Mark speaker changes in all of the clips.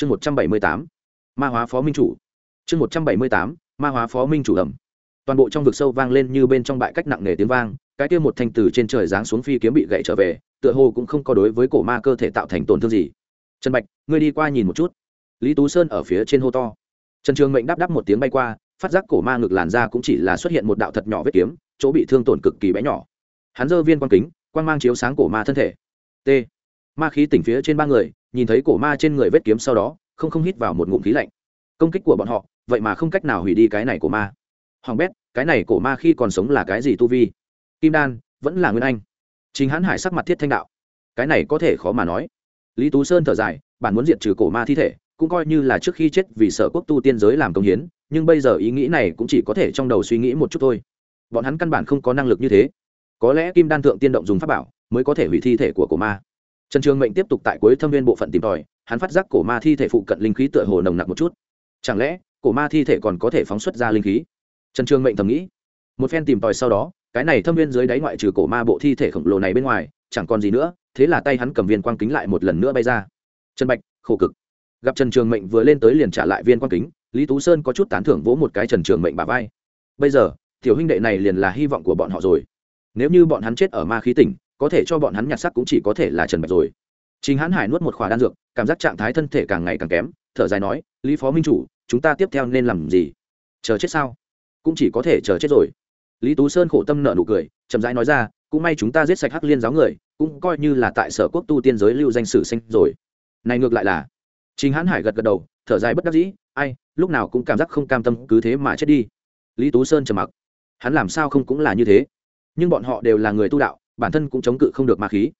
Speaker 1: chương một trăm bảy mươi tám, ma hóa phó minh chủ. Chương một trăm bảy mươi tám, ma hóa phó minh chủ ẩm. Toàn bộ trong vực sâu vang lên như bên trong bãi cách nặng nề tiếng vang, cái kia một thanh từ trên trời giáng xuống phi kiếm bị gậy trở về, tựa hồ cũng không có đối với cổ ma cơ thể tạo thành tổn thương gì. Trần bạch, ngươi đi qua nhìn một chút. Lý tú sơn ở phía trên hô to. Trần trường mệnh đáp đáp một tiếng bay qua, phát giác cổ ma ngực làn ra cũng chỉ là xuất hiện một đạo thật nhỏ vết kiếm, chỗ bị thương tổn cực kỳ bé nhỏ. Hắn dơ viên quang kính, quang mang chiếu sáng cổ ma thân thể. T. Ma khí tỉnh phía trên ba người nhìn thấy cổ ma trên người vết kiếm sau đó, không không hít vào một ngụm khí lạnh. Công kích của bọn họ, vậy mà không cách nào hủy đi cái này của ma. Hoàng bét, cái này cổ ma khi còn sống là cái gì tu vi? Kim đan, vẫn là nguyên anh. Chính hãn hải sắc mặt thiết thanh đạo. Cái này có thể khó mà nói. Lý tú sơn thở dài, bản muốn diệt trừ cổ ma thi thể, cũng coi như là trước khi chết vì sở quốc tu tiên giới làm công hiến, nhưng bây giờ ý nghĩ này cũng chỉ có thể trong đầu suy nghĩ một chút thôi. Bọn hắn căn bản không có năng lực như thế. Có lẽ kim đan thượng tiên động dùng pháp bảo, mới có thể hủy thi thể của cổ ma trần trường mệnh tiếp tục tại cuối thâm viên bộ phận tìm tòi, hắn phát giác cổ ma thi thể phụ cận linh khí tựa hồ nồng nặc một chút. Chẳng lẽ, cổ ma thi thể còn có thể phóng xuất ra linh khí? Trần trường mệnh thầm nghĩ. Một phen tìm tòi sau đó, cái này thâm viên dưới đáy ngoại trừ cổ ma bộ thi thể khổng lồ này bên ngoài, chẳng còn gì nữa, thế là tay hắn cầm viên quang kính lại một lần nữa bay ra. Trần bạch, khổ cực. Gặp trần trường mệnh vừa lên tới liền trả lại viên quang kính, lý tú sơn có chút tán thưởng vỗ một cái trần trường mệnh bà vai. Bây giờ, tiểu huynh đệ này liền là hy vọng của bọn họ rồi. Nếu như bọn hắn chết ở ma khí tỉnh có thể cho bọn hắn nhặt sắc cũng chỉ có thể là trần bạch rồi. Chính hắn hải nuốt một khỏa đan dược, cảm giác trạng thái thân thể càng ngày càng kém, thở dài nói, lý phó minh chủ, chúng ta tiếp theo nên làm gì? Chờ chết sao? Cũng chỉ có thể chờ chết rồi. Lý tú sơn khổ tâm nợ nụ cười, chậm rãi nói ra, cũng may chúng ta giết sạch hắc liên giáo người, cũng coi như là tại sở quốc tu tiên giới lưu danh sử sinh rồi. Này ngược lại là chính hãn hải gật gật đầu, thở dài bất đắc dĩ, ai, lúc nào cũng cảm giác không cam tâm, cứ thế mà chết đi. Lý tú sơn trầm mặc, hắn làm sao không cũng là như thế? Nhưng bọn họ đều là người tu đạo bản thân cũng chống cự không được ma khí.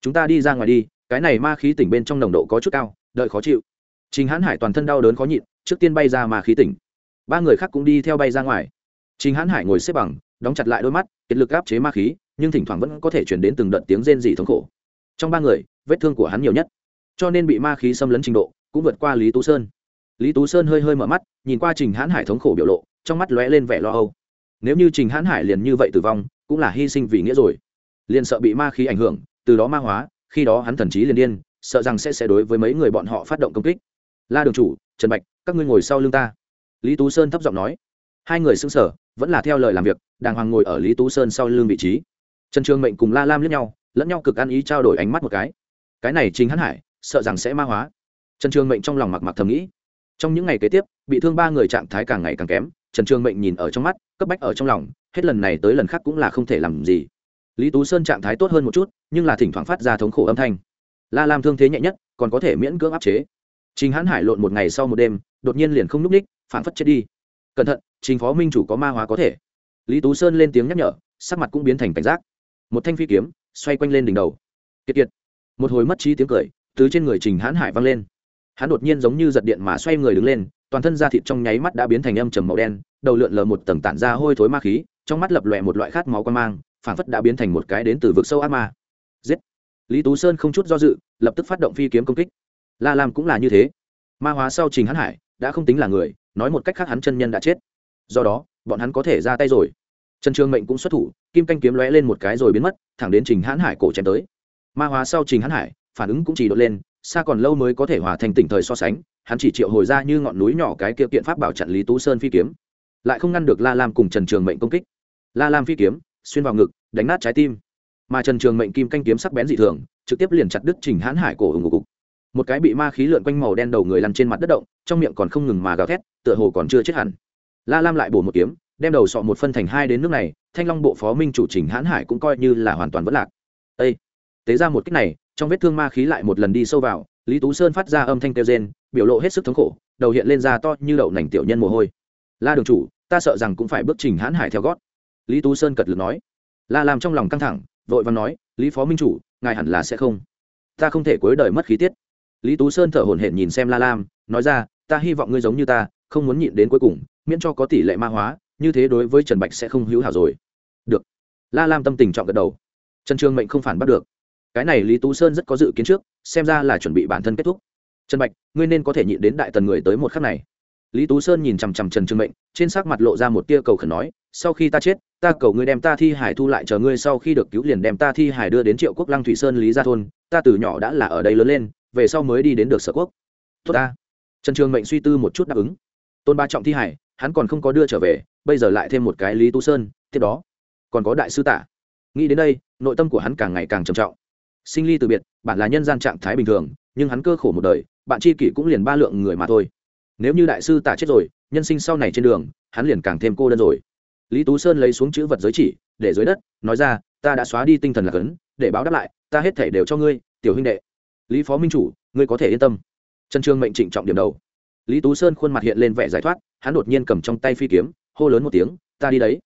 Speaker 1: Chúng ta đi ra ngoài đi, cái này ma khí tỉnh bên trong nồng độ có chút cao, đợi khó chịu. Trình hãn hải toàn thân đau đớn khó nhịn, trước tiên bay ra ma khí tỉnh. Ba người khác cũng đi theo bay ra ngoài. Trình hãn hải ngồi xếp bằng, đóng chặt lại đôi mắt, kiệt lực áp chế ma khí, nhưng thỉnh thoảng vẫn có thể chuyển đến từng đợt tiếng rên rỉ thống khổ. Trong ba người, vết thương của hắn nhiều nhất. Cho nên bị ma khí xâm lấn trình độ, cũng vượt qua lý tú sơn. Lý tú sơn hơi hơi mở mắt, nhìn qua trình hãn hải thống khổ biểu lộ, trong mắt lóe lên vẻ lo âu. Nếu như trình hãn hải liền như vậy tử vong, cũng là hy sinh vì nghĩa rồi liền sợ bị ma khí ảnh hưởng, từ đó ma hóa, khi đó hắn thần trí liền điên, sợ rằng sẽ sẽ đối với mấy người bọn họ phát động công kích. La đường chủ, trần bạch, các ngươi ngồi sau lưng ta. Lý tú sơn thấp giọng nói. Hai người xưng sở vẫn là theo lời làm việc, đàng hoàng ngồi ở lý tú sơn sau lưng vị trí. Trần trường mệnh cùng la lam lẫn nhau lẫn nhau cực ăn ý trao đổi ánh mắt một cái. Cái này chính hắn hải, sợ rằng sẽ ma hóa. Trần trường mệnh trong lòng mặc mặc thầm nghĩ. Trong những ngày kế tiếp, bị thương ba người trạng thái càng ngày càng kém, trần trường mệnh nhìn ở trong mắt, cấp bách ở trong lòng, hết lần này tới lần khác cũng là không thể làm gì lý tú sơn trạng thái tốt hơn một chút, nhưng là thỉnh thoảng phát ra thống khổ âm thanh. La lam thương thế nhẹ nhất, còn có thể miễn cưỡng áp chế. Trình hãn hải lộn một ngày sau một đêm, đột nhiên liền không n ú c ních phản phất chết đi. Cẩn thận, trình phó minh chủ có ma hóa có thể. Lý tú sơn lên tiếng nhắc nhở, sắc mặt cũng biến thành cảnh giác. Một thanh phi kiếm, xoay quanh lên đỉnh đầu. Kiệt kiệt. Một hồi mất trí tiếng cười, từ trên người trình hãn hải vang lên. Hắn đột nhiên giống như giật điện mà xoay người đứng lên, toàn thân da thịt trong nháy mắt đã biến thành âm trầm màu đen, đầu lượn lờ một tầng tản ra hôi thối ma khí, trong mắt lập lòe một loại khát máu quan mang phản phất đã biến thành một cái đến từ vực sâu ác ma. Giết. Lý tú sơn không chút do dự, lập tức phát động phi kiếm công kích. La lam cũng là như thế. Ma hóa sau trình hắn hải, đã không tính là người, nói một cách khác hắn chân nhân đã chết. Do đó, bọn hắn có thể ra tay rồi. Trần trường mệnh cũng xuất thủ, kim canh kiếm lóe lên một cái rồi biến mất, thẳng đến trình hãn hải cổ chém tới. Ma hóa sau trình hãn hải, phản ứng cũng chỉ đội lên, xa còn lâu mới có thể hòa thành tỉnh thời so sánh, hắn chỉ triệu hồi ra như ngọn núi nhỏ cái kia kiện pháp bảo chặn lý tú sơn phi kiếm. Lại không ngăn được la lam cùng trần trường mệnh công kích. La lam phi kiếm xuyên vào ngực, đánh nát trái tim. Mà trần trường mệnh kim canh kiếm sắc bén dị thường, trực tiếp liền chặt đứt trình hãn hải cổ ủng ngục một cái bị ma khí lượn quanh màu đen đầu người lăn trên mặt đất động, trong miệng còn không ngừng mà gào thét, tựa hồ còn chưa chết hẳn. La lam lại bổ một kiếm, đem đầu sọ một phân thành hai đến nước này, thanh long bộ phó minh chủ trình hãn hải cũng coi như là hoàn toàn vất lạc. Â tế ra một cách này, trong vết thương ma khí lại một lần đi sâu vào, lý tú sơn phát ra âm thanh kêu rên, biểu lộ hết sức thống khổ, đầu hiện lên da to như đậu nành tiểu nhân mồ hôi. La đường chủ, ta sợ rằng cũng phải bước trình hãn hải theo gót lý tú sơn cật lực nói. La làm trong lòng căng thẳng, vội và nói, lý phó minh chủ, ngài hẳn là sẽ không. Ta không thể cuối đời mất khí tiết. Lý tú sơn thở hổn hển nhìn xem la lam, nói ra, ta hy vọng ngươi giống như ta, không muốn nhịn đến cuối cùng, miễn cho có tỷ lệ ma hóa, như thế đối với trần bạch sẽ không hữu hảo rồi. Được. La lam tâm tình chọn gật đầu. Trần Trương mệnh không phản bắt được. Cái này lý tú sơn rất có dự kiến trước, xem ra là chuẩn bị bản thân kết thúc. Trần bạch, ngươi nên có thể nhịn đến đại tần người tới một khắc này. Lý tú sơn nhìn chằm chằm trần Trương mệnh, trên sắc mặt lộ ra một tia cầu khẩn nói, sau khi ta chết ta cầu ngươi đem ta thi hải thu lại chờ ngươi sau khi được cứu liền đem ta thi hải đưa đến triệu quốc lăng thủy sơn lý gia thôn, ta từ nhỏ đã là ở đây lớn lên, về sau mới đi đến được sở quốc. Tốt ta. Trần trường mệnh suy tư một chút đáp ứng. Tôn ba trọng thi hải, hắn còn không có đưa trở về, bây giờ lại thêm một cái lý tu sơn, tiếp đó còn có đại sư tả. Nghĩ đến đây, nội tâm của hắn càng ngày càng trầm trọng. Sinh ly từ biệt bạn là nhân gian trạng thái bình thường, nhưng hắn cơ khổ một đời, bạn chi kỷ cũng liền ba lượng người mà thôi. Nếu như đại sư tả chết rồi, nhân sinh sau này trên đường, hắn liền càng thêm cô đơn rồi lý tú sơn lấy xuống chữ vật giới chỉ để dưới đất nói ra ta đã xóa đi tinh thần là cấn, để báo đáp lại ta hết thể đều cho ngươi tiểu huynh đệ. Lý phó minh chủ ngươi có thể yên tâm. Trần trương mệnh trịnh trọng điểm đầu. Lý tú sơn khuôn mặt hiện lên vẻ giải thoát hắn đột nhiên cầm trong tay phi kiếm hô lớn một tiếng ta đi đấy.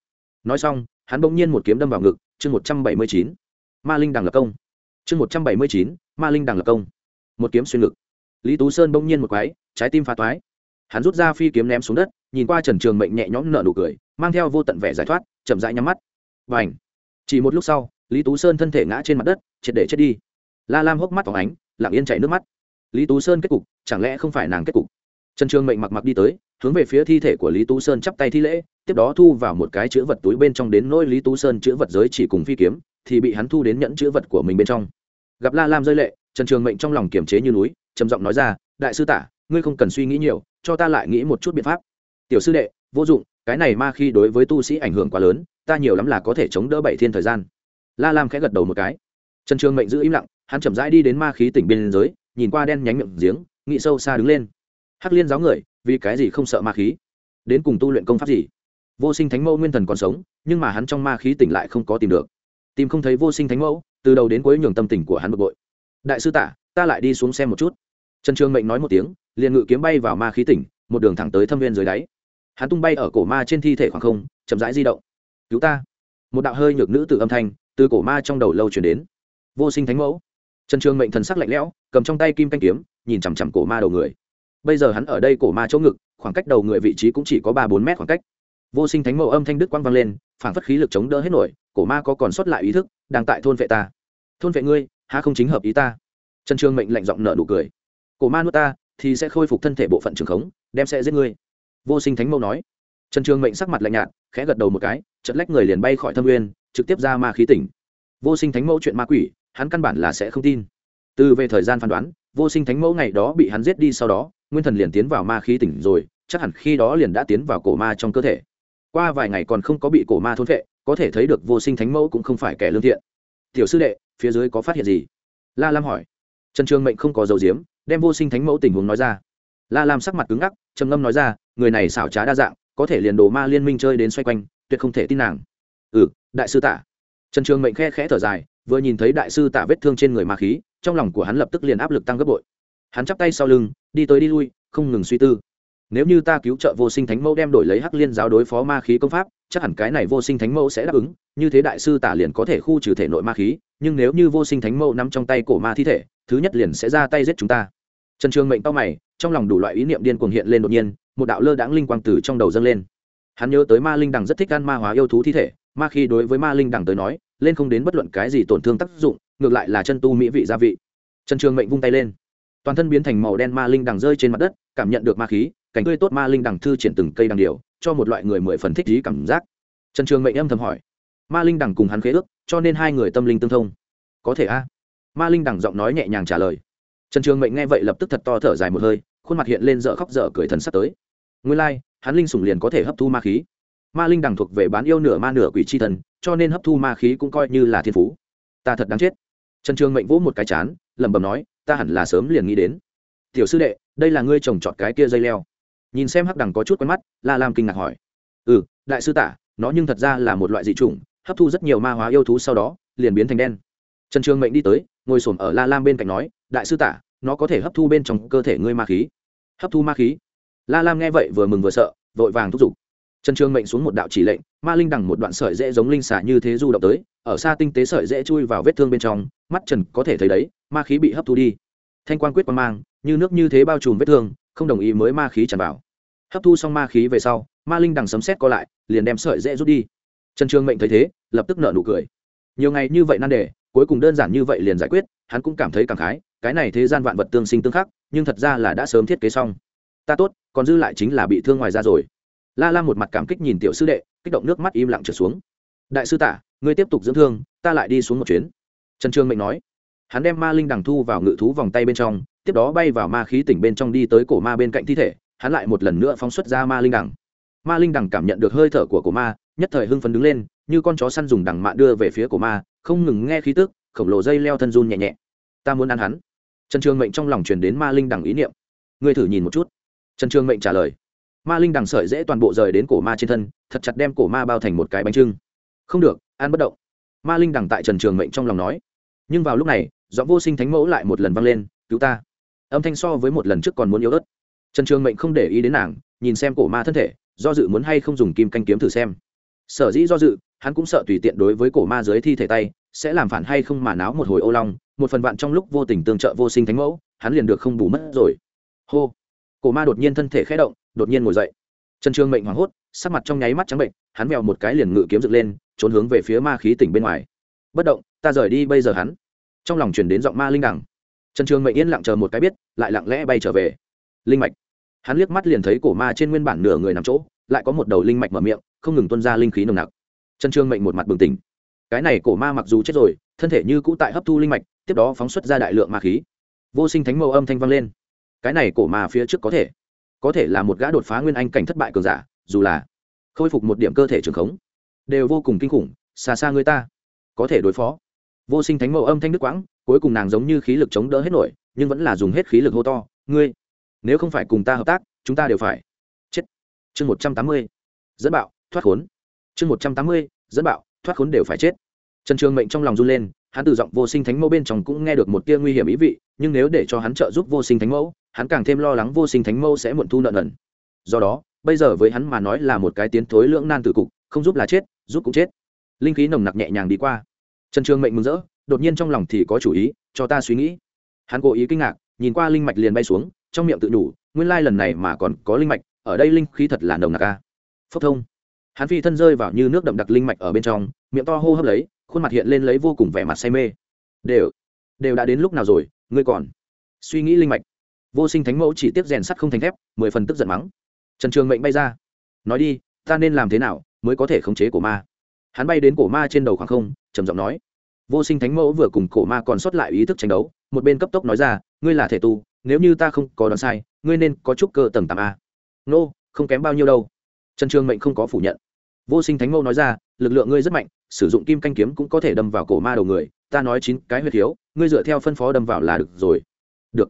Speaker 1: Nói xong hắn bỗng nhiên một kiếm đâm vào ngực chương một trăm bảy mươi chín ma linh đằng lập công. Chương một trăm bảy mươi chín ma linh đằng lập công. Một kiếm xuyên ngực. Lý tú sơn bỗng nhiên một quái trái tim phá toái. Hắn rút ra phi kiếm ném xuống đất nhìn qua trần trường mệnh nhẹ nhõm nợ nụ cười mang theo vô tận vẻ giải thoát, chậm rãi nhắm mắt. Và ảnh chỉ một lúc sau, lý tú sơn thân thể ngã trên mặt đất, triệt để chết đi. La lam hốc mắt phóng ánh, lặng yên chảy nước mắt. Lý tú sơn kết cục, chẳng lẽ không phải nàng kết cục? Trần trường mệnh mặc mặc đi tới, hướng về phía thi thể của lý tú sơn chắp tay thi lễ, tiếp đó thu vào một cái chữ vật túi bên trong đến nỗi lý tú sơn chữ vật giới chỉ cùng phi kiếm, thì bị hắn thu đến nhẫn chữ vật của mình bên trong. Gặp la lam rơi lệ, trần trường mệnh trong lòng kiềm chế như núi, trầm giọng nói ra, đại sư tả, ngươi không cần suy nghĩ nhiều, cho ta lại nghĩ một chút biện pháp. Tiểu sư đệ, vô dụng cái này ma khi đối với tu sĩ ảnh hưởng quá lớn, ta nhiều lắm là có thể chống đỡ bảy thiên thời gian. La lam khẽ gật đầu một cái. Trần trường mệnh giữ im lặng, hắn chậm rãi đi đến ma khí tỉnh biên giới, nhìn qua đen nhánh miệng giếng nghị sâu xa đứng lên. Hắc liên giáo người, vì cái gì không sợ ma khí? Đến cùng tu luyện công pháp gì? Vô sinh thánh mẫu nguyên thần còn sống, nhưng mà hắn trong ma khí tỉnh lại không có tìm được. Tìm không thấy vô sinh thánh mẫu, từ đầu đến cuối nhường tâm tình của hắn bực bội. Đại sư tả, ta lại đi xuống xem một chút. Trần trường mệnh nói một tiếng, liền ngự kiếm bay vào ma khí tỉnh, một đường thẳng tới thâm viên dưới đáy hắn tung bay ở cổ ma trên thi thể khoảng không, chậm rãi di động. Cứu ta! Một đạo hơi nhược nữ từ âm thanh từ cổ ma trong đầu lâu chuyển đến. Vô sinh thánh mẫu! Trần trường mệnh thần sắc lạnh lẽo, cầm trong tay kim canh kiếm, nhìn chằm chằm cổ ma đầu người. Bây giờ hắn ở đây cổ ma chỗ ngực, khoảng cách đầu người vị trí cũng chỉ có ba bốn mét khoảng cách. Vô sinh thánh mẫu âm thanh đức quang vang lên phảng phất khí lực chống đỡ hết nổi, cổ ma có còn sót lại ý thức, đang tại thôn vệ ta. Thôn vệ ngươi, há không chính hợp ý ta? Trần trường mệnh lạnh giọng nở nụ cười. Cổ ma nuốt ta, thì sẽ khôi phục thân thể bộ phận trường khống, đem sẽ giết ngươi vô sinh thánh mẫu nói. Trần trường mệnh sắc mặt lạnh nhạt, khẽ gật đầu một cái chật lách người liền bay khỏi thâm uyên, trực tiếp ra ma khí tỉnh. Vô sinh thánh mẫu chuyện ma quỷ, hắn căn bản là sẽ không tin. Từ về thời gian phán đoán, vô sinh thánh mẫu ngày đó bị hắn giết đi sau đó, nguyên thần liền tiến vào ma khí tỉnh rồi, chắc hẳn khi đó liền đã tiến vào cổ ma trong cơ thể. Qua vài ngày còn không có bị cổ ma thôn vệ có thể thấy được vô sinh thánh mẫu cũng không phải kẻ lương thiện. Tiểu sư đệ, phía dưới có phát hiện gì? La lam hỏi. Trần trường mệnh không có dầu diếm, đem vô sinh thánh mẫu tình huống nói ra la lam sắc mặt cứng ngắc, trầm ngâm nói ra, người này xảo trá đa dạng, có thể liền đồ ma liên minh chơi đến xoay quanh, tuyệt không thể tin nàng. Ừ đại sư tả trần trường mệnh khe khẽ thở dài, vừa nhìn thấy đại sư tả vết thương trên người ma khí, trong lòng của hắn lập tức liền áp lực tăng gấp bội. Hắn chắp tay sau lưng, đi tới đi lui, không ngừng suy tư. Nếu như ta cứu trợ vô sinh thánh mẫu đem đổi lấy hắc liên giáo đối phó ma khí công pháp, chắc hẳn cái này vô sinh thánh mẫu sẽ đáp ứng, như thế đại sư tả liền có thể khu trừ thể nội ma khí, nhưng nếu như vô sinh thánh mẫu nắm trong tay cổ ma thi thể, thứ nhất liền sẽ ra tay giết chúng ta trần trường mệnh to mày, trong lòng đủ loại ý niệm điên cuồng hiện lên đột nhiên, một đạo lơ đãng linh quang từ trong đầu dâng lên. Hắn nhớ tới ma linh đằng rất thích ăn ma hóa yêu thú thi thể, ma khi đối với ma linh đằng tới nói, lên không đến bất luận cái gì tổn thương tác dụng, ngược lại là chân tu mỹ vị gia vị. Trần trường mệnh vung tay lên. Toàn thân biến thành màu đen ma linh đằng rơi trên mặt đất, cảm nhận được ma khí, cảnh tươi tốt ma linh đằng thư triển từng cây đằng điều, cho một loại người mười phần thích trí cảm giác. Trần trường mệnh âm thầm hỏi, ma linh đằng cùng hắn khế ước, cho nên hai người tâm linh tương thông. Có thể a. Ma linh đằng giọng nói nhẹ nhàng trả lời trần trường mệnh nghe vậy lập tức thật to thở dài một hơi khuôn mặt hiện lên dở khóc dở cười thần sắp tới. Nguyên lai、like, hắn linh sủng liền có thể hấp thu ma khí. Ma linh đằng thuộc về bán yêu nửa ma nửa quỷ c h i thần cho nên hấp thu ma khí cũng coi như là thiên phú. Ta thật đáng chết. Trần trường mệnh vỗ một cái chán lẩm bẩm nói ta hẳn là sớm liền nghĩ đến. Tiểu sư đệ đây là ngươi trồng trọt cái kia dây leo. Nhìn xem hắc đằng có chút quen mắt la lam kinh ngạc hỏi. Ừ đại sư tả nó nhưng thật ra là một loại dị chủng hấp thu rất nhiều ma hóa yêu thú sau đó liền biến thành đen trần trường mệnh đi tới, ngồi s ổ m ở la lam bên cạnh nói, đại sư tả, nó có thể hấp thu bên trong cơ thể ngươi ma khí. Hấp thu ma khí? La lam nghe vậy vừa mừng vừa sợ, vội vàng thúc giục. Trần trường mệnh xuống một đạo chỉ lệnh, ma linh đằng một đoạn sợi dễ giống linh xả như thế du động tới, ở xa tinh tế sợi dễ chui vào vết thương bên trong, mắt trần có thể thấy đấy, ma khí bị hấp thu đi. Thanh quan quyết quan mang, như nước như thế bao trùm vết thương, không đồng ý mới ma khí tràn vào. Hấp thu xong ma khí về sau, ma linh đằng sấm xét co lại, liền đem sợi dễ rút đi. Trần trường mệnh thấy thế, lập tức nợ nụ cười nhiều ngày như vậy nan đề, cuối cùng đơn giản như vậy liền giải quyết, hắn cũng cảm thấy cảm khái, cái này thế gian vạn vật tương sinh tương khắc, nhưng thật ra là đã sớm thiết kế xong. Ta tốt, còn dư lại chính là bị thương ngoài ra rồi. La la một mặt cảm kích nhìn tiểu sư đệ, kích động nước mắt im lặng trở xuống. Đại sư tả, ngươi tiếp tục dưỡng thương, ta lại đi xuống một chuyến. Trần trương mệnh nói. Hắn đem ma linh đằng thu vào ngự thú vòng tay bên trong, tiếp đó bay vào ma khí tỉnh bên trong đi tới cổ ma bên cạnh thi thể, hắn lại một lần nữa phóng xuất ra ma linh đằng. Ma linh đằng cảm nhận được hơi thở của cổ ma nhất thời hưng phấn đứng lên, như con chó săn dùng đằng mạ đưa về phía cổ ma, không ngừng nghe khí tức, khổng lồ dây leo thân run nhẹ nhẹ. Ta muốn ăn hắn. Trần trường mệnh trong lòng truyền đến ma linh đằng ý niệm. Ngươi thử nhìn một chút. Trần trường mệnh trả lời. Ma linh đằng sợi dễ toàn bộ rời đến cổ ma trên thân, thật chặt đem cổ ma bao thành một cái bánh trưng. Không được, ăn bất động. Ma linh đằng tại trần trường mệnh trong lòng nói. Nhưng vào lúc này, giọng vô sinh thánh mẫu lại một lần vang lên, cứu ta. Âm thanh so với một lần trước còn muốn yếu ớt. Trần trường mệnh không để ý đến nàng, nhìn xem cổ ma thân thể, do dự muốn hay không dùng kim canh kiếm thử xem sở dĩ do dự, hắn cũng sợ tùy tiện đối với cổ ma dưới thi thể tay, sẽ làm phản hay không mà náo một hồi ô long, một phần vạn trong lúc vô tình tương trợ vô sinh thánh mẫu, hắn liền được không bù mất rồi. Hô! Cổ ma đột nhiên thân thể khẽ động, đột nhiên ngồi dậy. Trần trương mệnh hoảng hốt, sắc mặt trong nháy mắt trắng bệnh, hắn mèo một cái liền ngự kiếm dựng lên, trốn hướng về phía ma khí tỉnh bên ngoài. Bất động, ta rời đi bây giờ hắn. Trong lòng chuyển đến giọng ma linh đẳng trần trương mệnh yên lặng chờ một cái biết, lại lặng lẽ bay trở về. Linh mạch. Hắn liếc mắt liền thấy cổ ma trên nguyên bản nửa người nằm chỗ lại có một đầu linh mạch mở miệng, không ngừng tuân ra linh khí nồng nặc. Trần trương mệnh một mặt bừng tỉnh. Cái này cổ ma mặc dù chết rồi, thân thể như cũ tại hấp thu linh mạch, tiếp đó phóng xuất ra đại lượng ma khí. Vô sinh thánh mẫu âm thanh vang lên. Cái này cổ ma phía trước có thể có thể là một gã đột phá nguyên anh cảnh thất bại cường giả, dù là khôi phục một điểm cơ thể trường khống, đều vô cùng kinh khủng, xa xa người ta có thể đối phó. Vô sinh thánh mẫu âm thanh đức quãng, cuối cùng nàng giống như khí lực chống đỡ hết nổi, nhưng vẫn là dùng hết khí lực hô to, ngươi, nếu không phải cùng ta hợp tác, chúng ta đều phải chương một trăm tám mươi, dẫn bạo, thoát khốn. Chương một trăm tám mươi, dẫn bạo, thoát khốn đều phải chết. Trần trường mệnh trong lòng run lên, hắn từ giọng vô sinh thánh mẫu bên trong cũng nghe được một tia nguy hiểm ý vị, nhưng nếu để cho hắn trợ giúp vô sinh thánh mẫu, hắn càng thêm lo lắng vô sinh thánh mẫu sẽ muộn thu nợ nần. Do đó, bây giờ với hắn mà nói là một cái tiến thối lưỡng nan tử cục, không giúp là chết, giúp cũng chết. Linh khí nồng nặc nhẹ nhàng đi qua. Trần trường mệnh mừng rỡ, đột nhiên trong lòng thì có chủ ý, cho ta suy nghĩ. Hắn cố ý kinh ngạc, nhìn qua linh mạch liền bay xuống, trong miệng tự đủ nguyên lai lần này mà còn có linh mạch ở đây linh khí thật là nồng nặc a. Phốc thông. Hắn phi thân rơi vào như nước đậm đặc linh mạch ở bên trong, miệng to hô hấp lấy, khuôn mặt hiện lên lấy vô cùng vẻ mặt say mê. Đều đều đã đến lúc nào rồi, ngươi còn suy nghĩ linh mạch? Vô sinh thánh mẫu chỉ tiếp rèn sắt không thành thép, mười phần tức giận mắng. Trần trường mệnh bay ra. Nói đi, ta nên làm thế nào mới có thể khống chế cổ ma? Hắn bay đến cổ ma trên đầu khoảng không, trầm giọng nói. Vô sinh thánh mẫu vừa cùng cổ ma còn sót lại ý thức tranh đấu, một bên cấp tốc nói ra, ngươi là thể tu, nếu như ta không có đoán sai, ngươi nên có chút cơ tầng tám a nô、no, không kém bao nhiêu đâu. Trần trường mệnh không có phủ nhận. Vô sinh thánh mẫu nói ra lực lượng ngươi rất mạnh sử dụng kim canh kiếm cũng có thể đâm vào cổ ma đầu người ta nói chín cái huyệt khiếu ngươi dựa theo phân phó đâm vào là được rồi. Được.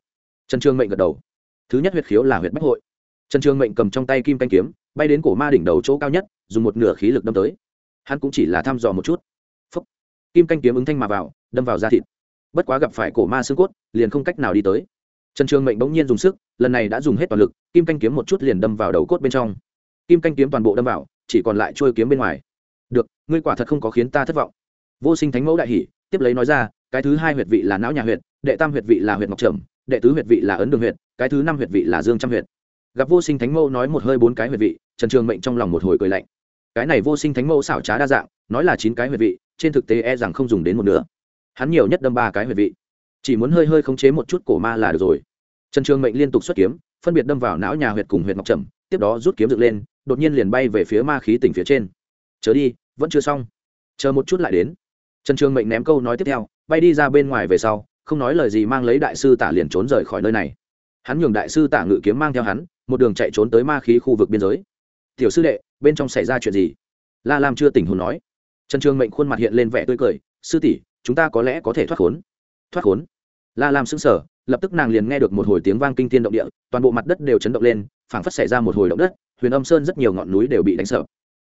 Speaker 1: Trần trường mệnh gật đầu. Thứ nhất huyệt khiếu là huyệt bách hội. Trần trường mệnh cầm trong tay kim canh kiếm bay đến cổ ma đỉnh đầu chỗ cao nhất dùng một nửa khí lực đâm tới. Hắn cũng chỉ là thăm dò một chút. Phúc. kim canh kiếm ứng thanh mà vào đâm vào da thịt. Bất quá gặp phải cổ ma xương cốt liền không cách nào đi tới trần trường mệnh bỗng nhiên dùng sức, lần này đã dùng hết toàn lực, kim canh kiếm một chút liền đâm vào đầu cốt bên trong. Kim canh kiếm toàn bộ đâm vào, chỉ còn lại trôi kiếm bên ngoài. Được, ngươi quả thật không có khiến ta thất vọng. Vô sinh thánh mẫu đại hỷ, tiếp lấy nói ra, cái thứ hai huyệt vị là não nhà huyệt, đệ tam huyệt vị là huyệt ngọc trầm, đệ tứ huyệt vị là ấn đường huyệt, cái thứ năm huyệt vị là dương trăm huyệt. Gặp vô sinh thánh mẫu nói một hơi bốn cái huyệt vị, trần trường mệnh trong lòng một hồi cười lạnh. Cái này vô sinh thánh mẫu xảo trá đa dạng, nói là chín cái huyệt vị, trên thực tế e rằng không dùng đến một nửa. hắn nhiều nhất đâm ba cái huyệt vị chỉ muốn hơi hơi khống chế một chút cổ ma là được rồi. Trần trường mệnh liên tục xuất kiếm, phân biệt đâm vào não nhà huyệt cùng huyệt ngọc trầm, tiếp đó rút kiếm dựng lên, đột nhiên liền bay về phía ma khí tỉnh phía trên. Chớ đi, vẫn chưa xong. Chờ một chút lại đến. Trần trường mệnh ném câu nói tiếp theo, bay đi ra bên ngoài về sau, không nói lời gì mang lấy đại sư tả liền trốn rời khỏi nơi này. Hắn nhường đại sư tả ngự kiếm mang theo hắn, một đường chạy trốn tới ma khí khu vực biên giới. Tiểu sư đệ, bên trong xảy ra chuyện gì? La lam chưa tỉnh hồn nói. Trần trường mệnh khuôn mặt hiện lên vẻ tươi cười, sư tỷ, chúng ta có lẽ có thể thoát khốn thoát khốn. La lam sững sờ, lập tức nàng liền nghe được một hồi tiếng vang kinh thiên động địa, toàn bộ mặt đất đều chấn động lên, phảng phất xảy ra một hồi động đất, huyền âm sơn rất nhiều ngọn núi đều bị đánh sợ.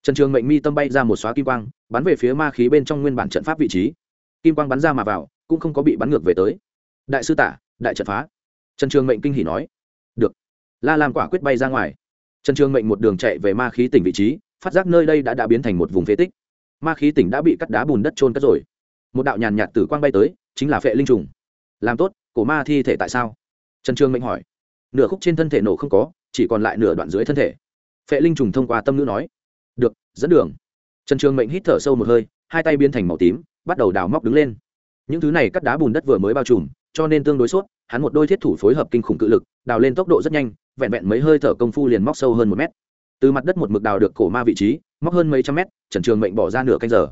Speaker 1: Trần trường mệnh mi tâm bay ra một xóa kim quang, bắn về phía ma khí bên trong nguyên bản trận pháp vị trí. Kim quang bắn ra mà vào, cũng không có bị bắn ngược về tới. Đại sư tả, đại trận phá. Trần trường mệnh kinh hỉ nói. Được. La lam quả quyết bay ra ngoài. Trần trường mệnh một đường chạy về ma khí tỉnh vị trí, phát giác nơi đây đã đã biến thành một vùng phế tích. Ma khí tỉnh đã bị cắt đá bùn đất trôn cất rồi một đạo nhàn nhạt tử quang bay tới, chính là phệ linh trùng. Làm tốt, cổ ma thi thể tại sao? Trần trường mệnh hỏi. Nửa khúc trên thân thể nổ không có, chỉ còn lại nửa đoạn dưới thân thể. Phệ linh trùng thông qua tâm ngữ nói. Được, dẫn đường. Trần trường mệnh hít thở sâu một hơi, hai tay biến thành màu tím, bắt đầu đào móc đứng lên. Những thứ này cắt đá bùn đất vừa mới bao trùm, cho nên tương đối suốt hắn một đôi thiết thủ phối hợp kinh khủng cự lực, đào lên tốc độ rất nhanh, vẹn vẹn mấy hơi thở công phu liền móc sâu hơn một mét. Từ mặt đất một mực đào được cổ ma vị trí, móc hơn mấy trăm mét, trần trường mệnh bỏ ra nửa canh giờ.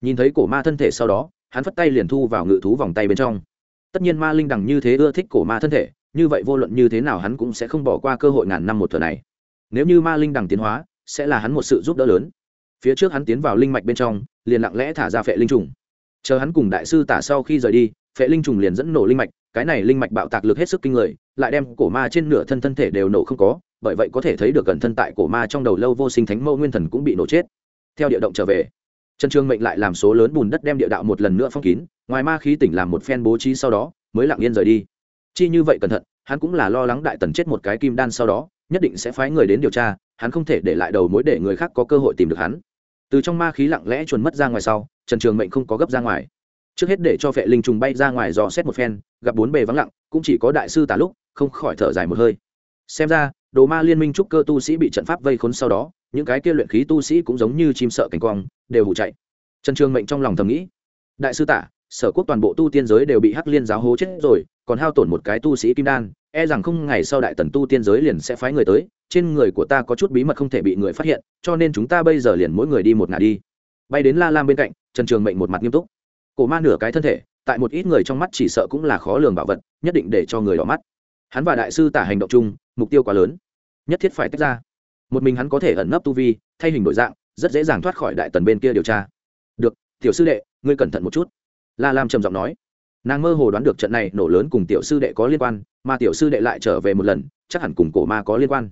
Speaker 1: Nhìn thấy cổ ma thân thể sau đó hắn phất tay liền thu vào ngự thú vòng tay bên trong. Tất nhiên ma linh đằng như thế ưa thích cổ ma thân thể, như vậy vô luận như thế nào hắn cũng sẽ không bỏ qua cơ hội ngàn năm một thuở này. Nếu như ma linh đằng tiến hóa, sẽ là hắn một sự giúp đỡ lớn. Phía trước hắn tiến vào linh mạch bên trong, liền lặng lẽ thả ra phệ linh trùng. Chờ hắn cùng đại sư tả sau khi rời đi, phệ linh trùng liền dẫn nổ linh mạch, cái này linh mạch bạo tạc lực hết sức kinh người, lại đem cổ ma trên nửa thân thân thể đều nổ không có, bởi vậy có thể thấy được gần thân tại cổ ma trong đầu lâu vô sinh thánh mâu nguyên thần cũng bị nổ chết. Theo địa động trở về trần trương mệnh lại làm số lớn bùn đất đem địa đạo một lần nữa phong kín, ngoài ma khí tỉnh làm một phen bố trí sau đó, mới lặng yên rời đi. Chi như vậy cẩn thận, hắn cũng là lo lắng đại tần chết một cái kim đan sau đó, nhất định sẽ phái người đến điều tra, hắn không thể để lại đầu mối để người khác có cơ hội tìm được hắn. Từ trong ma khí lặng lẽ chuồn mất ra ngoài sau, trần trường mệnh không có gấp ra ngoài. Trước hết để cho phệ linh trùng bay ra ngoài dò xét một phen, gặp bốn bề vắng lặng, cũng chỉ có đại sư tả lúc, không khỏi thở dài một hơi xem ra, đồ ma liên minh trúc cơ tu sĩ bị trận pháp vây khốn sau đó, những cái kia luyện khí tu sĩ cũng giống như chim sợ cảnh quang, đều hủ chạy. Trần trường mệnh trong lòng thầm nghĩ, đại sư tả, sở quốc toàn bộ tu tiên giới đều bị hắc liên giáo hố chết rồi, còn hao tổn một cái tu sĩ kim đan e rằng không ngày sau đại tần tu tiên giới liền sẽ phái người tới, trên người của ta có chút bí mật không thể bị người phát hiện, cho nên chúng ta bây giờ liền mỗi người đi một ngả đi. Bay đến la lam bên cạnh, trần trường mệnh một mặt nghiêm túc. Cổ ma nửa cái thân thể, tại một ít người trong mắt chỉ sợ cũng là khó lường bảo vật, nhất định để cho người đỏ mắt. Hắn và đại sư tả hành động chung mục tiêu quá lớn. Nhất thiết phải tách ra. Một mình hắn có thể ẩn nấp tu vi, thay hình đổi dạng, rất dễ dàng thoát khỏi đại tần bên kia điều tra. Được, tiểu sư đệ, ngươi cẩn thận một chút. La lam trầm giọng nói. Nàng mơ hồ đoán được trận này nổ lớn cùng tiểu sư đệ có liên quan, mà tiểu sư đệ lại trở về một lần, chắc hẳn cùng cổ ma có liên quan.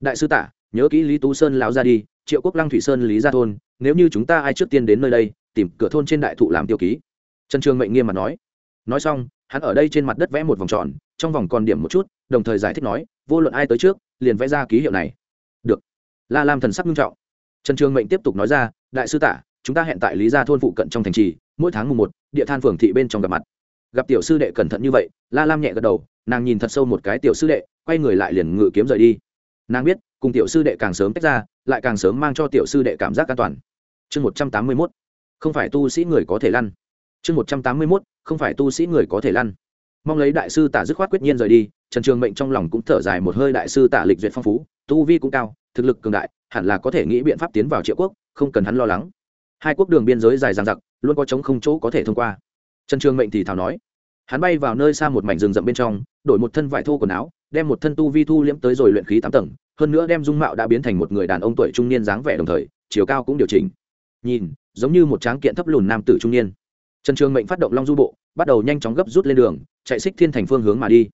Speaker 1: Đại sư tả, nhớ kỹ lý tú sơn lão ra đi, triệu quốc lăng thủy sơn lý gia thôn, nếu như chúng ta ai trước tiên đến nơi đây, tìm cửa thôn trên đại thụ làm tiêu ký. Trần trường mệnh nghiêm mặt nói. Nói xong, hắn ở đây trên mặt đất vẽ một vòng tròn trong vòng còn điểm một chút, đồng thời giải thích nói, vô luận ai tới trước, liền vẽ ra ký hiệu này. Được. La lam thần sắc nghiêm trọng. Trần trường mệnh tiếp tục nói ra, đại sư tả, chúng ta hẹn tại lý gia thôn phụ cận trong thành trì, mỗi tháng mùng một, địa than phường thị bên trong gặp mặt. Gặp tiểu sư đệ cẩn thận như vậy, la lam nhẹ gật đầu, nàng nhìn thật sâu một cái tiểu sư đệ, quay người lại liền ngự kiếm rời đi. Nàng biết, cùng tiểu sư đệ càng sớm tách ra, lại càng sớm mang cho tiểu sư đệ cảm giác an toàn. Chương một trăm tám mươi mốt, không phải tu sĩ người có thể lăn. Chương một trăm tám mươi mốt, không phải tu sĩ người có thể lăn mong lấy đại sư tả dứt khoát quyết nhiên rời đi, trần trường mệnh trong lòng cũng thở dài một hơi đại sư tả lịch duyệt phong phú, tu vi cũng cao, thực lực cường đại, hẳn là có thể nghĩ biện pháp tiến vào triệu quốc, không cần hắn lo lắng. Hai quốc đường biên giới dài dằng dặc, luôn có chống không chỗ có thể thông qua. Trần trường mệnh thì thào nói, hắn bay vào nơi xa một mảnh rừng rậm bên trong, đổi một thân vải thô quần áo, đem một thân tu vi thu liễm tới rồi luyện khí tám tầng, hơn nữa đem dung mạo đã biến thành một người đàn ông tuổi trung niên dáng vẻ đồng thời, chiều cao cũng điều chỉnh. Nhìn, giống như một tráng kiện thấp lùn nam tử trung niên. Trần trường mệnh phát động long du bộ bắt đầu nhanh chóng gấp rút lên đường, chạy xích thiên thành phương hướng mà đi.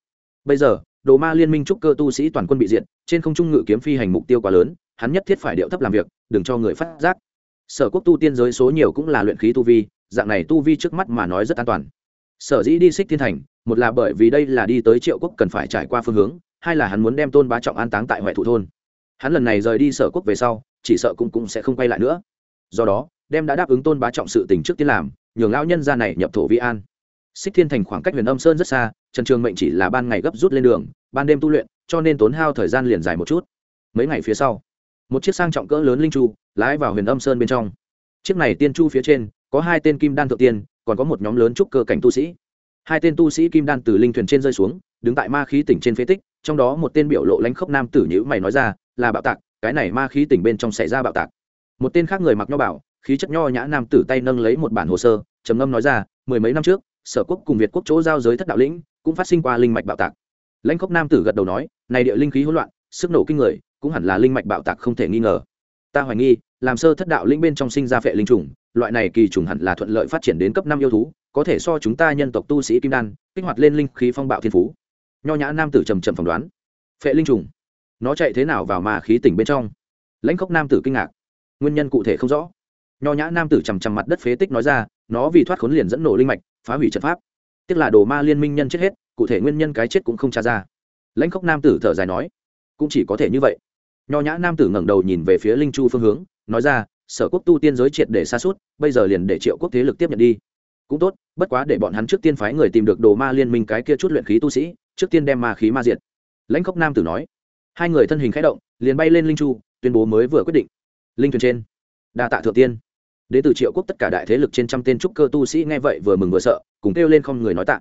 Speaker 1: Bây giờ, đồ ma liên minh trúc cơ tu sĩ toàn quân bị diện trên không trung ngự kiếm phi hành mục tiêu quá lớn, hắn nhất thiết phải điệu thấp làm việc, đừng cho người phát giác. Sở quốc tu tiên giới số nhiều cũng là luyện khí tu vi, dạng này tu vi trước mắt mà nói rất an toàn. Sở dĩ đi xích thiên thành, một là bởi vì đây là đi tới triệu quốc cần phải trải qua phương hướng, hai là hắn muốn đem tôn bá trọng an táng tại huệ thủ thôn. Hắn lần này rời đi sở quốc về sau, chỉ sợ cũng cũng sẽ không quay lại nữa. Do đó, đem đã đáp ứng tôn bá trọng sự tình trước tiên làm, nhường lão nhân gia này nhập thổ vi an xích thiên thành khoảng cách huyền âm sơn rất xa, trần trường mệnh chỉ là ban ngày gấp rút lên đường, ban đêm tu luyện, cho nên tốn hao thời gian liền dài một chút. Mấy ngày phía sau, một chiếc sang trọng cỡ lớn linh chu lái vào huyền âm sơn bên trong. Chiếc này tiên chu phía trên, có hai tên kim đan thượng tiên, còn có một nhóm lớn trúc cơ cảnh tu sĩ. Hai tên tu sĩ kim đan từ linh thuyền trên rơi xuống, đứng tại ma khí tỉnh trên phế tích, trong đó một tên biểu lộ lãnh khốc nam tử nhữ mày nói ra, là bạo tạc, cái này ma khí tỉnh bên trong xảy ra bạo tạc. Một tên khác người mặc nho bảo, khí chất nho nhã nam tử tay nâng lấy một bản hồ sơ, trầm ngâm nói ra, mười mấy năm trước sở quốc cùng việt quốc chỗ giao giới thất đạo lĩnh cũng phát sinh qua linh mạch bạo tạc. Lãnh khốc nam tử gật đầu nói, này địa linh khí hỗn loạn, sức nổ kinh người, cũng hẳn là linh mạch bạo tạc không thể nghi ngờ. Ta hoài nghi, làm sơ thất đạo linh bên trong sinh ra phệ linh trùng, loại này kỳ trùng hẳn là thuận lợi phát triển đến cấp năm yêu thú, có thể so chúng ta nhân tộc tu sĩ kim đan, kích hoạt lên linh khí phong bạo thiên phú. Nho nhã nam tử trầm trầm phỏng đoán, phệ linh trùng, nó chạy thế nào vào mà khí tỉnh bên trong? Lãnh khốc nam tử kinh ngạc, nguyên nhân cụ thể không rõ. Nho nhã nam tử trầm trầm mặt đất phế tích nói ra, nó vì thoát khốn liền dẫn nổ linh mạch phá hủy trận pháp. Tức là đồ ma liên minh nhân chết hết, cụ thể nguyên nhân cái chết cũng không tra ra. Lãnh khốc nam tử thở dài nói, cũng chỉ có thể như vậy. Nho nhã nam tử ngẩng đầu nhìn về phía linh chu phương hướng, nói ra, sở quốc tu tiên giới triệt để xa suốt bây giờ liền để triệu quốc thế lực tiếp nhận đi. Cũng tốt, bất quá để bọn hắn trước tiên phái người tìm được đồ ma liên minh cái kia chút luyện khí tu sĩ, trước tiên đem ma khí ma diệt. Lãnh khốc nam tử nói, hai người thân hình khẽ động, liền bay lên linh chu, tuyên bố mới vừa quyết định. Linh thuyền trên, đa tạ thượng tiên đến từ triệu quốc tất cả đại thế lực trên trăm tên trúc cơ tu sĩ nghe vậy vừa mừng vừa sợ, cùng kêu lên không người nói tạ.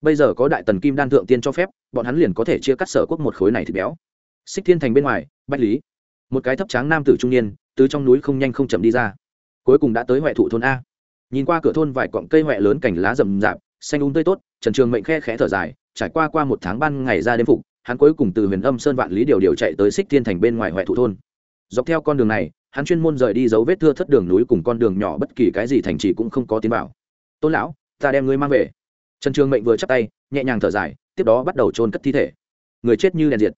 Speaker 1: Bây giờ có đại tần kim đan thượng tiên cho phép, bọn hắn liền có thể chia cắt sở quốc một khối này thịt béo. Xích thiên thành bên ngoài, bách lý, một cái thấp tráng nam tử trung niên, từ trong núi không nhanh không chậm đi ra. Cuối cùng đã tới huệ thụ thôn a. Nhìn qua cửa thôn vài cọng cây huệ lớn cành lá rậm rạp, xanh úng um tươi tốt, trần trường mệnh khe khẽ thở dài, trải qua qua một tháng ban ngày ra đêm phục, hắn cuối cùng từ huyền âm sơn vạn lý điều điều chạy tới xích thiên thành bên ngoài huệ thụ thôn dọc theo con đường này, hắn chuyên môn rời đi dấu vết thưa thất đường núi cùng con đường nhỏ bất kỳ cái gì thành trì cũng không có tiến vào. Tôn lão, ta đem ngươi mang về. Trần trường mệnh vừa chắp tay, nhẹ nhàng thở dài, tiếp đó bắt đầu trôn cất thi thể. Người chết như đèn diệt.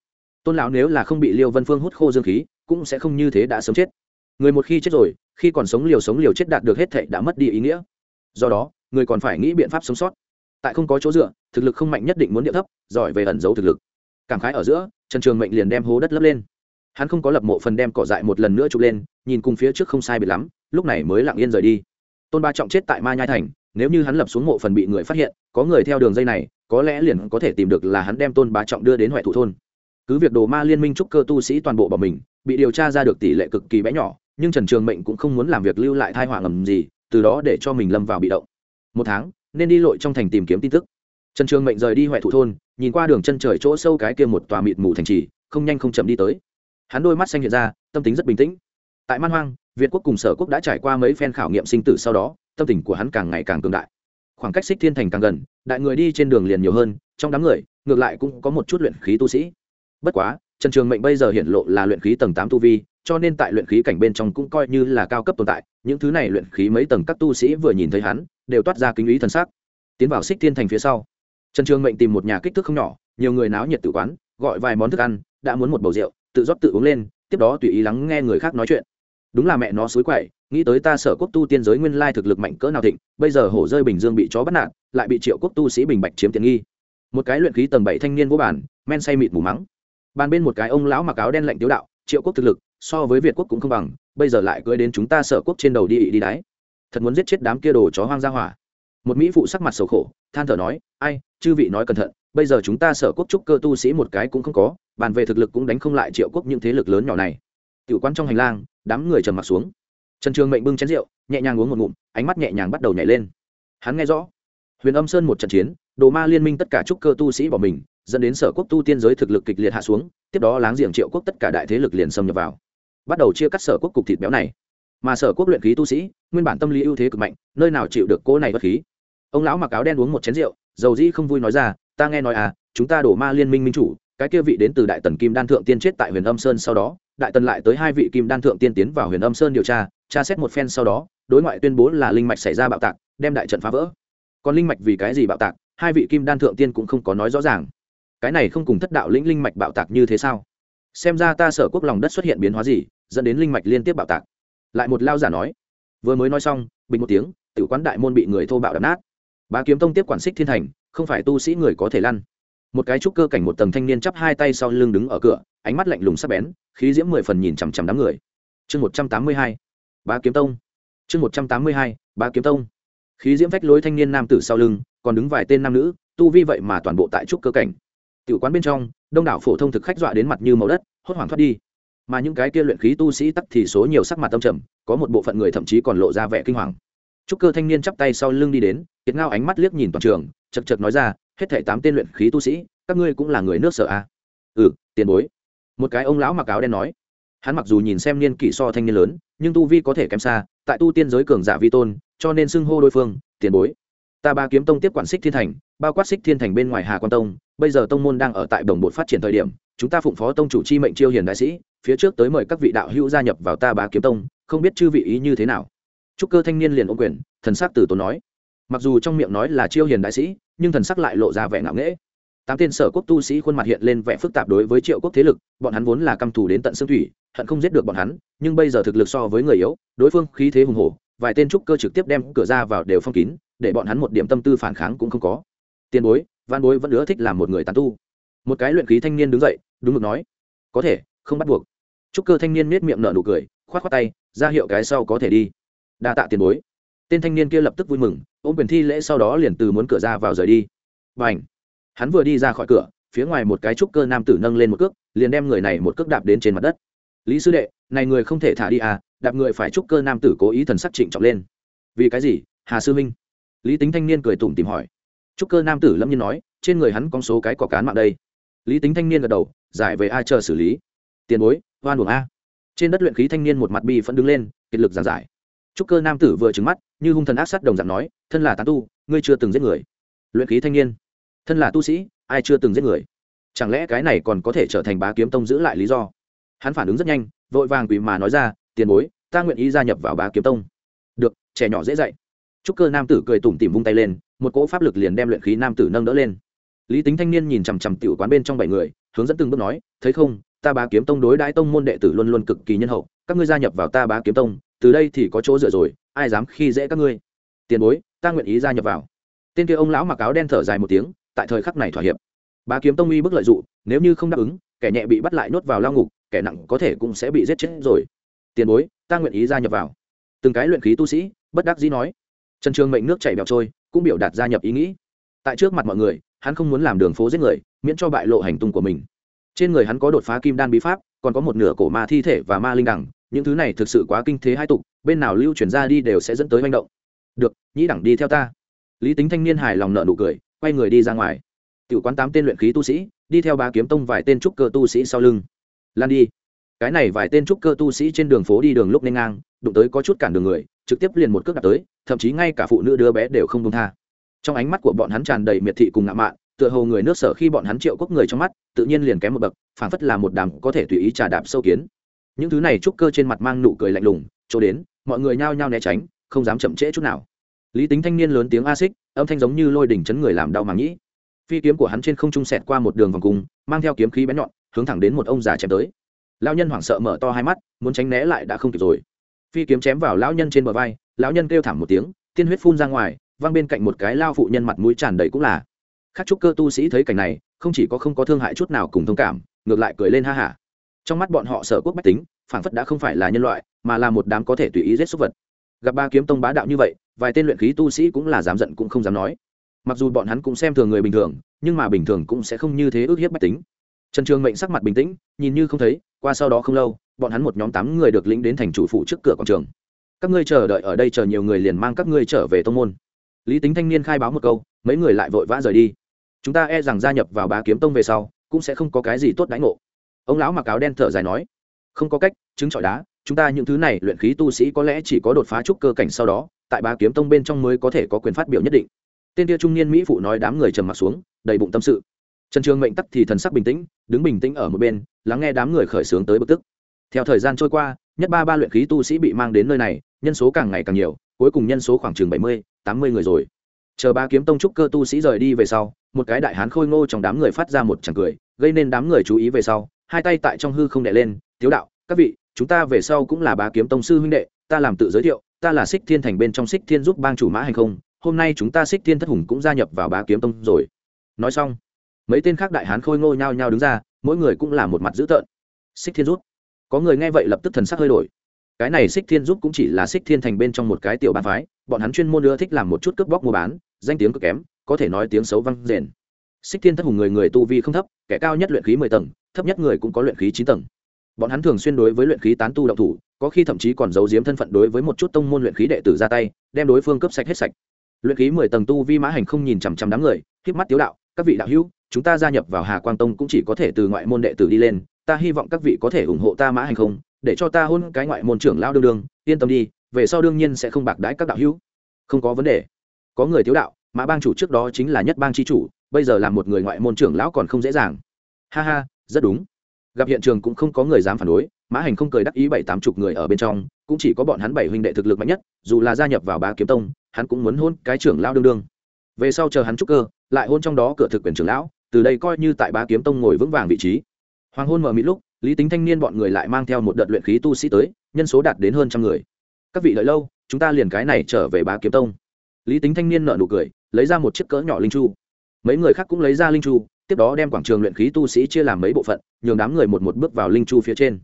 Speaker 1: Tôn lão nếu là không bị liêu vân phương hút khô dương khí, cũng sẽ không như thế đã sớm chết. Người một khi chết rồi, khi còn sống liều sống liều chết đạt được hết thệ đã mất đi ý nghĩa. Do đó, người còn phải nghĩ biện pháp sống sót. Tại không có chỗ dựa, thực lực không mạnh nhất định muốn địa thấp, giỏi về ẩn giấu thực lực. Cảm khái ở giữa, trần trường mệnh liền đem hố đất lấp lên hắn không có lập mộ phần đem cỏ dại một lần nữa chụp lên, nhìn cùng phía trước không sai biệt lắm, lúc này mới lặng yên rời đi. Tôn ba trọng chết tại ma nhai thành, nếu như hắn lập xuống mộ phần bị người phát hiện, có người theo đường dây này, có lẽ liền có thể tìm được là hắn đem tôn Ba trọng đưa đến huệ thủ thôn. Cứ việc đồ ma liên minh trúc cơ tu sĩ toàn bộ bỏ mình, bị điều tra ra được tỷ lệ cực kỳ bé nhỏ, nhưng trần trường mệnh cũng không muốn làm việc lưu lại thai họa ngầm gì, từ đó để cho mình lâm vào bị động. Một tháng, nên đi lội trong thành tìm kiếm tin tức. Trần trường mệnh rời đi huệ thủ thôn, nhìn qua đường chân trời chỗ sâu cái kia một tòa mịt mù thành trì, không nhanh không chậm đi tới hắn đôi mắt xanh hiện ra, tâm tính rất bình tĩnh. Tại man hoang, việt quốc cùng sở quốc đã trải qua mấy phen khảo nghiệm sinh tử sau đó, tâm tình của hắn càng ngày càng cường đại. Khoảng cách xích thiên thành càng gần, đại người đi trên đường liền nhiều hơn, trong đám người, ngược lại cũng có một chút luyện khí tu sĩ. Bất quá, trần trường mệnh bây giờ hiện lộ là luyện khí tầng tám tu vi, cho nên tại luyện khí cảnh bên trong cũng coi như là cao cấp tồn tại, những thứ này luyện khí mấy tầng các tu sĩ vừa nhìn thấy hắn, đều toát ra kính ý thần sắc. Tiến vào xích thiên thành phía sau, trần trường mệnh tìm một nhà kích thước không nhỏ, nhiều người náo nhiệt tự quán, gọi vài món thức ăn, đã muốn một bầu rượu tự rót tự uống lên, tiếp đó tùy ý lắng nghe người khác nói chuyện. Đúng là mẹ nó xối quậy, nghĩ tới ta sở quốc tu tiên giới nguyên lai thực lực mạnh cỡ nào thịnh, bây giờ hổ rơi bình dương bị chó bắt nạt, lại bị triệu quốc tu sĩ bình bạch chiếm tiện nghi. Một cái luyện khí tầng bảy thanh niên vô bản, men say mịt mù mắng. Bàn bên một cái ông lão mặc áo đen lạnh tiếu đạo, triệu quốc thực lực, so với việt quốc cũng không bằng, bây giờ lại cưỡi đến chúng ta sở quốc trên đầu đi đi đáy thật muốn giết chết đám kia đồ chó hoang ra hỏa. Một mỹ phụ sắc mặt sầu khổ, than thở nói, ai, chư vị nói cẩn thận, bây giờ chúng ta sở quốc trúc cơ tu sĩ một cái cũng không có bàn về thực lực cũng đánh không lại triệu quốc những thế lực lớn nhỏ này. Tiểu quan trong hành lang, đám người trầm mặt xuống. Trần trường mệnh bưng chén rượu, nhẹ nhàng uống một ngụm, ánh mắt nhẹ nhàng bắt đầu nhảy lên. Hắn nghe rõ, huyền âm sơn một trận chiến, đồ ma liên minh tất cả trúc cơ tu sĩ bỏ mình, dẫn đến sở quốc tu tiên giới thực lực kịch liệt hạ xuống, tiếp đó láng giềng triệu quốc tất cả đại thế lực liền xâm nhập vào. Bắt đầu chia cắt sở quốc cục thịt béo này. Mà sở quốc luyện khí tu sĩ, nguyên bản tâm lý ưu thế cực mạnh, nơi nào chịu được cô này bất khí. Ông lão mặc áo đen uống một chén rượu, dầu dĩ không vui nói ra, ta nghe nói à chúng ta đổ ma liên minh minh chủ cái kia vị đến từ đại tần kim đan thượng tiên chết tại huyền âm sơn sau đó, đại tần lại tới hai vị kim đan thượng tiên tiến vào huyền âm sơn điều tra tra xét một phen sau đó, đối ngoại tuyên bố là linh mạch xảy ra bạo tạc, đem đại trận phá vỡ. Còn linh mạch vì cái gì bạo tạc, hai vị kim đan thượng tiên cũng không có nói rõ ràng. Cái này không cùng thất đạo lĩnh linh mạch bạo tạc như thế sao? Xem ra ta sở quốc lòng đất xuất hiện biến hóa gì, dẫn đến linh mạch liên tiếp bạo tạc. Lại một lao giả nói. Vừa mới nói xong, bình một tiếng tự quán đại môn bị người thô bạo đập nát. Bá kiếm tông tiếp quản xích thiên thành, không phải tu sĩ người có thể lăn một cái trúc cơ cảnh một tầng thanh niên chắp hai tay sau lưng đứng ở cửa, ánh mắt lạnh lùng sắc bén, khí diễm mười phần nhìn chằm chằm đám người. Chương một trăm tám mươi hai ba kiếm tông. Chương một trăm tám mươi hai ba kiếm tông. Khí diễm vách lối thanh niên nam tử sau lưng, còn đứng vài tên nam nữ, tu vi vậy mà toàn bộ tại trúc cơ cảnh. Tiểu quán bên trong, đông đảo phổ thông thực khách dọa đến mặt như màu đất, hốt hoảng thoát đi. Mà những cái kia luyện khí tu sĩ tắt thì số nhiều sắc mặt tâm trầm, có một bộ phận người thậm chí còn lộ ra vẻ kinh hoàng. Trúc cơ thanh niên chắp tay sau lưng đi đến, kiệt ngao ánh mắt liếc nhìn toàn trường, chật chật nói ra hết thảy tám tên luyện khí tu sĩ, các ngươi cũng là người nước sở a à? ừ tiền bối. Một cái ông lão mặc áo đen nói. Hắn mặc dù nhìn xem niên kỷ so thanh niên lớn, nhưng tu vi có thể kém xa, tại tu tiên giới cường giả vi tôn, cho nên xưng hô đối phương, tiền bối. Ta ba kiếm tông tiếp quản xích thiên thành, bao quát xích thiên thành bên ngoài hà quan tông, bây giờ tông môn đang ở tại đồng bột phát triển thời điểm, chúng ta phụng phó tông chủ chi mệnh chiêu hiền đại sĩ, phía trước tới mời các vị đạo hữu gia nhập vào ta bá kiếm tông, không biết chư vị ý như thế nào. Trúc cơ thanh niên liền ôm quyền, thần sắc từ tốn nói. Mặc dù trong miệng nói là chiêu hiền đại sĩ nhưng thần sắc lại lộ ra vẻ ngạo nghễ. Tám tên sở quốc tu sĩ khuôn mặt hiện lên vẻ phức tạp đối với triệu quốc thế lực, bọn hắn vốn là căm thù đến tận xương thủy, hận không giết được bọn hắn, nhưng bây giờ thực lực so với người yếu, đối phương khí thế hùng hổ, vài tên trúc cơ trực tiếp đem cửa ra vào đều phong kín, để bọn hắn một điểm tâm tư phản kháng cũng không có. Tiền bối văn bối vẫn ưa thích làm một người tàn tu. Một cái luyện khí thanh niên đứng dậy, đúng mực nói, có thể, không bắt buộc. Trúc cơ thanh niên miết miệng nở nụ cười, khoát khoát tay, ra hiệu cái sau có thể đi. Đa tạ tiền bối tên thanh niên kia lập tức vui mừng, ôm quyền thi lễ sau đó liền từ muốn cửa ra vào rời đi. Và ảnh hắn vừa đi ra khỏi cửa, phía ngoài một cái trúc cơ nam tử nâng lên một cước, liền đem người này một cước đạp đến trên mặt đất. Lý sư đệ, này người không thể thả đi à đạp người phải trúc cơ nam tử cố ý thần sắc trịnh trọng lên. Vì cái gì, hà sư minh? Lý tính thanh niên cười tủm tìm hỏi. Trúc cơ nam tử lâm nhiên nói, trên người hắn có số cái cỏ cán mạng đây. Lý tính thanh niên gật đầu, giải về ai chờ xử lý. Tiền bối, oan buồng a. Trên đất luyện khí thanh niên một mặt bi vẫn đứng lên, kiệt lực giảng giải trúc cơ nam tử vừa trừng mắt, như hung thần ác sát đồng dạng nói, thân là tán tu, ngươi chưa từng giết người. Luyện khí thanh niên. Thân là tu sĩ, ai chưa từng giết người? Chẳng lẽ cái này còn có thể trở thành bá kiếm tông giữ lại lý do? Hắn phản ứng rất nhanh, vội vàng quỳ mà nói ra, tiền bối, ta nguyện ý gia nhập vào bá kiếm tông. Được, trẻ nhỏ dễ dạy. Trúc cơ nam tử cười tủm tỉm vung tay lên, một cỗ pháp lực liền đem luyện khí nam tử nâng đỡ lên. Lý tính thanh niên nhìn chằm chằm tiểu quán bên trong bảy người, hướng dẫn từng bước nói, thấy không, ta bá kiếm tông đối đãi tông môn đệ tử luôn luôn cực kỳ nhân hậu, các ngươi gia nhập vào ta bá kiếm tông từ đây thì có chỗ dựa rồi, ai dám khi dễ các ngươi? Tiền bối, ta nguyện ý gia nhập vào. Tên kia ông lão mặc áo đen thở dài một tiếng, tại thời khắc này thỏa hiệp. Bá kiếm tông uy bức lợi d ụ nếu như không đáp ứng, kẻ nhẹ bị bắt lại nhốt vào lao ngục, kẻ nặng có thể cũng sẽ bị giết chết rồi. Tiền bối, ta nguyện ý gia nhập vào. Từng cái luyện khí tu sĩ, bất đắc dĩ nói. Trần trường mệnh nước chảy bẹo trôi, cũng biểu đạt gia nhập ý nghĩ. Tại trước mặt mọi người, hắn không muốn làm đường phố giết người, miễn cho bại lộ hành tung của mình. Trên người hắn có đột phá kim đan bí pháp, còn có một nửa cổ ma thi thể và ma linh đẳng những thứ này thực sự quá kinh thế hai tục, bên nào lưu chuyển ra đi đều sẽ dẫn tới manh động. Được, nhĩ đẳng đi theo ta. Lý tính thanh niên hài lòng nợ nụ cười, quay người đi ra ngoài. Tiểu quán tám tên luyện khí tu sĩ, đi theo ba kiếm tông vài tên trúc cơ tu sĩ sau lưng. Lan đi. Cái này vài tên trúc cơ tu sĩ trên đường phố đi đường lúc nên ngang, đụng tới có chút cản đường người, trực tiếp liền một cước đặt tới, thậm chí ngay cả phụ nữ đứa bé đều không đông tha. Trong ánh mắt của bọn hắn tràn đầy miệt thị cùng ngạo mạn, tựa hồ người nước sở khi bọn hắn triệu quốc người trong mắt, tự nhiên liền kém một bậc, phảng phất là một đám có thể tùy ý trà đạp sâu kiến những thứ này trúc cơ trên mặt mang nụ cười lạnh lùng, chỗ đến, mọi người nhao nhao né tránh, không dám chậm trễ chút nào. Lý tính thanh niên lớn tiếng a xích, âm thanh giống như lôi đỉnh chấn người làm đau màng nhĩ phi kiếm của hắn trên không trung sẹt qua một đường vòng cung, mang theo kiếm khí bén nhọn, hướng thẳng đến một ông già chém tới. Lão nhân hoảng sợ mở to hai mắt, muốn tránh né lại đã không kịp rồi. Phi kiếm chém vào lão nhân trên bờ vai, lão nhân kêu thảm một tiếng, tiên huyết phun ra ngoài, văng bên cạnh một cái lao phụ nhân mặt mũi tràn đầy cũng là. Khác trúc cơ tu sĩ thấy cảnh này, không chỉ có không có thương hại chút nào cùng thông cảm, ngược lại cười lên ha hả trong mắt bọn họ sở quốc bách tính phản phất đã không phải là nhân loại, mà là một đám có thể tùy ý giết súc vật. Gặp ba kiếm tông bá đạo như vậy, vài tên luyện khí tu sĩ cũng là dám giận cũng không dám nói. Mặc dù bọn hắn cũng xem thường người bình thường, nhưng mà bình thường cũng sẽ không như thế ước hiếp bách tính. Trần trường mệnh sắc mặt bình tĩnh, nhìn như không thấy, qua sau đó không lâu, bọn hắn một nhóm tám người được lĩnh đến thành chủ phụ trước cửa quảng trường. Các ngươi chờ đợi ở đây chờ nhiều người liền mang các ngươi trở về tông môn. Lý tính thanh niên khai báo một câu, mấy người lại vội vã rời đi. Chúng ta e rằng gia nhập vào bá kiếm tông về sau, cũng sẽ không có cái gì tốt đánh ngộ ông lão mặc áo đen thở dài nói, không có cách chứng trọi đá, chúng ta những thứ này luyện khí tu sĩ có lẽ chỉ có đột phá trúc cơ cảnh sau đó, tại ba kiếm tông bên trong mới có thể có quyền phát biểu nhất định. Tên tia trung niên mỹ phụ nói đám người trầm mặc xuống, đầy bụng tâm sự. Trần trường mệnh tắc thì thần sắc bình tĩnh, đứng bình tĩnh ở một bên, lắng nghe đám người khởi xướng tới bực tức. Theo thời gian trôi qua, nhất ba ba luyện khí tu sĩ bị mang đến nơi này, nhân số càng ngày càng nhiều, cuối cùng nhân số khoảng chừng bảy mươi, tám mươi người rồi. Chờ ba kiếm tông trúc cơ tu sĩ rời đi về sau, một cái đại hán khôi ngô trong đám người phát ra một chẳng cười, gây nên đám người chú ý về sau hai tay tại trong hư không đệ lên, tiếu đạo, các vị, chúng ta về sau cũng là bá kiếm tông sư huynh đệ, ta làm tự giới thiệu, ta là xích thiên thành bên trong xích thiên giúp bang chủ mã hành không, hôm nay chúng ta xích thiên thất hùng cũng gia nhập vào bá kiếm tông rồi. Nói xong, mấy tên khác đại hán khôi ngô nhao nhao đứng ra, mỗi người cũng là một mặt dữ tợn. Xích thiên giúp? Có người nghe vậy lập tức thần sắc hơi đổi. Cái này xích thiên giúp cũng chỉ là xích thiên thành bên trong một cái tiểu bàn phái, bọn hắn chuyên môn ưa thích làm một chút cướp bóc mua bán, danh tiếng cực kém, có thể nói tiếng xấu văng rền xích thiên thất hùng người người tu vi không thấp, kẻ cao nhất luyện khí mười tầng, thấp nhất người cũng có luyện khí chín tầng. Bọn hắn thường xuyên đối với luyện khí tán tu động thủ, có khi thậm chí còn giấu giếm thân phận đối với một chút tông môn luyện khí đệ tử ra tay, đem đối phương cấp sạch hết sạch. Luyện khí mười tầng tu vi mã hành không nhìn chằm chằm đám người k mắt tiếu đạo, các vị đạo hữu, chúng ta gia nhập vào hà quang tông cũng chỉ có thể từ ngoại môn đệ tử đi lên, ta hy vọng các vị có thể ủng hộ ta mã hành không, để cho ta hôn cái ngoại môn trưởng lao đương đương, yên tâm đi, về sau đương nhiên sẽ không bạc đãi các đạo hữu. Không có vấn đề. Có người tiếu đạo, mã bang chủ trước đó chính là nhất bang c h i chủ bây giờ làm một người ngoại môn trưởng lão còn không dễ dàng. Ha ha, rất đúng. Gặp hiện trường cũng không có người dám phản đối, mã hành không cười đắc ý bảy tám chục người ở bên trong, cũng chỉ có bọn hắn bảy huynh đệ thực lực mạnh nhất, dù là gia nhập vào bá kiếm tông, hắn cũng muốn hôn cái trưởng lão đương đương. Về sau chờ hắn trúc cơ, lại hôn trong đó cửa thực quyền trưởng lão, từ đây coi như tại bá kiếm tông ngồi vững vàng vị trí. Hoàng hôn mở mịt lúc, lý tính thanh niên bọn người lại mang theo một đợt luyện khí tu sĩ tới, nhân số đạt đến hơn trăm người. Các vị đợi lâu, chúng ta liền cái này trở về bá kiếm tông. Lý tính thanh niên nợ nụ cười, lấy ra một chiếc cỡ nhỏ linh chu mấy người khác cũng lấy ra linh chu, tiếp đó đem quảng trường luyện khí tu sĩ chia làm mấy bộ phận, nhường đám người một một bước vào linh chu phía trên.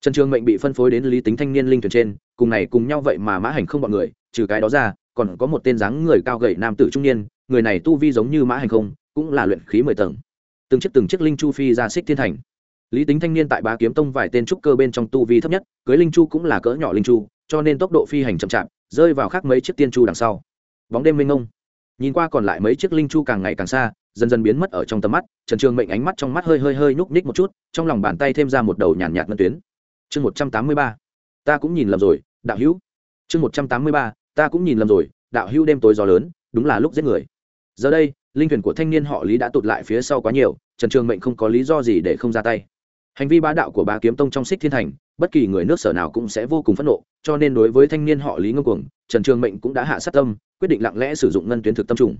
Speaker 1: Trần trường mệnh bị phân phối đến lý tính thanh niên linh thuyền trên, cùng này cùng nhau vậy mà mã hành không bọn người, trừ cái đó ra, còn có một tên dáng người cao gầy nam tử trung niên, người này tu vi giống như mã hành không, cũng là luyện khí mười tầng. Từng chiếc từng chiếc linh chu phi ra xích thiên thành. Lý tính thanh niên tại bá kiếm tông vài tên trúc cơ bên trong tu vi thấp nhất, cưới linh chu cũng là cỡ nhỏ linh chu, cho nên tốc độ phi hành chậm chạp, rơi vào khác mấy chiếc tiên chu đằng sau. Bóng đêm mênh ngông nhìn qua còn lại mấy chiếc linh chu càng ngày càng xa, dần dần biến mất ở trong tầm mắt, trần trường mệnh ánh mắt trong mắt hơi hơi hơi nhúc nhích một chút, trong lòng bàn tay thêm ra một đầu nhàn nhạt ngân tuyến. Chương một trăm tám mươi ba, ta cũng nhìn lầm rồi, đạo hữu. Chương một trăm tám mươi ba, ta cũng nhìn lầm rồi, đạo hữu đêm tối gió lớn, đúng là lúc giết người. Giờ đây, linh thuyền của thanh niên họ lý đã tụt lại phía sau quá nhiều, trần trường mệnh không có lý do gì để không ra tay. Hành vi bá đạo của bá kiếm tông trong xích thiên thành bất kỳ người nước sở nào cũng sẽ vô cùng phẫn nộ, cho nên đối với thanh niên họ lý ngông cuồng, trần trường mệnh cũng đã hạ sát tâm, quyết định lặng lẽ sử dụng ngân tuyến thực tâm trùng.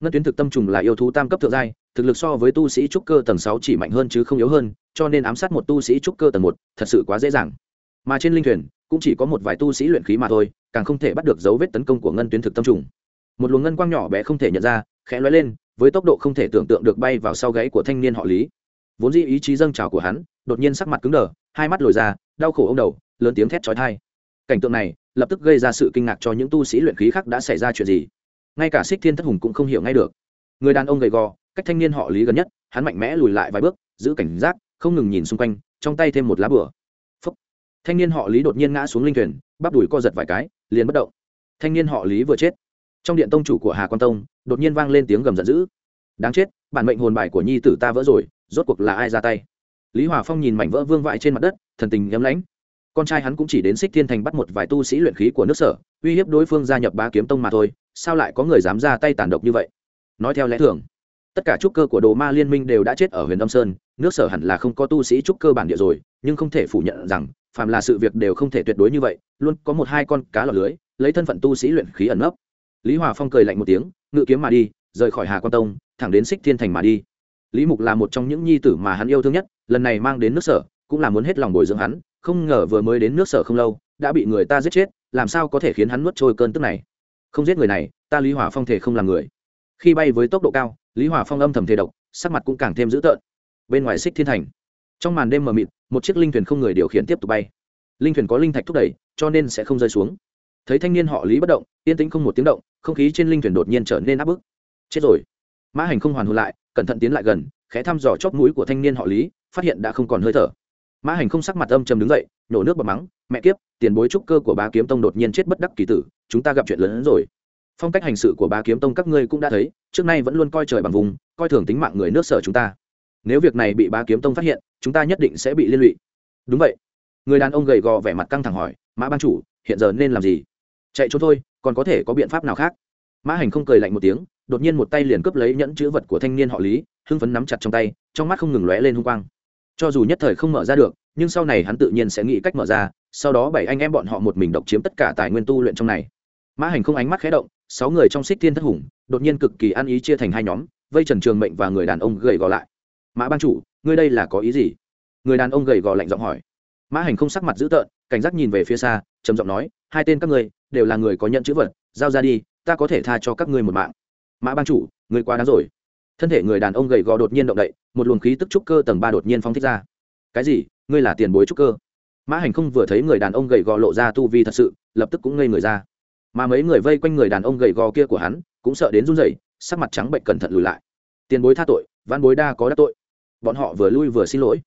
Speaker 1: Ngân tuyến thực tâm trùng là yêu thú tam cấp thượng giai, thực lực so với tu sĩ trúc cơ tầng sáu chỉ mạnh hơn chứ không yếu hơn, cho nên ám sát một tu sĩ trúc cơ tầng một thật sự quá dễ dàng. Mà trên linh thuyền, cũng chỉ có một vài tu sĩ luyện khí mà thôi, càng không thể bắt được dấu vết tấn công của ngân tuyến thực tâm trùng. Một luồng ngân quang nhỏ bé không thể nhận ra, khẽ lóe lên, với tốc độ không thể tưởng tượng được bay vào sau gáy của thanh niên họ lý. Vốn dĩ ý chí dâng trào của hắn, đột nhiên sắc mặt cứng đờ, hai mắt lồi ra đau khổ ông đầu, lớn tiếng thét chói tai. Cảnh tượng này lập tức gây ra sự kinh ngạc cho những tu sĩ luyện khí khác đã xảy ra chuyện gì. Ngay cả xích thiên thất hùng cũng không hiểu ngay được. Người đàn ông gầy gò, cách thanh niên họ lý gần nhất, hắn mạnh mẽ lùi lại vài bước, giữ cảnh giác, không ngừng nhìn xung quanh, trong tay thêm một lá bửa Phúc. thanh niên họ lý đột nhiên ngã xuống linh thuyền, bắp đùi co giật vài cái, liền bất động. Thanh niên họ lý vừa chết. Trong điện tông chủ của hà quan tông, đột nhiên vang lên tiếng gầm giận dữ. Đáng chết, bản mệnh hồn bài của nhi tử ta vỡ rồi, rốt cuộc là ai ra tay? Lý hòa phong nhìn mảnh vỡ vương vãi trên mặt đất, thần tình nhấm lãnh. Con trai hắn cũng chỉ đến xích thiên thành bắt một vài tu sĩ luyện khí của nước sở, uy hiếp đối phương gia nhập ba kiếm tông mà thôi, sao lại có người dám ra tay tàn độc như vậy? Nói theo lẽ thường, tất cả trúc cơ của đồ ma liên minh đều đã chết ở huyền âm sơn, nước sở hẳn là không có tu sĩ trúc cơ bản địa rồi, nhưng không thể phủ nhận rằng, phàm là sự việc đều không thể tuyệt đối như vậy, luôn có một hai con cá lọc lưới, lấy thân phận tu sĩ luyện khí ẩn nấp. Lý hòa phong cười lạnh một tiếng, ngự kiếm mà đi, rời khỏi hà quan tông, thẳng đến xích thiên thành mà đi. Lý mục là một trong những nhi tử mà hắn yêu thương nhất lần này mang đến nước sở, cũng là muốn hết lòng bồi dưỡng hắn, không ngờ vừa mới đến nước sở không lâu, đã bị người ta giết chết, làm sao có thể khiến hắn nuốt trôi cơn tức này? Không giết người này, ta lý hỏa phong thể không làm người. Khi bay với tốc độ cao, lý hỏa phong âm thầm thể độc, sắc mặt cũng càng thêm dữ tợn. Bên ngoài xích thiên thành, trong màn đêm mờ mịt, một chiếc linh thuyền không người điều khiển tiếp tục bay. Linh thuyền có linh thạch thúc đẩy, cho nên sẽ không rơi xuống. Thấy thanh niên họ lý bất động, yên tĩnh không một tiếng động, không khí trên linh thuyền đột nhiên trở nên áp bức. Chết rồi. Mã hành không hoàn hồn lại, cẩn thận tiến lại gần khẽ thăm dò chóp mũi của thanh niên họ lý, phát hiện đã không còn hơi thở. Mã hành không sắc mặt âm trầm đứng dậy nhổ nước bọt mắng, mẹ kiếp, tiền bối trúc cơ của bá kiếm tông đột nhiên chết bất đắc kỳ tử, chúng ta gặp chuyện lớn hơn rồi. Phong cách hành sự của bá kiếm tông các ngươi cũng đã thấy, trước nay vẫn luôn coi trời bằng vùng, coi thường tính mạng người nước sở chúng ta. Nếu việc này bị bá kiếm tông phát hiện, chúng ta nhất định sẽ bị liên lụy. Đúng vậy. Người đàn ông gầy gò vẻ mặt căng thẳng hỏi, mã ban chủ, hiện giờ nên làm gì? Chạy trốn thôi, còn có thể có biện pháp nào khác. Mã hành không cười lạnh một tiếng, đột nhiên một tay liền cướp lấy nhẫn chữ vật của thanh niên họ lý hưng phấn nắm chặt trong tay, trong mắt không ngừng lóe lên hung quang. Cho dù nhất thời không mở ra được, nhưng sau này hắn tự nhiên sẽ nghĩ cách mở ra, sau đó bảy anh em bọn họ một mình độc chiếm tất cả tài nguyên tu luyện trong này. Mã hành không ánh mắt khé động, sáu người trong xích thiên thất hùng, đột nhiên cực kỳ ăn ý chia thành hai nhóm, vây trần trường mệnh và người đàn ông gầy gò lại. Mã ban chủ, ngươi đây là có ý gì? Người đàn ông gầy gò lạnh giọng hỏi. Mã hành không sắc mặt dữ tợn, cảnh giác nhìn về phía xa, trầm giọng nói, hai tên các ngươi đều là người có nhận chữ vật, giao ra đi, ta có thể tha cho các ngươi một mạng. Mã ban chủ, ngươi quá đáng rồi thân thể người đàn ông gầy gò đột nhiên động đậy, một luồng khí tức trúc cơ tầng ba đột nhiên phóng thích ra. Cái gì? Ngươi là tiền bối trúc cơ? Mã hành không vừa thấy người đàn ông gầy gò lộ ra tu vi thật sự, lập tức cũng ngây người ra. Mà mấy người vây quanh người đàn ông gầy gò kia của hắn, cũng sợ đến run rẩy, sắc mặt trắng bệnh cẩn thận lùi lại. Tiền bối tha tội văn bối đa có đắc tội. Bọn họ vừa lui vừa xin lỗi.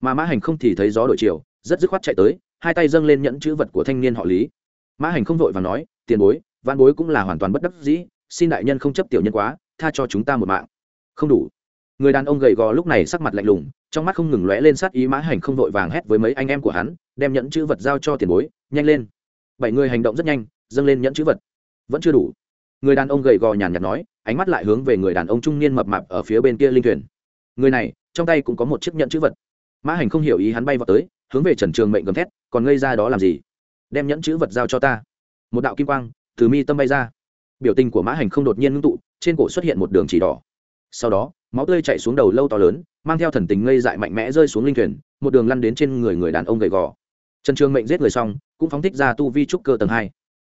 Speaker 1: Mà mã hành không thì thấy gió đổi chiều, rất dứt khoát chạy tới, hai tay dâng lên nhẫn chữ vật của thanh niên họ lý. Mã hành không vội và nói, tiền bối văn bối cũng là hoàn toàn bất đắc dĩ, xin đại nhân không chấp tiểu nhân quá, tha cho chúng ta một mạng không đủ. Người đàn ông gầy gò lúc này sắc mặt lạnh lùng, trong mắt không ngừng lóe lên sát ý mã hành không vội vàng hét với mấy anh em của hắn, đem nhẫn chữ vật giao cho tiền bối, nhanh lên. Bảy người hành động rất nhanh, dâng lên nhẫn chữ vật. Vẫn chưa đủ. Người đàn ông gầy gò nhàn nhạt nói, ánh mắt lại hướng về người đàn ông trung niên mập mạp ở phía bên kia linh thuyền. Người này, trong tay cũng có một chiếc nhẫn chữ vật. Mã hành không hiểu ý hắn bay vào tới, hướng về trần trường mệnh gầm thét, còn ngây ra đó làm gì? Đem nhẫn chữ vật giao cho ta. Một đạo kim quang từ mi tâm bay ra. Biểu tình của mã hành không đột nhiên ngưng tụ, trên cổ xuất hiện một đường chỉ đỏ sau đó, máu tươi chạy xuống đầu lâu to lớn, mang theo thần tình ngây dại mạnh mẽ rơi xuống linh thuyền, một đường lăn đến trên người người đàn ông gầy gò. Trần trường mệnh giết người xong, cũng phóng thích ra tu vi trúc cơ tầng hai.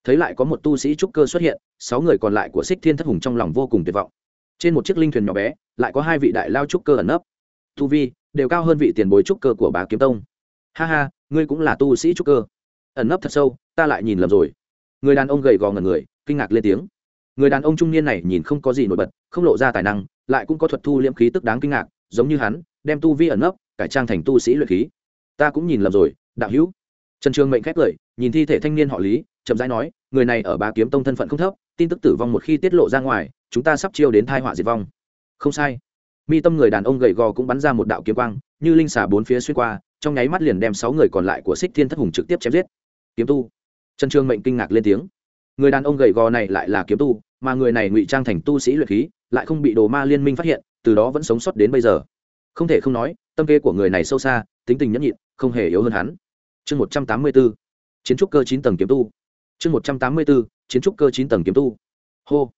Speaker 1: Thấy lại có một tu sĩ trúc cơ xuất hiện, sáu người còn lại của xích thiên thất hùng trong lòng vô cùng tuyệt vọng. Trên một chiếc linh thuyền nhỏ bé, lại có hai vị đại lao trúc cơ ẩn nấp. Tu vi đều cao hơn vị tiền bối trúc cơ của bà kiếm tông. Ha ha, ngươi cũng là tu sĩ trúc cơ. Ẩn nấp thật sâu, ta lại nhìn lầm rồi. Người đàn ông gầy gò ngần người, kinh ngạc lên tiếng. Người đàn ông trung niên này nhìn không có gì nổi bật, không lộ ra tài năng lại cũng có thuật thu liễm khí tức đáng kinh ngạc, giống như hắn, đem tu vi ẩn nấp, cải trang thành tu sĩ luyện khí. Ta cũng nhìn lầm rồi, đạo hữu. Trần trường mệnh khép cười, nhìn thi thể thanh niên họ lý, chậm rãi nói, người này ở ba kiếm tông thân phận không thấp, tin tức tử vong một khi tiết lộ ra ngoài, chúng ta sắp chiêu đến thai họa diệt vong. Không sai. Mi tâm người đàn ông gầy gò cũng bắn ra một đạo kiếm quang, như linh xà bốn phía xuyên qua, trong nháy mắt liền đem sáu người còn lại của xích thiên thất hùng trực tiếp chém giết. Kiếm tu. Trần trường mệnh kinh ngạc lên tiếng. Người đàn ông gầy gò này lại là kiếm tu mà người này ngụy trang thành tu sĩ luyện khí, lại không bị đồ ma liên minh phát hiện, từ đó vẫn sống sót đến bây giờ. Không thể không nói, tâm kế của người này sâu xa, tính tình nhẫn nhịn, không hề yếu hơn hắn. Chương một trăm tám mươi b ố chiến trúc cơ chín tầng kiếm tu. Chương một trăm tám mươi b ố chiến trúc cơ chín tầng kiếm tu. Hô.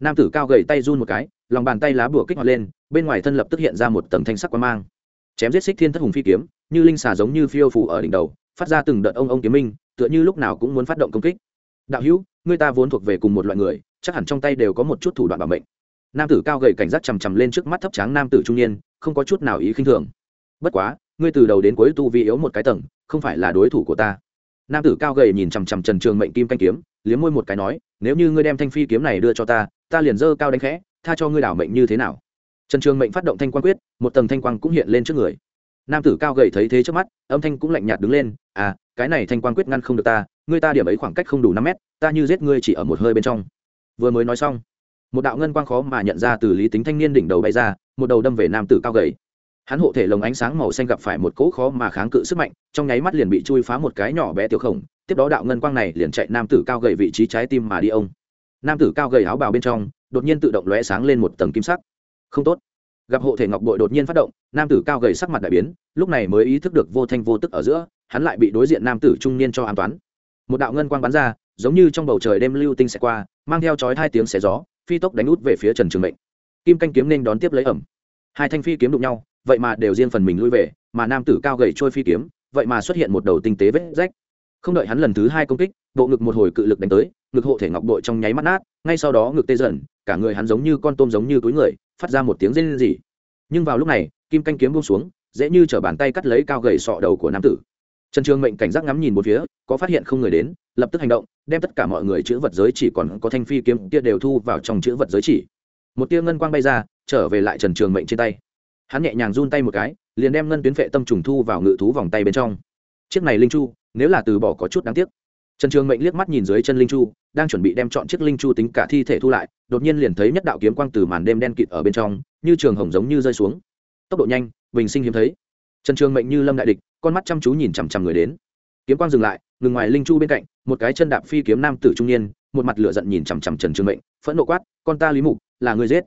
Speaker 1: Nam tử cao gầy tay run một cái, lòng bàn tay lá bùa kích hoạt lên, bên ngoài thân lập tức hiện ra một tầng thanh sắc quang mang. Chém giết xích thiên thất hùng phi kiếm, như linh xà giống như phiêu phủ ở đỉnh đầu, phát ra từng đợt ông ông kiếm minh, tựa như lúc nào cũng muốn phát động công kích. Đạo hữu, người ta vốn thuộc về cùng một loại người chắc hẳn trong tay đều có một chút thủ đoạn bảo mệnh. Nam tử cao gầy cảnh giác chằm chằm lên trước mắt thấp tráng nam tử trung niên, không có chút nào ý khinh thường. Bất quá, ngươi từ đầu đến cuối tu vi yếu một cái tầng, không phải là đối thủ của ta. Nam tử cao gầy nhìn chằm chằm trần trường mệnh kim canh kiếm, liếm môi một cái nói, nếu như ngươi đem thanh phi kiếm này đưa cho ta ta liền dơ cao đánh khẽ, tha cho ngươi đảo mệnh như thế nào? Trần trường mệnh phát động thanh quan quyết, một tầng thanh quang cũng hiện lên trước người. Nam tử cao gầy thấy thế trước mắt, âm thanh cũng lạnh nhạt đứng lên à cái này thanh quan quyết ngăn không được ta, ngươi ta điểm ấy khoảng cách không đủ năm mét, ta như giết ngươi chỉ ở một hơi bên trong vừa mới nói xong, một đạo ngân quang khó mà nhận ra từ lý tính thanh niên đỉnh đầu bay ra, một đầu đâm về nam tử cao gầy. Hắn hộ thể lồng ánh sáng màu xanh gặp phải một cỗ khó mà kháng cự sức mạnh, trong nháy mắt liền bị chui phá một cái nhỏ bé tiểu khổng, tiếp đó đạo ngân quang này liền chạy nam tử cao gầy vị trí trái tim mà đi ông. Nam tử cao gầy áo bào bên trong, đột nhiên tự động lóe sáng lên một tầng kim sắc. Không tốt. Gặp hộ thể ngọc bội đột nhiên phát động, nam tử cao gầy sắc mặt đại biến, lúc này mới ý thức được vô thanh vô tức ở giữa, hắn lại bị đối diện nam tử trung niên cho an toán một đạo ngân quang bắn ra, giống như trong bầu trời đêm lưu tinh sẽ qua mang theo chói hai tiếng xé gió, phi tốc đánh út về phía trần trường mệnh. Kim canh kiếm nên đón tiếp lấy ẩm. Hai thanh phi kiếm đụng nhau, vậy mà đều riêng phần mình lui về, mà nam tử cao gầy trôi phi kiếm, vậy mà xuất hiện một đầu tinh tế vết rách. Không đợi hắn lần thứ hai công kích, bộ ngực một hồi cự lực đánh tới, ngực hộ thể ngọc bội trong nháy mắt nát, ngay sau đó ngực tê dần, cả người hắn giống như con tôm giống như túi người, phát ra một tiếng rên rỉ. Nhưng vào lúc này, kim canh kiếm buông xuống, dễ như t bàn tay cắt lấy cao gầy sọ đầu của nam tử. Trần trường mệnh cảnh giác ngắm nhìn một phía, có phát hiện không người đến lập tức hành động, đem tất cả mọi người chữ vật giới chỉ còn có thanh phi kiếm kia đều thu vào trong chữ vật giới chỉ. Một tia ngân quang bay ra, trở về lại trần trường mệnh trên tay. Hắn nhẹ nhàng run tay một cái, liền đem ngân tuyến phệ tâm trùng thu vào ngự thú vòng tay bên trong. Chiếc này linh chu, nếu là từ bỏ có chút đáng tiếc. Trần trường mệnh liếc mắt nhìn dưới chân linh chu, đang chuẩn bị đem chọn chiếc linh chu tính cả thi thể thu lại, đột nhiên liền thấy nhất đạo kiếm quang từ màn đêm đen kịt ở bên trong, như trường hồng giống như rơi xuống. Tốc độ nhanh, bình sinh hiếm thấy. Trần trường mệnh như lâm đại địch, con mắt chăm chú nhìn chằm chằm người đến. Kiếm quang dừng lại, ngừng ngoài linh chu bên cạnh một cái chân đạp phi kiếm nam tử trung niên, một mặt lửa giận nhìn chằm chằm trần trường mệnh, phẫn nộ quát, con ta lý mục, là người giết.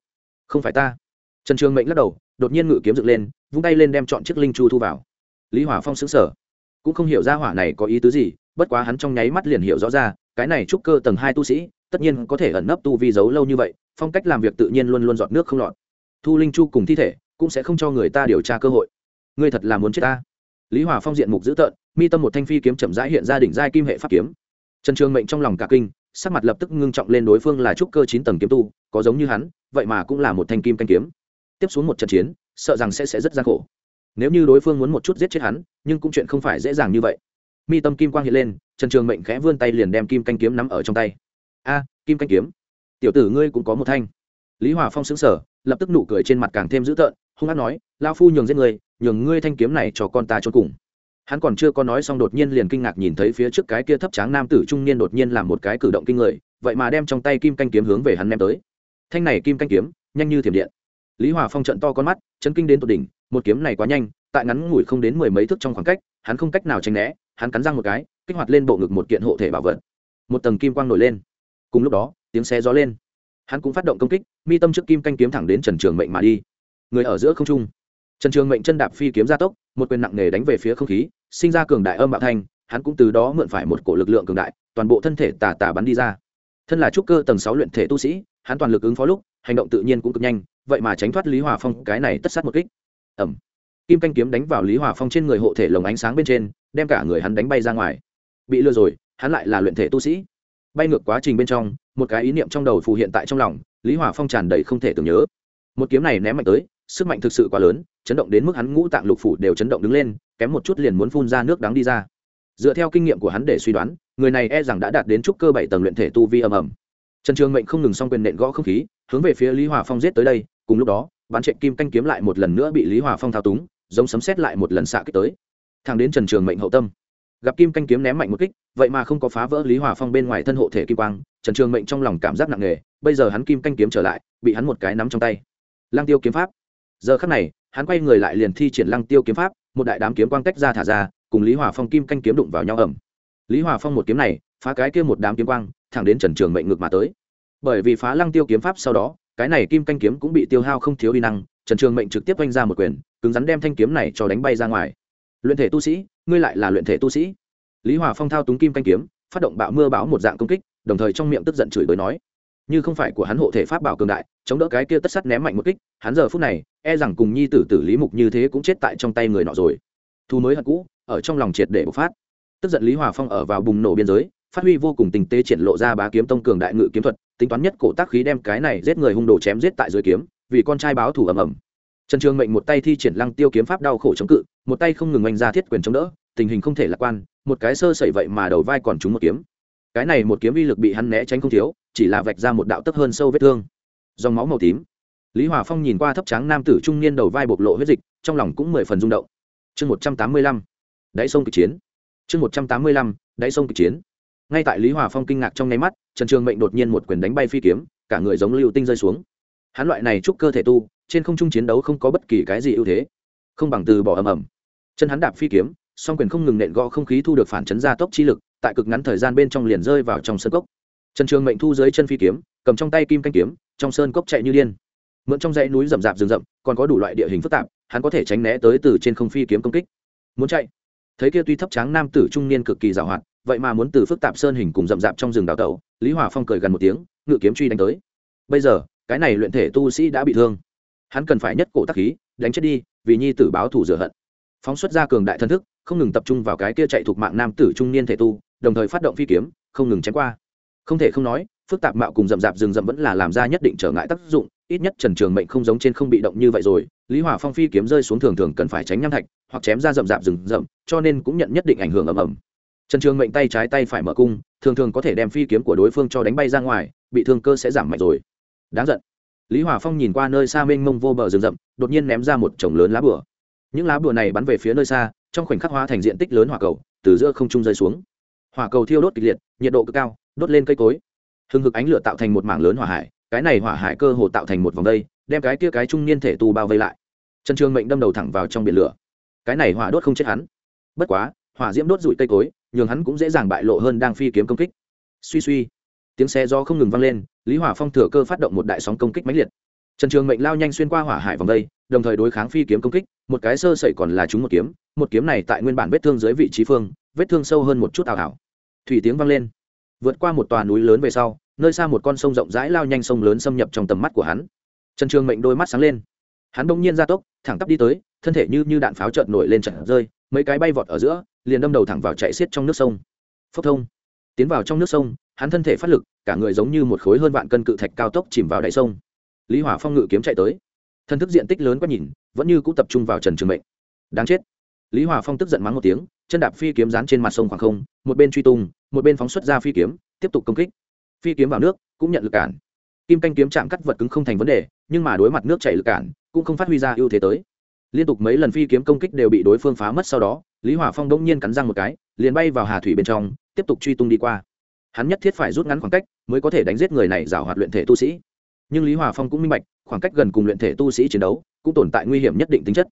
Speaker 1: Không phải ta. Trần trường mệnh lắc đầu, đột nhiên ngự kiếm dựng lên, vung tay lên đem chọn chiếc linh chu thu vào. Lý hỏa phong xứng sở cũng không hiểu ra hỏa này có ý tứ gì, bất quá hắn trong nháy mắt liền hiểu rõ ra, cái này trúc cơ tầng hai tu sĩ, tất nhiên có thể ẩn nấp tu vi giấu lâu như vậy, phong cách làm việc tự nhiên luôn luôn dọn nước không lọt. Thu linh chu cùng thi thể, cũng sẽ không cho người ta điều tra cơ hội. Ngươi thật là muốn chết ta? Lý hòa phong diện mục dữ tợn, mi tâm một thanh phi kiếm chậm rãi hiện ra đỉnh giai kim hệ pháp kiếm trần trường mệnh trong lòng cả kinh, sắc mặt lập tức ngưng trọng lên đối phương là trúc cơ chín tầng kiếm tu, có giống như hắn, vậy mà cũng là một thanh kim canh kiếm. Tiếp xuống một trận chiến, sợ rằng sẽ sẽ rất gian khổ. Nếu như đối phương muốn một chút giết chết hắn, nhưng cũng chuyện không phải dễ dàng như vậy. Mi tâm kim quang hiện lên, trần trường mệnh khẽ vươn tay liền đem kim canh kiếm nắm ở trong tay. A, kim canh kiếm. Tiểu tử ngươi cũng có một thanh. Lý hòa phong xứng sở lập tức nụ cười trên mặt càng thêm dữ tợn, hung hát nói lao phu nhường giết người nhường ngươi thanh kiếm này cho con ta cho cùng hắn còn chưa có nói xong đột nhiên liền kinh ngạc nhìn thấy phía trước cái kia thấp tráng nam tử trung niên đột nhiên làm một cái cử động kinh người, vậy mà đem trong tay kim canh kiếm hướng về hắn ném tới. Thanh này kim canh kiếm, nhanh như thiểm điện. Lý hòa phong trận to con mắt, chấn kinh đến tột đỉnh, một kiếm này quá nhanh, tại ngắn ngủi không đến mười mấy thước trong khoảng cách, hắn không cách nào tránh né, hắn cắn răng một cái, kích hoạt lên bộ ngực một kiện hộ thể bảo vật. Một tầng kim quang nổi lên. Cùng lúc đó, tiếng xe gió lên. Hắn cũng phát động công kích, mi tâm trước kim canh kiếm thẳng đến trần trường mệnh mà đi. Người ở giữa không trung trần trường mệnh chân đạp phi kiếm gia tốc, một quyền nặng nề đánh về phía không khí, sinh ra cường đại âm bạo thanh, hắn cũng từ đó mượn phải một cổ lực lượng cường đại, toàn bộ thân thể tà tà bắn đi ra. Thân là trúc cơ tầng sáu luyện thể tu sĩ, hắn toàn lực ứng phó lúc, hành động tự nhiên cũng cực nhanh, vậy mà tránh thoát lý hòa phong, cái này tất sát một kích. Ẩm kim canh kiếm đánh vào lý hòa phong trên người hộ thể lồng ánh sáng bên trên, đem cả người hắn đánh bay ra ngoài. Bị lừa rồi, hắn lại là luyện thể tu sĩ. Bay ngược quá trình bên trong, một cái ý niệm trong đầu phù hiện tại trong lòng, lý hòa phong tràn đầy không thể tưởng nhớ. Một kiếm này ném mạnh tới, sức mạnh thực sự quá lớn chấn động đến mức hắn ngũ tạng lục phủ đều chấn động đứng lên, kém một chút liền muốn phun ra nước đắng đi ra. Dựa theo kinh nghiệm của hắn để suy đoán, người này e rằng đã đạt đến trúc cơ bảy tầng luyện thể tu vi ầm ầm. Trần trường mệnh không ngừng xong quyền nện gõ không khí, hướng về phía lý hòa phong giết tới đây, cùng lúc đó Bán trệ kim canh kiếm lại một lần nữa bị lý hòa phong thao túng, giống sấm xét lại một lần xạ kích tới. Thẳng đến trần trường mệnh hậu tâm, gặp kim canh kiếm ném mạnh một kích, vậy mà không có phá vỡ lý hòa phong bên ngoài thân hộ thể kim quang, trần trường mệnh trong lòng cảm giác nặng nề, bây giờ hắn kim canh kiếm trở lại, bị hắn một cái nắm trong tay. Lang tiêu kiếm pháp. Giờ khắc này hắn quay người lại liền thi triển lăng tiêu kiếm pháp, một đại đám kiếm quang tách ra thả ra, cùng lý hòa phong kim canh kiếm đụng vào nhau ẩm lý hòa phong một kiếm này, phá cái kia một đám kiếm quang, thẳng đến trần trường mệnh ngược mà tới. Bởi vì phá lăng tiêu kiếm pháp sau đó, cái này kim canh kiếm cũng bị tiêu hao không thiếu y năng, trần trường mệnh trực tiếp oanh ra một quyền, cứng rắn đem thanh kiếm này cho đánh bay ra ngoài. Luyện thể tu sĩ, ngươi lại là luyện thể tu sĩ. Lý hòa phong thao túng kim canh kiếm, phát động bạo mưa bão một dạng công kích, đồng thời trong miệng tức giận chửi bới nói, như không phải của hắn hộ thể pháp bảo cường đại, chống đỡ cái kia tất sắt ném mạnh một kích, hắn giờ phút này e rằng cùng nhi tử tử lý mục như thế cũng chết tại trong tay người nọ rồi. Thu mới hận cũ, ở trong lòng triệt để bộc phát. Tức giận lý hòa phong ở vào bùng nổ biên giới, phát huy vô cùng tình tế triển lộ ra bá kiếm tông cường đại ngự kiếm thuật, tính toán nhất cổ tác khí đem cái này giết người hung đồ chém giết tại dưới kiếm, vì con trai báo thủ ầm ầm. Trần trường mệnh một tay thi triển lăng tiêu kiếm pháp đau khổ chống cự, một tay không ngừng oanh ra thiết quyền chống đỡ, tình hình không thể lạc quan, một cái sơ sẩy vậy mà đầu vai còn trúng một kiếm. Cái này một kiếm uy lực bị hắn né tránh không thiếu, chỉ là vạch ra một đạo tấp hơn sâu vết thương. Dòng máu màu tím lý hòa phong nhìn qua thấp trắng nam tử trung niên đầu vai bộc lộ huyết dịch, trong lòng cũng mười phần rung động. Chương một trăm tám mươi lăm, đáy sông kịch chiến. Chương một trăm tám mươi lăm, đáy sông kịch chiến. Ngay tại lý hòa phong kinh ngạc trong nháy mắt, trần trường mệnh đột nhiên một quyền đánh bay phi kiếm, cả người giống lưu tinh rơi xuống. Hắn loại này chúc cơ thể tu, trên không trung chiến đấu không có bất kỳ cái gì ưu thế. Không bằng từ bỏ ầm ầm. Chân hắn đạp phi kiếm, song quyền không ngừng nện gõ không khí thu được phản chấn gia tốc chi lực, tại cực ngắn thời gian bên trong liền rơi vào trong sơn cốc. Trần trường mệnh thu dưới chân phi kiếm, cầm trong tay kim canh kiếm, trong sơn cốc chạy như điên mượn trong dãy núi rậm rạp rừng rậm, còn có đủ loại địa hình phức tạp, hắn có thể tránh né tới từ trên không phi kiếm công kích. Muốn chạy? Thấy kia tuy thấp tráng nam tử trung niên cực kỳ giàu hoạt, vậy mà muốn từ phức tạp sơn hình cùng rậm rạp trong rừng đào tẩu, lý hòa phong cười gần một tiếng, ngự kiếm truy đánh tới. Bây giờ, cái này luyện thể tu sĩ đã bị thương. Hắn cần phải nhất cổ tắc khí, đánh chết đi, vì nhi tử báo thủ rửa hận. Phóng xuất ra cường đại thân thức, không ngừng tập trung vào cái kia chạy thuộc mạng nam tử trung niên thể tu, đồng thời phát động phi kiếm, không ngừng chém qua. Không thể không nói phức tạp mạo cùng rậm rạp rừng rậm vẫn là làm ra nhất định trở ngại tác dụng, ít nhất trần trường mệnh không giống trên không bị động như vậy rồi, lý hỏa phong phi kiếm rơi xuống thường thường cần phải tránh nham thạch, hoặc chém ra rậm rạp rừng rậm, cho nên cũng nhận nhất định ảnh hưởng ầm ầm. Trần trường mệnh tay trái tay phải mở cung, thường thường có thể đem phi kiếm của đối phương cho đánh bay ra ngoài, bị thương cơ sẽ giảm mạnh rồi. Đáng giận. Lý hỏa phong nhìn qua nơi xa mênh mông vô bờ rừng rậm, đột nhiên ném ra một chồng lớn lá bửa những lá bửa này bắn về phía nơi xa, trong khoảnh khắc hóa thành diện tích lớn hỏa cầu, từ giữa không trung rơi xuống. Hỏa cầu thiêu đốt kịch liệt, nhiệt độ cực cao, đốt lên cây cối hừng hực ánh lửa tạo thành một mảng lớn hỏa hải, cái này hỏa hải cơ hồ tạo thành một vòng đây đem cái kia cái trung niên thể tu bao vây lại. Trần trường mệnh đâm đầu thẳng vào trong biển lửa. Cái này hỏa đốt không chết hắn. Bất quá, hỏa diễm đốt rụi cây cối, nhường hắn cũng dễ dàng bại lộ hơn đang phi kiếm công kích. Suy suy, tiếng xe do không ngừng vang lên, lý hỏa phong thừa cơ phát động một đại sóng công kích mãnh liệt. Trần trường mệnh lao nhanh xuyên qua hỏa hải vòng đây đồng thời đối kháng phi kiếm công kích, một cái sơ sẩy còn là trúng một kiếm một kiếm này tại nguyên bản vết thương dưới vị trí phương, vết thương sâu hơn một chút ảo ảo. Thủy tiếng vang lên vượt qua một tòa núi lớn về sau, nơi xa một con sông rộng rãi lao nhanh sông lớn xâm nhập trong tầm mắt của hắn. Trần trường mệnh đôi mắt sáng lên. Hắn bỗng nhiên ra tốc, thẳng tắp đi tới, thân thể như như đạn pháo trợn nổi lên trận rơi, mấy cái bay vọt ở giữa, liền đâm đầu thẳng vào chạy xiết trong nước sông. Phốc thông. Tiến vào trong nước sông, hắn thân thể phát lực, cả người giống như một khối hơn vạn cân cự thạch cao tốc chìm vào đại sông. Lý hỏa phong ngự kiếm chạy tới. Thân thức diện tích lớn quá nhìn, vẫn như cũng tập trung vào trần trường mệnh. Đáng chết lý hòa phong tức giận mắng một tiếng, chân đạp phi kiếm dán trên mặt sông khoảng không, một bên truy tung, một bên phóng xuất ra phi kiếm, tiếp tục công kích. Phi kiếm vào nước, cũng nhận lực cản. Kim canh kiếm chạm cắt vật cứng không thành vấn đề, nhưng mà đối mặt nước chảy lực cản, cũng không phát huy ra ưu thế tới. Liên tục mấy lần phi kiếm công kích đều bị đối phương phá mất sau đó, lý Hòa phong đông nhiên cắn răng một cái, liền bay vào hà thủy bên trong, tiếp tục truy tung đi qua. Hắn nhất thiết phải rút ngắn khoảng cách mới có thể đánh giết người này rào hoạt luyện thể tu sĩ. Nhưng lý hòa phong cũng minh bạch, khoảng cách gần cùng luyện thể tu sĩ chiến đấu cũng tồn tại nguy hiểm nhất định tính chất.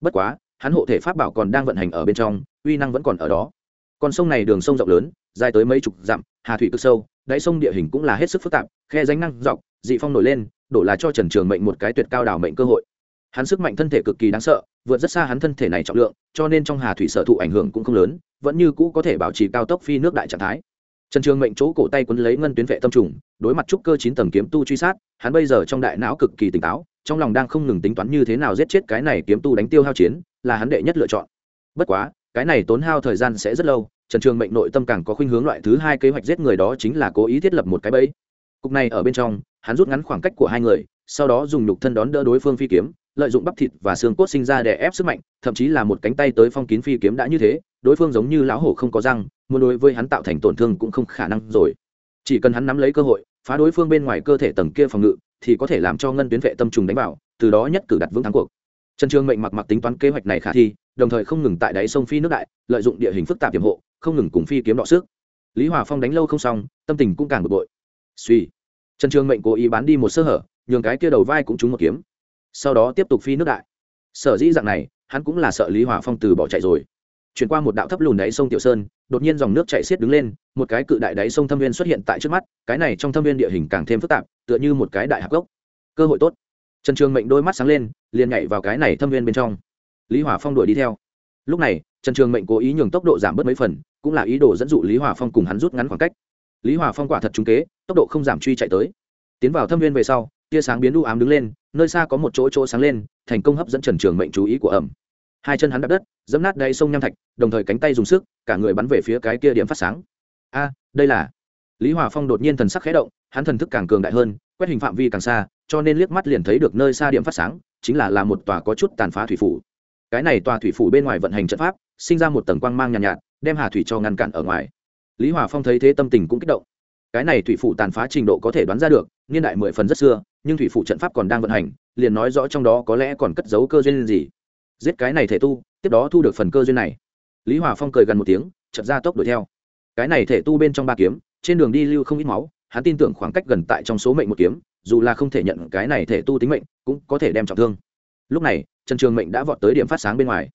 Speaker 1: Bất quá hắn hộ thể pháp bảo còn đang vận hành ở bên trong, uy năng vẫn còn ở đó. Con sông này đường sông rộng lớn, dài tới mấy chục dặm, hà thủy cực sâu, đáy sông địa hình cũng là hết sức phức tạp, khe danh năng dọc, dị phong nổi lên, đổ là cho trần trường mệnh một cái tuyệt cao đảo mệnh cơ hội. Hắn sức mạnh thân thể cực kỳ đáng sợ, vượt rất xa hắn thân thể này trọng lượng, cho nên trong hà thủy sở thụ ảnh hưởng cũng không lớn, vẫn như cũ có thể bảo trì cao tốc phi nước đại trạng thái. Trần trường mệnh chỗ cổ tay quấn lấy ngân tuyến vệ tâm trùng, đối mặt trúc cơ chín tầng kiếm tu truy sát, hắn bây giờ trong đại não cực kỳ tỉnh táo trong lòng đang không ngừng tính toán như thế nào giết chết cái này kiếm tu đánh tiêu hao chiến, là hắn đệ nhất lựa chọn. Bất quá, cái này tốn hao thời gian sẽ rất lâu, trần trường mệnh nội tâm càng có khuynh hướng loại thứ hai kế hoạch giết người đó chính là cố ý thiết lập một cái bẫy. Cục này ở bên trong, hắn rút ngắn khoảng cách của hai người, sau đó dùng nhục thân đón đỡ đối phương phi kiếm, lợi dụng bắp thịt và xương cốt sinh ra để ép sức mạnh, thậm chí là một cánh tay tới phong kín phi kiếm đã như thế, đối phương giống như lão hổ không có răng, muốn đối với hắn tạo thành tổn thương cũng không khả năng rồi. Chỉ cần hắn nắm lấy cơ hội, phá đối phương bên ngoài cơ thể tầng kia phòng ngự thì có thể làm cho ngân tuyến vệ tâm trùng đánh vào, từ đó nhất cử đặt vững thắng cuộc. Trần trương mệnh mặc mặc tính toán kế hoạch này khả thi, đồng thời không ngừng tại đáy sông phi nước đại, lợi dụng địa hình phức tạp tiềm hộ, không ngừng cùng phi kiếm đọ sức. Lý hòa phong đánh lâu không xong, tâm tình cũng càng bực bội. Suy. Trần trương mệnh cố ý bán đi một sơ hở, nhường cái kia đầu vai cũng trúng một kiếm. Sau đó tiếp tục phi nước đại. Sở dĩ dạng này, hắn cũng là sợ lý hòa phong từ bỏ chạy rồi. Chuyển qua một đạo thấp lùn đáy sông tiểu sơn, đột nhiên dòng nước chạy xiết đứng lên một cái cự đại đáy sông thâm viên xuất hiện tại trước mắt, cái này trong thâm viên địa hình càng thêm phức tạp, tựa như một cái đại hạc gốc. Cơ hội tốt. Trần trường mệnh đôi mắt sáng lên, liền nhảy vào cái này thâm viên bên trong. Lý hòa phong đuổi đi theo. Lúc này, trần trường mệnh cố ý nhường tốc độ giảm bớt mấy phần, cũng là ý đồ dẫn dụ lý hòa phong cùng hắn rút ngắn khoảng cách. Lý hòa phong quả thật trúng kế, tốc độ không giảm truy chạy tới. Tiến vào thâm viên về sau, tia sáng biến đu ám đứng lên, nơi xa có một chỗ chỗ sáng lên, thành công hấp dẫn trần trường mệnh chú ý của ẩm. Hai chân hắn đập đất, dẫm nát đáy sông nham thạch, đồng thời cánh tay dùng sức, cả người bắn về phía cái kia điểm phát sáng a đây là. Lý hòa phong đột nhiên thần sắc khẽ động hắn thần thức càng cường đại hơn quét hình phạm vi càng xa cho nên liếc mắt liền thấy được nơi xa điểm phát sáng chính là là một tòa có chút tàn phá thủy phủ. Cái này tòa thủy phủ bên ngoài vận hành trận pháp sinh ra một tầng quang mang nhàn nhạt, nhạt đem hà thủy cho ngăn cản ở ngoài. Lý hòa phong thấy thế tâm tình cũng kích động. Cái này thủy phủ tàn phá trình độ có thể đoán ra được niên đại mười phần rất xưa nhưng thủy phủ trận pháp còn đang vận hành liền nói rõ trong đó có lẽ còn cất giấu cơ duyên gì. Giết cái này thể tu tiếp đó thu được phần cơ duyên này. Lý hòa phong cười gần một tiếng chật ra tốc đuổi theo cái này thể tu bên trong ba kiếm, trên đường đi lưu không ít máu, hắn tin tưởng khoảng cách gần tại trong số mệnh một kiếm, dù là không thể nhận cái này thể tu tính mệnh, cũng có thể đem trọng thương. Lúc này, trần trường mệnh đã vọt tới điểm phát sáng bên ngoài.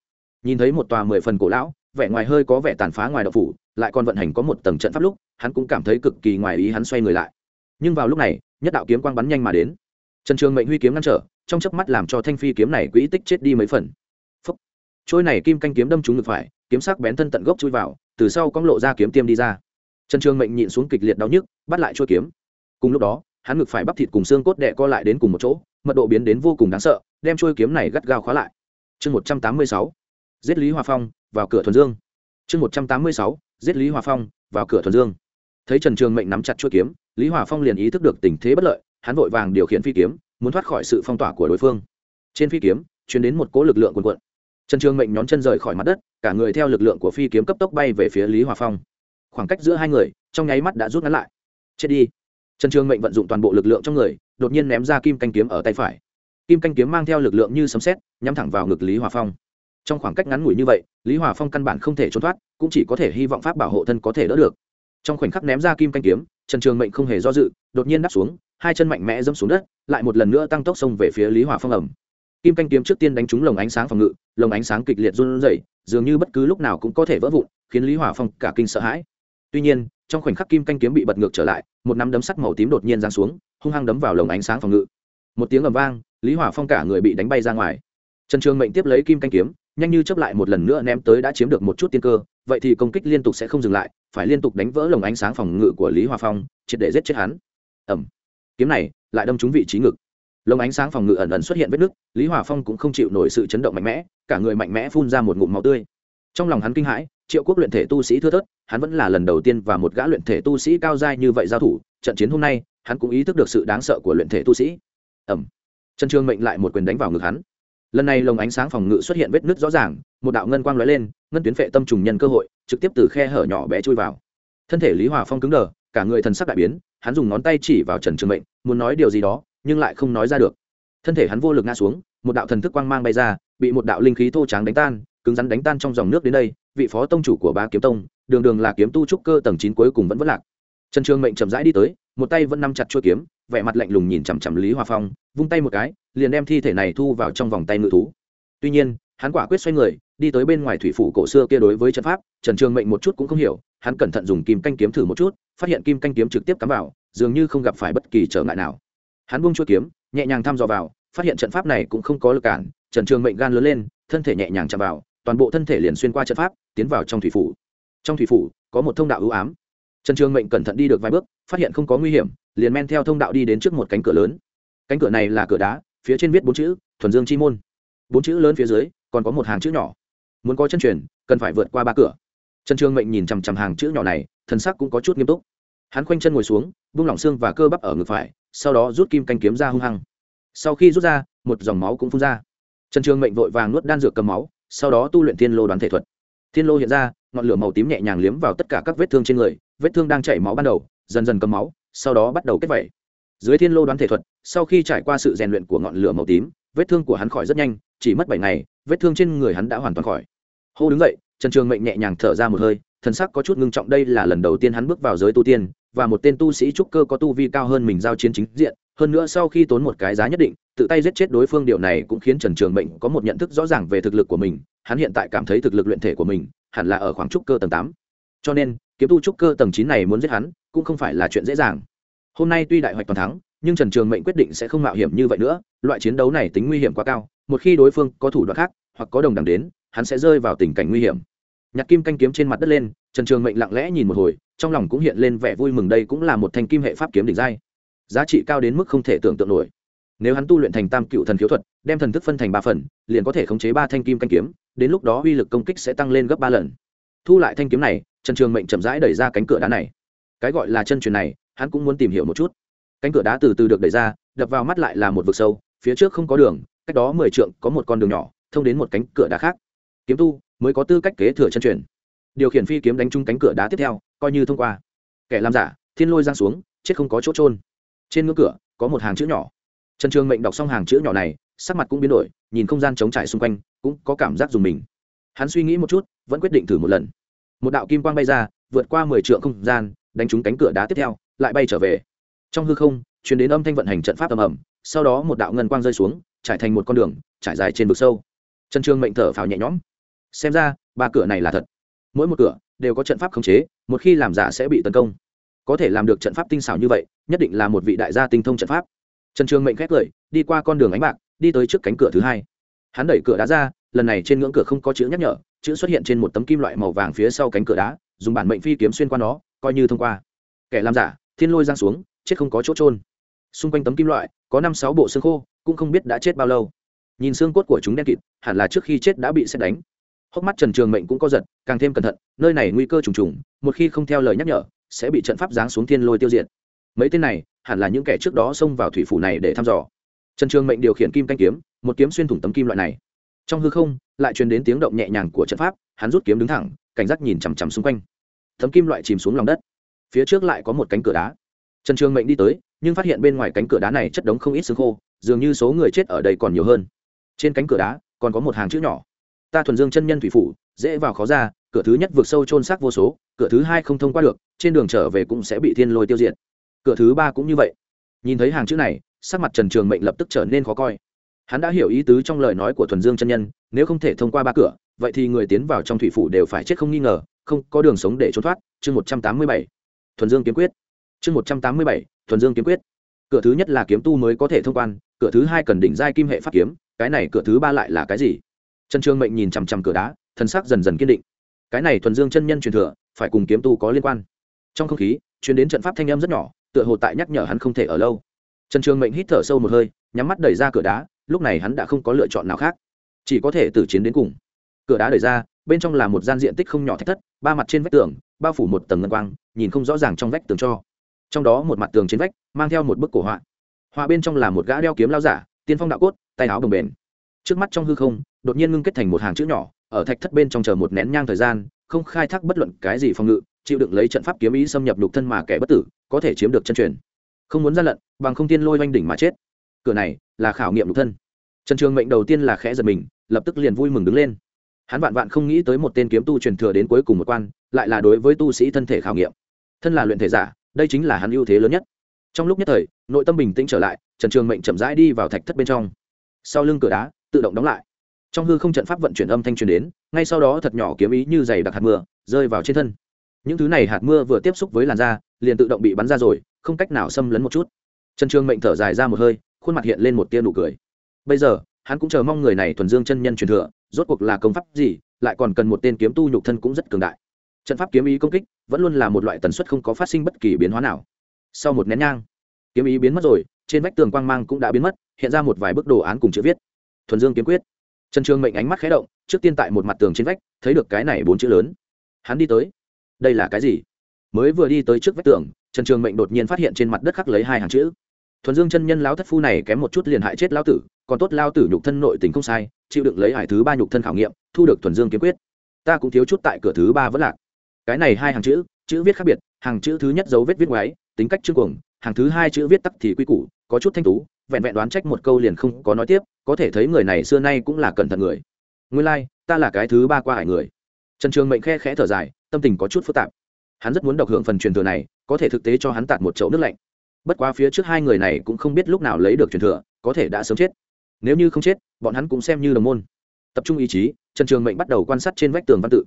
Speaker 1: Nhìn thấy một tòa mười phần cổ lão, vẻ ngoài hơi có vẻ tàn phá ngoài đậu phủ, lại còn vận hành có một tầng trận pháp lúc, hắn cũng cảm thấy cực kỳ ngoài ý hắn xoay người lại. Nhưng vào lúc này, nhất đạo kiếm quang bắn nhanh mà đến. Trần trường mệnh huy kiếm ngăn trở, trong chớp mắt làm cho thanh phi kiếm này quỹ tích chết đi mấy phần. Phúc. trôi này kim canh kiếm đâm trúng ngực phải, kiếm sắc bén thân tận gốc chui vào từ sau cong lộ ra kiếm tiêm đi ra. Trần trường mệnh nhịn xuống kịch liệt đau nhức, bắt lại chuôi kiếm. Cùng lúc đó, hắn ngực phải bắp thịt cùng xương cốt đệ co lại đến cùng một chỗ, mật độ biến đến vô cùng đáng sợ, đem chuôi kiếm này gắt gao khóa lại. Chương một trăm tám mươi sáu, giết lý hòa phong, vào cửa thuần dương. Chương một trăm tám mươi sáu, giết lý hòa phong, vào cửa thuần dương. Thấy trần trường mệnh nắm chặt chuôi kiếm, lý hòa phong liền ý thức được tình thế bất lợi, hắn vội vàng điều khiển phi kiếm, muốn thoát khỏi sự phong tỏa của đối phương. Trên phi kiếm chuyển đến một cỗ lực lượng quần quận trần trường mệnh nhón chân rời khỏi mặt đất, cả người theo lực lượng của phi kiếm cấp tốc bay về phía lý hòa phong. Khoảng cách giữa hai người, trong nháy mắt đã rút ngắn lại. Chết đi. Trần trường mệnh vận dụng toàn bộ lực lượng trong người, đột nhiên ném ra kim canh kiếm ở tay phải. Kim canh kiếm mang theo lực lượng như sấm xét nhắm thẳng vào ngực lý hòa phong. Trong khoảng cách ngắn ngủi như vậy, lý hòa phong căn bản không thể trốn thoát, cũng chỉ có thể hy vọng pháp bảo hộ thân có thể đỡ được. Trong khoảnh khắc ném ra kim canh kiếm, trần trường mệnh không hề do dự, đột nhiên đáp xuống, hai chân mạnh mẽ dẫm xuống đất, lại một lần nữa tăng tốc xông về phía lý hòa phong ẩm kim canh kiếm trước tiên đánh trúng lồng ánh sáng phòng ngự, lồng ánh sáng kịch liệt run rẩy, dường như bất cứ lúc nào cũng có thể vỡ vụn, khiến lý hòa phong cả kinh sợ hãi. Tuy nhiên, trong khoảnh khắc kim canh kiếm bị bật ngược trở lại, một nắm đấm sắt màu tím đột nhiên giáng xuống, hung hăng đấm vào lồng ánh sáng phòng ngự. Một tiếng ầm vang, lý hòa phong cả người bị đánh bay ra ngoài. Trần trường mệnh tiếp lấy kim canh kiếm, nhanh như chấp lại một lần nữa ném tới đã chiếm được một chút tiên cơ, vậy thì công kích liên tục sẽ không dừng lại, phải liên tục đánh vỡ lồng ánh sáng phòng ngự của lý hòa phong, triệt để giết chết hắn. Ẩm kiếm này lại đâm trúng vị trí ngực lồng ánh sáng phòng ngự ẩn ẩn xuất hiện vết nứt, lý hòa phong cũng không chịu nổi sự chấn động mạnh mẽ, cả người mạnh mẽ phun ra một ngụm máu tươi. Trong lòng hắn kinh hãi, triệu quốc luyện thể tu sĩ thưa thớt, hắn vẫn là lần đầu tiên và một gã luyện thể tu sĩ cao dai như vậy giao thủ, trận chiến hôm nay, hắn cũng ý thức được sự đáng sợ của luyện thể tu sĩ. Ẩm. Trần trương mệnh lại một quyền đánh vào ngực hắn. Lần này lồng ánh sáng phòng ngự xuất hiện vết nứt rõ ràng, một đạo ngân quang lóe lên, ngân tuyến vệ tâm trùng nhân cơ hội, trực tiếp từ khe hở nhỏ bé chui vào. Thân thể lý hòa phong cứng đờ, cả người thần sắc đại biến, hắn dùng ngón tay chỉ vào trần trường mệnh, muốn nói điều gì đó nhưng lại không nói ra được. Thân thể hắn vô lực ngã xuống, một đạo thần thức quang mang bay ra, bị một đạo linh khí thô tráng đánh tan, cứng rắn đánh tan trong dòng nước đến đây, vị phó tông chủ của ba kiếm tông, đường đường là kiếm tu trúc cơ tầng chín cuối cùng vẫn vất lạc. Trần trương mệnh chậm rãi đi tới, một tay vẫn nắm chặt chuôi kiếm, vẻ mặt lạnh lùng nhìn chằm chằm lý hòa phong, vung tay một cái, liền đem thi thể này thu vào trong vòng tay ngự thú. Tuy nhiên, hắn quả quyết xoay người, đi tới bên ngoài thủy phủ cổ xưa kia đối với trận pháp, trần trương mệnh một chút cũng không hiểu, hắn cẩn thận dùng kim canh kiếm thử một chút, phát hiện kim canh kiếm trực tiếp cắm vào, dường như không gặp phải bất kỳ trở ngại nào hắn buông chuôi kiếm, nhẹ nhàng thăm dò vào, phát hiện trận pháp này cũng không có lực cản, trần trường mệnh gan lớn lên, thân thể nhẹ nhàng chạm vào, toàn bộ thân thể liền xuyên qua trận pháp, tiến vào trong thủy phủ. Trong thủy phủ, có một thông đạo ưu ám. Trần trường mệnh cẩn thận đi được vài bước, phát hiện không có nguy hiểm, liền men theo thông đạo đi đến trước một cánh cửa lớn. Cánh cửa này là cửa đá, phía trên viết bốn chữ, thuần dương chi môn. Bốn chữ lớn phía dưới, còn có một hàng chữ nhỏ. Muốn có chân truyền, cần phải vượt qua ba cửa. Trần trường mệnh nhìn chằm chằm hàng chữ nhỏ này, thần sắc cũng có chút nghiêm túc. Hắn khoanh chân ngồi xuống, buông lỏng xương và cơ bắp ở ngực phải sau đó rút kim canh kiếm ra hung hăng. Sau khi rút ra, một dòng máu cũng phun ra. Trần trường mệnh vội vàng nuốt đan dược cầm máu, sau đó tu luyện thiên lô đoán thể thuật. Thiên lô hiện ra, ngọn lửa màu tím nhẹ nhàng liếm vào tất cả các vết thương trên người, vết thương đang chảy máu ban đầu, dần dần cầm máu, sau đó bắt đầu kết vẩy dưới thiên lô đoán thể thuật, sau khi trải qua sự rèn luyện của ngọn lửa màu tím, vết thương của hắn khỏi rất nhanh, chỉ mất bảy ngày, vết thương trên người hắn đã hoàn toàn khỏi. Hô đứng dậy, trần trường mệnh nhẹ nhàng thở ra một hơi, thần sắc có chút ngưng trọng, đây là lần đầu tiên hắn bước vào giới tu tiên và một tên tu sĩ trúc cơ có tu vi cao hơn mình giao chiến chính diện, hơn nữa sau khi tốn một cái giá nhất định, tự tay giết chết đối phương điều này cũng khiến trần trường mệnh có một nhận thức rõ ràng về thực lực của mình, hắn hiện tại cảm thấy thực lực luyện thể của mình hẳn là ở khoảng trúc cơ tầng tám. Cho nên, kiếm tu trúc cơ tầng chín này muốn giết hắn, cũng không phải là chuyện dễ dàng. Hôm nay tuy đại hoạch toàn thắng, nhưng trần trường mệnh quyết định sẽ không mạo hiểm như vậy nữa, loại chiến đấu này tính nguy hiểm quá cao, một khi đối phương có thủ đoạn khác hoặc có đồng đẳng đến, hắn sẽ rơi vào tình cảnh nguy hiểm nhặt kim canh kiếm trên mặt đất lên, trần trường mệnh lặng lẽ nhìn một hồi, trong lòng cũng hiện lên vẻ vui mừng đây cũng là một thanh kim hệ pháp kiếm đỉnh giai. Giá trị cao đến mức không thể tưởng tượng nổi. Nếu hắn tu luyện thành tam cựu thần khiếu thuật, đem thần thức phân thành ba phần, liền có thể khống chế ba thanh kim canh kiếm, đến lúc đó uy lực công kích sẽ tăng lên gấp ba lần. Thu lại thanh kiếm này, trần trường mệnh chậm rãi đẩy ra cánh cửa đá này. Cái gọi là chân truyền này, hắn cũng muốn tìm hiểu một chút. Cánh cửa đá từ từ được đẩy ra, đập vào mắt lại là một vực sâu, phía trước không có đường, cách đó mười trượng có một con đường nhỏ, thông đến một cánh cửa đá khác. Kiếm tu mới có tư cách kế thừa chân truyền. Điều khiển phi kiếm đánh trúng cánh cửa đá tiếp theo, coi như thông qua. Kẻ làm giả, thiên lôi giang xuống, chết không có chỗ trôn trên ngưỡng cửa, có một hàng chữ nhỏ. Trần trường mệnh đọc xong hàng chữ nhỏ này, sắc mặt cũng biến đổi, nhìn không gian trống trải xung quanh, cũng có cảm giác dùng mình. Hắn suy nghĩ một chút, vẫn quyết định thử một lần. Một đạo kim quang bay ra, vượt qua mười trượng không gian, đánh trúng cánh cửa đá tiếp theo, lại bay trở về. Trong hư không chuyển đến âm thanh vận hành trận pháp ầm ầm, sau đó một đạo ngân quang rơi xuống, trải thành một con đường, trải dài trên vực sâu. Trần trường mệnh thở phào nhẹ nhõm xem ra, ba cửa này là thật. Mỗi một cửa đều có trận pháp khống chế, một khi làm giả sẽ bị tấn công. Có thể làm được trận pháp tinh xảo như vậy, nhất định là một vị đại gia tinh thông trận pháp. Trần trường mệnh khét lời đi qua con đường ánh bạc, đi tới trước cánh cửa thứ hai. Hắn đẩy cửa đá ra, lần này trên ngưỡng cửa không có chữ nhắc nhở, chữ xuất hiện trên một tấm kim loại màu vàng phía sau cánh cửa đá, dùng bản mệnh phi kiếm xuyên qua nó, coi như thông qua. Kẻ làm giả, thiên lôi giang xuống, chết không có chỗ trôn xung quanh tấm kim loại, có năm sáu bộ xương khô, cũng không biết đã chết bao lâu. Nhìn xương cốt của chúng đen kịt, hẳn là trước khi chết đã bị xét đánh hốc mắt trần trường mệnh cũng có giật, càng thêm cẩn thận, nơi này nguy cơ trùng trùng, một khi không theo lời nhắc nhở, sẽ bị trận pháp giáng xuống thiên lôi tiêu diệt. Mấy tên này, hẳn là những kẻ trước đó xông vào thủy phủ này để thăm dò. Trần trường mệnh điều khiển kim canh kiếm, một kiếm xuyên thủng tấm kim loại này. Trong hư không, lại truyền đến tiếng động nhẹ nhàng của trận pháp, hắn rút kiếm đứng thẳng, cảnh giác nhìn chằm chằm xung quanh. Tấm kim loại chìm xuống lòng đất. Phía trước lại có một cánh cửa đá. Trần trường mệnh đi tới, nhưng phát hiện bên ngoài cánh cửa đá này chất đống không ít xương khô, dường như số người chết ở đây còn nhiều hơn. Trên cánh cửa đá, còn có một hàng chữ nhỏ ta thuần dương chân nhân thủy phủ, dễ vào khó ra, cửa thứ nhất vượt sâu trôn xác vô số, cửa thứ hai không thông qua được, trên đường trở về cũng sẽ bị thiên lôi tiêu diệt. Cửa thứ ba cũng như vậy. Nhìn thấy hàng chữ này, sắc mặt trần trường mệnh lập tức trở nên khó coi. Hắn đã hiểu ý tứ trong lời nói của thuần dương chân nhân, nếu không thể thông qua ba cửa, vậy thì người tiến vào trong thủy phủ đều phải chết không nghi ngờ, không có đường sống để trốn thoát. Chương một trăm tám mươi bảy. Thuần dương kiếm quyết. Chương một trăm tám mươi bảy. Thuần dương kiếm quyết. Cửa thứ nhất là kiếm tu mới có thể thông quan, cửa thứ hai cần đỉnh giai kim hệ pháp kiếm, cái này cửa thứ ba lại là cái gì? Trần trường mệnh nhìn chằm chằm cửa đá thân sắc dần dần kiên định. Cái này thuần dương chân nhân truyền thừa, phải cùng kiếm tu có liên quan. Trong không khí chuyến đến trận pháp thanh âm rất nhỏ, tựa hồ tại nhắc nhở hắn không thể ở lâu. Trần trường mệnh hít thở sâu một hơi, nhắm mắt đẩy ra cửa đá, lúc này hắn đã không có lựa chọn nào khác, chỉ có thể tử chiến đến cùng. Cửa đá đẩy ra, bên trong là một gian diện tích không nhỏ thách thất, ba mặt trên vách tường, bao phủ một tầng ngân quang, nhìn không rõ ràng trong vách tường cho. Trong đó một mặt tường trên vách, mang theo một bức cổ họa. Họa bên trong là một gã đeo kiếm lao giả, tiên phong đạo cốt, tay áo đồng bền trước mắt trong hư không, đột nhiên ngưng kết thành một hàng chữ nhỏ, ở thạch thất bên trong chờ một nén nhang thời gian, không khai thác bất luận cái gì phòng ngự, chịu đựng lấy trận pháp kiếm ý xâm nhập lục thân mà kẻ bất tử, có thể chiếm được chân truyền. Không muốn gian lận, bằng không tiên lôi oanh đỉnh mà chết. Cửa này là khảo nghiệm lục thân. Trần trường mệnh đầu tiên là khẽ giật mình, lập tức liền vui mừng đứng lên. Hắn vạn vạn không nghĩ tới một tên kiếm tu truyền thừa đến cuối cùng một quan, lại là đối với tu sĩ thân thể khảo nghiệm. Thân là luyện thể giả, đây chính là hắn ưu thế lớn nhất. Trong lúc nhất thời, nội tâm bình tĩnh trở lại, trần trường mệnh chậm rãi đi vào thạch thất bên trong. Sau lưng cửa đá tự động đóng lại. Trong hư không trận pháp vận chuyển âm thanh truyền đến, ngay sau đó thật nhỏ kiếm ý như dày đặc hạt mưa rơi vào trên thân. Những thứ này hạt mưa vừa tiếp xúc với làn da, liền tự động bị bắn ra rồi, không cách nào xâm lấn một chút. Trần trương mệnh thở dài ra một hơi, khuôn mặt hiện lên một tia nụ cười. Bây giờ, hắn cũng chờ mong người này thuần dương chân nhân truyền thừa, rốt cuộc là công pháp gì, lại còn cần một tên kiếm tu nhục thân cũng rất cường đại. Trận pháp kiếm ý công kích vẫn luôn là một loại tần suất không có phát sinh bất kỳ biến hóa nào. Sau một nén nhang, kiếm ý biến mất rồi, trên vách tường quang mang cũng đã biến mất, hiện ra một vài bức đồ án cùng chữ viết thuần dương kiếm quyết. Trần trường mệnh ánh mắt khé động, trước tiên tại một mặt tường trên vách, thấy được cái này bốn chữ lớn. Hắn đi tới. Đây là cái gì? Mới vừa đi tới trước vách tường, trần trường mệnh đột nhiên phát hiện trên mặt đất khắc lấy hai hàng chữ. Thuần dương chân nhân lão thất phu này kém một chút liền hại chết lão tử, còn tốt lao tử nhục thân nội tình không sai, chịu đựng lấy hải thứ ba nhục thân khảo nghiệm, thu được thuần dương kiếm quyết. Ta cũng thiếu chút tại cửa thứ ba vẫn lạc. Cái này hai hàng chữ chữ viết khác biệt, hàng chữ thứ nhất dấu vết viết ngoáy, tính cách chương cuồng, hàng thứ hai chữ viết tắc thì quy củ, có chút thanh tú, vẹn vẹn đoán trách một câu liền không có nói tiếp có thể thấy người này xưa nay cũng là cẩn thận người. Nguyên lai、like, ta là cái thứ ba qua hải người. Trần trường mệnh khe khẽ thở dài tâm tình có chút phức tạp. Hắn rất muốn đọc hưởng phần truyền thừa này có thể thực tế cho hắn tạt một chậu nước lạnh. Bất quá phía trước hai người này cũng không biết lúc nào lấy được truyền thừa có thể đã sớm chết. Nếu như không chết bọn hắn cũng xem như đồng môn. Tập trung ý chí trần trường mệnh bắt đầu quan sát trên vách tường văn tự.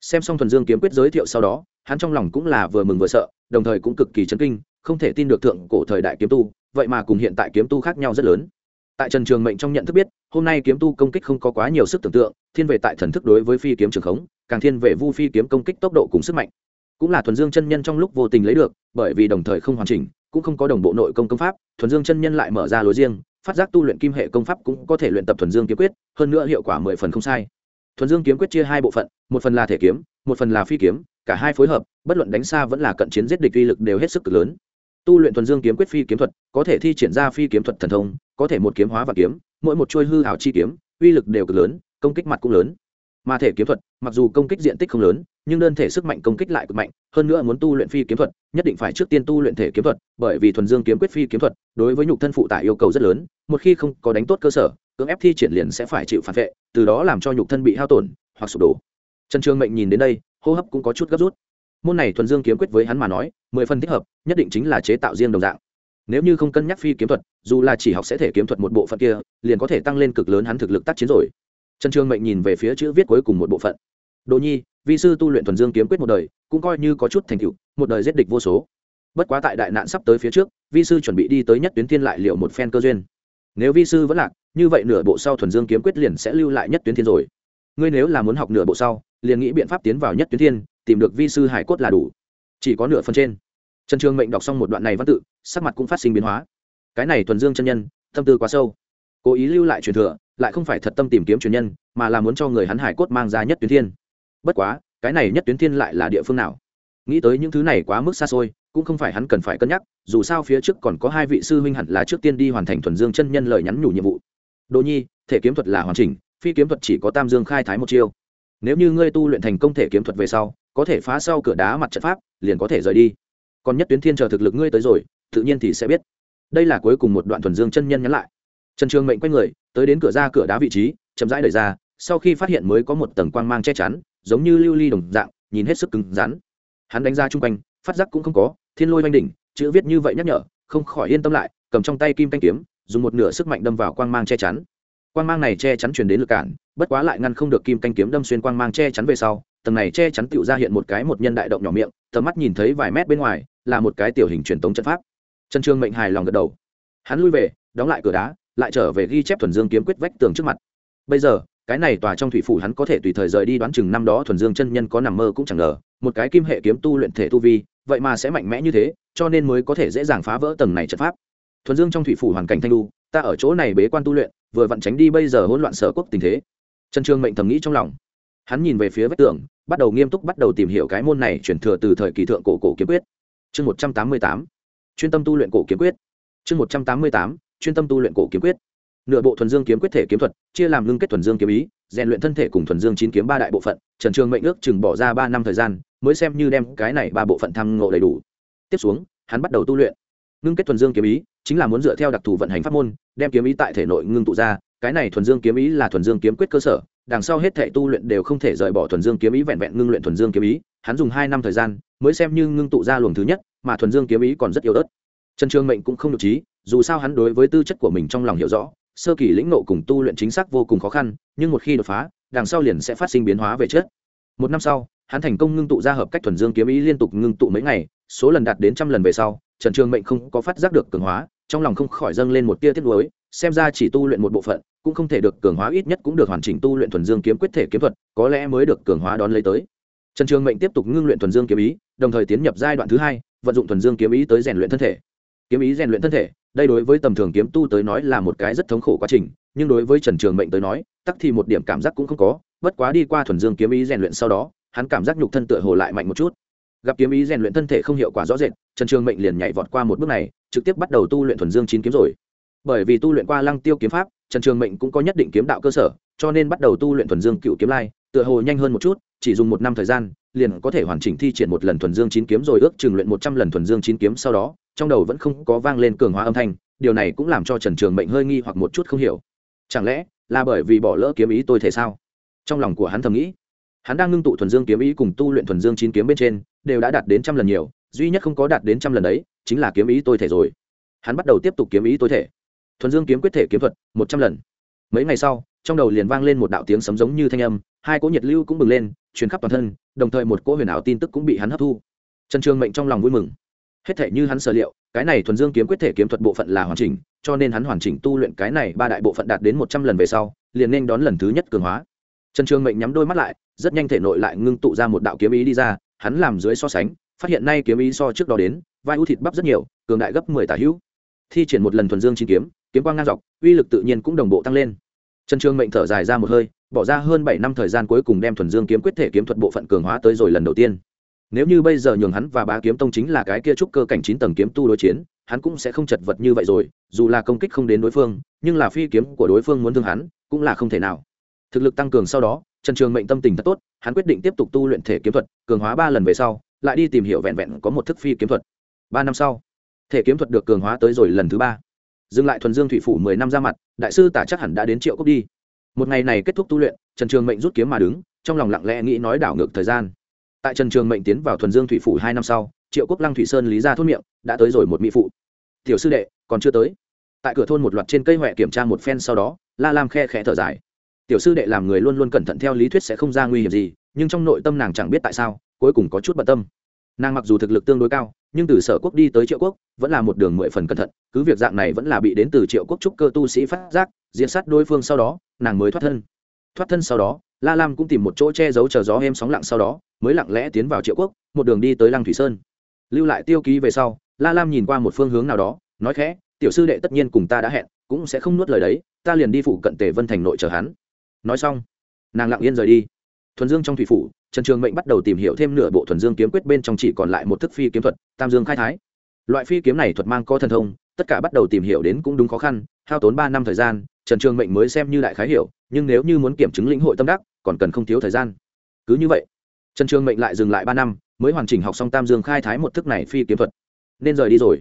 Speaker 1: Xem xong thuần dương kiếm quyết giới thiệu sau đó hắn trong lòng cũng là vừa mừng vừa sợ đồng thời cũng cực kỳ chấn kinh không thể tin được thượng cổ thời đại kiếm tu vậy mà cùng hiện tại kiếm tu khác nhau rất lớn tại trần trường mệnh trong nhận thức biết, hôm nay kiếm tu công kích không có quá nhiều sức tưởng tượng, thiên về tại thần thức đối với phi kiếm trường khống, càng thiên về vu phi kiếm công kích tốc độ cùng sức mạnh. Cũng là thuần dương chân nhân trong lúc vô tình lấy được, bởi vì đồng thời không hoàn chỉnh, cũng không có đồng bộ nội công công pháp, thuần dương chân nhân lại mở ra lối riêng, phát giác tu luyện kim hệ công pháp cũng có thể luyện tập thuần dương kiếm quyết, hơn nữa hiệu quả mười phần không sai. Thuần dương kiếm quyết chia hai bộ phận, một phần là thể kiếm, một phần là phi kiếm, cả hai phối hợp, bất luận đánh xa vẫn là cận chiến giết địch uy lực đều hết sức cực lớn tu luyện thuần dương kiếm quyết phi kiếm thuật, có thể thi triển ra phi kiếm thuật thần thông, có thể một kiếm hóa và kiếm, mỗi một chuôi hư hảo chi kiếm, uy lực đều cực lớn, công kích mặt cũng lớn. Mà thể kiếm thuật, mặc dù công kích diện tích không lớn, nhưng đơn thể sức mạnh công kích lại cực mạnh, hơn nữa muốn tu luyện phi kiếm thuật, nhất định phải trước tiên tu luyện thể kiếm thuật, bởi vì thuần dương kiếm quyết phi kiếm thuật, đối với nhục thân phụ tải yêu cầu rất lớn, một khi không có đánh tốt cơ sở, cưỡng ép thi triển liền sẽ phải chịu phản vệ, từ đó làm cho nhục thân bị hao tổn hoặc sụp đổ. Trần trường mệnh nhìn đến đây, hô hấp cũng có chút gấp rút môn này thuần dương kiếm quyết với hắn mà nói, mười phần thích hợp, nhất định chính là chế tạo riêng đồng dạng. Nếu như không cân nhắc phi kiếm thuật, dù là chỉ học sẽ thể kiếm thuật một bộ phận kia, liền có thể tăng lên cực lớn hắn thực lực tác chiến rồi. Trần trương mệnh nhìn về phía chữ viết cuối cùng một bộ phận. Đồ nhi, vi sư tu luyện thuần dương kiếm quyết một đời, cũng coi như có chút thành tựu, một đời giết địch vô số. Bất quá tại đại nạn sắp tới phía trước, vi sư chuẩn bị đi tới nhất tuyến thiên lại liệu một phen cơ duyên. Nếu vi sư vẫn lạc, như vậy nửa bộ sau thuần dương kiếm quyết liền sẽ lưu lại nhất tuyến thiên rồi. Ngươi nếu là muốn học nửa bộ sau, liền nghĩ biện pháp tiến vào nhất tuyến thiên tìm được vi sư hải cốt là đủ. Chỉ có nửa phần trên. Trần trường mệnh đọc xong một đoạn này văn tự, sắc mặt cũng phát sinh biến hóa. Cái này thuần dương chân nhân, tâm tư quá sâu. Cố ý lưu lại truyền thừa, lại không phải thật tâm tìm kiếm truyền nhân, mà là muốn cho người hắn hải cốt mang ra nhất tuyến thiên. Bất quá, cái này nhất tuyến thiên lại là địa phương nào? Nghĩ tới những thứ này quá mức xa xôi, cũng không phải hắn cần phải cân nhắc, dù sao phía trước còn có hai vị sư huynh hẳn là trước tiên đi hoàn thành thuần dương chân nhân lời nhắn nhủ nhiệm vụ. Đỗ nhi, thể kiếm thuật là hoàn chỉnh, phi kiếm thuật chỉ có tam dương khai thái một chiêu. Nếu như ngươi tu luyện thành công thể kiếm thuật về sau có thể phá sau cửa đá mặt trận pháp, liền có thể rời đi. Còn nhất tuyến thiên chờ thực lực ngươi tới rồi, tự nhiên thì sẽ biết. Đây là cuối cùng một đoạn thuần dương chân nhân nhắn lại. Trần trường mệnh quay người, tới đến cửa ra cửa đá vị trí, chậm rãi đẩy ra, sau khi phát hiện mới có một tầng quang mang che chắn, giống như lưu ly đồng dạng, nhìn hết sức cứng rắn. Hắn đánh ra chung quanh, phát giác cũng không có, thiên lôi oanh đỉnh, chữ viết như vậy nhắc nhở, không khỏi yên tâm lại, cầm trong tay kim canh kiếm, dùng một nửa sức mạnh đâm vào quang mang che chắn. Quang mang này che chắn truyền đến lực cản, bất quá lại ngăn không được kim canh kiếm đâm xuyên quang mang che chắn về sau tầng này che chắn tựu ra hiện một cái một nhân đại động nhỏ miệng, tầm mắt nhìn thấy vài mét bên ngoài, là một cái tiểu hình truyền tống trận pháp. Trần trương mệnh hài lòng gật đầu. Hắn lui về, đóng lại cửa đá, lại trở về ghi chép thuần dương kiếm quyết vách tường trước mặt. Bây giờ, cái này tòa trong thủy phủ hắn có thể tùy thời rời đi đoán chừng năm đó thuần dương chân nhân có nằm mơ cũng chẳng ngờ, một cái kim hệ kiếm tu luyện thể tu vi, vậy mà sẽ mạnh mẽ như thế, cho nên mới có thể dễ dàng phá vỡ tầng này trận pháp. Thuần dương trong thủy phủ hoàn cảnh thanh lu ta ở chỗ này bế quan tu luyện, vừa vặn tránh đi bây giờ hỗn loạn sở quốc tình thế. Trần trương mệnh thầm nghĩ trong lòng. Hắn nhìn về phía vách tường bắt đầu nghiêm túc bắt đầu tìm hiểu cái môn này chuyển thừa từ thời kỳ thượng cổ cổ kiếm quyết. Chương một trăm tám mươi tám, chuyên tâm tu luyện cổ kiếm quyết. Chương một trăm tám mươi tám, chuyên tâm tu luyện cổ kiếm quyết. Nửa bộ thuần dương kiếm quyết thể kiếm thuật, chia làm ngưng kết thuần dương kiếm ý, rèn luyện thân thể cùng thuần dương chín kiếm ba đại bộ phận, trần trường mệnh ước chừng bỏ ra ba năm thời gian, mới xem như đem cái này ba bộ phận tham ngộ đầy đủ. Tiếp xuống, hắn bắt đầu tu luyện. Ngưng kết thuần dương kiếm ý, chính là muốn dựa theo đặc thù vận hành pháp môn, đem kiếm ý tại thể nội ngưng tụ ra, cái này thuần dương kiếm ý là thuần dương kiếm quyết cơ sở đằng sau hết thệ tu luyện đều không thể rời bỏ thuần dương kiếm ý vẹn vẹn ngưng luyện thuần dương kiếm ý, hắn dùng hai năm thời gian mới xem như ngưng tụ ra luồng thứ nhất, mà thuần dương kiếm ý còn rất yếu ớt. Trần trường mệnh cũng không được trí, dù sao hắn đối với tư chất của mình trong lòng hiểu rõ, sơ kỳ lĩnh nộ cùng tu luyện chính xác vô cùng khó khăn, nhưng một khi đột phá, đằng sau liền sẽ phát sinh biến hóa về chất một năm sau, hắn thành công ngưng tụ ra hợp cách thuần dương kiếm ý liên tục ngưng tụ mấy ngày, số lần đạt đến trăm lần về sau, trần trường mệnh không có phát giác được cường hóa, trong lòng không khỏi dâng lên một tia tiết lối xem ra chỉ tu luyện một bộ phận cũng không thể được cường hóa, ít nhất cũng được hoàn chỉnh tu luyện thuần dương kiếm quyết thể kiếm thuật, có lẽ mới được cường hóa đón lấy tới. Trần trường mệnh tiếp tục ngưng luyện thuần dương kiếm ý, đồng thời tiến nhập giai đoạn thứ hai, vận dụng thuần dương kiếm ý tới rèn luyện thân thể. Kiếm ý rèn luyện thân thể, đây đối với tầm thường kiếm tu tới nói là một cái rất thống khổ quá trình, nhưng đối với trần trường mệnh tới nói, tắc thì một điểm cảm giác cũng không có, bất quá đi qua thuần dương kiếm ý rèn luyện sau đó, hắn cảm giác nhục thân tựa hồ lại mạnh một chút. Gặp kiếm ý rèn luyện thân thể không hiệu quả rõ rệt, trần trường mệnh liền nhảy vọt qua một bước này, trực tiếp bắt đầu tu luyện thuần dương chín kiếm rồi. Bởi vì tu luyện qua lăng tiêu kiếm pháp trần trường mệnh cũng có nhất định kiếm đạo cơ sở, cho nên bắt đầu tu luyện thuần dương cựu kiếm lai, tựa hồ nhanh hơn một chút, chỉ dùng một năm thời gian, liền có thể hoàn chỉnh thi triển một lần thuần dương chín kiếm rồi ước chừng luyện một trăm lần thuần dương chín kiếm sau đó, trong đầu vẫn không có vang lên cường hóa âm thanh, điều này cũng làm cho trần trường mệnh hơi nghi hoặc một chút không hiểu. Chẳng lẽ là bởi vì bỏ lỡ kiếm ý tôi thể sao? Trong lòng của hắn thầm nghĩ, hắn đang ngưng tụ thuần dương kiếm ý cùng tu luyện thuần dương chín kiếm bên trên, đều đã đạt đến trăm lần nhiều, duy nhất không có đạt đến trăm lần đấy, chính là kiếm ý tôi thể rồi. Hắn bắt đầu tiếp tục kiếm ý tôi thể thuần dương kiếm quyết thể kiếm thuật, một trăm lần. Mấy ngày sau, trong đầu liền vang lên một đạo tiếng sấm giống như thanh âm, hai cỗ nhiệt lưu cũng bừng lên chuyến khắp toàn thân, đồng thời một cỗ huyền ảo tin tức cũng bị hắn hấp thu. Trần trường mệnh trong lòng vui mừng. Hết thể như hắn sở liệu, cái này thuần dương kiếm quyết thể kiếm thuật bộ phận là hoàn chỉnh, cho nên hắn hoàn chỉnh tu luyện cái này ba đại bộ phận đạt đến một trăm lần về sau, liền nên đón lần thứ nhất cường hóa. Trần trường mệnh nhắm đôi mắt lại, rất nhanh thể nội lại ngưng tụ ra một đạo kiếm ý đi ra, hắn làm dưới so sánh, phát hiện nay kiếm ý so trước đó đến, vai ưu thịt bắp rất nhiều, cường đại gấp mười tả hữu. Thi triển một lần thuần dương chín kiếm kiếm quang ngang dọc, uy lực tự nhiên cũng đồng bộ tăng lên. Trần trường mệnh thở dài ra một hơi, bỏ ra hơn bảy năm thời gian cuối cùng đem thuần dương kiếm quyết thể kiếm thuật bộ phận cường hóa tới rồi lần đầu tiên. Nếu như bây giờ nhường hắn và bá kiếm tông chính là cái kia trúc cơ cảnh chín tầng kiếm tu đối chiến, hắn cũng sẽ không chật vật như vậy rồi, dù là công kích không đến đối phương, nhưng là phi kiếm của đối phương muốn thương hắn, cũng là không thể nào. Thực lực tăng cường sau đó, trần trường mệnh tâm tình thật tốt, hắn quyết định tiếp tục tu luyện thể kiếm thuật, cường hóa ba lần về sau, lại đi tìm hiểu vẹn vẹn có một thức phi kiếm thuật. Ba năm sau, thể kiếm thuật được cường hóa tới rồi lần thứ ba dừng lại thuần dương thủy phủ mười năm ra mặt, đại sư tả chắc hẳn đã đến triệu cốc đi. Một ngày này kết thúc tu luyện, trần trường mệnh rút kiếm mà đứng, trong lòng lặng lẽ nghĩ nói đảo ngược thời gian. Tại trần trường mệnh tiến vào thuần dương thủy phủ hai năm sau, triệu quốc lăng thủy sơn lý ra thốt miệng, đã tới rồi một mỹ phụ. Tiểu sư đệ, còn chưa tới. Tại cửa thôn một loạt trên cây huệ kiểm tra một phen sau đó, la lam khe khẽ thở dài. Tiểu sư đệ làm người luôn luôn cẩn thận theo lý thuyết sẽ không ra nguy hiểm gì, nhưng trong nội tâm nàng chẳng biết tại sao, cuối cùng có chút bận tâm nàng mặc dù thực lực tương đối cao, nhưng từ sở quốc đi tới triệu quốc, vẫn là một đường mười phần cẩn thận, cứ việc dạng này vẫn là bị đến từ triệu quốc trúc cơ tu sĩ phát giác diện sát đối phương sau đó, nàng mới thoát thân. Thoát thân sau đó, la lam cũng tìm một chỗ che giấu chờ gió êm sóng lặng sau đó, mới lặng lẽ tiến vào triệu quốc, một đường đi tới lăng thủy sơn. Lưu lại tiêu ký về sau, la lam nhìn qua một phương hướng nào đó, nói khẽ, tiểu sư đệ tất nhiên cùng ta đã hẹn, cũng sẽ không nuốt lời đấy, ta liền đi phụ cận tề vân thành nội chờ hắn. Nói xong, nàng lặng yên rời đi thuần dương trong thủy phủ, trần trường mệnh bắt đầu tìm hiểu thêm nửa bộ thuần dương kiếm quyết bên trong chỉ còn lại một thức phi kiếm thuật, tam dương khai thái. Loại phi kiếm này thuật mang có thần thông, tất cả bắt đầu tìm hiểu đến cũng đúng khó khăn, hao tốn ba năm thời gian, trần trường mệnh mới xem như đại khái hiểu, nhưng nếu như muốn kiểm chứng lĩnh hội tâm đắc, còn cần không thiếu thời gian. Cứ như vậy, trần trường mệnh lại dừng lại ba năm, mới hoàn chỉnh học xong tam dương khai thái một thức này phi kiếm thuật. Nên rời đi rồi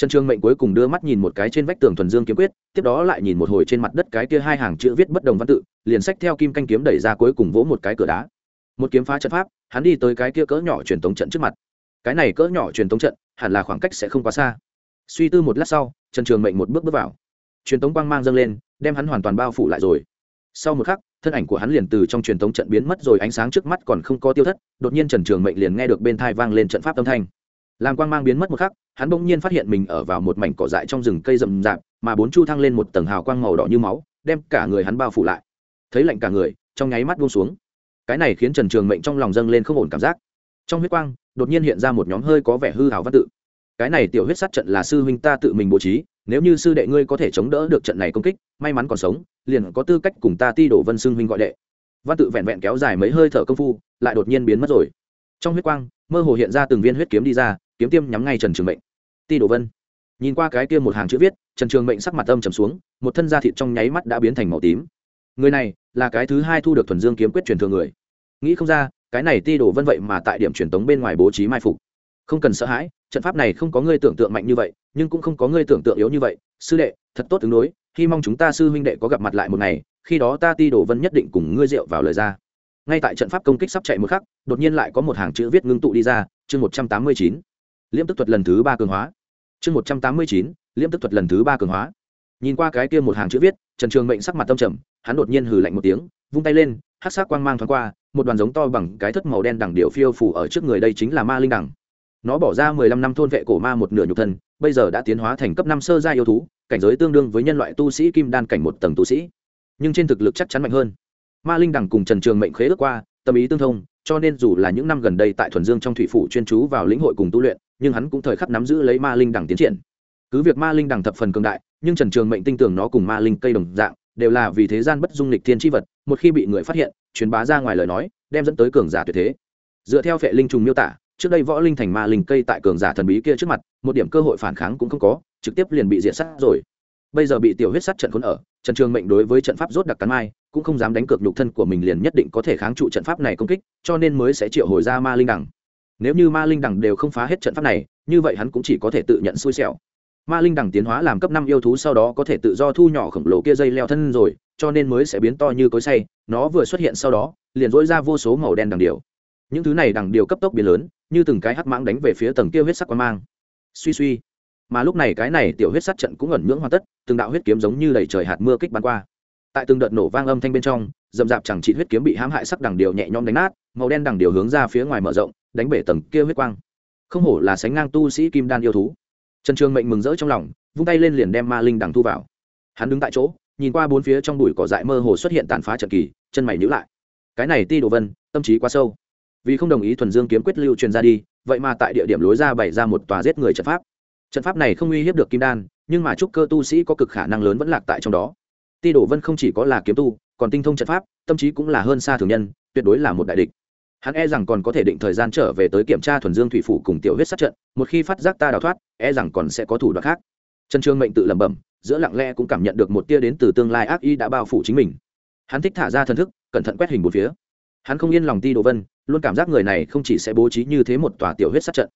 Speaker 1: trần trường mệnh cuối cùng đưa mắt nhìn một cái trên vách tường thuần dương kiếm quyết, tiếp đó lại nhìn một hồi trên mặt đất cái kia hai hàng chữ viết bất đồng văn tự, liền sách theo kim canh kiếm đẩy ra cuối cùng vỗ một cái cửa đá. Một kiếm phá trận pháp, hắn đi tới cái kia cỡ nhỏ truyền tống trận trước mặt. Cái này cỡ nhỏ truyền tống trận, hẳn là khoảng cách sẽ không quá xa. Suy tư một lát sau, trần trường mệnh một bước bước vào. Truyền tống quang mang dâng lên, đem hắn hoàn toàn bao phủ lại rồi. Sau một khắc, thân ảnh của hắn liền từ trong truyền tống trận biến mất rồi ánh sáng trước mắt còn không có tiêu thất, đột nhiên trần trường mệnh liền nghe được bên thai vang lên trận pháp âm thanh làm quang mang biến mất một khắc, hắn bỗng nhiên phát hiện mình ở vào một mảnh cỏ dại trong rừng cây rậm rạp, mà bốn chu thăng lên một tầng hào quang màu đỏ như máu, đem cả người hắn bao phủ lại. Thấy lạnh cả người, trong nháy mắt buông xuống. Cái này khiến trần trường mệnh trong lòng dâng lên không ổn cảm giác. Trong huyết quang, đột nhiên hiện ra một nhóm hơi có vẻ hư hào văn tự. Cái này tiểu huyết sát trận là sư huynh ta tự mình bố trí, nếu như sư đệ ngươi có thể chống đỡ được trận này công kích, may mắn còn sống, liền có tư cách cùng ta ti đổ vân xưng huynh gọi đệ. Văn tự vẹn vẹn kéo dài mấy hơi thở công phu, lại đột nhiên biến mất rồi. Trong huyết quang, mơ hồ hiện ra từng viên huyết kiếm đi ra kiếm tiêm nhắm ngay trần trường mệnh. Ti đổ vân. Nhìn qua cái kia một hàng chữ viết, trần trường mệnh sắc mặt âm trầm xuống, một thân da thịt trong nháy mắt đã biến thành màu tím. Người này là cái thứ hai thu được thuần dương kiếm quyết truyền thừa người. Nghĩ không ra, cái này ti đổ vân vậy mà tại điểm truyền tống bên ngoài bố trí mai phục. Không cần sợ hãi, trận pháp này không có ngươi tưởng tượng mạnh như vậy, nhưng cũng không có ngươi tưởng tượng yếu như vậy. Sư đệ, thật tốt ứng đối, hy mong chúng ta sư huynh đệ có gặp mặt lại một ngày, khi đó ta ti đổ vân nhất định cùng ngươi rượu vào lời ra. Ngay tại trận pháp công kích sắp chạy một khắc, đột nhiên lại có một hàng chữ viết ngưng tụ đi ra, chương một trăm tám mươi chín liêm tức thuật lần thứ ba cường hóa. Chương một trăm tám mươi chín liêm tức thuật lần thứ ba cường hóa. Nhìn qua cái kia một hàng chữ viết, trần trường mệnh sắc mặt tâm trầm, hắn đột nhiên hừ lạnh một tiếng, vung tay lên hát sắc quang mang thoáng qua, một đoàn giống to bằng cái thất màu đen đẳng điệu phiêu phủ ở trước người đây chính là ma linh đẳng. nó bỏ ra mười lăm năm thôn vệ cổ ma một nửa nhục thân, bây giờ đã tiến hóa thành cấp năm sơ gia yêu thú, cảnh giới tương đương với nhân loại tu sĩ kim đan cảnh một tầng tu sĩ. Nhưng trên thực lực chắc chắn mạnh hơn. Ma linh đẳng cùng trần trường mệnh khế ước qua, tâm ý tương thông cho nên dù là những năm gần đây tại thuần dương trong thủy phủ chuyên chú vào lĩnh hội cùng tu luyện, nhưng hắn cũng thời khắc nắm giữ lấy ma linh đằng tiến triển. Cứ việc ma linh đằng thập phần cường đại, nhưng trần trường mệnh tin tưởng nó cùng ma linh cây đồng dạng, đều là vì thế gian bất dung lịch thiên tri vật, một khi bị người phát hiện, truyền bá ra ngoài lời nói, đem dẫn tới cường giả tuyệt thế. Dựa theo phệ linh trùng miêu tả, trước đây võ linh thành ma linh cây tại cường giả thần bí kia trước mặt, một điểm cơ hội phản kháng cũng không có, trực tiếp liền bị diệt sát rồi. Bây giờ bị tiểu huyết sát trận khốn ở trần trường mệnh đối với trận pháp rốt đặc cắn mai, cũng không dám đánh cược nhục thân của mình liền nhất định có thể kháng trụ trận pháp này công kích, cho nên mới sẽ triệu hồi ra ma linh đẳng. Nếu như ma linh đẳng đều không phá hết trận pháp này, như vậy hắn cũng chỉ có thể tự nhận xui xẻo. Ma linh đẳng tiến hóa làm cấp năm yêu thú sau đó có thể tự do thu nhỏ khổng lồ kia dây leo thân rồi, cho nên mới sẽ biến to như cối say nó vừa xuất hiện sau đó, liền dỗi ra vô số màu đen đằng điều. Những thứ này đằng điều cấp tốc biến lớn, như từng cái hắc mãng đánh về phía tầng kia huyết sắc quang mang. Suy suy mà lúc này cái này tiểu huyết sát trận cũng ẩn nhưỡng hoàn tất, từng đạo huyết kiếm giống như đầy trời hạt mưa kích bắn qua. Tại từng đợt nổ vang âm thanh bên trong dầm dạp chẳng trị huyết kiếm bị hãm hại sắc đằng điều nhẹ nhõm đánh nát, màu đen đằng điều hướng ra phía ngoài mở rộng, đánh bể tầng kia huyết quang. Không hổ là sánh ngang tu sĩ kim đan yêu thú. Trần trường mệnh mừng rỡ trong lòng, vung tay lên liền đem ma linh đằng thu vào. Hắn đứng tại chỗ, nhìn qua bốn phía trong bụi cỏ dại mơ hồ xuất hiện tàn phá trận kỳ, chân mày nhữ lại. Cái này ti đồ vân, tâm trí quá sâu. Vì không đồng ý thuần dương kiếm quyết lưu truyền ra đi, vậy mà tại địa điểm lối ra bày ra một tòa giết người trận pháp trận pháp này không uy hiếp được kim đan, nhưng mà trúc cơ tu sĩ có cực khả năng lớn vẫn lạc tại trong đó. Ti Đổ vân không chỉ có là kiếm tu, còn tinh thông trận pháp, tâm trí cũng là hơn xa thường nhân, tuyệt đối là một đại địch. Hắn e rằng còn có thể định thời gian trở về tới kiểm tra thuần dương thủy phủ cùng tiểu huyết sát trận, một khi phát giác ta đào thoát e rằng còn sẽ có thủ đoạn khác. Trần trương mệnh tự lẩm bẩm, giữa lặng lẽ cũng cảm nhận được một tia đến từ tương lai ác y đã bao phủ chính mình. Hắn thích thả ra thần thức, cẩn thận quét hình một phía. Hắn không yên lòng ti đồ vân, luôn cảm giác người này không chỉ sẽ bố trí như thế một tòa tiểu huyết sát trận.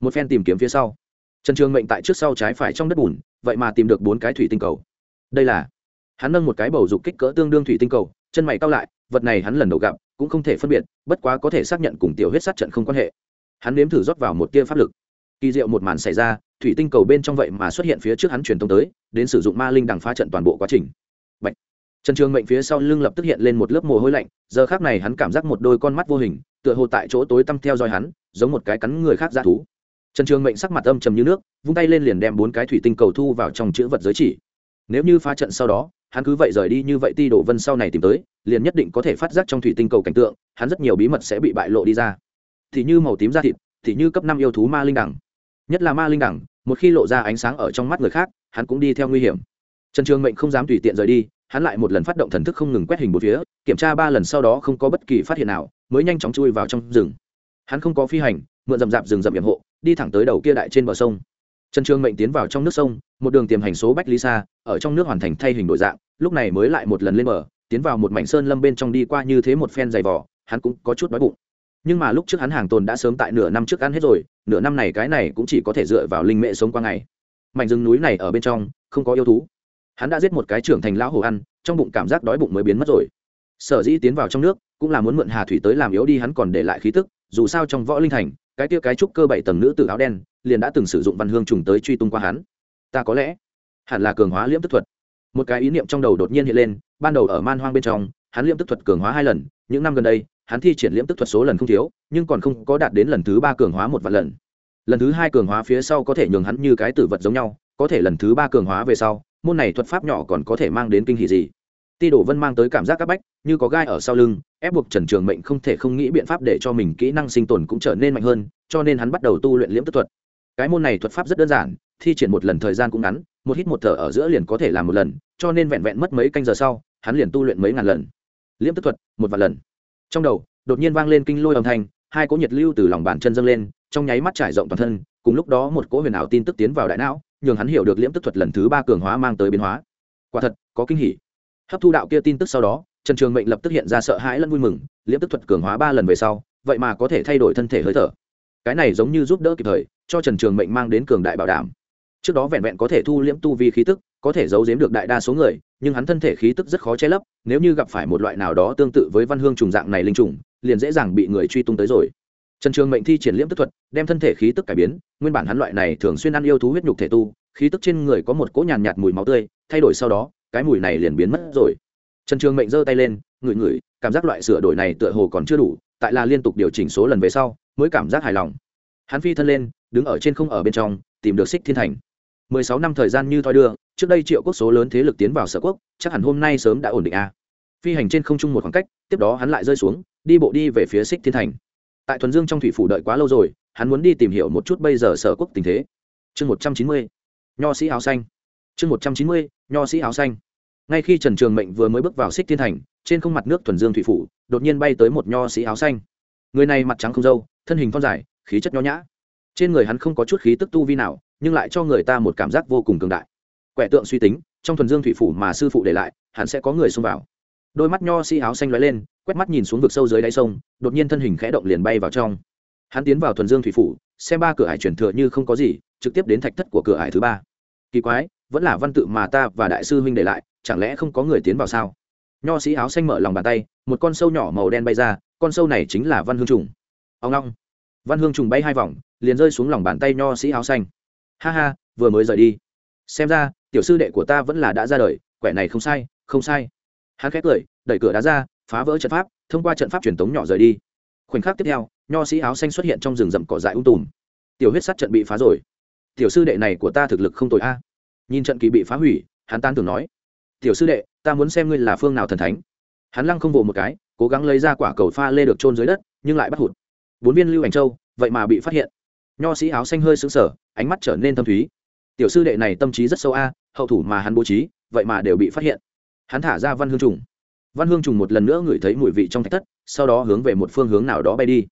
Speaker 1: Một phen tìm kiếm phía sau trần trường mệnh tại trước sau trái phải trong đất bùn, vậy mà tìm được bốn cái thủy tinh cầu. Đây là, hắn nâng một cái bầu dục kích cỡ tương đương thủy tinh cầu, chân mày cao lại, vật này hắn lần đầu gặp, cũng không thể phân biệt, bất quá có thể xác nhận cùng tiểu huyết sát trận không quan hệ. Hắn nếm thử rót vào một tia pháp lực. Kỳ diệu một màn xảy ra, thủy tinh cầu bên trong vậy mà xuất hiện phía trước hắn truyền thông tới, đến sử dụng ma linh đằng phá trận toàn bộ quá trình. Bạch. trần trường mệnh phía sau lưng lập tức hiện lên một lớp mồ hôi lạnh, giờ khác này hắn cảm giác một đôi con mắt vô hình, tựa hồ tại chỗ tối tăm theo dõi hắn, giống một cái cắn người khác ra thú trần trường mệnh sắc mặt âm trầm như nước, vung tay lên liền đem bốn cái thủy tinh cầu thu vào trong chữ vật giới chỉ. Nếu như phá trận sau đó, hắn cứ vậy rời đi như vậy ti đổ vân sau này tìm tới, liền nhất định có thể phát giác trong thủy tinh cầu cảnh tượng, hắn rất nhiều bí mật sẽ bị bại lộ đi ra. Thì như màu tím da thịt, thì như cấp năm yêu thú ma linh đẳng. Nhất là ma linh đẳng, một khi lộ ra ánh sáng ở trong mắt người khác, hắn cũng đi theo nguy hiểm. Trần trường mệnh không dám tùy tiện rời đi, hắn lại một lần phát động thần thức không ngừng quét hình một phía, kiểm tra ba lần sau đó không có bất kỳ phát hiện nào, mới nhanh chóng chui vào trong rừng. Hắn không có phi hành, mượn rậm rạp rừng rậm hiểm hộ đi thẳng tới đầu kia đại trên bờ sông. Trần trường mệnh tiến vào trong nước sông, một đường tiềm hành số bách lý xa ở trong nước hoàn thành thay hình đổi dạng, lúc này mới lại một lần lên bờ, tiến vào một mảnh sơn lâm bên trong đi qua như thế một phen dày vỏ hắn cũng có chút đói bụng. Nhưng mà lúc trước hắn hàng tồn đã sớm tại nửa năm trước ăn hết rồi, nửa năm này cái này cũng chỉ có thể dựa vào linh mệ sống qua ngày. Mảnh rừng núi này ở bên trong, không có yêu thú. Hắn đã giết một cái trưởng thành lão hồ ăn, trong bụng cảm giác đói bụng mới biến mất rồi. Sở dĩ tiến vào trong nước, cũng là muốn mượn hà thủy tới làm yếu đi, hắn còn để lại khí tức, dù sao trong võ linh thành cái tia cái trúc cơ bảy tầng nữ tử áo đen liền đã từng sử dụng văn hương trùng tới truy tung qua hắn. Ta có lẽ hẳn là cường hóa liễm tức thuật. Một cái ý niệm trong đầu đột nhiên hiện lên, ban đầu ở man hoang bên trong, hắn liễm tức thuật cường hóa hai lần, những năm gần đây, hắn thi triển liễm tức thuật số lần không thiếu, nhưng còn không có đạt đến lần thứ ba cường hóa một vạn lần. Lần thứ hai cường hóa phía sau có thể nhường hắn như cái tử vật giống nhau, có thể lần thứ ba cường hóa về sau, môn này thuật pháp nhỏ còn có thể mang đến kinh hỷ gì? Ti đổ vân mang tới cảm giác c áp bách, như có gai ở sau lưng, ép buộc trần trường mệnh không thể không nghĩ biện pháp để cho mình kỹ năng sinh tồn cũng trở nên mạnh hơn, cho nên hắn bắt đầu tu luyện liễm tức thuật. Cái môn này thuật pháp rất đơn giản, thi triển một lần thời gian cũng ngắn, một hít một thở ở giữa liền có thể làm một lần, cho nên vẹn vẹn mất mấy canh giờ sau, hắn liền tu luyện mấy ngàn lần. Liễm tức thuật, một vài lần. Trong đầu, đột nhiên vang lên kinh lôi âm thanh, hai cỗ nhiệt lưu từ lòng bàn chân dâng lên, trong nháy mắt trải rộng toàn thân, cùng lúc đó một cỗ huyền ảo tin tức tiến vào đại não, nhường hắn hiểu được liễm tức thuật lần thứ ba cường hóa mang tới biến hóa. Quả thật, có kinh hỉ hấp thu đạo kia tin tức sau đó, trần trường mệnh lập tức hiện ra sợ hãi lẫn vui mừng, liễm tức thuật cường hóa ba lần về sau, vậy mà có thể thay đổi thân thể hơi thở. Cái này giống như giúp đỡ kịp thời, cho trần trường mệnh mang đến cường đại bảo đảm. Trước đó vẹn vẹn có thể thu liễm tu vi khí tức, có thể giấu giếm được đại đa số người, nhưng hắn thân thể khí tức rất khó che lấp, nếu như gặp phải một loại nào đó tương tự với văn hương trùng dạng này linh trùng, liền dễ dàng bị người truy tung tới rồi. Trần trường mệnh thi triển liễm tức thuật, đem thân thể khí tức cải biến, nguyên bản hắn loại này thường xuyên ăn yêu thú huyết nhục thể tu, khí tức trên người có một cỗ nhàn nhạt mùi máu tươi, thay đổi sau đó cái mùi này liền biến mất rồi. Trần trường mệnh giơ tay lên, ngửi ngửi, cảm giác loại sửa đổi này tựa hồ còn chưa đủ, tại là liên tục điều chỉnh số lần về sau, mới cảm giác hài lòng. Hắn phi thân lên, đứng ở trên không ở bên trong, tìm được xích thiên thành. Mười sáu năm thời gian như thoi đưa, trước đây triệu quốc số lớn thế lực tiến vào sở quốc, chắc hẳn hôm nay sớm đã ổn định a. Phi hành trên không trung một khoảng cách, tiếp đó hắn lại rơi xuống, đi bộ đi về phía xích thiên thành. Tại thuần dương trong thủy phủ đợi quá lâu rồi, hắn muốn đi tìm hiểu một chút bây giờ sở quốc tình thế. Chương một trăm chín mươi, nho sĩ áo xanh chương một trăm chín mươi, nho sĩ áo xanh. Ngay khi trần trường mệnh vừa mới bước vào xích thiên thành, trên không mặt nước thuần dương thủy phủ, đột nhiên bay tới một nho sĩ áo xanh. Người này mặt trắng không dâu thân hình thon dài, khí chất nho nhã. Trên người hắn không có chút khí tức tu vi nào, nhưng lại cho người ta một cảm giác vô cùng cường đại. Quẻ tượng suy tính, trong thuần dương thủy phủ mà sư phụ để lại, hẳn sẽ có người xông vào. Đôi mắt nho sĩ áo xanh lóe lên, quét mắt nhìn xuống vực sâu dưới đáy sông, đột nhiên thân hình khẽ động liền bay vào trong. Hắn tiến vào thuần dương thủy phủ, xem ba cửa hải chuyển thừa như không có gì, trực tiếp đến thạch thất của cửa hải thứ ba. Kỳ quái vẫn là văn tự mà ta và đại sư huynh để lại, chẳng lẽ không có người tiến vào sao? Nho sĩ áo xanh mở lòng bàn tay, một con sâu nhỏ màu đen bay ra, con sâu này chính là văn hương trùng. Ông long. Văn hương trùng bay hai vòng, liền rơi xuống lòng bàn tay nho sĩ áo xanh. Ha ha, vừa mới rời đi. Xem ra, tiểu sư đệ của ta vẫn là đã ra đời, quẻ này không sai không sai. Hắn khét cười, đẩy cửa đá ra, phá vỡ trận pháp, thông qua trận pháp truyền tống nhỏ rời đi. Khoảnh khắc tiếp theo, nho sĩ áo xanh xuất hiện trong rừng rậm cỏ dại ung tùm. Tiểu huyết sắt trận bị phá rồi. Tiểu sư đệ này của ta thực lực không tồi a nhìn trận kỳ bị phá hủy, hắn tan tưởng nói, tiểu sư đệ, ta muốn xem ngươi là phương nào thần thánh. Hắn lăng không vồ một cái, cố gắng lấy ra quả cầu pha lê được trôn dưới đất, nhưng lại bắt hụt. Bốn viên lưu ảnh châu, vậy mà bị phát hiện. Nho sĩ áo xanh hơi sững sờ, ánh mắt trở nên thâm thúy. Tiểu sư đệ này tâm trí rất sâu a, hậu thủ mà hắn bố trí, vậy mà đều bị phát hiện. Hắn thả ra văn hương trùng. Văn hương trùng một lần nữa ngửi thấy mùi vị trong thạch thất, sau đó hướng về một phương hướng nào đó bay đi.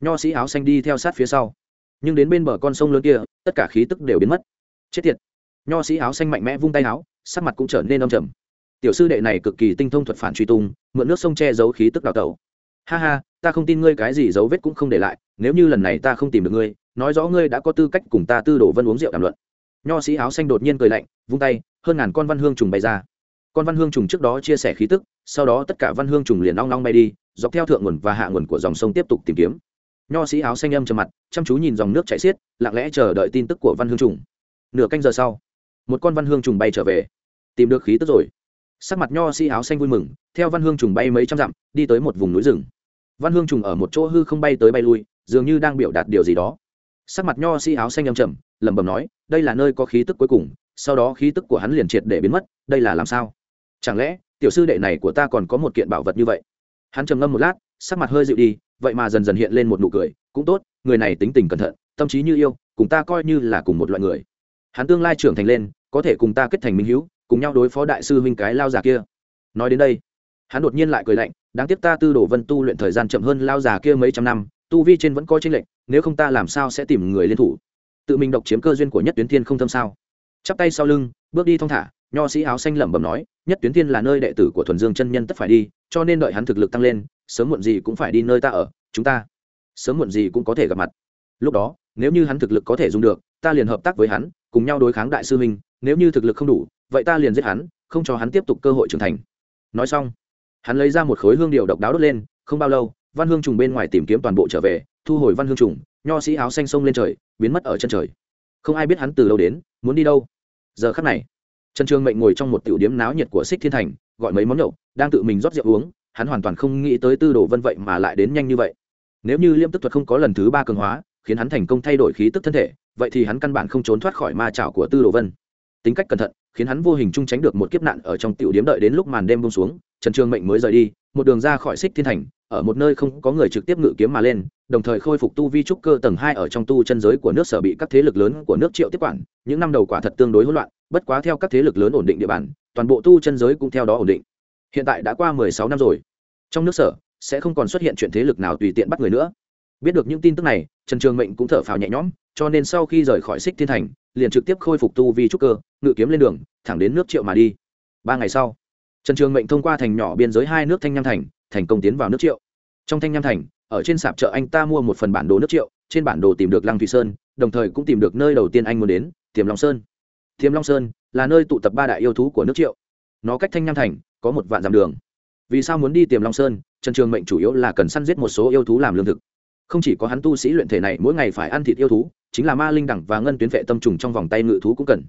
Speaker 1: Nho sĩ áo xanh đi theo sát phía sau. Nhưng đến bên bờ con sông lớn kia, tất cả khí tức đều biến mất. Chết tiệt! Nho sĩ áo xanh mạnh mẽ vung tay áo, sắc mặt cũng trở nên âm trầm. Tiểu sư đệ này cực kỳ tinh thông thuật phản truy tung, mượn nước sông che giấu khí tức đào tẩu. Ha ha, ta không tin ngươi cái gì dấu vết cũng không để lại, nếu như lần này ta không tìm được ngươi, nói rõ ngươi đã có tư cách cùng ta tư đổ vân uống rượu đàm luận. Nho sĩ áo xanh đột nhiên cười lạnh, vung tay, hơn ngàn con văn hương trùng bay ra. Con văn hương trùng trước đó chia sẻ khí tức, sau đó tất cả văn hương trùng liền long long bay đi, dọc theo thượng nguồn và hạ nguồn của dòng sông tiếp tục tìm kiếm. Nho sĩ áo xanh âm trầm mặt, chăm chú nhìn dòng nước chảy xiết, lặng lẽ chờ đợi tin tức của văn hương trùng. Nửa canh giờ sau một con văn hương trùng bay trở về. Tìm được khí tức rồi. Sắc mặt nho sĩ áo xanh vui mừng, theo văn hương trùng bay mấy trăm dặm, đi tới một vùng núi rừng. Văn hương trùng ở một chỗ hư không bay tới bay lui, dường như đang biểu đạt điều gì đó. Sắc mặt nho sĩ áo xanh âm trầm, lẩm bẩm nói, đây là nơi có khí tức cuối cùng, sau đó khí tức của hắn liền triệt để biến mất, đây là làm sao? Chẳng lẽ, tiểu sư đệ này của ta còn có một kiện bảo vật như vậy? Hắn trầm ngâm một lát, sắc mặt hơi dịu đi, vậy mà dần dần hiện lên một nụ cười, cũng tốt, người này tính tình cẩn thận, tâm trí như yêu, cùng ta coi như là cùng một loại người. Hắn tương lai trưởng thành lên có thể cùng ta kết thành minh hữu, cùng nhau đối phó đại sư huynh cái lao già kia. Nói đến đây, hắn đột nhiên lại cười lạnh, đáng tiếc ta tư đồ vân tu luyện thời gian chậm hơn lao già kia mấy trăm năm, tu vi trên vẫn coi tranh lệch, nếu không ta làm sao sẽ tìm người liên thủ? Tự mình độc chiếm cơ duyên của nhất tuyến thiên không thâm sao? Chắp tay sau lưng, bước đi thong thả, nho sĩ áo xanh lẩm bẩm nói, nhất tuyến thiên là nơi đệ tử của thuần dương chân nhân tất phải đi, cho nên đợi hắn thực lực tăng lên, sớm muộn gì cũng phải đi nơi ta ở, chúng ta sớm muộn gì cũng có thể gặp mặt. Lúc đó, nếu như hắn thực lực có thể dùng được, ta liền hợp tác với hắn, cùng nhau đối kháng đại sư huynh nếu như thực lực không đủ, vậy ta liền giết hắn, không cho hắn tiếp tục cơ hội trưởng thành. Nói xong, hắn lấy ra một khối hương điều độc đáo đốt lên, không bao lâu, văn hương trùng bên ngoài tìm kiếm toàn bộ trở về, thu hồi văn hương trùng, nho sĩ áo xanh sông lên trời, biến mất ở chân trời. Không ai biết hắn từ đâu đến, muốn đi đâu. Giờ khắc này, trần trường mệnh ngồi trong một tiểu điếm náo nhiệt của xích thiên thành, gọi mấy món nhậu, đang tự mình rót rượu uống, hắn hoàn toàn không nghĩ tới tư đồ vân vậy mà lại đến nhanh như vậy. Nếu như liêm tức thuật không có lần thứ ba cường hóa, khiến hắn thành công thay đổi khí tức thân thể, vậy thì hắn căn bản không trốn thoát khỏi ma trảo của tư đồ vân tính cách cẩn thận, khiến hắn vô hình chung tránh được một kiếp nạn ở trong tiểu điếm đợi đến lúc màn đêm bông xuống, trần trường mệnh mới rời đi, một đường ra khỏi xích thiên thành, ở một nơi không có người trực tiếp ngự kiếm mà lên, đồng thời khôi phục tu vi trúc cơ tầng hai ở trong tu chân giới của nước sở bị các thế lực lớn của nước triệu tiếp quản, những năm đầu quả thật tương đối hỗn loạn, bất quá theo các thế lực lớn ổn định địa bàn, toàn bộ tu chân giới cũng theo đó ổn định. Hiện tại đã qua mười sáu năm rồi. Trong nước sở, sẽ không còn xuất hiện chuyện thế lực nào tùy tiện bắt người nữa biết được những tin tức này, trần trường mệnh cũng thở phào nhẹ nhõm, cho nên sau khi rời khỏi xích thiên thành, liền trực tiếp khôi phục tu vi trúc cơ, ngự kiếm lên đường, thẳng đến nước triệu mà đi. Ba ngày sau, trần trường mệnh thông qua thành nhỏ biên giới hai nước thanh nham thành thành công tiến vào nước triệu. Trong thanh nham thành, ở trên sạp chợ anh ta mua một phần bản đồ nước triệu, trên bản đồ tìm được lăng thủy sơn, đồng thời cũng tìm được nơi đầu tiên anh muốn đến, tiềm long sơn. Tiềm long sơn là nơi tụ tập ba đại yêu thú của nước triệu. Nó cách thanh nham thành có một vạn dặm đường. Vì sao muốn đi tiềm long sơn, trần trường mệnh chủ yếu là cần săn giết một số yêu thú làm lương thực không chỉ có hắn tu sĩ luyện thể này, mỗi ngày phải ăn thịt yêu thú, chính là ma linh đẳng và ngân tuyến vệ tâm trùng trong vòng tay ngự thú cũng cần.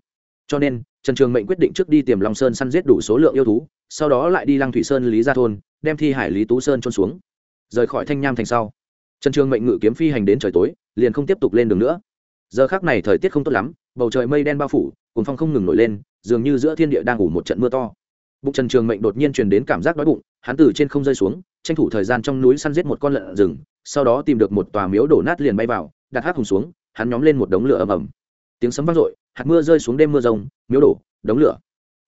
Speaker 1: Cho nên, trần trường mệnh quyết định trước đi tìm long sơn săn giết đủ số lượng yêu thú, sau đó lại đi lăng thủy sơn lý gia thôn, đem thi hải lý tú sơn trôn xuống. Rời khỏi thanh nham thành sau, trần trường mệnh ngự kiếm phi hành đến trời tối, liền không tiếp tục lên đường nữa. Giờ khác này thời tiết không tốt lắm, bầu trời mây đen bao phủ cồn phong không ngừng nổi lên, dường như giữa thiên địa đang ngủ một trận mưa to. Bụng trần trường mệnh đột nhiên truyền đến cảm giác đói bụng, hắn từ trên không rơi xuống, tranh thủ thời gian trong núi săn giết một con lợn rừng sau đó tìm được một tòa miếu đổ nát liền bay vào, đặt hát hùng xuống, hắn nhóm lên một đống lửa ầm ầm. Tiếng sấm vang dội, hạt mưa rơi xuống đêm mưa rông, miếu đổ, đống lửa.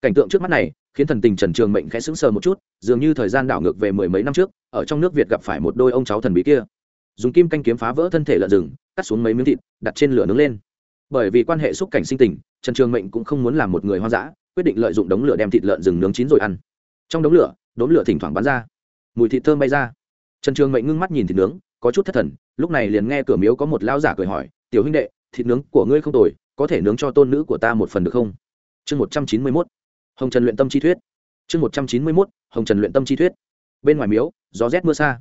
Speaker 1: Cảnh tượng trước mắt này, khiến thần tình trần trường mệnh khẽ sững sờ một chút, dường như thời gian đảo ngược về mười mấy năm trước, ở trong nước việt gặp phải một đôi ông cháu thần bí kia. Dùng kim canh kiếm phá vỡ thân thể lợn rừng, cắt xuống mấy miếng thịt, đặt trên lửa nướng lên. Bởi vì quan hệ xúc cảnh sinh tình, trần trường mệnh cũng không muốn làm một người hoang dã, quyết định lợi dụng đống lửa đem thịt lợn rừng nướng chín rồi ăn. Trong đống lửa đống lửa thỉnh thoảng bắn ra. Mùi thịt thơm bay ra. Trần trường mệnh ngưng mắt nhìn thịt nướng có chút thất thần, lúc này liền nghe cửa miếu có một lão giả cười hỏi, tiểu huynh đệ, thịt nướng của ngươi không tồi, có thể nướng cho tôn nữ của ta một phần được không? Chương một trăm chín mươi mốt. Hồng trần luyện tâm chi thuyết. Chương một trăm chín mươi mốt, hồng trần luyện tâm chi thuyết. Bên ngoài miếu, gió rét mưa xa.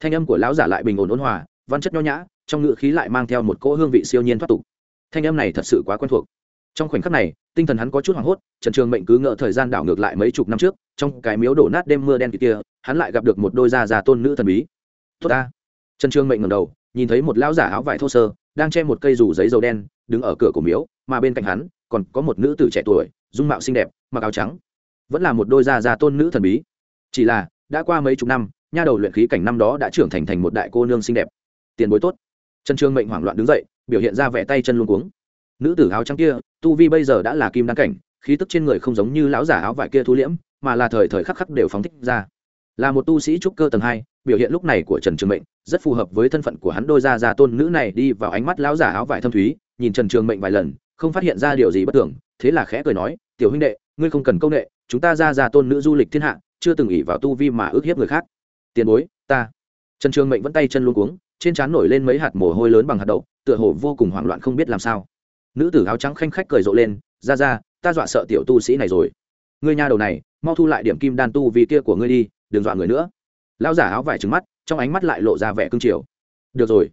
Speaker 1: Thanh âm của lão giả lại bình ổn ôn hòa, văn chất nho nhã, trong ngữ khí lại mang theo một cỗ hương vị siêu nhiên thoát tục. Thanh âm này thật sự quá quen thuộc. Trong khoảnh khắc này, tinh thần hắn có chút hoảng hốt trần trường mệnh cứ ngỡ thời gian đảo ngược lại mấy chục năm trước, trong cái miếu đổ nát đêm mưa đen kia, hắn lại gặp được một đôi da già tôn nữ thần bí. Tốt ta trần trường mệnh ngầm đầu, nhìn thấy một lão giả áo vải thô sơ, đang che một cây rủ giấy dầu đen, đứng ở cửa cổ miếu, mà bên cạnh hắn, còn có một nữ tử trẻ tuổi, dung mạo xinh đẹp, mặc áo trắng. Vẫn là một đôi da da tôn nữ thần bí. Chỉ là, đã qua mấy chục năm, nha đầu luyện khí cảnh năm đó đã trưởng thành thành một đại cô nương xinh đẹp. Tiền bối tốt. Trần trường mệnh hoảng loạn đứng dậy, biểu hiện ra vẻ tay chân luôn cuống. Nữ tử áo trắng kia, tu vi bây giờ đã là kim đăng cảnh, khí tức trên người không giống như lão giả áo vải kia thu liễm, mà là thời thời khắc khắc đều phóng thích ra. Là một tu sĩ trúc cơ tầng hai, biểu hiện lúc này của trần trường mệnh rất phù hợp với thân phận của hắn đôi gia gia tôn nữ này đi vào ánh mắt lão giả áo vải thâm thúy, nhìn trần trường mệnh vài lần, không phát hiện ra điều gì bất thường, thế là khẽ cười nói, tiểu huynh đệ, ngươi không cần công nghệ chúng ta ra gia tôn nữ du lịch thiên hạ, chưa từng ỉ vào tu vi mà ước hiếp người khác. Tiền bối, ta. Trần trường mệnh vẫn tay chân luôn cuống, trên trán nổi lên mấy hạt mồ hôi lớn bằng hạt đậu, tựa hồ vô cùng hoảng loạn không biết làm sao. Nữ tử áo trắng khanh khách cười rộ lên, ra ra, ta dọa sợ tiểu tu sĩ này rồi. Ngươi nhà đầu này, mau thu lại điểm kim đan tu vì kia của ngươi đi, đừng dọa người nữa. Lão giả áo vải trứng mắt trong ánh mắt lại lộ ra vẻ cương triều. Được rồi.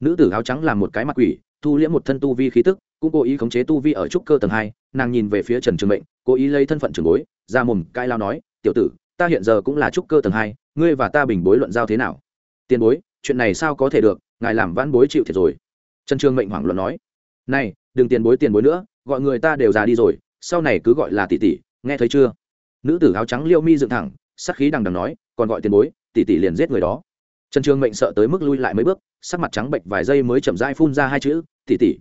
Speaker 1: Nữ tử áo trắng làm một cái mặt quỷ, thu liễm một thân tu vi khí tức, cũng cố ý khống chế tu vi ở trúc cơ tầng hai, nàng nhìn về phía trần trường mệnh, cố ý lấy thân phận trường bối, ra mồm cai lao nói, tiểu tử, ta hiện giờ cũng là trúc cơ tầng hai, ngươi và ta bình bối luận giao thế nào? Tiền bối, chuyện này sao có thể được, ngài làm vãn bối chịu thiệt rồi. Trần trường mệnh hoảng luận nói, này, đừng tiền bối tiền bối nữa, gọi người ta đều già đi rồi, sau này cứ gọi là tỷ tỷ, nghe thấy chưa? Nữ tử áo trắng liêu mi dựng thẳng, sắc khí đằng đằng nói, còn gọi tiền bối, tỷ tỷ liền giết người đó trần trường mệnh sợ tới mức lui lại mấy bước, sắc mặt trắng bệnh vài giây mới chậm dai phun ra hai chữ, tỷ tỷ.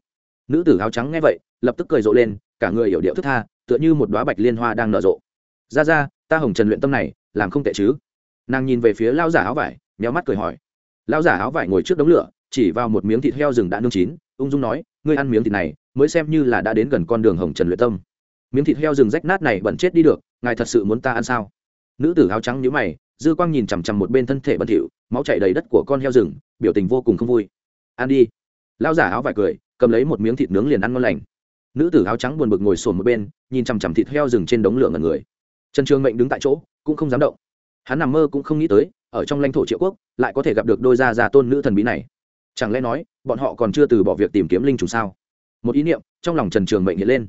Speaker 1: Nữ tử áo trắng nghe vậy, lập tức cười rộ lên, cả người hiểu điệu thức tha, tựa như một đoá bạch liên hoa đang nở rộ. Ra ra, ta hồng trần luyện tâm này, làm không tệ chứ? Nàng nhìn về phía lao giả áo vải méo mắt cười hỏi. Lao giả áo vải ngồi trước đống lửa, chỉ vào một miếng thịt heo rừng đã nương chín, ung dung nói, ngươi ăn miếng thịt này, mới xem như là đã đến gần con đường hồng trần luyện tâm. Miếng thịt heo rừng rách nát này bẩn chết đi được, ngài thật sự muốn ta ăn sao? Nữ tử áo trắng nhíu mày dư quang nhìn chằm chằm một bên thân thể bẩn thỉu máu chảy đầy đất của con heo rừng, biểu tình vô cùng không vui. Ăn đi. Lao giả áo vải cười, cầm lấy một miếng thịt nướng liền ăn ngon lành. Nữ tử áo trắng buồn bực ngồi sồn một bên, nhìn chằm chằm thịt heo rừng trên đống lửa ngần người. Trần trường mệnh đứng tại chỗ, cũng không dám động. Hắn nằm mơ cũng không nghĩ tới, ở trong lãnh thổ triệu quốc, lại có thể gặp được đôi gia già tôn nữ thần bí này. Chẳng lẽ nói, bọn họ còn chưa từ bỏ việc tìm kiếm linh trùng sao? Một ý niệm trong lòng trần trường mệnh hiện lên.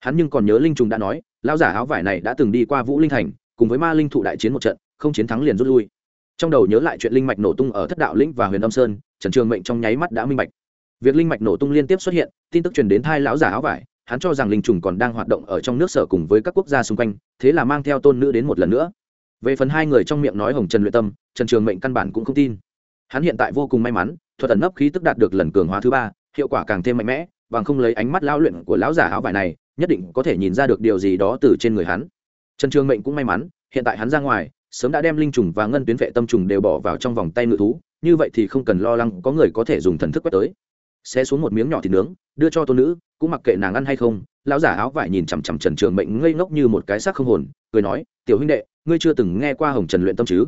Speaker 1: Hắn nhưng còn nhớ linh trùng đã nói, lão giả áo vải này đã từng đi qua vũ linh thành, cùng với ma linh thụ đại chiến một trận không chiến thắng liền rút lui. Trong đầu nhớ lại chuyện linh mạch nổ tung ở thất đạo lĩnh và huyền âm sơn, trần trường mệnh trong nháy mắt đã minh bạch. Việc linh mạch nổ tung liên tiếp xuất hiện, tin tức truyền đến thai lão giả áo vải, hắn cho rằng linh trùng còn đang hoạt động ở trong nước sở cùng với các quốc gia xung quanh, thế là mang theo tôn nữ đến một lần nữa. Về phần hai người trong miệng nói hồng trần luyện tâm, trần trường mệnh căn bản cũng không tin. Hắn hiện tại vô cùng may mắn, thuật ẩn nấp khí tức đạt được lần cường hóa thứ ba, hiệu quả càng thêm mạnh mẽ, bằng không lấy ánh mắt lao luyện của lão giả áo vải này, nhất định có thể nhìn ra được điều gì đó từ trên người hắn. Trần trường mệnh cũng may mắn, hiện tại hắn ra ngoài sớm đã đem linh trùng và ngân tuyến vệ tâm trùng đều bỏ vào trong vòng tay ngự thú, như vậy thì không cần lo lắng có người có thể dùng thần thức quét tới. Sẽ xuống một miếng nhỏ thịt nướng, đưa cho tôn nữ, cũng mặc kệ nàng ăn hay không, lão giả áo vải nhìn chằm chằm trần trường mệnh ngây ngốc như một cái xác không hồn, cười nói, tiểu huynh đệ, ngươi chưa từng nghe qua hồng trần luyện tâm chứ?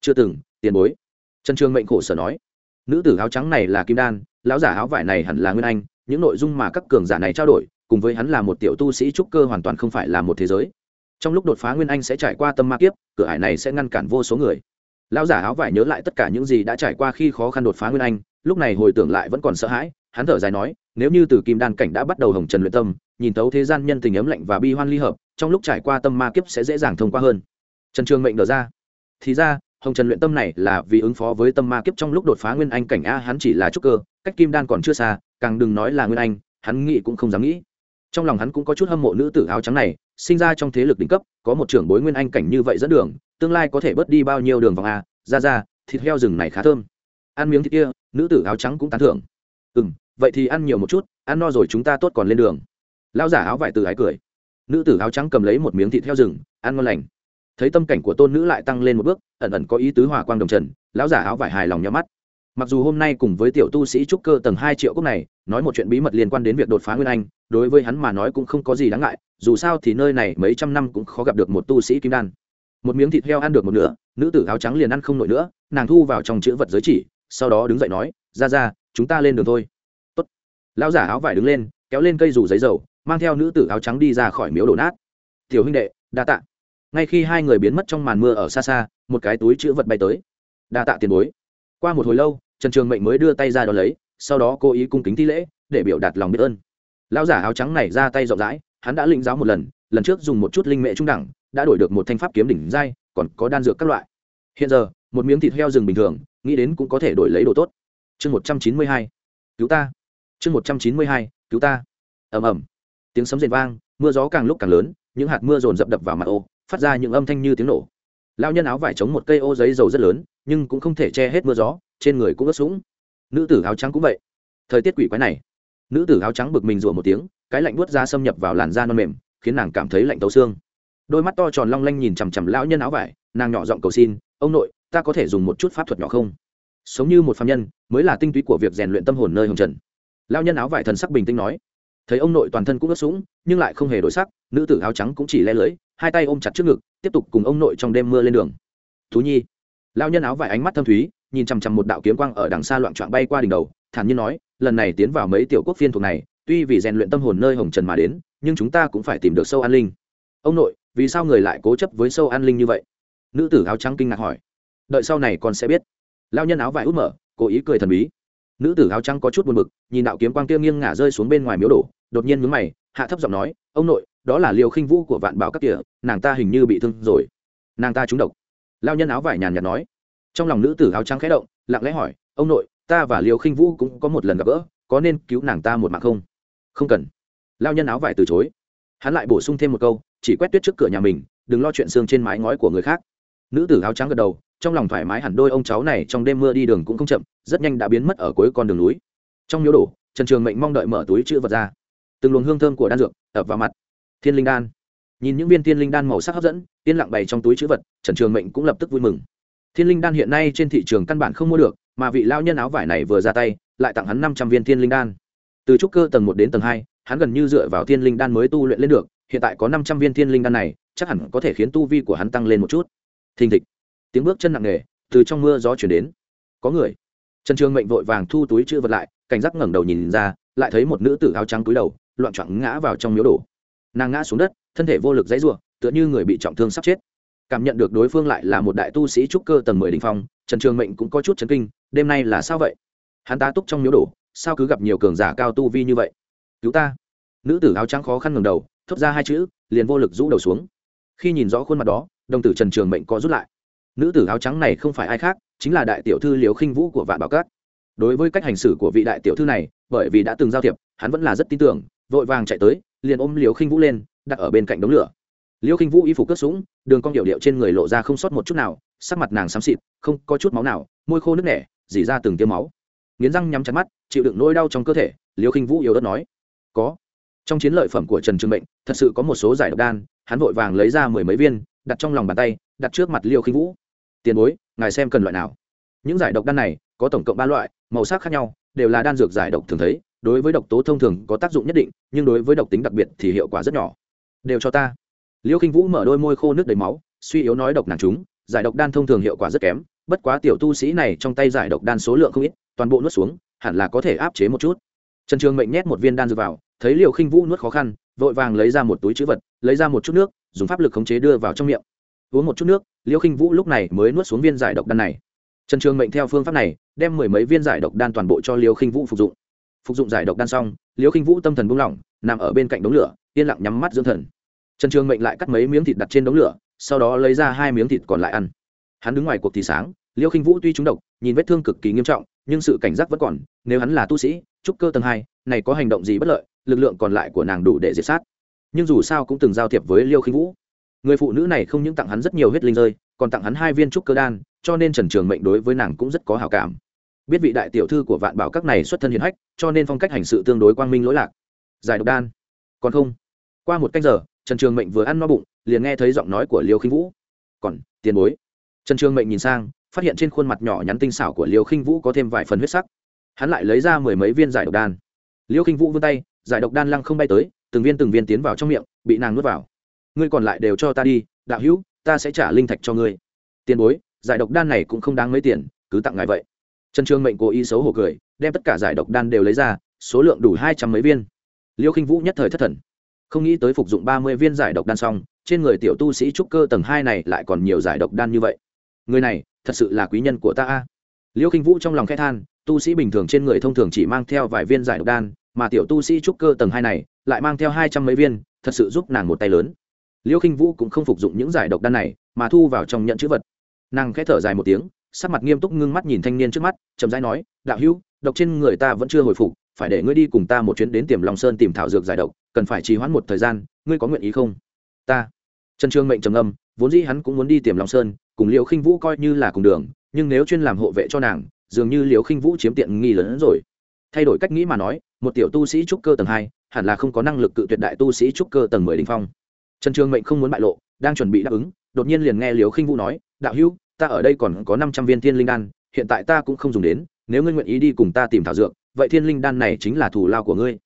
Speaker 1: Chưa từng, tiền bối. Trần trường mệnh khổ sở nói, nữ tử áo trắng này là kim đan, lão giả áo vải này hẳn là nguyên anh, những nội dung mà các cường giả này trao đổi, cùng với hắn là một tiểu tu sĩ trúc cơ hoàn toàn không phải là một thế giới trong lúc đột phá nguyên anh sẽ trải qua tâm ma kiếp, cửa hải này sẽ ngăn cản vô số người. Lão giả áo vải nhớ lại tất cả những gì đã trải qua khi khó khăn đột phá nguyên anh, lúc này hồi tưởng lại vẫn còn sợ hãi, hắn thở dài nói, nếu như từ kim đan cảnh đã bắt đầu hồng trần luyện tâm, nhìn tấu thế gian nhân tình ấm lạnh và bi hoan ly hợp, trong lúc trải qua tâm ma kiếp sẽ dễ dàng thông qua hơn. Trần trường mệnh đờ ra. Thì ra, hồng trần luyện tâm này là vì ứng phó với tâm ma kiếp trong lúc đột phá nguyên anh cảnh a, hắn chỉ là trúc cơ, cách kim đan còn chưa xa, càng đừng nói là nguyên anh, hắn nghĩ cũng không dám nghĩ trong lòng hắn cũng có chút hâm mộ nữ tử áo trắng này, sinh ra trong thế lực đỉnh cấp, có một trưởng bối nguyên anh cảnh như vậy dẫn đường, tương lai có thể bớt đi bao nhiêu đường vòng a, ra ra, thịt heo rừng này khá thơm. Ăn miếng thịt kia, nữ tử áo trắng cũng tán thưởng. Ừ m vậy thì ăn nhiều một chút, ăn no rồi chúng ta tốt còn lên đường. Lao giả áo vải từ ái cười. Nữ tử áo trắng cầm lấy một miếng thịt heo rừng, ăn ngon lành. Thấy tâm cảnh của tôn nữ lại tăng lên một bước, ẩn ẩn có ý tứ hòa quang đồng trần, lão giả áo vải hài lòng nhắm mắt. Mặc dù hôm nay cùng với tiểu tu sĩ trúc cơ tầng hai triệu cốc này nói một chuyện bí mật liên quan đến việc đột phá nguyên anh, đối với hắn mà nói cũng không có gì đáng ngại, dù sao thì nơi này mấy trăm năm cũng khó gặp được một tu sĩ kim đan. Một miếng thịt heo ăn được một nửa, nữ tử áo trắng liền ăn không nổi nữa, nàng thu vào trong chữ vật giới chỉ, sau đó đứng dậy nói, ra ra, chúng ta lên đường thôi. Tốt. lão giả áo vải đứng lên, kéo lên cây dù giấy dầu, mang theo nữ tử áo trắng đi ra khỏi miếu đổ nát. Tiểu huynh đệ, đa tạ. Ngay khi hai người biến mất trong màn mưa ở xa xa, một cái túi chữ vật bay tới. Đa tạ tiền bối. Qua một hồi lâu, trần trường mệnh mới đưa tay ra đón lấy sau đó cố ý cung kính thi lễ, để biểu đạt lòng biết ơn. Lão giả áo trắng này ra tay rộng rãi, hắn đã lĩnh giáo một lần lần trước dùng một chút linh mệ trung đẳng, đã đổi được một thanh pháp kiếm đỉnh dai còn có đan dược các loại. Hiện giờ, một miếng thịt heo rừng bình thường, nghĩ đến cũng có thể đổi lấy đồ tốt. Chương một trăm chín mươi hai, cứu ta. Chương một trăm chín mươi hai, cứu ta. Ầm ầm. Tiếng sấm rền vang, mưa gió càng lúc càng lớn, những hạt mưa rồn rập đập vào mặt ô, phát ra những âm thanh như tiếng nổ. Lao nhân áo vải chống một cây ô giấy dầu rất lớn, nhưng cũng không thể che hết mưa gió, trên người cũng ướt sũng nữ tử áo trắng cũng vậy. Thời tiết quỷ quái này. Nữ tử áo trắng bực mình rủa một tiếng, cái lạnh buốt ra xâm nhập vào làn da non mềm, khiến nàng cảm thấy lạnh tấu xương. Đôi mắt to tròn long lanh nhìn chằm chằm lão nhân áo vải, nàng nhỏ giọng cầu xin, ông nội, ta có thể dùng một chút pháp thuật nhỏ không? Sống như một phạm nhân, mới là tinh túy của việc rèn luyện tâm hồn nơi hồng trần. Lão nhân áo vải thần sắc bình tĩnh nói, thấy ông nội toàn thân cũng ướt sũng, nhưng lại không hề đổi sắc, nữ tử áo trắng cũng chỉ le lưới hai tay ôm chặt trước ngực, tiếp tục cùng ông nội trong đêm mưa lên đường. Thú nhi. Lão nhân áo vải ánh mắt thâm thúy nhìn chằm chằm một đạo kiếm quang ở đằng xa loạn trọn bay qua đỉnh đầu, thản nhiên nói, lần này tiến vào mấy tiểu quốc phiên thuộc này, tuy vì rèn luyện tâm hồn nơi hồng trần mà đến, nhưng chúng ta cũng phải tìm được sâu an linh. Ông nội, vì sao người lại cố chấp với sâu an linh như vậy? Nữ tử áo trắng kinh ngạc hỏi. Đợi sau này con sẽ biết. Lao nhân áo vải út mở, cố ý cười thần bí. Nữ tử áo trắng có chút buồn bực, nhìn đạo kiếm quang kia nghiêng ngả rơi xuống bên ngoài miếu đổ, đột nhiên mướn mày, hạ thấp giọng nói, ông nội, đó là liều khinh vũ của vạn bảo các kia nàng ta hình như bị thương rồi. Nàng ta trúng độc. Lao nhân áo vải nhàn nhạt nói trong lòng nữ tử áo trắng khẽ động, lặng lẽ hỏi, ông nội, ta và liều khinh vũ cũng có một lần gặp gỡ, có nên cứu nàng ta một mạng không? Không cần. Lao nhân áo vải từ chối. Hắn lại bổ sung thêm một câu, chỉ quét tuyết trước cửa nhà mình, đừng lo chuyện xương trên mái ngói của người khác. Nữ tử áo trắng gật đầu, trong lòng thoải mái hẳn đôi ông cháu này trong đêm mưa đi đường cũng không chậm, rất nhanh đã biến mất ở cuối con đường núi. Trong miếu đổ, trần trường mệnh mong đợi mở túi chữ vật ra. Từng luồng hương thơm của đan dược ập vào mặt. Thiên linh đan. Nhìn những viên thiên linh đan màu sắc hấp dẫn, yên lặng bày trong túi chữ vật, trần trường mệnh cũng lập tức vui mừng thiên linh đan hiện nay trên thị trường căn bản không mua được, mà vị lao nhân áo vải này vừa ra tay, lại tặng hắn năm trăm viên thiên linh đan. Từ trúc cơ tầng một đến tầng hai, hắn gần như dựa vào thiên linh đan mới tu luyện lên được, hiện tại có năm trăm viên thiên linh đan này, chắc hẳn có thể khiến tu vi của hắn tăng lên một chút. Thình thịch. Tiếng bước chân nặng nề, từ trong mưa gió chuyển đến. Có người. Trần trường mệnh vội vàng thu túi chữ vật lại, cảnh giác ngẩng đầu nhìn ra, lại thấy một nữ tử áo trắng túi đầu, loạn choạng ngã vào trong miếu đổ. Nàng ngã xuống đất, thân thể vô lực dãy ruộng tựa như người bị trọng thương sắp chết cảm nhận được đối phương lại là một đại tu sĩ trúc cơ tầng mười đình phong, trần trường mệnh cũng có chút chấn kinh, đêm nay là sao vậy? Hắn ta túc trong miếu đổ, sao cứ gặp nhiều cường giả cao tu vi như vậy? Cứu ta! Nữ tử áo trắng khó khăn ngầm đầu, thốt ra hai chữ, liền vô lực rũ đầu xuống. Khi nhìn rõ khuôn mặt đó, đồng tử trần trường mệnh có rút lại. Nữ tử áo trắng này không phải ai khác, chính là đại tiểu thư liều khinh vũ của vạn bảo cát đối với cách hành xử của vị đại tiểu thư này, bởi vì đã từng giao thiệp, hắn vẫn là rất tin tưởng, vội vàng chạy tới, liền ôm liều khinh vũ lên, đặt ở bên cạnh đống lửa liêu khinh vũ y phục cất sũng, đường cong điệu điệu trên người lộ ra không sót một chút nào, sắc mặt nàng xám xịt, không có chút máu nào, môi khô nước nẻ dỉ ra từng tiêu máu. Nghiến răng nhắm chặt mắt, chịu đựng nỗi đau trong cơ thể, liêu khinh vũ yếu đất nói, có. Trong chiến lợi phẩm của trần trương mệnh, thật sự có một số giải độc đan, hắn vội vàng lấy ra mười mấy viên, đặt trong lòng bàn tay, đặt trước mặt liêu khinh vũ. Tiền bối, ngài xem cần loại nào? Những giải độc đan này, có tổng cộng ba loại, màu sắc khác nhau, đều là đan dược giải độc thường thấy, đối với độc tố thông thường có tác dụng nhất định, nhưng đối với độc tính đặc biệt thì hiệu quả rất nhỏ. Đều cho ta liêu khinh vũ mở đôi môi khô nước đầy máu, suy yếu nói độc nàng chúng, giải độc đan thông thường hiệu quả rất kém, bất quá tiểu tu sĩ này trong tay giải độc đan số lượng không ít, toàn bộ nuốt xuống, hẳn là có thể áp chế một chút. Trần trường mệnh nhét một viên đan dược vào, thấy liều khinh vũ nuốt khó khăn, vội vàng lấy ra một túi chữ vật, lấy ra một chút nước, dùng pháp lực khống chế đưa vào trong miệng. Uống một chút nước, liêu khinh vũ lúc này mới nuốt xuống viên giải độc đan này. Trần trường mệnh theo phương pháp này, đem mười mấy viên giải độc đan toàn bộ cho liêu khinh vũ phục dụng. Phục dụng giải độc đan xong, liêu khinh vũ tâm thần buông lỏng, nằm ở bên cạnh đống lửa, yên lặng nhắm mắt dưỡng thần trần trường mệnh lại cắt mấy miếng thịt đặt trên đống lửa, sau đó lấy ra hai miếng thịt còn lại ăn. Hắn đứng ngoài cuộc thì sáng, liêu khinh vũ tuy trúng độc, nhìn vết thương cực kỳ nghiêm trọng, nhưng sự cảnh giác vẫn còn, nếu hắn là tu sĩ, trúc cơ tầng hai, này có hành động gì bất lợi, lực lượng còn lại của nàng đủ để diệt sát. Nhưng dù sao cũng từng giao thiệp với liêu khinh vũ. Người phụ nữ này không những tặng hắn rất nhiều huyết linh rơi, còn tặng hắn hai viên trúc cơ đan, cho nên trần trường mệnh đối với nàng cũng rất có hào cảm. Biết vị đại tiểu thư của vạn bảo các này xuất thân hiền hách, cho nên phong cách hành sự tương đối quang minh lỗi lạc. Giải độc đan. Còn không? Qua một canh giờ trần trường mệnh vừa ăn no bụng, liền nghe thấy giọng nói của liêu khinh vũ. Còn, tiền bối. Trần trường mệnh nhìn sang, phát hiện trên khuôn mặt nhỏ nhắn tinh xảo của liêu khinh vũ có thêm vài phần huyết sắc. Hắn lại lấy ra mười mấy viên giải độc đan. Liêu khinh vũ vươn tay, giải độc đan lăng không bay tới, từng viên từng viên tiến vào trong miệng, bị nàng nuốt vào. Ngươi còn lại đều cho ta đi, đạo hữu, ta sẽ trả linh thạch cho ngươi. Tiền bối, giải độc đan này cũng không đáng mấy tiền, cứ tặng ngài vậy. Trần trương mệnh cố ý xấu hổ cười, đem tất cả giải độc đan đều lấy ra, số lượng đủ hai trăm mấy viên. Liêu khinh vũ nhất thời thất thần không nghĩ tới phục dụng ba mươi viên giải độc đan xong, trên người tiểu tu sĩ trúc cơ tầng hai này lại còn nhiều giải độc đan như vậy. Người này, thật sự là quý nhân của ta a. Liêu khinh vũ trong lòng khẽ than, tu sĩ bình thường trên người thông thường chỉ mang theo vài viên giải độc đan, mà tiểu tu sĩ trúc cơ tầng hai này lại mang theo hai trăm mấy viên, thật sự giúp nàng một tay lớn. Liêu khinh vũ cũng không phục dụng những giải độc đan này, mà thu vào trong nhận chữ vật. Nàng khẽ thở dài một tiếng, sắc mặt nghiêm túc ngưng mắt nhìn thanh niên trước mắt, chậm rãi nói, đạo hữu, độc trên người ta vẫn chưa hồi phục phải để ngươi đi cùng ta một chuyến đến tiềm long sơn tìm thảo dược giải độc, cần phải trì hoãn một thời gian, ngươi có nguyện ý không? Ta. Trần trương mệnh trầm âm vốn dĩ hắn cũng muốn đi tiềm long sơn, cùng liễu khinh vũ coi như là cùng đường, nhưng nếu chuyên làm hộ vệ cho nàng, dường như liễu khinh vũ chiếm tiện nghi lớn hơn rồi. Thay đổi cách nghĩ mà nói, một tiểu tu sĩ trúc cơ tầng hai, hẳn là không có năng lực cự tuyệt đại tu sĩ trúc cơ tầng mười đình phong. Trần trương mệnh không muốn bại lộ, đang chuẩn bị đáp ứng, đột nhiên liền nghe liễu khinh vũ nói, đạo hữu, ta ở đây còn có năm trăm viên thiên linh đan, hiện tại ta cũng không dùng đến, nếu ngươi nguyện ý đi cùng ta tìm thảo dược vậy thiên linh đan này chính là thủ lao của ngươi.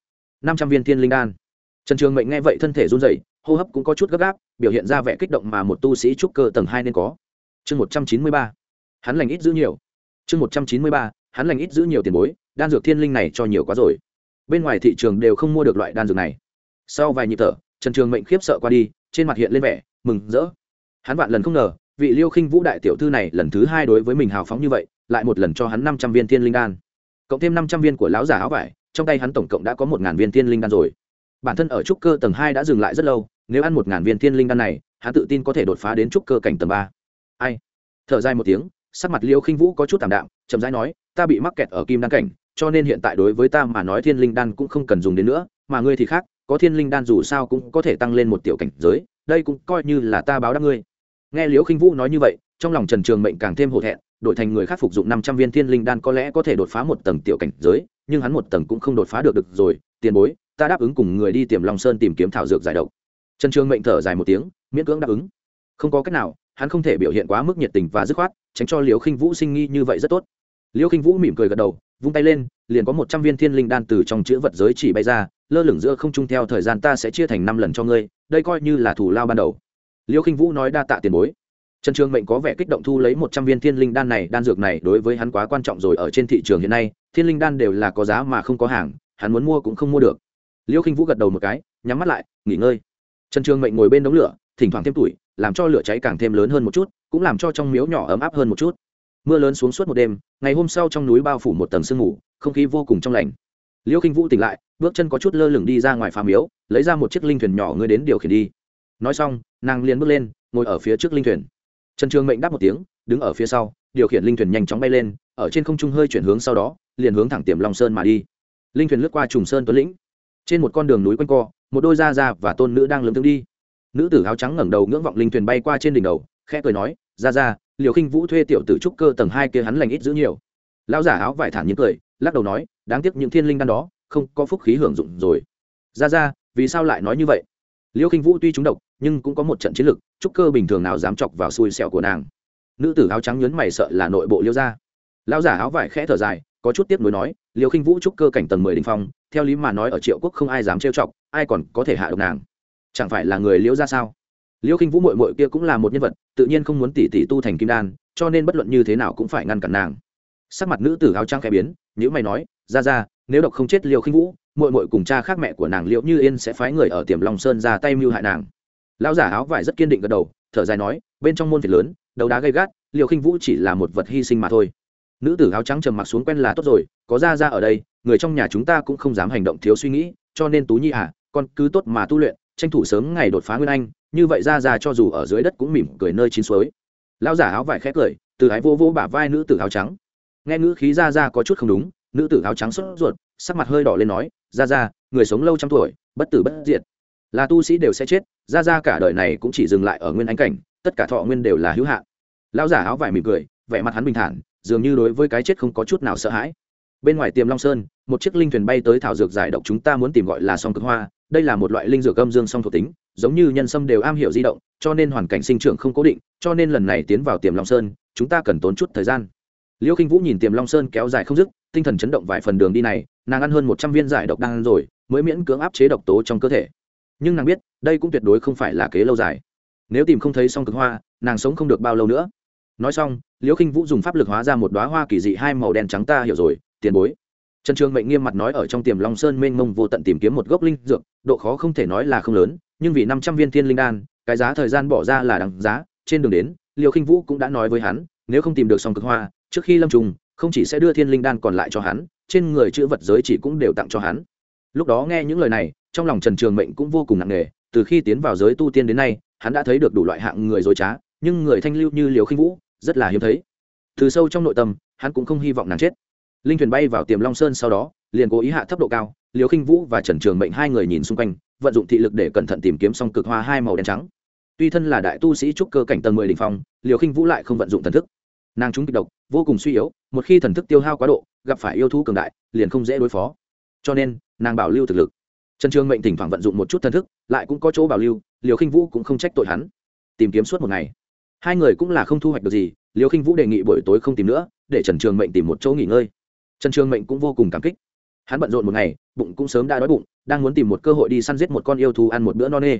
Speaker 1: Năm trăm viên thiên linh đan. Trần trường mệnh nghe vậy thân thể run rẩy, hô hấp cũng có chút gấp gáp, biểu hiện ra vẻ kích động mà một tu sĩ trúc cơ tầng hai nên có. Chương một trăm chín mươi ba. Hắn lành ít giữ nhiều. Chương một trăm chín mươi ba. Hắn lành ít giữ nhiều tiền bối, đan dược thiên linh này cho nhiều quá rồi. Bên ngoài thị trường đều không mua được loại đan dược này. Sau vài nhịp thở, trần trường mệnh khiếp sợ qua đi, trên mặt hiện lên vẻ mừng rỡ. Hắn vạn lần không ngờ, vị liêu khinh vũ đại tiểu thư này lần thứ hai đối với mình hào phóng như vậy, lại một lần cho hắn năm trăm viên thiên linh đan cộng thêm năm trăm viên của lão giả áo vải, trong tay hắn tổng cộng đã có một ngàn viên thiên linh đan rồi. Bản thân ở trúc cơ tầng hai đã dừng lại rất lâu, nếu ăn một ngàn viên thiên linh đan này, hắn tự tin có thể đột phá đến trúc cơ cảnh tầng ba. Ai? Thở dài một tiếng, sắc mặt liêu khinh vũ có chút tạm đạm, chậm rãi nói, ta bị mắc kẹt ở kim đan cảnh, cho nên hiện tại đối với ta mà nói thiên linh đan cũng không cần dùng đến nữa, mà ngươi thì khác, có thiên linh đan dù sao cũng có thể tăng lên một tiểu cảnh giới, đây cũng coi như là ta báo đáp ngươi. Nghe liễu khinh vũ nói như vậy, trong lòng trần trường mệnh càng thêm hổ thẹn đổi thành người khác phục dụng năm trăm viên thiên linh đan có lẽ có thể đột phá một tầng tiểu cảnh giới, nhưng hắn một tầng cũng không đột phá được được rồi. Tiền bối, ta đáp ứng cùng người đi tiềm long sơn tìm kiếm thảo dược giải độc. Trần trường mệnh thở dài một tiếng, miễn cưỡng đáp ứng. Không có cách nào, hắn không thể biểu hiện quá mức nhiệt tình và dứt khoát, tránh cho liễu khinh vũ sinh nghi như vậy rất tốt. Liễu khinh vũ mỉm cười gật đầu, vung tay lên, liền có một trăm viên thiên linh đan từ trong chữ vật giới chỉ bay ra, lơ lửng giữa không trung theo thời gian ta sẽ chia thành năm lần cho ngươi, đây coi như là thủ lao ban đầu. Liễu khinh vũ nói đa tạ tiền bối trần trường mệnh có vẻ kích động thu lấy một trăm viên thiên linh đan này, đan dược này đối với hắn quá quan trọng rồi, ở trên thị trường hiện nay, thiên linh đan đều là có giá mà không có hàng, hắn muốn mua cũng không mua được. Liễu khinh vũ gật đầu một cái, nhắm mắt lại, nghỉ ngơi. Trần trường mệnh ngồi bên đống lửa, thỉnh thoảng thêm tuổi, làm cho lửa cháy càng thêm lớn hơn một chút, cũng làm cho trong miếu nhỏ ấm áp hơn một chút. Mưa lớn xuống suốt một đêm, ngày hôm sau trong núi bao phủ một tầng sương mù, không khí vô cùng trong lành. Liễu khinh vũ tỉnh lại, bước chân có chút lơ lửng đi ra ngoài phàm miếu, lấy ra một chiếc linh thuyền nhỏ ngươi đến điều khiển đi. Nói xong, nàng liền bước lên, ngồi ở phía trước linh thuyền trần trường mệnh đáp một tiếng, đứng ở phía sau, điều khiển linh thuyền nhanh chóng bay lên, ở trên không trung hơi chuyển hướng sau đó, liền hướng thẳng tiềm long sơn mà đi. Linh thuyền lướt qua trùng sơn tuấn lĩnh. Trên một con đường núi quanh co, một đôi gia gia và tôn nữ đang lấm tương đi. Nữ tử áo trắng ngẩng đầu ngưỡng vọng linh thuyền bay qua trên đỉnh đầu, khẽ cười nói ra ra liều khinh vũ thuê tiểu tử trúc cơ tầng hai kia hắn lành ít giữ nhiều. Lão giả áo vải thản nhiên cười, lắc đầu nói, đáng tiếc những thiên linh đan đó, không có phúc khí hưởng dụng rồi. Ra ra vì sao lại nói như vậy? Liêu khinh vũ tuy trúng độc, nhưng cũng có một trận chiến lực trúc cơ bình thường nào dám chọc vào xui xẻo của nàng. Nữ tử áo trắng nhấn mày sợ là nội bộ liêu ra. Lão giả áo vải khẽ thở dài, có chút tiếp nối nói, liêu khinh vũ trúc cơ cảnh tầng mười đình phong, theo lý mà nói ở triệu quốc không ai dám trêu chọc, ai còn có thể hạ độc nàng? Chẳng phải là người liêu ra sao? Liêu khinh vũ mội mội kia cũng là một nhân vật, tự nhiên không muốn tỷ tỷ tu thành kim đan, cho nên bất luận như thế nào cũng phải ngăn cản nàng. Sắc mặt nữ tử áo trắng khẽ biến nhữ mày nói, ra ra, nếu độc không chết liêu khinh vũ mội mội cùng cha khác mẹ của nàng liễu như yên sẽ phái người ở tiềm long sơn ra tay mưu hại nàng lão giả áo vải rất kiên định gật đầu, thở dài nói, bên trong môn phiệt lớn đầu đá gây gắt liều khinh vũ chỉ là một vật hy sinh mà thôi. Nữ tử áo trắng trầm mặc xuống quen là tốt rồi, có ra ra ở đây, người trong nhà chúng ta cũng không dám hành động thiếu suy nghĩ, cho nên tú nhi à con cứ tốt mà tu luyện, tranh thủ sớm ngày đột phá nguyên anh, như vậy ra ra cho dù ở dưới đất cũng mỉm cười nơi chín suối. Lão giả áo vải khẽ cười, từ ái vô vô bả vai nữ tử áo trắng. Nghe ngữ khí ra ra có chút không đúng, nữ tử áo trắng sốt ruột, sắc mặt hơi đỏ lên nói, ra ra, người sống lâu trăm tuổi, bất tử bất diệt là tu sĩ đều sẽ chết, ra ra cả đời này cũng chỉ dừng lại ở nguyên ánh cảnh, tất cả thọ nguyên đều là hữu hạn. Lão giả áo vải mỉm cười, vẻ mặt hắn bình thản, dường như đối với cái chết không có chút nào sợ hãi. Bên ngoài tiềm long sơn, một chiếc linh thuyền bay tới thảo dược giải độc chúng ta muốn tìm gọi là song cực hoa, đây là một loại linh dược âm dương song thuộc tính, giống như nhân sâm đều am hiểu di động, cho nên hoàn cảnh sinh trưởng không cố định, cho nên lần này tiến vào tiềm long sơn, chúng ta cần tốn chút thời gian. Liễu khinh vũ nhìn tiềm long sơn kéo dài không dứt, tinh thần chấn động vài phần đường đi này, nàng ăn hơn một trăm viên giải độc đang ăn rồi, mới miễn cưỡng áp chế độc tố trong cơ thể nhưng nàng biết, đây cũng tuyệt đối không phải là kế lâu dài. Nếu tìm không thấy song cực hoa, nàng sống không được bao lâu nữa. Nói xong, liễu khinh vũ dùng pháp lực hóa ra một đoá hoa kỳ dị hai màu đen trắng ta hiểu rồi, tiền bối. Trần trường mệnh nghiêm mặt nói ở trong tiềm long sơn mênh mông vô tận tìm kiếm một gốc linh dược, độ khó không thể nói là không lớn, nhưng vì năm trăm viên thiên linh đan, cái giá thời gian bỏ ra là đằng giá, trên đường đến, liễu khinh vũ cũng đã nói với hắn, nếu không tìm được song cực hoa, trước khi lâm trùng, không chỉ sẽ đưa thiên linh đan còn lại cho hắn, trên người chữ vật giới chỉ cũng đều tặng cho hắn. Lúc đó nghe những lời này trong lòng trần trường mệnh cũng vô cùng nặng nề, từ khi tiến vào giới tu tiên đến nay, hắn đã thấy được đủ loại hạng người dối trá, nhưng người thanh lưu như liều khinh vũ, rất là hiếm thấy. Từ sâu trong nội tâm, hắn cũng không hy vọng nàng chết. Linh thuyền bay vào tiềm long sơn sau đó, liền cố ý hạ thấp độ cao liều khinh vũ và trần trường mệnh hai người nhìn xung quanh, vận dụng thị lực để cẩn thận tìm kiếm song cực hoa hai màu đen trắng. Tuy thân là đại tu sĩ trúc cơ cảnh tầng mười đỉnh phong liều khinh vũ lại không vận dụng thần thức. Nàng trúng kịch độc, vô cùng suy yếu, một khi thần thức tiêu hao quá độ, gặp phải yêu thú cường đại, liền không dễ đối phó. Cho nên, nàng bảo lưu thực lực trần trường mệnh thỉnh thoảng vận dụng một chút thần thức, lại cũng có chỗ bảo lưu liều khinh vũ cũng không trách tội hắn. Tìm kiếm suốt một ngày. Hai người cũng là không thu hoạch được gì liều khinh vũ đề nghị buổi tối không tìm nữa, để trần trường mệnh tìm một chỗ nghỉ ngơi. Trần trường mệnh cũng vô cùng cảm kích. Hắn bận rộn một ngày, bụng cũng sớm đã đói bụng, đang muốn tìm một cơ hội đi săn giết một con yêu thú ăn một bữa no nê.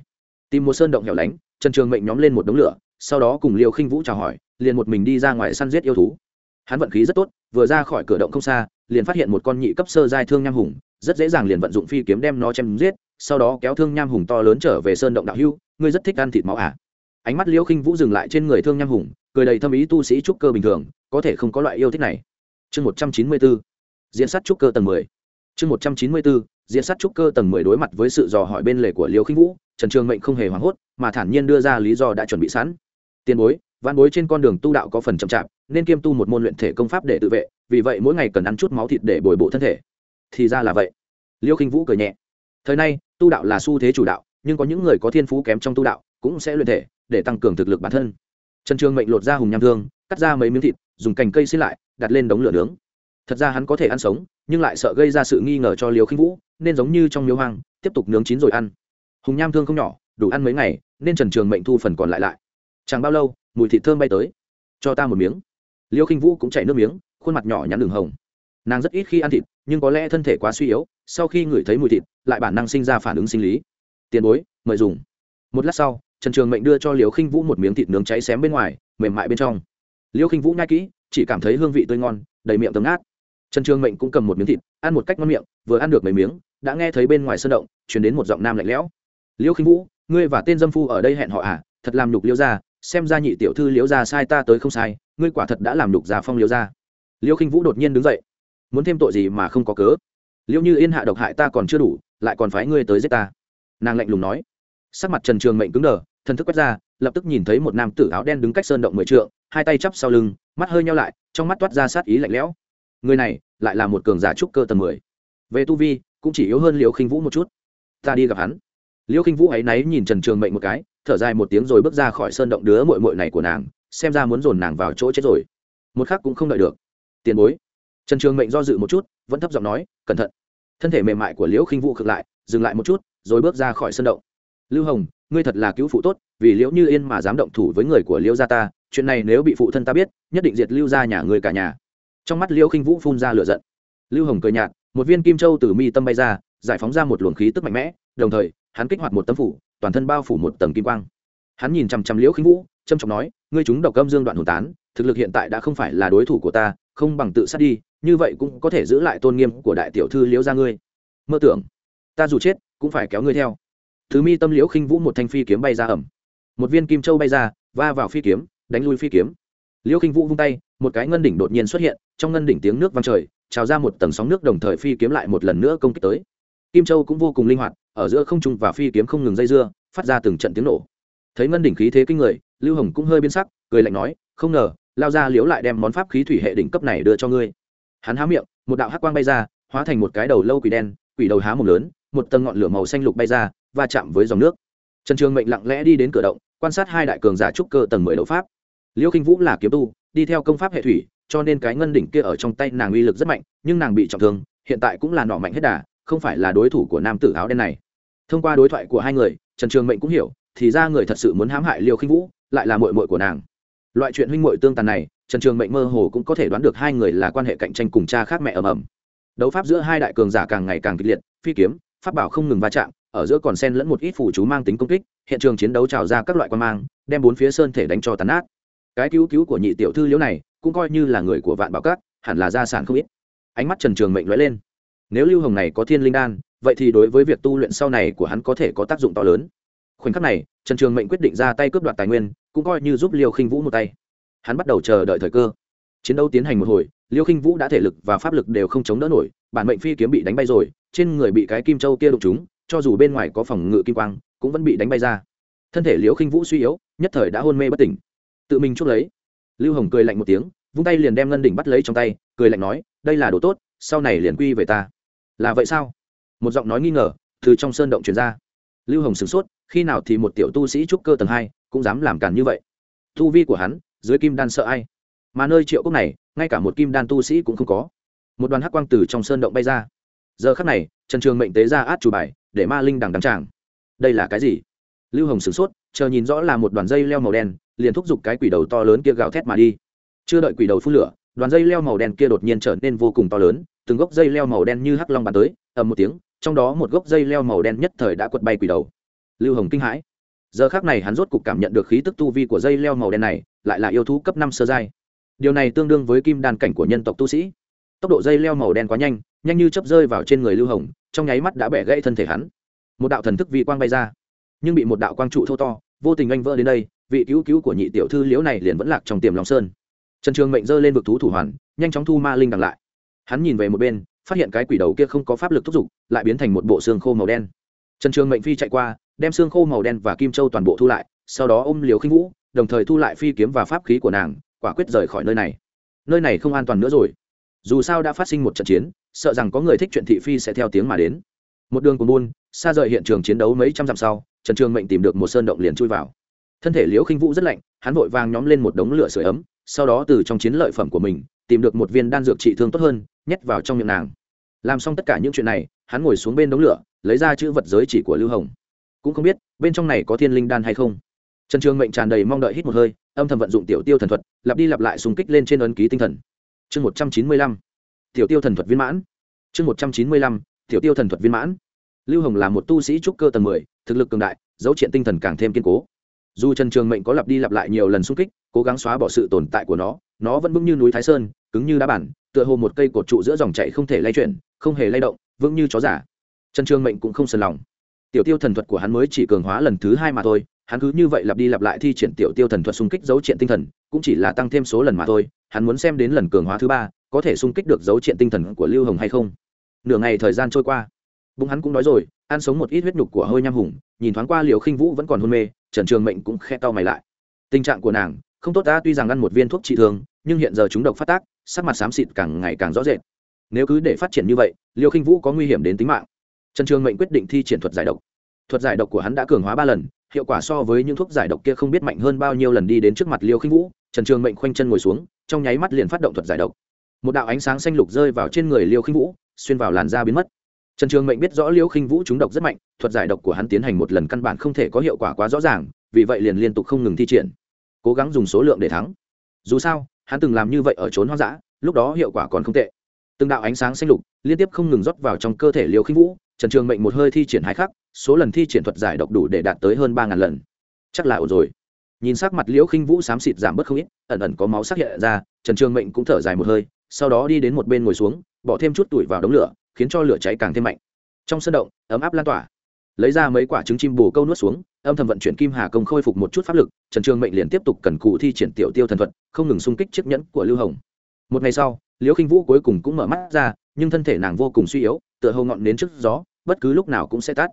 Speaker 1: Tìm một sơn động hẻo lánh, trần trường mệnh nhóm lên một đống lửa, sau đó cùng liều khinh vũ chào hỏi, liền một mình đi ra ngoài săn giết yêu thú. Hắn vận khí rất tốt, vừa ra khỏi cửa động không xa, liền phát hiện một con nhị cấp sơ giai thương nham hùng rất dễ dàng liền vận dụng phi kiếm đem nó chém giết, sau đó kéo thương nham hùng to lớn trở về sơn động đạo hưu, ngươi rất thích ăn thịt máu à. ánh mắt liễu khinh vũ dừng lại trên người thương nham hùng, cười đầy thâm ý tu sĩ trúc cơ bình thường, có thể không có loại yêu thích này. Chương một trăm chín mươi bốn diễn sát trúc cơ tầng mười. Chương một trăm chín mươi bốn diễn sát trúc cơ tầng mười đối mặt với sự dò hỏi bên lề của liễu khinh vũ, trần trường mệnh không hề hoảng hốt, mà thản nhiên đưa ra lý do đã chuẩn bị sẵn. Tiền bối văn bối trên con đường tu đạo có phần chậm chạp, nên kiêm tu một môn luyện thể công pháp để tự vệ, vì vậy mỗi ngày cần ăn chút máu thịt để bồi bổ thân thể thì ra là vậy. Liêu khinh vũ cười nhẹ. Thời nay, tu đạo là xu thế chủ đạo, nhưng có những người có thiên phú kém trong tu đạo, cũng sẽ luyện thể, để tăng cường thực lực bản thân. Trần trường mệnh lột ra hùng nham thương, cắt ra mấy miếng thịt, dùng cành cây xin lại, đặt lên đống lửa nướng. Thật ra hắn có thể ăn sống, nhưng lại sợ gây ra sự nghi ngờ cho liều khinh vũ, nên giống như trong miếu hoang, tiếp tục nướng chín rồi ăn. Hùng nham thương không nhỏ, đủ ăn mấy ngày, nên trần trường mệnh thu phần còn lại lại. Chẳng bao lâu, mùi thịt thơm bay tới. Cho ta một miếng. Liêu khinh vũ cũng chảy nước miếng, khuôn mặt nhỏ nhắn đường hồng nàng rất ít khi ăn thịt, nhưng có lẽ thân thể quá suy yếu, sau khi ngửi thấy mùi thịt, lại bản năng sinh ra phản ứng sinh lý. Tiền bối, mời dùng. Một lát sau, trần trường mệnh đưa cho liều khinh vũ một miếng thịt nướng cháy xém bên ngoài, mềm mại bên trong. Liêu khinh vũ nhai kỹ, chỉ cảm thấy hương vị tươi ngon, đầy miệng tấm ngát. Trần trường mệnh cũng cầm một miếng thịt, ăn một cách ngon miệng, vừa ăn được mấy miếng, đã nghe thấy bên ngoài sân động chuyển đến một giọng nam lạnh lẽo. Liêu khinh vũ, ngươi và tên dâm phu ở đây hẹn họ à? Thật làm nhục liêu ra xem ra nhị tiểu thư liêu ra sai ta tới không sai, ngươi quả thật đã làm nhục già phong liêu ra liêu khinh vũ đột nhiên đứng dậy muốn thêm tội gì mà không có cớ? Liệu như yên hạ độc hại ta còn chưa đủ, lại còn phái ngươi tới giết ta. Nàng lạnh lùng nói. Sắc mặt trần trường mệnh cứng đờ, thần thức quét ra, lập tức nhìn thấy một nam tử áo đen đứng cách sơn động mười trượng, hai tay chắp sau lưng, mắt hơi nhau lại, trong mắt toát ra sát ý lạnh lẽo. Người này lại là một cường giả trúc cơ tầng mười. Về tu vi, cũng chỉ yếu hơn liễu khinh vũ một chút. Ta đi gặp hắn. Liễu khinh vũ ấy náy nhìn trần trường mệnh một cái, thở dài một tiếng rồi bước ra khỏi sơn động đứa mội mội này của nàng, xem ra muốn dồn nàng vào chỗ chết rồi. Một khác cũng không đợi được. Tiền bối trần trường mệnh do dự một chút, vẫn thấp giọng nói, cẩn thận. Thân thể mềm mại của liễu khinh vũ khựng lại, dừng lại một chút, rồi bước ra khỏi sân động. Lưu hồng, ngươi thật là cứu phụ tốt, vì liễu như yên mà dám động thủ với người của liễu gia ta, chuyện này nếu bị phụ thân ta biết, nhất định diệt lưu ra nhà người cả nhà. Trong mắt liễu khinh vũ phun ra lửa giận. Lưu hồng cười nhạt, một viên kim châu từ mi tâm bay ra, giải phóng ra một luồng khí tức mạnh mẽ, đồng thời, hắn kích hoạt một tấm phủ, toàn thân bao phủ một tầng kim quang. Hắn nhìn chằm chằm liễu khinh vũ trâm trọng nói, ngươi chúng độc âm dương đoạn hồn tán, thực lực hiện tại đã không phải là đối thủ của ta, không bằng tự sát đi, như vậy cũng có thể giữ lại tôn nghiêm của đại tiểu thư liễu gia ngươi. Mơ tưởng, ta dù chết cũng phải kéo ngươi theo. Thứ mi tâm liễu khinh vũ một thanh phi kiếm bay ra ẩm. Một viên kim châu bay ra, va vào phi kiếm, đánh lui phi kiếm. Liễu khinh vũ vung tay, một cái ngân đỉnh đột nhiên xuất hiện, trong ngân đỉnh tiếng nước vang trời, trào ra một tầng sóng nước đồng thời phi kiếm lại một lần nữa công kích tới. Kim châu cũng vô cùng linh hoạt, ở giữa không trung và phi kiếm không ngừng dây dưa, phát ra từng trận tiếng nổ thấy ngân đỉnh khí thế kinh người, lưu hồng cũng hơi biến sắc, cười lạnh nói, không ngờ, lao ra liếu lại đem món pháp khí thủy hệ đỉnh cấp này đưa cho ngươi. Hắn há miệng, một đạo hắc quang bay ra, hóa thành một cái đầu lâu quỷ đen, quỷ đầu há mồm lớn, một tầng ngọn lửa màu xanh lục bay ra và chạm với dòng nước. Trần trường mệnh lặng lẽ đi đến cửa động, quan sát hai đại cường giả trúc cơ tầng mười đấu pháp. Liêu khinh vũ là kiếm tu, đi theo công pháp hệ thủy, cho nên cái ngân đỉnh kia ở trong tay nàng uy lực rất mạnh, nhưng nàng bị trọng thương, hiện tại cũng là nọ mạnh hết đà, không phải là đối thủ của nam tử áo đen này. Thông qua đối thoại của hai người, trần trường mệnh cũng hiểu thì ra người thật sự muốn hãm hại liêu khinh vũ, lại là mội mội của nàng. Loại chuyện huynh mội tương tàn này, trần trường mệnh mơ hồ cũng có thể đoán được hai người là quan hệ cạnh tranh cùng cha khác mẹ ầm ầm. Đấu pháp giữa hai đại cường giả càng ngày càng kịch liệt, phi kiếm, pháp bảo không ngừng va chạm, ở giữa còn sen lẫn một ít phủ chú mang tính công kích, hiện trường chiến đấu trào ra các loại quan mang, đem bốn phía sơn thể đánh cho tàn ác cái cứu cứu của nhị tiểu thư liễu này, cũng coi như là người của vạn bảo cát hẳn là gia sản không ít. Ánh mắt trần trường mệnh lóe lên. Nếu lưu hồng này có thiên linh đan, vậy thì đối với việc tu luyện sau này của hắn có thể có tác dụng to lớn khoảnh khắc này, trần trường mệnh quyết định ra tay cướp đoạt tài nguyên, cũng coi như giúp liêu khinh vũ một tay. Hắn bắt đầu chờ đợi thời cơ. Chiến đấu tiến hành một hồi, liêu khinh vũ đã thể lực và pháp lực đều không chống đỡ nổi, bản mệnh phi kiếm bị đánh bay rồi, trên người bị cái kim châu kia đụng chúng cho dù bên ngoài có phòng ngự kim quang, cũng vẫn bị đánh bay ra. Thân thể liêu khinh vũ suy yếu, nhất thời đã hôn mê bất tỉnh. Tự mình chuốc lấy. Lưu hồng cười lạnh một tiếng, vung tay liền đem ngân đỉnh bắt lấy trong tay, cười lạnh nói, đây là đồ tốt, sau này liền quy về ta. Là vậy sao? Một giọng nói nghi ngờ từ trong sơn động truyền ra. Lưu hồng sửng sốt khi nào thì một tiểu tu sĩ trúc cơ tầng hai cũng dám làm cản như vậy? Tu vi của hắn, dưới kim đan sợ ai? Mà nơi triệu quốc này, ngay cả một kim đan tu sĩ cũng không có. Một đoàn hắc quang từ trong sơn động bay ra. Giờ khắc này, trần trường mệnh tế ra át chủ bài, để ma linh đằng đằng tràng. Đây là cái gì? Lưu hồng sửng sốt, chờ nhìn rõ là một đoàn dây leo màu đen, liền thúc giục cái quỷ đầu to lớn kia gào thét mà đi. Chưa đợi quỷ đầu phun lửa, đoàn dây leo màu đen kia đột nhiên trở nên vô cùng to lớn, từng gốc dây leo màu đen như hắc long bàn tới, ầm một tiếng, trong đó một gốc dây leo màu đen nhất thời đã quật bay quỷ đầu lưu hồng kinh hãi. Giờ khác này hắn rốt cục cảm nhận được khí tức tu vi của dây leo màu đen này, lại là yêu thú cấp năm sơ giai. Điều này tương đương với kim đan cảnh của nhân tộc tu sĩ. Tốc độ dây leo màu đen quá nhanh nhanh như chấp rơi vào trên người lưu hồng, trong nháy mắt đã bẻ gãy thân thể hắn. Một đạo thần thức vi quang bay ra, nhưng bị một đạo quang trụ thô to, vô tình anh vỡ đến đây, vị cứu cứu của nhị tiểu thư liễu này liền vẫn lạc trong tiềm lòng sơn. Trần trường mệnh giơ lên vực thú thủ hoàn, nhanh chóng thu ma linh đằng lại. Hắn nhìn về một bên, phát hiện cái quỷ đầu kia không có pháp lực thúc giục, lại biến thành một bộ xương khô màu đen. Trần trường mệnh phi chạy qua đem xương khô màu đen và kim châu toàn bộ thu lại, sau đó ôm liều khinh vũ, đồng thời thu lại phi kiếm và pháp khí của nàng, quả quyết rời khỏi nơi này. Nơi này không an toàn nữa rồi. Dù sao đã phát sinh một trận chiến, sợ rằng có người thích chuyện thị phi sẽ theo tiếng mà đến. Một đường cùng buôn, xa rời hiện trường chiến đấu mấy trăm dặm sau, trần trường mệnh tìm được một sơn động liền chui vào. Thân thể liễu khinh vũ rất lạnh, hắn vội vàng nhóm lên một đống lửa sưởi ấm, sau đó từ trong chiến lợi phẩm của mình, tìm được một viên đan dược trị thương tốt hơn, nhét vào trong miệng nàng. Làm xong tất cả những chuyện này, hắn ngồi xuống bên đống lửa, lấy ra chữ vật giới chỉ của lưu hồng cũng không biết, bên trong này có thiên linh đan hay không. Trần trường mệnh tràn đầy mong đợi hít một hơi, âm thầm vận dụng tiểu tiêu thần thuật, lặp đi lặp lại xung kích lên trên ấn ký tinh thần. Chương một trăm chín mươi lăm, tiểu tiêu thần thuật viên mãn. Chương một trăm chín mươi lăm, tiểu tiêu thần thuật viên mãn. Lưu hồng là một tu sĩ trúc cơ tầng mười, thực lực cường đại, dấu triện tinh thần càng thêm kiên cố. Dù trần trường mệnh có lặp đi lặp lại nhiều lần xung kích, cố gắng xóa bỏ sự tồn tại của nó nó vẫn vững như núi thái sơn, cứng như đá bản, tựa hồ một cây cột trụ giữa dòng chảy không thể lay chuyển, không hề lay động, vững như chó giả. Trần trường mệnh cũng không sần lòng tiểu tiêu thần thuật của hắn mới chỉ cường hóa lần thứ hai mà thôi, hắn cứ như vậy lặp đi lặp lại thi triển tiểu tiêu thần thuật xung kích dấu triện tinh thần, cũng chỉ là tăng thêm số lần mà thôi, hắn muốn xem đến lần cường hóa thứ ba, có thể xung kích được dấu triện tinh thần của lưu hồng hay không. Nửa ngày thời gian trôi qua, bụng hắn cũng nói rồi, ăn sống một ít huyết nhục của hơi nham hùng, nhìn thoáng qua liều khinh vũ vẫn còn hôn mê, trần trường mệnh cũng khe tao mày lại. Tình trạng của nàng, không tốt ta, tuy rằng ăn một viên thuốc trị thương, nhưng hiện giờ chúng độc phát tác, sắc mặt xám xịt càng ngày càng rõ rệt. Nếu cứ để phát triển như vậy liều khinh vũ có nguy hiểm đến tính mạng trần trường mệnh quyết định thi triển thuật giải độc. Thuật giải độc của hắn đã cường hóa ba lần, hiệu quả so với những thuốc giải độc kia không biết mạnh hơn bao nhiêu lần đi đến trước mặt liêu khinh vũ. Trần trường mệnh khoanh chân ngồi xuống, trong nháy mắt liền phát động thuật giải độc. Một đạo ánh sáng xanh lục rơi vào trên người liêu khinh vũ, xuyên vào làn da biến mất. Trần trường mệnh biết rõ liêu khinh vũ trúng độc rất mạnh, thuật giải độc của hắn tiến hành một lần căn bản không thể có hiệu quả quá rõ ràng, vì vậy liền liên tục không ngừng thi triển, cố gắng dùng số lượng để thắng. Dù sao, hắn từng làm như vậy ở trốn hoang dã, lúc đó hiệu quả còn không tệ. Từng đạo ánh sáng xanh lục liên tiếp không ngừng rót vào trong cơ thể liêu khinh vũ trần trường mệnh một hơi thi triển hai khắc, số lần thi triển thuật giải độc đủ để đạt tới hơn ba ngàn lần. Chắc là ổn rồi. Nhìn sắc mặt liễu khinh vũ xám xịt giảm bớt không ít, ẩn ẩn có máu sắc hiện ra, trần trường mệnh cũng thở dài một hơi, sau đó đi đến một bên ngồi xuống, bỏ thêm chút tuổi vào đống lửa, khiến cho lửa cháy càng thêm mạnh. Trong sân động, ấm áp lan tỏa. Lấy ra mấy quả trứng chim bù câu nuốt xuống, âm thầm vận chuyển kim hà công khôi phục một chút pháp lực, trần trường mệnh liền tiếp tục cần cụ thi triển tiểu tiêu thần thuật, không ngừng xung kích chiếc nhẫn của lưu hồng. Một ngày sau, liễu khinh vũ cuối cùng cũng mở mắt ra, nhưng thân thể nàng vô cùng suy yếu tựa hồ ngọn đến trước gió, bất cứ lúc nào cũng sẽ tắt.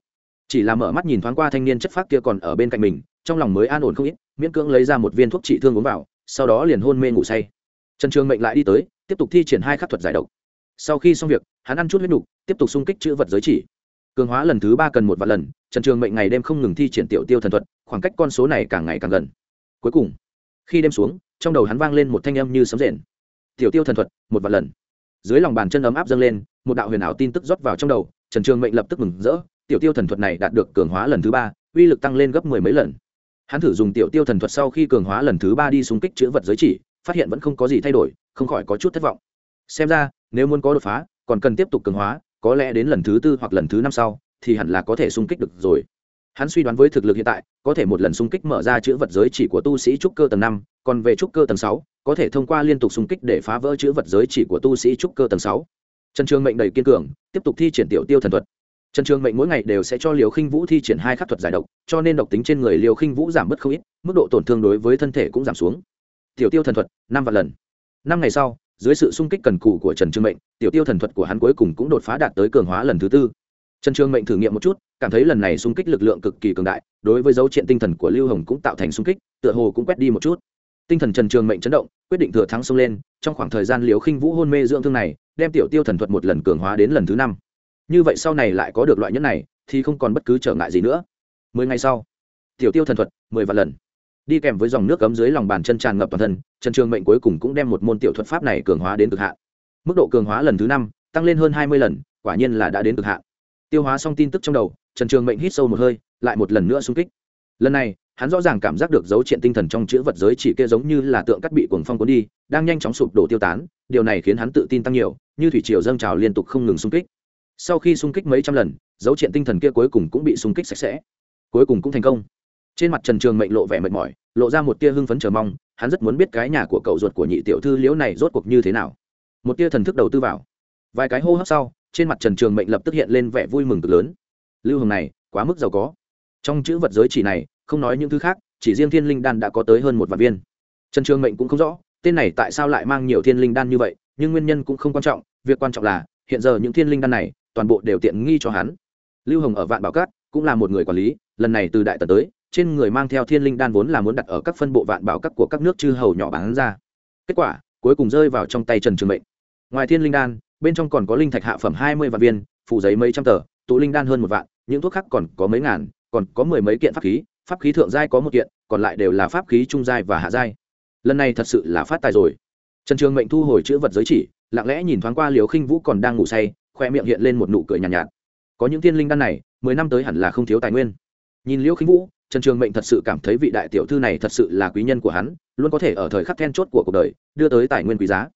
Speaker 1: Chỉ là mở mắt nhìn thoáng qua thanh niên chất phác kia còn ở bên cạnh mình, trong lòng mới an ổn không ít, miễn cưỡng lấy ra một viên thuốc trị thương uống vào, sau đó liền hôn mê ngủ say. Trần trường mệnh lại đi tới, tiếp tục thi triển hai khắc thuật giải độc. Sau khi xong việc, hắn ăn chút huyết nục, tiếp tục xung kích chữ vật giới chỉ. Cường hóa lần thứ ba cần một vạn lần, trần trường mệnh ngày đêm không ngừng thi triển tiểu tiêu thần thuật, khoảng cách con số này càng ngày càng gần. Cuối cùng, khi đêm xuống, trong đầu hắn vang lên một thanh âm như sấm rền. Tiểu tiêu thần thuật, một vạn lần. Dưới lòng bàn chân ấm áp dâng lên một đạo huyền ảo tin tức rót vào trong đầu, trần trường mệnh lập tức mừng rỡ, tiểu tiêu thần thuật này đạt được cường hóa lần thứ ba, uy lực tăng lên gấp mười mấy lần. Hắn thử dùng tiểu tiêu thần thuật sau khi cường hóa lần thứ ba đi xung kích chữ vật giới chỉ, phát hiện vẫn không có gì thay đổi, không khỏi có chút thất vọng. Xem ra, nếu muốn có đột phá, còn cần tiếp tục cường hóa, có lẽ đến lần thứ tư hoặc lần thứ năm sau, thì hẳn là có thể xung kích được rồi. Hắn suy đoán với thực lực hiện tại, có thể một lần xung kích mở ra chữ vật giới chỉ của tu sĩ trúc cơ tầng năm, còn về trúc cơ tầng sáu, có thể thông qua liên tục xung kích để phá vỡ chữ vật giới chỉ của tu sĩ trúc cơ tầng sáu trần trường mệnh đầy kiên cường, tiếp tục thi triển tiểu tiêu thần thuật. Trần trường mệnh mỗi ngày đều sẽ cho liều khinh vũ thi triển hai khắc thuật giải độc, cho nên độc tính trên người liều khinh vũ giảm bớt không ít, mức độ tổn thương đối với thân thể cũng giảm xuống. Tiểu tiêu thần thuật, năm vạn lần. Năm ngày sau, dưới sự sung kích cần cù của trần trường mệnh, tiểu tiêu thần thuật của hắn cuối cùng cũng đột phá đạt tới cường hóa lần thứ tư. Trần trường mệnh thử nghiệm một chút, cảm thấy lần này sung kích lực lượng cực kỳ cường đại, đối với dấu triện tinh thần của lưu hồng cũng tạo thành sung kích, tựa hồ cũng quét đi một chút. Tinh thần trần trường mệnh chấn động, quyết định thừa thắng xông lên, trong khoảng thời gian liều khinh vũ hôn mê dưỡng thương này đem tiểu tiêu thần thuật một lần cường hóa đến lần thứ năm. Như vậy sau này lại có được loại nhẫn này, thì không còn bất cứ trở ngại gì nữa. Mười ngày sau, tiểu tiêu thần thuật, mười vạn lần. Đi kèm với dòng nước cấm dưới lòng bàn chân tràn ngập toàn thân, trần trường mệnh cuối cùng cũng đem một môn tiểu thuật pháp này cường hóa đến cực hạn. Mức độ cường hóa lần thứ năm, tăng lên hơn hai mươi lần, quả nhiên là đã đến cực hạn. Tiêu hóa xong tin tức trong đầu, trần trường mệnh hít sâu một hơi, lại một lần nữa xung kích. Lần này hắn rõ ràng cảm giác được dấu triện tinh thần trong chữ vật giới chỉ kia giống như là tượng cắt bị cuồng phong cuốn đi, đang nhanh chóng sụp đổ tiêu tán, điều này khiến hắn tự tin tăng nhiều, như thủy triều dâng trào liên tục không ngừng xung kích. Sau khi xung kích mấy trăm lần, dấu triện tinh thần kia cuối cùng cũng bị xung kích sạch sẽ, cuối cùng cũng thành công. Trên mặt trần trường mệnh lộ vẻ mệt mỏi, lộ ra một tia hưng phấn chờ mong, hắn rất muốn biết cái nhà của cậu ruột của nhị tiểu thư liễu này rốt cuộc như thế nào. Một tia thần thức đầu tư vào. Vài cái hô hấp sau, trên mặt trần trường mệnh lập tức hiện lên vẻ vui mừng cực lớn. Lưu hồng này, quá mức giàu có. Trong chữ vật giới chỉ này không nói những thứ khác, chỉ riêng thiên linh đan đã có tới hơn một vạn viên. Trần trường mệnh cũng không rõ, tên này tại sao lại mang nhiều thiên linh đan như vậy, nhưng nguyên nhân cũng không quan trọng, việc quan trọng là, hiện giờ những thiên linh đan này, toàn bộ đều tiện nghi cho hắn. Lưu hồng ở vạn bảo cát cũng là một người quản lý, lần này từ đại tần tới, trên người mang theo thiên linh đan vốn là muốn đặt ở các phân bộ vạn bảo các của các nước chư hầu nhỏ bán ra. Kết quả, cuối cùng rơi vào trong tay trần trường mệnh. Ngoài thiên linh đan, bên trong còn có linh thạch hạ phẩm hai mươi vạn viên phụ giấy mấy trăm tờ, tụ linh đan hơn một vạn, những thuốc khác còn có mấy ngàn, còn có mười mấy kiện pháp khí pháp khí thượng giai có một kiện còn lại đều là pháp khí trung giai và hạ giai. Lần này thật sự là phát tài rồi. Trần trường mệnh thu hồi chữ vật giới chỉ lặng lẽ nhìn thoáng qua liều khinh vũ còn đang ngủ say khoe miệng hiện lên một nụ cười nhàn nhạt, nhạt. Có những tiên linh đan này mười năm tới hẳn là không thiếu tài nguyên. Nhìn liễu khinh vũ trần trường mệnh thật sự cảm thấy vị đại tiểu thư này thật sự là quý nhân của hắn luôn có thể ở thời khắc then chốt của cuộc đời đưa tới tài nguyên quý giá.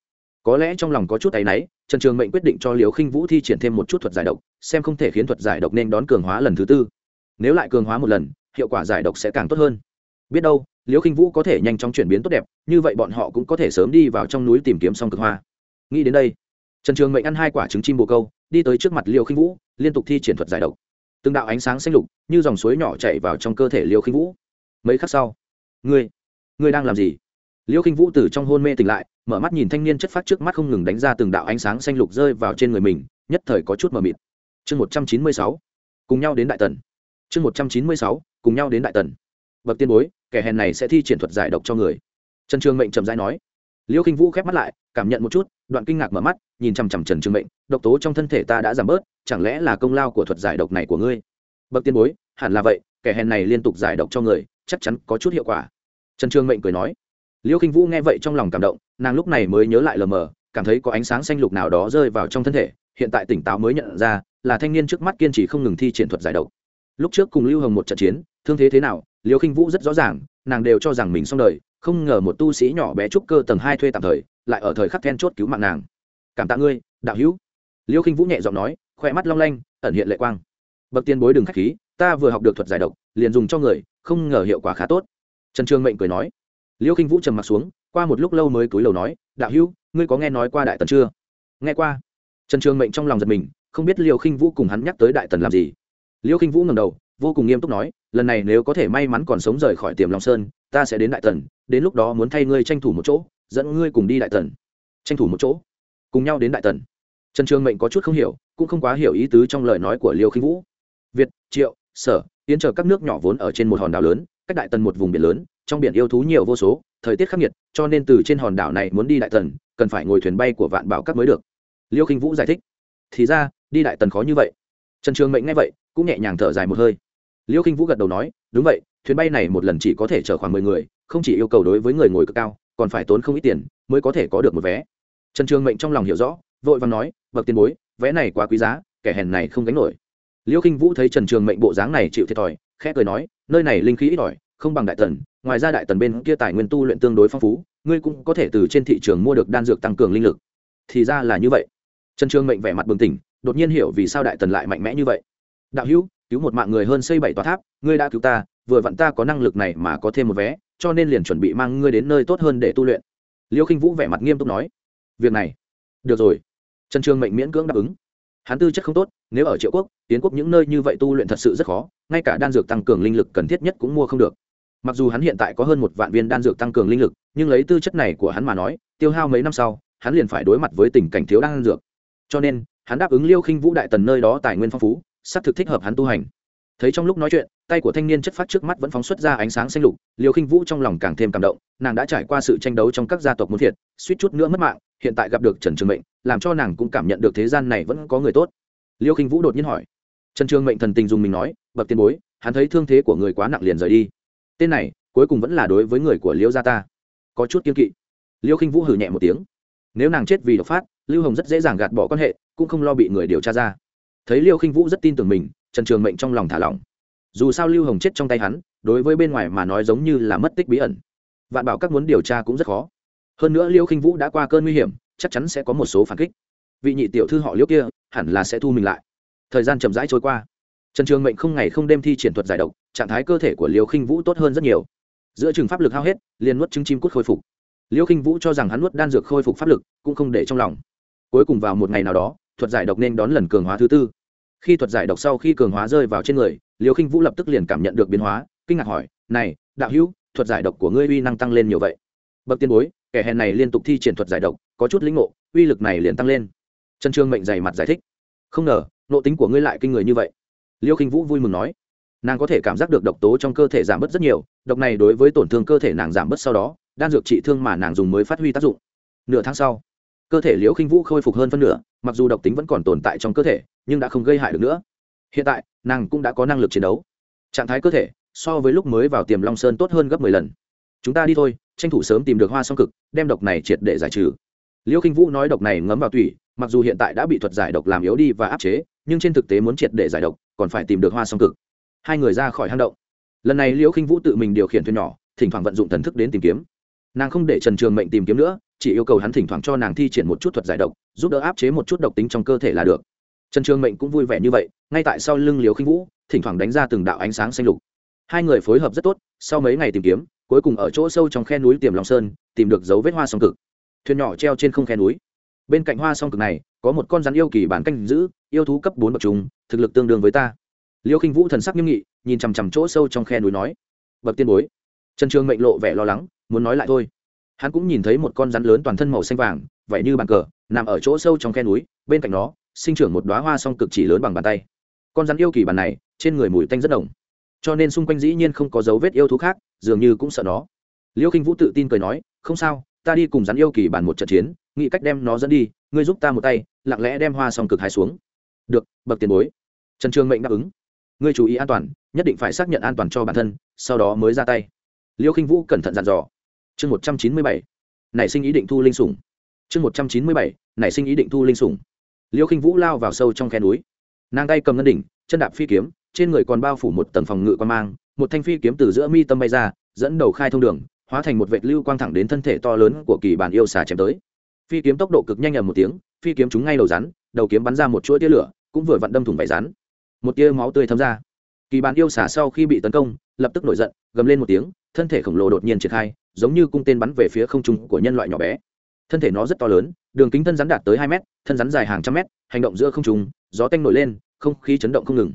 Speaker 1: Có lẽ trong lòng có chút tay náy trần trường mệnh quyết định cho Liễu khinh vũ thi triển thêm một chút thuật giải độc xem không thể khiến thuật giải độc nên đón cường hóa lần thứ tư. Nếu lại cường hóa một lần hiệu quả giải độc sẽ càng tốt hơn. Biết đâu, liễu khinh vũ có thể nhanh chóng chuyển biến tốt đẹp, như vậy bọn họ cũng có thể sớm đi vào trong núi tìm kiếm xong cực hoa. Nghĩ đến đây, trần trường mệnh ăn hai quả trứng chim bồ câu, đi tới trước mặt liễu khinh vũ, liên tục thi triển thuật giải độc. Từng đạo ánh sáng xanh lục, như dòng suối nhỏ chảy vào trong cơ thể liêu khinh vũ. Mấy khắc sau, ngươi ngươi đang làm gì? Liêu khinh vũ từ trong hôn mê tỉnh lại, mở mắt nhìn thanh niên chất phát trước mắt không ngừng đánh ra từng đạo ánh sáng xanh lục rơi vào trên người mình, nhất thời có chút mờ mịt. Chương một trăm chín mươi sáu, cùng nhau đến đại tần chương một trăm chín mươi sáu, cùng nhau đến đại tần. Bậc tiên bối, kẻ hèn này sẽ thi triển thuật giải độc cho người. Trần trường mệnh trầm rãi nói. Liêu khinh vũ khép mắt lại, cảm nhận một chút, đoạn kinh ngạc mở mắt, nhìn chằm chằm trần trường mệnh, độc tố trong thân thể ta đã giảm bớt, chẳng lẽ là công lao của thuật giải độc này của ngươi? Bậc tiên bối, hẳn là vậy, kẻ hèn này liên tục giải độc cho người, chắc chắn có chút hiệu quả. Trần trường mệnh cười nói. Liêu khinh vũ nghe vậy trong lòng cảm động, nàng lúc này mới nhớ lại lờ mờ, cảm thấy có ánh sáng xanh lục nào đó rơi vào trong thân thể, hiện tại tỉnh táo mới nhận ra, là thanh niên trước mắt kiên trì không ngừng thi triển thuật giải độc lúc trước cùng lưu hồng một trận chiến, thương thế thế nào, liêu khinh vũ rất rõ ràng, nàng đều cho rằng mình xong đời, không ngờ một tu sĩ nhỏ bé trúc cơ tầng hai thuê tạm thời, lại ở thời khắc then chốt cứu mạng nàng. Cảm tạ ngươi, đạo hữu. Liêu khinh vũ nhẹ giọng nói khoe mắt long lanh, ẩn hiện lệ quang. Bậc tiên bối đừng k h á c h khí, ta vừa học được thuật giải độc, liền dùng cho người, không ngờ hiệu quả khá tốt. Trần trương mệnh cười nói. Liêu khinh vũ trầm m ặ t xuống, qua một lúc lâu mới cúi đầu nói, đạo hữu, ngươi có nghe nói qua đại tần chưa? Nghe qua. Trần trương mệnh trong lòng giật mình, không biết liêu khinh vũ cùng hắn nhắc tới đại tần làm gì liêu khinh vũ ngầm đầu, vô cùng nghiêm túc nói, lần này nếu có thể may mắn còn sống rời khỏi tiềm long sơn, ta sẽ đến đại tần, đến lúc đó muốn thay ngươi tranh thủ một chỗ, dẫn ngươi cùng đi đại tần. Tranh thủ một chỗ. Cùng nhau đến đại tần. Trần trường mệnh có chút không hiểu, cũng không quá hiểu ý tứ trong lời nói của liêu khinh vũ. Việt, triệu, sở tiến chờ các nước nhỏ vốn ở trên một hòn đảo lớn, cách đại tần một vùng biển lớn, trong biển yêu thú nhiều vô số, thời tiết khắc nghiệt, cho nên từ trên hòn đảo này muốn đi đại tần, cần phải ngồi thuyền bay của vạn bảo các mới được. Liêu khinh vũ giải thích. Thì ra, đi đại tần khó như vậy trần trường mệnh nghe vậy, cũng nhẹ nhàng thở dài một hơi. Liêu khinh vũ gật đầu nói, đúng vậy, thuyền bay này một lần chỉ có thể chở khoảng mười người, không chỉ yêu cầu đối với người ngồi cực cao, còn phải tốn không ít tiền mới có thể có được một vé. Trần trường mệnh trong lòng hiểu rõ, vội vàng nói, bậc tiền bối, vé này quá quý giá, kẻ hèn này không gánh nổi. Liêu khinh vũ thấy trần trường mệnh bộ dáng này chịu thiệt thòi, khẽ cười nói, nơi này linh khí ít ỏi, không bằng đại tần, ngoài ra đại tần bên kia tài nguyên tu luyện tương đối phong phú, ngươi cũng có thể từ trên thị trường mua được đan dược tăng cường linh lực. Thì ra là như vậy. Trần trường mệnh vẻ mặt bừng tỉnh đột nhiên hiểu vì sao đại tần lại mạnh mẽ như vậy. Đạo hữu, cứu một mạng người hơn xây bảy tòa tháp, ngươi đã cứu ta, vừa vặn ta có năng lực này mà có thêm một vé, cho nên liền chuẩn bị mang ngươi đến nơi tốt hơn để tu luyện. Liêu khinh vũ vẻ mặt nghiêm túc nói. Việc này. Được rồi. Trần trường mệnh miễn cưỡng đáp ứng. Hắn tư chất không tốt, nếu ở triệu quốc tiến quốc những nơi như vậy tu luyện thật sự rất khó, ngay cả đan dược tăng cường linh lực cần thiết nhất cũng mua không được. Mặc dù hắn hiện tại có hơn một vạn viên đan dược tăng cường linh lực, nhưng lấy tư chất này của hắn mà nói, tiêu hao mấy năm sau, hắn liền phải đối mặt với tình cảnh thiếu đan dược. Cho nên hắn đáp ứng liêu khinh vũ đại tần nơi đó tài nguyên phong phú, sắp thực thích hợp hắn tu hành. Thấy trong lúc nói chuyện, tay của thanh niên chất phát trước mắt vẫn phóng xuất ra ánh sáng xanh lục, liêu khinh vũ trong lòng càng thêm cảm động, nàng đã trải qua sự tranh đấu trong các gia tộc muốn thiệt suýt chút nữa mất mạng, hiện tại gặp được trần trường mệnh, làm cho nàng cũng cảm nhận được thế gian này vẫn có người tốt. Liêu khinh vũ đột nhiên hỏi. Trần trường mệnh thần tình dùng mình nói, bậc tiền bối, hắn thấy thương thế của người quá nặng liền rời đi. Tên này, cuối cùng vẫn là đối với người của liêu gia ta. Có chút kiên kỵ. Liêu khinh vũ hử nhẹ một tiếng. Nếu nàng chết vì độc phát lưu hồng rất dễ dàng gạt bỏ quan hệ, cũng không lo bị người điều tra ra. Thấy liêu khinh vũ rất tin tưởng mình, trần trường mệnh trong lòng thả lỏng. Dù sao lưu hồng chết trong tay hắn, đối với bên ngoài mà nói giống như là mất tích bí ẩn. Vạn bảo các muốn điều tra cũng rất khó. Hơn nữa liêu khinh vũ đã qua cơn nguy hiểm, chắc chắn sẽ có một số phản kích. Vị nhị tiểu thư họ liêu kia, hẳn là sẽ thu mình lại. Thời gian chậm rãi trôi qua. Trần trường mệnh không ngày không đêm thi triển thuật giải độc, trạng thái cơ thể của liêu khinh vũ tốt hơn rất nhiều. Giữa trường pháp lực hao hết, liền nuốt trứng chim cút khôi phục. Liêu khinh vũ cho rằng hắn nuốt đan dược khôi phục pháp lực, cũng không để trong lòng cuối cùng vào một ngày nào đó, thuật giải độc nên đón lần cường hóa thứ tư. Khi thuật giải độc sau khi cường hóa rơi vào trên người, liêu khinh vũ lập tức liền cảm nhận được biến hóa, kinh ngạc hỏi, này, đạo hữu, thuật giải độc của ngươi uy năng tăng lên nhiều vậy? Bậc tiên bối, kẻ hèn này liên tục thi triển thuật giải độc, có chút lĩnh ngộ, uy lực này liền tăng lên. Trần trương mệnh dày mặt giải thích, không ngờ nộ tính của ngươi lại kinh người như vậy. Liêu khinh vũ vui mừng nói, nàng có thể cảm giác được độc tố trong cơ thể giảm bớt rất nhiều, độc này đối với tổn thương cơ thể nàng giảm bớt sau đó, đan dược trị thương mà nàng dùng mới phát huy tác dụng. Nửa tháng sau cơ thể liễu khinh vũ khôi phục hơn phân nửa, mặc dù độc tính vẫn còn tồn tại trong cơ thể, nhưng đã không gây hại được nữa. Hiện tại, nàng cũng đã có năng lực chiến đấu. Trạng thái cơ thể, so với lúc mới vào tiềm long sơn tốt hơn gấp mười lần. Chúng ta đi thôi, tranh thủ sớm tìm được hoa song cực, đem độc này triệt để giải trừ. Liễu khinh vũ nói độc này ngấm vào tủy, mặc dù hiện tại đã bị thuật giải độc làm yếu đi và áp chế, nhưng trên thực tế muốn triệt để giải độc, còn phải tìm được hoa song cực. Hai người ra khỏi hang động. Lần này liễu khinh vũ tự mình điều khiển thuyền nhỏ, thỉnh thoảng vận dụng thần thức đến tìm kiếm. Nàng không để trần trường mệnh tìm kiếm nữa chỉ yêu cầu hắn thỉnh thoảng cho nàng thi triển một chút thuật giải độc, giúp đỡ áp chế một chút độc tính trong cơ thể là được. Trần trường mệnh cũng vui vẻ như vậy, ngay tại sau lưng liều khinh vũ, thỉnh thoảng đánh ra từng đạo ánh sáng xanh lục. Hai người phối hợp rất tốt, sau mấy ngày tìm kiếm, cuối cùng ở chỗ sâu trong khe núi tiềm long sơn, tìm được dấu vết hoa song cực. Thuyền nhỏ treo trên không khe núi. Bên cạnh hoa song cực này, có một con rắn yêu kỳ bản canh giữ, yêu thú cấp bốn bậc trùng, thực lực tương đương với ta. Liêu khinh vũ thần sắc nghiêm nghị, nhìn chằm chằm chỗ sâu trong khe núi nói, bậc tiên bối. Trần trường mệnh lộ vẻ lo lắng, muốn nói lại thôi hắn cũng nhìn thấy một con rắn lớn toàn thân màu xanh vàng vậy như bàn cờ, nằm ở chỗ sâu trong khe núi, bên cạnh nó, sinh trưởng một đoá hoa song cực chỉ lớn bằng bàn tay. Con rắn yêu kỳ bàn này, trên người mùi tanh rất đồng cho nên xung quanh dĩ nhiên không có dấu vết yêu thú khác, dường như cũng sợ nó. Liêu khinh vũ tự tin cười nói, không sao, ta đi cùng rắn yêu kỳ bàn một trận chiến, nghĩ cách đem nó dẫn đi, ngươi giúp ta một tay, lặng lẽ đem hoa song cực hai xuống. Được, bậc tiền bối. Trần trường mệnh đáp ứng. Ngươi chú ý an toàn, nhất định phải xác nhận an toàn cho bản thân, sau đó mới ra tay. Liêu khinh vũ cẩn thận dặn dò chương một trăm chín mươi bảy, nảy sinh ý định thu linh sủng. Chương một trăm chín mươi bảy, nảy sinh ý định thu linh sủng. Liêu khinh vũ lao vào sâu trong khe núi. Nàng tay cầm ngân đỉnh, chân đạp phi kiếm, trên người còn bao phủ một tầng phòng ngự quan mang, một thanh phi kiếm từ giữa mi tâm bay ra, dẫn đầu khai thông đường, hóa thành một vệt lưu quang thẳng đến thân thể to lớn của kỳ bản yêu xà chém tới. Phi kiếm tốc độ cực nhanh ầm một tiếng, phi kiếm trúng ngay đầu rắn, đầu kiếm bắn ra một chuỗi tia lửa, cũng vừa vặn đâm thủng vải rắn. Một tia máu tươi thấm ra. Kỳ bản yêu xà sau khi bị tấn công, lập tức nổi giận, gầm lên một tiếng, thân thể khổng lồ đột nhiên triển khai giống như cung tên bắn về phía không trung của nhân loại nhỏ bé. Thân thể nó rất to lớn, đường kính thân rắn đạt tới hai mét, thân rắn dài hàng trăm mét, hành động giữa không trung, gió tanh nổi lên, không khí chấn động không ngừng.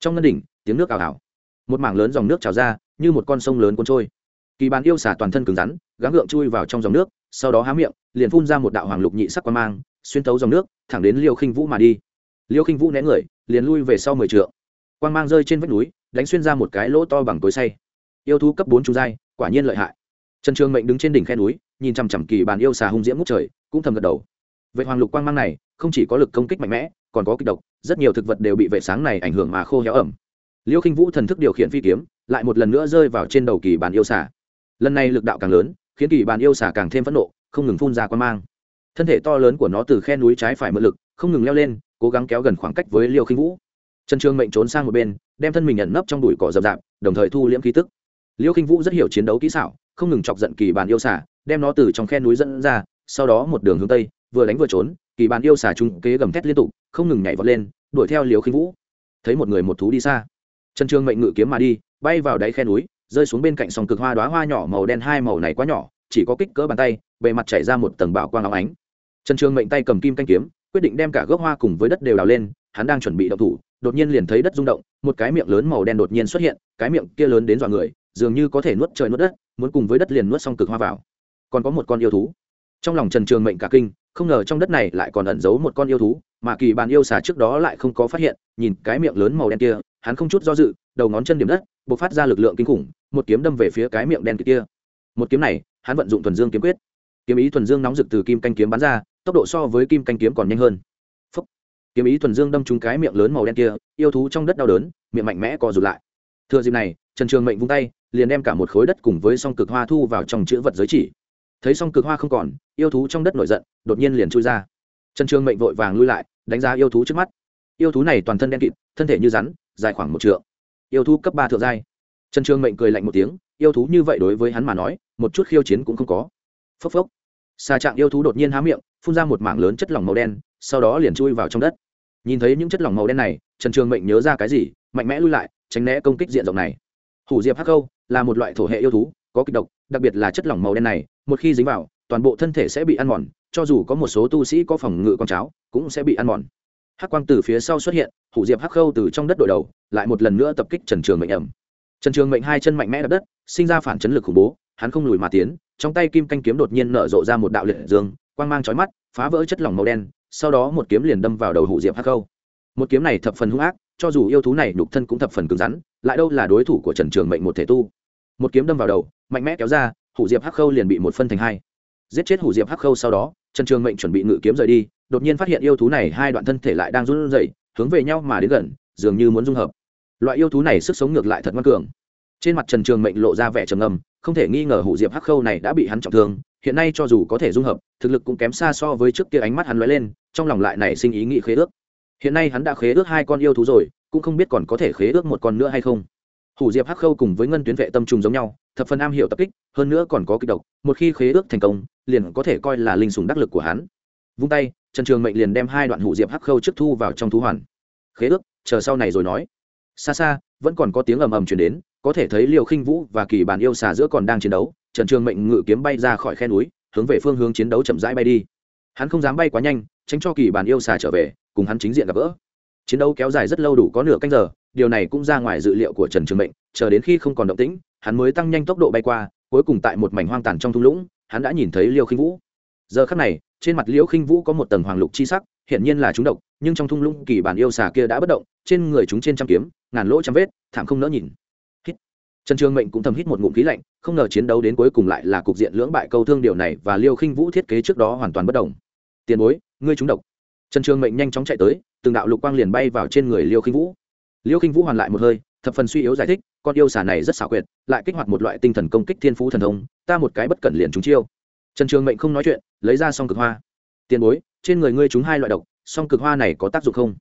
Speaker 1: Trong ngân đỉnh, tiếng nước ảo ảo một mảng lớn dòng nước trào ra, như một con sông lớn cuốn trôi. Kỳ bàn yêu xả toàn thân cứng rắn, gắng gượng chui vào trong dòng nước, sau đó há miệng, liền phun ra một đạo hoàng lục nhị sắc quan mang, xuyên thấu dòng nước, thẳng đến liêu khinh vũ mà đi. Liêu khinh vũ né người, liền lui về sau mười trượng. Quan mang rơi trên vách núi, đánh xuyên ra một cái lỗ to bằng cối say yêu thú cấp bốn trung giai, quả nhiên lợi hại trần trường mệnh đứng trên đỉnh khe núi, nhìn chằm chằm kỳ bàn yêu xà hung diễm ngút trời, cũng thầm gật đầu. Vệ hoàng lục quang mang này, không chỉ có lực công kích mạnh mẽ, còn có kịch độc, rất nhiều thực vật đều bị vệ sáng này ảnh hưởng mà khô héo ẩm. Liêu khinh vũ thần thức điều khiển phi kiếm, lại một lần nữa rơi vào trên đầu kỳ bàn yêu xà. Lần này lực đạo càng lớn, khiến kỳ bàn yêu xà càng thêm phẫn nộ, không ngừng phun ra quan mang. Thân thể to lớn của nó từ khe núi trái phải mượn lực, không ngừng leo lên, cố gắng kéo gần khoảng cách với liêu khinh vũ. Trần trường mệnh trốn sang một bên, đem thân mình nhận nấp trong đùi cỏ rậm rạp, đồng thời thu liễm khí tức. Liêu khinh vũ rất hiểu chiến đấu kỹ xảo không ngừng chọc giận kỳ bàn yêu xà, đem nó từ trong khe núi dẫn ra, sau đó một đường hướng tây, vừa đánh vừa trốn, kỳ bàn yêu xà trung kế gầm thét liên tục, không ngừng nhảy vọt lên, đuổi theo liều khinh vũ. Thấy một người một thú đi xa. Trần trương mệnh ngự kiếm mà đi, bay vào đáy khe núi, rơi xuống bên cạnh sòng cực hoa đoá hoa nhỏ màu đen hai màu này quá nhỏ, chỉ có kích cỡ bàn tay, bề mặt chảy ra một tầng bảo quang áo ánh. Trần trương mệnh tay cầm kim canh kiếm, quyết định đem cả gốc hoa cùng với đất đều đào lên, hắn đang chuẩn bị động thủ, đột nhiên liền thấy đất rung động, một cái miệng lớn màu đen đột nhiên xuất hiện, cái miệng kia lớn đến dọa người, dường như có thể nuốt trời nuốt đất muốn cùng với đất liền nuốt xong cực hoa vào. Còn có một con yêu thú. Trong lòng trần trường mệnh cả kinh, không ngờ trong đất này lại còn ẩn giấu một con yêu thú, mà kỳ bàn yêu xà trước đó lại không có phát hiện, nhìn cái miệng lớn màu đen kia, hắn không chút do dự, đầu ngón chân điểm đất b ộ c phát ra lực lượng kinh khủng, một kiếm đâm về phía cái miệng đen kia. Một kiếm này, hắn vận dụng thuần dương kiếm quyết. Kiếm ý thuần dương nóng rực từ kim canh kiếm bắn ra, tốc độ so với kim canh kiếm còn nhanh hơn. Phúc. kiếm ý thuần dương đâm trúng cái miệng lớn màu đen kia, yêu thú trong đất đau đớn, miệng mạnh mẽ co rụt lại. Thừa dịp này, trần trường mệnh vung tay liền đem cả một khối đất cùng với song cực hoa thu vào trong chữ vật giới chỉ. Thấy song cực hoa không còn, yêu thú trong đất nổi giận, đột nhiên liền chui ra. Trần trương mệnh vội vàng lui lại, đánh giá yêu thú trước mắt. Yêu thú này toàn thân đen kịt, thân thể như rắn, dài khoảng một trượng. Yêu thú cấp ba thượng giai. Trần trương mệnh cười lạnh một tiếng, yêu thú như vậy đối với hắn mà nói, một chút khiêu chiến cũng không có. Phốc phốc. Xà trạng yêu thú đột nhiên há miệng, phun ra một mảng lớn chất lỏng màu đen, sau đó liền chui vào trong đất. Nhìn thấy những chất lỏng màu đen này, trần trường mệnh nhớ ra cái gì, mạnh mẽ lui lại, tránh né công kích diện rộng này hủ diệp hắc Khâu là một loại thổ hệ yêu thú, có kịch độc, đặc biệt là chất lỏng màu đen này, một khi dính vào, toàn bộ thân thể sẽ bị ăn mòn, cho dù có một số tu sĩ có phòng ngự con cháo, cũng sẽ bị ăn mòn. Hắc quang từ phía sau xuất hiện, hủ diệp hắc khâu từ trong đất đội đầu, lại một lần nữa tập kích trần trường mệnh ẩm. Trần trường mệnh hai chân mạnh mẽ đập đất, sinh ra phản chấn lực khủng bố, hắn không lùi mà tiến, trong tay kim canh kiếm đột nhiên nở rộ ra một đạo liệt dương, quang mang chói mắt, phá vỡ chất lỏng màu đen, sau đó một kiếm liền đâm vào đầu hủ diệp hắc khâu một kiếm này thập phần hung ác cho dù yêu thú này nhục thân cũng thập phần cứng rắn, lại đâu là đối thủ của trần trường mệnh một thể tu. Một kiếm đâm vào đầu, mạnh mẽ kéo ra, hủ diệp hắc khâu liền bị một phân thành hai. Giết chết hủ diệp hắc khâu sau đó, trần trường mệnh chuẩn bị ngự kiếm rời đi, đột nhiên phát hiện yêu thú này hai đoạn thân thể lại đang run rẩy, hướng về nhau mà đến gần, dường như muốn dung hợp. Loại yêu thú này sức sống ngược lại thật ngoan cường. Trên mặt trần trường mệnh lộ ra vẻ trầm ngâm, không thể nghi ngờ hủ diệp hắc khâu này đã bị hắn trọng thương, hiện nay cho dù có thể dung hợp, thực lực cũng kém xa so với trước kia ánh mắt hắn lóe lên, trong lòng lại nảy sinh ý nghĩ khế ước hiện nay hắn đã khế ước hai con yêu thú rồi, cũng không biết còn có thể khế ước một con nữa hay không. Hủ diệp hắc khâu cùng với ngân tuyến vệ tâm trùng giống nhau, thập phần am hiểu tập kích, hơn nữa còn có kịch độc, một khi khế ước thành công, liền có thể coi là linh sùng đắc lực của hắn. Vung tay, trần trường mệnh liền đem hai đoạn hủ diệp hắc khâu trước thu vào trong thú hoàn. Khế ước, chờ sau này rồi nói. Xa xa, vẫn còn có tiếng ầm ầm chuyển đến, có thể thấy liều khinh vũ và kỳ bàn yêu xà giữa còn đang chiến đấu, trần trường mệnh ngự kiếm bay ra khỏi khe núi, hướng về phương hướng chiến đấu chậm rãi bay đi. Hắn không dám bay quá nhanh, tránh cho kỳ bàn yêu xà trở về cùng hắn chính diện gặp gỡ. Chiến đấu kéo dài rất lâu đủ có nửa canh giờ, điều này cũng ra ngoài dự liệu của trần trường mệnh, chờ đến khi không còn động tĩnh, hắn mới tăng nhanh tốc độ bay qua, cuối cùng tại một mảnh hoang tàn trong thung lũng, hắn đã nhìn thấy liêu khinh vũ. Giờ khắc này, trên mặt liêu khinh vũ có một tầng hoàng lục chi sắc hiện nhiên là chúng độc, nhưng trong thung lũng kỳ bản yêu xà kia đã bất động, trên người chúng trên trăm kiếm, ngàn lỗ trăm vết, thảm không nỡ nhìn. Hít. trần trường mệnh cũng thầm hít một ngụm khí lạnh, không ngờ chiến đấu đến cuối cùng lại là cục diện lưỡng bại câu thương điều này và liêu khinh vũ thiết kế trước đó hoàn toàn bất động tiền bối, ngươi chúng độc trần trường mệnh nhanh chóng chạy tới, từng đạo lục quang liền bay vào trên người liêu khinh vũ. Liêu khinh vũ hoàn lại một hơi, thập phần suy yếu giải thích, con yêu xà này rất xảo quyệt, lại kích hoạt một loại tinh thần công kích thiên phú thần thông, ta một cái bất cẩn liền chúng chiêu. Trần trường mệnh không nói chuyện, lấy ra song cực hoa. Tiền bối, trên người ngươi chúng hai loại độc, song cực hoa này có tác dụng không?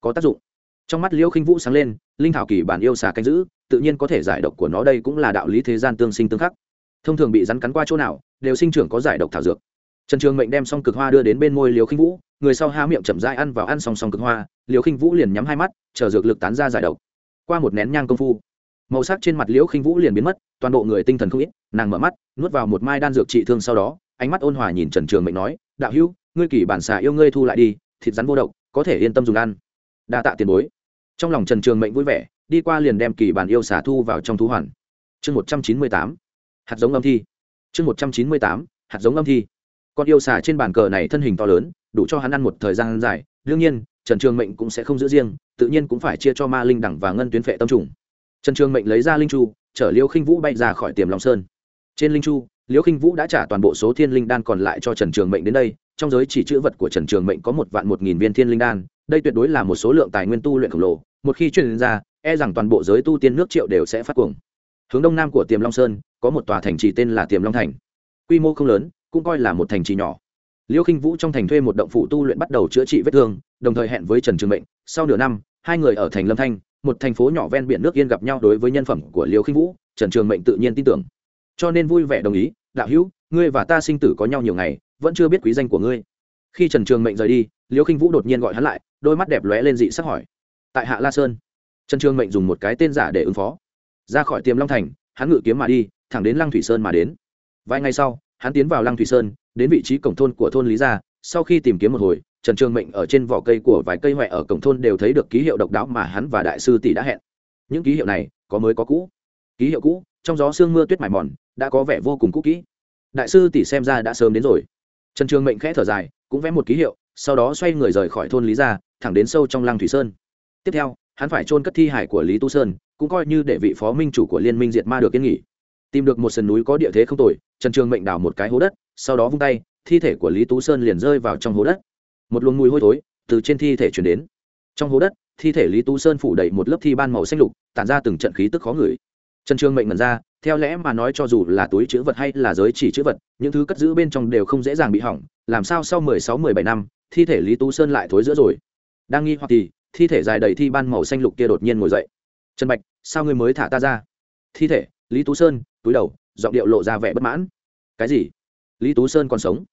Speaker 1: Có tác dụng. Trong mắt liêu khinh vũ sáng lên, linh thảo kỳ bản yêu xà canh giữ, tự nhiên có thể giải độc của nó đây cũng là đạo lý thế gian tương sinh tương khắc. Thông thường bị rắn cắn qua chỗ nào, đều sinh trưởng có giải độc thảo dược trần trường mệnh đem xong cực hoa đưa đến bên môi liều khinh vũ, người sau há miệng chậm dai ăn vào ăn xong xong cực hoa liều khinh vũ liền nhắm hai mắt, chờ dược lực tán ra giải độc. Qua một nén nhang công phu, màu sắc trên mặt liễu khinh vũ liền biến mất, toàn bộ người tinh thần không ít, nàng mở mắt, nuốt vào một mai đan dược trị thương sau đó, ánh mắt ôn hòa nhìn trần trường mệnh nói, đạo hữu, ngươi kỳ bản xà yêu ngươi thu lại đi, thịt rắn vô độc, có thể yên tâm dùng ăn. Đa tạ tiền bối. Trong lòng trần trường mệnh vui vẻ, đi qua liền đem kỳ bản yêu xà thu vào trong thú hoàn. Chương một trăm chín mươi tám, hạt giống âm thi. Chương một trăm chín mươi tám, hạt giống âm thi con yêu xà trên bàn cờ này thân hình to lớn, đủ cho hắn ăn một thời gian dài. Đương nhiên, trần trường mệnh cũng sẽ không giữ riêng, tự nhiên cũng phải chia cho ma linh đẳng và ngân tuyến phệ tâm trùng. Trần trường mệnh lấy ra linh chu, chở liêu khinh vũ bay ra khỏi tiềm long sơn. Trên linh chu, liêu khinh vũ đã trả toàn bộ số thiên linh đan còn lại cho trần trường mệnh đến đây. Trong giới chỉ chữ vật của trần trường mệnh có một vạn một nghìn viên thiên linh đan, đây tuyệt đối là một số lượng tài nguyên tu luyện khổng lồ. Một khi truyền ra e rằng toàn bộ giới tu tiên nước triệu đều sẽ phát cuồng. Hướng đông nam của tiềm long sơn, có một tòa thành trì tên là tiềm long thành. Quy mô không lớn cũng coi là một thành trì nhỏ. Liêu khinh vũ trong thành thuê một động phụ tu luyện bắt đầu chữa trị vết thương, đồng thời hẹn với trần trường mệnh. Sau nửa năm, hai người ở thành lâm thanh, một thành phố nhỏ ven biển nước yên gặp nhau đối với nhân phẩm của liêu khinh vũ, trần trường mệnh tự nhiên tin tưởng. Cho nên vui vẻ đồng ý, đạo hữu, ngươi và ta sinh tử có nhau nhiều ngày, vẫn chưa biết quý danh của ngươi. Khi trần trường mệnh rời đi, liêu khinh vũ đột nhiên gọi hắn lại, đôi mắt đẹp lóe lên dị sắc hỏi, tại hạ la sơn? Trần trường mệnh dùng một cái tên giả để ứng phó. Ra khỏi tiềm long thành, hắn ngự kiếm mà đi, thẳng đến lăng thủy sơn mà đến. Vài ngày sau hắn tiến vào lăng thủy sơn, đến vị trí cổng thôn của thôn lý gia, sau khi tìm kiếm một hồi, trần trường mệnh ở trên vỏ cây của vài cây huệ ở cổng thôn đều thấy được ký hiệu độc đáo mà hắn và đại sư tỷ đã hẹn. Những ký hiệu này có mới có cũ. Ký hiệu cũ, trong gió sương mưa tuyết mải mòn, đã có vẻ vô cùng cũ kỹ. Đại sư tỷ xem ra đã sớm đến rồi. Trần trường mệnh khẽ thở dài, cũng vẽ một ký hiệu, sau đó xoay người rời khỏi thôn lý gia, thẳng đến sâu trong lăng thủy sơn. Tiếp theo, hắn phải chôn cất thi hải của lý tu sơn, cũng coi như để vị phó minh chủ của liên minh diệt ma được yên nghỉ tìm được một sườn núi có địa thế không tồi, trần trường mệnh đào một cái hố đất, sau đó vung tay, thi thể của lý tú sơn liền rơi vào trong hố đất. Một luồng mùi hôi thối từ trên thi thể chuyển đến. Trong hố đất, thi thể lý tú sơn phủ đầy một lớp thi ban màu xanh lục, tản ra từng trận khí tức khó ngửi. Trần trường mệnh mần ra, theo lẽ mà nói cho dù là túi chữ vật hay là giới chỉ chữ vật, những thứ cất giữ bên trong đều không dễ dàng bị hỏng, làm sao sau mười sáu, mười bảy năm, thi thể lý tú sơn lại thối giữa rồi? Đang nghi hoặc thì, thi thể dài đầy thi ban màu xanh lục kia đột nhiên ngồi dậy. Trần bạch, sao ngươi mới thả ta ra? Thi thể, lý tú sơn túi đầu, giọng điệu lộ ra vẻ bất mãn. Cái gì? Lý tú sơn còn sống?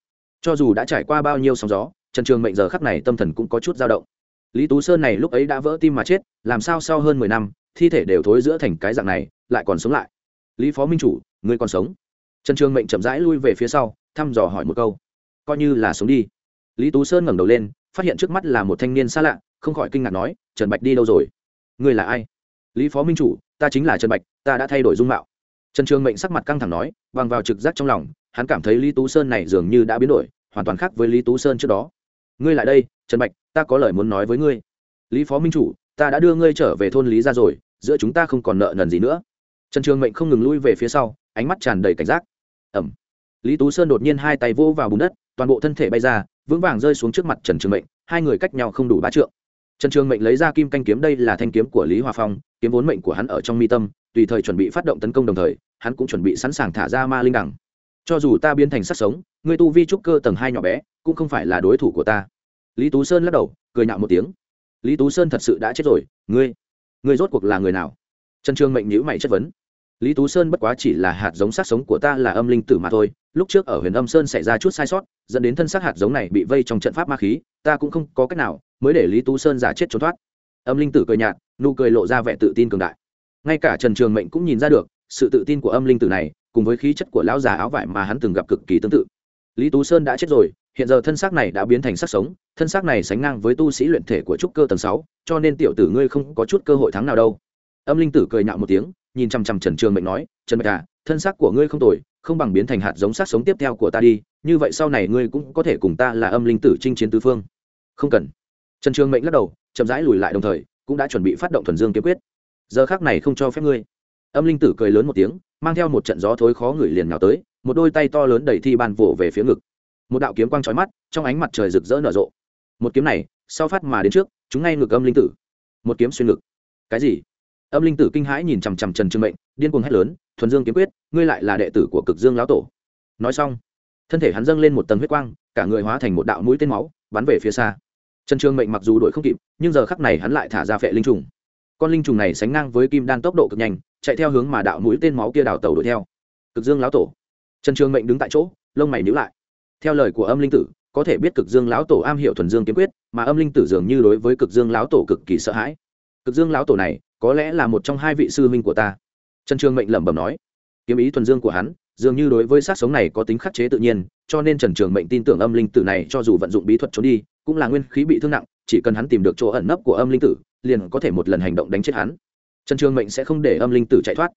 Speaker 1: Cho dù đã trải qua bao nhiêu sóng gió, trần trường mệnh giờ khắc này tâm thần cũng có chút dao động. Lý tú sơn này lúc ấy đã vỡ tim mà chết, làm sao sau hơn mười năm, thi thể đều thối giữa thành cái dạng này, lại còn sống lại? Lý phó minh chủ, ngươi còn sống? Trần trường mệnh chậm rãi lui về phía sau, thăm dò hỏi một câu. Coi như là sống đi. Lý tú sơn ngẩng đầu lên, phát hiện trước mắt là một thanh niên xa lạ, không khỏi kinh ngạc nói, trần bạch đi đâu rồi? Ngươi là ai? Lý phó minh chủ, ta chính là trần bạch, ta đã thay đổi dung mạo trần trường mệnh sắc mặt căng thẳng nói, bằng vào trực giác trong lòng, hắn cảm thấy lý tú sơn này dường như đã biến đổi, hoàn toàn khác với lý tú sơn trước đó. Ngươi lại đây, trần bạch, ta có lời muốn nói với ngươi. Lý phó minh chủ, ta đã đưa ngươi trở về thôn lý ra rồi, giữa chúng ta không còn nợ nần gì nữa. Trần trường mệnh không ngừng lui về phía sau, ánh mắt tràn đầy cảnh giác. Ẩm. Lý tú sơn đột nhiên hai tay vỗ vào bùn đất, toàn bộ thân thể bay ra, vững vàng rơi xuống trước mặt trần trường mệnh, hai người cách nhau không đủ ba trượng. Trần trường mệnh lấy ra kim canh kiếm, đây là thanh kiếm của lý hòa phong, kiếm vốn mệnh của hắn ở trong mi tâm tùy thời chuẩn bị phát động tấn công đồng thời, hắn cũng chuẩn bị sẵn sàng thả ra ma linh đẳng. Cho dù ta biến thành sắc sống, ngươi tu vi trúc cơ tầng hai nhỏ bé, cũng không phải là đối thủ của ta. Lý tú sơn lắc đầu, cười nhạo một tiếng. Lý tú sơn thật sự đã chết rồi, ngươi ngươi rốt cuộc là người nào? Trần trương mệnh nhữ mày chất vấn. Lý tú sơn bất quá chỉ là hạt giống sát sống của ta là âm linh tử mà thôi, lúc trước ở huyền âm sơn xảy ra chút sai sót, dẫn đến thân xác hạt giống này bị vây trong trận pháp ma khí, ta cũng không có cách nào mới để lý tú sơn giả chết trốn thoát. Âm linh tử cười nhạt, nụ cười lộ ra vẻ tự tin cường đại ngay cả trần trường mệnh cũng nhìn ra được, sự tự tin của âm linh tử này, cùng với khí chất của lão già áo vải mà hắn từng gặp cực kỳ tương tự. Lý tú sơn đã chết rồi, hiện giờ thân xác này đã biến thành sắc sống, thân xác này sánh ngang với tu sĩ luyện thể của trúc cơ tầng sáu, cho nên tiểu tử ngươi không có chút cơ hội thắng nào đâu. Âm linh tử cười nhạo một tiếng, nhìn chằm chằm trần trường mệnh nói, trần mạch à thân xác của ngươi không tồi, không bằng biến thành hạt giống xác sống tiếp theo của ta đi, như vậy sau này ngươi cũng có thể cùng ta là âm linh tử chinh chiến tứ phương. Không cần. Trần trường mệnh lắc đầu, chậm rãi lùi lại đồng thời, cũng đã chuẩn bị phát động thuần dương kiếm quyết giờ khác này không cho phép ngươi. Âm linh tử cười lớn một tiếng, mang theo một trận gió thối khó ngửi liền nào tới, một đôi tay to lớn đẩy thi ban vỗ về phía ngực. Một đạo kiếm quang trói mắt, trong ánh mặt trời rực rỡ nở rộ. Một kiếm này, sau phát mà đến trước, chúng ngay ngực âm linh tử. Một kiếm xuyên ngực. Cái gì? Âm linh tử kinh hãi nhìn chằm chằm trần trương mệnh, điên cuồng hét lớn, thuần dương kiếm quyết, ngươi lại là đệ tử của cực dương lão tổ. Nói xong, thân thể hắn dâng lên một tầng huyết quang, cả người hóa thành một đạo mũi tên máu, bắn về phía xa. Trần trương mệnh mặc dù đuổi không kịp, nhưng giờ khắc này hắn lại thả ra phệ linh trùng con linh trùng này sánh ngang với kim đan tốc độ cực nhanh, chạy theo hướng mà đạo mũi tên máu kia đào tàu đuổi theo. Cực dương lão tổ. Trần trường mệnh đứng tại chỗ, lông mày nhíu lại. Theo lời của âm linh tử, có thể biết cực dương lão tổ am hiểu thuần dương kiếm quyết, mà âm linh tử dường như đối với cực dương lão tổ cực kỳ sợ hãi. Cực dương lão tổ này, có lẽ là một trong hai vị sư huynh của ta. Trần trường mệnh lẩm bẩm nói. Kiếm ý thuần dương của hắn, dường như đối với sát sống này có tính khắc chế tự nhiên, cho nên trần trường mệnh tin tưởng âm linh tử này cho dù vận dụng bí thuật trốn đi, cũng là nguyên khí bị thương nặng chỉ cần hắn tìm được chỗ ẩn nấp của âm linh tử, liền có thể một lần hành động đánh chết hắn. Trần trường mệnh sẽ không để âm linh tử chạy thoát.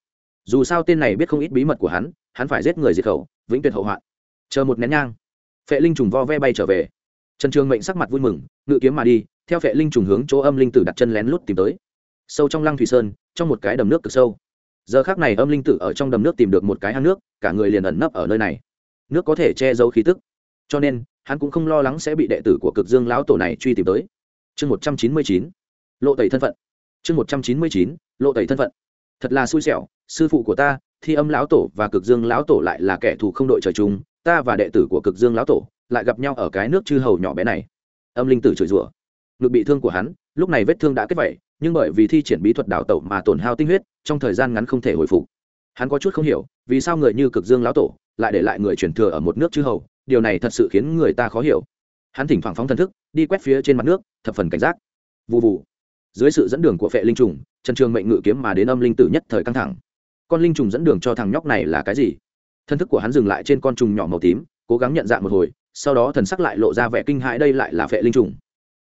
Speaker 1: Dù sao tên này biết không ít bí mật của hắn hắn phải giết người diệt khẩu, vĩnh tuyệt hậu hoạn. Chờ một nén nhang, phệ linh trùng vo ve bay trở về. Trần trường mệnh sắc mặt vui mừng, ngự kiếm mà đi, theo phệ linh trùng hướng chỗ âm linh tử đặt chân lén lút tìm tới. Sâu trong lăng thủy sơn, trong một cái đầm nước cực sâu. Giờ khác này âm linh tử ở trong đầm nước tìm được một cái hang nước, cả người liền ẩn nấp ở nơi này. Nước có thể che giấu khí tức. Cho nên, hắn cũng không lo lắng sẽ bị đệ tử của cực dương lão tổ này truy tìm tới chương một trăm chín mươi chín, lộ tẩy thân phận. Chương một trăm chín mươi chín, lộ tẩy thân phận. Thật là xui xẻo, sư phụ của ta, thi âm lão tổ và cực dương lão tổ lại là kẻ thù không đội trời chung, ta và đệ tử của cực dương lão tổ lại gặp nhau ở cái nước chư hầu nhỏ bé này. Âm linh tử chửi rủa. Ngực bị thương của hắn, lúc này vết thương đã kết vẩy nhưng bởi vì thi triển bí thuật đào tẩu mà tổn hao tinh huyết, trong thời gian ngắn không thể hồi phục. Hắn có chút không hiểu, vì sao người như cực dương lão tổ lại để lại người truyền thừa ở một nước chư hầu, điều này thật sự khiến người ta khó hiểu hắn thỉnh thoảng phóng thần thức, đi quét phía trên mặt nước, thập phần cảnh giác. Vụ vụ dưới sự dẫn đường của phệ linh trùng, trần trường mệnh ngự kiếm mà đến âm linh tử nhất thời căng thẳng. Con linh trùng dẫn đường cho thằng nhóc này là cái gì? Thân thức của hắn dừng lại trên con trùng nhỏ màu tím, cố gắng nhận dạng một hồi, sau đó thần sắc lại lộ ra vẻ kinh hãi đây lại là phệ linh trùng.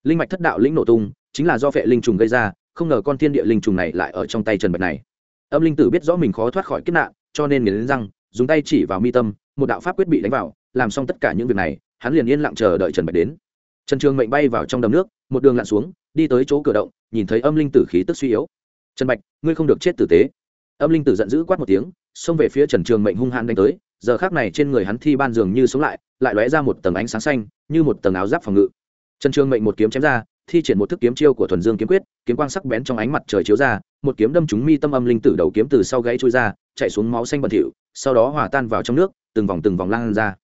Speaker 1: Linh mạch thất đạo lĩnh nổ tung, chính là do phệ linh trùng gây ra, không ngờ con thiên địa linh trùng này lại ở trong tay trần bạch này. Âm linh tử biết rõ mình khó thoát khỏi kiếp nạn, cho nên nghiến răng, dùng tay chỉ vào mi tâm, một đạo pháp quyết bị đánh vào, làm xong tất cả những việc này hắn liền yên lặng chờ đợi trần bạch đến. Trần trường mệnh bay vào trong đầm nước, một đường lặn xuống, đi tới chỗ cửa động, nhìn thấy âm linh tử khí tức suy yếu. Trần bạch, ngươi không được chết tử tế. Âm linh tử giận dữ quát một tiếng, xông về phía trần trường mệnh hung hãn đánh tới. Giờ khác này trên người hắn thi ban dường như sống lại lại lóe ra một tầng ánh sáng xanh, như một tầng áo giáp phòng ngự. Trần trường mệnh một kiếm chém ra, thi triển một thức kiếm chiêu của thuần dương kiếm quyết, kiếm quang sắc bén trong ánh mặt trời chiếu ra, một kiếm đâm trúng mi tâm âm linh tử đầu kiếm từ sau gãy trôi ra, chạy xuống máu xanh bẩn thỉu, sau đó hòa tan vào trong nước, từng vòng từng vòng lan ra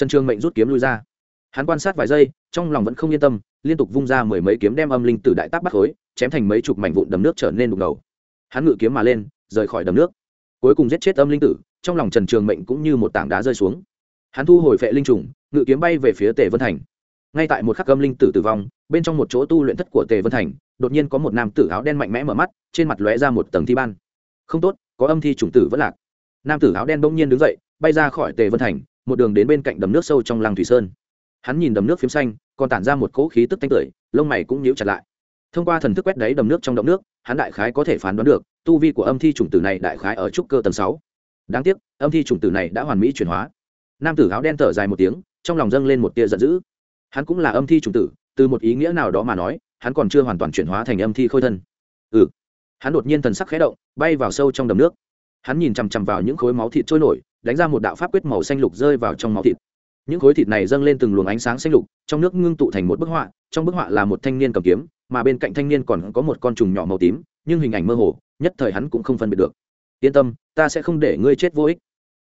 Speaker 1: trần trường mệnh rút kiếm lui ra. Hắn quan sát vài giây, trong lòng vẫn không yên tâm, liên tục vung ra mười mấy kiếm đem âm linh tử đại tác bắt khối, chém thành mấy chục mảnh vụn đầm nước trở nên đục ngầu. Hắn ngự kiếm mà lên, rời khỏi đầm nước. Cuối cùng giết chết âm linh tử, trong lòng trần trường mệnh cũng như một tảng đá rơi xuống. Hắn thu hồi phệ linh trùng, ngự kiếm bay về phía tề vân thành. Ngay tại một khắc âm linh tử tử vong, bên trong một chỗ tu luyện thất của tề vân thành, đột nhiên có một nam tử áo đen mạnh mẽ mở mắt, trên mặt lóe ra một tầng thi ban. Không tốt, có âm thi chủng tử vẫn lạc. Nam tử áo đen bỗng nhiên đứng dậy, bay ra khỏi tề vân thành một đường đến bên cạnh đầm nước sâu trong làng thủy sơn. Hắn nhìn đầm nước phiếm xanh, còn tản ra một cỗ khí tức tanh tưởi, lông mày cũng nhíu chặt lại. Thông qua thần thức quét đáy đầm nước trong động nước, hắn đại khái có thể phán đoán được, tu vi của âm thi chủng tử này đại khái ở trúc cơ tầng sáu. Đáng tiếc, âm thi chủng tử này đã hoàn mỹ chuyển hóa. Nam tử áo đen thở dài một tiếng, trong lòng dâng lên một tia giận dữ. Hắn cũng là âm thi chủng tử, từ một ý nghĩa nào đó mà nói, hắn còn chưa hoàn toàn chuyển hóa thành âm thi khôi thân. Ừ. Hắn đột nhiên thần sắc khẽ động, bay vào sâu trong đầm nước. Hắn nhìn chằm chằm vào những khối máu thịt trôi nổi đánh ra một đạo pháp quyết màu xanh lục rơi vào trong máu thịt. Những khối thịt này dâng lên từng luồng ánh sáng xanh lục, trong nước ngưng tụ thành một bức họa, trong bức họa là một thanh niên cầm kiếm, mà bên cạnh thanh niên còn có một con trùng nhỏ màu tím, nhưng hình ảnh mơ hồ, nhất thời hắn cũng không phân biệt được. Yên tâm, ta sẽ không để ngươi chết vô ích.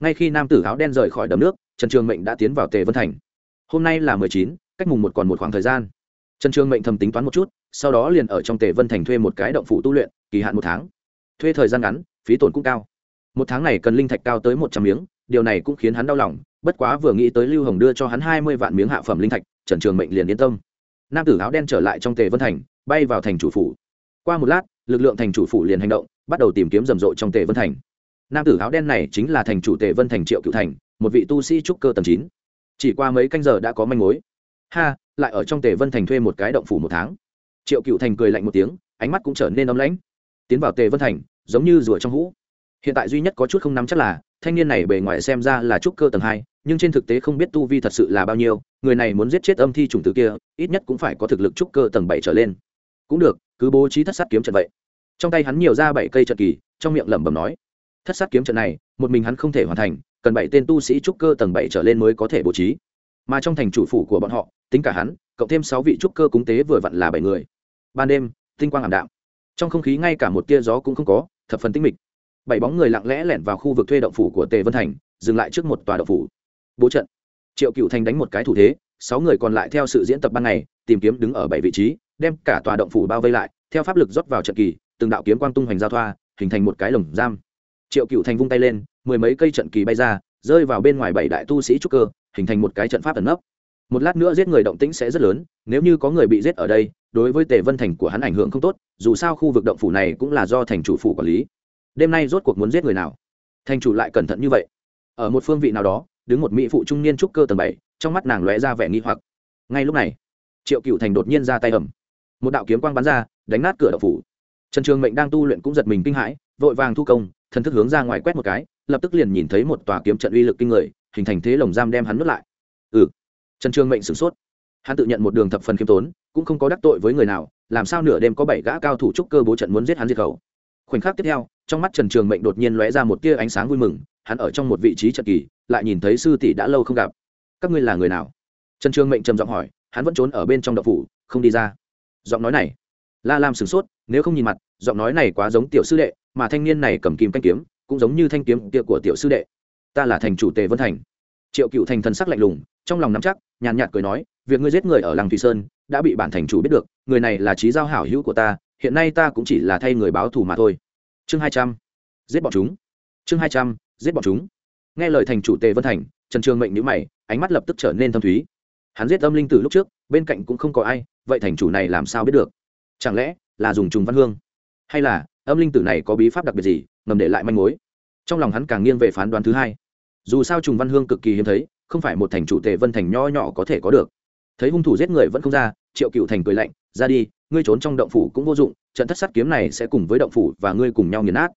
Speaker 1: Ngay khi nam tử áo đen rời khỏi đầm nước, trần trường mệnh đã tiến vào tề vân thành. Hôm nay là mười chín, cách mùng một còn một khoảng thời gian. Trần trường mệnh thầm tính toán một chút, sau đó liền ở trong tề vân thành thuê một cái động phủ tu luyện, kỳ hạn một tháng. Thuê thời gian ngắn, phí tổn cũng cao một tháng này cần linh thạch cao tới một trăm miếng, điều này cũng khiến hắn đau lòng, bất quá vừa nghĩ tới lưu hồng đưa cho hắn hai mươi vạn miếng hạ phẩm linh thạch, trần trường mệnh liền yên tâm. Nam tử áo đen trở lại trong tề vân thành, bay vào thành chủ phủ. Qua một lát, lực lượng thành chủ phủ liền hành động, bắt đầu tìm kiếm rầm rộ trong tề vân thành. Nam tử áo đen này chính là thành chủ tề vân thành triệu cựu thành, một vị tu sĩ trúc cơ tầm chín. Chỉ qua mấy canh giờ đã có manh mối. Ha, lại ở trong tề vân thành thuê một cái động phủ một tháng. Triệu cựu thành cười lạnh một tiếng, ánh mắt cũng trở nên ấm lãnh. Tiến vào tề vân thành, giống như rùa trong hũ hiện tại duy nhất có chút không nắm chắc là, thanh niên này bề ngoài xem ra là trúc cơ tầng hai, nhưng trên thực tế không biết tu vi thật sự là bao nhiêu, người này muốn giết chết âm thi chủng tử kia, ít nhất cũng phải có thực lực trúc cơ tầng bảy trở lên. Cũng được, cứ bố trí thất sát kiếm trận vậy. Trong tay hắn nhiều ra bảy cây trận kỳ, trong miệng lẩm bẩm nói, thất sát kiếm trận này, một mình hắn không thể hoàn thành, cần bảy tên tu sĩ trúc cơ tầng bảy trở lên mới có thể bố trí. Mà trong thành chủ phủ của bọn họ, tính cả hắn, cộng thêm sáu vị trúc cơ cúng tế vừa vặn là bảy người. Ban đêm, tinh quang ảm đạm. Trong không khí ngay cả một tia gió cũng không có, thập phần tinh mịch bảy bóng người lặng lẽ lẻn vào khu vực thuê động phủ của tề vân thành, dừng lại trước một tòa động phủ. Bố trận. Triệu cựu thành đánh một cái thủ thế, sáu người còn lại theo sự diễn tập ban ngày, tìm kiếm đứng ở bảy vị trí, đem cả tòa động phủ bao vây lại, theo pháp lực rót vào trận kỳ, từng đạo kiếm quang tung hoành giao thoa, hình thành một cái lồng giam. Triệu cựu thành vung tay lên, mười mấy cây trận kỳ bay ra, rơi vào bên ngoài bảy đại tu sĩ trúc cơ, hình thành một cái trận pháp ẩn nấp. Một lát nữa giết người động tĩnh sẽ rất lớn, nếu như có người bị giết ở đây, đối với tề vân thành của hắn ảnh hưởng không tốt, dù sao khu vực động phủ này cũng là do thành chủ phủ quản lý đêm nay rốt cuộc muốn giết người nào? Thành chủ lại cẩn thận như vậy. Ở một phương vị nào đó, đứng một mỹ phụ trung niên trúc cơ tầng bảy, trong mắt nàng lóe ra vẻ nghi hoặc. Ngay lúc này, triệu cựu thành đột nhiên ra tay ẩm một đạo kiếm quang bắn ra, đánh nát cửa đậu phủ. Trần trường mệnh đang tu luyện cũng giật mình kinh hãi, vội vàng thu công, thần thức hướng ra ngoài quét một cái, lập tức liền nhìn thấy một tòa kiếm trận uy lực kinh người, hình thành thế lồng giam đem hắn nuốt lại. Ừ. Trần trường mệnh sửng sốt. Hắn tự nhận một đường thập phần khiêm tốn, cũng không có đắc tội với người nào, làm sao nửa đêm có bảy gã cao thủ trúc cơ bố trận muốn giết hắn diệt khẩu? Khoảnh khắc tiếp theo, trong mắt trần trường mệnh đột nhiên lóe ra một tia ánh sáng vui mừng, hắn ở trong một vị trí trận kỳ, lại nhìn thấy sư tỷ đã lâu không gặp. Các ngươi là người nào? Trần trường mệnh trầm giọng hỏi, hắn vẫn trốn ở bên trong đậu phủ, không đi ra. Giọng nói này, la lam sửng sốt, nếu không nhìn mặt, giọng nói này quá giống tiểu sư đệ, mà thanh niên này cầm kim canh kiếm, cũng giống như thanh kiếm kia của tiểu sư đệ. Ta là thành chủ tề vân thành. Triệu cựu thành thần sắc lạnh lùng, trong lòng nắm chắc, nhàn nhạt cười nói, việc ngươi giết người ở làng thủy sơn, đã bị bản thành chủ biết được, người này là trí giao hảo hữu của ta, hiện nay ta cũng chỉ là thay người báo thù mà thôi chương hai trăm, giết bọn chúng. Chương hai trăm, giết bọn chúng. Nghe lời thành chủ tề vân thành, trần trường mệnh nhữ mày, ánh mắt lập tức trở nên thâm thúy. Hắn giết âm linh từ lúc trước, bên cạnh cũng không có ai, vậy thành chủ này làm sao biết được? Chẳng lẽ là dùng trùng văn hương? Hay là âm linh tử này có bí pháp đặc biệt gì, ngầm để lại manh mối? Trong lòng hắn càng nghiêng về phán đoán thứ hai. Dù sao trùng văn hương cực kỳ hiếm thấy, không phải một thành chủ tề vân thành nho nhỏ có thể có được. Thấy hung thủ giết người vẫn không ra, triệu cựu thành cười lạnh, ra đi ngươi trốn trong động phủ cũng vô dụng, trận thất sát kiếm này sẽ cùng với động phủ và ngươi cùng nhau nghiền nát.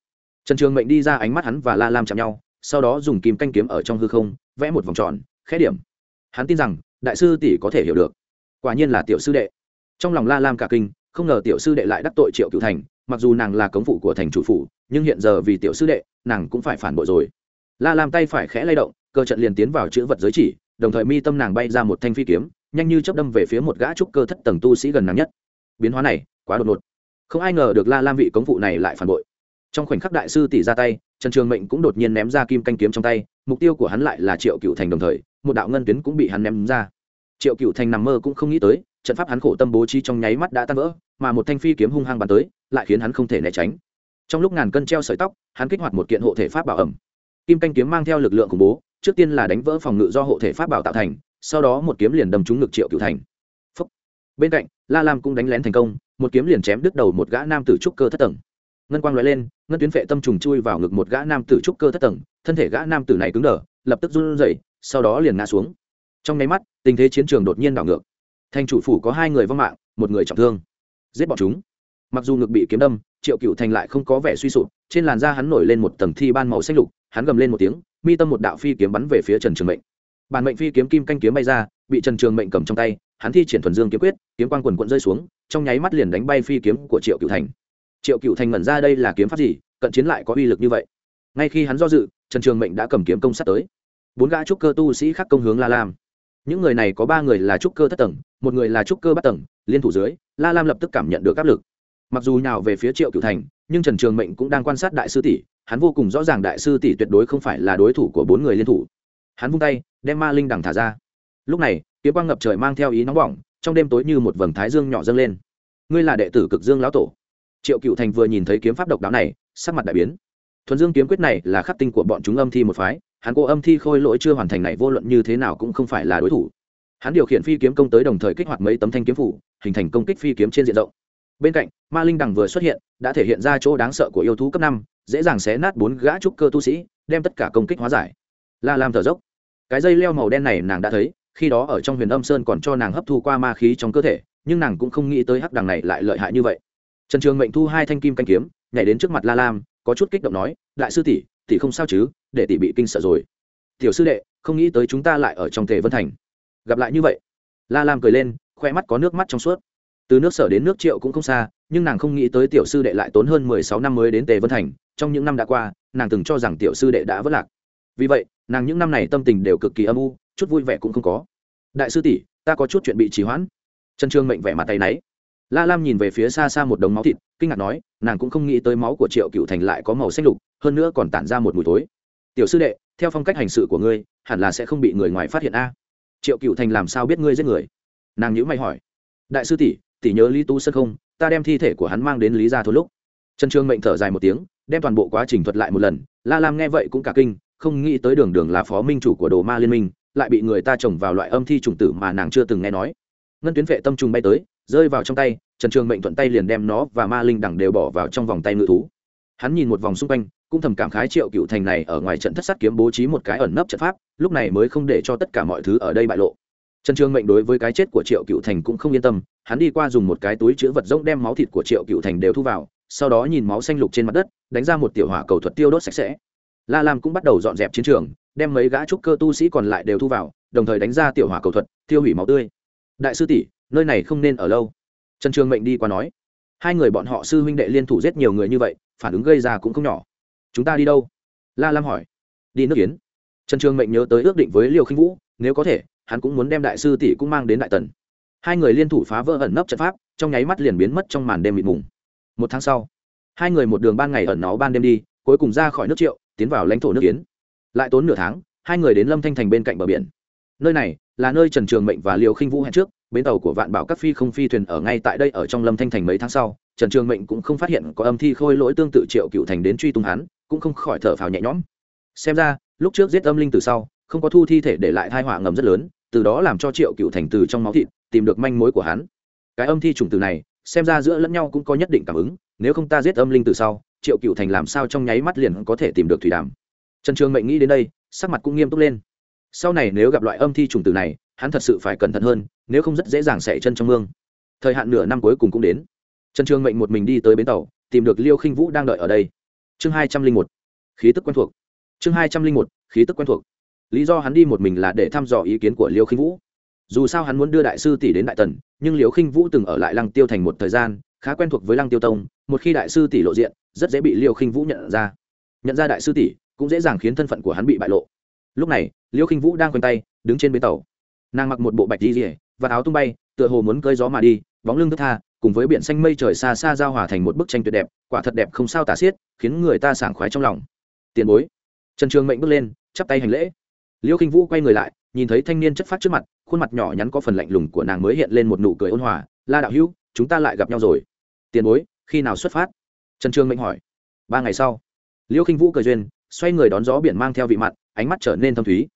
Speaker 1: Trần trường mệnh đi ra ánh mắt hắn và la lam chạm nhau, sau đó dùng kim canh kiếm ở trong hư không, vẽ một vòng tròn, khẽ điểm. Hắn tin rằng, đại sư tỷ có thể hiểu được. Quả nhiên là tiểu sư đệ. Trong lòng la lam cả kinh, không ngờ tiểu sư đệ lại đắc tội triệu cựu thành, mặc dù nàng là cống phụ của thành chủ phủ, nhưng hiện giờ vì tiểu sư đệ, nàng cũng phải phản bội rồi. La Lam tay phải khẽ lay động, cơ trận liền tiến vào chữ vật giới chỉ, đồng thời mi tâm nàng bay ra một thanh phi kiếm, nhanh như chấp đâm về phía một gã trúc cơ thất tầng tu sĩ gần nàng nhất biến hóa này quá đột ngột. Không ai ngờ được la lam vị cống vụ này lại phản bội. Trong khoảnh khắc đại sư tỷ ra tay, trần trường mệnh cũng đột nhiên ném ra kim canh kiếm trong tay, mục tiêu của hắn lại là triệu cựu thành đồng thời, một đạo ngân tuyến cũng bị hắn ném ra. Triệu cựu thành nằm mơ cũng không nghĩ tới, trận pháp hắn khổ tâm bố trí trong nháy mắt đã tan vỡ, mà một thanh phi kiếm hung hăng bắn tới, lại khiến hắn không thể né tránh. Trong lúc ngàn cân treo sợi tóc, hắn kích hoạt một kiện hộ thể pháp bảo ẩm. Kim canh kiếm mang theo lực lượng khủng bố, trước tiên là đánh vỡ phòng ngự do hộ thể pháp bảo tạo thành, sau đó một kiếm liền đâm trúng ngực triệu cựu thành bên cạnh, la lam cũng đánh lén thành công, một kiếm liền chém đứt đầu một gã nam tử trúc cơ thất tầng. Ngân quang l lên, ngân tuyến vệ tâm trùng chui vào ngực một gã nam tử trúc cơ thất tầng, thân thể gã nam tử này cứng đờ, lập tức run rẩy, sau đó liền ngã xuống. Trong nháy mắt, tình thế chiến trường đột nhiên đảo ngược. Thành chủ phủ có hai người vong mạng, một người trọng thương. Giết bọn chúng. Mặc dù ngực bị kiếm đâm, triệu cựu thành lại không có vẻ suy sụp, trên làn da hắn nổi lên một tầng thi ban màu xanh lục, hắn gầm lên một tiếng, mi tâm một đạo phi kiếm bắn về phía trần trường mệnh. Bản mệnh phi kiếm kim canh kiếm bay ra, bị trần trường mệnh cầm trong tay hắn thi triển thuần dương kiếm quyết, kiếm quang quần quận rơi xuống, trong nháy mắt liền đánh bay phi kiếm của triệu cựu thành. Triệu cựu thành ngẩn ra đây là kiếm pháp gì, cận chiến lại có uy lực như vậy. Ngay khi hắn do dự, trần trường mệnh đã cầm kiếm công sát tới. Bốn gã trúc cơ tu sĩ khác công hướng la lam. Những người này có ba người là trúc cơ thất tầng, một người là trúc cơ bắt tầng, liên thủ dưới, la lam lập tức cảm nhận được áp lực. Mặc dù nào về phía triệu cựu thành, nhưng trần trường mệnh cũng đang quan sát đại sư tỷ, hắn vô cùng rõ ràng đại sư tỷ tuyệt đối không phải là đối thủ của bốn người liên thủ. Hắn vung tay, đem ma linh đằng thả ra. Lúc này kiếm quang ngập trời mang theo ý nóng bỏng, trong đêm tối như một vầng thái dương nhỏ dâng lên. Ngươi là đệ tử cực dương lão tổ. Triệu cựu thành vừa nhìn thấy kiếm pháp độc đáo này, sắc mặt đại biến. Thuần dương kiếm quyết này là khắc tinh của bọn chúng âm thi một phái, hắn cô âm thi khôi lỗi chưa hoàn thành này vô luận như thế nào cũng không phải là đối thủ. Hắn điều khiển phi kiếm công tới đồng thời kích hoạt mấy tấm thanh kiếm phủ, hình thành công kích phi kiếm trên diện rộng. Bên cạnh, ma linh đằng vừa xuất hiện, đã thể hiện ra chỗ đáng sợ của yêu thú cấp năm, dễ dàng xé nát bốn gã trúc cơ tu sĩ, đem tất cả công kích hóa giải. La làm thở dốc. Cái dây leo màu đen này nàng đã thấy khi đó ở trong huyền âm sơn còn cho nàng hấp thu qua ma khí trong cơ thể, nhưng nàng cũng không nghĩ tới hắc đằng này lại lợi hại như vậy. Trần trường mệnh thu hai thanh kim canh kiếm, nhảy đến trước mặt la lam, có chút kích động nói, đại sư tỷ tỷ không sao chứ, để tỷ bị kinh sợ rồi. Tiểu sư đệ, không nghĩ tới chúng ta lại ở trong tề vân thành. Gặp lại như vậy. La lam cười lên, khoe mắt có nước mắt trong suốt. Từ nước sở đến nước triệu cũng không xa, nhưng nàng không nghĩ tới tiểu sư đệ lại tốn hơn mười sáu năm mới đến tề vân thành, trong những năm đã qua, nàng từng cho rằng tiểu sư đệ đã vất lạc. Vì vậy, nàng những năm này tâm tình đều cực kỳ âm u chút vui vẻ cũng không có. Đại sư tỷ, ta có chút chuyện bị trì hoãn. Trần trương mệnh vẻ mặt tay náy. La lam nhìn về phía xa xa một đống máu thịt, kinh ngạc nói, nàng cũng không nghĩ tới máu của triệu cựu thành lại có màu xanh lục, hơn nữa còn tản ra một mùi tối tiểu sư đệ, theo phong cách hành sự của ngươi, hẳn là sẽ không bị người ngoài phát hiện a. Triệu cựu thành làm sao biết ngươi giết người? Nàng nhữ mày hỏi. Đại sư tỷ tỷ nhớ lý tu sơn không? Ta đem thi thể của hắn mang đến lý ra thôi lúc. Trần trương mệnh thở dài một tiếng, đem toàn bộ quá trình thuật lại một lần. La lam nghe vậy cũng cả kinh, không nghĩ tới đường đường là phó minh chủ của đồ ma liên minh lại bị người ta trồng vào loại âm thi trùng tử mà nàng chưa từng nghe nói. Ngân tuyến vệ tâm trùng bay tới, rơi vào trong tay, trần trường mệnh thuận tay liền đem nó và ma linh đẳng đều bỏ vào trong vòng tay ngự thú. Hắn nhìn một vòng xung quanh, cũng thầm cảm khái triệu cựu thành này ở ngoài trận thất sát kiếm bố trí một cái ẩn nấp trận pháp, lúc này mới không để cho tất cả mọi thứ ở đây bại lộ. Trần trường mệnh đối với cái chết của triệu cựu thành cũng không yên tâm, hắn đi qua dùng một cái túi chữ vật rỗng đem máu thịt của triệu cựu thành đều thu vào, sau đó nhìn máu xanh lục trên mặt đất, đánh ra một tiểu hỏa cầu thuật tiêu đốt sạch sẽ. La lam cũng bắt đầu dọn dẹp chiến trường đem mấy gã trúc cơ tu sĩ còn lại đều thu vào, đồng thời đánh ra tiểu hỏa cầu thuật, tiêu hủy máu tươi. Đại sư tỷ, nơi này không nên ở lâu. Trần trường mệnh đi qua nói. Hai người bọn họ sư huynh đệ liên thủ giết nhiều người như vậy, phản ứng gây ra cũng không nhỏ. Chúng ta đi đâu? La lam hỏi. Đi nước kiến trần trường mệnh nhớ tới ước định với liều khinh vũ, nếu có thể, hắn cũng muốn đem đại sư tỷ cũng mang đến đại tần. Hai người liên thủ phá vỡ ẩn nấp trận pháp, trong nháy mắt liền biến mất trong màn đêm mịt mùng. Một tháng sau, hai người một đường ban ngày ẩn nó ban đêm đi, cuối cùng ra khỏi nước triệu, tiến vào lãnh thổ nước kiến lại tốn nửa tháng, hai người đến lâm thanh thành bên cạnh bờ biển. Nơi này là nơi trần trường mệnh và liều khinh vũ hẹn trước, bến tàu của vạn bảo các phi không phi thuyền ở ngay tại đây ở trong lâm thanh thành mấy tháng sau, trần trường mệnh cũng không phát hiện có âm thi khôi lỗi tương tự triệu cựu thành đến truy tung hắn, cũng không khỏi thở phào nhẹ nhõm. Xem ra, lúc trước giết âm linh từ sau, không có thu thi thể để lại thai họa ngầm rất lớn, từ đó làm cho triệu cựu thành từ trong máu thịt tìm được manh mối của hắn. Cái âm thi trùng từ này, xem ra giữa lẫn nhau cũng có nhất định cảm ứng, nếu không ta giết âm linh từ sau, triệu cựu thành làm sao trong nháy mắt liền có thể tìm được thủy đàm trần trường mệnh nghĩ đến đây, sắc mặt cũng nghiêm túc lên. Sau này nếu gặp loại âm thi trùng tử này, hắn thật sự phải cẩn thận hơn, nếu không rất dễ dàng xẻ chân trong mương. Thời hạn nửa năm cuối cùng cũng đến. Trần trường mệnh một mình đi tới bến tàu, tìm được liêu khinh vũ đang đợi ở đây. Chương hai trăm linh một. Khí tức quen thuộc. Chương hai trăm linh một. Khí tức quen thuộc. Lý do hắn đi một mình là để thăm dò ý kiến của liêu khinh vũ. Dù sao hắn muốn đưa đại sư tỷ đến đại tần, nhưng Liêu khinh vũ từng ở lại lăng tiêu thành một thời gian, khá quen thuộc với lăng tiêu tông, một khi đại sư tỷ lộ diện, rất dễ bị Liêu khinh vũ nhận ra. Nhận ra đại sư tỷ cũng dễ dàng khiến thân phận của hắn bị bại lộ. Lúc này, liêu khinh vũ đang quanh tay, đứng trên bến tàu. Nàng mặc một bộ bạch đi rỉa và áo tung bay, tựa hồ muốn cơi gió mà đi, bóng lưng thức tha, cùng với biển xanh mây trời xa xa giao hòa thành một bức tranh tuyệt đẹp, quả thật đẹp không sao tả xiết, khiến người ta sảng khoái trong lòng. Tiền bối. Trần trường mệnh bước lên, chắp tay hành lễ. Liêu khinh vũ quay người lại, nhìn thấy thanh niên chất phát trước mặt, khuôn mặt nhỏ nhắn có phần lạnh lùng của nàng mới hiện lên một nụ cười ôn hòa. La đạo hữu, chúng ta lại gặp nhau rồi. Tiền bối, khi nào xuất phát? Trần trường mệnh hỏi. Ba ngày sau. Liêu khinh vũ cười duyên xoay người đón gió biển mang theo vị mặt ánh mắt trở nên thâm thúy.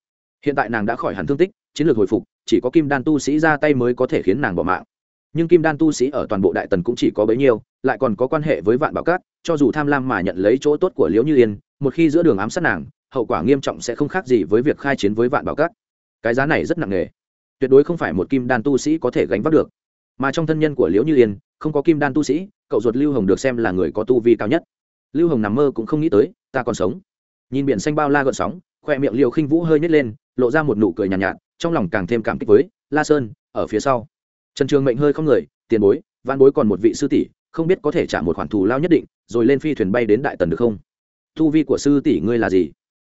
Speaker 1: Hiện tại nàng đã khỏi hẳn thương tích, chiến lược hồi phục, chỉ có kim đan tu sĩ ra tay mới có thể khiến nàng bỏ mạng. Nhưng kim đan tu sĩ ở toàn bộ đại tần cũng chỉ có bấy nhiêu, lại còn có quan hệ với vạn bảo cát cho dù tham lam mà nhận lấy chỗ tốt của liễu như yên, một khi giữa đường ám sát nàng, hậu quả nghiêm trọng sẽ không khác gì với việc khai chiến với vạn bảo cát cái giá này rất nặng nề. Tuyệt đối không phải một kim đan tu sĩ có thể gánh vác được. Mà trong thân nhân của liễu như yên, không có kim đan tu sĩ, cậu ruột lưu hồng được xem là người có tu vi cao nhất. Lưu hồng nằm mơ cũng không nghĩ tới, ta còn sống nhìn biển xanh bao la gợn sóng khoe miệng liều khinh vũ hơi nhét lên lộ ra một nụ cười nhàn nhạt, nhạt trong lòng càng thêm cảm kích với la sơn ở phía sau. Trần trường mệnh hơi không người tiền bối văn bối còn một vị sư tỷ không biết có thể trả một khoản thù lao nhất định rồi lên phi thuyền bay đến đại tần được không? Thu vi của sư tỷ ngươi là gì?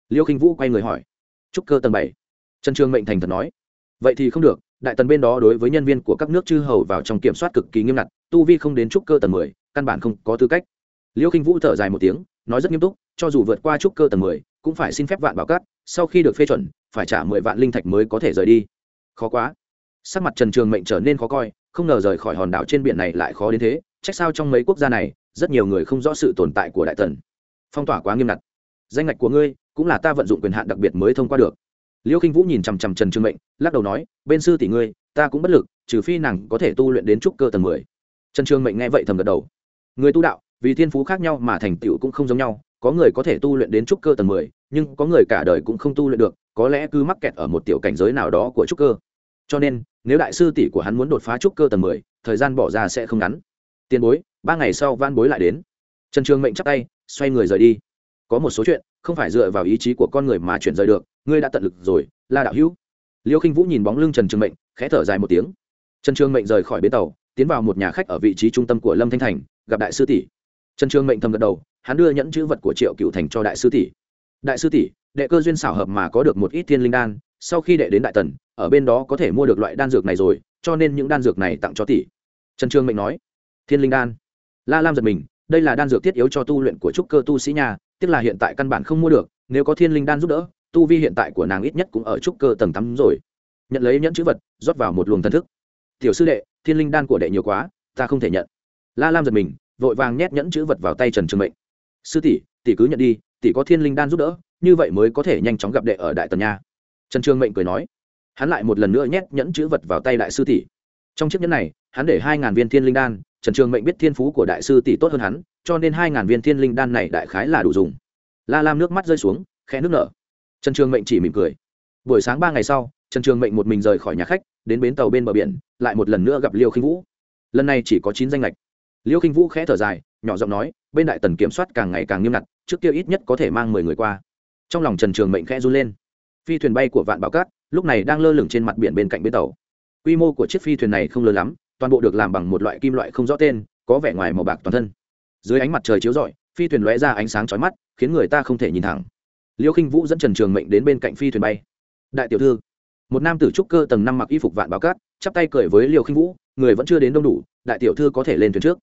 Speaker 1: Liêu khinh vũ quay người hỏi. Trúc cơ tầng bảy. Trần trường mệnh thành thật nói. Vậy thì không được đại tần bên đó đối với nhân viên của các nước chư hầu vào trong kiểm soát cực kỳ nghiêm ngặt tu vi không đến trúc cơ tầng mười căn bản không có tư cách. Liêu khinh vũ thở dài một tiếng nói rất nghiêm túc, cho dù vượt qua trúc cơ tầng mười, cũng phải xin phép vạn bảo cát, sau khi được phê chuẩn, phải trả mười vạn linh thạch mới có thể rời đi. Khó quá. Sắc mặt trần trường mệnh trở nên khó coi, không ngờ rời khỏi hòn đảo trên biển này lại khó đến thế, trách sao trong mấy quốc gia này, rất nhiều người không rõ sự tồn tại của đại tần. Phong tỏa quá nghiêm ngặt. Danh ngạch của ngươi, cũng là ta vận dụng quyền hạn đặc biệt mới thông qua được. Liêu khinh vũ nhìn chằm chằm trần trường mệnh, lắc đầu nói, bên sư tỷ ngươi, ta cũng bất lực, trừ phi nàng có thể tu luyện đến trúc cơ tầng mười. Trần trường mệnh nghe vậy thầm gật đầu. Người tu đạo vì thiên phú khác nhau mà thành tựu cũng không giống nhau, có người có thể tu luyện đến trúc cơ tầng mười, nhưng có người cả đời cũng không tu luyện được, có lẽ cứ mắc kẹt ở một tiểu cảnh giới nào đó của trúc cơ. Cho nên, nếu đại sư tỷ của hắn muốn đột phá trúc cơ tầng mười, thời gian bỏ ra sẽ không ngắn. Tiền bối, ba ngày sau van bối lại đến. Trần trường mệnh chắp tay, xoay người rời đi. Có một số chuyện, không phải dựa vào ý chí của con người mà chuyển rời được, ngươi đã tận lực rồi, la đạo hữu. Liêu khinh vũ nhìn bóng lưng trần trường mệnh, khẽ thở dài một tiếng. Trần trường mệnh rời khỏi bến tàu, tiến vào một nhà khách ở vị trí trung tâm của lâm thanh thành, gặp đại sư tỷ trần trường mệnh thầm gật đầu, hắn đưa nhẫn chữ vật của triệu cựu thành cho đại sư tỷ. Đại sư tỷ, đệ cơ duyên xảo hợp mà có được một ít thiên linh đan, sau khi đệ đến đại tần, ở bên đó có thể mua được loại đan dược này rồi, cho nên những đan dược này tặng cho tỷ. Trần trường mệnh nói, thiên linh đan. La lam giật mình, đây là đan dược thiết yếu cho tu luyện của trúc cơ tu sĩ nhà tức là hiện tại căn bản không mua được, nếu có thiên linh đan giúp đỡ, tu vi hiện tại của nàng ít nhất cũng ở trúc cơ tầng tắm rồi. Nhận lấy nhẫn chữ vật, rót vào một luồng thần thức. Tiểu sư đệ, thiên linh đan của đệ nhiều quá, ta không thể nhận. La lam giật mình vội vàng nhét nhẫn chữ vật vào tay trần trường mệnh. Sư tỷ tỷ cứ nhận đi, tỷ có thiên linh đan giúp đỡ, như vậy mới có thể nhanh chóng gặp đệ ở đại tần nha. Trần trường mệnh cười nói. Hắn lại một lần nữa nhét nhẫn chữ vật vào tay đại sư tỷ. Trong chiếc nhẫn này, hắn để hai ngàn viên thiên linh đan, trần trường mệnh biết thiên phú của đại sư tỷ tốt hơn hắn, cho nên hai ngàn viên thiên linh đan này đại khái là đủ dùng. La lam nước mắt rơi xuống, khẽ nước nở. Trần trường mệnh chỉ mỉm cười. Buổi sáng ba ngày sau, trần trường mệnh một mình rời khỏi nhà khách, đến bến tàu bên bờ biển, lại một lần nữa gặp liêu khinh vũ. Lần này chỉ có chín danh lệch liêu khinh vũ khẽ thở dài, nhỏ giọng nói, bên đại tần kiểm soát càng ngày càng nghiêm ngặt, trước kia ít nhất có thể mang mười người qua. Trong lòng trần trường mệnh khẽ run lên. Phi thuyền bay của vạn bảo cát, lúc này đang lơ lửng trên mặt biển bên cạnh bến tàu. Quy mô của chiếc phi thuyền này không lớn lắm, toàn bộ được làm bằng một loại kim loại không rõ tên, có vẻ ngoài màu bạc toàn thân. Dưới ánh mặt trời chiếu rọi, phi thuyền lóe ra ánh sáng chói mắt, khiến người ta không thể nhìn thẳng. Liêu khinh vũ dẫn trần trường mệnh đến bên cạnh phi thuyền bay. Đại tiểu thư. Một nam tử trúc cơ tầng năm mặc y phục vạn báo cát, chắp tay cười với liêu khinh vũ, người vẫn chưa đến đông đủ, đại tiểu thư có thể lên thuyền trước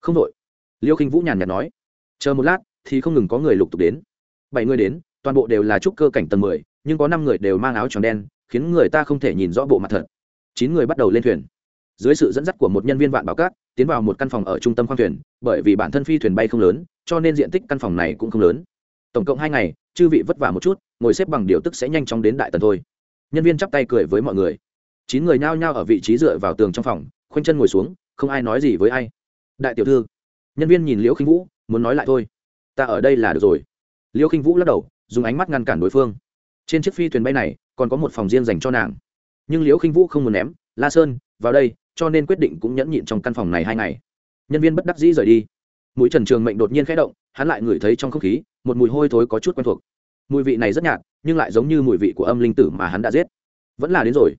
Speaker 1: không đội. Liêu khinh vũ nhàn nhạt nói. Chờ một lát, thì không ngừng có người lục tục đến. Bảy người đến, toàn bộ đều là trúc cơ cảnh tầng mười, nhưng có năm người đều mang áo tròn đen, khiến người ta không thể nhìn rõ bộ mặt thật. Chín người bắt đầu lên thuyền. Dưới sự dẫn dắt của một nhân viên vạn bảo cát, tiến vào một căn phòng ở trung tâm khoang thuyền, bởi vì bản thân phi thuyền bay không lớn, cho nên diện tích căn phòng này cũng không lớn. Tổng cộng hai ngày, chư vị vất vả một chút, ngồi xếp bằng điều tức sẽ nhanh chóng đến đại tần thôi. Nhân viên chắp tay cười với mọi người. Chín người nhao nhao ở vị trí dựa vào tường trong phòng, khoanh chân ngồi xuống, không ai nói gì với ai đại tiểu thư, nhân viên nhìn liễu khinh vũ, muốn nói lại thôi. Ta ở đây là được rồi. Liễu khinh vũ lắc đầu, dùng ánh mắt ngăn cản đối phương. Trên chiếc phi thuyền bay này, còn có một phòng riêng dành cho nàng. Nhưng liễu khinh vũ không muốn ném. La sơn, vào đây, cho nên quyết định cũng nhẫn nhịn trong căn phòng này hai ngày. Nhân viên bất đắc dĩ rời đi. Mũi trần trường mệnh đột nhiên khẽ động, hắn lại ngửi thấy trong không khí, một mùi hôi thối có chút quen thuộc. Mùi vị này rất nhạt, nhưng lại giống như mùi vị của âm linh tử mà hắn đã giết. Vẫn là đến rồi.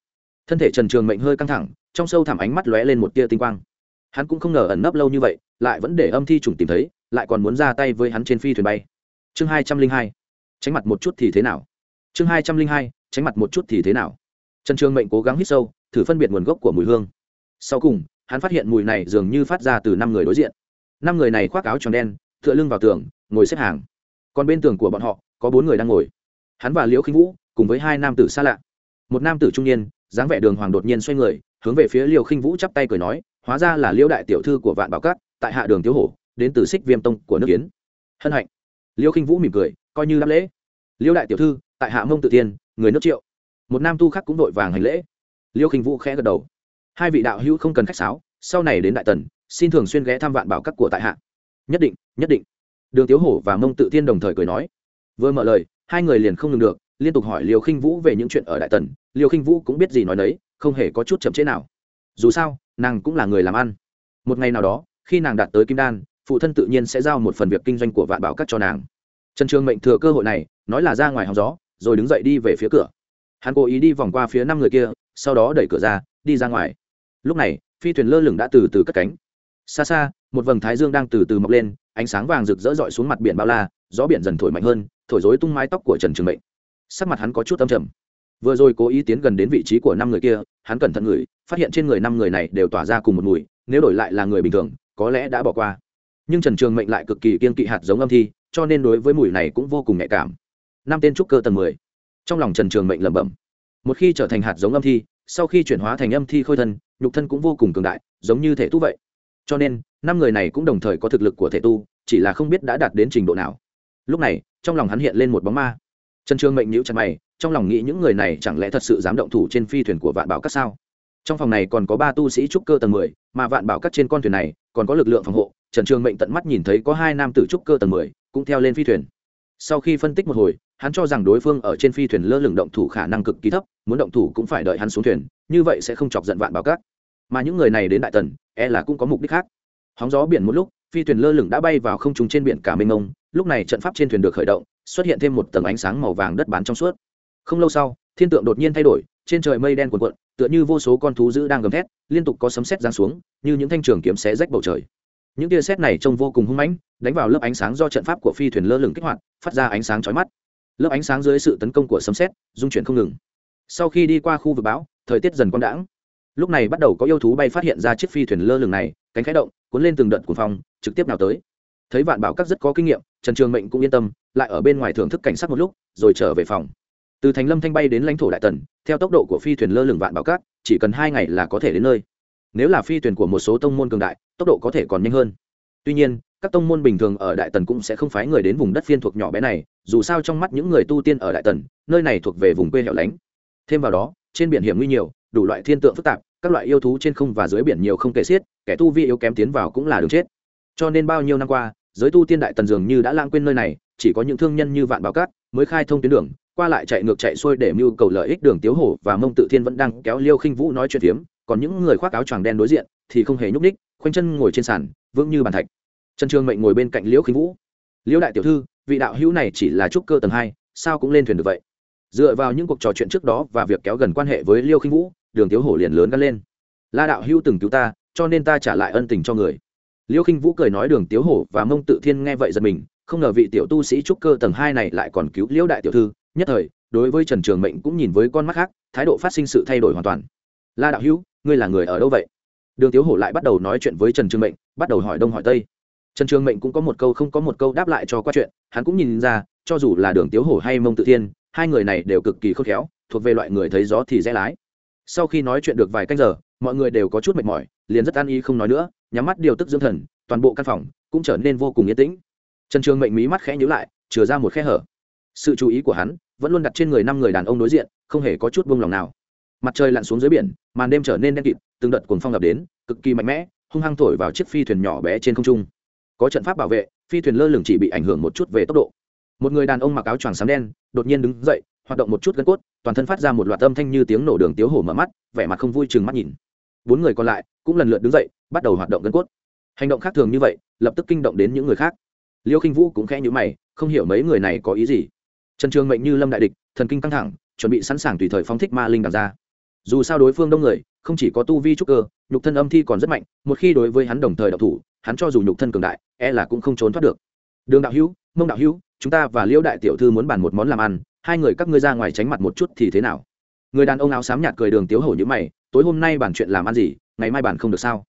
Speaker 1: Thân thể trần trường mệnh hơi căng thẳng, trong sâu thẳm ánh mắt lóe lên một tia tinh quang hắn cũng không ngờ ẩn nấp lâu như vậy, lại vẫn để âm thi trùng tìm thấy, lại còn muốn ra tay với hắn trên phi thuyền bay. Chương hai trăm linh hai. Tránh mặt một chút thì thế nào? Chương hai trăm linh hai. Tránh mặt một chút thì thế nào? Trần trường mệnh cố gắng hít sâu, thử phân biệt nguồn gốc của mùi hương. Sau cùng, hắn phát hiện mùi này dường như phát ra từ năm người đối diện. Năm người này khoác áo tròn đen, tựa lưng vào tường, ngồi xếp hàng. Còn bên tường của bọn họ, có bốn người đang ngồi. Hắn và liễu khinh vũ, cùng với hai nam tử xa lạ. Một nam tử trung niên, dáng vẻ đường hoàng đột nhiên xoay người, hướng về phía liễu khinh vũ chắp tay cười nói hóa ra là liễu đại tiểu thư của vạn bảo cát tại hạ đường tiếu hổ, đến từ xích viêm tông của nước kiến. Hân hạnh. Liễu khinh vũ mỉm cười, coi như đáp lễ. Liễu đại tiểu thư, tại hạ mông tự tiên, người nước triệu. Một nam tu khác cũng đội vàng hành lễ. Liễu khinh vũ khẽ gật đầu. Hai vị đạo hữu không cần khách sáo, sau này đến đại tần, xin thường xuyên ghé thăm vạn bảo các của tại hạ. Nhất định nhất định. Đường tiếu hổ và mông tự tiên đồng thời cười nói. Vừa mở lời, hai người liền không ngừng được, liên tục hỏi liều khinh vũ về những chuyện ở đại tần. Liều khinh vũ cũng biết gì nói đấy không hề có chút chậm chế nào. Dù sao nàng cũng là người làm ăn. Một ngày nào đó, khi nàng đạt tới kim đan, phụ thân tự nhiên sẽ giao một phần việc kinh doanh của vạn bảo các cho nàng. Trần trường mệnh thừa cơ hội này, nói là ra ngoài hóng gió, rồi đứng dậy đi về phía cửa. Hắn cố ý đi vòng qua phía năm người kia, sau đó đẩy cửa ra, đi ra ngoài. Lúc này, phi thuyền lơ lửng đã từ từ cất cánh. Xa xa, một vầng thái dương đang từ từ mọc lên, ánh sáng vàng rực rỡ rọi xuống mặt biển bao la, gió biển dần thổi mạnh hơn, thổi dối tung mái tóc của trần trường mệnh. Sắc mặt hắn có chút âm trầm vừa rồi cố ý tiến gần đến vị trí của năm người kia, hắn cẩn thận ngửi, phát hiện trên người năm người này đều tỏa ra cùng một mùi, nếu đổi lại là người bình thường, có lẽ đã bỏ qua. Nhưng trần trường mệnh lại cực kỳ kiên kỵ hạt giống âm thi, cho nên đối với mùi này cũng vô cùng nhạy cảm. Năm tên trúc cơ tầng mười. Trong lòng trần trường mệnh lẩm bẩm, một khi trở thành hạt giống âm thi, sau khi chuyển hóa thành âm thi khôi thân, nhục thân cũng vô cùng cường đại, giống như thể tu vậy. Cho nên, năm người này cũng đồng thời có thực lực của thể tu, chỉ là không biết đã đạt đến trình độ nào. Lúc này, trong lòng hắn hiện lên một bóng ma. Trần trường mệnh nhữ chặt mày trong lòng nghĩ những người này chẳng lẽ thật sự dám động thủ trên phi thuyền của vạn bảo các sao? Trong phòng này còn có ba tu sĩ trúc cơ tầng mười, mà vạn bảo các trên con thuyền này còn có lực lượng phòng hộ. Trần Trường mệnh tận mắt nhìn thấy có hai nam tử trúc cơ tầng mười cũng theo lên phi thuyền. Sau khi phân tích một hồi, hắn cho rằng đối phương ở trên phi thuyền lơ lửng động thủ khả năng cực kỳ thấp, muốn động thủ cũng phải đợi hắn xuống thuyền, như vậy sẽ không chọc giận vạn bảo các. Mà những người này đến đại tần e là cũng có mục đích khác. Hóng gió biển một lúc, phi thuyền lơ lửng đã bay vào không trùng trên biển cả mênh mông. Lúc này trận pháp trên thuyền được khởi động, xuất hiện thêm một tầng ánh sáng màu vàng đất bán trong suốt không lâu sau, thiên tượng đột nhiên thay đổi, trên trời mây đen cuồn cuộn, tựa như vô số con thú dữ đang gầm thét, liên tục có sấm sét giáng xuống, như những thanh trường kiếm xé rách bầu trời. Những tia sét này trông vô cùng hung mãnh, đánh vào lớp ánh sáng do trận pháp của phi thuyền lơ lửng kích hoạt, phát ra ánh sáng chói mắt. Lớp ánh sáng dưới sự tấn công của sấm sét dung chuyển không ngừng. Sau khi đi qua khu vực bão, thời tiết dần quang đãng. Lúc này bắt đầu có yêu thú bay phát hiện ra chiếc phi thuyền lơ lửng này, cánh khẽ động, cuốn lên từng đợt cuồng phong, trực tiếp nào tới. Thấy vạn bảo các rất có kinh nghiệm, trần trường mệnh cũng yên tâm, lại ở bên ngoài thưởng thức cảnh sát một lúc, rồi trở về phòng từ thành lâm thanh bay đến lãnh thổ đại tần theo tốc độ của phi thuyền lơ lửng vạn bảo cát, chỉ cần hai ngày là có thể đến nơi. Nếu là phi thuyền của một số tông môn cường đại tốc độ có thể còn nhanh hơn. Tuy nhiên các tông môn bình thường ở đại tần cũng sẽ không phái người đến vùng đất phiên thuộc nhỏ bé này dù sao trong mắt những người tu tiên ở đại tần nơi này thuộc về vùng quê hẻo lánh. Thêm vào đó trên biển hiểm nguy nhiều đủ loại thiên tượng phức tạp các loại yêu thú trên không và dưới biển nhiều không kể xiết kẻ tu vi yếu kém tiến vào cũng là đường chết. Cho nên bao nhiêu năm qua giới tu tiên đại tần dường như đã lãng quên nơi này chỉ có những thương nhân như vạn báo cát mới khai thông tuyến đường qua lại chạy ngược chạy xuôi để mưu cầu lợi ích đường tiếu hổ và mông tự thiên vẫn đang kéo liêu khinh vũ nói chuyện phiếm, còn những người khoác áo choàng đen đối diện thì không hề nhúc ních khoanh chân ngồi trên sàn, vững như bàn thạch. Trần Trương mệnh ngồi bên cạnh liễu khinh vũ. Liễu đại tiểu thư, vị đạo hữu này chỉ là trúc cơ tầng hai, sao cũng lên thuyền được vậy? Dựa vào những cuộc trò chuyện trước đó và việc kéo gần quan hệ với liêu khinh vũ, đường tiếu hổ liền lớn gắn lên. La đạo hữu từng cứu ta, cho nên ta trả lại ân tình cho người. Liêu khinh vũ cười nói đường tiếu hổ và mông tự thiên nghe vậy giật mình, không ngờ vị tiểu tu sĩ trúc cơ tầng hai này lại còn cứu liễu đại tiểu thư nhất thời, đối với trần trường mệnh cũng nhìn với con mắt khác, thái độ phát sinh sự thay đổi hoàn toàn. La đạo hữu, ngươi là người ở đâu vậy? Đường tiếu hổ lại bắt đầu nói chuyện với trần trường mệnh, bắt đầu hỏi đông hỏi tây. Trần trường mệnh cũng có một câu không có một câu đáp lại cho qua chuyện, hắn cũng nhìn ra, cho dù là đường tiếu hổ hay mông tự thiên, hai người này đều cực kỳ khôn khéo, thuộc về loại người thấy gió thì dễ lái. Sau khi nói chuyện được vài canh giờ, mọi người đều có chút mệt mỏi, liền rất an ý không nói nữa, nhắm mắt điều tức dưỡng thần, toàn bộ căn phòng cũng trở nên vô cùng yên tĩnh. Trần trường mệnh mí mắt khẽ nhíu lại, chừa ra một khe hở sự chú ý của hắn vẫn luôn đặt trên người năm người đàn ông đối diện, không hề có chút buông lòng nào. Mặt trời lặn xuống dưới biển, màn đêm trở nên đen kịt, từng đợt cuồng phong ập đến, cực kỳ mạnh mẽ, hung hăng thổi vào chiếc phi thuyền nhỏ bé trên không trung. Có trận pháp bảo vệ, phi thuyền lơ lửng chỉ bị ảnh hưởng một chút về tốc độ. Một người đàn ông mặc áo choàng sáng đen, đột nhiên đứng dậy, hoạt động một chút gân cốt, toàn thân phát ra một loạt âm thanh như tiếng nổ đường tiếu hổ mở mắt, vẻ mặt không vui chừng mắt nhìn. Bốn người còn lại cũng lần lượt đứng dậy, bắt đầu hoạt động gân cốt. Hành động khác thường như vậy, lập tức kinh động đến những người khác. Liêu khinh vũ cũng khẽ nhữ mày, không hiểu mấy người này có ý gì trần trường mệnh như lâm đại địch, thần kinh căng thẳng, chuẩn bị sẵn sàng tùy thời phóng thích ma linh đằng ra. Dù sao đối phương đông người, không chỉ có tu vi trúc cơ, nhục thân âm thi còn rất mạnh, một khi đối với hắn đồng thời động thủ, hắn cho dù nhục thân cường đại e là cũng không trốn thoát được. Đường đạo hữu, mông đạo hữu, chúng ta và liễu đại tiểu thư muốn bàn một món làm ăn, hai người các ngươi ra ngoài tránh mặt một chút thì thế nào? Người đàn ông áo xám nhạt cười đường tiếu hổ như mày, tối hôm nay bàn chuyện làm ăn gì, ngày mai bàn không được sao?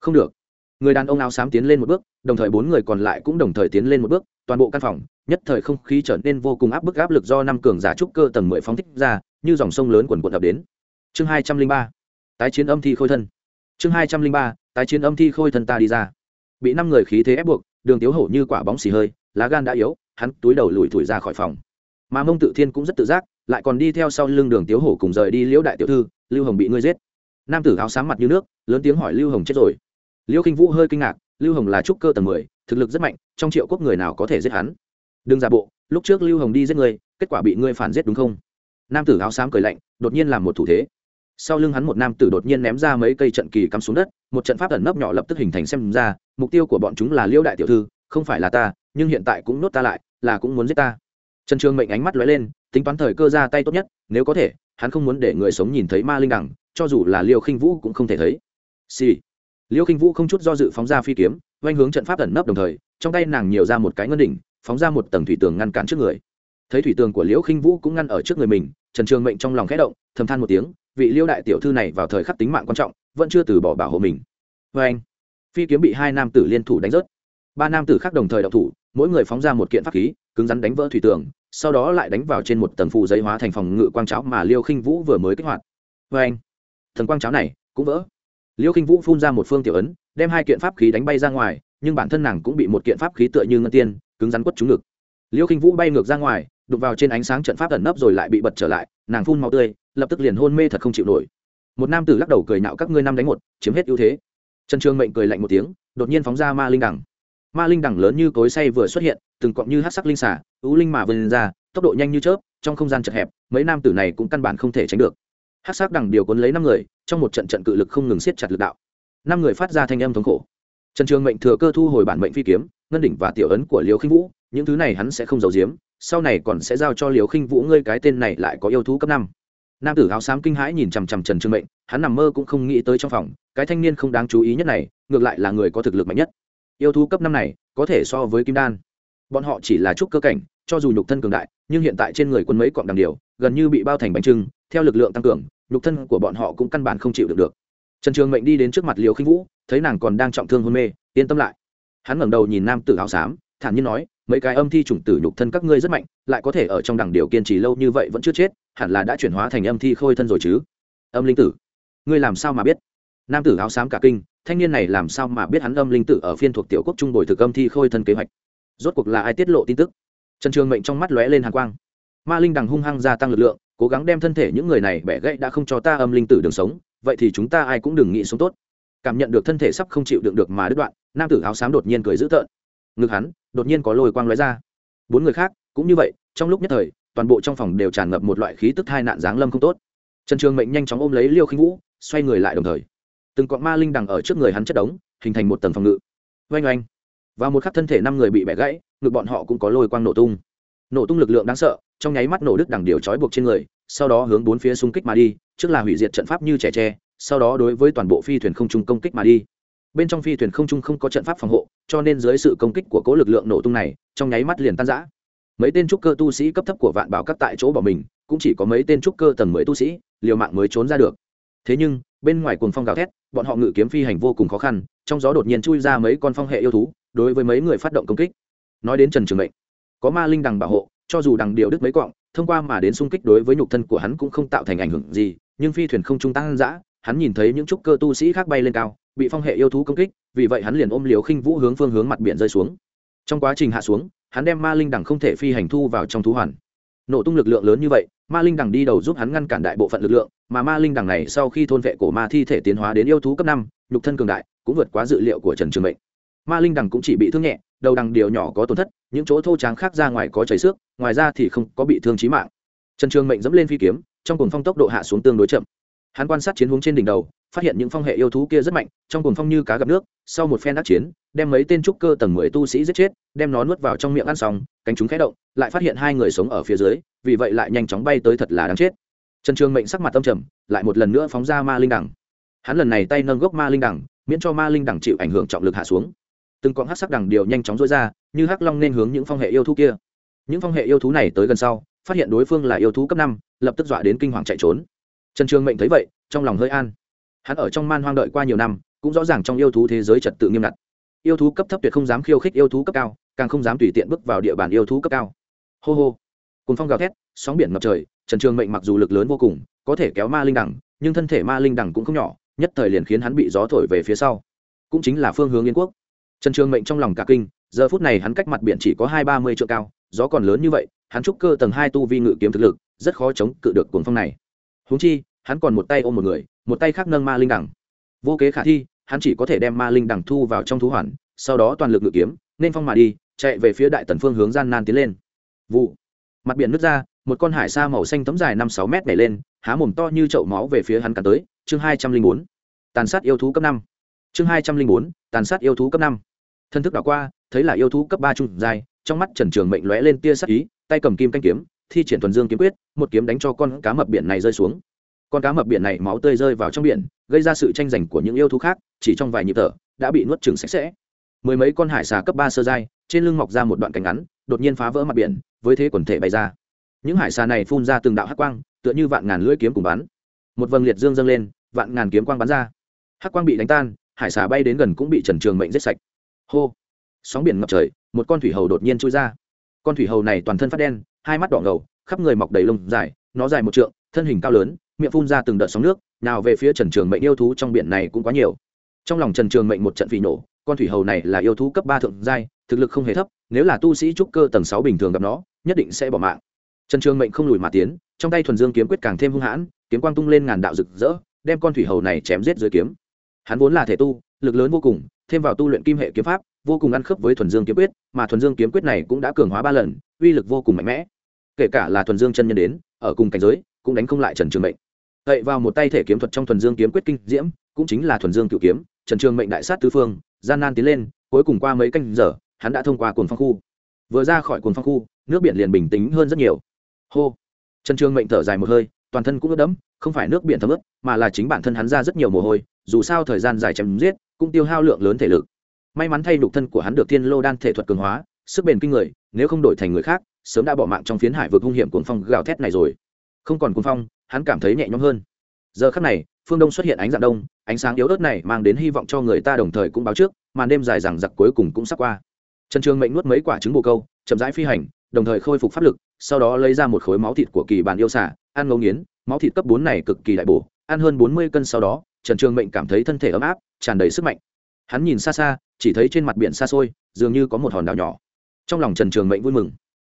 Speaker 1: Không được. Người đàn ông áo xám tiến lên một bước, đồng thời bốn người còn lại cũng đồng thời tiến lên một bước, toàn bộ căn phòng nhất thời không khí trở nên vô cùng áp bức áp lực do năm cường giả trúc cơ tầng mười phóng thích ra, như dòng sông lớn quần quận ập đến. Chương hai trăm linh ba, tái chiến âm thi khôi thân. Chương hai trăm linh ba, tái chiến âm thi khôi thân ta đi ra. Bị năm người khí thế ép buộc, đường tiếu hổ như quả bóng xì hơi, lá gan đã yếu, hắn túi đầu lùi thủi ra khỏi phòng. Mà mông tự thiên cũng rất tự giác, lại còn đi theo sau lưng đường tiếu hổ cùng rời đi liễu đại tiểu thư, lưu hồng bị ngươi giết. Nam tử áo sáng mặt như nước, lớn tiếng hỏi lưu hồng chết rồi. Liễu khinh vũ hơi kinh ngạc, lưu hồng là trúc cơ tầng mười, thực lực rất mạnh, trong triệu quốc người nào có thể giết hắn? Đừng giả bộ, lúc trước lưu hồng đi giết người kết quả bị ngươi phản giết đúng không? Nam tử áo xám cười lạnh, đột nhiên làm một thủ thế. Sau lưng hắn một nam tử đột nhiên ném ra mấy cây trận kỳ cắm xuống đất, một trận pháp ẩn nấp nhỏ lập tức hình thành xem ra, mục tiêu của bọn chúng là liễu đại tiểu thư, không phải là ta, nhưng hiện tại cũng nốt ta lại, là cũng muốn giết ta. Trần trường mệnh ánh mắt lóe lên, tính toán thời cơ ra tay tốt nhất, nếu có thể, hắn không muốn để người sống nhìn thấy ma linh đẳng cho dù là liêu khinh vũ cũng không thể thấy. Xì、sì. liêu khinh vũ không chút do dự phóng ra phi kiếm oanh hướng trận pháp ẩn nấp đồng thời, trong tay nàng nhiều ra một cái ngân đỉnh phóng ra một tầng thủy tường ngăn cản trước người. Thấy thủy tường của liễu khinh vũ cũng ngăn ở trước người mình, trần trường mệnh trong lòng khẽ động, thầm than một tiếng, vị liễu đại tiểu thư này vào thời khắc tính mạng quan trọng, vẫn chưa từ bỏ bảo hộ mình. Vê anh, phi kiếm bị hai nam tử liên thủ đánh rớt. Ba nam tử khác đồng thời đậu thủ, mỗi người phóng ra một kiện pháp khí, cứng rắn đánh vỡ thủy tường, sau đó lại đánh vào trên một tầng phụ giấy hóa thành phòng ngự quang cháo mà liêu khinh vũ vừa mới kích hoạt. Vê anh, thần quang cháo này cũng vỡ. Liêu khinh vũ phun ra một phương tiểu ấn, đem hai kiện pháp khí đánh bay ra ngoài, nhưng bản thân nàng cũng bị một kiện pháp khí tựa như ngân tiên cứng rắn quất trúng ngực. Liêu khinh vũ bay ngược ra ngoài, đụng vào trên ánh sáng trận pháp ẩn nấp rồi lại bị bật trở lại, nàng phun màu tươi, lập tức liền hôn mê thật không chịu nổi. Một nam tử lắc đầu cười nạo các ngươi năm đánh một, chiếm hết ưu thế. Trần trường mệnh cười lạnh một tiếng, đột nhiên phóng ra ma linh đẳng. Ma linh đẳng lớn như cối say vừa xuất hiện, từng cọng như hát sắc linh xả ưu linh mà vươn ra, tốc độ nhanh như chớp, trong không gian chật hẹp, mấy nam tử này cũng căn bản không thể tránh được. Hát sắc đẳng điều cuốn lấy năm người, trong một trận trận cự lực không ngừng siết chặt lực đạo. Năm người phát ra thanh âm thống khổ trần trường mệnh thừa cơ thu hồi bản mệnh phi kiếm, ngân đỉnh và tiểu ấn của liều khinh vũ, những thứ này hắn sẽ không giấu giếm, sau này còn sẽ giao cho liều khinh vũ, ngươi cái tên này lại có yêu thú cấp năm. Nam tử áo xám kinh hãi nhìn chằm chằm trần trường mệnh, hắn nằm mơ cũng không nghĩ tới trong phòng, cái thanh niên không đáng chú ý nhất này, ngược lại là người có thực lực mạnh nhất. Yêu thú cấp năm này, có thể so với kim đan. Bọn họ chỉ là chút cơ cảnh, cho dù nhục thân cường đại, nhưng hiện tại trên người quân mấy cọng đằng điều, gần như bị bao thành bánh trưng, theo lực lượng tăng cường, nhục thân của bọn họ cũng căn bản không chịu được được. Trần trường mệnh đi đến trước mặt liều khinh vũ thấy nàng còn đang trọng thương hôn mê, yên tâm lại. Hắn ngẩng đầu nhìn nam tử áo xám, thản nhiên nói, mấy cái âm thi chủng tử nhục thân các ngươi rất mạnh, lại có thể ở trong đẳng điều kiên trì lâu như vậy vẫn chưa chết, hẳn là đã chuyển hóa thành âm thi khôi thân rồi chứ? Âm linh tử, ngươi làm sao mà biết? Nam tử áo xám cả kinh, thanh niên này làm sao mà biết hắn âm linh tử ở phiên thuộc tiểu quốc trung bồi thực âm thi khôi thân kế hoạch? Rốt cuộc là ai tiết lộ tin tức? Trần trường mệnh trong mắt lóe lên hàng quang. Ma linh đằng hung hăng gia tăng lực lượng, cố gắng đem thân thể những người này bẻ gãy đã không cho ta âm linh tử đường sống, vậy thì chúng ta ai cũng đừng nghĩ sống tốt cảm nhận được thân thể sắp không chịu đựng được mà đứt đoạn, nam tử áo xám đột nhiên cười dữ tợn. Ngực hắn, đột nhiên có lôi quang lóe ra. Bốn người khác, cũng như vậy, trong lúc nhất thời, toàn bộ trong phòng đều tràn ngập một loại khí tức hai nạn giáng lâm không tốt. Trần trường mệnh nhanh chóng ôm lấy liêu khinh vũ, xoay người lại đồng thời. Từng cọn ma linh đằng ở trước người hắn chất đống, hình thành một tầng phòng ngự. Oanh oanh. Và một khắc thân thể năm người bị bẻ gãy, ngực bọn họ cũng có lôi quang nổ tung. Nổ tung lực lượng đáng sợ, trong nháy mắt nổ đứt đằng điều trói buộc trên người, sau đó hướng bốn phía xung kích mà đi, trước là hủy diệt trận pháp như trẻ tre sau đó đối với toàn bộ phi thuyền không trung công kích mà đi. Bên trong phi thuyền không trung không có trận pháp phòng hộ, cho nên dưới sự công kích của cố lực lượng nổ tung này, trong nháy mắt liền tan rã. Mấy tên trúc cơ tu sĩ cấp thấp của vạn bảo các tại chỗ bỏ mình, cũng chỉ có mấy tên trúc cơ tầng mới tu sĩ, liều mạng mới trốn ra được. Thế nhưng, bên ngoài cuồng phong gào thét, bọn họ ngự kiếm phi hành vô cùng khó khăn, trong gió đột nhiên chui ra mấy con phong hệ yêu thú, đối với mấy người phát động công kích. Nói đến trần trường mệnh, có ma linh đằng bảo hộ, cho dù đằng điệu đứt mấy cọng thông qua mà đến xung kích đối với nhục thân của hắn cũng không tạo thành ảnh hưởng gì, nhưng phi thuyền không trung tăng dã hắn nhìn thấy những trúc cơ tu sĩ khác bay lên cao, bị phong hệ yêu thú công kích, vì vậy hắn liền ôm liều khinh vũ hướng phương hướng mặt biển rơi xuống. Trong quá trình hạ xuống, hắn đem ma linh đằng không thể phi hành thu vào trong thú hoàn. Nổ tung lực lượng lớn như vậy, ma linh đằng đi đầu giúp hắn ngăn cản đại bộ phận lực lượng, mà ma linh đằng này sau khi thôn vệ cổ ma thi thể tiến hóa đến yêu thú cấp năm, nhục thân cường đại, cũng vượt quá dự liệu của trần trường mệnh. Ma linh đằng cũng chỉ bị thương nhẹ, đầu đằng điều nhỏ có tổn thất, những chỗ thô tráng khác ra ngoài có chảy xước, ngoài ra thì không có bị thương trí mạng. Trần trường mệnh dẫm lên phi kiếm, trong cùng phong tốc độ hạ xuống tương đối chậm hắn quan sát chiến hướng trên đỉnh đầu, phát hiện những phong hệ yêu thú kia rất mạnh, trong cuồng phong như cá gặp nước, sau một phen đắc chiến, đem mấy tên trúc cơ tầng mười tu sĩ giết chết, đem nó nuốt vào trong miệng ăn xong, cánh chúng khẽ động, lại phát hiện hai người sống ở phía dưới, vì vậy lại nhanh chóng bay tới thật là đáng chết. Trần trường mệnh sắc mặt tâm trầm, lại một lần nữa phóng ra ma linh đẳng. Hắn lần này tay nâng gốc ma linh đẳng, miễn cho ma linh đẳng chịu ảnh hưởng trọng lực hạ xuống. Từng con hát sắc đẳng điều nhanh chóng dối ra, như hắc long nên hướng những phong hệ yêu thú kia. Những phong hệ yêu thú này tới gần sau, phát hiện đối phương là yêu thú cấp năm, lập tức dọa đến kinh hoàng chạy trốn trần trường mệnh thấy vậy, trong lòng hơi an. Hắn ở trong man hoang đợi qua nhiều năm, cũng rõ ràng trong yêu thú thế giới trật tự nghiêm ngặt. Yêu thú cấp thấp tuyệt không dám khiêu khích yêu thú cấp cao, càng không dám tùy tiện bước vào địa bàn yêu thú cấp cao. Hô hô. Cùng phong gào thét, sóng biển ngập trời, trần trường mệnh mặc dù lực lớn vô cùng, có thể kéo ma linh đẳng, nhưng thân thể ma linh đẳng cũng không nhỏ, nhất thời liền khiến hắn bị gió thổi về phía sau. Cũng chính là phương hướng yên quốc. Trần trường mệnh trong lòng cả kinh, giờ phút này hắn cách mặt biển chỉ có hai ba mươi triệu cao, gió còn lớn như vậy, hắn trúc cơ tầng hai tu vi ngự kiếm thực lực, rất khó chống cự được cuồng phong này. Húng chi hắn còn một tay ôm một người, một tay khác nâng ma linh đẳng vô kế khả thi, hắn chỉ có thể đem ma linh đẳng thu vào trong thú hoàn, sau đó toàn lực ngự kiếm, nên phong mà đi, chạy về phía đại tần phương hướng gian nan tiến lên. Vụ. Mặt biển nứt ra, một con hải sa màu xanh tấm dài năm sáu mét nhảy lên, há mồm to như chậu máu về phía hắn cắn tới, chương hai trăm linh bốn. Tàn sát yêu thú cấp năm. Chương hai trăm linh bốn, tàn sát yêu thú cấp năm. Thân thức đảo qua, thấy là yêu thú cấp ba trung dài, trong mắt trần trường mệnh lóe lên tia sắc ý, tay cầm kim canh kiếm, thi triển thuần dương kiếm quyết, một kiếm đánh cho con cá mập biển này rơi xuống con cá mập biển này máu tươi rơi vào trong biển, gây ra sự tranh giành của những yêu thú khác, chỉ trong vài nhịp thở, đã bị nuốt chừng sạch sẽ. Mười mấy con hải xà cấp ba sơ dai trên lưng mọc ra một đoạn cánh ngắn, đột nhiên phá vỡ mặt biển, với thế quần thể bày ra. Những hải xà này phun ra từng đạo hắc quang, tựa như vạn ngàn lưỡi kiếm cùng bắn. Một vầng liệt dương dâng lên, vạn ngàn kiếm quang bắn ra. Hắc quang bị đánh tan, hải xà bay đến gần cũng bị trần trường mệnh giết sạch. Hô! Sóng biển ngập trời, một con thủy hầu đột nhiên trôi ra. Con thủy hầu này toàn thân phát đen, hai mắt đỏ ngầu, khắp người mọc đầy lông dài, nó dài một trượng, thân hình cao lớn miệng phun ra từng đợt sóng nước, nào về phía trần trường mệnh yêu thú trong biển này cũng quá nhiều. Trong lòng trần trường mệnh một trận phỉ nổ con thủy hầu này là yêu thú cấp ba thượng giai, thực lực không hề thấp, nếu là tu sĩ trúc cơ tầng sáu bình thường gặp nó, nhất định sẽ bỏ mạng. Trần trường mệnh không lùi mà tiến, trong tay thuần dương kiếm quyết càng thêm hung hãn, kiếm quang tung lên ngàn đạo rực rỡ, đem con thủy hầu này chém giết dưới kiếm. Hắn vốn là thể tu, lực lớn vô cùng, thêm vào tu luyện kim hệ kiếm pháp, vô cùng ăn khớp với thuần dương kiếm quyết, mà thuần dương kiếm quyết này cũng đã cường hóa ba lần, uy lực vô cùng mạnh mẽ. Kể cả là thuần dương chân nhân đến, ở cùng cảnh giới, cũng đánh không lại trần trường mệnh cậy vào một tay thể kiếm thuật trong thuần dương kiếm quyết kinh diễm, cũng chính là thuần dương cựu kiếm, trần trường mệnh đại sát tứ phương, gian nan tiến lên, cuối cùng qua mấy canh giờ, hắn đã thông qua cồn phong khu. Vừa ra khỏi cồn phong khu, nước biển liền bình tĩnh hơn rất nhiều. Hô! Trần trường mệnh thở dài một hơi, toàn thân cũng ướt đẫm, không phải nước biển thấm ướt, mà là chính bản thân hắn ra rất nhiều mồ hôi, dù sao thời gian dài chém giết, cũng tiêu hao lượng lớn thể lực. May mắn thay đục thân của hắn được thiên lô đan thể thuật cường hóa, sức bền kinh người, nếu không đổi thành người khác, sớm đã bỏ mạng trong phiến hải vực hung hiểm cuồng phong gào thét này rồi. Không còn cuồng phong hắn cảm thấy nhẹ nhõm hơn. Giờ khắc này, phương đông xuất hiện ánh dạng đông, ánh sáng yếu ớt này mang đến hy vọng cho người ta đồng thời cũng báo trước màn đêm dài rằng giặc cuối cùng cũng sắp qua. Trần trường mệnh nuốt mấy quả trứng bồ câu, chậm rãi phi hành, đồng thời khôi phục pháp lực, sau đó lấy ra một khối máu thịt của kỳ bản yêu xả ăn ngấu nghiến, máu thịt cấp bốn này cực kỳ đại bổ, ăn hơn bốn mươi cân sau đó, trần trường mệnh cảm thấy thân thể ấm áp, tràn đầy sức mạnh. Hắn nhìn xa xa, chỉ thấy trên mặt biển xa xôi, dường như có một hòn đảo nhỏ. Trong lòng trần trường mệnh vui mừng,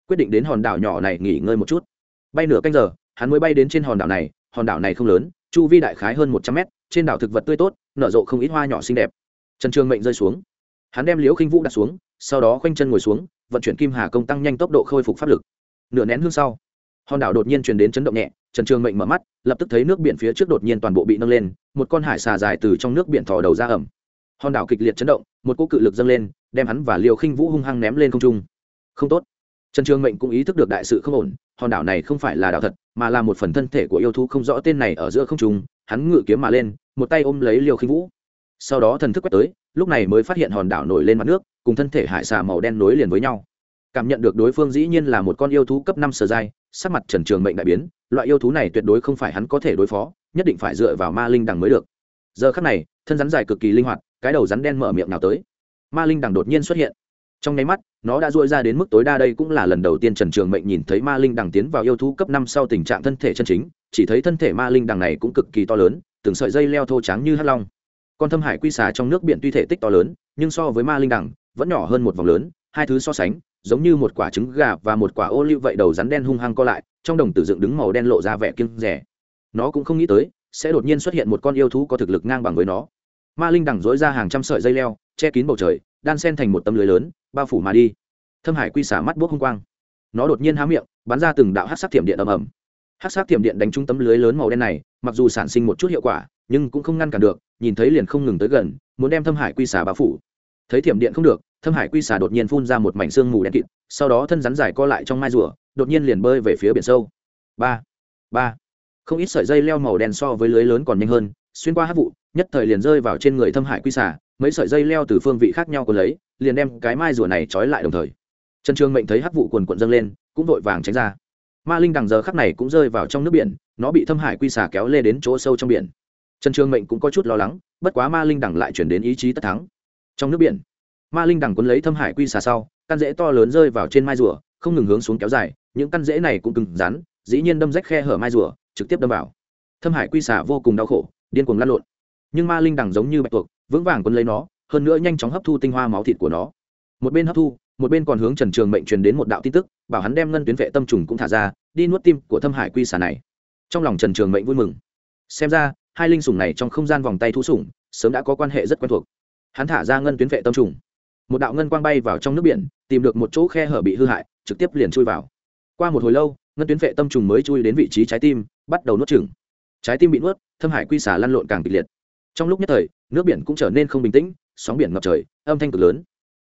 Speaker 1: quyết định đến hòn đảo nhỏ này nghỉ ngơi một chút. Bay nửa canh giờ hắn mới bay đến trên hòn đảo này, hòn đảo này không lớn, chu vi đại khái hơn một trăm mét, trên đảo thực vật tươi tốt, nở rộ không ít hoa nhỏ xinh đẹp. Trần trường mệnh rơi xuống. Hắn đem liễu khinh vũ đặt xuống, sau đó khoanh chân ngồi xuống, vận chuyển kim hà công tăng nhanh tốc độ khôi phục pháp lực. Nửa nén hương sau, hòn đảo đột nhiên truyền đến chấn động nhẹ, trần trường mệnh mở mắt, lập tức thấy nước biển phía trước đột nhiên toàn bộ bị nâng lên, một con hải xà dài từ trong nước biển thò đầu ra ẩm. Hòn đảo kịch liệt chấn động, một cỗ cự lực dâng lên, đem hắn và liều khinh vũ hung hăng ném lên không trung. Không tốt trần trường mệnh cũng ý thức được đại sự không ổn, hòn đảo này không phải là đảo thật, mà là một phần thân thể của yêu thú không rõ tên này ở giữa không trung, hắn ngự kiếm mà lên, một tay ôm lấy liều khinh vũ. Sau đó thần thức quét tới, lúc này mới phát hiện hòn đảo nổi lên mặt nước, cùng thân thể hải xà màu đen nối liền với nhau. Cảm nhận được đối phương dĩ nhiên là một con yêu thú cấp năm sở giai, sắc mặt trần trường mệnh đại biến, loại yêu thú này tuyệt đối không phải hắn có thể đối phó, nhất định phải dựa vào ma linh đằng mới được. Giờ khắc này, thân rắn dài cực kỳ linh hoạt, cái đầu rắn đen mở miệng nào tới. Ma linh đằng đột nhiên xuất hiện. Trong nháy mắt nó đã dội ra đến mức tối đa đây cũng là lần đầu tiên trần trường mệnh nhìn thấy ma linh đằng tiến vào yêu thú cấp năm sau tình trạng thân thể chân chính, chỉ thấy thân thể ma linh đằng này cũng cực kỳ to lớn, từng sợi dây leo thô trắng như hắc long. Con thâm hải quy xà trong nước biển tuy thể tích to lớn, nhưng so với ma linh đằng, vẫn nhỏ hơn một vòng lớn, hai thứ so sánh, giống như một quả trứng gà và một quả ô liu vậy đầu rắn đen hung hăng co lại, trong đồng tử dựng đứng màu đen lộ ra vẻ kiêng rẻ nó cũng không nghĩ tới, sẽ đột nhiên xuất hiện một con yêu thú có thực lực ngang bằng với nó. Ma linh đằng dối ra hàng trăm sợi dây leo, che kín bầu trời đan sen thành một tấm lưới lớn, bao phủ mà đi. Thâm hải quy xả mắt bốc hung quang. Nó đột nhiên há miệng, bắn ra từng đạo hát sắc thiểm điện ầm ầm. Hát sắc thiểm điện đánh trúng tấm lưới lớn màu đen này, mặc dù sản sinh một chút hiệu quả, nhưng cũng không ngăn cản được, nhìn thấy liền không ngừng tới gần, muốn đem thâm hải quy xả bao phủ. Thấy thiểm điện không được, thâm hải quy xả đột nhiên phun ra một mảnh xương mù đen kịt, sau đó thân rắn dài co lại trong mai rùa, đột nhiên liền bơi về phía biển sâu. Ba ba. Không ít sợi dây leo màu đen so với lưới lớn còn nhanh hơn, xuyên qua hát vụ, nhất thời liền rơi vào trên người thâm hải quy xả mấy sợi dây leo từ phương vị khác nhau còn lấy, liền đem cái mai rùa này trói lại đồng thời. Trần trường mệnh thấy hắc vụ quần quận dâng lên, cũng vội vàng tránh ra. Ma linh đằng giờ khắc này cũng rơi vào trong nước biển, nó bị thâm hải quy xà kéo lê đến chỗ sâu trong biển. Trần trường mệnh cũng có chút lo lắng, bất quá ma linh đằng lại chuyển đến ý chí tất thắng. Trong nước biển, ma linh đằng quấn lấy thâm hải quy xà sau, căn rễ to lớn rơi vào trên mai rùa, không ngừng hướng xuống kéo dài, những căn rễ này cũng cứng rắn, dĩ nhiên đâm rách khe hở mai rùa, trực tiếp đâm vào. Thâm hải quy xà vô cùng đau khổ, điên cuồng lăn lộn. Nhưng ma linh đằng giống như bạch tuộc vững vàng quân lấy nó, hơn nữa nhanh chóng hấp thu tinh hoa máu thịt của nó. Một bên hấp thu, một bên còn hướng trần trường mệnh truyền đến một đạo tin tức, bảo hắn đem ngân tuyến vệ tâm trùng cũng thả ra, đi nuốt tim của thâm hải quy xà này. Trong lòng trần trường mệnh vui mừng. Xem ra, hai linh sủng này trong không gian vòng tay thu sủng, sớm đã có quan hệ rất quen thuộc. Hắn thả ra ngân tuyến vệ tâm trùng. Một đạo ngân quang bay vào trong nước biển, tìm được một chỗ khe hở bị hư hại, trực tiếp liền chui vào. Qua một hồi lâu, ngân tuyến vệ tâm trùng mới chui đến vị trí trái tim, bắt đầu nuốt chừng trái tim bị nuốt, thâm hải quy xà lăn lộn càng kịch liệt. Trong lúc nhất thời nước biển cũng trở nên không bình tĩnh, sóng biển ngập trời, âm thanh cực lớn.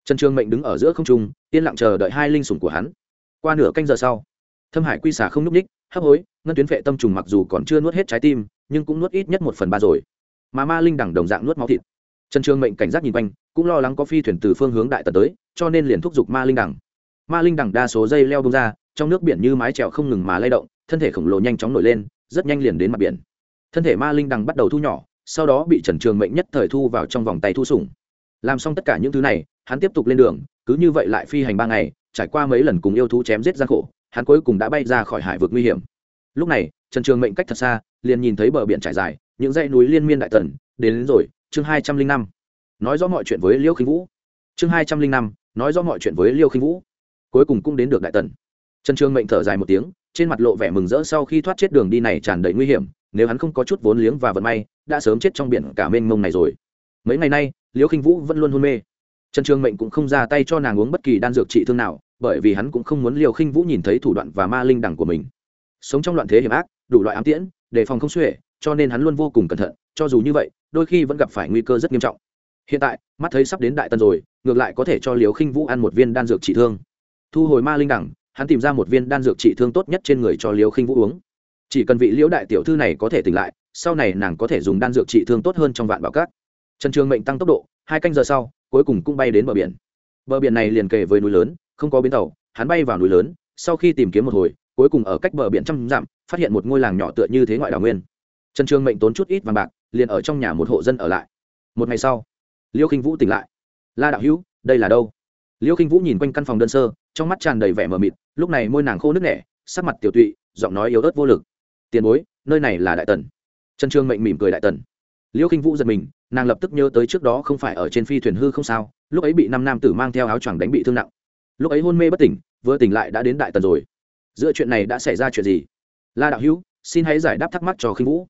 Speaker 1: Trần trường mệnh đứng ở giữa không trung, yên lặng chờ đợi hai linh sủng của hắn. Qua nửa canh giờ sau, thâm hải quy xà không núp ních hấp hối, ngân tuyến vệ tâm trùng mặc dù còn chưa nuốt hết trái tim, nhưng cũng nuốt ít nhất một phần ba rồi. Mà ma linh đẳng đồng dạng nuốt máu thịt. Trần trường mệnh cảnh giác nhìn quanh, cũng lo lắng có phi thuyền từ phương hướng đại tật tới, cho nên liền thúc giục ma linh đẳng ma linh đẳng đa số dây leo bông ra, trong nước biển như mái trèo không ngừng mà lay động, thân thể khổng lồ nhanh chóng nổi lên, rất nhanh liền đến mặt biển. Thân thể ma linh đằng bắt đầu thu nhỏ sau đó bị trần trường mệnh nhất thời thu vào trong vòng tay thu sủng. Làm xong tất cả những thứ này hắn tiếp tục lên đường cứ như vậy lại phi hành ba ngày trải qua mấy lần cùng yêu thú chém giết gian khổ hắn cuối cùng đã bay ra khỏi hải vực nguy hiểm. Lúc này trần trường mệnh cách thật xa liền nhìn thấy bờ biển trải dài những dãy núi liên miên đại tần đến, đến rồi chương hai trăm linh năm. Nói rõ mọi chuyện với liêu khinh vũ. Chương hai trăm linh năm nói rõ mọi chuyện với liêu khinh vũ. Cuối cùng cũng đến được đại tần. Trần trường mệnh thở dài một tiếng trên mặt lộ vẻ mừng rỡ sau khi thoát chết đường đi này tràn đầy nguy hiểm nếu hắn không có chút vốn liếng và vận may, đã sớm chết trong biển cả mênh mông này rồi. Mấy ngày nay, liễu khinh vũ vẫn luôn hôn mê. Trần trường mệnh cũng không ra tay cho nàng uống bất kỳ đan dược trị thương nào, bởi vì hắn cũng không muốn liều khinh vũ nhìn thấy thủ đoạn và ma linh đẳng của mình. Sống trong loạn thế hiểm ác, đủ loại ám tiễn, đề phòng không xuể, cho nên hắn luôn vô cùng cẩn thận, cho dù như vậy, đôi khi vẫn gặp phải nguy cơ rất nghiêm trọng. Hiện tại, mắt thấy sắp đến đại tân rồi, ngược lại có thể cho liều khinh vũ ăn một viên đan dược trị thương. Thu hồi ma linh đẳng, hắn tìm ra một viên đan dược trị thương tốt nhất trên người cho liều khinh vũ uống chỉ cần vị liễu đại tiểu thư này có thể tỉnh lại, sau này nàng có thể dùng đan dược trị thương tốt hơn trong vạn bảo cát trần trường mệnh tăng tốc độ, hai canh giờ sau, cuối cùng cũng bay đến bờ biển. Bờ biển này liền kề với núi lớn, không có bến tàu, hắn bay vào núi lớn, sau khi tìm kiếm một hồi, cuối cùng ở cách bờ biển trăm dặm, phát hiện một ngôi làng nhỏ tựa như thế ngoại đảo nguyên. Trần trường mệnh tốn chút ít vàng bạc, liền ở trong nhà một hộ dân ở lại. Một ngày sau liêu khinh vũ tỉnh lại. La đạo hữu, đây là đâu? Liêu khinh vũ nhìn quanh căn phòng đơn sơ, trong mắt tràn đầy vẻ mờ mịt, lúc này môi nàng khô nước nẻ, sắc mặt tiểu tụy, giọng nói yếu ớt vô lực tiền bối, nơi này là đại tần. Trần trương mệnh mỉm cười đại tần. Liêu khinh vũ giật mình, nàng lập tức nhớ tới trước đó không phải ở trên phi thuyền hư không sao, lúc ấy bị năm nam tử mang theo áo choàng đánh bị thương nặng. Lúc ấy hôn mê bất tỉnh, vừa tỉnh lại đã đến đại tần rồi. Giữa chuyện này đã xảy ra chuyện gì? La đạo hữu, xin hãy giải đáp thắc mắc cho khinh vũ.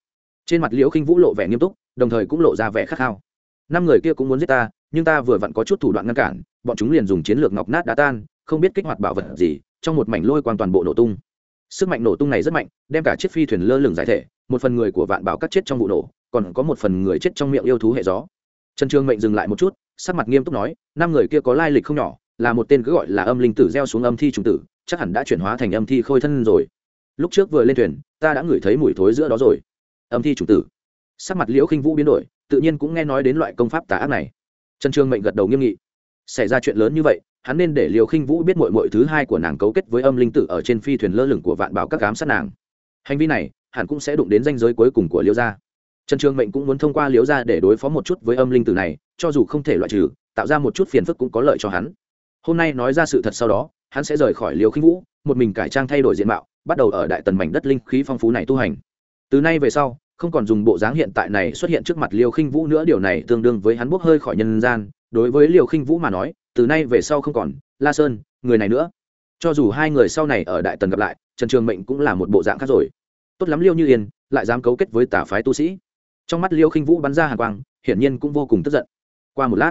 Speaker 1: Trên mặt liễu khinh vũ lộ vẻ nghiêm túc, đồng thời cũng lộ ra vẻ khát khao. Năm người kia cũng muốn giết ta, nhưng ta vừa vặn có chút thủ đoạn ngăn cản, bọn chúng liền dùng chiến lược ngọc nát đá tan, không biết kích hoạt bảo vật gì, trong một mảnh lôi quang toàn bộ nổ tung sức mạnh nổ tung này rất mạnh, đem cả chiếc phi thuyền lơ lửng giải thể, một phần người của vạn bảo cắt chết trong vụ nổ, còn có một phần người chết trong miệng yêu thú hệ gió. Trần trương mệnh dừng lại một chút, sắc mặt nghiêm túc nói, năm người kia có lai lịch không nhỏ, là một tên cứ gọi là âm linh tử gieo xuống âm thi trùng tử, chắc hẳn đã chuyển hóa thành âm thi khôi thân rồi. Lúc trước vừa lên thuyền, ta đã ngửi thấy mùi thối giữa đó rồi. Âm thi trùng tử. Sắc mặt liễu khinh vũ biến đổi, tự nhiên cũng nghe nói đến loại công pháp tà ác này. Trần trương mệnh gật đầu nghiêm nghị. Xảy ra chuyện lớn như vậy hắn nên để liều khinh vũ biết mội mội thứ hai của nàng cấu kết với âm linh tử ở trên phi thuyền lơ lửng của vạn bảo các cám sát nàng. Hành vi này, hẳn cũng sẽ đụng đến danh giới cuối cùng của liêu gia. Trần trường mệnh cũng muốn thông qua liêu gia để đối phó một chút với âm linh tử này, cho dù không thể loại trừ, tạo ra một chút phiền phức cũng có lợi cho hắn. Hôm nay nói ra sự thật sau đó, hắn sẽ rời khỏi liều khinh vũ, một mình cải trang thay đổi diện mạo, bắt đầu ở đại tần mảnh đất linh khí phong phú này tu hành. Từ nay về sau, không còn dùng bộ dáng hiện tại này xuất hiện trước mặt Liêu khinh vũ nữa, điều này tương đương với hắn bốc hơi khỏi nhân gian đối với liều khinh vũ mà nói, từ nay về sau không còn, la sơn, người này nữa. Cho dù hai người sau này ở đại tần gặp lại, trần trường mệnh cũng là một bộ dạng khác rồi. Tốt lắm liêu như yên, lại dám cấu kết với tà phái tu sĩ. Trong mắt liêu khinh vũ bắn ra hàng quang, hiển nhiên cũng vô cùng tức giận. Qua một lát,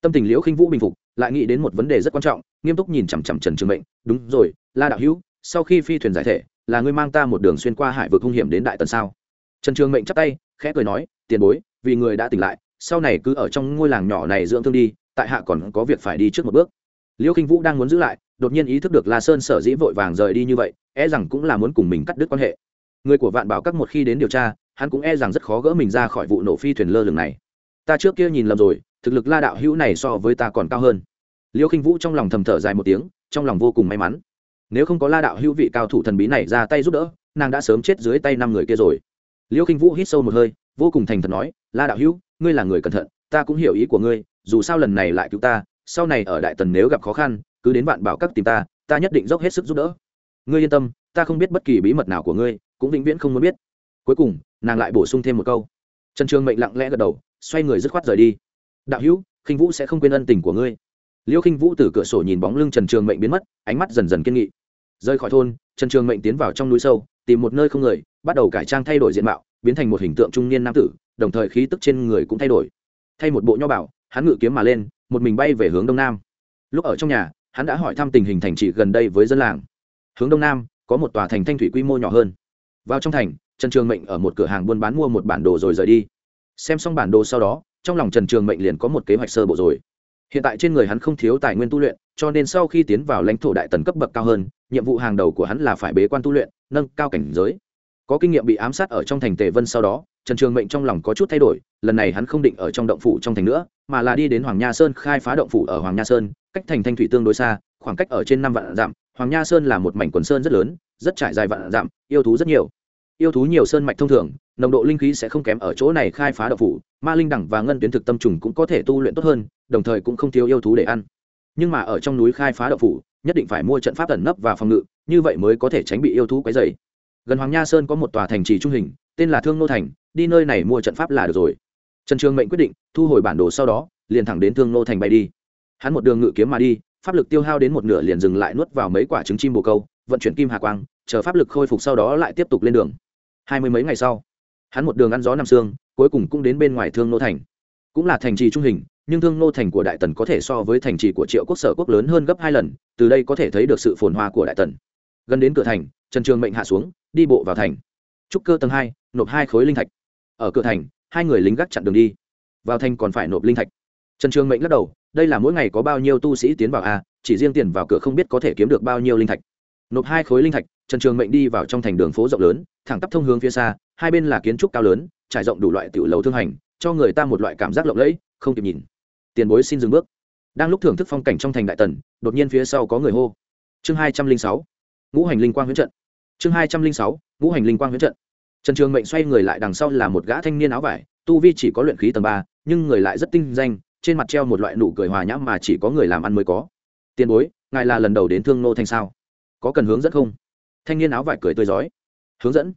Speaker 1: tâm tình liễu khinh vũ bình phục, lại nghĩ đến một vấn đề rất quan trọng, nghiêm túc nhìn chằm chằm trần trường mệnh. Đúng rồi, la đạo hữu, sau khi phi thuyền giải thể, là ngươi mang ta một đường xuyên qua hải vực hung hiểm đến đại tần sao? Trần trường mệnh chắp tay, khẽ cười nói, tiền bối, vì người đã tỉnh lại sau này cứ ở trong ngôi làng nhỏ này dưỡng thương đi, tại hạ còn có việc phải đi trước một bước. Liêu khinh vũ đang muốn giữ lại, đột nhiên ý thức được la sơn sở dĩ vội vàng rời đi như vậy e rằng cũng là muốn cùng mình cắt đứt quan hệ. Người của vạn bảo các một khi đến điều tra, hắn cũng e rằng rất khó gỡ mình ra khỏi vụ nổ phi thuyền lơ lửng này. Ta trước kia nhìn lầm rồi, thực lực la đạo hữu này so với ta còn cao hơn. Liêu khinh vũ trong lòng thầm thở dài một tiếng, trong lòng vô cùng may mắn. Nếu không có la đạo hữu vị cao thủ thần bí này ra tay giúp đỡ, nàng đã sớm chết dưới tay năm người kia rồi. Liêu khinh vũ hít sâu một hơi, vô cùng thành thật nói, la đạo hữu ngươi là người cẩn thận, ta cũng hiểu ý của ngươi, dù sao lần này lại cứu ta, sau này ở đại tần nếu gặp khó khăn, cứ đến bạn bảo các tìm ta ta nhất định dốc hết sức giúp đỡ. Ngươi yên tâm, ta không biết bất kỳ bí mật nào của ngươi, cũng vĩnh viễn không muốn biết. Cuối cùng, nàng lại bổ sung thêm một câu. Trần trường mệnh lặng lẽ gật đầu, xoay người dứt khoát rời đi. Đạo hữu, khinh vũ sẽ không quên ân tình của ngươi. Liêu khinh vũ từ cửa sổ nhìn bóng lưng trần trường mệnh biến mất, ánh mắt dần dần kiên nghị. Rời khỏi thôn, trần trường mệnh tiến vào trong núi sâu, tìm một nơi không người, bắt đầu cải trang thay đổi diện mạo, biến thành một hình tượng trung niên nam tử đồng thời khí tức trên người cũng thay đổi. Thay một bộ nho bảo, hắn ngự kiếm mà lên, một mình bay về hướng đông nam. Lúc ở trong nhà, hắn đã hỏi thăm tình hình thành trị gần đây với dân làng. Hướng đông nam, có một tòa thành thanh thủy quy mô nhỏ hơn. Vào trong thành, trần trường mệnh ở một cửa hàng buôn bán mua một bản đồ rồi rời đi. Xem xong bản đồ sau đó, trong lòng trần trường mệnh liền có một kế hoạch sơ bộ rồi. Hiện tại trên người hắn không thiếu tài nguyên tu luyện, cho nên sau khi tiến vào lãnh thổ đại tần cấp bậc cao hơn, nhiệm vụ hàng đầu của hắn là phải bế quan tu luyện, nâng cao cảnh giới có kinh nghiệm bị ám sát ở trong thành tề vân sau đó, trần trường mệnh trong lòng có chút thay đổi, lần này hắn không định ở trong động phủ trong thành nữa, mà là đi đến hoàng nha sơn khai phá động phủ ở hoàng nha sơn, cách thành thanh thủy tương đối xa, khoảng cách ở trên năm vạn dặm, hoàng nha sơn là một mảnh quần sơn rất lớn, rất trải dài vạn dặm, yêu thú rất nhiều. Yêu thú nhiều sơn mạch thông thường, nồng độ linh khí sẽ không kém ở chỗ này khai phá động phủ, ma linh đẳng và ngân tuyến thực tâm trùng cũng có thể tu luyện tốt hơn, đồng thời cũng không thiếu yêu thú để ăn. Nhưng mà ở trong núi khai phá động phủ, nhất định phải mua trận pháp ẩn nấp và phòng ngự, như vậy mới có thể tránh bị yêu thú quấy dày gần hoàng nha sơn có một tòa thành trì trung hình, tên là thương nô thành, đi nơi này mua trận pháp là được rồi. Trần trường mệnh quyết định, thu hồi bản đồ sau đó, liền thẳng đến thương nô thành bay đi. Hắn một đường ngự kiếm mà đi, pháp lực tiêu hao đến một nửa liền dừng lại nuốt vào mấy quả trứng chim bồ câu, vận chuyển kim hà quang, chờ pháp lực khôi phục sau đó lại tiếp tục lên đường. Hai mươi mấy ngày sau, hắn một đường ăn gió nằm xương cuối cùng cũng đến bên ngoài thương nô thành. Cũng là thành trì trung hình, nhưng thương nô thành của đại tần có thể so với thành trì của triệu quốc sở quốc lớn hơn gấp hai lần, từ đây có thể thấy được sự phồn hoa của đại tần. Gần đến cửa thành, trần trường mệnh hạ xuống đi bộ vào thành. Trúc cơ tầng hai, nộp hai khối linh thạch. Ở cửa thành, hai người lính gác chặn đường đi. Vào thành còn phải nộp linh thạch. Trần trường mệnh lắc đầu, đây là mỗi ngày có bao nhiêu tu sĩ tiến vào a, chỉ riêng tiền vào cửa không biết có thể kiếm được bao nhiêu linh thạch. Nộp hai khối linh thạch, trần trường mệnh đi vào trong thành đường phố rộng lớn, thẳng tắp thông hướng phía xa, hai bên là kiến trúc cao lớn, trải rộng đủ loại tiểu lầu thương hành, cho người ta một loại cảm giác lộng lẫy, không kịp nhìn. Tiền bối xin dừng bước. Đang lúc thưởng thức phong cảnh trong thành đại tần, đột nhiên phía sau có người hô. Chương hai trăm linh sáu. Ngũ hành linh quang huyễn trận chương hai trăm linh sáu, ngũ hành linh quang huyết trận. Trần trường mệnh xoay người lại đằng sau là một gã thanh niên áo vải, tu vi chỉ có luyện khí tầng ba, nhưng người lại rất tinh danh, trên mặt treo một loại nụ cười hòa nhã mà chỉ có người làm ăn mới có. Tiền bối, ngài là lần đầu đến thương nô thành sao? Có cần hướng dẫn không? Thanh niên áo vải cười tươi rói. Hướng dẫn?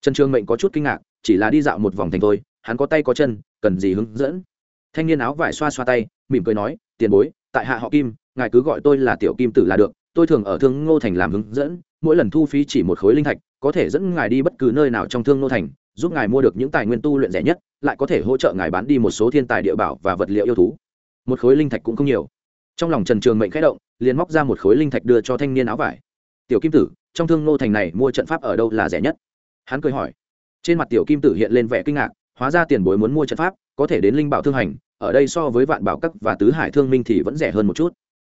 Speaker 1: Trần trường mệnh có chút kinh ngạc, chỉ là đi dạo một vòng thành thôi, hắn có tay có chân, cần gì hướng dẫn? Thanh niên áo vải xoa xoa tay, mỉm cười nói, tiền bối, tại hạ họ kim, ngài cứ gọi tôi là tiểu kim tử là được, tôi thường ở thương ngô thành làm hướng dẫn mỗi lần thu phí chỉ một khối linh thạch, có thể dẫn ngài đi bất cứ nơi nào trong thương Nô thành, giúp ngài mua được những tài nguyên tu luyện rẻ nhất, lại có thể hỗ trợ ngài bán đi một số thiên tài địa bảo và vật liệu yêu thú. Một khối linh thạch cũng không nhiều. Trong lòng trần trường mệnh khẽ động, liền móc ra một khối linh thạch đưa cho thanh niên áo vải. Tiểu kim tử, trong thương Nô thành này mua trận pháp ở đâu là rẻ nhất? Hắn cười hỏi. Trên mặt tiểu kim tử hiện lên vẻ kinh ngạc, hóa ra tiền bối muốn mua trận pháp, có thể đến linh bảo thương hành, ở đây so với vạn bảo các và tứ hải thương minh thì vẫn rẻ hơn một chút.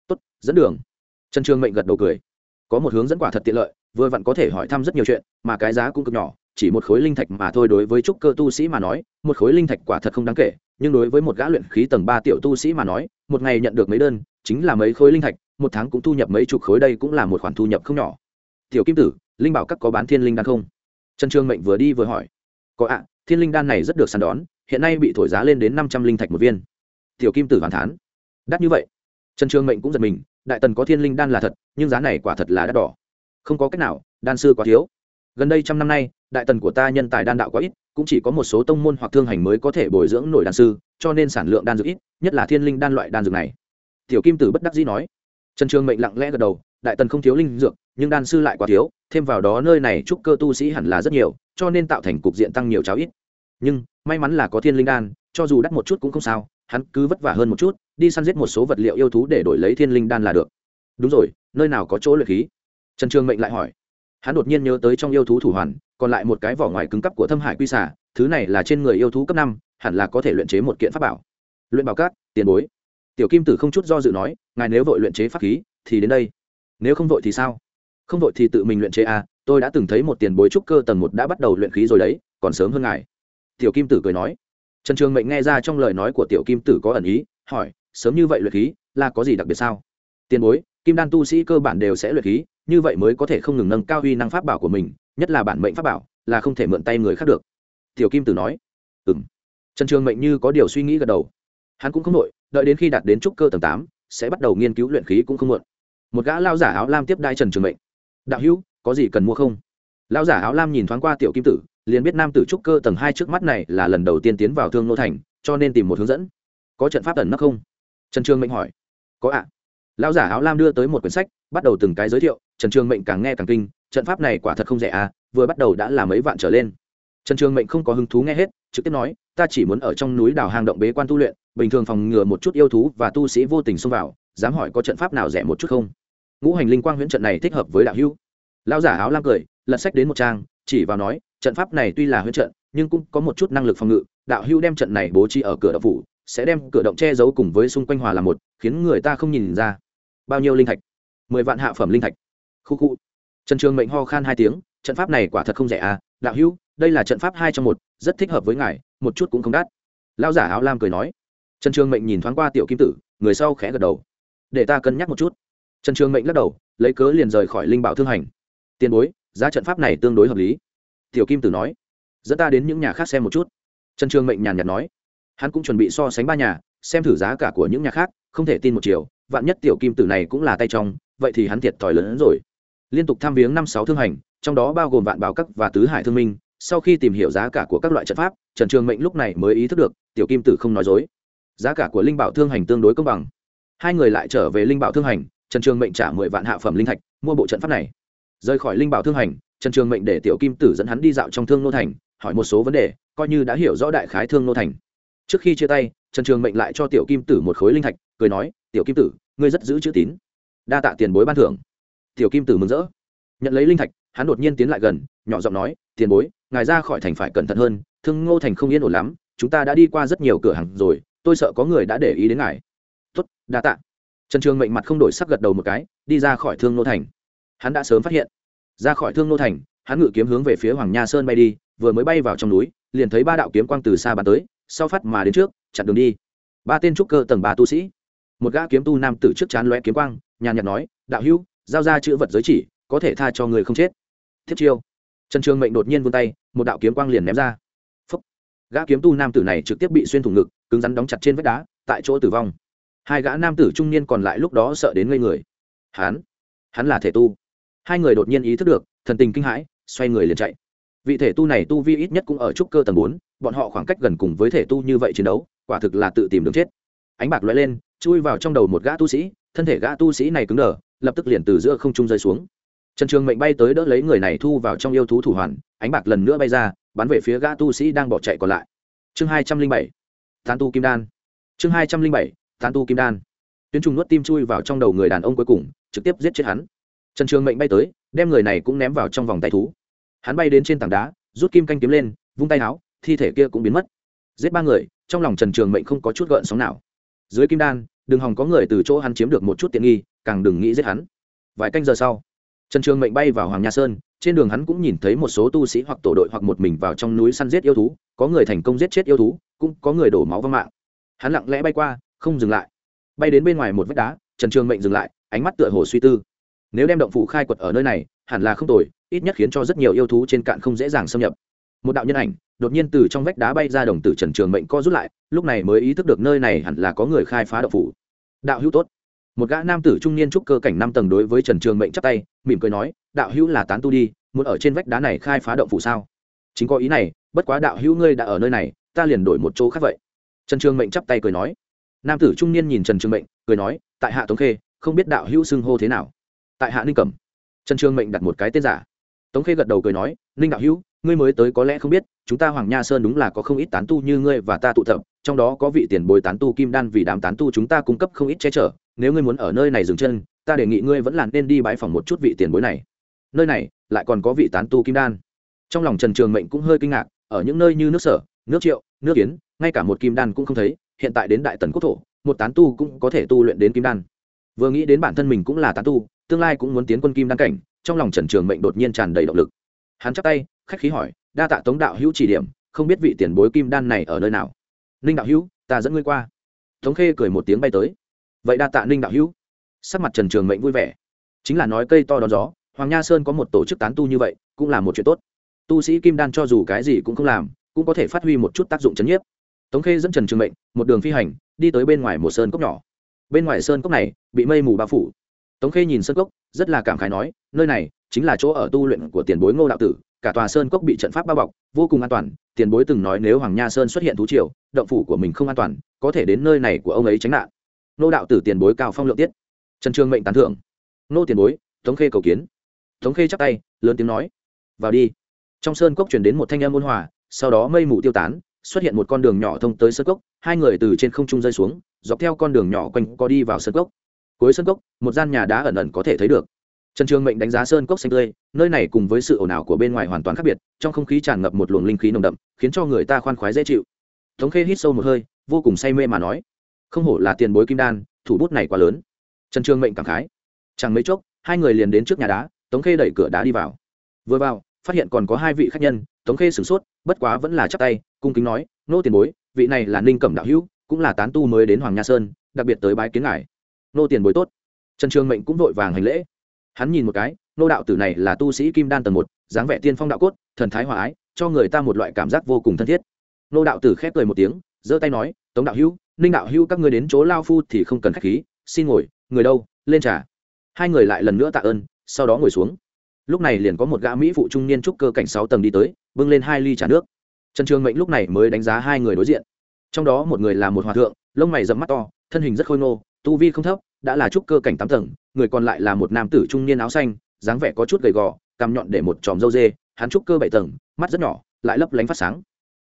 Speaker 1: Tốt, dẫn đường. Trần trường mệnh gật đầu cười có một hướng dẫn quả thật tiện lợi, vừa vặn có thể hỏi thăm rất nhiều chuyện, mà cái giá cũng cực nhỏ, chỉ một khối linh thạch mà thôi đối với trúc cơ tu sĩ mà nói, một khối linh thạch quả thật không đáng kể, nhưng đối với một gã luyện khí tầng ba tiểu tu sĩ mà nói, một ngày nhận được mấy đơn, chính là mấy khối linh thạch, một tháng cũng thu nhập mấy chục khối đây cũng là một khoản thu nhập không nhỏ. Tiểu kim tử, linh bảo các có bán thiên linh đan không? Trần trương mệnh vừa đi vừa hỏi. Có ạ, thiên linh đan này rất được săn đón, hiện nay bị thổi giá lên đến năm trăm linh thạch một viên. Tiểu kim tử hoàn thán. Đắt như vậy. Trần trương mệnh cũng giật mình đại tần có thiên linh đan là thật, nhưng giá này quả thật là đắt đỏ. Không có cách nào, đan sư quá thiếu. Gần đây trăm năm nay, đại tần của ta nhân tài đan đạo quá ít, cũng chỉ có một số tông môn hoặc thương hành mới có thể bồi dưỡng nổi đan sư, cho nên sản lượng đan dược ít, nhất là thiên linh đan loại đan dược này. Tiểu kim tử bất đắc dĩ nói. Trần trường mệnh lặng lẽ gật đầu, đại tần không thiếu linh dược, nhưng đan sư lại quá thiếu, thêm vào đó nơi này trúc cơ tu sĩ hẳn là rất nhiều, cho nên tạo thành cục diện tăng nhiều cháo ít. Nhưng, may mắn là có thiên linh đan, cho dù đắt một chút cũng không sao, hắn cứ vất vả hơn một chút đi săn giết một số vật liệu yêu thú để đổi lấy thiên linh đan là được. Đúng rồi, nơi nào có chỗ luyện khí? Trần trường mệnh lại hỏi. Hắn đột nhiên nhớ tới trong yêu thú thủ hoàn, còn lại một cái vỏ ngoài cứng cấp của thâm hải quy xả thứ này là trên người yêu thú cấp năm, hẳn là có thể luyện chế một kiện pháp bảo. Luyện bảo cát tiền bối. Tiểu kim tử không chút do dự nói, ngài nếu vội luyện chế pháp khí, thì đến đây. Nếu không vội thì sao? Không vội thì tự mình luyện chế à tôi đã từng thấy một tiền bối trúc cơ tầng một đã bắt đầu luyện khí rồi đấy, còn sớm hơn ngài. Tiểu kim tử cười nói. Trần trường mệnh nghe ra trong lời nói của tiểu kim tử có ẩn ý, hỏi sớm như vậy luyện khí, là có gì đặc biệt sao? Tiền bối, kim đan tu sĩ cơ bản đều sẽ luyện khí, như vậy mới có thể không ngừng nâng cao uy năng pháp bảo của mình, nhất là bản mệnh pháp bảo, là không thể mượn tay người khác được. Tiểu kim tử nói. Ừ m trần trường mệnh như có điều suy nghĩ gật đầu. Hắn cũng không nội đợi đến khi đạt đến trúc cơ tầng tám, sẽ bắt đầu nghiên cứu luyện khí cũng không muộn. Một gã lao giả áo lam tiếp đai trần trường mệnh. Đạo hữu, có gì cần mua không? Lao giả áo lam nhìn thoáng qua tiểu kim tử, liền biết nam tử trúc cơ tầng hai trước mắt này là lần đầu tiên tiến vào thương nô thành, cho nên tìm một hướng dẫn. Có trận pháp tần nấp không? Trần trường mệnh hỏi. Có ạ. À. lão giả áo lam đưa tới một quyển sách, bắt đầu từng cái giới thiệu, trần trường mệnh càng nghe càng kinh, trận pháp này quả thật không rẻ à vừa bắt đầu đã là mấy vạn trở lên. Trần trường mệnh không có hứng thú nghe hết, trực tiếp nói, ta chỉ muốn ở trong núi đảo hang động bế quan tu luyện, bình thường phòng ngừa một chút yêu thú và tu sĩ vô tình xông vào, dám hỏi có trận pháp nào rẻ một chút không? Ngũ hành linh quang huyễn trận này thích hợp với đạo hữu. Lão giả áo lam cười, lật sách đến một trang, chỉ vào nói, trận pháp này tuy là huyễn trận, nhưng cũng có một chút năng lực phòng ngự, đạo hữu đem trận này bố trí ở cửa đạo phủ sẽ đem cửa động che giấu cùng với xung quanh hòa làm một, khiến người ta không nhìn ra. Bao nhiêu linh thạch? Mười vạn hạ phẩm linh thạch. Khu khu. Trần trường mệnh ho khan hai tiếng, trận pháp này quả thật không rẻ à đạo hữu, đây là trận pháp hai trong một, rất thích hợp với ngài, một chút cũng không đắt. Lao giả áo lam cười nói. Trần trường mệnh nhìn thoáng qua tiểu kim tử, người sau khẽ gật đầu. Để ta cân nhắc một chút. Trần trường mệnh lắc đầu, lấy cớ liền rời khỏi linh bảo thương hành. Tiền bối, giá trận pháp này tương đối hợp lý. Tiểu kim tử nói. Dẫn ta đến những nhà khác xem một chút. Trần trường mệnh nhàn nhạt nói hắn cũng chuẩn bị so sánh ba nhà, xem thử giá cả của những nhà khác, không thể tin một chiều, vạn nhất tiểu kim tử này cũng là tay trong, vậy thì hắn thiệt thòi lớn hơn rồi. Liên tục tham viếng năm sáu thương hành, trong đó bao gồm vạn bảo các và tứ hải thương minh, sau khi tìm hiểu giá cả của các loại trận pháp, trần trường mệnh lúc này mới ý thức được, tiểu kim tử không nói dối. Giá cả của linh bảo thương hành tương đối công bằng. Hai người lại trở về linh bảo thương hành, trần trường mệnh trả mười vạn hạ phẩm linh thạch, mua bộ trận pháp này. Rời khỏi linh bảo thương hành, trần trường mệnh để tiểu kim tử dẫn hắn đi dạo trong thương nô thành, hỏi một số vấn đề, coi như đã hiểu rõ đại khái thương nô thành trước khi chia tay, trần trường mệnh lại cho tiểu kim tử một khối linh thạch, cười nói, tiểu kim tử, ngươi rất giữ chữ tín. Đa tạ tiền bối ban thưởng. Tiểu kim tử mừng rỡ. Nhận lấy linh thạch, hắn đột nhiên tiến lại gần, nhỏ giọng nói, tiền bối, ngài ra khỏi thành phải cẩn thận hơn, thương ngô thành không yên ổn lắm, chúng ta đã đi qua rất nhiều cửa hàng rồi, tôi sợ có người đã để ý đến ngài. Tuất đa tạ. Trần trường mệnh mặt không đổi sắc gật đầu một cái, đi ra khỏi thương Ngô thành. Hắn đã sớm phát hiện. Ra khỏi thương Ngô thành, hắn ngự kiếm hướng về phía hoàng nha sơn bay đi, vừa mới bay vào trong núi, liền thấy ba đạo kiếm quang từ xa bắn tới sau phát mà đến trước, chặn đường đi. Ba tên trúc cơ tầng ba tu sĩ. Một gã kiếm tu nam tử trước chán lóe kiếm quang, nhàn nhạt nói, đạo hữu, giao ra chữ vật giới chỉ, có thể tha cho người không chết. Thiết chiêu. Trần trường mệnh đột nhiên vươn tay, một đạo kiếm quang liền ném ra. Phúc. gã kiếm tu nam tử này trực tiếp bị xuyên thủng ngực, cứng rắn đóng chặt trên vách đá, tại chỗ tử vong. Hai gã nam tử trung niên còn lại lúc đó sợ đến ngây người. Hắn hắn là thể tu. Hai người đột nhiên ý thức được, thần tình kinh hãi, xoay người liền chạy. Vị thể tu này tu vi ít nhất cũng ở trúc cơ tầng bốn bọn họ khoảng cách gần cùng với thể tu như vậy chiến đấu, quả thực là tự tìm đường chết. Ánh bạc lóe lên, chui vào trong đầu một gã tu sĩ, thân thể gã tu sĩ này cứng đờ, lập tức liền từ giữa không trung rơi xuống. Trần trường mệnh bay tới đỡ lấy người này thu vào trong yêu thú thủ hoàn, ánh bạc lần nữa bay ra, bắn về phía gã tu sĩ đang bỏ chạy còn lại. Chương hai trăm linh bảy, tán tu kim đan. Chương hai trăm linh bảy, tán tu kim đan. Tuyến trùng nuốt tim chui vào trong đầu người đàn ông cuối cùng, trực tiếp giết chết hắn. Trần trường mệnh bay tới, đem người này cũng ném vào trong vòng tay thú. Hắn bay đến trên tảng đá, rút kim canh kiếm lên, vung tay áo thi thể kia cũng biến mất. Giết ba người, trong lòng trần trường mệnh không có chút gợn sóng nào. Dưới kim đan, đừng hòng có người từ chỗ hắn chiếm được một chút tiện nghi, càng đừng nghĩ giết hắn. Vài canh giờ sau, trần trường mệnh bay vào hoàng nha sơn, trên đường hắn cũng nhìn thấy một số tu sĩ hoặc tổ đội hoặc một mình vào trong núi săn giết yêu thú, có người thành công giết chết yêu thú, cũng có người đổ máu văng mạng. Hắn lặng lẽ bay qua, không dừng lại. Bay đến bên ngoài một vách đá, trần trường mệnh dừng lại, ánh mắt tựa hồ suy tư. Nếu đem động phủ khai quật ở nơi này, hẳn là không tồi, ít nhất khiến cho rất nhiều yêu thú trên cạn không dễ dàng xâm nhập một đạo nhân ảnh đột nhiên từ trong vách đá bay ra đồng tử trần trường mệnh co rút lại, lúc này mới ý thức được nơi này hẳn là có người khai phá động phủ. Đạo hữu tốt. Một gã nam tử trung niên trúc cơ cảnh năm tầng đối với trần trường mệnh chắp tay, mỉm cười nói, đạo hữu là tán tu đi, muốn ở trên vách đá này khai phá động phủ sao? Chính có ý này, bất quá đạo hữu ngươi đã ở nơi này, ta liền đổi một chỗ khác vậy. Trần trường mệnh chắp tay cười nói. Nam tử trung niên nhìn trần trường mệnh, cười nói, tại hạ tống khê, không biết đạo hữu xưng hô thế nào. Tại hạ ninh cẩm. Trần trường mệnh đặt một cái tên giả. Tống khê gật đầu cười nói, ninh đạo hữu ngươi mới tới có lẽ không biết, chúng ta hoàng nha sơn đúng là có không ít tán tu như ngươi và ta tụ tập, trong đó có vị tiền bối tán tu kim đan vì đám tán tu chúng ta cung cấp không ít che chở. Nếu ngươi muốn ở nơi này dừng chân, ta đề nghị ngươi vẫn là nên đi bãi phòng một chút vị tiền bối này. Nơi này, lại còn có vị tán tu kim đan. Trong lòng trần trường mệnh cũng hơi kinh ngạc, ở những nơi như nước sở, nước triệu, nước kiến, ngay cả một kim đan cũng không thấy, hiện tại đến đại tần quốc thổ, một tán tu cũng có thể tu luyện đến kim đan. Vừa nghĩ đến bản thân mình cũng là tán tu, tương lai cũng muốn tiến quân kim đan cảnh, trong lòng trần trường mệnh đột nhiên tràn đầy động lực. Hắn chắc tay khách khí hỏi, đa tạ tống đạo hữu chỉ điểm, không biết vị tiền bối kim đan này ở nơi nào? Ninh đạo hữu, ta dẫn ngươi qua. Tống khê cười một tiếng bay tới. Vậy đa tạ ninh đạo hữu. Sắc mặt trần trường mệnh vui vẻ. Chính là nói cây to đón gió, hoàng nha sơn có một tổ chức tán tu như vậy, cũng là một chuyện tốt. Tu sĩ kim đan cho dù cái gì cũng không làm, cũng có thể phát huy một chút tác dụng chấn nhiếp. Tống khê dẫn trần trường mệnh, một đường phi hành, đi tới bên ngoài một sơn cốc nhỏ. Bên ngoài sơn cốc này, bị mây mù bao phủ. Tống khê nhìn sơn cốc, rất là cảm khái nói, nơi này chính là chỗ ở tu luyện của tiền bối ngô đạo tử cả tòa sơn cốc bị trận pháp bao bọc, vô cùng an toàn, tiền bối từng nói nếu hoàng nha sơn xuất hiện thú triều, động phủ của mình không an toàn, có thể đến nơi này của ông ấy tránh nạn. Nô đạo tử tiền bối cao phong lượng tiết. Trần trương mệnh tán thưởng. Nô tiền bối, tống khê cầu kiến. Tống khê chắp tay, lớn tiếng nói. Vào đi. Trong sơn cốc chuyển đến một thanh âm ôn hòa, sau đó mây mù tiêu tán, xuất hiện một con đường nhỏ thông tới sơn cốc, hai người từ trên không trung rơi xuống, dọc theo con đường nhỏ quanh co đi vào sơn cốc. Cuối sơn cốc, một gian nhà đá ẩn ẩn có thể thấy được trần trường mệnh đánh giá sơn cốc xanh tươi, nơi này cùng với sự ồn ào của bên ngoài hoàn toàn khác biệt, trong không khí tràn ngập một luồng linh khí nồng đậm, khiến cho người ta khoan khoái dễ chịu. Thống khê hít sâu một hơi, vô cùng say mê mà nói, không hổ là tiền bối kim đan, thủ bút này quá lớn. Trần trường mệnh cảm khái, chẳng mấy chốc, hai người liền đến trước nhà đá, tống khê đẩy cửa đá đi vào. Vừa vào, phát hiện còn có hai vị khách nhân, tống khê sửng sốt, bất quá vẫn là chắp tay, cung kính nói, nô tiền bối, vị này là ninh cẩm đạo hữu, cũng là tán tu mới đến hoàng nha sơn, đặc biệt tới bái kiến ngài. Nô tiền bối tốt. Trần trường mệnh cũng vội vàng hành lễ hắn nhìn một cái, nô đạo tử này là tu sĩ kim đan tầng một, dáng vẻ tiên phong đạo cốt, thần thái hòa ái, cho người ta một loại cảm giác vô cùng thân thiết. Nô đạo tử khép cười một tiếng, giơ tay nói, tống đạo hữu, ninh đạo hữu các người đến chỗ lao phu thì không cần khách khí, xin ngồi, người đâu, lên trà. Hai người lại lần nữa tạ ơn, sau đó ngồi xuống. Lúc này liền có một gã mỹ phụ trung niên trúc cơ cảnh sáu tầng đi tới, bưng lên hai ly trà nước. Trần trường mệnh lúc này mới đánh giá hai người đối diện. Trong đó một người là một hòa thượng, lông mày dẫm mắt to, thân hình rất khôi ngô, tu vi không thấp đã là trúc cơ cảnh tám tầng, người còn lại là một nam tử trung niên áo xanh, dáng vẻ có chút gầy gò, cằm nhọn để một tròm râu dê, hắn trúc cơ bảy tầng, mắt rất nhỏ, lại lấp lánh phát sáng.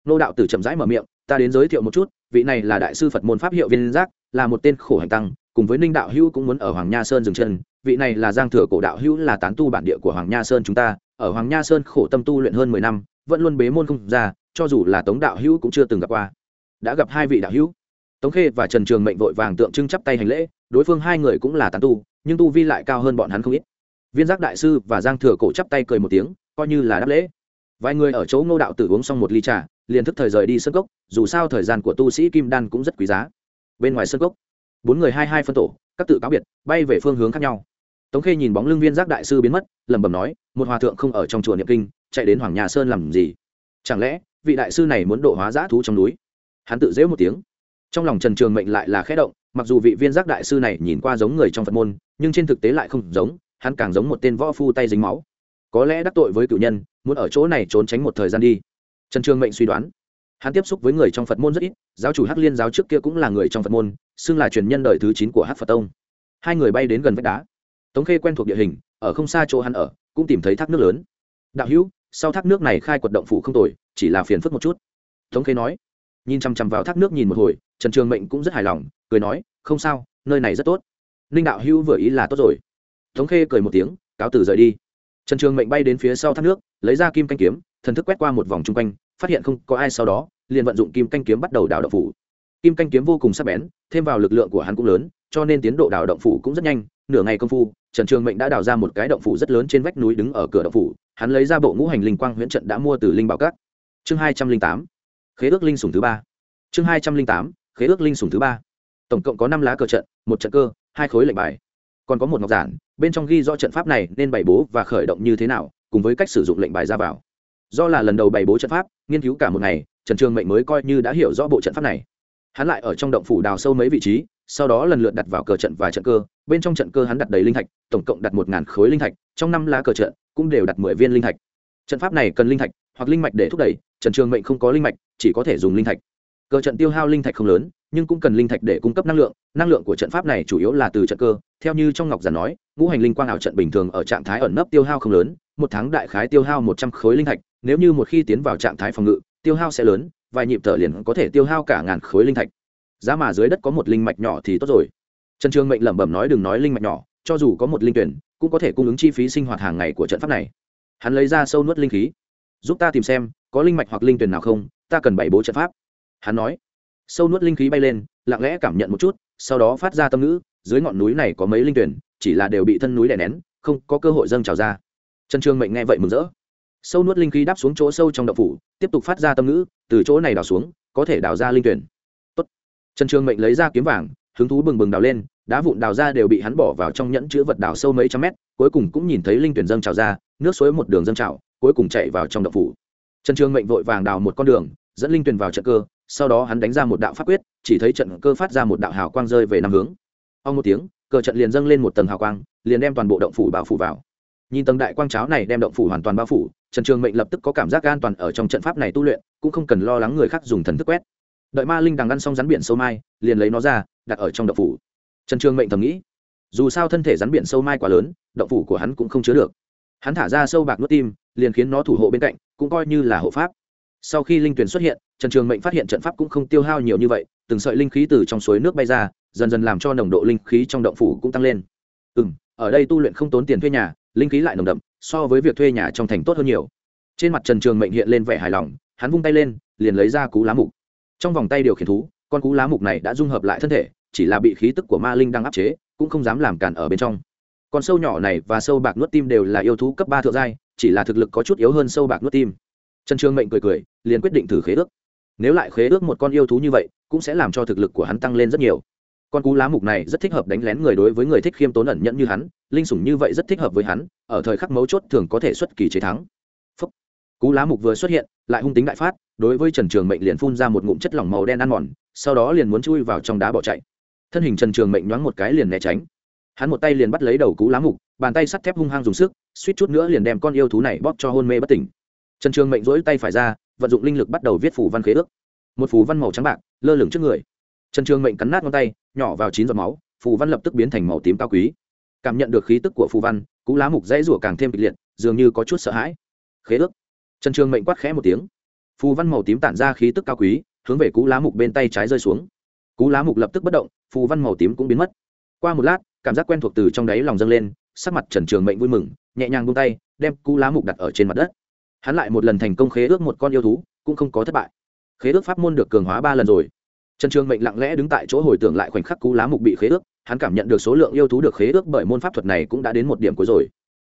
Speaker 1: Nô đạo tử chậm rãi mở miệng, ta đến giới thiệu một chút, vị này là đại sư phật môn pháp hiệu viên giác, là một tên khổ hành tăng, cùng với ninh đạo hữu cũng muốn ở hoàng nha sơn dừng chân. Vị này là giang thừa cổ đạo hữu là tán tu bản địa của hoàng nha sơn chúng ta, ở hoàng nha sơn khổ tâm tu luyện hơn mười năm, vẫn luôn bế môn không ra, cho dù là tống đạo hữu cũng chưa từng gặp qua. Đã gặp hai vị đạo hữu tống khê và trần trường mệnh vội vàng tượng trưng chắp tay hành lễ, đối phương hai người cũng là tán tu, nhưng tu vi lại cao hơn bọn hắn không ít. Viên giác đại sư và giang thừa cổ chắp tay cười một tiếng, coi như là đáp lễ. Vài người ở chỗ ngô đạo tử uống xong một ly trà, liền thức thời rời đi sân cốc, dù sao thời gian của tu sĩ kim đan cũng rất quý giá. Bên ngoài sân cốc, bốn người hai hai phân tổ, các tự cáo biệt, bay về phương hướng khác nhau. Tống khê nhìn bóng lưng viên giác đại sư biến mất, lẩm bẩm nói, một hòa thượng không ở trong chùa niệm kinh, chạy đến hoàng nhà sơn làm gì? Chẳng lẽ vị đại sư này muốn độ hóa giã thú trong núi? Hắn tự dễ một tiếng trong lòng trần trường mệnh lại là khẽ động, mặc dù vị viên giác đại sư này nhìn qua giống người trong phật môn, nhưng trên thực tế lại không giống, hắn càng giống một tên võ phu tay dính máu. Có lẽ đắc tội với cử nhân, muốn ở chỗ này trốn tránh một thời gian đi. Trần trường mệnh suy đoán. Hắn tiếp xúc với người trong phật môn rất ít, giáo chủ hắc liên giáo trước kia cũng là người trong phật môn, xưng là truyền nhân đời thứ chín của hắc phật tông. Hai người bay đến gần vách đá. Tống khê quen thuộc địa hình, ở không xa chỗ hắn ở, cũng tìm thấy thác nước lớn. Đạo hữu, sau thác nước này khai quật động phủ không tồi, chỉ là phiền phức một chút. Tống khê nói nhìn chằm chằm vào thác nước nhìn một hồi, trần trường mệnh cũng rất hài lòng, cười nói, không sao, nơi này rất tốt. Ninh đạo hữu vừa ý là tốt rồi. Thống khê cười một tiếng, cáo từ rời đi. Trần trường mệnh bay đến phía sau thác nước, lấy ra kim canh kiếm, thần thức quét qua một vòng chung quanh, phát hiện không có ai sau đó, liền vận dụng kim canh kiếm bắt đầu đào động phủ. Kim canh kiếm vô cùng sắc bén, thêm vào lực lượng của hắn cũng lớn, cho nên tiến độ đào động phủ cũng rất nhanh. Nửa ngày công phu, trần trường mệnh đã đào ra một cái động phủ rất lớn trên vách núi đứng ở cửa động phủ. Hắn lấy ra bộ ngũ hành linh quang huyễn trận đã mua từ linh bảo các. Chương hai trăm linh tám khế ước linh sủng thứ ba. Chương hai trăm linh tám, khế ước linh sủng thứ ba. Tổng cộng có năm lá cờ trận, một trận cơ, hai khối lệnh bài. Còn có một ngọc giản, bên trong ghi rõ trận pháp này nên bày bố và khởi động như thế nào, cùng với cách sử dụng lệnh bài ra vào. Do là lần đầu bày bố trận pháp, nghiên cứu cả một ngày, trần trường mệnh mới coi như đã hiểu rõ bộ trận pháp này. Hắn lại ở trong động phủ đào sâu mấy vị trí, sau đó lần lượt đặt vào cờ trận và trận cơ, bên trong trận cơ hắn đặt đầy linh thạch, tổng cộng đặt một ngàn khối linh thạch, trong năm lá cờ trận cũng đều đặt mười viên linh thạch. Trận pháp này cần linh thạch hoặc linh mạch để thúc đẩy, trần trường mệnh không có linh mạch chỉ có thể dùng linh thạch. Cờ trận tiêu hao linh thạch không lớn, nhưng cũng cần linh thạch để cung cấp năng lượng. Năng lượng của trận pháp này chủ yếu là từ trận cơ. Theo như trong ngọc giản nói, ngũ hành linh quang ảo trận bình thường ở trạng thái ẩn nấp tiêu hao không lớn, một tháng đại khái tiêu hao một trăm khối linh thạch. Nếu như một khi tiến vào trạng thái phòng ngự, tiêu hao sẽ lớn, vài nhịp thở liền có thể tiêu hao cả ngàn khối linh thạch. Giá mà dưới đất có một linh mạch nhỏ thì tốt rồi. Trần trương mệnh lẩm bẩm nói đừng nói linh mạch nhỏ, cho dù có một linh tuyển, cũng có thể cung ứng chi phí sinh hoạt hàng ngày của trận pháp này. Hắn lấy ra sâu nuốt linh khí. Giúp ta tìm xem, có linh mạch hoặc linh tuyển nào không? Ta cần bảy bố trận pháp. Hắn nói. Sâu nuốt linh khí bay lên, lặng lẽ cảm nhận một chút, sau đó phát ra tâm ngữ, dưới ngọn núi này có mấy linh tuyển, chỉ là đều bị thân núi đè nén, không có cơ hội dâng trào ra. Trần trường mệnh nghe vậy mừng rỡ. Sâu nuốt linh khí đáp xuống chỗ sâu trong động phủ, tiếp tục phát ra tâm ngữ, từ chỗ này đào xuống, có thể đào ra linh tuyển. Tốt. trần trường mệnh lấy ra kiếm vàng, hứng thú bừng bừng đào lên, đá vụn đào ra đều bị hắn bỏ vào trong nhẫn chứa vật đào sâu mấy trăm mét, cuối cùng cũng nhìn thấy linh tuyển dâng trào ra, nước suối một đường dâng trào, cuối cùng chạy vào trong động phủ trần trường mệnh vội vàng đào một con đường, dẫn linh tuyền vào trận cơ, sau đó hắn đánh ra một đạo pháp quyết, chỉ thấy trận cơ phát ra một đạo hào quang rơi về năm hướng. Ông một tiếng, cờ trận liền dâng lên một tầng hào quang, liền đem toàn bộ động phủ bao phủ vào. Nhìn tầng đại quang cháo này đem động phủ hoàn toàn bao phủ, trần trường mệnh lập tức có cảm giác an toàn ở trong trận pháp này tu luyện, cũng không cần lo lắng người khác dùng thần thức quét. Đợi ma linh đằng ăn xong rắn biển sâu mai, liền lấy nó ra, đặt ở trong động phủ. Trần trường mệnh thầm nghĩ, dù sao thân thể rắn biển sâu mai quá lớn, động phủ của hắn cũng không chứa được hắn thả ra sâu bạc nuốt tim, liền khiến nó thủ hộ bên cạnh, cũng coi như là hộ pháp. Sau khi linh tuyển xuất hiện, trần trường mệnh phát hiện trận pháp cũng không tiêu hao nhiều như vậy, từng sợi linh khí từ trong suối nước bay ra, dần dần làm cho nồng độ linh khí trong động phủ cũng tăng lên. Ừ m ở đây tu luyện không tốn tiền thuê nhà, linh khí lại nồng đậm, so với việc thuê nhà trong thành tốt hơn nhiều. Trên mặt trần trường mệnh hiện lên vẻ hài lòng, hắn vung tay lên, liền lấy ra cú lá mục. Trong vòng tay điều khiển thú, con cú lá mục này đã dung hợp lại thân thể, chỉ là bị khí tức của ma linh đang áp chế, cũng không dám làm cản ở bên trong con sâu nhỏ này và sâu bạc nuốt tim đều là yêu thú cấp ba thượng giai, chỉ là thực lực có chút yếu hơn sâu bạc nuốt tim. Trần trường mệnh cười cười, liền quyết định thử khế ước. Nếu lại khế ước một con yêu thú như vậy, cũng sẽ làm cho thực lực của hắn tăng lên rất nhiều. Con cú lá mục này rất thích hợp đánh lén người đối với người thích khiêm tốn ẩn nhẫn như hắn, linh sủng như vậy rất thích hợp với hắn, ở thời khắc mấu chốt thường có thể xuất kỳ chế thắng. Phúc. cú lá mục vừa xuất hiện, lại hung tính đại phát, đối với trần trường mệnh liền phun ra một ngụm chất lỏng màu đen ăn mòn, sau đó liền muốn chui vào trong đá bỏ chạy. Thân hình trần trường mệnh nhoáng một cái liền né tránh hắn một tay liền bắt lấy đầu cú lá mục, bàn tay sắt thép hung hăng dùng sức, suýt chút nữa liền đem con yêu thú này bóp cho hôn mê bất tỉnh. Trần trường mệnh rỗi tay phải ra, vận dụng linh lực bắt đầu viết phủ văn khế ước. Một phủ văn màu trắng bạc, lơ lửng trước người. Trần trường mệnh cắn nát ngón tay, nhỏ vào chín giọt máu, phù văn lập tức biến thành màu tím cao quý. Cảm nhận được khí tức của phù văn, cú lá mục dãy rủa càng thêm kịch liệt, dường như có chút sợ hãi. Khế ước. Trần trường mệnh quát khẽ một tiếng. Phù văn màu tím tản ra khí tức cao quý, hướng về cú lá mục bên tay trái rơi xuống. Cú lá mục lập tức bất động, phù văn màu tím cũng biến mất. Qua một lát cảm giác quen thuộc từ trong đáy lòng dâng lên, sắc mặt trần trường mệnh vui mừng, nhẹ nhàng buông tay, đem cú lá mục đặt ở trên mặt đất. Hắn lại một lần thành công khế ước một con yêu thú, cũng không có thất bại. Khế ước pháp môn được cường hóa ba lần rồi. Trần trường mệnh lặng lẽ đứng tại chỗ hồi tưởng lại khoảnh khắc cú lá mục bị khế ước, hắn cảm nhận được số lượng yêu thú được khế ước bởi môn pháp thuật này cũng đã đến một điểm cuối rồi.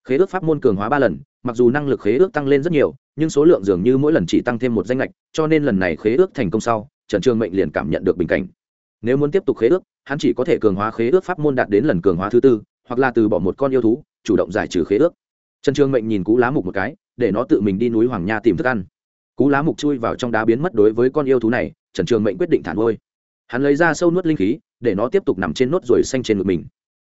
Speaker 1: Khế ước pháp môn cường hóa ba lần, mặc dù năng lực khế ước tăng lên rất nhiều, nhưng số lượng dường như mỗi lần chỉ tăng thêm một danh lệch cho nên lần này khế ước thành công sau, trần trường mệnh liền cảm nhận được bình cảnh nếu muốn tiếp tục khế ước, hắn chỉ có thể cường hóa khế ước pháp môn đạt đến lần cường hóa thứ tư, hoặc là từ bỏ một con yêu thú, chủ động giải trừ khế ước. Trần trường mệnh nhìn cú lá mục một cái, để nó tự mình đi núi hoàng nha tìm thức ăn. Cú lá mục chui vào trong đá biến mất đối với con yêu thú này, trần trường mệnh quyết định thản ngôi hắn lấy ra sâu nuốt linh khí, để nó tiếp tục nằm trên nốt ruồi xanh trên ngực mình.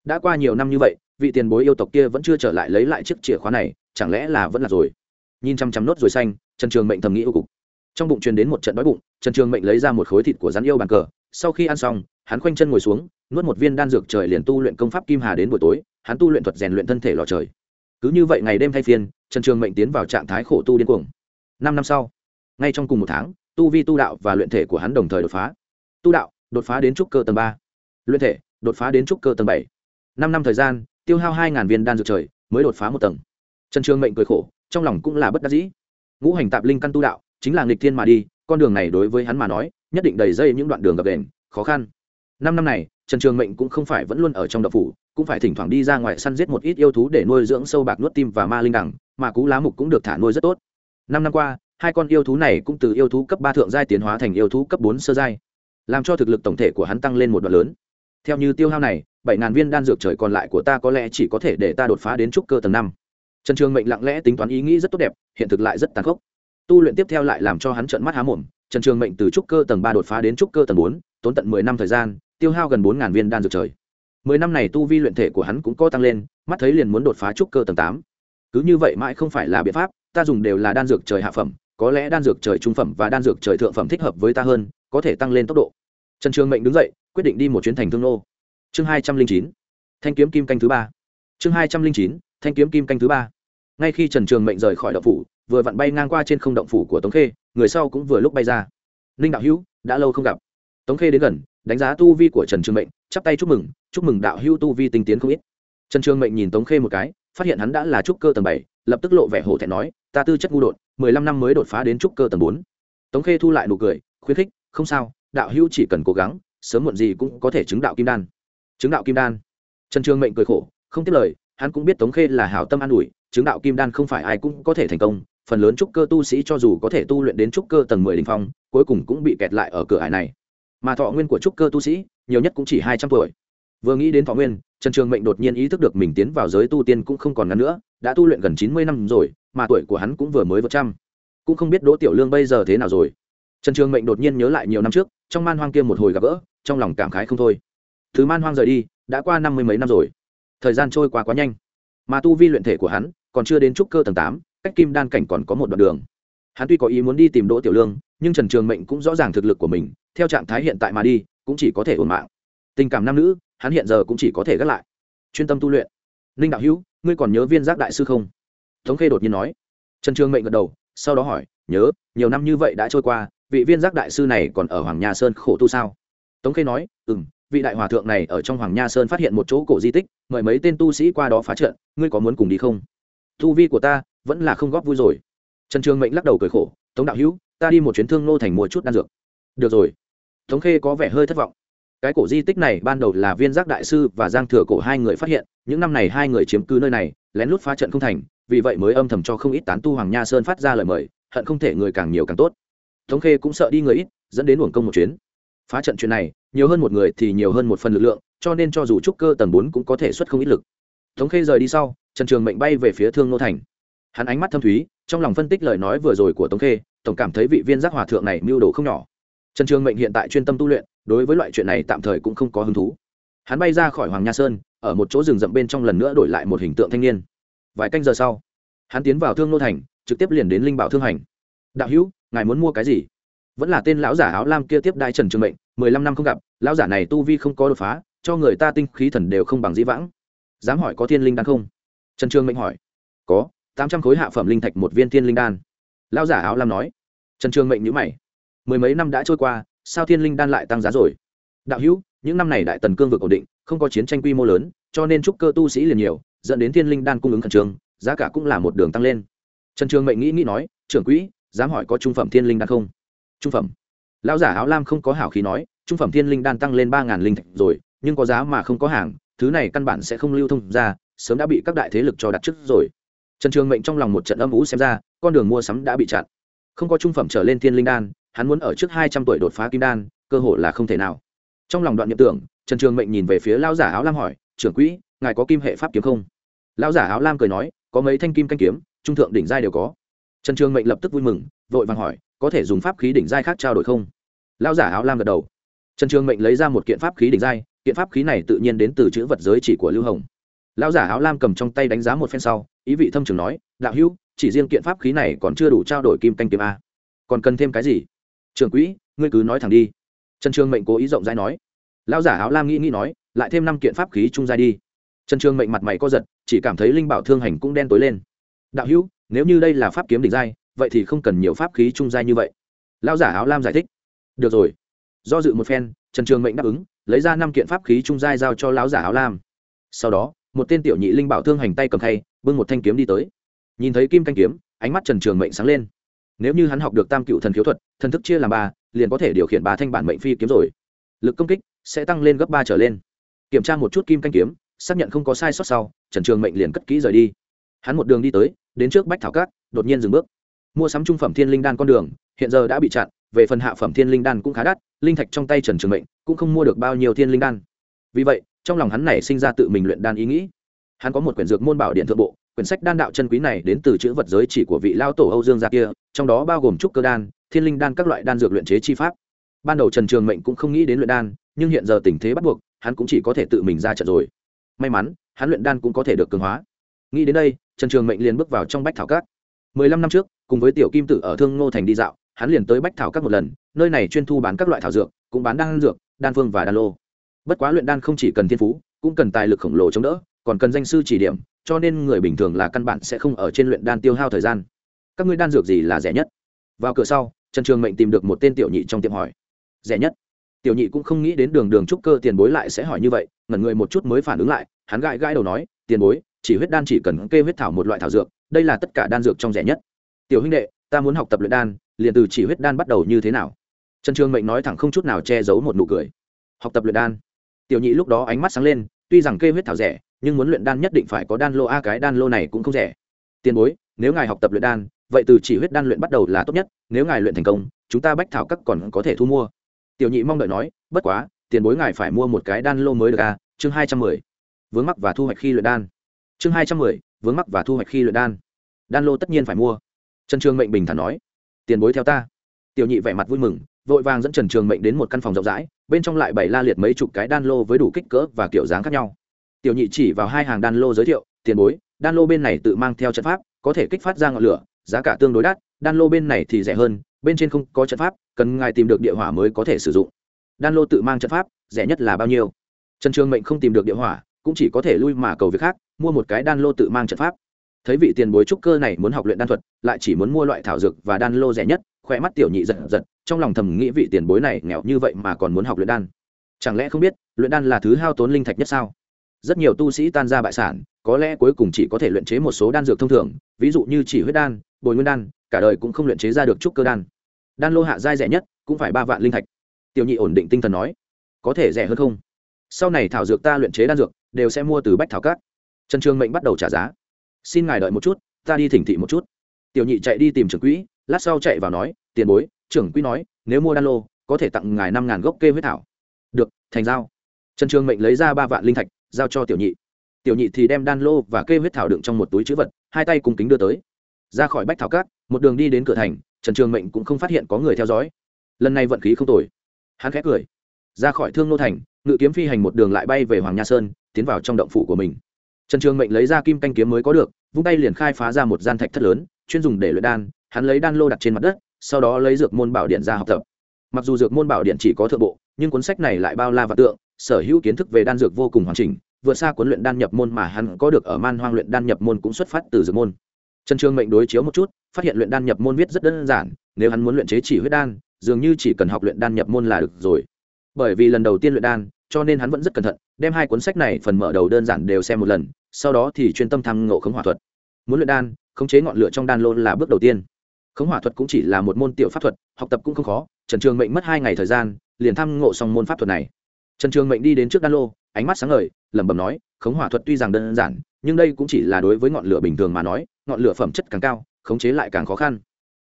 Speaker 1: Đã qua nhiều năm như vậy, vị tiền bối yêu tộc kia vẫn chưa trở lại lấy lại chiếc chìa khóa này, chẳng lẽ là vẫn là rồi? Nhìn chăm chăm nốt ruồi xanh, trần trường mệnh thầm nghĩ yêu cục. Trong bụng truyền đến một trận đói bụng, trần trường mệnh lấy ra một khối thịt của rắn yêu bàn cờ sau khi ăn xong, hắn khoanh chân ngồi xuống, nuốt một viên đan dược trời liền tu luyện công pháp kim hà đến buổi tối, hắn tu luyện thuật rèn luyện thân thể lò trời. Cứ như vậy ngày đêm thay phiên, trần trường mệnh tiến vào trạng thái khổ tu điên cuồng. Năm năm sau, ngay trong cùng một tháng, tu vi tu đạo và luyện thể của hắn đồng thời đột phá. Tu đạo, đột phá đến trúc cơ tầng ba. Luyện thể, đột phá đến trúc cơ tầng bảy. Năm năm thời gian, tiêu hao hai viên đan dược trời, mới đột phá một tầng. Trần trường mệnh cười khổ, trong lòng cũng là bất đắc dĩ. Ngũ hành tạp linh căn tu đạo, chính là nghịch thiên mà đi con đường này đối với hắn mà nói, nhất định đầy dây những đoạn đường gập đền, khó khăn. Năm năm này, trần trường mệnh cũng không phải vẫn luôn ở trong đập phủ, cũng phải thỉnh thoảng đi ra ngoài săn giết một ít yêu thú để nuôi dưỡng sâu bạc nuốt tim và ma linh đẳng, mà cú lá mục cũng được thả nuôi rất tốt. Năm năm qua, hai con yêu thú này cũng từ yêu thú cấp ba thượng giai tiến hóa thành yêu thú cấp bốn sơ giai, làm cho thực lực tổng thể của hắn tăng lên một đoạn lớn. Theo như tiêu hao này, bảy ngàn viên đan dược trời còn lại của ta có lẽ chỉ có thể để ta đột phá đến trúc cơ tầng năm. Trần trường mệnh lặng lẽ tính toán ý nghĩ rất tốt đẹp, hiện thực lại rất tàn khốc tu luyện tiếp theo lại làm cho hắn trợn mắt há mồm, trần trường mệnh từ trúc cơ tầng ba đột phá đến trúc cơ tầng bốn, tốn tận mười năm thời gian, tiêu hao gần bốn ngàn viên đan dược trời. Mười năm này tu vi luyện thể của hắn cũng có tăng lên, mắt thấy liền muốn đột phá trúc cơ tầng tám. Cứ như vậy mãi không phải là biện pháp, ta dùng đều là đan dược trời hạ phẩm, có lẽ đan dược trời trung phẩm và đan dược trời thượng phẩm thích hợp với ta hơn, có thể tăng lên tốc độ. Trần trường mệnh đứng dậy, quyết định đi một chuyến thành thương nô. Chương hai trăm linh chín, thanh kiếm kim canh thứ ba. Chương hai trăm linh chín, thanh kiếm kim canh thứ ba. Ngay khi trần trường mệnh rời khỏi động phủ vừa vặn bay ngang qua trên không động phủ của tống khê, người sau cũng vừa lúc bay ra. Ninh đạo hữu, đã lâu không gặp. Tống khê đến gần, đánh giá tu vi của trần trường mệnh, chắp tay chúc mừng chúc mừng đạo hữu tu vi tinh tiến không ít. Trần trường mệnh nhìn tống khê một cái, phát hiện hắn đã là trúc cơ tầng bảy, lập tức lộ vẻ hổ thẹn nói, ta tư chất ngu đột, mười lăm năm mới đột phá đến trúc cơ tầng bốn. Tống khê thu lại nụ cười, khuyến khích, không sao, đạo hữu chỉ cần cố gắng, sớm muộn gì cũng có thể chứng đạo kim đan. Chứng đạo kim đan? Trần trường mệnh cười khổ, không tiếc lời, hắn cũng biết tống khê là hảo tâm an ủi, chứng đạo kim đan không phải ai cũng có thể thành công phần lớn trúc cơ tu sĩ cho dù có thể tu luyện đến trúc cơ tầng mười đ ỉ n h phong, cuối cùng cũng bị kẹt lại ở cửa hải này. Mà thọ nguyên của trúc cơ tu sĩ, nhiều nhất cũng chỉ hai trăm tuổi. Vừa nghĩ đến thọ nguyên, trần trường mệnh đột nhiên ý thức được mình tiến vào giới tu tiên cũng không còn ngắn nữa, đã tu luyện gần chín mươi năm rồi, mà tuổi của hắn cũng vừa mới vượt trăm. Cũng không biết đỗ tiểu lương bây giờ thế nào rồi. Trần trường mệnh đột nhiên nhớ lại nhiều năm trước, trong man hoang kia một hồi gặp gỡ, trong lòng cảm khái không thôi. Thứ man hoang rời đi, đã qua năm mươi mấy năm rồi. Thời gian trôi qua quá nhanh. Mà tu vi luyện thể của hắn còn chưa đến trúc cơ tầng tám cách kim đan cảnh còn có một đoạn đường. Hắn tuy có ý muốn đi tìm đỗ tiểu lương, nhưng trần trường mệnh cũng rõ ràng thực lực của mình, theo trạng thái hiện tại mà đi, cũng chỉ có thể ổn mạng. Tình cảm nam nữ, hắn hiện giờ cũng chỉ có thể gác lại. Chuyên tâm tu luyện. Ninh đạo hữu, ngươi còn nhớ viên giác đại sư không? Tống khê đột nhiên nói. Trần trường mệnh gật đầu, sau đó hỏi, nhớ, nhiều năm như vậy đã trôi qua, vị viên giác đại sư này còn ở hoàng nha sơn khổ tu sao? Tống khê nói ừ m vị đại hòa thượng này ở trong hoàng nha sơn phát hiện một chỗ cổ di tích, mời mấy tên tu sĩ qua đó phá trận, ngươi có muốn cùng đi không? Thu vi của ta vẫn là không góp vui rồi. Trần trường mệnh lắc đầu cười khổ, tống đạo hữu, ta đi một chuyến thương nô thành mua chút đan dược. Được rồi. Tống khê có vẻ hơi thất vọng. Cái cổ di tích này ban đầu là viên giác đại sư và giang thừa cổ hai người phát hiện, những năm này hai người chiếm cứ nơi này, lén lút phá trận không thành, vì vậy mới âm thầm cho không ít tán tu hoàng nha sơn phát ra lời mời, hận không thể người càng nhiều càng tốt. Tống khê cũng sợ đi người ít, dẫn đến uổng công một chuyến. Phá trận chuyện này, nhiều hơn một người thì nhiều hơn một phần lực lượng, cho nên cho dù trúc cơ tầng bốn cũng có thể xuất không ít lực. Tống khê rời đi sau trần trường mệnh bay về phía thương nô thành. Hắn ánh mắt thâm thúy, trong lòng phân tích lời nói vừa rồi của tống khê, tổng cảm thấy vị viên giác hòa thượng này mưu đồ không nhỏ. Trần trường mệnh hiện tại chuyên tâm tu luyện, đối với loại chuyện này tạm thời cũng không có hứng thú. Hắn bay ra khỏi hoàng nha sơn, ở một chỗ rừng rậm bên trong lần nữa đổi lại một hình tượng thanh niên. Vài canh giờ sau, hắn tiến vào thương nô thành, trực tiếp liền đến linh bảo thương hành. Đạo hữu, ngài muốn mua cái gì? Vẫn là tên lão giả áo lam kia tiếp đai trần trường mệnh, mười lăm năm không gặp, lão giả này tu vi không có đột phá, cho người ta tinh khí thần đều không bằng dĩ vãng. Dám hỏi có thiên linh đan không? Trần trường mệnh hỏi. Có, tám trăm khối hạ phẩm linh thạch một viên thiên linh đan. Lão giả áo lam nói. Trần trường mệnh nhữ mày. Mười mấy năm đã trôi qua, sao thiên linh đan lại tăng giá rồi? Đạo hữu, những năm này đại tần cương vực ổn định, không có chiến tranh quy mô lớn, cho nên trúc cơ tu sĩ liền nhiều, dẫn đến thiên linh đan cung ứng khẩn trương, giá cả cũng là một đường tăng lên. Trần trường mệnh nghĩ nghĩ nói, trưởng quỹ, dám hỏi có trung phẩm thiên linh đan không? Trung phẩm. Lão giả áo lam không có hảo khí nói, trung phẩm thiên linh đan tăng lên ba ngàn linh thạch rồi, nhưng có giá mà không có hàng, thứ này căn bản sẽ không lưu thông ra sớm đã bị các đại thế lực cho đặt trước rồi. Trần trường mệnh trong lòng một trận âm u xem ra, con đường mua sắm đã bị chặn. Không có trung phẩm trở lên thiên linh đan, hắn muốn ở trước hai trăm tuổi đột phá kim đan, cơ hội là không thể nào. Trong lòng đoạn nhậm tưởng, trần trường mệnh nhìn về phía lão giả áo lam hỏi, trưởng quỹ, ngài có kim hệ pháp kiếm không? Lão giả áo lam cười nói, có mấy thanh kim canh kiếm, trung thượng đỉnh giai đều có. Trần trường mệnh lập tức vui mừng, vội vàng hỏi, có thể dùng pháp khí đỉnh giai khác trao đổi không? Lão giả áo lam gật đầu. Trần trường mệnh lấy ra một kiện pháp khí đỉnh giai, kiện pháp khí này tự nhiên đến từ chữ vật giới chỉ của lưu hồng lão giả áo lam cầm trong tay đánh giá một phen sau, ý vị thâm trường nói, đạo hữu, chỉ riêng kiện pháp khí này còn chưa đủ trao đổi kim canh kiếm a. Còn cần thêm cái gì? Trường quỹ, ngươi cứ nói thẳng đi. Trần trường mệnh cố ý rộng rãi nói. Lão giả áo lam nghĩ nghĩ nói, lại thêm năm kiện pháp khí trung giai đi. Trần trường mệnh mặt mày co giật, chỉ cảm thấy linh bảo thương hành cũng đen tối lên. Đạo hữu, nếu như đây là pháp kiếm đỉnh giai, vậy thì không cần nhiều pháp khí trung giai như vậy. Lão giả áo lam giải thích. Được rồi. Do dự một phen, trần trường mệnh đáp ứng, lấy ra năm kiện pháp khí trung giai giao cho lão giả áo lam. Sau đó một tên tiểu nhị linh bảo thương hành tay cầm khay, bưng một thanh kiếm đi tới. Nhìn thấy kim canh kiếm, ánh mắt trần trường mệnh sáng lên. Nếu như hắn học được tam cựu thần khiếu thuật, thần thức chia làm ba, liền có thể điều khiển ba thanh bản mệnh phi kiếm rồi. Lực công kích sẽ tăng lên gấp ba trở lên. Kiểm tra một chút kim canh kiếm, xác nhận không có sai sót sau, trần trường mệnh liền cất kỹ rời đi. Hắn một đường đi tới, đến trước bách thảo cát đột nhiên dừng bước. Mua sắm trung phẩm thiên linh đan con đường, hiện giờ đã bị chặn, về phần hạ phẩm thiên linh đan cũng khá đắt, linh thạch trong tay trần trường mệnh cũng không mua được bao nhiêu thiên linh đan. Vì vậy trong lòng hắn này sinh ra tự mình luyện đan ý nghĩ. Hắn có một quyển dược môn bảo điện thượng bộ, quyển sách đan đạo chân quý này đến từ chữ vật giới chỉ của vị lao tổ âu dương gia kia, trong đó bao gồm trúc cơ đan, thiên linh đan các loại đan dược luyện chế chi pháp. Ban đầu trần trường mệnh cũng không nghĩ đến luyện đan, nhưng hiện giờ tình thế bắt buộc, hắn cũng chỉ có thể tự mình ra trận rồi. May mắn, hắn luyện đan cũng có thể được cường hóa. Nghĩ đến đây, trần trường mệnh liền bước vào trong bách thảo cát mười lăm năm trước, cùng với tiểu kim tử ở thương ngô thành đi dạo, hắn liền tới bách thảo cát một lần, nơi này chuyên thu bán các loại thảo dược, cũng bán đan dược, đan phương và đan lô bất quá luyện đan không chỉ cần thiên phú, cũng cần tài lực khổng lồ chống đỡ, còn cần danh sư chỉ điểm, cho nên người bình thường là căn bản sẽ không ở trên luyện đan tiêu hao thời gian. Các ngươi đan dược gì là rẻ nhất? Vào cửa sau, trần trường mệnh tìm được một tên tiểu nhị trong tiệm hỏi. Rẻ nhất? Tiểu nhị cũng không nghĩ đến đường đường trúc cơ tiền bối lại sẽ hỏi như vậy, ngẩn người một chút mới phản ứng lại, hắn gãi gãi đầu nói, tiền bối, chỉ huyết đan chỉ cần kê huyết thảo một loại thảo dược, đây là tất cả đan dược trong rẻ nhất. Tiểu huynh đệ, ta muốn học tập luyện đan, liền từ chỉ huyết đan bắt đầu như thế nào? Trần trường mệnh nói thẳng không chút nào che giấu một nụ cười. Học tập luyện đan? Tiểu nhị lúc đó ánh mắt sáng lên, tuy rằng kê huyết thảo rẻ, nhưng muốn luyện đan nhất định phải có đan lô a, cái đan lô này cũng không rẻ. Tiền bối, nếu ngài học tập luyện đan, vậy từ chỉ huyết đan luyện bắt đầu là tốt nhất, nếu ngài luyện thành công, chúng ta bách thảo các còn có thể thu mua. Tiểu nhị mong đợi nói, bất quá, tiền bối ngài phải mua một cái đan lô mới được à chương hai trăm mười. Vướng mắc và thu hoạch khi luyện đan. Chương hai trăm mười, vướng mắc và thu hoạch khi luyện đan. Đan lô tất nhiên phải mua. Trần trường mệnh bình thản nói, tiền bối theo ta. Tiểu nhị vẻ mặt vui mừng, vội vàng dẫn trần trường mệnh đến một căn phòng rộng rãi bên trong lại bày la liệt mấy chục cái đan lô với đủ kích cỡ và kiểu dáng khác nhau. Tiểu nhị chỉ vào hai hàng đan lô giới thiệu, tiền bối, đan lô bên này tự mang theo trận pháp, có thể kích phát ra ngọn lửa, giá cả tương đối đắt, đan lô bên này thì rẻ hơn, bên trên không có trận pháp, cần ngài tìm được địa hỏa mới có thể sử dụng. Đan lô tự mang trận pháp, rẻ nhất là bao nhiêu? Trần trường mệnh không tìm được địa hỏa, cũng chỉ có thể lui mà cầu việc khác, mua một cái đan lô tự mang trận pháp. Thấy vị tiền bối trúc cơ này muốn học luyện đan thuật, lại chỉ muốn mua loại thảo dược và đan lô rẻ nhất khỏe mắt tiểu nhị giật giật, trong lòng thầm nghĩ vị tiền bối này nghèo như vậy mà còn muốn học luyện đan. Chẳng lẽ không biết, luyện đan là thứ hao tốn linh thạch nhất sao? Rất nhiều tu sĩ tan ra bại sản, có lẽ cuối cùng chỉ có thể luyện chế một số đan dược thông thường, ví dụ như chỉ huyết đan, bồi nguyên đan, cả đời cũng không luyện chế ra được trúc cơ đan. Đan lô hạ dai rẻ nhất, cũng phải ba vạn linh thạch. Tiểu nhị ổn định tinh thần nói, có thể rẻ hơn không? Sau này thảo dược ta luyện chế đan dược, đều sẽ mua từ bách thảo cát trần trường mệnh bắt đầu trả giá, xin ngài đợi một chút, ta đi thỉnh thị một chút. Tiểu nhị chạy đi tìm trưởng quỹ lát sau chạy vào nói, tiền bối, trưởng quỹ nói, nếu mua đan lô, có thể tặng ngài năm ngàn gốc kê huyết thảo. Được, thành giao. Trần trường mệnh lấy ra ba vạn linh thạch, giao cho tiểu nhị. Tiểu nhị thì đem đan lô và kê huyết thảo đựng trong một túi chữ vật, hai tay cùng kính đưa tới. Ra khỏi bách thảo cát, một đường đi đến cửa thành, trần trường mệnh cũng không phát hiện có người theo dõi. Lần này vận khí không tồi. Hắn khẽ cười. Ra khỏi thương nô thành, ngự kiếm phi hành một đường lại bay về hoàng nha sơn, tiến vào trong động phủ của mình. Trần trường mệnh lấy ra kim canh kiếm mới có được, vung tay liền khai phá ra một gian thạch thất lớn, chuyên dùng để luyện đan hắn lấy đan lô đặt trên mặt đất, sau đó lấy dược môn bảo điện ra học tập. Mặc dù dược môn bảo điện chỉ có thượng bộ, nhưng cuốn sách này lại bao la và tượng, sở hữu kiến thức về đan dược vô cùng hoàn chỉnh vượt xa cuốn luyện đan nhập môn mà hắn có được ở man hoang luyện đan nhập môn cũng xuất phát từ dược môn. Trần trường mệnh đối chiếu một chút, phát hiện luyện đan nhập môn viết rất đơn giản, nếu hắn muốn luyện chế chỉ huyết đan, dường như chỉ cần học luyện đan nhập môn là được rồi. Bởi vì lần đầu tiên luyện đan, cho nên hắn vẫn rất cẩn thận, đem hai cuốn sách này phần mở đầu đơn giản đều xem một lần, sau đó thì chuyên tâm thăng ngộ khống hỏa thuật. Muốn luyện đan, khống chế ngọn lửa trong đan lô là bước đầu tiên khống hỏa thuật cũng chỉ là một môn tiểu pháp thuật, học tập cũng không khó, trần trường mệnh mất hai ngày thời gian, liền thăm ngộ xong môn pháp thuật này. Trần trường mệnh đi đến trước đan lô, ánh mắt sáng ngời, lẩm bẩm nói, khống hỏa thuật tuy rằng đơn giản, nhưng đây cũng chỉ là đối với ngọn lửa bình thường mà nói, ngọn lửa phẩm chất càng cao, khống chế lại càng khó khăn.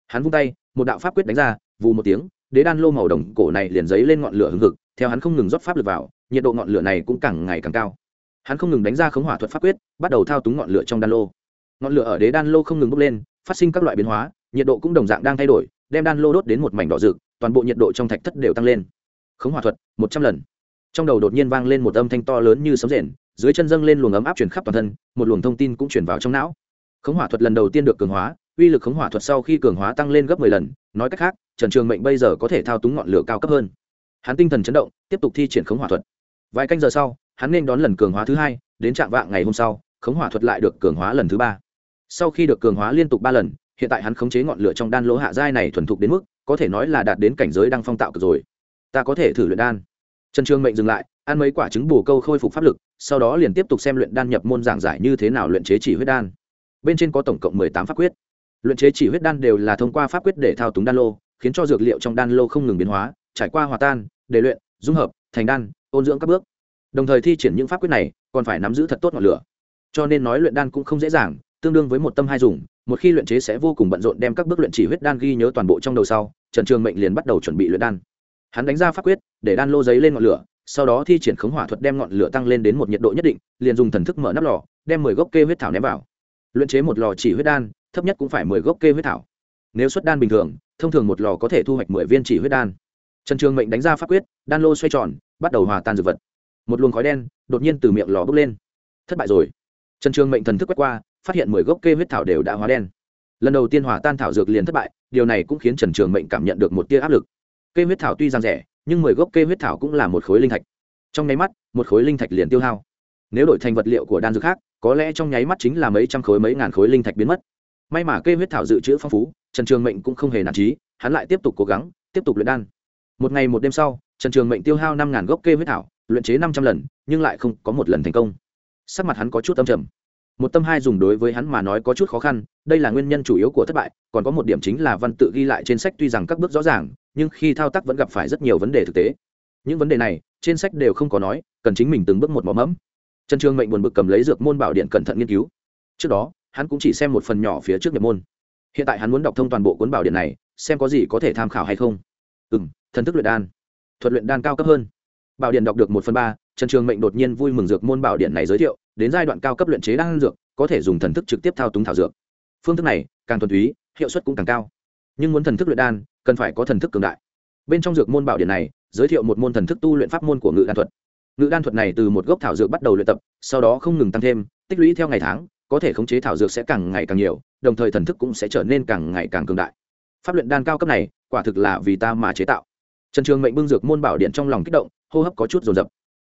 Speaker 1: Hắn vung tay, một đạo pháp quyết đánh ra, vù một tiếng, đế đan lô màu đồng cổ này liền giấy lên ngọn lửa hừng hực, theo hắn không ngừng rót pháp lực vào, nhiệt độ ngọn lửa này cũng càng ngày càng cao. Hắn không ngừng đánh ra khống hỏa thuật pháp quyết, bắt đầu thao túng ngọn lửa trong đan lô. Ngọn lửa ở đế đan lô không ngừng bốc lên, phát sinh các loại biến hóa nhiệt độ cũng đồng dạng đang thay đổi, đem đan lô đốt đến một mảnh đỏ rực, toàn bộ nhiệt độ trong thạch thất đều tăng lên. Khống hỏa thuật, một trăm lần. Trong đầu đột nhiên vang lên một âm thanh to lớn như sấm rền, dưới chân dâng lên luồng ấm áp chuyển khắp toàn thân, một luồng thông tin cũng chuyển vào trong não. Khống hỏa thuật lần đầu tiên được cường hóa, uy lực khống hỏa thuật sau khi cường hóa tăng lên gấp mười lần, nói cách khác, trần trường mệnh bây giờ có thể thao túng ngọn lửa cao cấp hơn. Hắn tinh thần chấn động, tiếp tục thi triển khống hỏa thuật. Vài canh giờ sau, hắn nên đón lần cường hóa thứ hai, đến trạm vạng ngày hôm sau, khống hỏa thuật lại được cường hóa lần thứ ba. Sau khi được cường hóa liên tục ba lần hiện tại hắn khống chế ngọn lửa trong đan lỗ hạ giai này thuần thục đến mức, có thể nói là đạt đến cảnh giới đang phong tạo cực rồi. Ta có thể thử luyện đan. Trần Trương mệnh dừng lại, ăn mấy quả trứng bù câu khôi phục pháp lực, sau đó liền tiếp tục xem luyện đan nhập môn giảng giải như thế nào luyện chế chỉ huyết đan. Bên trên có tổng cộng mười tám pháp quyết. Luyện chế chỉ huyết đan đều là thông qua pháp quyết để thao túng đan lô, khiến cho dược liệu trong đan lô không ngừng biến hóa, trải qua hòa tan, để luyện, dung hợp, thành đan, ôn dưỡng các bước. Đồng thời thi triển những pháp quyết này, còn phải nắm giữ thật tốt ngọn lửa. Cho nên nói luyện đan cũng không dễ dàng, tương đương với một tâm hai dùng một khi luyện chế sẽ vô cùng bận rộn đem các bước luyện chỉ huyết đan ghi nhớ toàn bộ trong đầu sau, trần trường mệnh liền bắt đầu chuẩn bị luyện đan. Hắn đánh ra pháp quyết, để đan lô giấy lên ngọn lửa, sau đó thi triển khống hỏa thuật đem ngọn lửa tăng lên đến một nhiệt độ nhất định, liền dùng thần thức mở nắp lò, đem mười gốc kê huyết thảo ném vào. Luyện chế một lò chỉ huyết đan, thấp nhất cũng phải mười gốc kê huyết thảo. Nếu xuất đan bình thường, thông thường một lò có thể thu hoạch mười viên chỉ huyết đan. Trần trường mệnh đánh ra pháp quyết, đan lô xoay tròn, bắt đầu hòa tan dược vật. Một luồng khói đen đột nhiên từ miệng lò bốc lên. Thất bại rồi. Trần trường mệnh thần thức quét qua phát hiện mười gốc kê huyết thảo đều đã hóa đen. Lần đầu tiên hòa tan thảo dược liền thất bại, điều này cũng khiến trần trường mệnh cảm nhận được một tia áp lực. Kê huyết thảo tuy rằng rẻ, nhưng mười gốc kê huyết thảo cũng là một khối linh thạch. Trong nháy mắt, một khối linh thạch liền tiêu hao. Nếu đổi thành vật liệu của đan dược khác, có lẽ trong nháy mắt chính là mấy trăm khối mấy ngàn khối linh thạch biến mất. May mà kê huyết thảo dự trữ phong phú, trần trường mệnh cũng không hề nản trí, hắn lại tiếp tục cố gắng, tiếp tục luyện đan. Một ngày một đêm sau, trần trường mệnh tiêu hao năm ngàn gốc kê huyết thảo, luyện chế năm trăm lần, nhưng lại không có một lần thành công. Sắc mặt hắn có chút âm trầm một tâm hai dùng đối với hắn mà nói có chút khó khăn, đây là nguyên nhân chủ yếu của thất bại, còn có một điểm chính là văn tự ghi lại trên sách tuy rằng các bước rõ ràng, nhưng khi thao tác vẫn gặp phải rất nhiều vấn đề thực tế. Những vấn đề này, trên sách đều không có nói, cần chính mình từng bước một mỏ mẫm. Trần trường mệnh buồn bực cầm lấy dược môn bảo điện cẩn thận nghiên cứu. Trước đó, hắn cũng chỉ xem một phần nhỏ phía trước nhập môn. Hiện tại hắn muốn đọc thông toàn bộ cuốn bảo điện này, xem có gì có thể tham khảo hay không. Ừ m thần thức luyện đan. Thuật luyện đan cao cấp hơn. Bảo điện đọc được một phần ba, trần trường mệnh đột nhiên vui mừng dược môn bảo điện này giới thiệu đến giai đoạn cao cấp luyện chế đan dược, có thể dùng thần thức trực tiếp thao túng thảo dược. Phương thức này, càng thuần túy, hiệu suất cũng càng cao. Nhưng muốn thần thức luyện đan, cần phải có thần thức cường đại. Bên trong dược môn bảo điện này, giới thiệu một môn thần thức tu luyện pháp môn của ngự đan thuật. Ngự đan thuật này từ một gốc thảo dược bắt đầu luyện tập, sau đó không ngừng tăng thêm, tích lũy theo ngày tháng, có thể khống chế thảo dược sẽ càng ngày càng nhiều, đồng thời thần thức cũng sẽ trở nên càng ngày càng cường đại. Pháp luyện đan cao cấp này, quả thực là vì ta mà chế tạo. Trần trường mệnh bưng dược môn bảo điện trong lòng kích động, hô hấp có chút dồn dập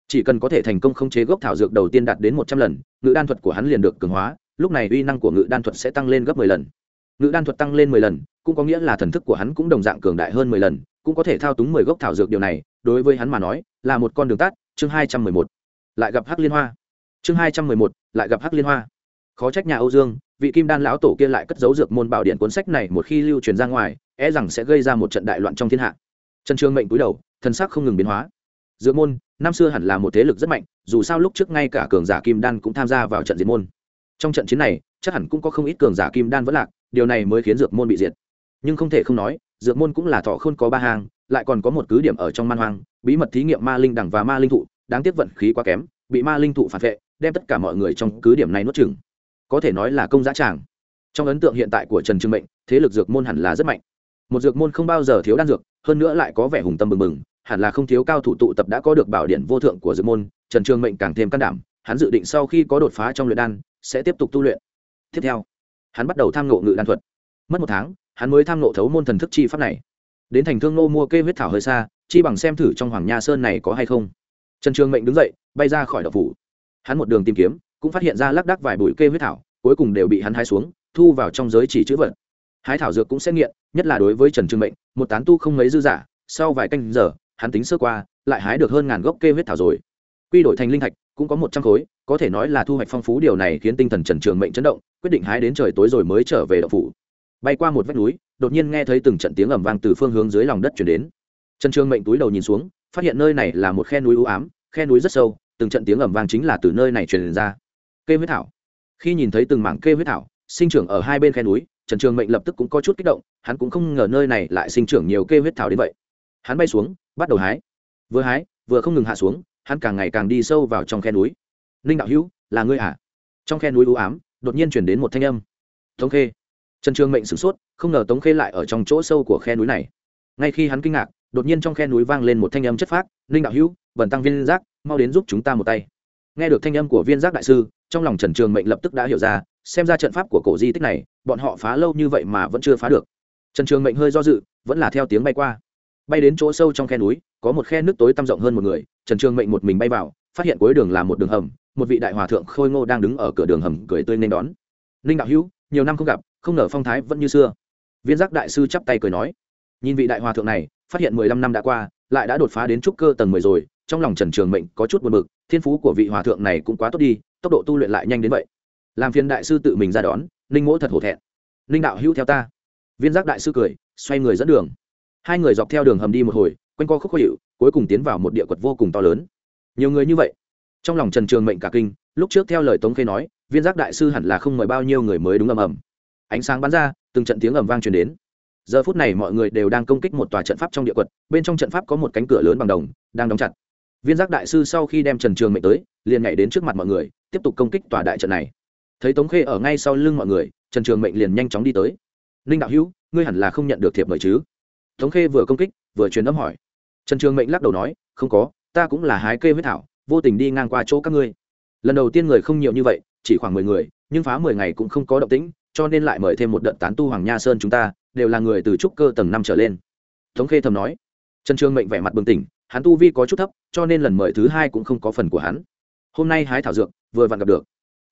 Speaker 1: chỉ cần có thể thành công khống chế gốc thảo dược đầu tiên đạt đến một trăm lần, ngự đan thuật của hắn liền được cường hóa, lúc này uy năng của ngự đan thuật sẽ tăng lên gấp mười lần. Ngự đan thuật tăng lên mười lần, cũng có nghĩa là thần thức của hắn cũng đồng dạng cường đại hơn mười lần, cũng có thể thao túng mười gốc thảo dược điều này, đối với hắn mà nói, là một con đường tắt. Chương hai trăm mười một. Lại gặp hắc liên hoa. Chương hai trăm mười một. Lại gặp hắc liên hoa. Khó trách nhà âu dương, vị kim đan lão tổ kia lại cất giấu dược môn bảo điện cuốn sách này một khi lưu truyền ra ngoài e rằng sẽ gây ra một trận đại loạn trong thiên hạ. Trần trường mệnh cúi đầu, thần sắc không ngừng biến hóa dược môn, năm xưa hẳn là một thế lực rất mạnh, dù sao lúc trước ngay cả cường giả kim đan cũng tham gia vào trận diệt môn. Trong trận chiến này, chắc hẳn cũng có không ít cường giả kim đan vẫn lạc, điều này mới khiến dược môn bị diệt. Nhưng không thể không nói, dược môn cũng là thọ khôn có ba hàng lại còn có một cứ điểm ở trong man hoang, bí mật thí nghiệm ma linh đẳng và ma linh thụ, đáng tiếc vận khí quá kém, bị ma linh thụ phản vệ, đem tất cả mọi người trong cứ điểm này nuốt chừng có thể nói là công giá tràng. Trong ấn tượng hiện tại của trần trương mệnh, thế lực dược môn hẳn là rất mạnh. Một dược môn không bao giờ thiếu đan dược, hơn nữa lại có vẻ hùng tâm bừng bừng hẳn là không thiếu cao thủ tụ tập đã có được bảo điện vô thượng của dự môn, trần Trường mệnh càng thêm can đảm, hắn dự định sau khi có đột phá trong luyện đan, sẽ tiếp tục tu luyện. Tiếp theo, hắn bắt đầu tham ngộ ngự đan thuật. Mất một tháng, hắn mới tham ngộ thấu môn thần thức chi pháp này. Đến thành thương nô mua kê huyết thảo hơi xa, chi bằng xem thử trong hoàng nha sơn này có hay không. Trần trường mệnh đứng dậy, bay ra khỏi đậu phủ. Hắn một đường tìm kiếm, cũng phát hiện ra lác đác vài bụi kê huyết thảo, cuối cùng đều bị hắn hái xuống, thu vào trong giới chỉ chữ vật. Hái thảo dược cũng sẽ nghiện, nhất là đối với trần trường mệnh, một tán tu không mấy dư giả, sau vài canh giờ hắn tính sơ qua, lại hái được hơn ngàn gốc kê huyết thảo rồi. Quy đổi thành linh thạch, cũng có một trăm khối, có thể nói là thu hoạch phong phú, điều này khiến tinh thần trần trường mệnh chấn động, quyết định hái đến trời tối rồi mới trở về đậu phủ. Bay qua một vách núi, đột nhiên nghe thấy từng trận tiếng ầm vang từ phương hướng dưới lòng đất chuyển đến. Trần trường mệnh túi đầu nhìn xuống, phát hiện nơi này là một khe núi u ám, khe núi rất sâu, từng trận tiếng ầm vang chính là từ nơi này truyền ra. Kê huyết thảo. Khi nhìn thấy từng mảng kê huyết thảo, sinh trưởng ở hai bên khe núi, trần trường mệnh lập tức cũng có chút kích động, hắn cũng không ngờ nơi này lại sinh trưởng nhiều kê huyết thảo đến vậy. Hắn bay xuống bắt đầu hái. Vừa hái, vừa không ngừng hạ xuống, hắn càng ngày càng đi sâu vào trong khe núi. Ninh đạo hữu, là ngươi à trong khe núi u ám, đột nhiên chuyển đến một thanh âm. Tống khê. Trần trường mệnh sửng sốt, không ngờ tống khê lại ở trong chỗ sâu của khe núi này. Ngay khi hắn kinh ngạc, đột nhiên trong khe núi vang lên một thanh âm chất phác ninh đạo hữu bẩn tăng viên giác, mau đến giúp chúng ta một tay. Nghe được thanh âm của viên giác đại sư, trong lòng trần trường mệnh lập tức đã hiểu ra, xem ra trận pháp của cổ di tích này, bọn họ phá lâu như vậy mà vẫn chưa phá được. Trần trường mệnh hơi do dự, vẫn là theo tiếng bay qua bay đến chỗ sâu trong khe núi, có một khe nước tối tăm rộng hơn một người, trần trường mệnh một mình bay vào, phát hiện cuối đường là một đường hầm, một vị đại hòa thượng khôi ngô đang đứng ở cửa đường hầm cười tươi nên đón. Ninh đạo hữu, nhiều năm không gặp, không ngờ phong thái vẫn như xưa. Viên giác đại sư chắp tay cười nói. Nhìn vị đại hòa thượng này, phát hiện mười lăm năm đã qua, lại đã đột phá đến trúc cơ tầng mười rồi, trong lòng trần trường mệnh có chút buồn bực, thiên phú của vị hòa thượng này cũng quá tốt đi, tốc độ tu luyện lại nhanh đến vậy. Làm phiền đại sư tự mình ra đón ninh mỗ thật hổ thẹn. Ninh đạo hữu theo ta. Viên giác đại sư cười, xoay người dẫn đường hai người dọc theo đường hầm đi một hồi, quanh co khúc khó hiệu cuối cùng tiến vào một địa quật vô cùng to lớn. Nhiều người như vậy. Trong lòng trần trường mệnh cả kinh, lúc trước theo lời tống khê nói, viên giác đại sư hẳn là không mời bao nhiêu người mới đúng ầm ầm. Ánh sáng bắn ra, từng trận tiếng ầm vang truyền đến. Giờ phút này mọi người đều đang công kích một tòa trận pháp trong địa quật, bên trong trận pháp có một cánh cửa lớn bằng đồng, đang đóng chặt. Viên giác đại sư sau khi đem trần trường mệnh tới, liền nhảy đến trước mặt mọi người, tiếp tục công kích tòa đại trận này. Thấy tống khê ở ngay sau lưng mọi người, trần trường mệnh liền nhanh chóng đi tới. Ninh đạo hữu, ngươi hẳn là không nhận được thiệp mời chứ? Tống khê vừa công kích, vừa truyền âm hỏi. Trần trường mệnh lắc đầu nói, không có, ta cũng là hái kê huyết thảo, vô tình đi ngang qua chỗ các ngươi. Lần đầu tiên người không nhiều như vậy, chỉ khoảng mười người, nhưng phá mười ngày cũng không có động tĩnh, cho nên lại mời thêm một đợt tán tu hoàng nha sơn chúng ta, đều là người từ trúc cơ tầng năm trở lên. Tống khê thầm nói. Trần trường mệnh vẻ mặt bừng tỉnh, hắn tu vi có chút thấp, cho nên lần mời thứ hai cũng không có phần của hắn. Hôm nay hái thảo dược, vừa vặn gặp được.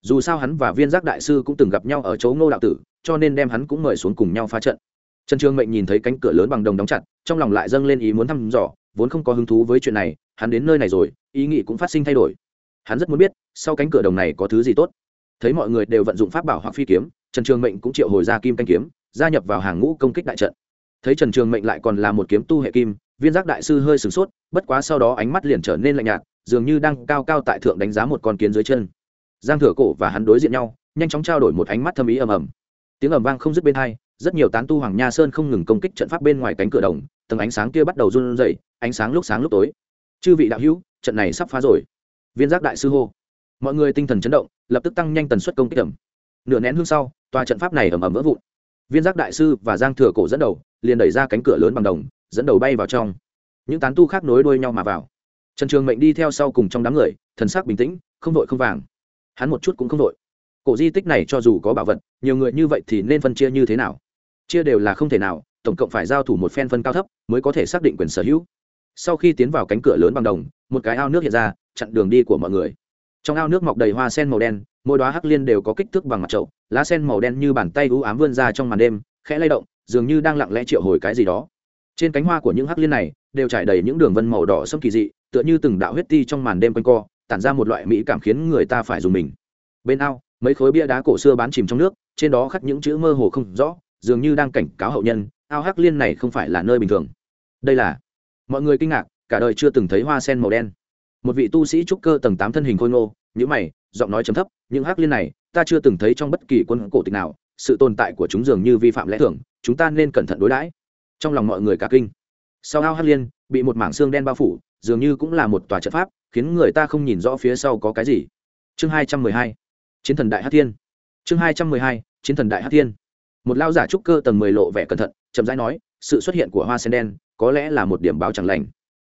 Speaker 1: Dù sao hắn và viên giác đại sư cũng từng gặp nhau ở chỗ ngô đạo tử, cho nên đem hắn cũng mời xuống cùng nhau phá trận trần trường mệnh nhìn thấy cánh cửa lớn bằng đồng đóng chặt, trong lòng lại dâng lên ý muốn thăm dò, vốn không có hứng thú với chuyện này, hắn đến nơi này rồi, ý nghĩ cũng phát sinh thay đổi. Hắn rất muốn biết, sau cánh cửa đồng này có thứ gì tốt. Thấy mọi người đều vận dụng pháp bảo hoặc phi kiếm, trần trường mệnh cũng triệu hồi ra kim canh kiếm, gia nhập vào hàng ngũ công kích đại trận. Thấy trần trường mệnh lại còn là một kiếm tu hệ kim, viên giác đại sư hơi sửng sốt, bất quá sau đó ánh mắt liền trở nên lạnh nhạt, dường như đang cao cao tại thượng đánh giá một con kiến dưới chân. Giang thừa cổ và hắn đối diện nhau, nhanh chóng trao đổi một ánh mắt thâm ý ầm ầm. Tiếng ầm vang không dứt bên hai rất nhiều tán tu hoàng nha sơn không ngừng công kích trận pháp bên ngoài cánh cửa đồng, tầng ánh sáng kia bắt đầu run rẩy, ánh sáng lúc sáng lúc tối. Chư vị đạo hữu, trận này sắp phá rồi. Viên giác đại sư hô. Mọi người tinh thần chấn động, lập tức tăng nhanh tần suất công kích ẩm nửa nén hương sau, tòa trận pháp này ầm ầm vỡ vụn. Viên giác đại sư và giang thừa cổ dẫn đầu, liền đẩy ra cánh cửa lớn bằng đồng, dẫn đầu bay vào trong. Những tán tu khác nối đuôi nhau mà vào. Trần trường mệnh đi theo sau cùng trong đám người, thần sắc bình tĩnh, không vội không vàng. Hắn một chút cũng không vội. Cổ di tích này cho dù có bảo vật, nhiều người như vậy thì nên phân chia như thế nào? Chia đều là không thể nào, tổng cộng phải giao thủ một phen phân cao thấp mới có thể xác định quyền sở hữu. Sau khi tiến vào cánh cửa lớn bằng đồng, một cái ao nước hiện ra, chặn đường đi của mọi người. Trong ao nước mọc đầy hoa sen màu đen, mỗi đoá hắc liên đều có kích thước bằng mặt trậu lá sen màu đen như bàn tay u ám vươn ra trong màn đêm, khẽ lay động, dường như đang lặng lẽ triệu hồi cái gì đó. Trên cánh hoa của những hắc liên này, đều trải đầy những đường vân màu đỏ sâm kỳ dị, tựa như từng đạo huyết ti trong màn đêm quanh co, tản ra một loại mỹ cảm khiến người ta phải dùng mình. Bên ao, mấy khối bia đá cổ xưa bán chìm trong nước, trên đó khắc những chữ mơ hồ không rõ dường như đang cảnh cáo hậu nhân, ao hắc liên này không phải là nơi bình thường. Đây là, mọi người kinh ngạc, cả đời chưa từng thấy hoa sen màu đen. Một vị tu sĩ trúc cơ tầng tám thân hình khôi ngô nhữ mày, giọng nói chấm thấp, những hắc liên này, ta chưa từng thấy trong bất kỳ quân cổ tịch nào, sự tồn tại của chúng dường như vi phạm lẽ thường, chúng ta nên cẩn thận đối đãi. Trong lòng mọi người cả kinh. Sau ao hắc liên, bị một mảng xương đen bao phủ, dường như cũng là một tòa trận pháp, khiến người ta không nhìn rõ phía sau có cái gì. Chương hai trăm mười hai, chiến thần đại hát thiên. Chương hai trăm mười hai, chiến thần đại hát thiên một lao giả trúc cơ tầng mười lộ vẻ cẩn thận, chậm rãi nói, sự xuất hiện của hoa sen đen, có lẽ là một điểm báo chẳng lành.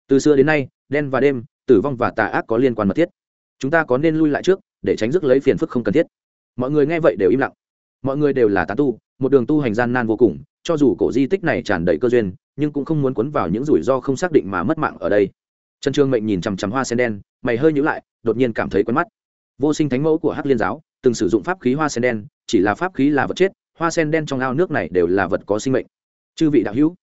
Speaker 1: Từ xưa đến nay, đen và đêm, tử vong và tà ác có liên quan mật thiết. Chúng ta có nên lui lại trước, để tránh rước lấy phiền phức không cần thiết? Mọi người nghe vậy đều im lặng. Mọi người đều là tán tu, một đường tu hành gian nan vô cùng, cho dù cổ di tích này tràn đầy cơ duyên, nhưng cũng không muốn cuốn vào những rủi ro không xác định mà mất mạng ở đây. Trần trương mệnh nhìn chằm chằm hoa sen đen, mày hơi nhữ lại, đột nhiên cảm thấy quen mắt. Vô sinh thánh mẫu của hắc liên giáo, từng sử dụng pháp khí hoa sen đen, chỉ là pháp khí là vật chết hoa sen đen trong ao nước này đều là vật có sinh mệnh. Chư vị đạo hữu,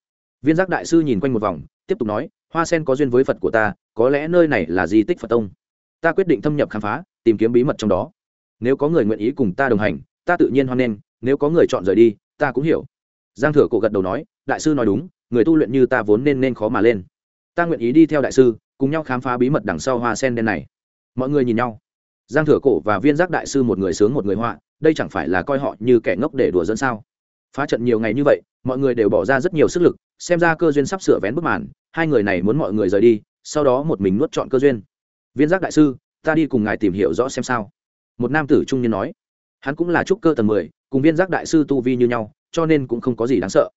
Speaker 1: viên giác đại sư nhìn quanh một vòng, tiếp tục nói, hoa sen có duyên với phật của ta, có lẽ nơi này là di tích phật tông. Ta quyết định thâm nhập khám phá, tìm kiếm bí mật trong đó. Nếu có người nguyện ý cùng ta đồng hành, ta tự nhiên hoan nghênh, nếu có người chọn rời đi, ta cũng hiểu. Giang thừa cổ gật đầu nói, đại sư nói đúng, người tu luyện như ta vốn nên nên khó mà lên. Ta nguyện ý đi theo đại sư, cùng nhau khám phá bí mật đằng sau hoa sen đen này. Mọi người nhìn nhau. Giang thừa cổ và viên giác đại sư một người sướng một người họa đây chẳng phải là coi họ như kẻ ngốc để đùa dẫn sao? Phá trận nhiều ngày như vậy, mọi người đều bỏ ra rất nhiều sức lực, xem ra cơ duyên sắp sửa vén bức màn, hai người này muốn mọi người rời đi, sau đó một mình nuốt chọn cơ duyên. Viên giác đại sư, ta đi cùng ngài tìm hiểu rõ xem sao. Một nam tử trung niên nói. Hắn cũng là trúc cơ tầng mười, cùng viên giác đại sư tu vi như nhau, cho nên cũng không có gì đáng sợ.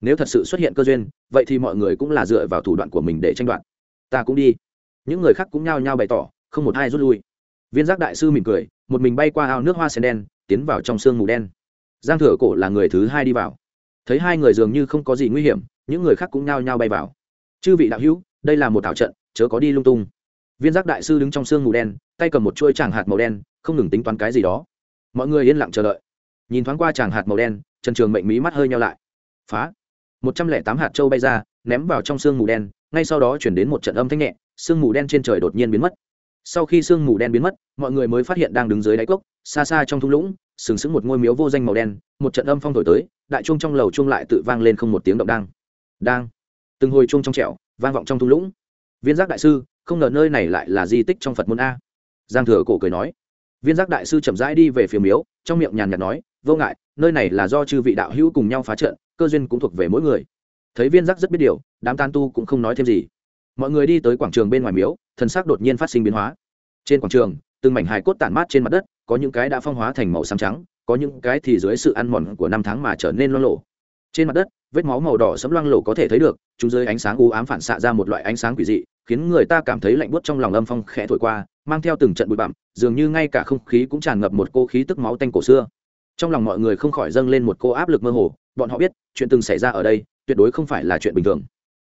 Speaker 1: Nếu thật sự xuất hiện cơ duyên, vậy thì mọi người cũng là dựa vào thủ đoạn của mình để tranh đoạt. Ta cũng đi. Những người khác cũng nhao nhao bày tỏ, không một ai rút lui. Viên giác đại sư mỉm cười, một mình bay qua ao nước hoa sen đen tiến vào trong sương mù đen. Giang thừa cổ là người thứ hai đi vào. Thấy hai người dường như không có gì nguy hiểm, những người khác cũng nhao nhao bay vào. Chư vị đạo hữu, đây là một thảo trận, chớ có đi lung tung. Viên giác đại sư đứng trong sương mù đen, tay cầm một chuôi tràng hạt màu đen, không ngừng tính toán cái gì đó. Mọi người yên lặng chờ đợi. Nhìn thoáng qua tràng hạt màu đen, trần trường mệnh mí mắt hơi nhau lại. Phá! Một trăm lẻ tám hạt trâu bay ra, ném vào trong sương mù đen, ngay sau đó chuyển đến một trận âm thanh nhẹ, sương mù đen trên trời đột nhiên biến mất sau khi sương mù đen biến mất, mọi người mới phát hiện đang đứng dưới đáy cốc, xa xa trong thung lũng, sừng sững một ngôi miếu vô danh màu đen, một trận âm phong thổi tới, đại chuông trong lầu chuông lại tự vang lên không một tiếng động đang đang, từng hồi chuông trong trẻo, vang vọng trong thung lũng. Viên giác đại sư, không ngờ nơi này lại là di tích trong phật môn a. Giang thừa cổ cười nói. Viên giác đại sư chậm rãi đi về phía miếu, trong miệng nhàn nhạt nói, vô ngại, nơi này là do chư vị đạo hữu cùng nhau phá trận, cơ duyên cũng thuộc về mỗi người. Thấy viên giác rất biết điều, đám tan tu cũng không nói thêm gì mọi người đi tới quảng trường bên ngoài miếu, thần sắc đột nhiên phát sinh biến hóa. Trên quảng trường, từng mảnh hài cốt tản mát trên mặt đất, có những cái đã phong hóa thành màu xám trắng, có những cái thì dưới sự ăn mòn của năm tháng mà trở nên loang lộ trên mặt đất, vết máu màu đỏ sẫm loang lộ có thể thấy được, chúng dưới ánh sáng u ám phản xạ ra một loại ánh sáng quỷ dị, khiến người ta cảm thấy lạnh buốt trong lòng âm phong khẽ thổi qua, mang theo từng trận bụi bặm, dường như ngay cả không khí cũng tràn ngập một cô khí tức máu tanh cổ xưa. Trong lòng mọi người không khỏi dâng lên một cô áp lực mơ hồ, bọn họ biết, chuyện từng xảy ra ở đây, tuyệt đối không phải là chuyện bình thường.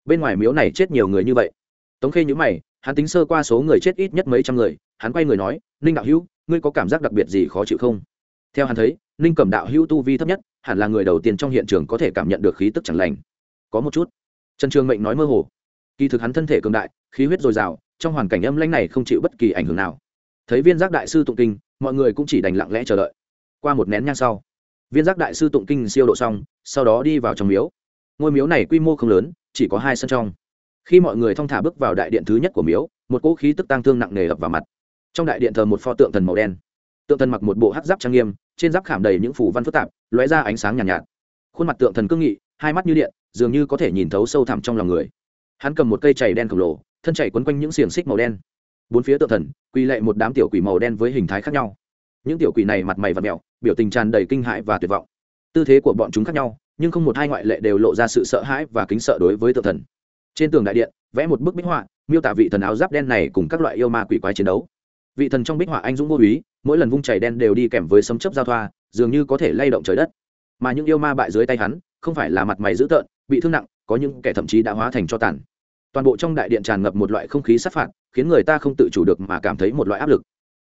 Speaker 1: Bên ngoài miếu này chết nhiều người như vậy tống khê nhữ mày, hắn tính sơ qua số người chết ít nhất mấy trăm người, hắn quay người nói, ninh đạo hữu, ngươi có cảm giác đặc biệt gì khó chịu không? Theo hắn thấy, ninh cẩm đạo hữu tu vi thấp nhất, hẳn là người đầu tiên trong hiện trường có thể cảm nhận được khí tức chẳng lành. Có một chút. Trần trường mệnh nói mơ hồ. Kỳ thực hắn thân thể cường đại, khí huyết dồi dào, trong hoàn cảnh âm lãnh này không chịu bất kỳ ảnh hưởng nào. Thấy viên giác đại sư tụng kinh, mọi người cũng chỉ đành lặng lẽ chờ đợi. Qua một nén nhang sau, viên giác đại sư tụng kinh siêu độ xong, sau đó đi vào trong miếu. Ngôi miếu này quy mô không lớn, chỉ có hai sân trong khi mọi người thong thả bước vào đại điện thứ nhất của miếu một cỗ khí tức tăng thương nặng nề ập vào mặt. Trong đại điện thờ một pho tượng thần màu đen. Tượng thần mặc một bộ hắc giáp trang nghiêm trên giáp khảm đầy những phủ văn phức tạp lóe ra ánh sáng nhàn nhạt, nhạt. Khuôn mặt tượng thần cương nghị hai mắt như điện dường như có thể nhìn thấu sâu thẳm trong lòng người. Hắn cầm một cây chày đen khổng lồ thân chảy quấn quanh những xiềng xích màu đen. Bốn phía tượng thần quy lệ một đám tiểu quỷ màu đen với hình thái khác nhau. Những tiểu quỷ này mặt mày và mẹo biểu tình tràn đầy kinh hãi và tuyệt vọng. Tư thế của bọn chúng khác nhau nhưng không một hai ngoại lệ đều lộ ra sự sợ hãi và kính sợ đối với tượng thần trên tường đại điện, vẽ một bức bích họa, miêu tả vị thần áo giáp đen này cùng các loại yêu ma quỷ quái chiến đấu. Vị thần trong bích họa anh dũng vô úy, mỗi lần vung chảy đen đều đi kèm với sấm chấp giao thoa, dường như có thể lay động trời đất. Mà những yêu ma bại dưới tay hắn, không phải là mặt mày dữ tợn, bị thương nặng, có những kẻ thậm chí đã hóa thành cho tàn. Toàn bộ trong đại điện tràn ngập một loại không khí sát phạt, khiến người ta không tự chủ được mà cảm thấy một loại áp lực.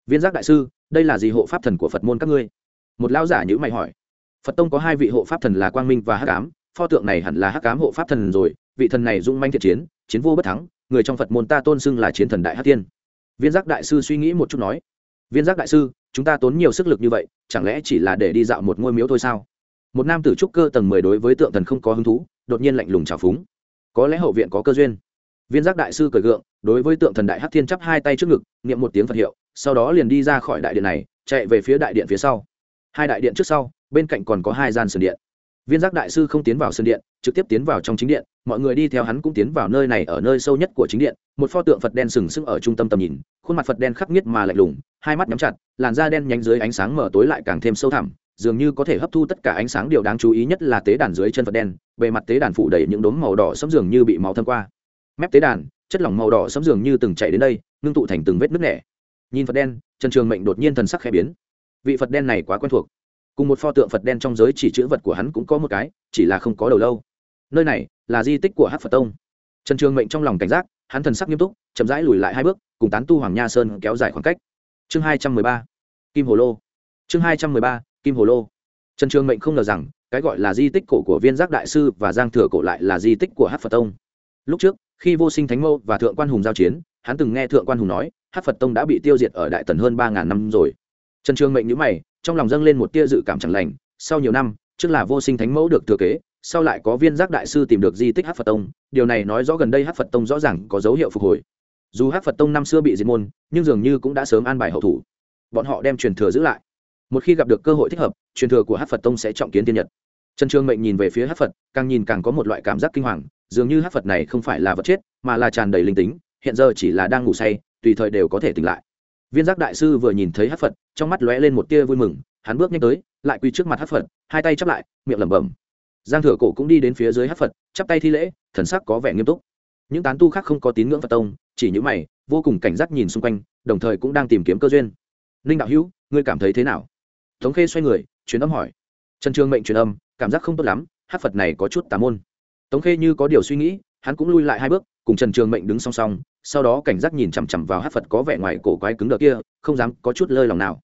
Speaker 1: Viên giác đại sư, đây là gì hộ pháp thần của phật môn các ngươi? Một lão giả nhữ mày hỏi. Phật tông có hai vị hộ pháp thần là quang minh và hắc ám, pho tượng này hẳn là hắc ám hộ pháp thần rồi vị thần này dung manh thiện chiến chiến vô bất thắng, người trong phật môn ta tôn xưng là chiến thần đại hắc tiên viên giác đại sư suy nghĩ một chút nói, viên giác đại sư, chúng ta tốn nhiều sức lực như vậy, chẳng lẽ chỉ là để đi dạo một ngôi miếu thôi sao? Một nam tử trúc cơ tầng mười đối với tượng thần không có hứng thú, đột nhiên lạnh lùng trào phúng. Có lẽ hậu viện có cơ duyên. Viên giác đại sư cởi gượng, đối với tượng thần đại hắc thiên chắp hai tay trước ngực, niệm một tiếng phật hiệu, sau đó liền đi ra khỏi đại điện này, chạy về phía đại điện phía sau. Hai đại điện trước sau, bên cạnh còn có hai gian sườn điện viên giác đại sư không tiến vào sân điện, trực tiếp tiến vào trong chính điện, mọi người đi theo hắn cũng tiến vào nơi này ở nơi sâu nhất của chính điện, một pho tượng phật đen sừng sững ở trung tâm tầm nhìn, khuôn mặt phật đen khắc nghiết mà lạnh lùng, hai mắt nhắm chặt, làn da đen nhánh dưới ánh sáng mở tối lại càng thêm sâu thẳm, dường như có thể hấp thu tất cả ánh sáng điều đáng chú ý nhất là tế đàn dưới chân phật đen, bề mặt tế đàn phủ đầy những đốm màu đỏ sẫm dường như bị máu thâm qua. Mép tế đàn, chất lỏng màu đỏ sẫm dường như từng chảy đến đây, ngưng tụ thành từng vết nứt nẻ. Nhìn phật đen, trần trường mệnh đột nhiên thần sắc khẽ biến. Vị phật đen này quá quen thuộc cùng một pho tượng phật đen trong giới chỉ chữ vật của hắn cũng có một cái, chỉ là không có đầu lâu. Nơi này là di tích của hát phật tông. Trần trường mệnh trong lòng cảnh giác, hắn thần sắc nghiêm túc, chậm rãi lùi lại hai bước, cùng tán tu hoàng nha sơn kéo dài khoảng cách. Chương hai trăm mười ba, kim hồ lô. Chương hai trăm mười ba, kim hồ lô. Trần trường mệnh không ngờ rằng, cái gọi là di tích cổ của viên giác đại sư và giang thừa cổ lại là di tích của hát phật tông. Lúc trước, khi vô sinh thánh mâu và thượng quan hùng giao chiến, hắn từng nghe thượng quan hùng nói hát phật tông đã bị tiêu diệt ở đại tần hơn ba ngàn năm rồi. Trần trường mệnh nhữ mày trong lòng dâng lên một tia dự cảm chẳng lành, sau nhiều năm, trước là vô sinh thánh mẫu được thừa kế, sau lại có viên giác đại sư tìm được di tích hát phật tông, điều này nói rõ gần đây hát phật tông rõ ràng có dấu hiệu phục hồi. Dù hát phật tông năm xưa bị diệt môn, nhưng dường như cũng đã sớm an bài hậu thủ. Bọn họ đem truyền thừa giữ lại. Một khi gặp được cơ hội thích hợp, truyền thừa của hát phật tông sẽ trọng kiến tiên nhật. Trần trương mệnh nhìn về phía hát phật, càng nhìn càng có một loại cảm giác kinh hoàng, dường như hát phật này không phải là vật chết, mà là tràn đầy linh tính, hiện giờ chỉ là đang ngủ say, tùy thời đều có thể tỉnh lại viên giác đại sư vừa nhìn thấy hát phật, trong mắt lóe lên một tia vui mừng, hắn bước nhanh tới, lại quỳ trước mặt hát phật, hai tay chắp lại, miệng lẩm bẩm. Giang thừa cổ cũng đi đến phía dưới hát phật, chắp tay thi lễ, thần sắc có vẻ nghiêm túc. Những tán tu khác không có tín ngưỡng phật tông, chỉ những mày, vô cùng cảnh giác nhìn xung quanh, đồng thời cũng đang tìm kiếm cơ duyên. Ninh đạo hữu, ngươi cảm thấy thế nào? Tống khê xoay người, truyền âm hỏi. Trần trường mệnh truyền âm, cảm giác không tốt lắm, hát phật này có chút tà môn. Tống khê như có điều suy nghĩ, hắn cũng lui lại hai bước, cùng trần trường mệnh đứng song song sau đó cảnh giác nhìn chằm chằm vào hát phật có vẻ ngoài cổ quái cứng đờ kia, không dám có chút lơi lòng nào.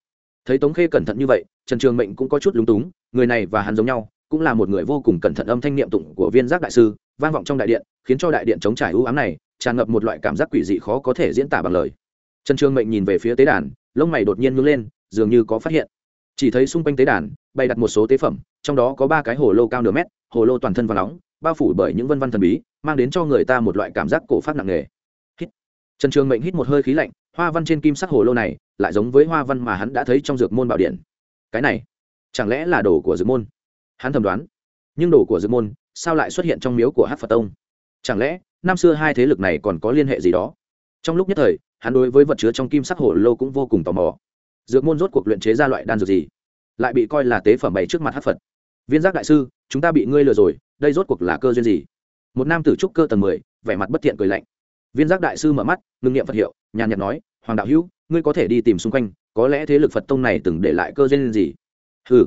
Speaker 1: Thấy tống khê cẩn thận như vậy, trần trường mệnh cũng có chút lúng túng, người này và hắn giống nhau, cũng là một người vô cùng cẩn thận âm thanh niệm tụng của viên giác đại sư, vang vọng trong đại điện, khiến cho đại điện chống trải ưu ám này, tràn ngập một loại cảm giác quỷ dị khó có thể diễn tả bằng lời. Trần trường mệnh nhìn về phía tế đàn, lông mày đột nhiên nhướng lên, dường như có phát hiện. Chỉ thấy xung quanh tế đàn, bày đặt một số tế phẩm, trong đó có ba cái hồ lô cao nửa mét, hồ lô toàn thân và nóng, bao phủ bởi những vân văn thần bí, mang đến cho người ta một loại cảm giác cổ phát nặng nề trần trường mệnh hít một hơi khí lạnh, hoa văn trên kim sắc hồ lô này lại giống với hoa văn mà hắn đã thấy trong dược môn bảo điện. Cái này, chẳng lẽ là đồ của dược môn? Hắn thầm đoán. Nhưng đồ của dược môn, sao lại xuất hiện trong miếu của hát phật tông? Chẳng lẽ, năm xưa hai thế lực này còn có liên hệ gì đó? Trong lúc nhất thời, hắn đối với vật chứa trong kim sắc hồ lô cũng vô cùng tò mò. Dược môn rốt cuộc luyện chế ra loại đan dược gì? Lại bị coi là tế phẩm bày trước mặt hát phật. Viên giác đại sư, chúng ta bị ngươi lừa rồi, đây rốt cuộc là cơ duyên gì? Một nam tử trúc cơ tầng mười, vẻ mặt bất thiện cười lạnh viên giác đại sư mở mắt, ngưng nghiệm phật hiệu, nhàn nhạt nói, hoàng đạo hữu, ngươi có thể đi tìm xung quanh, có lẽ thế lực phật tông này từng để lại cơ duyên gì? Hừ.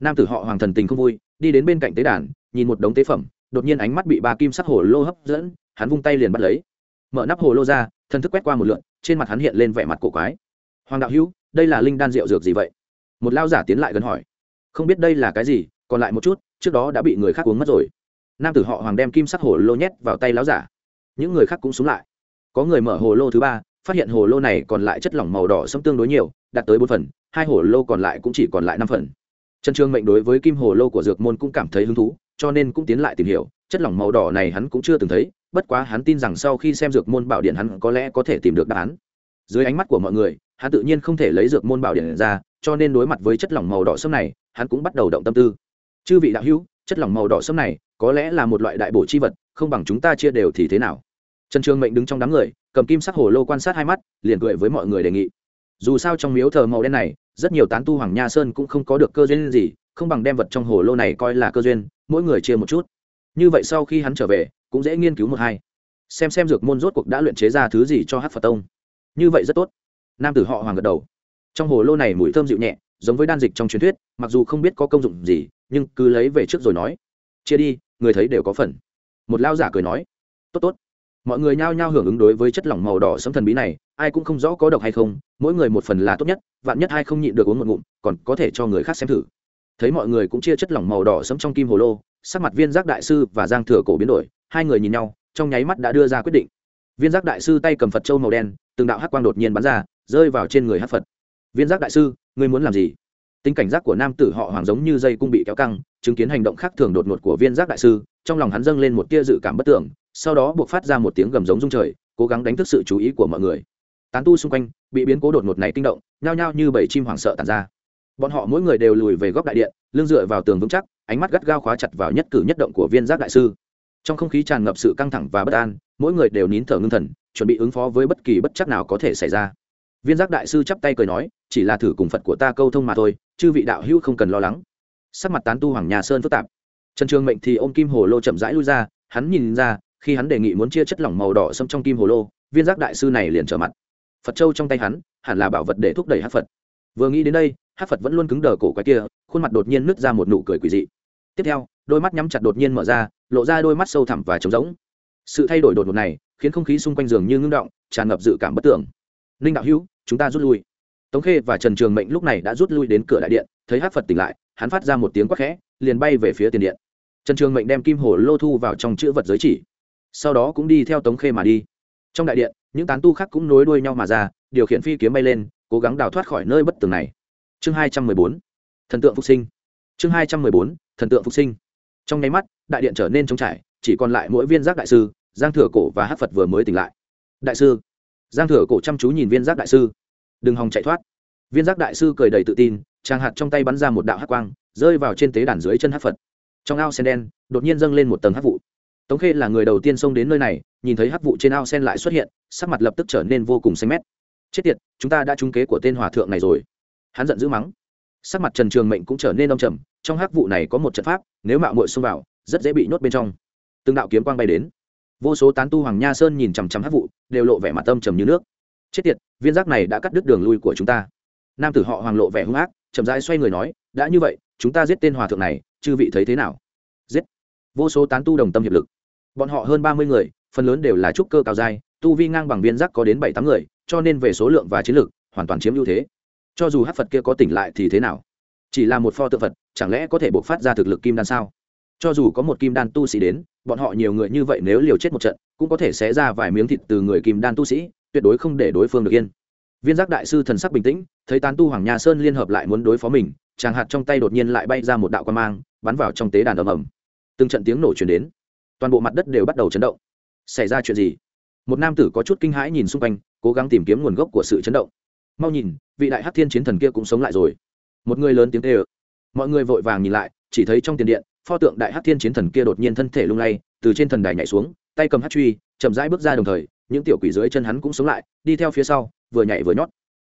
Speaker 1: nam tử họ hoàng thần tình không vui, đi đến bên cạnh tế đàn, nhìn một đống tế phẩm, đột nhiên ánh mắt bị ba kim sắc hồ lô hấp dẫn, hắn vung tay liền bắt lấy. Mở nắp hồ lô ra, thân thức quét qua một lượn, trên mặt hắn hiện lên vẻ mặt cổ quái. Hoàng đạo hữu, đây là linh đan rượu dược gì vậy? Một lao giả tiến lại gần hỏi. Không biết đây là cái gì, còn lại một chút, trước đó đã bị người khác uống mất rồi. Nam tử họ hoàng đem kim sắc hồ lô nhét vào tay lão giả những người khác cũng xuống lại. Có người mở hồ lô thứ ba, phát hiện hồ lô này còn lại chất lỏng màu đỏ sẫm tương đối nhiều, đạt tới bốn phần, hai hồ lô còn lại cũng chỉ còn lại năm phần. Trần trương mệnh đối với kim hồ lô của dược môn cũng cảm thấy hứng thú, cho nên cũng tiến lại tìm hiểu, chất lỏng màu đỏ này hắn cũng chưa từng thấy, bất quá hắn tin rằng sau khi xem dược môn bảo điện hắn có lẽ có thể tìm được đáp án. Dưới ánh mắt của mọi người, hắn tự nhiên không thể lấy dược môn bảo điện ra, cho nên đối mặt với chất lỏng màu đỏ sâm này, hắn cũng bắt đầu động tâm tư. Chư vị đạo hữu, chất lỏng màu đỏ sâm này có lẽ là một loại đại bổ chi vật, không bằng chúng ta chia đều thì thế nào? Trần trường mệnh đứng trong đám người, cầm kim sắc hồ lô quan sát hai mắt, liền cười với mọi người đề nghị. Dù sao trong miếu thờ màu đen này, rất nhiều tán tu hoàng nha sơn cũng không có được cơ duyên gì, không bằng đem vật trong hồ lô này coi là cơ duyên, mỗi người chia một chút. Như vậy sau khi hắn trở về, cũng dễ nghiên cứu một hai. Xem xem dược môn rốt cuộc đã luyện chế ra thứ gì cho hát phật tông. Như vậy rất tốt. Nam tử họ hoàng gật đầu. Trong hồ lô này mùi thơm dịu nhẹ, giống với đan dịch trong truyền thuyết, mặc dù không biết có công dụng gì, nhưng cứ lấy về trước rồi nói. Chia đi, người thấy đều có phần. Một lao giả cười nói. Tốt tốt mọi người nhao nhao hưởng ứng đối với chất lỏng màu đỏ sẫm thần bí này, ai cũng không rõ có độc hay không, mỗi người một phần là tốt nhất, vạn nhất ai không nhịn được uống một ngụm, còn có thể cho người khác xem thử. Thấy mọi người cũng chia chất lỏng màu đỏ sẫm trong kim hồ lô, sắc mặt viên giác đại sư và giang thừa cổ biến đổi, hai người nhìn nhau, trong nháy mắt đã đưa ra quyết định. Viên giác đại sư tay cầm phật châu màu đen, từng đạo hắc quang đột nhiên bắn ra, rơi vào trên người hắc phật. Viên giác đại sư, ngươi muốn làm gì? Tính cảnh giác của nam tử họ hoàng giống như dây cung bị kéo căng chứng kiến hành động khác thường đột ngột của viên giác đại sư, trong lòng hắn dâng lên một tia dự cảm bất tưởng, sau đó buộc phát ra một tiếng gầm giống rung trời, cố gắng đánh thức sự chú ý của mọi người. Tán tu xung quanh, bị biến cố đột ngột này kinh động, nhao nhao như bảy chim hoảng sợ tàn ra. Bọn họ mỗi người đều lùi về góc đại điện, lưng dựa vào tường vững chắc, ánh mắt gắt gao khóa chặt vào nhất cử nhất động của viên giác đại sư. Trong không khí tràn ngập sự căng thẳng và bất an, mỗi người đều nín thở ngưng thần, chuẩn bị ứng phó với bất kỳ bất chắc nào có thể xảy ra. Viên giác đại sư chắp tay cười nói, chỉ là thử cùng phật của ta câu thông mà thôi, chư vị đạo hữu không cần lo lắng sắc mặt tán tu hoàng nhà sơn phức tạp. Trần trường mệnh thì ôm kim hồ lô chậm rãi lui ra, hắn nhìn ra, khi hắn đề nghị muốn chia chất lỏng màu đỏ xâm trong kim hồ lô, viên giác đại sư này liền trở mặt. Phật châu trong tay hắn, hẳn là bảo vật để thúc đẩy hát phật. Vừa nghĩ đến đây, hát phật vẫn luôn cứng đờ cổ quái kia, khuôn mặt đột nhiên nứt ra một nụ cười quỳ dị. Tiếp theo, đôi mắt nhắm chặt đột nhiên mở ra, lộ ra đôi mắt sâu thẳm và trống rỗng. Sự thay đổi đột ngột này khiến không khí xung quanh giường như ngưng động, tràn ngập dự cảm bất tưởng. Ninh đạo hữu, chúng ta rút lui tống khê và trần trường mệnh lúc này đã rút lui đến cửa đại điện, thấy hát phật tỉnh lại, hắn phát ra một tiếng quắc khẽ, liền bay về phía tiền điện. Trần trường mệnh đem kim hồ lô thu vào trong chữ vật giới chỉ, sau đó cũng đi theo tống khê mà đi. Trong đại điện, những tán tu khác cũng nối đuôi nhau mà ra, điều khiển phi kiếm bay lên, cố gắng đào thoát khỏi nơi bất tường này. Chương hai trăm mười bốn, thần tượng phục sinh. Chương hai trăm mười bốn, thần tượng phục sinh. Trong nháy mắt, đại điện trở nên trống trải, chỉ còn lại mỗi viên giác đại sư, giang thừa cổ và hát phật vừa mới tỉnh lại. Đại sư, giang thừa cổ chăm chú nhìn viên giác đại sư đừng hòng chạy thoát. Viên giác đại sư cười đầy tự tin tràng hạt trong tay bắn ra một đạo hát quang, rơi vào trên tế đàn dưới chân hát phật. Trong ao sen đen, đột nhiên dâng lên một tầng hát vụ. Tống khê là người đầu tiên xông đến nơi này, nhìn thấy hát vụ trên ao sen lại xuất hiện, sắc mặt lập tức trở nên vô cùng xanh mét. Chết tiệt, chúng ta đã trúng kế của tên hòa thượng này rồi. Hắn giận dữ mắng. Sắc mặt trần trường mệnh cũng trở nên đông trầm, trong hát vụ này có một trận pháp, nếu mạo muội xông vào, rất dễ bị nhốt bên trong. Từng đạo kiếm quang bay đến. Vô số tán tu hoàng nha sơn nhìn chằm chằm hát vụ, đều lộ vẻ mặt tâm trầm như nước. Chết tiệt viên giác này đã cắt đứt đường lui của chúng ta. Nam tử họ hoàng lộ vẻ hung ác, chậm rãi xoay người nói, đã như vậy, chúng ta giết tên hòa thượng này, chư vị thấy thế nào? Giết. Vô số tán tu đồng tâm hiệp lực. Bọn họ hơn ba mươi người, phần lớn đều là trúc cơ cao dai tu vi ngang bằng viên giác có đến bảy tám người, cho nên về số lượng và chiến lược hoàn toàn chiếm ưu thế. Cho dù hát phật kia có tỉnh lại thì thế nào? Chỉ là một pho tượng phật, chẳng lẽ có thể buộc phát ra thực lực kim đan sao? Cho dù có một kim đan tu sĩ đến, bọn họ nhiều người như vậy nếu liều chết một trận, cũng có thể xé ra vài miếng thịt từ người kim đan tu sĩ tuyệt đối không để đối phương được yên. Viên giác đại sư thần sắc bình tĩnh, thấy tán tu hoàng nha sơn liên hợp lại muốn đối phó mình, chàng hạt trong tay đột nhiên lại bay ra một đạo quan mang, bắn vào trong tế đàn ầm ầm. Từng trận tiếng nổ chuyển đến, toàn bộ mặt đất đều bắt đầu chấn động. Xảy ra chuyện gì? Một nam tử có chút kinh hãi nhìn xung quanh, cố gắng tìm kiếm nguồn gốc của sự chấn động. Mau nhìn, vị đại hát thiên chiến thần kia cũng sống lại rồi. Một người lớn tiếng kêu. Mọi người vội vàng nhìn lại, chỉ thấy trong tiền điện, pho tượng đại hát thiên chiến thần kia đột nhiên thân thể lung lay, từ trên thần đài nhảy xuống, tay cầm hát truy, chậm rãi bước ra đồng thời những tiểu quỷ dưới chân hắn cũng sống lại, đi theo phía sau, vừa nhảy vừa nhót.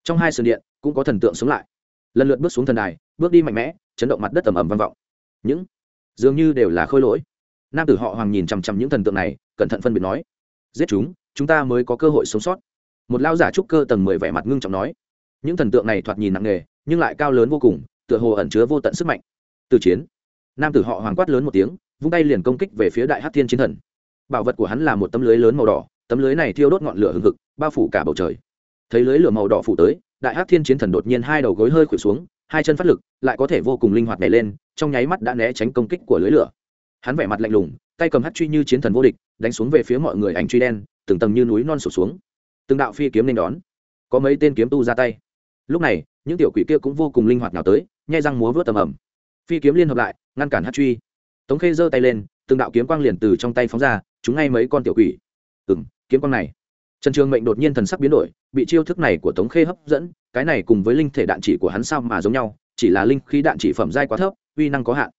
Speaker 1: Trong hai sườn điện cũng có thần tượng sống lại. Lần lượt bước xuống thần đài, bước đi mạnh mẽ, chấn động mặt đất ầm ầm vang vọng. Những dường như đều là khôi lỗi. Nam tử họ hoàng nhìn chằm chằm những thần tượng này, cẩn thận phân biệt nói, giết chúng chúng ta mới có cơ hội sống sót. Một lao giả trúc cơ tầng mười vẻ mặt ngưng trọng nói, những thần tượng này thoạt nhìn nặng nề, nhưng lại cao lớn vô cùng, tựa hồ ẩn chứa vô tận sức mạnh. Từ chiến, nam tử họ hoàng quát lớn một tiếng, vung tay liền công kích về phía đại hát thiên chiến thần. Bảo vật của hắn là một tấm lưới lớn màu đỏ tấm lưới này thiêu đốt ngọn lửa hừng hực, bao phủ cả bầu trời. Thấy lưới lửa màu đỏ phủ tới, đại hát thiên chiến thần đột nhiên hai đầu gối hơi khuỷu xuống, hai chân phát lực, lại có thể vô cùng linh hoạt nhảy lên, trong nháy mắt đã né tránh công kích của lưới lửa. Hắn vẻ mặt lạnh lùng, tay cầm hát truy như chiến thần vô địch, đánh xuống về phía mọi người ảnh truy đen, từng tầng như núi non sụp xuống. Từng đạo phi kiếm nên đón. Có mấy tên kiếm tu ra tay. Lúc này, những tiểu quỷ kia cũng vô cùng linh hoạt nào tới, nhai răng múa vớt tầm ẩm phi kiếm liên hợp lại, ngăn cản hát truy. Tống khê giơ tay lên, từng đạo kiếm quang liền từ trong tay phóng ra, chúng ngay mấy con tiểu quỷ. Ừng kiếm quang này. Trần trường mệnh đột nhiên thần sắc biến đổi, bị chiêu thức này của tống khê hấp dẫn, cái này cùng với linh thể đạn chỉ của hắn sao mà giống nhau, chỉ là linh khí đạn chỉ phẩm giai quá thấp, uy năng có hạn.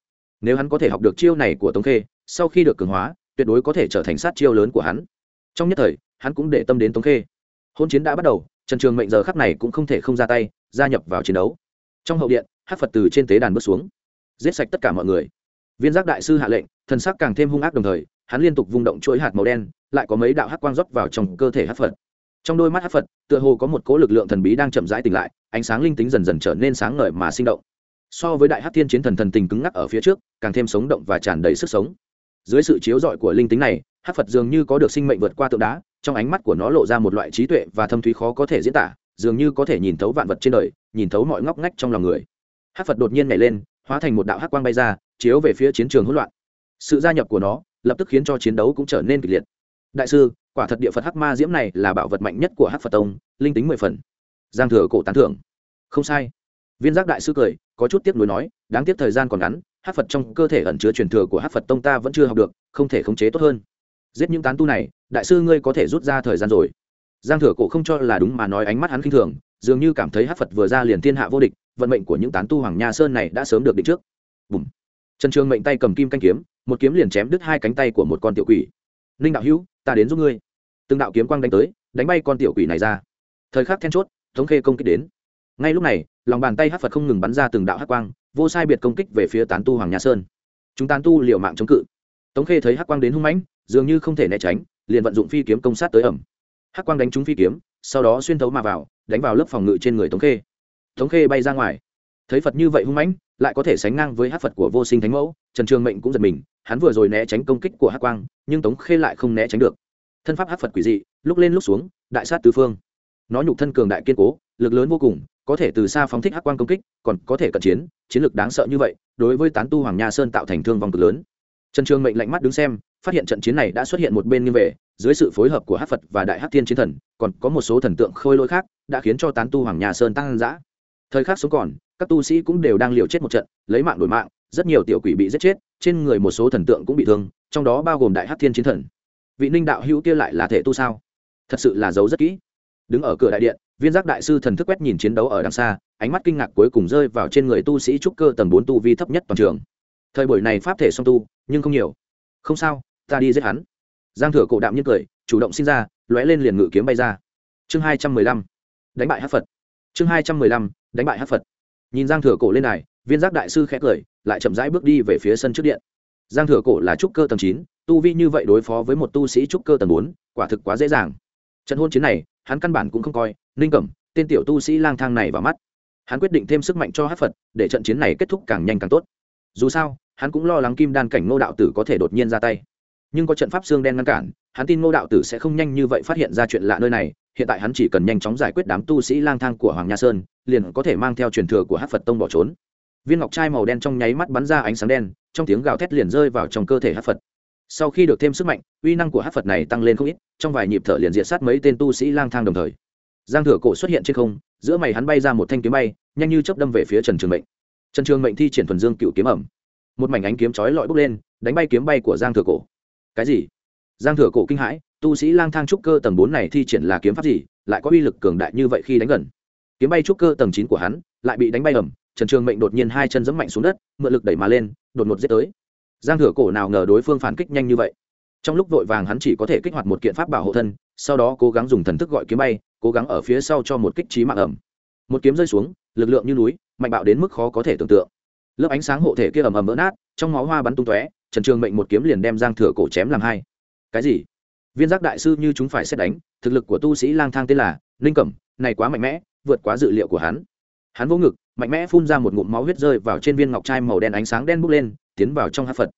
Speaker 1: Nếu hắn có thể học được chiêu này của tống khê, sau khi được cường hóa, tuyệt đối có thể trở thành sát chiêu lớn của hắn. Trong nhất thời, hắn cũng để tâm đến tống khê. Hôn chiến đã bắt đầu, trần trường mệnh giờ khắc này cũng không thể không ra tay, gia nhập vào chiến đấu. Trong hậu điện hát phật từ trên tế đàn bước xuống, giết sạch tất cả mọi người. Viên giác đại sư hạ lệnh, thần sắc càng thêm hung ác đồng thời, hắn liên tục vung động chuỗi hạt màu đen lại có mấy đạo hắc quang rót vào trong cơ thể hắc phật trong đôi mắt hắc phật tựa hồ có một cố lực lượng thần bí đang chậm rãi tỉnh lại ánh sáng linh tính dần dần trở nên sáng ngời mà sinh động so với đại hắc thiên chiến thần thần tình cứng ngắc ở phía trước càng thêm sống động và tràn đầy sức sống dưới sự chiếu rọi của linh tính này hắc phật dường như có được sinh mệnh vượt qua tượng đá trong ánh mắt của nó lộ ra một loại trí tuệ và thâm thúy khó có thể diễn tả dường như có thể nhìn thấu vạn vật trên đời nhìn thấu mọi ngóc ngách trong lòng người Hắc phật đột nhiên nhảy lên hóa thành một đạo hắc quang bay ra chiếu về phía chiến trường hỗn loạn sự gia nhập của nó lập tức khiến cho chiến đấu cũng trở nên kịch liệt đại sư, quả thật địa phật hắc ma diễm này là bảo vật mạnh nhất của hắc phật tông, linh tính mười phần. Giang thừa cổ tán thưởng. Không sai. Viên giác đại sư cười, có chút tiếc nuối nói, đáng tiếc thời gian còn ngắn, hắc phật trong cơ thể ẩn chứa truyền thừa của hắc phật tông ta vẫn chưa học được, không thể khống chế tốt hơn. Giết những tán tu này, đại sư ngươi có thể rút ra thời gian rồi. Giang thừa cổ không cho là đúng mà nói ánh mắt hắn khinh thường, dường như cảm thấy hắc phật vừa ra liền thiên hạ vô địch, vận mệnh của những tán tu hoàng nha sơn này đã sớm được định trước. Bùm. Trần trường mệnh tay cầm kim canh kiếm, một kiếm liền chém đứt hai cánh tay của một con tiểu quỷ. Ninh đạo hữu ta đến giúp ngươi. Từng đạo kiếm quang đánh tới, đánh bay con tiểu quỷ này ra. Thời khắc then chốt thống khê công kích đến. Ngay lúc này, lòng bàn tay hát phật không ngừng bắn ra từng đạo hát quang, vô sai biệt công kích về phía tán tu hoàng nha sơn. Chúng tán tu liều mạng chống cự. Tống khê thấy hát quang đến hung mãnh, dường như không thể né tránh, liền vận dụng phi kiếm công sát tới ẩm. Hát quang đánh trúng phi kiếm, sau đó xuyên thấu mà vào, đánh vào lớp phòng ngự trên người tống khê. Tống khê bay ra ngoài thấy phật như vậy hung mãnh, lại có thể sánh ngang với hát phật của vô sinh thánh mẫu, trần trường mệnh cũng giật mình, hắn vừa rồi né tránh công kích của hát quang, nhưng tống khê lại không né tránh được. Thân pháp hát phật quỷ dị, lúc lên lúc xuống, đại sát tứ phương. Nó nhục thân cường đại kiên cố, lực lớn vô cùng, có thể từ xa phóng thích hát quang công kích, còn có thể cận chiến chiến lược đáng sợ như vậy, đối với tán tu hoàng nha sơn tạo thành thương vong cực lớn. Trần trường mệnh lạnh mắt đứng xem, phát hiện trận chiến này đã xuất hiện một bên như về, dưới sự phối hợp của hát phật và đại hát thiên chiến thần, còn có một số thần tượng khôi lỗi khác, đã khiến cho tán tu hoàng nha sơn tăng giã thời khắc sống còn các tu sĩ cũng đều đang liều chết một trận, lấy mạng đổi mạng, rất nhiều tiểu quỷ bị giết chết, trên người một số thần tượng cũng bị thương, trong đó bao gồm đại hát thiên chiến thần. Vị ninh đạo hữu kia lại là thể tu sao? Thật sự là giấu rất kỹ. Đứng ở cửa đại điện, viên giác đại sư thần thức quét nhìn chiến đấu ở đằng xa, ánh mắt kinh ngạc cuối cùng rơi vào trên người tu sĩ trúc cơ tầng bốn tu vi thấp nhất toàn trường. Thời buổi này pháp thể song tu, nhưng không nhiều. Không sao, ta đi giết hắn. Giang thừa cổ đạm nhiên cười, chủ động sinh ra, lóe lên liền ngự kiếm bay ra. Chương hai trăm mười lăm, đánh bại hát phật. Chương hai trăm mười lăm, đánh bại hát phật nhìn giang thừa cổ lên này viên giác đại sư khẽ cười, lại chậm rãi bước đi về phía sân trước điện. Giang thừa cổ là trúc cơ tầng chín, tu vi như vậy đối phó với một tu sĩ trúc cơ tầng bốn, quả thực quá dễ dàng. Trận hôn chiến này, hắn căn bản cũng không coi, ninh cẩm, tên tiểu tu sĩ lang thang này vào mắt. Hắn quyết định thêm sức mạnh cho hát phật, để trận chiến này kết thúc càng nhanh càng tốt. Dù sao, hắn cũng lo lắng kim đan cảnh ngô đạo tử có thể đột nhiên ra tay nhưng có trận pháp xương đen ngăn cản, hắn tin ngô đạo tử sẽ không nhanh như vậy phát hiện ra chuyện lạ nơi này, hiện tại hắn chỉ cần nhanh chóng giải quyết đám tu sĩ lang thang của hoàng nha sơn, liền có thể mang theo truyền thừa của hát phật tông bỏ trốn. Viên ngọc trai màu đen trong nháy mắt bắn ra ánh sáng đen, trong tiếng gào thét liền rơi vào trong cơ thể hát phật. Sau khi được thêm sức mạnh, uy năng của hát phật này tăng lên không ít, trong vài nhịp thở liền diện sát mấy tên tu sĩ lang thang đồng thời. Giang thừa cổ xuất hiện trên không, giữa mày hắn bay ra một thanh kiếm bay, nhanh như chớp đâm về phía trần trường mệnh. Trần trường mệnh thi triển thuần dương cựu kiếm ẩm. Một mảnh ánh kiếm chói lọi bốc lên, đánh bay kiếm bay của giang thừa cổ cái gì? Giang thừa cổ kinh hãi, tu sĩ lang thang trúc cơ tầng bốn này thi triển là kiếm pháp gì, lại có uy lực cường đại như vậy khi đánh gần? Kiếm bay trúc cơ tầng chín của hắn lại bị đánh bay ẩm trần trường mệnh đột nhiên hai chân giẫm mạnh xuống đất, mượn lực đẩy mà lên, đột ngột giết tới. Giang thừa cổ nào ngờ đối phương phản kích nhanh như vậy. Trong lúc vội vàng hắn chỉ có thể kích hoạt một kiện pháp bảo hộ thân, sau đó cố gắng dùng thần thức gọi kiếm bay, cố gắng ở phía sau cho một kích trí mạng ẩm một kiếm rơi xuống, lực lượng như núi, mạnh bạo đến mức khó có thể tưởng tượng. Lớp ánh sáng hộ thể kia ầm ầm vỡ nát, trong máu hoa bắn tung tóe trần trường mệnh một kiếm liền đem giang thừa cổ chém làm hai. Cái gì? Viên giác đại sư như chúng phải xét đánh, thực lực của tu sĩ lang thang tên là ninh cẩm, này quá mạnh mẽ, vượt quá dự liệu của hắn. Hắn vô ngực, mạnh mẽ phun ra một ngụm máu huyết rơi vào trên viên ngọc trai màu đen ánh sáng đen bốc lên, tiến vào trong hát phật.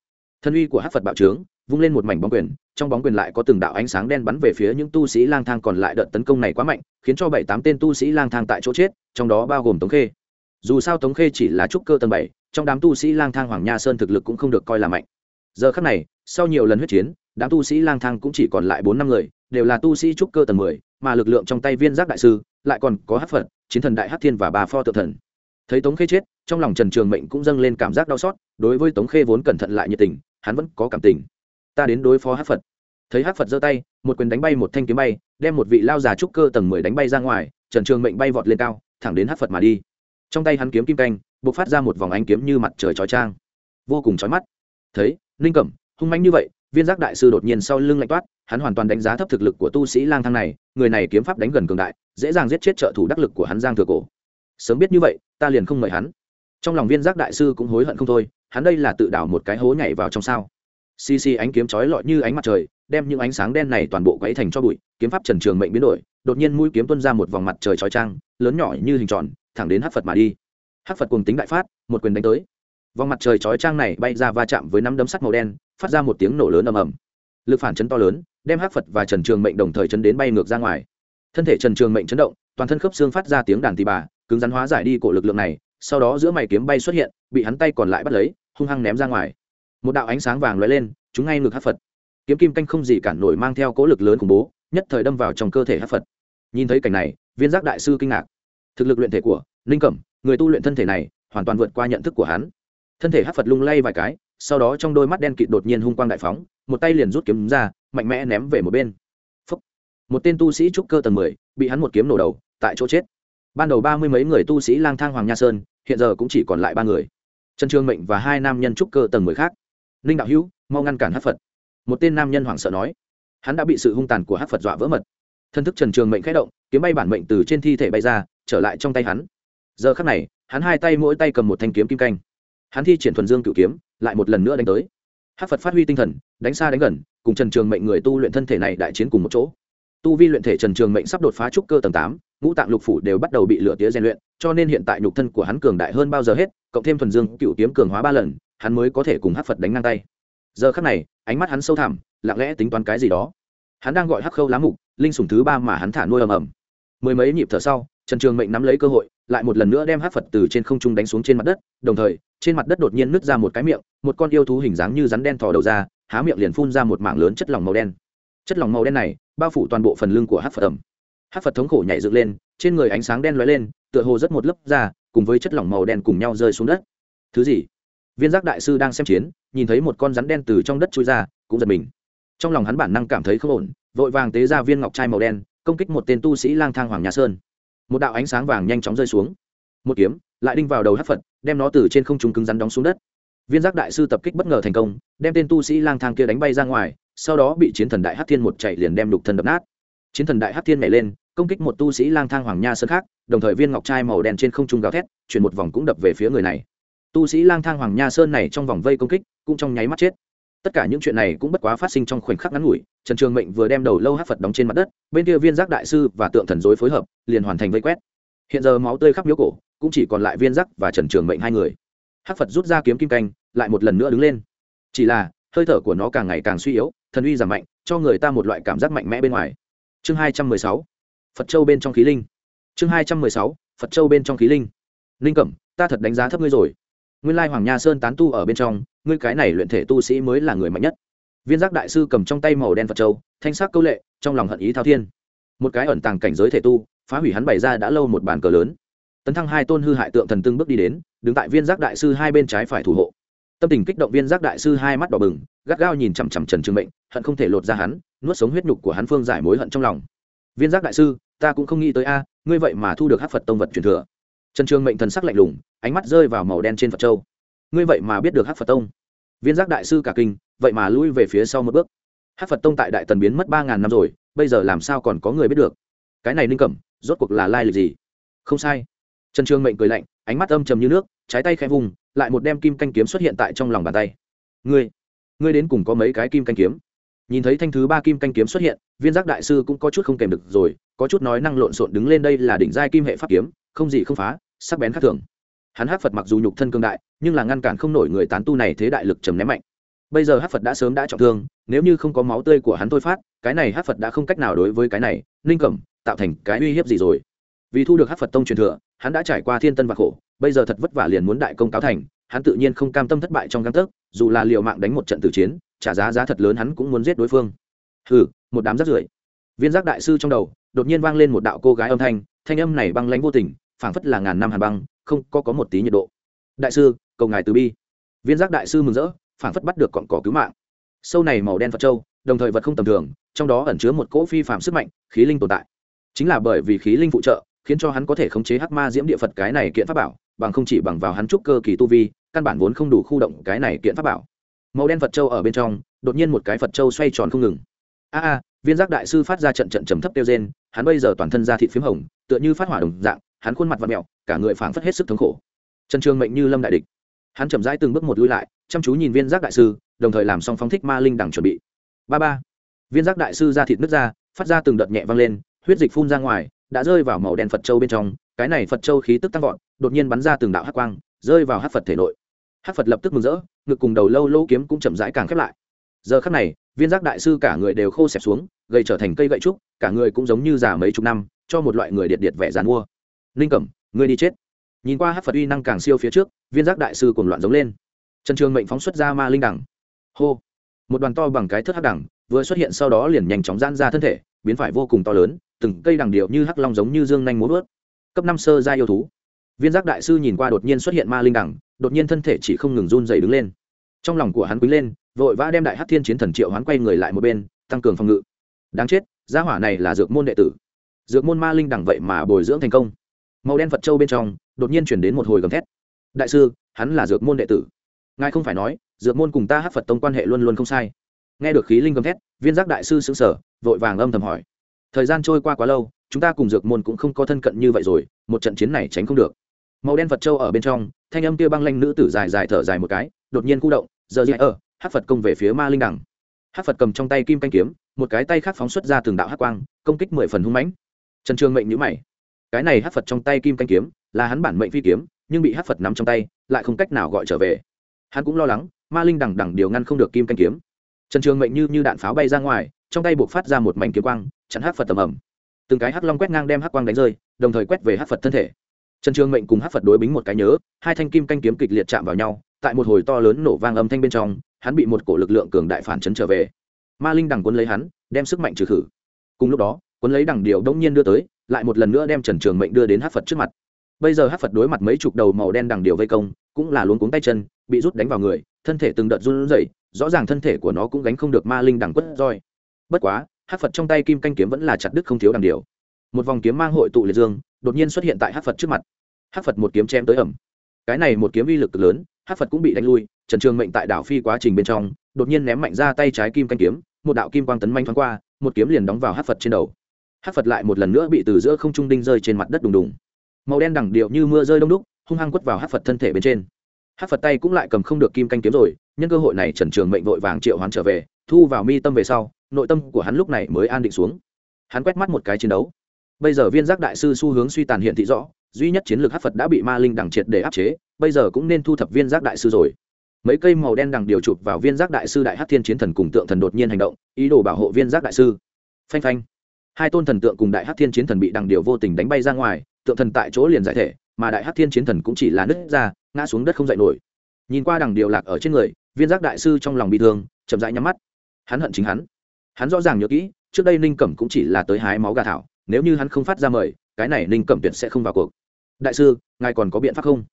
Speaker 1: Thân uy của hát phật bạo trướng, vung lên một mảnh bóng quyền, trong bóng quyền lại có từng đạo ánh sáng đen bắn về phía những tu sĩ lang thang còn lại đợt tấn công này quá mạnh, khiến cho bảy tám tên tu sĩ lang thang tại chỗ chết, trong đó bao gồm tống khê. Dù sao tống khê chỉ là trúc cơ tầng bảy, trong đám tu sĩ lang thang hoàng nha sơn thực lực cũng không được coi là mạnh giờ khắc này, sau nhiều lần huyết chiến, đám tu sĩ lang thang cũng chỉ còn lại bốn năm người, đều là tu sĩ trúc cơ tầng mười, mà lực lượng trong tay viên giác đại sư lại còn có hát phật, chiến thần đại hát thiên và bà pho tự thần. Thấy tống khê chết, trong lòng trần trường mệnh cũng dâng lên cảm giác đau xót, đối với tống khê vốn cẩn thận lại nhiệt tình, hắn vẫn có cảm tình. Ta đến đối phó hát phật. Thấy hát phật giơ tay, một quyền đánh bay một thanh kiếm bay, đem một vị lao già trúc cơ tầng mười đánh bay ra ngoài, trần trường mệnh bay vọt lên cao, thẳng đến hát phật mà đi. Trong tay hắn kiếm kim canh b ộ c phát ra một vòng ánh kiếm như mặt trời trói trang. Vô cùng trói mắt. Thấy ninh cẩm, hung manh như vậy, viên giác đại sư đột nhiên sau lưng lạnh toát, hắn hoàn toàn đánh giá thấp thực lực của tu sĩ lang thang này, người này kiếm pháp đánh gần cường đại, dễ dàng giết chết trợ thủ đắc lực của hắn giang thừa cổ. Sớm biết như vậy, ta liền không mời hắn. Trong lòng viên giác đại sư cũng hối hận không thôi, hắn đây là tự đào một cái hố nhảy vào trong sao. Xì xì ánh kiếm chói lọi như ánh mặt trời, đem những ánh sáng đen này toàn bộ quấy thành cho bụi, kiếm pháp trần trường mệnh biến đổi, đột nhiên mũi kiếm tuân ra một vòng mặt trời chói trang lớn nhỏ như hình tròn, thẳng đến Hắc phật mà đi. Hắc phật cùng tính đại phát, một quyền đánh tới vòng mặt trời chói trang này bay ra va chạm với năm đấm sắt màu đen, phát ra một tiếng nổ lớn ầm ầm. Lực phản chấn to lớn, đem Hắc phật và trần trường mệnh đồng thời chấn đến bay ngược ra ngoài. Thân thể trần trường mệnh chấn động, toàn thân khớp xương phát ra tiếng đàn tì bà, cứng rắn hóa giải đi cổ lực lượng này, sau đó giữa mày kiếm bay xuất hiện, bị hắn tay còn lại bắt lấy, hung hăng ném ra ngoài. Một đạo ánh sáng vàng lóe lên chúng ngay ngược Hắc phật. Kiếm kim canh không gì cản nổi mang theo cỗ lực lớn khủng bố, nhất thời đâm vào trong cơ thể Hắc phật. Nhìn thấy cảnh này, viên giác đại sư kinh ngạc. Thực lực luyện thể của linh cẩm, người tu luyện thân thể này, hoàn toàn vượt qua nhận thức của hắn thân thể hát phật lung lay vài cái, sau đó trong đôi mắt đen kịt đột nhiên hung quang đại phóng, một tay liền rút kiếm ra, mạnh mẽ ném về một bên. Phúc. một tên tu sĩ trúc cơ tầng mười, bị hắn một kiếm nổ đầu, tại chỗ chết. Ban đầu ba mươi mấy người tu sĩ lang thang hoàng nha sơn, hiện giờ cũng chỉ còn lại ba người. Trần trương mệnh và hai nam nhân trúc cơ tầng mười khác. Ninh đạo hữu, mau ngăn cản hát phật. Một tên nam nhân hoảng sợ nói. Hắn đã bị sự hung tàn của hát phật dọa vỡ mật. Thân thức trần trường mệnh khẽ động, kiếm bay bản mệnh từ trên thi thể bay ra, trở lại trong tay hắn. Giờ khắc này, hắn hai tay mỗi tay cầm một thanh kiếm kim canh hắn thi triển thuần dương cựu kiếm, lại một lần nữa đánh tới. Hát phật phát huy tinh thần, đánh xa đánh gần, cùng trần trường mệnh người tu luyện thân thể này đại chiến cùng một chỗ. Tu vi luyện thể trần trường mệnh sắp đột phá trúc cơ tầng tám, ngũ tạng lục phủ đều bắt đầu bị lửa tía rèn luyện, cho nên hiện tại nhục thân của hắn cường đại hơn bao giờ hết, cộng thêm thuần dương cựu kiếm cường hóa ba lần, hắn mới có thể cùng hát phật đánh ngang tay. Giờ khắc này, ánh mắt hắn sâu thẳm, lặng lẽ tính toán cái gì đó. Hắn đang gọi hắc khâu lá mục, linh sủng thứ ba mà hắn thả nuôi ầm ầm. Mười mấy nhịp thở sau, trần trường mệnh nắm lấy cơ hội lại một lần nữa đem hát phật từ trên không trung đánh xuống trên mặt đất, đồng thời, trên mặt đất đột nhiên nứt ra một cái miệng, một con yêu thú hình dáng như rắn đen thò đầu ra, há miệng liền phun ra một mảng lớn chất lỏng màu đen. Chất lỏng màu đen này, bao phủ toàn bộ phần lưng của hát phật ẩm. Hát phật thống khổ nhảy dựng lên, trên người ánh sáng đen lóe lên, tựa hồ rất một lớp da, cùng với chất lỏng màu đen cùng nhau rơi xuống đất. Thứ gì? Viên giác đại sư đang xem chiến, nhìn thấy một con rắn đen từ trong đất trôi ra, cũng giật mình. Trong lòng hắn bản năng cảm thấy không ổn, vội vàng tế ra viên ngọc trai màu đen, công kích một tên tu sĩ lang thang hoàng nhà sơn một đạo ánh sáng vàng nhanh chóng rơi xuống. Một kiếm, lại đinh vào đầu hát phật, đem nó từ trên không trung cứng rắn đóng xuống đất. Viên giác đại sư tập kích bất ngờ thành công, đem tên tu sĩ lang thang kia đánh bay ra ngoài, sau đó bị chiến thần đại hát thiên một chạy liền đem đục thân đập nát. Chiến thần đại hát thiên nhảy lên, công kích một tu sĩ lang thang hoàng nha sơn khác, đồng thời viên ngọc trai màu đen trên không trung gào thét, chuyển một vòng cũng đập về phía người này. Tu sĩ lang thang hoàng nha sơn này trong vòng vây công kích, cũng trong nháy mắt chết tất cả những chuyện này cũng bất quá phát sinh trong khoảnh khắc ngắn ngủi, trần trường mệnh vừa đem đầu lâu hát phật đóng trên mặt đất, bên kia viên giác đại sư và tượng thần dối phối hợp, liền hoàn thành vây quét. Hiện giờ máu tươi khắp miếu cổ, cũng chỉ còn lại viên giác và trần trường mệnh hai người. Hát phật rút ra kiếm kim canh, lại một lần nữa đứng lên. Chỉ là, hơi thở của nó càng ngày càng suy yếu, thần uy giảm mạnh, cho người ta một loại cảm giác mạnh mẽ bên ngoài. Chương hai trăm mười sáu. Phật châu bên trong khí linh. Chương hai trăm mười sáu. Phật châu bên trong khí linh. Linh cẩm, ta thật đánh giá thấp ngươi rồi nguyên lai hoàng nha sơn tán tu ở bên trong, ngươi cái này luyện thể tu sĩ mới là người mạnh nhất. Viên giác đại sư cầm trong tay màu đen phật châu, thanh sắc câu lệ, trong lòng hận ý thao thiên. Một cái ẩn tàng cảnh giới thể tu, phá hủy hắn bày ra đã lâu một bàn cờ lớn. Tấn thăng hai tôn hư hại tượng thần tương bước đi đến, đứng tại viên giác đại sư hai bên trái phải thủ hộ. Tâm tình kích động viên giác đại sư hai mắt đỏ bừng, gắt gao nhìn chằm chằm trần trường mệnh, hận không thể lột ra hắn, nuốt sống huyết nhục của hắn phương giải mối hận trong lòng. Viên giác đại sư, ta cũng không nghĩ tới a, ngươi vậy mà thu được hát phật tông vật truyền thừa trần trường mệnh thần sắc lạnh lùng, ánh mắt rơi vào màu đen trên phật châu. Ngươi vậy mà biết được hát phật tông. Viên giác đại sư cả kinh, vậy mà lui về phía sau một bước. Hát phật tông tại đại tần biến mất ba ngàn năm rồi, bây giờ làm sao còn có người biết được? Cái này ninh cẩm, rốt cuộc là lai lịch gì? Không sai. Trần trường mệnh cười lạnh, ánh mắt âm trầm như nước, trái tay khẽ vùng lại một đem kim canh kiếm xuất hiện tại trong lòng bàn tay. Ngươi ngươi đến cùng có mấy cái kim canh kiếm? Nhìn thấy thanh thứ ba kim canh kiếm xuất hiện, viên giác đại sư cũng có chút không kèm được rồi, có chút nói năng lộn xộn đứng lên đây là đỉnh giai kim hệ pháp kiếm, không gì không phá sắc bén khác thường. Hắn hát phật mặc dù nhục thân cương đại, nhưng là ngăn cản không nổi người tán tu này thế đại lực trầm ném mạnh. Bây giờ hát phật đã sớm đã trọng thương, nếu như không có máu tươi của hắn thôi phát, cái này hát phật đã không cách nào đối với cái này, ninh cẩm, tạo thành cái uy hiếp gì rồi? Vì thu được hát phật tông truyền thừa, hắn đã trải qua thiên tân và khổ, bây giờ thật vất vả liền muốn đại công cáo thành, hắn tự nhiên không cam tâm thất bại trong găng tấc, dù là liệu mạng đánh một trận tử chiến, trả giá giá thật lớn hắn cũng muốn giết đối phương. Hừ, một đám rác rưởi. Viên giác đại sư trong đầu, đột nhiên vang lên một đạo cô gái âm thanh thanh âm này băng lãnh vô tình phảng phất là ngàn năm hàn băng không có có một tí nhiệt độ. Đại sư cầu ngài từ bi. Viên giác đại sư mừng rỡ phảng phất bắt được cọn cỏ cứu mạng. Sâu này màu đen phật châu đồng thời vật không tầm thường trong đó ẩn chứa một cỗ phi phạm sức mạnh khí linh tồn tại. Chính là bởi vì khí linh phụ trợ khiến cho hắn có thể khống chế hắc ma diễm địa phật cái này kiện pháp bảo bằng không chỉ bằng vào hắn trúc cơ kỳ tu vi căn bản vốn không đủ khu động cái này kiện pháp bảo. Màu đen phật châu ở bên trong đột nhiên một cái phật châu xoay tròn không ngừng. A a viên giác đại sư phát ra trận trận trầm thấp tiêu diên, hắn bây giờ toàn thân da thịt p h í m hồng tựa như phát hỏa đồng dạng hắn khuôn mặt và mẹo, cả người phảng phất hết sức thống khổ. Trần trường mệnh như lâm đại địch. Hắn chậm rãi từng bước một lui lại, chăm chú nhìn viên giác đại sư, đồng thời làm xong phóng thích ma linh đằng chuẩn bị. Ba ba. Viên giác đại sư ra thịt nước ra, phát ra từng đợt nhẹ vang lên, huyết dịch phun ra ngoài, đã rơi vào màu đen phật châu bên trong, cái này phật châu khí tức tăng vọt, đột nhiên bắn ra từng đạo hắc quang, rơi vào hắc phật thể nội. Hắc phật lập tức mừng rỡ, ngực cùng đầu lâu lâu kiếm cũng chậm rãi càng khép lại. Giờ khắc này, viên giác đại sư cả người đều khô xẹp xuống, gầy trở thành cây gậy trúc, cả người cũng giống như già mấy chục năm, cho một loại người điệt điệt vẻ dàn mua ninh cẩm, ngươi đi chết. Nhìn qua hát phật uy năng càng siêu phía trước, viên giác đại sư cùng loạn giống lên. Trần trường mệnh phóng xuất ra ma linh đẳng. Hô! Một đoàn to bằng cái thất hắc đẳng, vừa xuất hiện sau đó liền nhanh chóng gian ra thân thể, biến phải vô cùng to lớn, từng cây đằng điệu như hắc long giống như dương nhanh múa vớt. Cấp năm sơ gia yêu thú. Viên giác đại sư nhìn qua đột nhiên xuất hiện ma linh đẳng, đột nhiên thân thể chỉ không ngừng run dày đứng lên. Trong lòng của hắn quý lên, vội vã đem đại hát thiên chiến thần triệu hắn quay người lại một bên, tăng cường phòng ngự. Đáng chết, gia hỏa này là dược môn đệ tử. Dược môn ma linh đẳng vậy mà bồi dưỡng thành công màu đen phật châu bên trong đột nhiên chuyển đến một hồi gầm thét đại sư hắn là dược môn đệ tử ngài không phải nói dược môn cùng ta hát phật tông quan hệ luôn luôn không sai nghe được khí linh gầm thét viên giác đại sư xứng sở vội vàng âm thầm hỏi thời gian trôi qua quá lâu chúng ta cùng dược môn cũng không có thân cận như vậy rồi một trận chiến này tránh không được màu đen phật châu ở bên trong thanh âm kia băng lanh nữ tử dài dài thở dài một cái đột nhiên cu động giờ gì ở hát phật công về phía ma linh đẳng hát phật cầm trong tay kim canh kiếm một cái tay khác phóng xuất ra từng đạo hát quang công kích mười phần hung mãnh trần trường mệnh nhữ mày cái này hát phật trong tay kim canh kiếm, là hắn bản mệnh phi kiếm, nhưng bị hát phật nắm trong tay, lại không cách nào gọi trở về. Hắn cũng lo lắng, ma linh đằng đằng điều ngăn không được kim canh kiếm. Trần trường mệnh như như đạn pháo bay ra ngoài, trong tay buộc phát ra một mảnh kiếm quang, chặn hát phật tầm ẩm từng cái hắc long quét ngang đem hắc quang đánh rơi, đồng thời quét về hắc phật thân thể. Trần trường mệnh cùng hắc phật đối bính một cái nhớ, hai thanh kim canh kiếm kịch liệt chạm vào nhau, tại một hồi to lớn nổ vang âm thanh bên trong, hắn bị một cổ lực lượng cường đại phản chấn trở về. Ma linh đằng quân lấy hắn, đem sức mạnh trừ khử. Cùng lúc đó quân lấy đằng điều đông nhiên đưa tới lại một lần nữa đem trần trường mệnh đưa đến hát phật trước mặt. Bây giờ hát phật đối mặt mấy chục đầu màu đen đằng điều vây công, cũng là luống cuống tay chân, bị rút đánh vào người, thân thể từng đợt run rẩy, rõ ràng thân thể của nó cũng gánh không được ma linh đằng quất roi. Bất quá hát phật trong tay kim canh kiếm vẫn là chặt đứt không thiếu đằng điều. Một vòng kiếm mang hội tụ liệt dương, đột nhiên xuất hiện tại hát phật trước mặt. Hát phật một kiếm chém tới ẩm. Cái này một kiếm uy lực lớn hát phật cũng bị đánh lui, trần trường mệnh tại đảo phi quá trình bên trong, đột nhiên ném mạnh ra tay trái kim canh kiếm, một đạo kim quang tấn manh thoáng qua, một kiếm liền đóng vào hát phật trên đầu hát phật lại một lần nữa bị từ giữa không trung đinh rơi trên mặt đất đùng đùng màu đen đẳng điệu như mưa rơi đông đúc hung hăng quất vào hát phật thân thể bên trên hát phật tay cũng lại cầm không được kim canh kiếm rồi nhân cơ hội này trần trường mệnh vội vàng triệu hoán trở về thu vào mi tâm về sau nội tâm của hắn lúc này mới an định xuống hắn quét mắt một cái chiến đấu bây giờ viên giác đại sư xu hướng suy tàn hiện thị rõ duy nhất chiến lược hát phật đã bị ma linh đẳng triệt để áp chế bây giờ cũng nên thu thập viên giác đại sư rồi mấy cây màu đen đằng điều chụp vào viên giác đại sư đại hát thiên chiến thần cùng tượng thần đột nhiên hành động ý đồ bảo hộ viên giác đại sư phanh phanh hai tôn thần tượng cùng đại hát thiên chiến thần bị đằng điều vô tình đánh bay ra ngoài, tượng thần tại chỗ liền giải thể, mà đại hát thiên chiến thần cũng chỉ là nứt ra, ngã xuống đất không dậy nổi. Nhìn qua đằng điều lạc ở trên người, viên giác đại sư trong lòng bị thương, chậm rãi nhắm mắt. Hắn hận chính hắn. Hắn rõ ràng nhớ kỹ, trước đây ninh cẩm cũng chỉ là tới hái máu gà thảo, nếu như hắn không phát ra mời, cái này ninh cẩm tuyệt sẽ không vào cuộc. Đại sư, ngài còn có biện pháp không?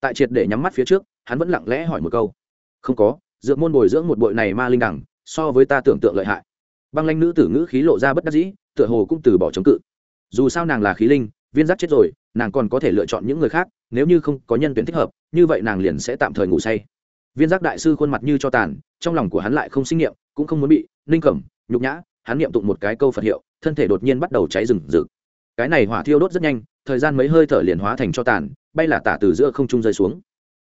Speaker 1: Tại triệt để nhắm mắt phía trước, hắn vẫn lặng lẽ hỏi một câu. Không có dựa môn bồi dưỡng một bội này ma linh đẳng, so với ta tưởng tượng lợi hại. Băng lanh nữ tử ngữ khí lộ ra bất đắc dĩ tựa hồ cũng từ bỏ chống cự. Dù sao nàng là khí linh, viên giác chết rồi, nàng còn có thể lựa chọn những người khác, nếu như không có nhân tuyển thích hợp, như vậy nàng liền sẽ tạm thời ngủ say. Viên giác đại sư khuôn mặt như cho tàn, trong lòng của hắn lại không sinh nghiệm, cũng không muốn bị ninh cẩm, nhục nhã, hắn niệm tụng một cái câu phật hiệu, thân thể đột nhiên bắt đầu cháy rừng rực. Cái này hỏa thiêu đốt rất nhanh, thời gian mấy hơi thở liền hóa thành cho tàn, bay là tả từ giữa không trung rơi xuống.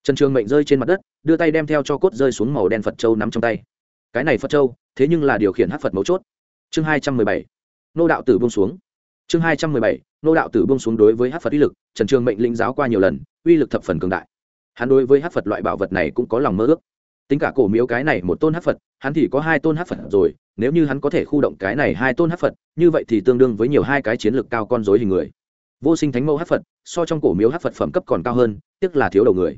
Speaker 1: Trần trường mệnh rơi trên mặt đất, đưa tay đem theo cho cốt rơi xuống màu đen phật châu nắm trong tay. Cái này phật châu, thế nhưng là điều khiển hát phật mấu chốt. Chương hai trăm mười bảy nô đạo tử buông xuống. Chương hai trăm mười bảy, nô đạo tử buông xuống đối với hát phật uy lực, trần trường mệnh linh giáo qua nhiều lần, uy lực thập phần cường đại. Hắn đối với hát phật loại bảo vật này cũng có lòng mơ ước. Tính cả cổ miếu cái này một tôn hát phật, hắn thì có hai tôn hát phật rồi, nếu như hắn có thể khu động cái này hai tôn hát phật, như vậy thì tương đương với nhiều hai cái chiến lược cao con dối hình người. Vô sinh thánh mẫu hát phật, so trong cổ miếu hát phật phẩm cấp còn cao hơn tức là thiếu đầu người.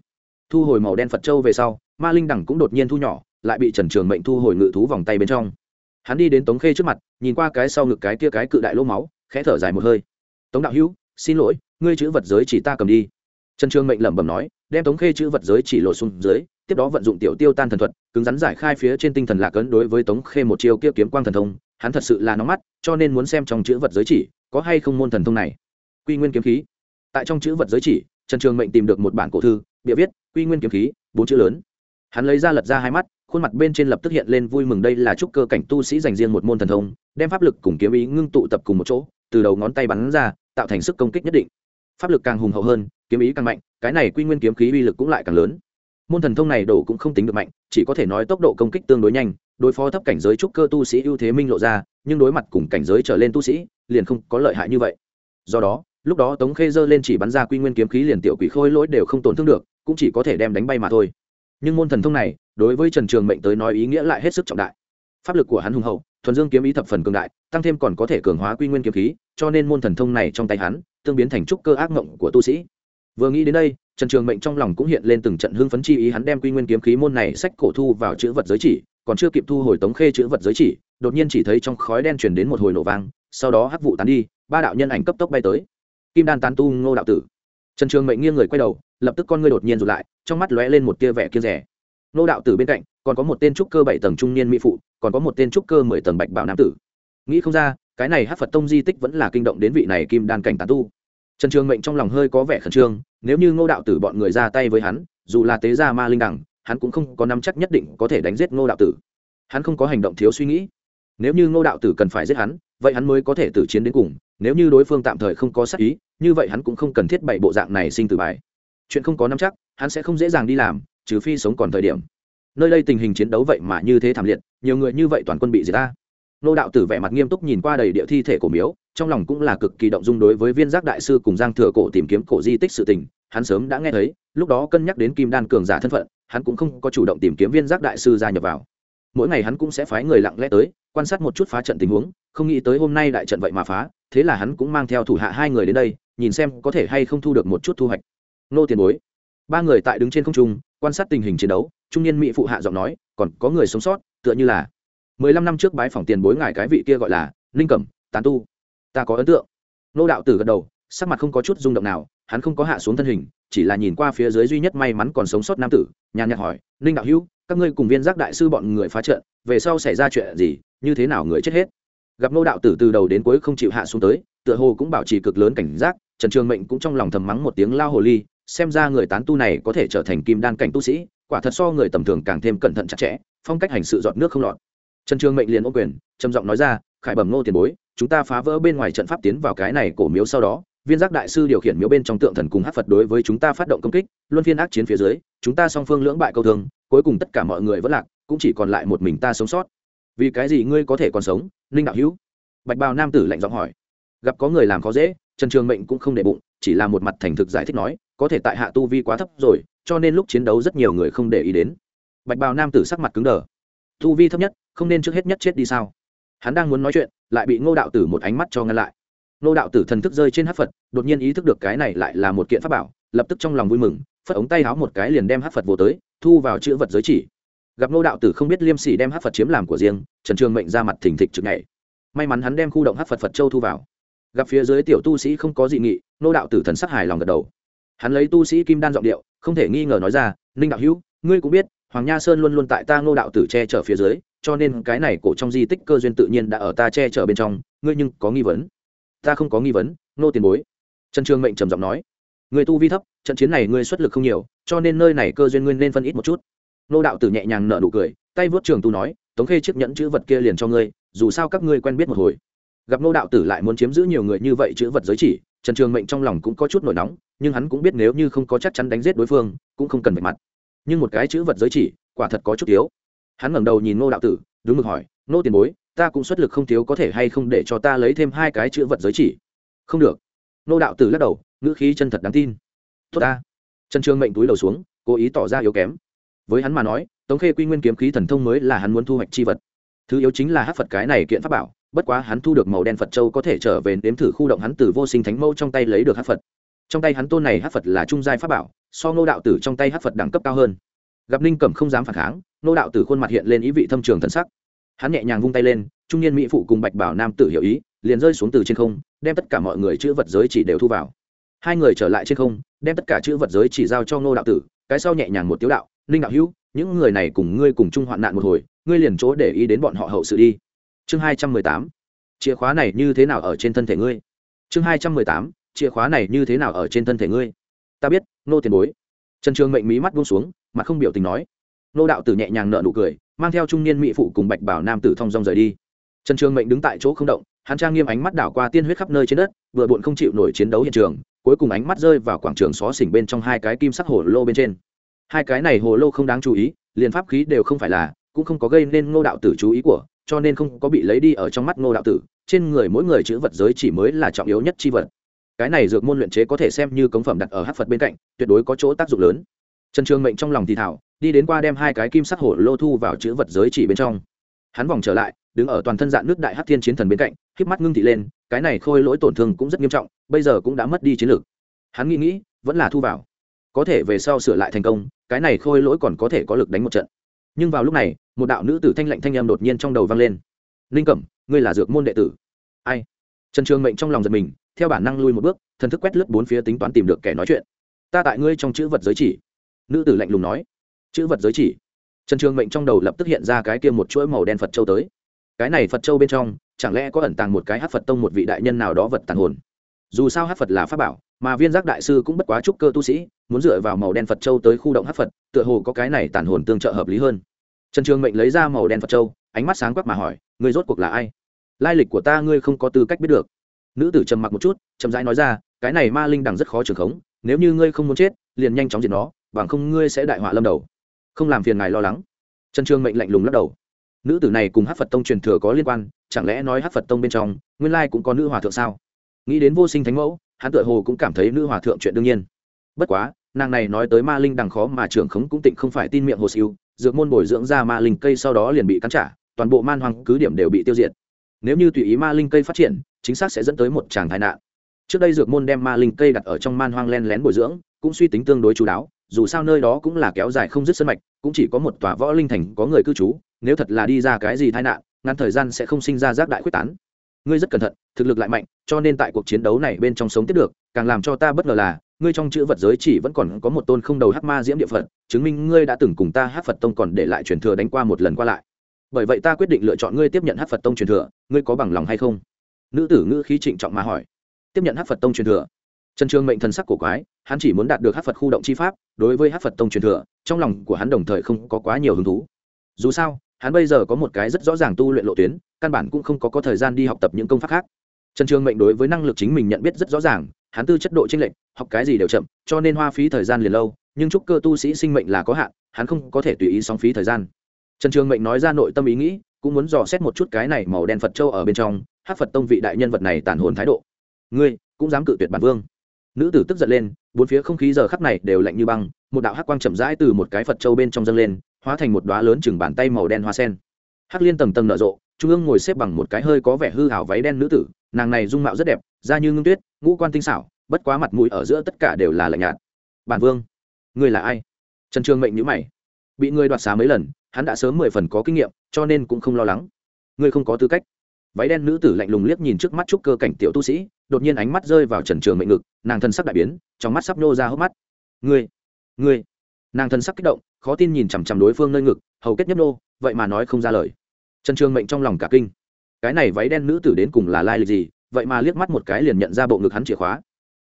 Speaker 1: Thu hồi màu đen phật châu về sau, ma linh đẳng cũng đột nhiên thu nhỏ, lại bị trần trường mệnh thu hồi ngự thú vòng tay bên trong hắn đi đến tống khê trước mặt, nhìn qua cái sau ngực cái kia cái cự đại lỗ máu, khẽ thở dài một hơi. Tống đạo hữu, xin lỗi, ngươi chữ vật giới chỉ ta cầm đi. Trần trường mệnh lẩm bẩm nói, đem tống khê chữ vật giới chỉ lộ xuống dưới, tiếp đó vận dụng tiểu tiêu tan thần thuật, cứng rắn giải khai phía trên tinh thần lạc ấn đối với tống khê một chiêu kia kiếm quang thần thông. Hắn thật sự là nóng mắt, cho nên muốn xem trong chữ vật giới chỉ, có hay không môn thần thông này. Quy nguyên kiếm khí. Tại trong chữ vật giới chỉ, trần trường mệnh tìm được một bản cổ thư bịa viết, quy nguyên kiếm khí, bốn chữ lớn. Hắn lấy ra lật ra hai mắt khuôn mặt bên trên lập tức hiện lên vui mừng đây là chúc cơ cảnh tu sĩ dành riêng một môn thần thông, đem pháp lực cùng kiếm ý ngưng tụ tập cùng một chỗ, từ đầu ngón tay bắn ra, tạo thành sức công kích nhất định. Pháp lực càng hùng hậu hơn, kiếm ý càng mạnh, cái này quy nguyên kiếm khí uy lực cũng lại càng lớn. Môn thần thông này đổ cũng không tính được mạnh, chỉ có thể nói tốc độ công kích tương đối nhanh, đối phó thấp cảnh giới trúc cơ tu sĩ ưu thế minh lộ ra, nhưng đối mặt cùng cảnh giới trở lên tu sĩ, liền không có lợi hại như vậy. Do đó, lúc đó tống khê giơ lên chỉ bắn ra quy nguyên kiếm khí liền tiểu quỷ khôi lỗi đều không tổn thương được, cũng chỉ có thể đem đánh bay mà thôi nhưng môn thần thông này, đối với trần trường mệnh tới nói ý nghĩa lại hết sức trọng đại. Pháp lực của hắn hùng hậu, thuần dương kiếm ý thập phần cường đại, tăng thêm còn có thể cường hóa quy nguyên kiếm khí, cho nên môn thần thông này trong tay hắn, tương biến thành trúc cơ ác mộng của tu sĩ. Vừa nghĩ đến đây, trần trường mệnh trong lòng cũng hiện lên từng trận hưng phấn chi ý hắn đem quy nguyên kiếm khí môn này sách cổ thu vào chữ vật giới chỉ, còn chưa kịp thu hồi tống khê chữ vật giới chỉ, đột nhiên chỉ thấy trong khói đen chuyển đến một hồi nổ vang, sau đó hắc vụ tán đi, ba đạo nhân ảnh cấp tốc bay tới. Kim đan tán tu ngô đạo tử. Trần trường mệnh nghiêng người quay đầu, lập tức con ngươi đột nhiên rụt lại trong mắt lóe lên một tia vẻ kiêng rẻ. Ngô đạo tử bên cạnh, còn có một tên trúc cơ bảy tầng trung niên mỹ phụ, còn có một tên trúc cơ mười tầng bạch bảo nam tử. Nghĩ không ra, cái này hát phật tông di tích vẫn là kinh động đến vị này kim đan cảnh tán tu. Trần trường mệnh trong lòng hơi có vẻ khẩn trương, nếu như ngô đạo tử bọn người ra tay với hắn, dù là tế gia ma linh đẳng, hắn cũng không có nắm chắc nhất định có thể đánh giết ngô đạo tử. Hắn không có hành động thiếu suy nghĩ. Nếu như ngô đạo tử cần phải giết hắn, vậy hắn mới có thể tử chiến đến cùng, nếu như đối phương tạm thời không có sắc ý, như vậy hắn cũng không cần thiết bày bộ dạng này sinh tử bài. Chuyện không có nắm chắc hắn sẽ không dễ dàng đi làm, trừ phi sống còn thời điểm. Nơi đây tình hình chiến đấu vậy mà như thế thảm liệt, nhiều người như vậy toàn quân bị diệt ta. Nô đạo tử vẻ mặt nghiêm túc nhìn qua đầy địa thi thể cổ miếu, trong lòng cũng là cực kỳ động dung đối với viên giác đại sư cùng giang thừa cổ tìm kiếm cổ di tích sự tình, hắn sớm đã nghe thấy, lúc đó cân nhắc đến kim đan cường giả thân phận, hắn cũng không có chủ động tìm kiếm viên giác đại sư gia nhập vào. Mỗi ngày hắn cũng sẽ phái người lặng lẽ tới, quan sát một chút phá trận tình huống, không nghĩ tới hôm nay đại trận vậy mà phá, thế là hắn cũng mang theo thủ hạ hai người đến đây, nhìn xem có thể hay không thu được một chút thu hoạch. Nô tiền bối ba người tại đứng trên không trung, quan sát tình hình chiến đấu, trung niên mỹ phụ hạ giọng nói, còn có người sống sót, tựa như là mười lăm năm trước bái phòng tiền bối ngài cái vị kia gọi là ninh cẩm, tán tu. Ta có ấn tượng. Nô đạo tử gật đầu, sắc mặt không có chút rung động nào, hắn không có hạ xuống thân hình, chỉ là nhìn qua phía dưới duy nhất may mắn còn sống sót nam tử, nhàn nhạt hỏi, ninh đạo hữu, các ngươi cùng viên giác đại sư bọn người phá trận, về sau xảy ra chuyện gì, như thế nào người chết hết? Gặp nô đạo tử từ đầu đến cuối không chịu hạ xuống tới, tựa hồ cũng bảo trì cực lớn cảnh giác, trần trường mệnh cũng trong lòng thầm mắng một tiếng lao hồ ly xem ra người tán tu này có thể trở thành kim đan cảnh tu sĩ, quả thật so người tầm thường càng thêm cẩn thận chặt chẽ, phong cách hành sự dọn nước không lọt. Trần trường mệnh liền ô quyền, trầm giọng nói ra, khải bẩm ngô tiền bối, chúng ta phá vỡ bên ngoài trận pháp tiến vào cái này cổ miếu sau đó, viên giác đại sư điều khiển miếu bên trong tượng thần cùng hát phật đối với chúng ta phát động công kích, luân phiên ác chiến phía dưới, chúng ta song phương lưỡng bại câu thương, cuối cùng tất cả mọi người vẫn lạc, cũng chỉ còn lại một mình ta sống sót. Vì cái gì ngươi có thể còn sống, ninh đạo hữu? Bạch bào nam tử lạnh giọng hỏi. Gặp có người làm khó dễ, trần trường mệnh cũng không để bụng chỉ là một mặt thành thực giải thích nói, có thể tại hạ tu vi quá thấp rồi, cho nên lúc chiến đấu rất nhiều người không để ý đến. Bạch bào nam tử sắc mặt cứng đờ. Tu vi thấp nhất, không nên trước hết nhất chết đi sao? Hắn đang muốn nói chuyện, lại bị ngô đạo tử một ánh mắt cho ngăn lại. Ngô đạo tử thần thức rơi trên hát phật, đột nhiên ý thức được cái này lại là một kiện pháp bảo, lập tức trong lòng vui mừng, phất ống tay háo một cái liền đem hát phật vô tới, thu vào chữ vật giới chỉ. Gặp ngô đạo tử không biết liêm sỉ đem hát phật chiếm làm của riêng, trần trường mệnh ra mặt thình thịch trực nhảy may mắn hắn đem khu động hát phật phật châu thu vào gặp phía dưới tiểu tu sĩ không có dị nghị, nô đạo tử thần sắc hài lòng gật đầu. Hắn lấy tu sĩ kim đan giọng điệu, không thể nghi ngờ nói ra, ninh đạo hữu, ngươi cũng biết, hoàng nha sơn luôn luôn tại ta ngô đạo tử che chở phía dưới, cho nên cái này cổ trong di tích cơ duyên tự nhiên đã ở ta che chở bên trong, ngươi nhưng có nghi vấn. Ta không có nghi vấn, nô tiền bối. Trần trường mệnh trầm giọng nói người tu vi thấp, trận chiến này ngươi xuất lực không nhiều, cho nên nơi này cơ duyên ngươi nên phân ít một chút. Nô đạo tử nhẹ nhàng nở nụ cười, tay vớt trường tu nói, tống khê chiếc nhẫn chữ vật kia liền cho ngươi, dù sao các ngươi quen biết một hồi gặp nô đạo tử lại muốn chiếm giữ nhiều người như vậy chữ vật giới chỉ, trần trường mệnh trong lòng cũng có chút nổi nóng, nhưng hắn cũng biết nếu như không có chắc chắn đánh giết đối phương, cũng không cần phải mặt. Nhưng một cái chữ vật giới chỉ, quả thật có chút thiếu. Hắn ngẩng đầu nhìn ngô đạo tử, đúng mực hỏi, ngô tiền bối, ta cũng xuất lực không thiếu có thể hay không để cho ta lấy thêm hai cái chữ vật giới chỉ? Không được. Ngô đạo tử lắc đầu, ngữ khí chân thật đáng tin. Tốt ta. Trần trường mệnh túi đầu xuống, cố ý tỏ ra yếu kém. Với hắn mà nói, tống khê quy nguyên kiếm khí thần thông mới là hắn muốn thu hoạch chi vật. Thứ yếu chính là hát phật cái này kiện pháp bảo bất quá hắn thu được màu đen phật châu có thể trở về nếm thử khu động hắn từ vô sinh thánh mâu trong tay lấy được hát phật. Trong tay hắn tôn này hát phật là trung giai pháp bảo, so ngô đạo tử trong tay hát phật đẳng cấp cao hơn. Gặp ninh cẩm không dám phản kháng, ngô đạo tử khuôn mặt hiện lên ý vị thâm trường thân sắc. Hắn nhẹ nhàng vung tay lên, trung niên mỹ phụ cùng bạch bảo nam tử hiểu ý, liền rơi xuống từ trên không, đem tất cả mọi người chữ vật giới chỉ đều thu vào. Hai người trở lại trên không, đem tất cả chữ vật giới chỉ giao cho ngô đạo tử, cái sau nhẹ nhàng một tiếu đạo, ninh đạo hữu, những người này cùng ngươi cùng chung hoạn nạn một hồi, ngươi liền chỗ để ý đến bọn họ hậu sự đi chương hai trăm mười tám, chìa khóa này như thế nào ở trên thân thể ngươi? Chương hai trăm mười tám, chìa khóa này như thế nào ở trên thân thể ngươi? Ta biết, nô tiền bối. Trần trường mệnh mí mắt buông xuống, mặt không biểu tình nói. Nô đạo tử nhẹ nhàng nợ nụ cười, mang theo trung niên mỹ phụ cùng bạch bảo nam tử thong dong rời đi. Trần trường mệnh đứng tại chỗ không động, hắn trang nghiêm ánh mắt đảo qua tiên huyết khắp nơi trên đất, vừa bụn không chịu nổi chiến đấu hiện trường, cuối cùng ánh mắt rơi vào quảng trường xó xỉnh bên trong hai cái kim sắc hồ lô bên trên. Hai cái này hồ lô không đáng chú ý, liền pháp khí đều không phải là, cũng không có gây nên ngô đạo tử chú ý của cho nên không có bị lấy đi ở trong mắt ngô đạo tử, trên người mỗi người chữ vật giới chỉ mới là trọng yếu nhất chi vật. Cái này dược môn luyện chế có thể xem như cống phẩm đặt ở hát phật bên cạnh, tuyệt đối có chỗ tác dụng lớn. Trần trường mệnh trong lòng thì thảo, đi đến qua đem hai cái kim sắc hổ lô thu vào chữ vật giới chỉ bên trong. Hắn vòng trở lại, đứng ở toàn thân dạng nước đại hát thiên chiến thần bên cạnh k mắt ngưng thị lên, cái này khôi lỗi tổn thương cũng rất nghiêm trọng, bây giờ cũng đã mất đi chiến lược hắn nghĩ nghĩ, vẫn là thu vào. Có thể về sau sửa lại thành công, cái này khôi lỗi còn có thể có lực đánh một trận nhưng vào lúc này, một đạo nữ tử thanh lạnh thanh âm đột nhiên trong đầu vang lên. Linh cẩm, ngươi là dược môn đệ tử. Ai? Trần trường mệnh trong lòng giật mình, theo bản năng lui một bước, thần thức quét lướt bốn phía tính toán tìm được kẻ nói chuyện. Ta tại ngươi trong chữ vật giới chỉ. Nữ tử lạnh lùng nói. Chữ vật giới chỉ? Trần trường mệnh trong đầu lập tức hiện ra cái kia một chuỗi màu đen phật châu tới. Cái này phật châu bên trong, chẳng lẽ có ẩn tàng một cái hát phật tông một vị đại nhân nào đó vật tàn hồn? Dù sao hát phật là pháp bảo, mà viên giác đại sư cũng bất quá trúc cơ tu sĩ, muốn dựa vào màu đen phật châu tới khu động hát phật, tựa hồ có cái này tàn hồn tương trợ hợp lý hơn trần trường mệnh lấy ra màu đen phật châu, ánh mắt sáng quắc mà hỏi, ngươi rốt cuộc là ai? Lai lịch của ta ngươi không có tư cách biết được. Nữ tử trầm mặc một chút, chậm rãi nói ra, cái này ma linh đằng rất khó trường khống, nếu như ngươi không muốn chết, liền nhanh chóng diệt nó, bằng không ngươi sẽ đại họa lâm đầu. Không làm phiền ngài lo lắng. Trần trương mệnh lạnh lùng lắc đầu. Nữ tử này cùng hát phật tông truyền thừa có liên quan, chẳng lẽ nói hát phật tông bên trong, nguyên lai cũng có nữ hòa thượng sao? Nghĩ đến vô sinh thánh mẫu, hắn tựa hồ cũng cảm thấy nữ hòa thượng chuyện đương nhiên. Bất quá, nàng này nói tới ma linh đằng khó mà trưởng khống cũng tịnh không phải tin miệng hồ siêu dược môn bồi dưỡng ra ma linh cây sau đó liền bị cắn trả, toàn bộ man hoang cứ điểm đều bị tiêu diệt. Nếu như tùy ý ma linh cây phát triển, chính xác sẽ dẫn tới một tràng tai nạn. Trước đây dược môn đem ma linh cây đặt ở trong man hoang len lén bồi dưỡng, cũng suy tính tương đối chú đáo, dù sao nơi đó cũng là kéo dài không dứt sân mạch, cũng chỉ có một tòa võ linh thành có người cư trú, nếu thật là đi ra cái gì tai nạn, ngắn thời gian sẽ không sinh ra giác đại quyết tán. Ngươi rất cẩn thận, thực lực lại mạnh, cho nên tại cuộc chiến đấu này bên trong sống tiếp được, càng làm cho ta bất ngờ là ngươi trong chữ vật giới chỉ vẫn còn có một tôn không đầu hắc ma diễm địa phật chứng minh ngươi đã từng cùng ta hát phật tông còn để lại truyền thừa đánh qua một lần qua lại. Bởi vậy ta quyết định lựa chọn ngươi tiếp nhận hát phật tông truyền thừa ngươi có bằng lòng hay không? Nữ tử ngữ khí trịnh trọng mà hỏi. Tiếp nhận hát phật tông truyền thừa? Trần Trương mệnh thần sắc cổ quái hắn chỉ muốn đạt được hát phật khu động chi pháp đối với hát phật tông truyền thừa trong lòng của hắn đồng thời không có quá nhiều hứng thú. Dù sao hắn bây giờ có một cái rất rõ ràng tu luyện lộ tuyến căn bản cũng không có, có thời gian đi học tập những công pháp khác. Trần Trương mệnh đối với năng lực chính mình nhận biết rất rõ ràng hắn tư chất độ tranh lệch học cái gì đều chậm, cho nên hoa phí thời gian liền lâu, nhưng chúc cơ tu sĩ sinh mệnh là có hạn, hắn không có thể tùy ý sóng phí thời gian. Trần trường mệnh nói ra nội tâm ý nghĩ, cũng muốn dò xét một chút cái này màu đen phật châu ở bên trong hát phật tông vị đại nhân vật này tàn hồn thái độ. Ngươi, cũng dám cự tuyệt bản vương. Nữ tử tức giận lên, bốn phía không khí giờ khắp này đều lạnh như băng, một đạo hắc quang chậm rãi từ một cái phật châu bên trong dâng lên, hóa thành một đoá lớn chừng bàn tay màu đen hoa sen. Hắc liên tầng tầng nở rộ, trung ương ngồi xếp bằng một cái hơi có vẻ hư hảo váy đen nữ tử, nàng này dung mạo rất đẹp, da như ngưng tuyết, ngũ quan tinh xảo bất quá mặt mũi ở giữa tất cả đều là lạnh nhạt. Bản vương người là ai? Trần trường mệnh nhữ mày. Bị người đoạt xá mấy lần, hắn đã sớm mười phần có kinh nghiệm, cho nên cũng không lo lắng. Ngươi không có tư cách. Váy đen nữ tử lạnh lùng liếc nhìn trước mắt trúc cơ cảnh tiểu tu sĩ, đột nhiên ánh mắt rơi vào trần trường mệnh ngực, nàng thân sắc đại biến, trong mắt sắp nô ra hốc mắt. Ngươi ngươi. Nàng thân sắc kích động, khó tin nhìn chằm chằm đối phương nơi ngực, hầu kết nhấp nô, vậy mà nói không ra lời. Trần trường mệnh trong lòng cả kinh. Cái này váy đen nữ tử đến cùng là lai lịch gì, vậy mà liếc mắt một cái liền nhận ra bộ ngực hắn chìa khóa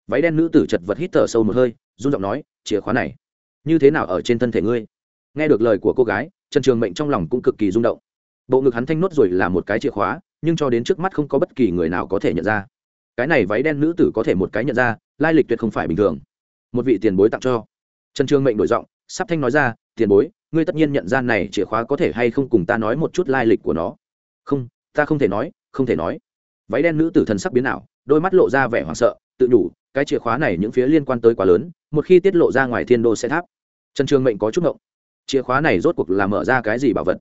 Speaker 1: váy đen nữ tử chật vật hít thở sâu một hơi, run giọng nói, chìa khóa này, như thế nào ở trên thân thể ngươi? Nghe được lời của cô gái, trần trường mệnh trong lòng cũng cực kỳ rung động. Bộ ngực hắn thanh nốt rồi là một cái chìa khóa, nhưng cho đến trước mắt không có bất kỳ người nào có thể nhận ra. Cái này váy đen nữ tử có thể một cái nhận ra, lai lịch tuyệt không phải bình thường. Một vị tiền bối tặng cho. Trần trường mệnh đổi giọng, sắp thanh nói ra, tiền bối, ngươi tất nhiên nhận ra này chìa khóa có thể hay không cùng ta nói một chút lai lịch của nó? Không, ta không thể nói, không thể nói. Váy đen nữ tử thần sắc biến ảo, đôi mắt lộ ra vẻ hoảng sợ, tự đủ cái chìa khóa này những phía liên quan tới quá lớn, một khi tiết lộ ra ngoài thiên đô sẽ tháp. Trần trường mệnh có chút ngộng. Chìa khóa này rốt cuộc là mở ra cái gì bảo vật?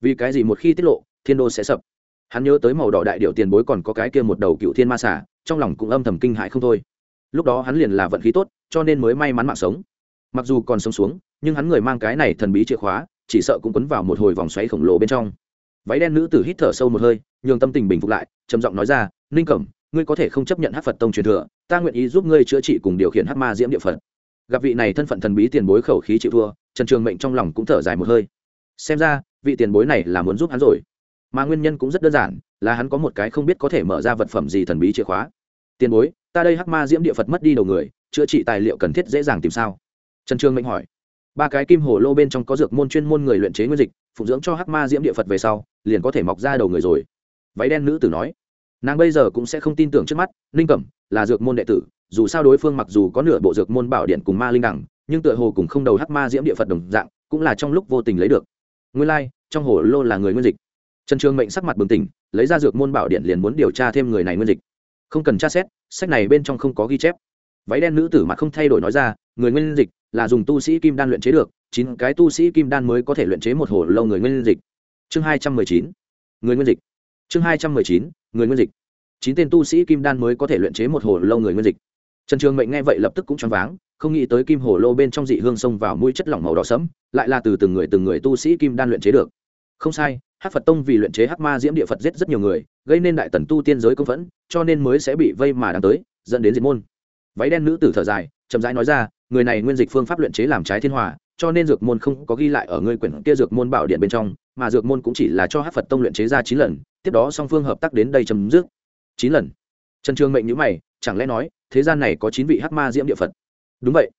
Speaker 1: Vì cái gì một khi tiết lộ, thiên đô sẽ sập? Hắn nhớ tới màu đỏ đại điệu tiền bối còn có cái kia một đầu cựu thiên ma xả trong lòng cũng âm thầm kinh hãi không thôi. Lúc đó hắn liền là vận khí tốt, cho nên mới may mắn mạng sống. Mặc dù còn sống xuống, nhưng hắn người mang cái này thần bí chìa khóa, chỉ sợ cũng quấn vào một hồi vòng xoáy khổng lồ bên trong. Váy đen nữ tử hít thở sâu một hơi, nhường tâm tình bình phục lại, trầm giọng nói ra, ninh cẩm ngươi có thể không chấp nhận hát phật tông truyền thừa, ta nguyện ý giúp ngươi chữa trị cùng điều khiển hát ma diễm địa phật. Gặp vị này thân phận thần bí tiền bối khẩu khí chịu thua, trần trường mệnh trong lòng cũng thở dài một hơi. Xem ra, vị tiền bối này là muốn giúp hắn rồi. Mà nguyên nhân cũng rất đơn giản, là hắn có một cái không biết có thể mở ra vật phẩm gì thần bí chìa khóa. Tiền bối, ta đây hắc ma diễm địa phật mất đi đầu người, chữa trị tài liệu cần thiết dễ dàng tìm sao? Trần trường mệnh hỏi. Ba cái kim hồ lô bên trong có dược môn chuyên môn người luyện chế nguyên dịch, phụng dưỡng cho hắc ma diễm địa phật về sau, liền có thể mọc ra đầu người rồi. Váy đen nữ tử nói nàng bây giờ cũng sẽ không tin tưởng trước mắt ninh cẩm là dược môn đệ tử dù sao đối phương mặc dù có nửa bộ dược môn bảo điện cùng ma linh đẳng nhưng tựa hồ cùng không đầu hắc ma diễm địa phật đồng dạng cũng là trong lúc vô tình lấy được. Nguyên lai、like, trong hồ lô là người nguyên dịch. Trần trường mệnh sắc mặt bừng tỉnh lấy ra dược môn bảo điện liền muốn điều tra thêm người này nguyên dịch. Không cần tra xét sách này bên trong không có ghi chép. Váy đen nữ tử mặt không thay đổi nói ra người nguyên dịch là dùng tu sĩ kim đan luyện chế được chín cái tu sĩ kim đan mới có thể luyện chế một hồ lâu người nguyên dịch. Chương hai trăm mười chín. Người nguyên dịch. Chương hai trăm mười chín người nguyên dịch. Chín tên tu sĩ kim đan mới có thể luyện chế một hồ lâu người nguyên dịch. Trần trường mệnh nghe vậy lập tức cũng choáng váng, không nghĩ tới kim hồ lô bên trong dị hương sông vào mũi chất lỏng màu đỏ sẫm, lại là từ từng người từng người tu sĩ kim đan luyện chế được. Không sai, hắc phật tông vì luyện chế hắc ma diễm địa phật giết rất nhiều người, gây nên đại tần tu tiên giới công phẫn, cho nên mới sẽ bị vây mà đang tới, dẫn đến diệt môn. Váy đen nữ tử thở dài, chậm rãi nói ra, người này nguyên dịch phương pháp luyện chế làm trái thiên hòa, cho nên dược môn không có ghi lại ở ngươi quyển kia dược môn bảo điện bên trong mà dược môn cũng chỉ là cho hát phật tông luyện chế ra chín lần, tiếp đó song phương hợp tác đến đây chấm dứt. Chín lần. Trần trường mệnh nhữ mày, chẳng lẽ nói, thế gian này có chín vị hát ma diễm địa phật? Đúng vậy.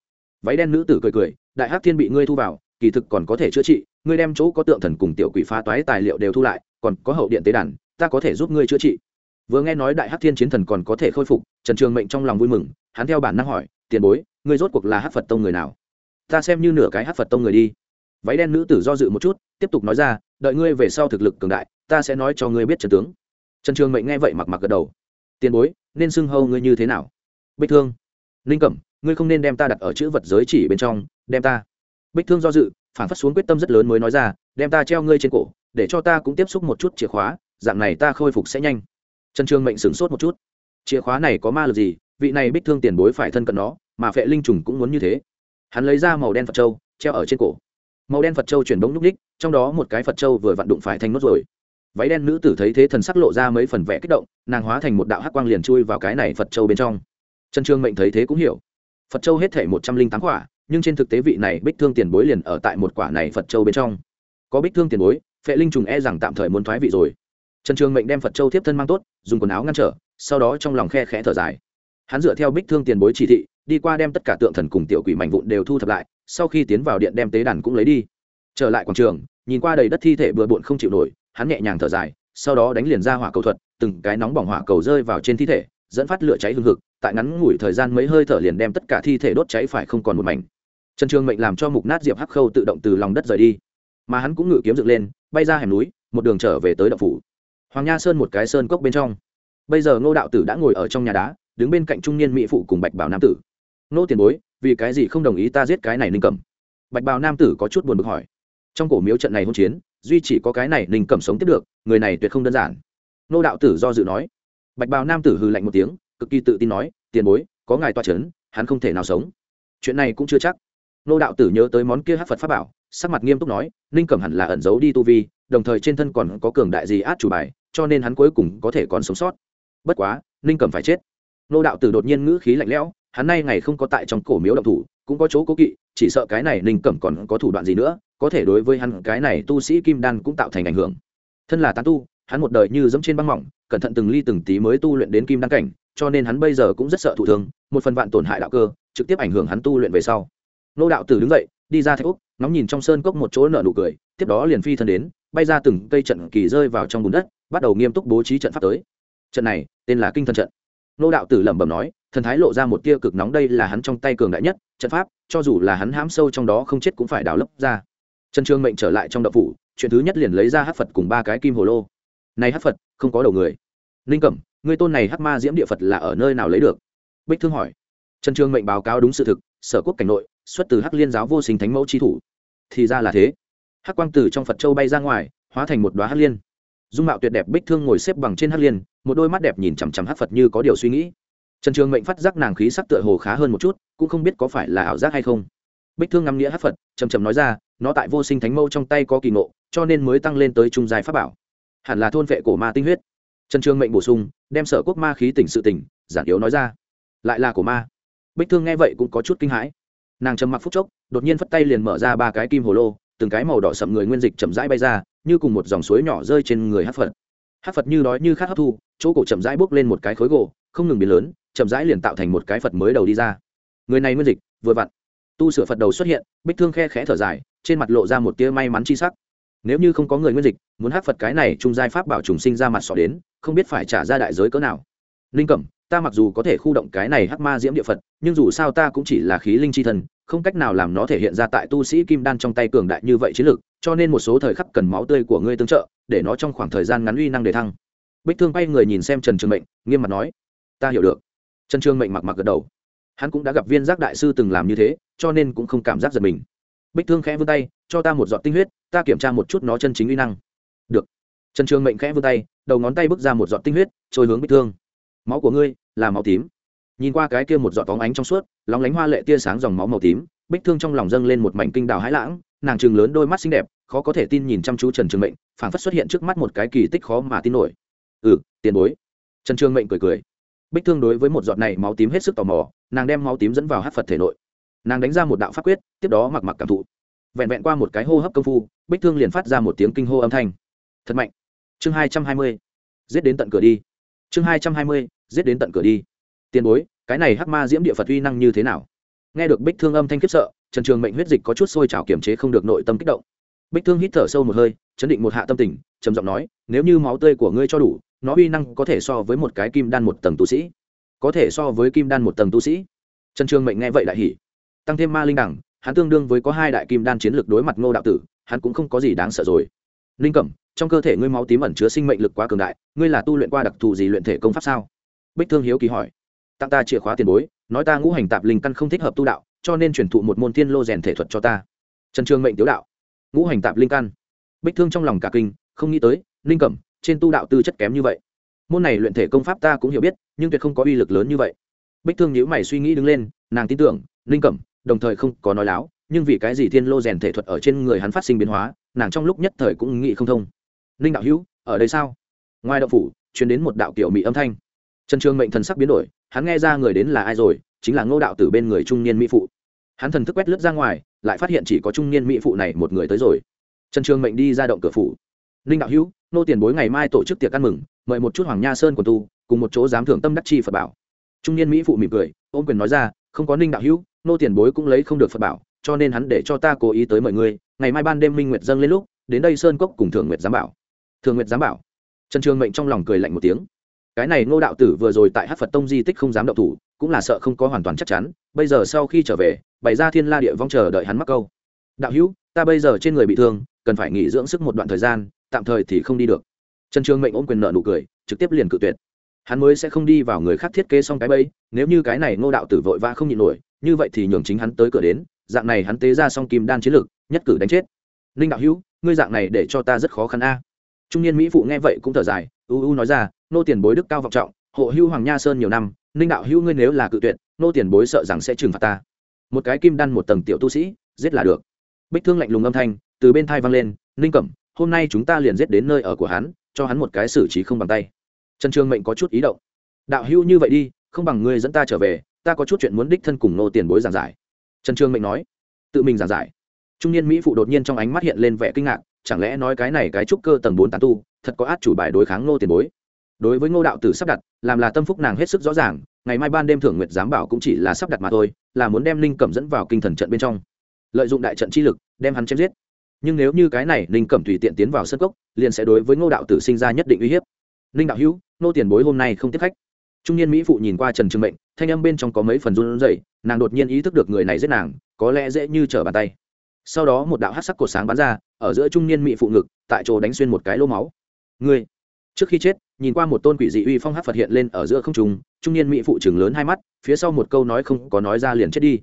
Speaker 1: Váy đen nữ tử cười cười, đại hát thiên bị ngươi thu vào, kỳ thực còn có thể chữa trị, ngươi đem chỗ có tượng thần cùng tiểu quỷ phá toái tài liệu đều thu lại, còn có hậu điện tế đàn, ta có thể giúp ngươi chữa trị. Vừa nghe nói đại hát thiên chiến thần còn có thể khôi phục, trần trường mệnh trong lòng vui mừng, hắn theo bản năng hỏi, tiền bối, ngươi rốt cuộc là hát phật tông người nào? Ta xem như nửa cái hát phật tông người đi váy đen nữ tử do dự một chút, tiếp tục nói ra, đợi ngươi về sau thực lực cường đại, ta sẽ nói cho ngươi biết trần tướng. Trần trường mệnh nghe vậy mặc mặc gật đầu. Tiền bối, nên xưng hâu ngươi như thế nào? Bích thương. Linh cẩm, ngươi không nên đem ta đặt ở chữ vật giới chỉ bên trong, đem ta. Bích thương do dự, phản phát xuống quyết tâm rất lớn mới nói ra, đem ta treo ngươi trên cổ, để cho ta cũng tiếp xúc một chút chìa khóa, dạng này ta khôi phục sẽ nhanh. Trần trường mệnh sửng sốt một chút. Chìa khóa này có ma lực gì? Vị này bích thương tiền bối phải thân cận nó, mà phệ linh trùng cũng muốn như thế. Hắn lấy ra màu đen phật trâu treo ở trên cổ màu đen phật châu chuyển bóng núc ních, trong đó một cái phật châu vừa vặn đụng phải thanh nốt rồi. Váy đen nữ tử thấy thế thần sắc lộ ra mấy phần vẽ kích động, nàng hóa thành một đạo hắc quang liền chui vào cái này phật châu bên trong. Trần trương mệnh thấy thế cũng hiểu. Phật châu hết thể một trăm linh tám quả, nhưng trên thực tế vị này bích thương tiền bối liền ở tại một quả này phật châu bên trong. Có bích thương tiền bối, phệ linh trùng e rằng tạm thời muốn thoái vị rồi. Trần trường mệnh đem phật châu tiếp thân mang tốt, dùng quần áo ngăn trở, sau đó trong lòng khe khẽ thở dài. Hắn dựa theo bích thương tiền bối chỉ thị đi qua đem tất cả tượng thần cùng tiểu quỷ mạnh vụn đều thu thập lại, sau khi tiến vào điện đem tế đàn cũng lấy đi. Trở lại quảng trường, nhìn qua đầy đất thi thể bừa bộn không chịu nổi, hắn nhẹ nhàng thở dài, sau đó đánh liền ra hỏa cầu thuật, từng cái nóng bỏng hỏa cầu rơi vào trên thi thể, dẫn phát lửa cháy hừng hực, tại ngắn ngủi thời gian mấy hơi thở liền đem tất cả thi thể đốt cháy phải không còn một mảnh. Trần trường mệnh làm cho mục nát diệp hắc khâu tự động từ lòng đất rời đi. Mà hắn cũng ngự kiếm dựng lên, bay ra hẻm núi, một đường trở về tới động phủ. Hoàng nha sơn một cái sơn cốc bên trong. Bây giờ ngô đạo tử đã ngồi ở trong nhà đá, đứng bên cạnh trung niên mỹ phụ cùng bạch bảo nam tử nô tiền bối, vì cái gì không đồng ý ta giết cái này ninh cẩm? Bạch bào nam tử có chút buồn bực hỏi. Trong cổ miếu trận này hôn chiến, duy chỉ có cái này ninh cẩm sống tiếp được, người này tuyệt không đơn giản. Nô đạo tử do dự nói. Bạch bào nam tử hư lạnh một tiếng, cực kỳ tự tin nói, tiền bối, có ngài toa c h ấ n hắn không thể nào sống. Chuyện này cũng chưa chắc. Nô đạo tử nhớ tới món kia hát phật pháp bảo, sắc mặt nghiêm túc nói, ninh cẩm hẳn là ẩn giấu đi tu vi, đồng thời trên thân còn có cường đại gì át chủ bài, cho nên hắn cuối cùng có thể còn sống sót. Bất quá, ninh cẩm phải chết. Nô đạo tử đột nhiên ngữ khí lạnh lẽo hắn nay ngày không có tại trong cổ miếu động thủ, cũng có chỗ cố kỵ, chỉ sợ cái này ninh cẩm còn có thủ đoạn gì nữa, có thể đối với hắn cái này tu sĩ kim đan cũng tạo thành ảnh hưởng. Thân là tán tu, hắn một đời như dẫm trên băng mỏng, cẩn thận từng ly từng tí mới tu luyện đến kim đan cảnh, cho nên hắn bây giờ cũng rất sợ thụ thương, một phần vạn tổn hại đạo cơ, trực tiếp ảnh hưởng hắn tu luyện về sau. Nô đạo tử đứng dậy, đi ra thạch úc, ngóng nhìn trong sơn cốc một chỗ nợ nụ cười, tiếp đó liền phi thân đến, bay ra từng cây trận kỳ rơi vào trong bùn đất, bắt đầu nghiêm túc bố trí trận pháp tới. Trận này, tên là kinh thần trận. Nô đạo tử lẩm bẩm nói thần thái lộ ra một tia cực nóng, đây là hắn trong tay cường đại nhất, trận pháp, cho dù là hắn hãm sâu trong đó không chết cũng phải đào lấp ra. Trần trương mệnh trở lại trong đậu phủ, chuyện thứ nhất liền lấy ra hát phật cùng ba cái kim hồ lô. Này hát phật, không có đầu người. Linh cẩm người tôn này hát ma diễm địa phật là ở nơi nào lấy được? Bích thương hỏi. Trần trương mệnh báo cáo đúng sự thực, sở quốc cảnh nội, xuất từ hắc liên giáo vô sinh thánh mẫu chi thủ. Thì ra là thế. Hắc quang tử trong phật châu bay ra ngoài, hóa thành một đoá hắc liên. Dung mạo tuyệt đẹp bích thương ngồi xếp bằng trên hắc liên, một đôi mắt đẹp nhìn chằm chằm hắc phật như có điều suy nghĩ trần trường mệnh phát giác nàng khí sắc tựa hồ khá hơn một chút, cũng không biết có phải là ảo giác hay không. Bích thương ngắm nghĩa Hát phật, chậm chậm nói ra, nó tại vô sinh thánh mâu trong tay có kỳ ngộ, cho nên mới tăng lên tới trung dài pháp bảo. Hẳn là thôn vệ cổ ma tinh huyết. Trần trường mệnh bổ sung, đem sở quốc ma khí tỉnh sự tỉnh, giản yếu nói ra, lại là cổ ma. Bích thương nghe vậy cũng có chút kinh hãi. Nàng trầm mặc phút chốc, đột nhiên phất tay liền mở ra ba cái kim hồ lô, từng cái màu đỏ sậm người nguyên dịch chậm rãi bay ra, như cùng một dòng suối nhỏ rơi trên người hát phật. Hát phật như đói như khát hấp thu, chỗ cổ chậm rãi bốc lên một cái khối gỗ, không ngừng biến lớn chậm rãi liền tạo thành một cái phật mới đầu đi ra. Người này nguyên dịch, vừa vặn. Tu sửa phật đầu xuất hiện, bích thương khe khẽ thở dài, trên mặt lộ ra một tia may mắn chi sắc. Nếu như không có người nguyên dịch, muốn hát phật cái này trung giai pháp bảo trùng sinh ra mặt sọ đến, không biết phải trả ra đại giới cỡ nào. Linh cẩm, ta mặc dù có thể khu động cái này hắc ma diễm địa phật, nhưng dù sao ta cũng chỉ là khí linh chi thần, không cách nào làm nó thể hiện ra tại tu sĩ kim đan trong tay cường đại như vậy chiến lược cho nên một số thời khắc cần máu tươi của ngươi tương trợ, để nó trong khoảng thời gian ngắn uy năng để thăng. Bích thương bay người nhìn xem trần trường mệnh, nghiêm mặt nói, ta hiểu được trần trường mệnh mặc mặc gật đầu. Hắn cũng đã gặp viên giác đại sư từng làm như thế, cho nên cũng không cảm giác giật mình. Bích thương khẽ vươn tay, cho ta một giọt tinh huyết, ta kiểm tra một chút nó chân chính uy năng. Được. Trần trường mệnh khẽ vươn tay, đầu ngón tay bước ra một giọt tinh huyết, trôi hướng bích thương. Máu của ngươi là máu tím. Nhìn qua cái kia một giọt bóng ánh trong suốt, lóng lánh hoa lệ tia sáng dòng máu màu tím, bích thương trong lòng dâng lên một mảnh kinh đào hãi lãng, nàng chừng lớn đôi mắt xinh đẹp, khó có thể tin nhìn chăm chú trần trường mệnh, phảng phất xuất hiện trước mắt một cái kỳ tích khó mà tin nổi. Ừ tiền bối. Trần trường mệnh cười cười bích thương đối với một giọt này máu tím hết sức tò mò, nàng đem máu tím dẫn vào hát phật thể nội. Nàng đánh ra một đạo pháp quyết, tiếp đó mặc mặc cảm thụ. Vẹn vẹn qua một cái hô hấp công phu, bích thương liền phát ra một tiếng kinh hô âm thanh. Thật mạnh. Chương hai trăm hai mươi. Giết đến tận cửa đi. Chương hai trăm hai mươi. Giết đến tận cửa đi. Tiền bối, cái này hắc ma diễm địa phật uy năng như thế nào? Nghe được bích thương âm thanh khiếp sợ, trần trường mệnh huyết dịch có chút sôi trào kiềm chế không được nội tâm kích động. Bích thương hít thở sâu một hơi, chấn định một hạ tâm tình, trầm giọng nói, nếu như máu tươi của ngươi cho đủ nó uy năng có thể so với một cái kim đan một tầng tu sĩ. Có thể so với kim đan một tầng tu sĩ. Trần trường mệnh nghe vậy đại hỉ. Tăng thêm ma linh đẳng, hắn tương đương với có hai đại kim đan chiến lược đối mặt ngô đạo tử, hắn cũng không có gì đáng sợ rồi. Linh cẩm, trong cơ thể ngươi máu tím ẩn chứa sinh mệnh lực quá cường đại, ngươi là tu luyện qua đặc thù gì luyện thể công pháp sao? Bích thương hiếu kỳ hỏi. Tặng ta chìa khóa tiền bối, nói ta ngũ hành tạp linh căn không thích hợp tu đạo, cho nên truyền thụ một môn thiên lô rèn thể thuật cho ta. Trần trường mệnh tiếu đạo. Ngũ hành tạp linh căn. Bích thương trong lòng cả kinh, không nghĩ tới, linh cẩm trên tu đạo tư chất kém như vậy. Môn này luyện thể công pháp ta cũng hiểu biết, nhưng tuyệt không có uy lực lớn như vậy. Bích thương nhữ mày suy nghĩ đứng lên, nàng tin tưởng linh cẩm, đồng thời không có nói láo, nhưng vì cái gì thiên lô rèn thể thuật ở trên người hắn phát sinh biến hóa, nàng trong lúc nhất thời cũng nghĩ không thông. Linh đạo hữu, ở đây sao? Ngoài đạo phủ chuyển đến một đạo kiểu mỹ âm thanh. Trần trường mệnh thần sắc biến đổi, hắn nghe ra người đến là ai rồi, chính là ngô đạo từ bên người trung niên mỹ phụ. Hắn thần thức quét lướt ra ngoài, lại phát hiện chỉ có trung niên mỹ phụ này một người tới rồi. Trần trường mệnh đi ra động cửa phủ. Ninh đạo hữu nô tiền bối ngày mai tổ chức tiệc ăn mừng, mời một chút hoàng nha sơn của tu, cùng một chỗ giám thưởng tâm đắc chi phật bảo. Trung niên mỹ phụ mỉm cười, ôm quyền nói ra, không có ninh đạo hữu, nô tiền bối cũng lấy không được phật bảo, cho nên hắn để cho ta cố ý tới mời ngươi, ngày mai ban đêm minh nguyệt dâng lên lúc, đến đây sơn cốc cùng thượng nguyệt giám bảo. Thượng nguyệt giám bảo. Trần trường mệnh trong lòng cười lạnh một tiếng. Cái này ngô đạo tử vừa rồi tại hát phật tông di tích không dám động thủ, cũng là sợ không có hoàn toàn chắc chắn, bây giờ sau khi trở về, bày ra thiên la địa vong chờ đợi hắn mắc câu. Đạo hữu, ta bây giờ trên người bị thương, cần phải nghỉ dưỡng sức một đoạn thời gian tạm thời thì không đi được. Trần trường mệnh ôm quyền nợ nụ cười, trực tiếp liền cự tuyệt. Hắn mới sẽ không đi vào người khác thiết kế xong cái bẫy, nếu như cái này ngô đạo tử vội vã không nhịn nổi, như vậy thì nhường chính hắn tới cửa đến, dạng này hắn tế ra xong kim đan chiến lực, nhất cử đánh chết. Ninh đạo hữu, ngươi dạng này để cho ta rất khó khăn a. Trung niên mỹ phụ nghe vậy cũng thở dài, u u nói ra, nô tiền bối đức cao vọng trọng, hộ hưu hoàng nha sơn nhiều năm ninh đạo hữu ngươi nếu là cự tuyệt, nô tiền bối sợ rằng sẽ trừng phạt ta. Một cái kim đan một tầng tiểu tu sĩ, giết là được. Bích thương lạnh lùng âm thanh từ bên thai vang lên ninh cẩm hôm nay chúng ta liền giết đến nơi ở của hắn, cho hắn một cái xử trí không bằng tay. Trần trường mệnh có chút ý động. Đạo hữu như vậy đi, không bằng ngươi dẫn ta trở về, ta có chút chuyện muốn đích thân cùng nô tiền bối giảng giải. Trần trường mệnh nói. Tự mình giảng giải. Trung niên mỹ phụ đột nhiên trong ánh mắt hiện lên vẻ kinh ngạc, chẳng lẽ nói cái này cái trúc cơ tầng bốn tán tu, thật có át chủ bài đối kháng nô tiền bối? Đối với ngô đạo tử sắp đặt, làm là tâm phúc nàng hết sức rõ ràng, ngày mai ban đêm thưởng nguyệt giám bảo cũng chỉ là sắp đặt mà thôi, là muốn đem linh cẩm dẫn vào kinh thần trận bên trong. Lợi dụng đại trận chi lực, đem hắn chém giết nhưng nếu như cái này linh cẩm tùy tiện tiến vào sân cốc liền sẽ đối với ngô đạo tử sinh ra nhất định uy hiếp. Linh đạo hữu nô tiền bối hôm nay không tiếp khách. Trung niên mỹ phụ nhìn qua trần trường mệnh thanh âm bên trong có mấy phần run rẩy nàng đột nhiên ý thức được người này giết nàng có lẽ dễ như trở bàn tay. Sau đó một đạo hát sắc cột sáng bắn ra ở giữa trung niên mỹ phụ ngực tại chỗ đánh xuyên một cái lô máu. Người, trước khi chết nhìn qua một tôn quỷ dị uy phong hát phật hiện lên ở giữa không trùng trung niên mỹ phụ chừng lớn hai mắt phía sau một câu nói không có nói ra liền chết đi.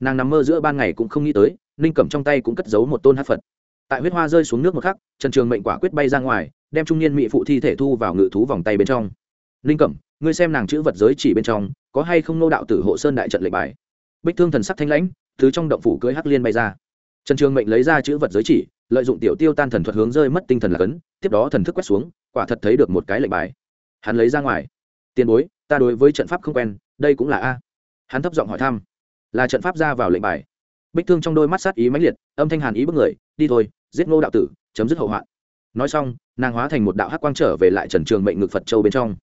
Speaker 1: Nàng nằm mơ giữa ban ngày cũng không nghĩ tới ninh cẩm trong tay cũng cất giấu một tôn hát phật tại huyết hoa rơi xuống nước một khắc, trần trường mệnh quả quyết bay ra ngoài, đem trung niên mỹ phụ thi thể thu vào ngự thú vòng tay bên trong. Ninh cẩm, ngươi xem nàng chữ vật giới chỉ bên trong, có hay không nô đạo tử hộ sơn đại trận lệnh bài? Bích thương thần sắc thanh lãnh thứ trong động phủ cưới hắc liên bay ra. Trần trường mệnh lấy ra chữ vật giới chỉ, lợi dụng tiểu tiêu tan thần thuật hướng rơi mất tinh thần là cấn, tiếp đó thần thức quét xuống, quả thật thấy được một cái lệnh bài. Hắn lấy ra ngoài. Tiền bối, ta đối với trận pháp không quen, đây cũng là a. Hắn thấp giọng hỏi thăm. Là trận pháp ra vào lệnh bài. Bích thương trong đôi mắt sát ý mãnh liệt, âm thanh hàn ý bức người, đi thôi giết ngô đạo tử, chấm dứt hậu hoạn. Nói xong, nàng hóa thành một đạo hắc quang trở về lại trần trường mệnh ngực phật châu bên trong.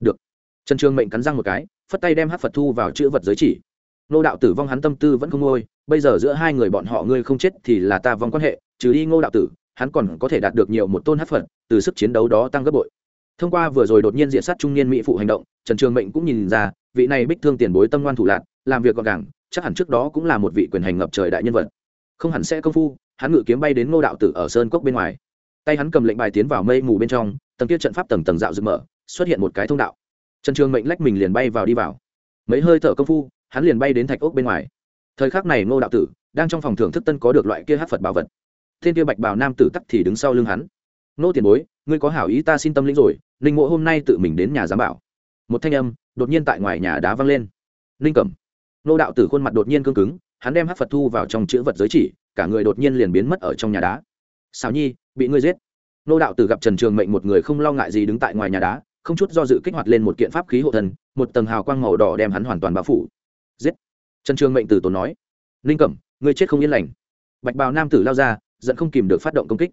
Speaker 1: Được. Trần trường mệnh cắn răng một cái, phất tay đem hắc phật thu vào chữ vật giới chỉ. Ngô đạo tử vong hắn tâm tư vẫn không ngôi, bây giờ giữa hai người bọn họ ngươi không chết thì là ta vong quan hệ, trừ đi ngô đạo tử, hắn còn có thể đạt được nhiều một tôn hắc phật, từ sức chiến đấu đó tăng gấp bội. Thông qua vừa rồi đột nhiên diện sát trung niên mỹ phụ hành động, trần trường mệnh cũng nhìn ra, vị này bích thương tiền bối tâm ngoan thủ lạc làm việc gọn gàng, chắc hẳn trước đó cũng là một vị quyền hành ngập trời đại nhân vật. Không hẳn sẽ công phu hắn ngự kiếm bay đến ngô đạo tử ở sơn cốc bên ngoài. Tay hắn cầm lệnh bài tiến vào mây mù bên trong, tầng kia trận pháp tầng tầng dạo dựng mở, xuất hiện một cái thông đạo. Trần trường mệnh lách mình liền bay vào đi vào. Mấy hơi thở công phu, hắn liền bay đến thạch ốc bên ngoài. Thời khắc này ngô đạo tử đang trong phòng thưởng thức tân có được loại kia hát phật bảo vật. Thiên kia bạch bảo nam tử tắc thì đứng sau lưng hắn. Nô tiền bối, ngươi có hảo ý ta xin tâm lĩnh rồi, ninh mộ hôm nay tự mình đến nhà giám bảo. Một thanh âm đột nhiên tại ngoài nhà đá văng lên. Ninh cẩm. Nô đạo tử khuôn mặt đột nhiên cương cứng hắn đem hát phật thu vào trong chữ vật giới chỉ, cả người đột nhiên liền biến mất ở trong nhà đá. Xào nhi, bị ngươi giết. Nô đạo tử gặp trần trường mệnh một người không lo ngại gì đứng tại ngoài nhà đá, không chút do dự kích hoạt lên một kiện pháp khí hộ thần một tầng hào quang màu đỏ đem hắn hoàn toàn bao phủ. Giết. Trần trường mệnh tử tốn nói. Ninh cẩm, ngươi chết không yên lành. Bạch bào nam tử lao ra, giận không kìm được phát động công kích.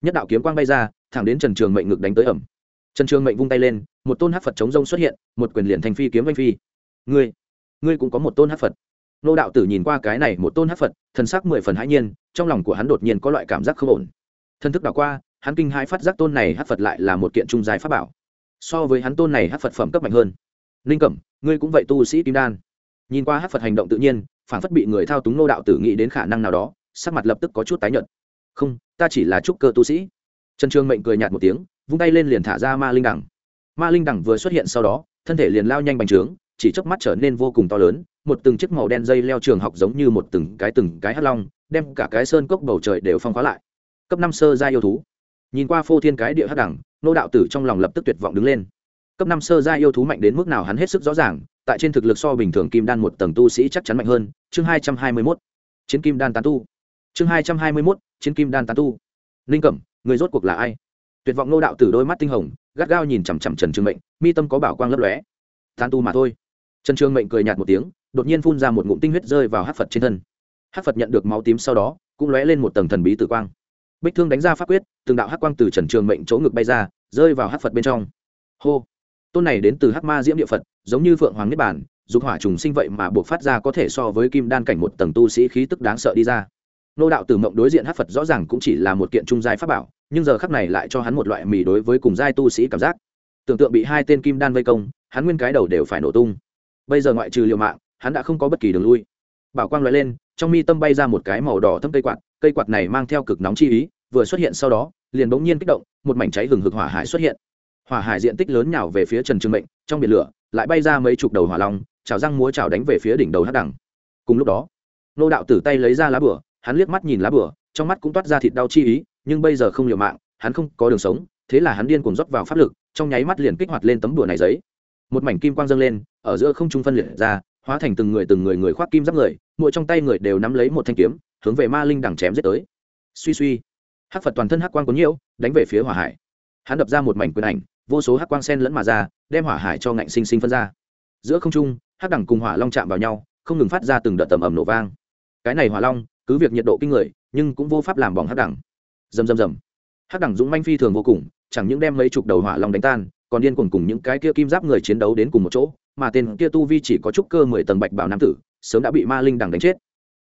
Speaker 1: Nhất đạo kiếm quang bay ra, thẳng đến trần trường mệnh ngực đánh tới ẩm. Trần trường mệnh vung tay lên, một tôn hát phật chống rông xuất hiện, một quyền liền thành phi kiếm anh phi. Ngươi ngươi cũng có một tôn hát phật nô đạo tử nhìn qua cái này một tôn hát phật, thần sắc mười phần hãi nhiên, trong lòng của hắn đột nhiên có loại cảm giác không ổn. Thân thức đảo qua, hắn kinh hai phát giác tôn này hát phật lại là một kiện trung dài pháp bảo. So với hắn tôn này hát phật phẩm cấp mạnh hơn. Ninh cẩm, ngươi cũng vậy tu sĩ kim đan. Nhìn qua hát phật hành động tự nhiên phản phất bị người thao túng nô đạo tử nghĩ đến khả năng nào đó, sắc mặt lập tức có chút tái nhợt. Không, ta chỉ là trúc cơ tu sĩ. Trần trường mệnh cười nhạt một tiếng, vung tay lên liền thả ra ma linh đẳng. Ma linh đẳng vừa xuất hiện sau đó, thân thể liền lao nhanh bành trướng chỉ chớp mắt trở nên vô cùng to lớn, một từng chiếc màu đen dây leo trường học giống như một từng cái từng cái hắt long, đem cả cái sơn cốc bầu trời đều phong khóa lại. Cấp năm sơ gia yêu thú. Nhìn qua phô thiên cái địa hắc đẳng, nô đạo tử trong lòng lập tức tuyệt vọng đứng lên. Cấp năm sơ gia yêu thú mạnh đến mức nào hắn hết sức rõ ràng, tại trên thực lực so bình thường kim đan một tầng tu sĩ chắc chắn mạnh hơn, chương hai trăm hai mươi mốt. Chiến kim đan tán tu. Chương hai trăm hai mươi mốt, chiến kim đan tán tu. Linh cẩm, người rốt cuộc là ai? Tuyệt vọng nô đạo tử đôi mắt tinh hồng, gắt gao nhìn chằm chằm trần trường mệnh, mi tâm có bảo quang lấp lóe. Tán tu mà thôi trần trường mệnh cười nhạt một tiếng, đột nhiên phun ra một ngụm tinh huyết rơi vào hát phật trên thân. Hát phật nhận được máu tím sau đó, cũng lóe lên một tầng thần bí tử quang. Bích thương đánh ra pháp quyết, từng đạo hát quang từ trần trường mệnh chỗ ngực bay ra, rơi vào hát phật bên trong. Hô! Tôn này đến từ hát ma diễm địa phật, giống như phượng hoàng niết bản dục hỏa trùng sinh vậy mà buộc phát ra có thể so với kim đan cảnh một tầng tu sĩ khí tức đáng sợ đi ra. Nô đạo tử mộng đối diện hát phật rõ ràng cũng chỉ là một kiện trung giai pháp bảo, nhưng giờ khắc này lại cho hắn một loại mì đối với cùng giai tu sĩ cảm giác. Tưởng tượng bị hai tên kim đan vây công, hắn nguyên cái đầu đều phải nổ tung bây giờ ngoại trừ liều mạng, hắn đã không có bất kỳ đường lui. Bảo quang loại lên, trong mi tâm bay ra một cái màu đỏ thâm cây quạt cây quạt này mang theo cực nóng chi ý, vừa xuất hiện sau đó, liền bỗng nhiên kích động, một mảnh cháy hừng hực hỏa hải xuất hiện. Hỏa hải diện tích lớn nhào về phía trần trường mệnh, trong biển lửa, lại bay ra mấy chục đầu hỏa long, chảo răng múa chảo đánh về phía đỉnh đầu hắc đẳng. Cùng lúc đó, nô đạo tử tay lấy ra lá bửa, hắn liếc mắt nhìn lá bửa, trong mắt cũng toát ra thịt đau chi ý, nhưng bây giờ không liều mạng, hắn không có đường sống, thế là hắn điên cuồng rót vào pháp lực, trong nháy mắt liền kích hoạt lên tấm bửa này giấy một mảnh kim quang dâng lên, ở giữa không trung phân liệt ra, hóa thành từng người từng người người khoác kim giáp người, mỗi trong tay người đều nắm lấy một thanh kiếm, hướng về ma linh đằng chém giết tới. Suy suy, hắc phật toàn thân hắc quang có nhiễu, đánh về phía hỏa hải. Hắn đập ra một mảnh quyền ảnh, vô số hắc quang sen lẫn mà ra, đem hỏa hải cho ngạnh sinh sinh phân ra. Giữa không trung, hắc đẳng cùng hỏa long chạm vào nhau, không ngừng phát ra từng đợt tầm ầm nổ vang. Cái này hỏa long, cứ việc nhiệt độ kinh người, nhưng cũng vô pháp làm bỏng hắc đẳng. Rầm rầm rầm. Hắc đẳng dũng manh phi thường vô cùng, chẳng những đem mấy chục đầu hỏa long đánh tan còn điên cuồng cùng những cái kia kim giáp người chiến đấu đến cùng một chỗ, mà tên kia tu vi chỉ có chút cơ mười tầng bạch bảo nam tử, sớm đã bị ma linh đằng đánh chết.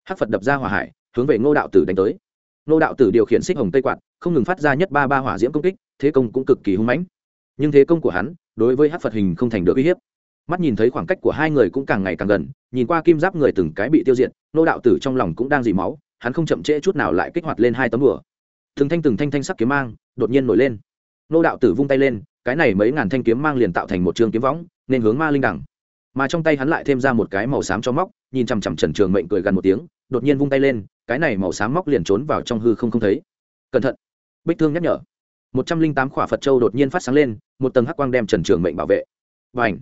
Speaker 1: Hắc phật đập ra hỏa hải, hướng về ngô đạo tử đánh tới. Ngô đạo tử điều khiển xích hồng tây quạt, không ngừng phát ra nhất ba ba hỏa diễm công kích, thế công cũng cực kỳ hung mãnh. Nhưng thế công của hắn, đối với hắc phật hình không thành được uy hiếp. Mắt nhìn thấy khoảng cách của hai người cũng càng ngày càng gần, nhìn qua kim giáp người từng cái bị tiêu diệt, ngô đạo tử trong lòng cũng đang dì máu, hắn không chậm trễ chút nào lại kích hoạt lên hai tấm lửa từng thanh từng thanh thanh sắc kiếm mang, đột nhiên nổi lên. Nô đạo tử vung tay lên, cái này mấy ngàn thanh kiếm mang liền tạo thành một trường kiếm võng, nên hướng ma linh đẳng. Mà trong tay hắn lại thêm ra một cái màu xám cho móc, nhìn chằm chằm trần trường mệnh cười gần một tiếng, đột nhiên vung tay lên, cái này màu xám móc liền trốn vào trong hư không không thấy. Cẩn thận! Bích thương nhắc nhở. Một trăm linh tám khỏa phật châu đột nhiên phát sáng lên, một tầng hắc quang đem trần trường mệnh bảo vệ. Và ảnh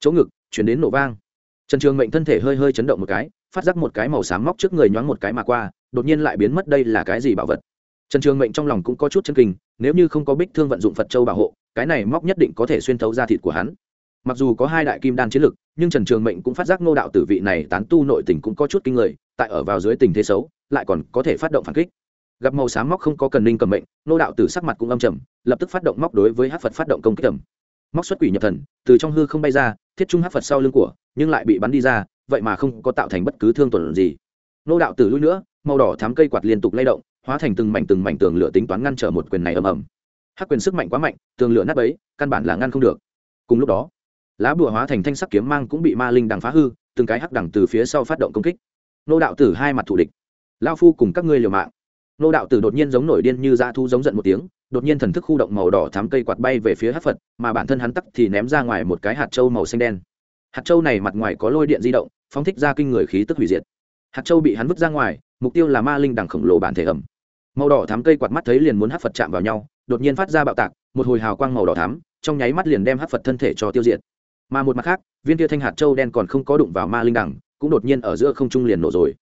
Speaker 1: chỗ ngực, chuyển đến nổ vang. Trần trường mệnh thân thể hơi hơi chấn động một cái, phát giác một cái màu xám móc trước người nhoáng một cái mà qua, đột nhiên lại biến mất đây là cái gì bảo vật? Trần trường mệnh trong lòng cũng có chút chân kinh, nếu như không có bích thương vận dụng phật châu bảo hộ, cái này móc nhất định có thể xuyên thấu ra thịt của hắn. Mặc dù có hai đại kim đan chiến lực, nhưng trần trường mệnh cũng phát giác ngô đạo tử vị này tán tu nội tình cũng có chút kinh người, tại ở vào dưới tình thế xấu, lại còn có thể phát động phản kích. Gặp màu xám móc không có cần ninh cầm mệnh, ngô đạo tử sắc mặt cũng âm trầm, lập tức phát động móc đối với hát phật phát động công kích tầm. Móc xuất quỷ nhập thần, từ trong hư không bay ra, thiết trung hát phật sau lưng của, nhưng lại bị bắn đi ra, vậy mà không có tạo thành bất cứ thương tổn gì. Ngô đạo tử lui nữa, màu đỏ thám cây quạt liên tục lay động hóa thành từng mảnh từng mảnh tường lửa tính toán ngăn trở một quyền này ầm ầm. Hắc quyền sức mạnh quá mạnh, tường lửa nát ấy căn bản là ngăn không được. Cùng lúc đó, lá bùa hóa thành thanh sắc kiếm mang cũng bị ma linh đằng phá hư, từng cái hắc đằng từ phía sau phát động công kích. Nô đạo tử hai mặt thủ địch. Lao phu cùng các ngươi liều mạng. Nô đạo tử đột nhiên giống nổi điên như ra thu giống giận một tiếng, đột nhiên thần thức khu động màu đỏ thám cây quạt bay về phía hát phật, mà bản thân hắn tắc thì ném ra ngoài một cái hạt trâu màu xanh đen. Hạt trâu này mặt ngoài có lôi điện di động, phóng thích ra kinh người khí tức hủy diệt. Hạt trâu bị hắn vứt ra ngoài, mục tiêu là ma linh đằng khổng lồ bản thể ẩm màu đỏ thám cây quạt mắt thấy liền muốn hát phật chạm vào nhau đột nhiên phát ra bạo tạc một hồi hào quang màu đỏ thám trong nháy mắt liền đem hát phật thân thể cho tiêu diệt. Mà một mặt khác viên tia thanh hạt châu đen còn không có đụng vào ma linh đẳng, cũng đột nhiên ở giữa không trung liền nổ rồi.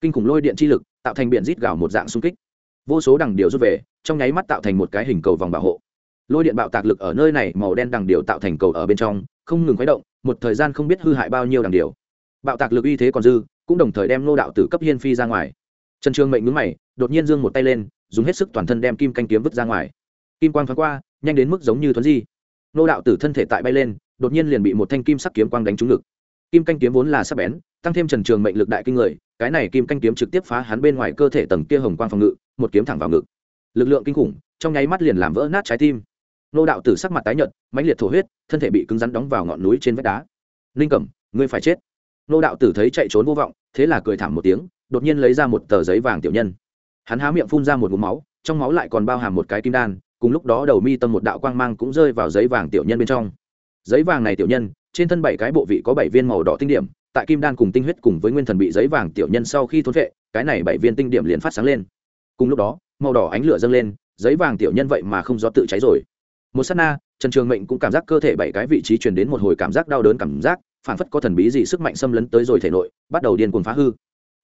Speaker 1: Kinh khủng lôi điện chi lực tạo thành biển rít gào một dạng xung kích. Vô số đằng điều rút về trong nháy mắt tạo thành một cái hình cầu vòng bảo hộ. Lôi điện bạo tạc lực ở nơi này màu đen đằng điều tạo thành cầu ở bên trong không ngừng khuấy động một thời gian không biết hư hại bao nhiêu đằng điều. Bạo tạc lực uy thế còn dư cũng đồng thời đem nô đạo tử cấp hiên phi ra ngoài. Trần trương mệnh ngứng mày đột nhiên giương một tay lên, dùng hết sức toàn thân đem kim canh kiếm vứt ra ngoài. Kim quang thoáng qua, nhanh đến mức giống như thuấn di. Nô đạo tử thân thể tại bay lên, đột nhiên liền bị một thanh kim sắc kiếm quang đánh trúng ngực. Kim canh kiếm vốn là sắc bén, tăng thêm trần trường mệnh lực đại kinh người, cái này kim canh kiếm trực tiếp phá hắn bên ngoài cơ thể tầng kia hồng quang phòng ngự, một kiếm thẳng vào ngực. Lực lượng kinh khủng, trong nháy mắt liền làm vỡ nát trái tim. Nô đạo tử sắc mặt tái nhợt, mãnh liệt thổ huyết, thân thể bị cứng rắn đóng vào ngọn núi trên vách đá. Ninh cẩm, ngươi phải chết. Nô đạo tử thấy chạy trốn vô vọng, thế là cười thảm một tiếng, đột nhiên lấy ra một tờ giấy vàng tiểu nhân hắn há miệng phun ra một ngụm máu, trong máu lại còn bao hàm một cái kim đan, cùng lúc đó đầu mi tâm một đạo quang mang cũng rơi vào giấy vàng tiểu nhân bên trong. Giấy vàng này tiểu nhân, trên thân bảy cái bộ vị có bảy viên màu đỏ tinh điểm, tại kim đan cùng tinh huyết cùng với nguyên thần bị giấy vàng tiểu nhân sau khi thốn vệ, cái này bảy viên tinh điểm liền phát sáng lên. Cùng lúc đó, màu đỏ ánh lửa dâng lên, giấy vàng tiểu nhân vậy mà không do tự cháy rồi. Một s á t na, trần trường mệnh cũng cảm giác cơ thể bảy cái vị trí truyền đến một hồi cảm giác đau đớn cảm giác, phản phất có thần bí gì sức mạnh xâm lấn tới rồi thể nội, bắt đầu điên cuồng phá hư.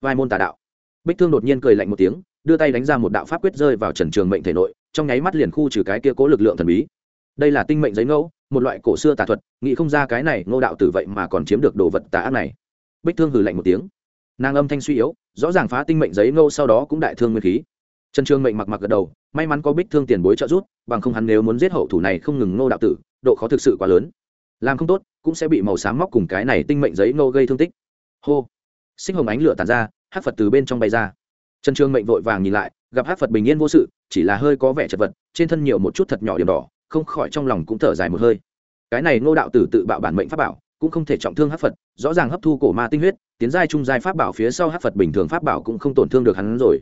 Speaker 1: Vai môn tà đạo. Bích thương đột nhiên cười lạnh một tiếng đưa tay đánh ra một đạo pháp quyết rơi vào trần trường mệnh thể nội, trong nháy mắt liền khu trừ cái kia cố lực lượng thần bí. Đây là tinh mệnh giấy ngẫu, một loại cổ xưa tà thuật, nghĩ không ra cái này ngô đạo tử vậy mà còn chiếm được đồ vật tà ác này. Bích thương hừ lạnh một tiếng. Nàng âm thanh suy yếu, rõ ràng phá tinh mệnh giấy ngâu sau đó cũng đại thương nguyên khí. Trần trường mệnh mặc mặc gật đầu, may mắn có bích thương tiền bối trợ giúp, bằng không hắn nếu muốn giết hậu thủ này không ngừng ngô đạo tử, độ khó thực sự quá lớn. Làm không tốt, cũng sẽ bị màu xám móc cùng cái này tinh mệnh giấy ngô gây thương tích. Hô. Sinh hồng ánh lửa tàn ra hát phật từ bên trong bay ra trần trường mệnh vội vàng nhìn lại, gặp hát phật bình yên vô sự, chỉ là hơi có vẻ chật vật, trên thân nhiều một chút thật nhỏ điểm đỏ, không khỏi trong lòng cũng thở dài một hơi. Cái này ngô đạo tử tự bạo bản mệnh pháp bảo, cũng không thể trọng thương hát phật, rõ ràng hấp thu cổ ma tinh huyết, tiến giai trung giai pháp bảo phía sau hát phật bình thường pháp bảo cũng không tổn thương được hắn rồi.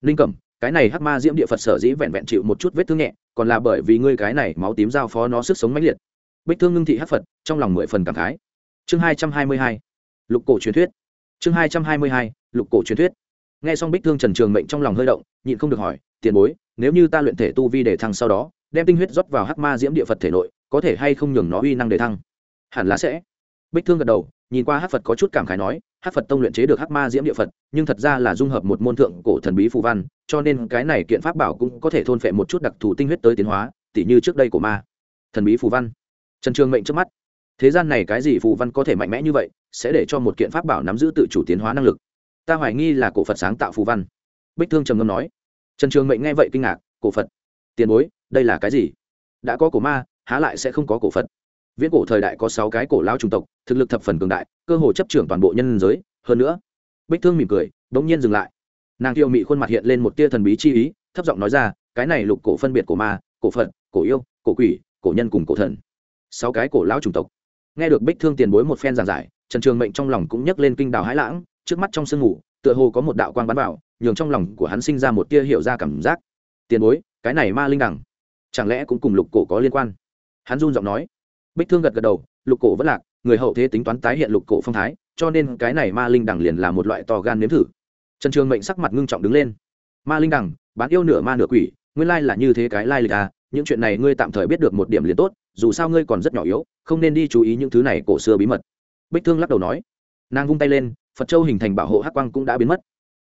Speaker 1: Linh cẩm, cái này hắc ma diễm địa phật sở dĩ vẹn vẹn chịu một chút vết thương nhẹ, còn là bởi vì ngươi cái này máu tím giao phó nó sức sống mãnh liệt. Bích thương ngưng thị hát phật, trong lòng mười phần cảm khái. Chương hai trăm hai mươi hai, lục cổ truyền thuyết. Chương hai trăm hai mươi hai, lục cổ truyền thuyết nghe xong bích thương trần trường mệnh trong lòng hơi động, nhịn không được hỏi, tiền bối, nếu như ta luyện thể tu vi để thăng sau đó, đem tinh huyết rót vào hắc ma diễm địa phật thể nội, có thể hay không nhường nó uy năng để thăng? Hẳn là sẽ. Bích thương gật đầu, nhìn qua hắc phật có chút cảm khái nói, hắc phật tông luyện chế được hắc ma diễm địa phật, nhưng thật ra là dung hợp một môn thượng cổ thần bí phù văn, cho nên cái này kiện pháp bảo cũng có thể thôn phệ một chút đặc thù tinh huyết tới tiến hóa, tỉ như trước đây của ma. Thần bí phù văn. Trần trường mệnh trước mắt. Thế gian này cái gì phù văn có thể mạnh mẽ như vậy, sẽ để cho một kiện pháp bảo nắm giữ tự chủ tiến hóa năng lực ta hoài nghi là cổ phật sáng tạo phù văn. Bích thương trầm ngâm nói. Trần trường mệnh nghe vậy kinh ngạc, cổ phật. Tiền bối, đây là cái gì? Đã có cổ ma, há lại sẽ không có cổ phật? Viễn cổ thời đại có sáu cái cổ lao trung tộc, thực lực thập phần cường đại, cơ hồ chấp trưởng toàn bộ nhân giới. Hơn nữa, bích thương mỉm cười đ ỗ n g nhiên dừng lại. Nàng tiêu mị khuôn mặt hiện lên một tia thần bí chi ý, thấp giọng nói ra, cái này lục cổ phân biệt cổ ma, cổ phật, cổ yêu, cổ quỷ, cổ nhân cùng cổ thần. Sáu cái cổ lão chủng tộc. Nghe được bích thương tiền bối một phen giảng giải, trần trường mệnh trong lòng cũng nhấc lên kinh đào hãi lãng trước mắt trong sương ngủ, tựa hồ có một đạo quang bắn vào, nhường trong lòng của hắn sinh ra một tia hiểu ra cảm giác. Tiền bối, cái này ma linh đẳng chẳng lẽ cũng cùng lục cổ có liên quan? Hắn run giọng nói. Bích thương gật gật đầu, lục cổ vẫn lạc, người hậu thế tính toán tái hiện lục cổ phong thái, cho nên cái này ma linh đằng liền là một loại to gan nếm thử. Trần trường mệnh sắc mặt ngưng trọng đứng lên. Ma linh đằng, bán yêu nửa ma nửa quỷ, nguyên lai là như thế cái lai lịch à những chuyện này ngươi tạm thời biết được một điểm liền tốt, dù sao ngươi còn rất nhỏ yếu, không nên đi chú ý những thứ này cổ xưa bí mật. Bích thương lắc đầu nói. Nàng vung tay lên phật châu hình thành bảo hộ hắc quang cũng đã biến mất.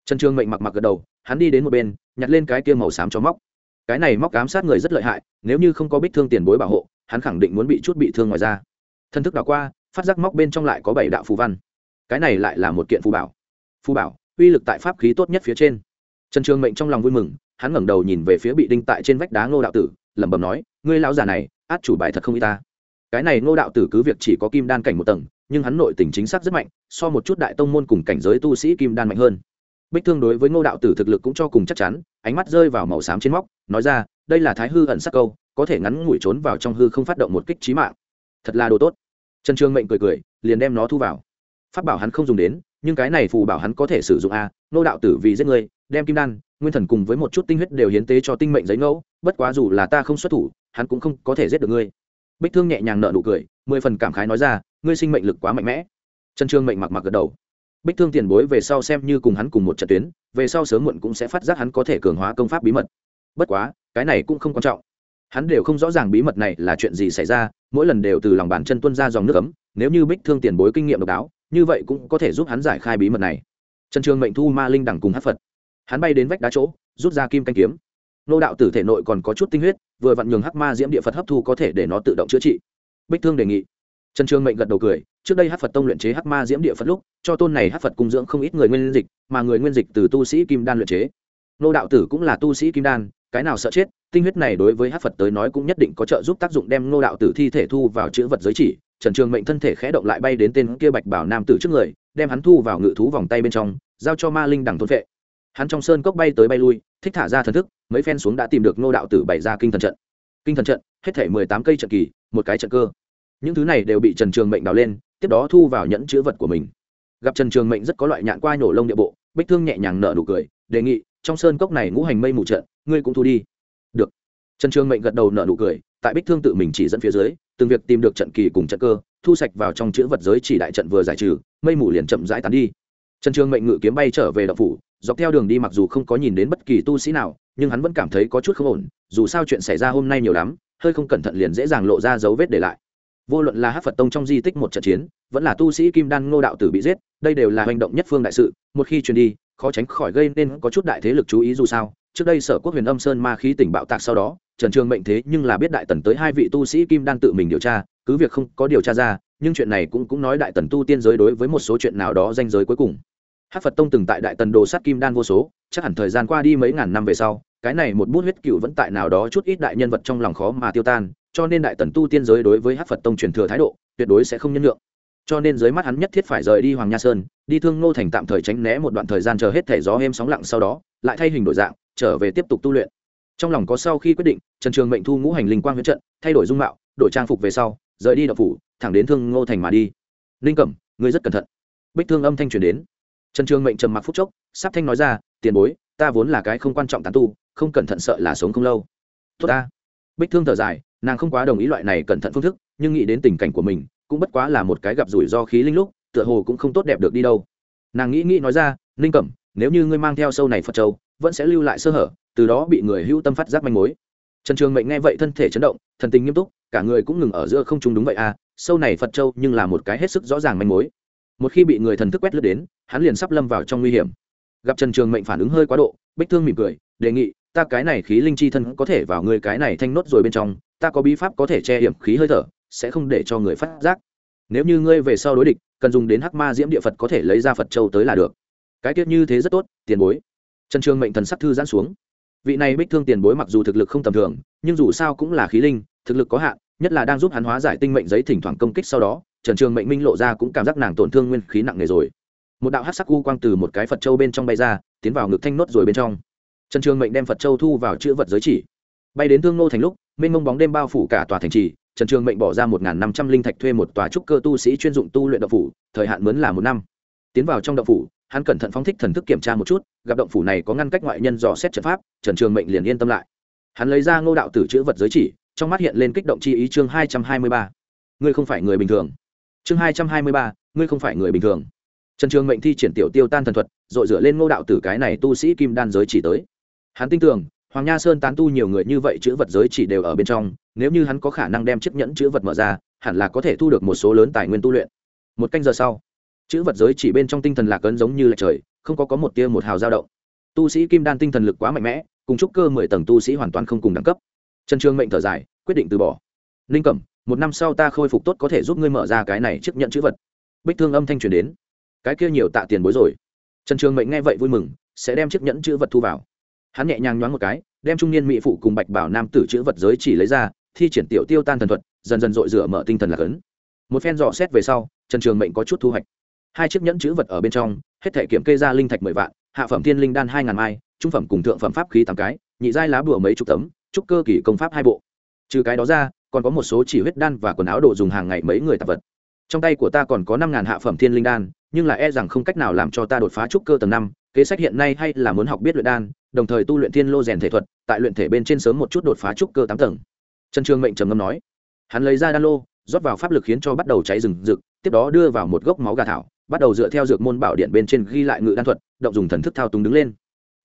Speaker 1: Trần trường mệnh mặc mặc gật đầu, hắn đi đến một bên, nhặt lên cái kia màu xám cho móc. Cái này móc ám sát người rất lợi hại, nếu như không có bích thương tiền bối bảo hộ, hắn khẳng định muốn bị chút bị thương ngoài ra thân thức đảo qua, phát giác móc bên trong lại có bảy đạo phù văn. Cái này lại là một kiện phù bảo. Phù bảo, uy lực tại pháp khí tốt nhất phía trên. Trần trường mệnh trong lòng vui mừng, hắn ngẩng đầu nhìn về phía bị đinh tại trên vách đá ngô đạo tử, lẩm bẩm nói, ngươi lão già này, át chủ bài thật không y ta cái này ngô đạo tử cứ việc chỉ có kim đan cảnh một tầng, nhưng hắn nội tình chính xác rất mạnh, so một chút đại tông môn cùng cảnh giới tu sĩ kim đan mạnh hơn. Bích thương đối với ngô đạo tử thực lực cũng cho cùng chắc chắn, ánh mắt rơi vào màu xám trên móc, nói ra, đây là thái hư ẩn sắc câu, có thể ngắn ngủi trốn vào trong hư không phát động một kích trí mạng. Thật là đồ tốt. Trần trương mệnh cười cười, liền đem nó thu vào. Phát bảo hắn không dùng đến, nhưng cái này phù bảo hắn có thể sử dụng a nô đạo tử vì giết người, đem kim đan, nguyên thần cùng với một chút tinh huyết đều hiến tế cho tinh mệnh giấy ngẫu, bất quá dù là ta không xuất thủ, hắn cũng không có thể giết được ngươi bích thương nhẹ nhàng nợ nụ cười, mười phần cảm khái nói ra, ngươi sinh mệnh lực quá mạnh mẽ. Trần trương mệnh mặc mặc gật đầu. Bích thương tiền bối về sau xem như cùng hắn cùng một trận tuyến, về sau sớm muộn cũng sẽ phát giác hắn có thể cường hóa công pháp bí mật. Bất quá, cái này cũng không quan trọng. Hắn đều không rõ ràng bí mật này là chuyện gì xảy ra, mỗi lần đều từ lòng bàn chân tuân ra dòng nước ấm, nếu như bích thương tiền bối kinh nghiệm độc đáo, như vậy cũng có thể giúp hắn giải khai bí mật này. Trần trường mệnh thu ma linh đẳng cùng hát phật. Hắn bay đến vách đá chỗ, rút ra kim canh kiếm nô đạo tử thể nội còn có chút tinh huyết, vừa vặn nhường hắc ma diễm địa phật hấp thu có thể để nó tự động chữa trị. Bích thương đề nghị. Trần trường mệnh gật đầu cười, trước đây hát phật tông luyện chế hắc ma diễm địa phật lúc, cho tôn này hát phật cung dưỡng không ít người nguyên dịch, mà người nguyên dịch từ tu sĩ kim đan luyện chế. Nô đạo tử cũng là tu sĩ kim đan, cái nào sợ chết, tinh huyết này đối với hát phật tới nói cũng nhất định có trợ giúp tác dụng đem nô đạo tử thi thể thu vào chữ vật giới chỉ. Trần trường mệnh thân thể khẽ động lại bay đến tên kia bạch bảo nam tử trước người, đem hắn thu vào ngự thú vòng tay bên trong, giao cho ma linh đằng thôn vệ hắn trong sơn cốc bay tới bay lui, thích thả ra thần thức, mấy phen xuống đã tìm được nô đạo tử bày ra kinh thần trận. Kinh thần trận, hết thể mười tám cây trận kỳ, một cái trận cơ. Những thứ này đều bị trần trường mệnh đào lên, tiếp đó thu vào nhẫn chữ vật của mình. Gặp trần trường mệnh rất có loại nhạn qua nhổ lông địa bộ, bích thương nhẹ nhàng nở nụ cười, đề nghị, trong sơn cốc này ngũ hành mây mù trận, ngươi cũng thu đi. Được. Trần trường mệnh gật đầu nở nụ cười, tại bích thương tự mình chỉ dẫn phía dưới, từng việc tìm được trận kỳ cùng trận cơ, thu sạch vào trong chữ vật giới chỉ đại trận vừa giải trừ, mây mù liền chậm rãi tán đi. Trần trường mệnh ngự kiếm bay trở về đậu phủ dọc theo đường đi mặc dù không có nhìn đến bất kỳ tu sĩ nào, nhưng hắn vẫn cảm thấy có chút không ổn, dù sao chuyện xảy ra hôm nay nhiều lắm, hơi không cẩn thận liền dễ dàng lộ ra dấu vết để lại. Vô luận là hát phật tông trong di tích một trận chiến, vẫn là tu sĩ kim đan ngô đạo tử bị giết, đây đều là hành động nhất phương đại sự, một khi truyền đi, khó tránh khỏi gây nên có chút đại thế lực chú ý dù sao. Trước đây sở quốc huyền âm sơn ma khí tỉnh bạo tạc sau đó, trần trường mệnh thế nhưng là biết đại tần tới hai vị tu sĩ kim đan tự mình điều tra, cứ việc không có điều tra ra, nhưng chuyện này cũng cũng nói đại tần tu tiên giới đối với một số chuyện nào đó danh giới cuối cùng hát phật tông từng tại đại tần đồ sát kim đan vô số chắc hẳn thời gian qua đi mấy ngàn năm về sau cái này một bút huyết cựu vẫn tại nào đó chút ít đại nhân vật trong lòng khó mà tiêu tan cho nên đại tần tu tiên giới đối với hát phật tông truyền thừa thái độ tuyệt đối sẽ không nhân lượng cho nên dưới mắt hắn nhất thiết phải rời đi hoàng nha sơn đi thương ngô thành tạm thời tránh né một đoạn thời gian chờ hết thể gió êm sóng lặng sau đó lại thay hình đổi dạng trở về tiếp tục tu luyện trong lòng có sau khi quyết định trần trường mệnh thu ngũ hành linh quang huyết trận thay đổi dung mạo đổi trang phục về sau rời đi đạo phủ thẳng đến thương ngô thành mà đi linh cẩm ngươi rất cẩn thận bích thương âm thanh truyền đến trần trường mệnh trầm mặc phúc chốc, sắp thanh nói ra, tiền bối, ta vốn là cái không quan trọng tán tu, không cẩn thận sợ là sống không lâu. Tốt ta. Bích thương thở dài, nàng không quá đồng ý loại này cẩn thận phương thức, nhưng nghĩ đến tình cảnh của mình, cũng bất quá là một cái gặp rủi ro khí linh lúc, tựa hồ cũng không tốt đẹp được đi đâu. Nàng nghĩ nghĩ nói ra, ninh cẩm, nếu như ngươi mang theo sâu này phật châu, vẫn sẽ lưu lại sơ hở, từ đó bị người hữu tâm phát giác manh mối. Trần trường mệnh nghe vậy thân thể chấn động, thần tình nghiêm túc, cả người cũng ngừng ở giữa không trung đúng vậy à sâu này phật châu nhưng là một cái hết sức rõ ràng manh mối một khi bị người thần thức quét lướt đến, hắn liền sắp lâm vào trong nguy hiểm. Gặp trần trường mệnh phản ứng hơi quá độ, bích thương mỉm cười, đề nghị, ta cái này khí linh chi thân có thể vào người cái này thanh nốt rồi bên trong, ta có bí pháp có thể che hiểm khí hơi thở, sẽ không để cho người phát giác. Nếu như ngươi về sau đối địch, cần dùng đến hắc ma diễm địa phật có thể lấy ra phật châu tới là được. Cái tiết như thế rất tốt, tiền bối. Trần trường mệnh thần sắc thư giãn xuống. Vị này bích thương tiền bối mặc dù thực lực không tầm thường, nhưng dù sao cũng là khí linh, thực lực có hạn, nhất là đang giúp hắn hóa giải tinh mệnh giấy thỉnh thoảng công kích sau đó trần trường mệnh minh lộ ra cũng cảm giác nàng tổn thương nguyên khí nặng nề rồi. Một đạo hát sắc u quang từ một cái phật châu bên trong bay ra, tiến vào ngực thanh nốt rồi bên trong. Trần trường mệnh đem phật châu thu vào chữ vật giới chỉ. Bay đến thương nô thành lúc, mênh mông bóng đêm bao phủ cả tòa thành trì, trần trường mệnh bỏ ra một năm trăm linh thạch thuê một tòa trúc cơ tu sĩ chuyên dụng tu luyện động phủ, thời hạn mướn là một năm. Tiến vào trong động phủ, hắn cẩn thận phóng thích thần thức kiểm tra một chút, gặp động phủ này có ngăn cách ngoại nhân dò xét trận pháp, trần trường mệnh liền yên tâm lại. Hắn lấy ra ngô đạo tử chữ vật giới chỉ, trong mắt hiện lên kích động chi ý chương hai trăm hai mươi ba. Ngươi không phải người bình thường chương hai trăm hai mươi ba, ngươi không phải người bình thường. Trần trường mệnh thi triển tiểu tiêu tan thần thuật dội dựa lên ngô đạo tử cái này tu sĩ kim đan giới chỉ tới. Hắn tin tưởng, hoàng nha sơn tán tu nhiều người như vậy chữ vật giới chỉ đều ở bên trong, nếu như hắn có khả năng đem chiếc nhẫn chữ vật mở ra, hẳn là có thể thu được một số lớn tài nguyên tu luyện. Một canh giờ sau, chữ vật giới chỉ bên trong tinh thần lạc ấn giống như là trời, không có có một tia một hào dao động. Tu sĩ kim đan tinh thần lực quá mạnh mẽ, cùng trúc cơ mười tầng tu sĩ hoàn toàn không cùng đẳng cấp. Trần trường mệnh thở dài, quyết định từ bỏ. Ninh cẩm một năm sau ta khôi phục tốt có thể giúp ngươi mở ra cái này chấp nhận chữ vật. Bích thương âm thanh truyền đến. Cái kia nhiều tạ tiền bối rồi. Trần trường mệnh nghe vậy vui mừng, sẽ đem chiếc nhẫn chữ vật thu vào. Hắn nhẹ nhàng nhoáng một cái, đem trung niên mỹ phụ cùng bạch bảo nam tử chữ vật giới chỉ lấy ra, thi triển tiểu tiêu tan thần thuật, dần dần dội rửa mở tinh thần lạc ấn một phen dò xét về sau, trần trường mệnh có chút thu hoạch. Hai chiếc nhẫn chữ vật ở bên trong, hết thể kiểm kê ra linh thạch mười vạn, hạ phẩm thiên linh đan hai ngàn mai, trung phẩm cùng thượng phẩm pháp khí tám cái, nhị giai lá bùa mấy chục tấm, trúc cơ kỷ công pháp hai bộ. Trừ cái đó ra còn có một số chỉ huyết đan và quần áo đồ dùng hàng ngày mấy người tạp vật. Trong tay của ta còn có năm ngàn hạ phẩm thiên linh đan, nhưng là e rằng không cách nào làm cho ta đột phá trúc cơ tầng năm, kế sách hiện nay hay là muốn học biết luyện đan, đồng thời tu luyện thiên lô rèn thể thuật, tại luyện thể bên trên sớm một chút đột phá trúc cơ tám tầng. Trần trường mệnh trầm ngâm nói. Hắn lấy ra đan lô, rót vào pháp lực khiến cho bắt đầu cháy rừng rực, tiếp đó đưa vào một gốc máu gà thảo, bắt đầu dựa theo dược môn bảo điện bên trên ghi lại ngự đan thuật, động dùng thần thức thao túng đứng lên.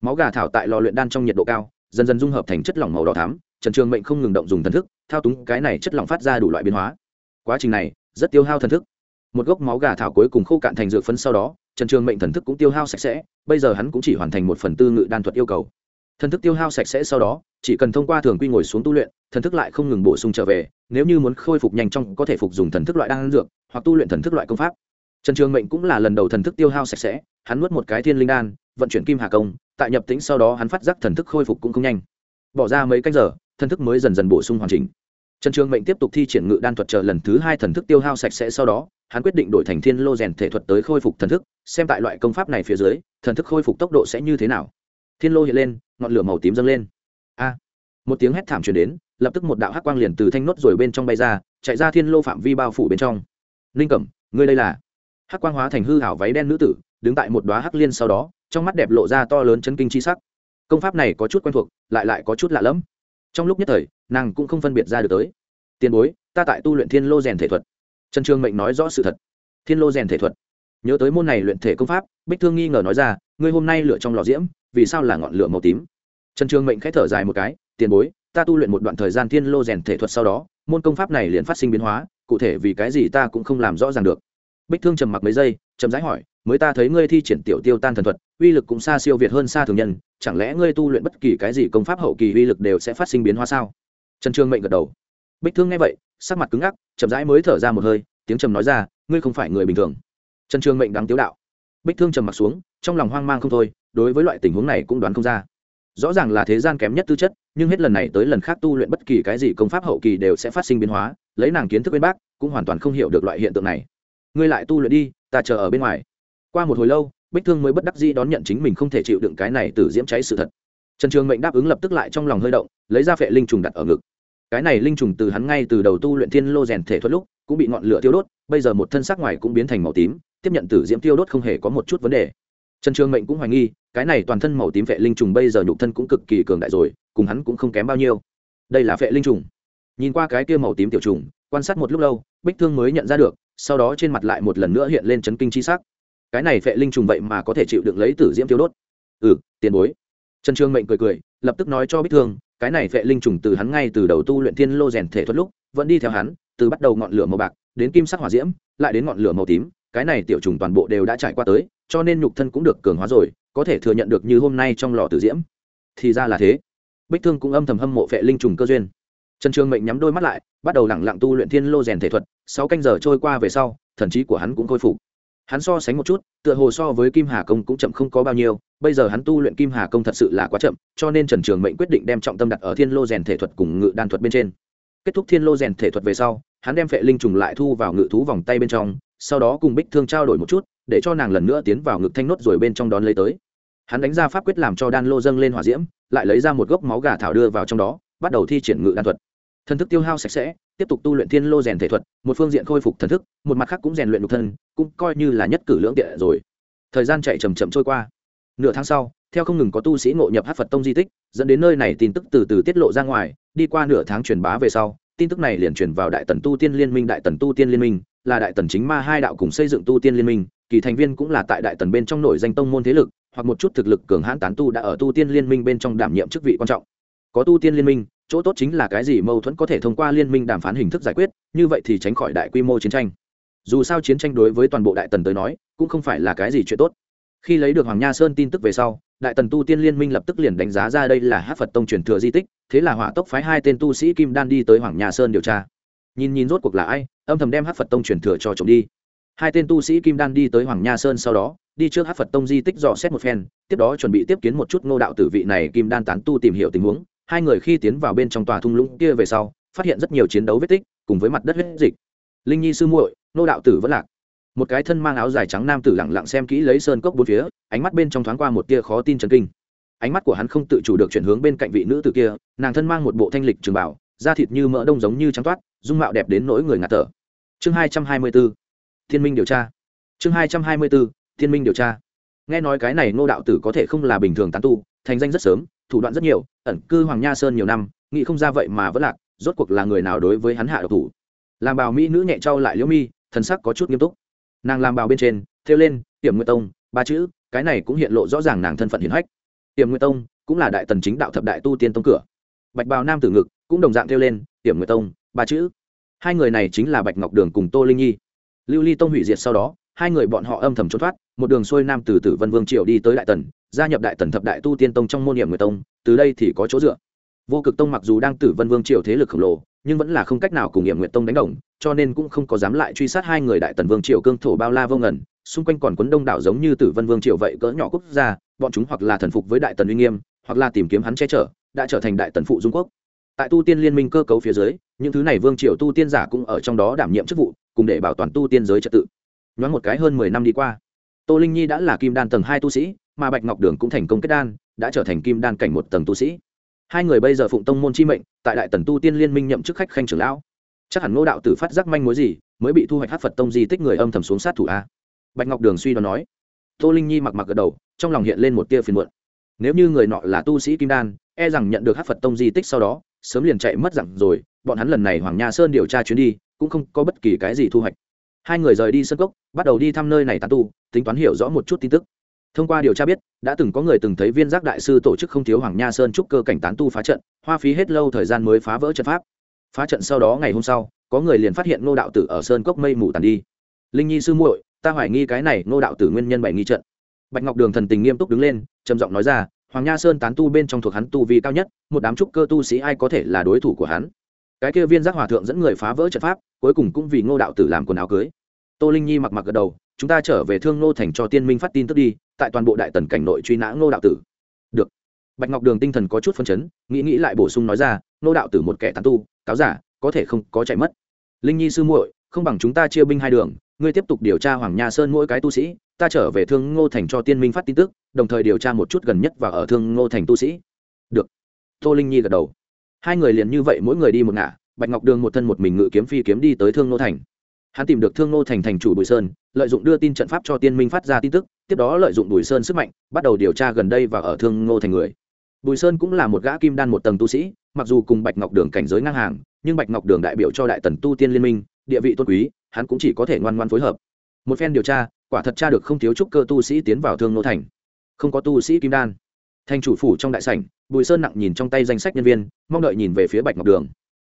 Speaker 1: Máu gà thảo tại lò luyện đan trong nhiệt độ cao, dần dần dung hợp thành chất lỏng màu đỏ thắm trần trường mệnh không ngừng động dùng thần thức thao túng cái này chất lỏng phát ra đủ loại biến hóa. Quá trình này rất tiêu hao thần thức. Một gốc máu gà thảo cuối cùng khô cạn thành dược phấn sau đó trần trường mệnh thần thức cũng tiêu hao sạch sẽ bây giờ hắn cũng chỉ hoàn thành một phần tư ngự đan thuật yêu cầu. Thần thức tiêu hao sạch sẽ sau đó chỉ cần thông qua thường quy ngồi xuống tu luyện thần thức lại không ngừng bổ sung trở về nếu như muốn khôi phục nhanh chóng, có thể phục dùng thần thức loại đan dược hoặc tu luyện thần thức loại công pháp. Trần trường mệnh cũng là lần đầu thần thức tiêu hao sạch sẽ hắn nuốt một cái thiên linh đan vận chuyển kim hà công tại nhập tĩnh sau đó hắn phát giác thần thức khôi phục cũng không nhanh. Bỏ ra mấy canh giờ thần thức mới dần dần bổ sung hoàn chỉnh. Trần trường mệnh tiếp tục thi triển ngự đan thuật chờ lần thứ hai thần thức tiêu hao sạch sẽ sau đó, hắn quyết định đổi thành thiên lô rèn thể thuật tới khôi phục thần thức, xem tại loại công pháp này phía dưới, thần thức khôi phục tốc độ sẽ như thế nào. Thiên lô hiện lên, ngọn lửa màu tím dâng lên. A! Một tiếng hét thảm truyền đến, lập tức một đạo hắc quang liền từ thanh nốt rồi bên trong bay ra, chạy ra thiên lô phạm vi bao phủ bên trong. Linh cẩm, ngươi đây là? Hắc quang hóa thành hư hảo váy đen nữ tử, đứng tại một đoá hắc liên sau đó, trong mắt đẹp lộ ra to lớn chấn kinh chi sắc. Công pháp này có chút quen thuộc, lại lại có chút lạ lẫm trong lúc nhất thời, nàng cũng không phân biệt ra được tới. Tiền bối, ta tại tu luyện thiên lô rèn thể thuật. Trần trương mệnh nói rõ sự thật. Thiên lô rèn thể thuật? Nhớ tới môn này luyện thể công pháp, bích thương nghi ngờ nói ra, ngươi hôm nay lựa trong lò diễm, vì sao là ngọn lửa màu tím? Trần trương mệnh k h ẽ thở dài một cái, tiền bối, ta tu luyện một đoạn thời gian thiên lô rèn thể thuật sau đó, môn công pháp này liền phát sinh biến hóa, cụ thể vì cái gì ta cũng không làm rõ ràng được. Bích thương trầm mặc mấy giây trầm rãi hỏi, mới ta thấy ngươi thi triển tiểu tiêu tan thần thuật uy lực cũng xa siêu việt hơn xa thường nhân, chẳng lẽ ngươi tu luyện bất kỳ cái gì công pháp hậu kỳ uy lực đều sẽ phát sinh biến hóa sao? Trần trương mệnh gật đầu. Bích thương nghe vậy, sắc mặt cứng ngắc, chậm rãi mới thở ra một hơi, tiếng trầm nói ra, ngươi không phải người bình thường. Trần trương mệnh đáng tiếu đạo. Bích thương trầm mặt xuống, trong lòng hoang mang không thôi, đối với loại tình huống này cũng đoán không ra. Rõ ràng là thế gian kém nhất tư chất, nhưng hết lần này tới lần khác tu luyện bất kỳ cái gì công pháp hậu kỳ đều sẽ phát sinh biến hóa, lấy nàng kiến thức bên bác, cũng hoàn toàn không hiểu được loại hiện tượng này. Ngươi lại tu luyện đi, ta chờ ở bên ngoài. Qua một hồi lâu bích thương mới bất đắc dĩ đón nhận chính mình không thể chịu đựng cái này từ diễm cháy sự thật. Trần trường mệnh đáp ứng lập tức lại trong lòng hơi động, lấy ra phệ linh trùng đặt ở ngực. Cái này linh trùng từ hắn ngay từ đầu tu luyện thiên lô rèn thể thuật lúc, cũng bị ngọn lửa tiêu đốt, bây giờ một thân xác ngoài cũng biến thành màu tím, tiếp nhận tử diễm tiêu đốt không hề có một chút vấn đề. Trần trường mệnh cũng hoài nghi, cái này toàn thân màu tím phệ linh trùng bây giờ nhục thân cũng cực kỳ cường đại rồi, cùng hắn cũng không kém bao nhiêu. Đây là phệ linh trùng. Nhìn qua cái kia màu tím tiểu trùng, quan sát một lúc lâu, bích thương mới nhận ra được, sau đó trên mặt lại một lần nữa hiện lên chấn kinh chi sắc cái này phệ linh trùng vậy mà có thể chịu đựng lấy tử diễm tiêu đốt. Ừ tiền bối. Trần trương mệnh cười cười, lập tức nói cho bích thương, cái này phệ linh trùng từ hắn ngay từ đầu tu luyện thiên lô rèn thể thuật lúc, vẫn đi theo hắn, từ bắt đầu ngọn lửa màu bạc, đến kim sắc hỏa diễm, lại đến ngọn lửa màu tím, cái này tiểu trùng toàn bộ đều đã trải qua tới, cho nên nhục thân cũng được cường hóa rồi, có thể thừa nhận được như hôm nay trong lò tử diễm. Thì ra là thế. Bích thương cũng âm thầm hâm mộ phệ linh trùng cơ duyên. Trần trương mệnh nhắm đôi mắt lại, bắt đầu lẳng lặng tu luyện thiên lô rèn thể thuật, sáu canh giờ trôi qua về sau, thần trí của hắn cũng khôi phục hắn so sánh một chút, tựa hồ so với kim hà công cũng chậm không có bao nhiêu, bây giờ hắn tu luyện kim hà công thật sự là quá chậm, cho nên trần trường mệnh quyết định đem trọng tâm đặt ở thiên lô rèn thể thuật cùng ngự đan thuật bên trên. Kết thúc thiên lô rèn thể thuật về sau, hắn đem phệ linh trùng lại thu vào ngự thú vòng tay bên trong, sau đó cùng bích thương trao đổi một chút, để cho nàng lần nữa tiến vào ngực thanh nốt rồi bên trong đón lấy tới. Hắn đánh ra pháp quyết làm cho đan lô dâng lên hỏa diễm, lại lấy ra một gốc máu gà thảo đưa vào trong đó, bắt đầu thi triển ngự đan thuật. Thần thức tiêu hao sạch sẽ tiếp tục tu luyện thiên lô rèn thể thuật, một phương diện khôi phục thần thức, một mặt khác cũng rèn luyện nhục thân, cũng coi như là nhất cử lưỡng tiện rồi. Thời gian chạy chầm chậm trôi qua. Nửa tháng sau, theo không ngừng có tu sĩ ngộ nhập hát phật tông di tích, dẫn đến nơi này tin tức từ từ tiết lộ ra ngoài, đi qua nửa tháng truyền bá về sau, tin tức này liền truyền vào đại tần tu tiên liên minh, đại tần tu tiên liên minh, là đại tần chính ma hai đạo cùng xây dựng tu tiên liên minh, kỳ thành viên cũng là tại đại tần bên trong nổi danh tông môn thế lực, hoặc một chút thực lực cường hãn tán tu đã ở tu tiên liên minh bên trong đảm nhiệm chức vị quan trọng. Có tu tiên liên minh chỗ tốt chính là cái gì mâu thuẫn có thể thông qua liên minh đàm phán hình thức giải quyết, như vậy thì tránh khỏi đại quy mô chiến tranh. Dù sao chiến tranh đối với toàn bộ đại tần tới nói, cũng không phải là cái gì chuyện tốt. Khi lấy được hoàng nha sơn tin tức về sau, đại tần tu tiên liên minh lập tức liền đánh giá ra đây là hát phật tông truyền thừa di tích, thế là hỏa tốc phái hai tên tu sĩ kim đan đi tới hoàng nha sơn điều tra. Nhìn nhìn rốt cuộc là ai, âm thầm đem hát phật tông truyền thừa cho trộm đi. Hai tên tu sĩ kim đan đi tới hoàng nha sơn sau đó, đi trước hát phật tông di tích dò xét một phen, tiếp đó chuẩn bị tiếp kiến một chút ngô đạo tử vị này kim đan tán tu tìm hiểu tình huống hai người khi tiến vào bên trong tòa thung lũng kia về sau, phát hiện rất nhiều chiến đấu vết tích, cùng với mặt đất huyết dịch. Linh nhi sư muội, nô đạo tử vẫn lạc. Một cái thân mang áo dài trắng nam tử lặng lặng xem kỹ lấy sơn cốc bốn phía, ánh mắt bên trong thoáng qua một tia khó tin chấn kinh. Ánh mắt của hắn không tự chủ được chuyển hướng bên cạnh vị nữ tử kia, nàng thân mang một bộ thanh lịch trường bảo, da thịt như mỡ đông giống như trắng toát, dung mạo đẹp đến nỗi người ngạt thở. Chương hai trăm hai mươi bốn, thiên minh điều tra. Chương hai trăm hai mươi bốn, thiên minh điều tra. Nghe nói cái này ngô đạo tử có thể không là bình thường tán tu, thành danh rất sớm thủ đoạn rất nhiều, ẩn cư hoàng nha sơn nhiều năm, nghĩ không ra vậy mà vẫn lạc, rốt cuộc là người nào đối với hắn hạ độc thủ. Làm bào mỹ nữ nhẹ trao lại liễu mi, thần sắc có chút nghiêm túc. Nàng làm bào bên trên, thêu lên, tiểm nguyệt tông, ba chữ, cái này cũng hiện lộ rõ ràng nàng thân phận hiển hách. Tiểm nguyệt tông, cũng là đại tần chính đạo thập đại tu tiên tông cửa. Bạch bào nam tử ngực cũng đồng dạng thêu lên, tiểm nguyệt tông, ba chữ. Hai người này chính là bạch ngọc đường cùng tô linh nhi. Lưu ly tông hủy diệt sau đó, hai người bọn họ âm thầm trốn thoát một đường xuôi nam từ tử vân vương triều đi tới đại tần, gia nhập đại tần thập đại tu tiên tông trong môn niệm người tông, từ đây thì có chỗ dựa. Vô cực tông mặc dù đang tử vân vương triều thế lực khổng lồ, nhưng vẫn là không cách nào cùng niệm nguyện tông đánh đồng, cho nên cũng không có dám lại truy sát hai người đại tần vương triều cương thổ bao la vô ngần, xung quanh còn quấn đông đảo giống như tử vân vương triều vậy cỡ nhỏ quốc gia, bọn chúng hoặc là thần phục với đại tần uy nghiêm, hoặc là tìm kiếm hắn che chở, đã trở thành đại tần phụ dung quốc. Tại tu tiên liên minh cơ cấu phía dưới, những thứ này vương triều tu tiên giả cũng ở trong đó đảm nhiệm chức vụ, cùng để bảo toàn tu tiên giới trật tự. Nhoáng một cái hơn mười năm đi qua tô linh nhi đã là kim đan tầng hai tu sĩ, mà bạch ngọc đường cũng thành công kết đan, đã trở thành kim đan cảnh một tầng tu sĩ. Hai người bây giờ phụng tông môn chi mệnh, tại đại tần tu tiên liên minh nhậm chức khách khanh trưởng lão. Chắc hẳn ngô đạo tử phát giác manh mối gì, mới bị thu hoạch hát phật tông di tích người âm thầm xuống sát thủ a. Bạch ngọc đường suy đoán nói. Tô linh nhi mặc mặc gật đầu, trong lòng hiện lên một tia phiền muộn. Nếu như người nọ là tu sĩ kim đan e rằng nhận được hát phật tông di tích sau đó, sớm liền chạy mất dặn rồi, bọn hắn lần này hoàng nha sơn điều tra chuyến đi, cũng không có bất kỳ cái gì thu hoạch hai người rời đi sân cốc, bắt đầu đi thăm nơi này tán tu, tính toán hiểu rõ một chút tin tức. Thông qua điều tra biết, đã từng có người từng thấy viên giác đại sư tổ chức không thiếu hoàng nha sơn trúc cơ cảnh tán tu phá trận, hoa phí hết lâu thời gian mới phá vỡ trận pháp. Phá trận sau đó ngày hôm sau, có người liền phát hiện ngô đạo tử ở sơn cốc mây mù tàn đi. Linh nhi sư muội, ta hoài nghi cái này ngô đạo tử nguyên nhân bảy nghi trận. Bạch ngọc đường thần tình nghiêm túc đứng lên, trầm giọng nói ra, hoàng nha sơn tán tu bên trong thuộc hắn tu vi cao nhất, một đám trúc cơ tu sĩ ai có thể là đối thủ của hắn? Cái kia viên giác hòa thượng dẫn người phá vỡ trận pháp, cuối cùng cũng vì ngô đạo tử làm quần áo cưới tô linh nhi mặc mặc gật đầu, chúng ta trở về thương ngô thành cho tiên minh phát tin tức đi, tại toàn bộ đại tần cảnh nội truy nã ngô đạo tử. Được. Bạch ngọc đường tinh thần có chút phân chấn, nghĩ nghĩ lại bổ sung nói ra, ngô đạo tử một kẻ tán tu, cáo giả, có thể không có chạy mất. Linh nhi sư muội, không bằng chúng ta chia binh hai đường, ngươi tiếp tục điều tra hoàng nha sơn mỗi cái tu sĩ, ta trở về thương ngô thành cho tiên minh phát tin tức, đồng thời điều tra một chút gần nhất và ở thương ngô thành tu sĩ. Được. Tô linh nhi gật đầu. Hai người liền như vậy mỗi người đi một ngả, bạch ngọc đường một thân một mình ngự kiếm phi kiếm đi tới thương ngô thành hắn tìm được thương ngô thành thành chủ bùi sơn, lợi dụng đưa tin trận pháp cho tiên minh phát ra tin tức, tiếp đó lợi dụng bùi sơn sức mạnh, bắt đầu điều tra gần đây và ở thương ngô thành người. Bùi sơn cũng là một gã kim đan một tầng tu sĩ, mặc dù cùng bạch ngọc đường cảnh giới ngang hàng, nhưng bạch ngọc đường đại biểu cho đại tần tu tiên liên minh, địa vị tôn quý, hắn cũng chỉ có thể ngoan ngoan phối hợp. Một phen điều tra, quả thật tra được không thiếu trúc cơ tu sĩ tiến vào thương ngô thành. Không có tu sĩ kim đan. Thành chủ phủ trong đại sảnh, bùi sơn nặng nhìn trong tay danh sách nhân viên, mong đợi nhìn về phía bạch ngọc đường.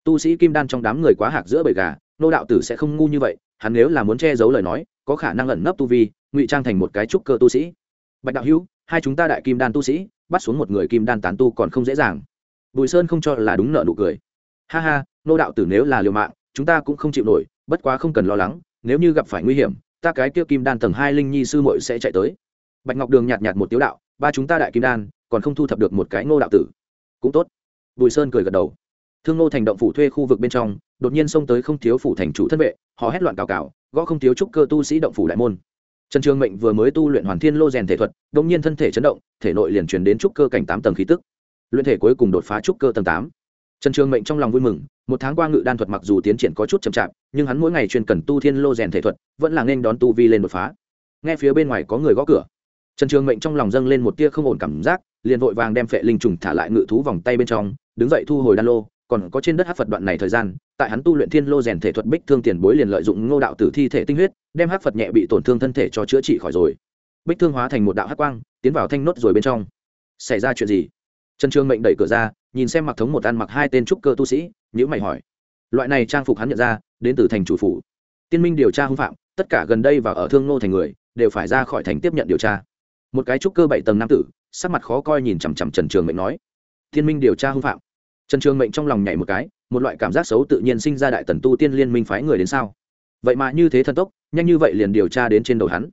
Speaker 1: Tu sĩ kim đan trong đám người quá hạc giữa bầy gà nô đạo tử sẽ không ngu như vậy, hắn nếu là muốn che giấu lời nói, có khả năng ẩn nấp tu vi, ngụy trang thành một cái trúc cơ tu sĩ. Bạch đạo hữu, hai chúng ta đại kim đan tu sĩ, bắt xuống một người kim đan tán tu còn không dễ dàng. Bùi sơn không cho là đúng nợ nụ cười. Ha ha, nô đạo tử nếu là liều mạng, chúng ta cũng không chịu nổi, bất quá không cần lo lắng, nếu như gặp phải nguy hiểm, ta cái kia kim đan tầng hai linh nhi sư muội sẽ chạy tới. Bạch ngọc đường nhạt nhạt một tiếu đạo, ba chúng ta đại kim đan, còn không thu thập được một cái ngô đạo tử. Cũng tốt. Bùi sơn cười gật đầu thương ngô thành động phủ thuê khu vực bên trong, đột nhiên xông tới không thiếu phủ thành chủ thân vệ, họ hét loạn cào cào, gõ không thiếu trúc cơ tu sĩ động phủ đại môn. Trần trường mệnh vừa mới tu luyện hoàn thiên lô rèn thể thuật đ ỗ n g nhiên thân thể chấn động, thể nội liền truyền đến trúc cơ cảnh tám tầng khí tức. Luyện thể cuối cùng đột phá trúc cơ tầng tám. Trần trường mệnh trong lòng vui mừng, một tháng qua ngự đan thuật mặc dù tiến triển có chút chậm chạp, nhưng hắn mỗi ngày truyền cần tu thiên lô rèn thể thuật, vẫn là nên đón tu vi lên đột phá. Nghe phía bên ngoài có người gõ cửa, trần trường mệnh trong lòng dâng lên một tia không ổn cảm giác, liền vội vàng đem phệ linh trùng thả lại ngự thú vòng tay bên trong, đứng dậy thu hồi đan lô còn có trên đất hát phật đoạn này thời gian, tại hắn tu luyện thiên lô rèn thể thuật bích thương tiền bối liền lợi dụng ngô đạo tử thi thể tinh huyết, đem hát phật nhẹ bị tổn thương thân thể cho chữa trị khỏi rồi. Bích thương hóa thành một đạo hát quang, tiến vào thanh nốt rồi bên trong. Xảy ra chuyện gì? Trần trương mệnh đẩy cửa ra, nhìn xem mặc thống một ăn mặc hai tên trúc cơ tu sĩ nhữ mày hỏi. Loại này trang phục hắn nhận ra, đến từ thành chủ phủ. Tiên minh điều tra hung phạm, tất cả gần đây và ở thương ngô thành người, đều phải ra khỏi thành tiếp nhận điều tra. Một cái trúc cơ bảy tầng nam tử, sắc mặt khó coi nhìn chằm chằm trần trường mệnh nói. Thiên minh điều tra hung phạm trần trường mệnh trong lòng nhảy một cái, một loại cảm giác xấu tự nhiên sinh ra đại tần tu tiên liên minh phái người đến sao? Vậy mà như thế thần tốc, nhanh như vậy liền điều tra đến trên đầu hắn.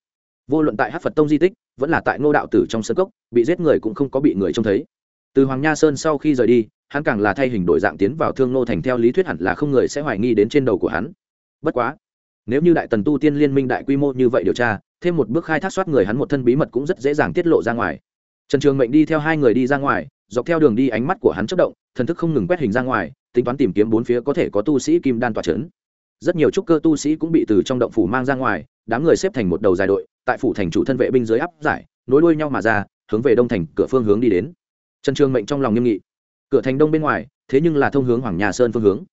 Speaker 1: Vô luận tại hát phật tông di tích, vẫn là tại ngô đạo tử trong sân cốc, bị giết người cũng không có bị người trông thấy. Từ hoàng nha sơn sau khi rời đi, hắn càng là thay hình đổi dạng tiến vào thương nô thành theo lý thuyết hẳn là không người sẽ hoài nghi đến trên đầu của hắn. Bất quá, nếu như đại tần tu tiên liên minh đại quy mô như vậy điều tra, thêm một bước khai thác soát người hắn một thân bí mật cũng rất dễ dàng tiết lộ ra ngoài. Trần trường mệnh đi theo hai người đi ra ngoài dọc theo đường đi ánh mắt của hắn chất động, thần thức không ngừng quét hình ra ngoài, tính toán tìm kiếm bốn phía có thể có tu sĩ kim đan tỏa trấn rất nhiều trúc cơ tu sĩ cũng bị từ trong động phủ mang ra ngoài, đám người xếp thành một đầu dài đội, tại phủ thành chủ thân vệ binh dưới áp giải, nối đuôi nhau mà ra, hướng về đông thành cửa phương hướng đi đến. Trần trường mệnh trong lòng nghiêm nghị. Cửa thành đông bên ngoài, thế nhưng là thông hướng hoàng nhà sơn phương hướng.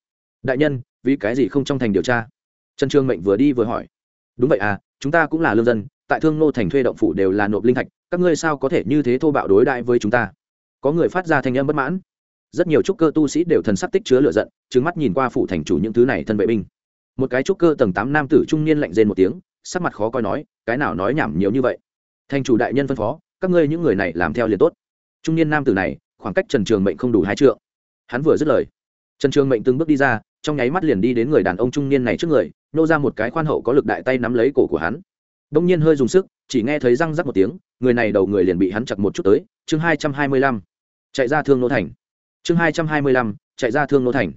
Speaker 1: Đại nhân, vì cái gì không trong thành điều tra? Trần trường mệnh vừa đi vừa hỏi. Đúng vậy à chúng ta cũng là lương dân, tại thương nô thành thuê động phủ đều là nộp linh thạch, các ngươi sao có thể như thế thô bạo đối đại với chúng ta? Có người phát ra thanh âm bất mãn. Rất nhiều trúc cơ tu sĩ đều thần sắc tích chứa lửa giận trứng mắt nhìn qua phủ thành chủ những thứ này thân vệ binh. Một cái trúc cơ tầng tám nam tử trung niên lạnh rên một tiếng, sắc mặt khó coi nói, cái nào nói nhảm nhiều như vậy? Thành chủ đại nhân phân phó, các ngươi những người này làm theo liền tốt. Trung niên nam tử này, khoảng cách trần trường mệnh không đủ hai trượng. Hắn vừa dứt lời, trần trường mệnh từng bước đi ra, trong nháy mắt liền đi đến người đàn ông trung niên này trước người, nô ra một cái khoan hậu có lực đại tay nắm lấy cổ của hắn. Đông nhiên hơi dùng sức, chỉ nghe thấy răng rắc một tiếng, người này đầu người liền bị hắn chặt một chút tới, chương hai trăm hai mươi lăm chạy ra thương nô thành. Chương hai trăm hai mươi lăm, chạy ra thương nô thành.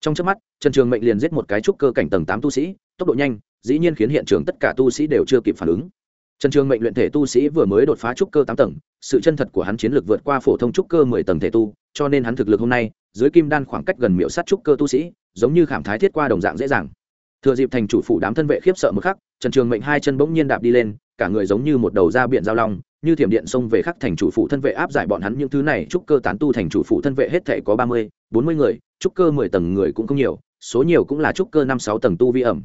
Speaker 1: Trong trước mắt, trần trường mệnh liền giết một cái trúc cơ cảnh tầng tám tu sĩ, tốc độ nhanh, dĩ nhiên khiến hiện trường tất cả tu sĩ đều chưa kịp phản ứng. Trần trường mệnh luyện thể tu sĩ vừa mới đột phá trúc cơ tám tầng, sự chân thật của hắn chiến lược vượt qua phổ thông trúc cơ mười tầng thể tu, cho nên hắn thực lực hôm nay, dưới kim đan khoảng cách gần miệu sát trúc cơ tu sĩ, giống như khảm thái thiết qua đồng dạng dễ dàng. Thừa dịp thành chủ phủ đám thân vệ khiếp sợ một khắc, trần trường mệnh hai chân bỗng nhiên đạp đi lên, cả người giống như một đầu da biển giao long như thiểm điện xông về khắc thành chủ phụ thân vệ áp giải bọn hắn những thứ này, trúc cơ tán tu thành chủ phụ thân vệ hết thể có ba mươi, bốn mươi người, trúc cơ mười tầng người cũng không nhiều, số nhiều cũng là trúc cơ năm sáu tầng tu vi ẩm.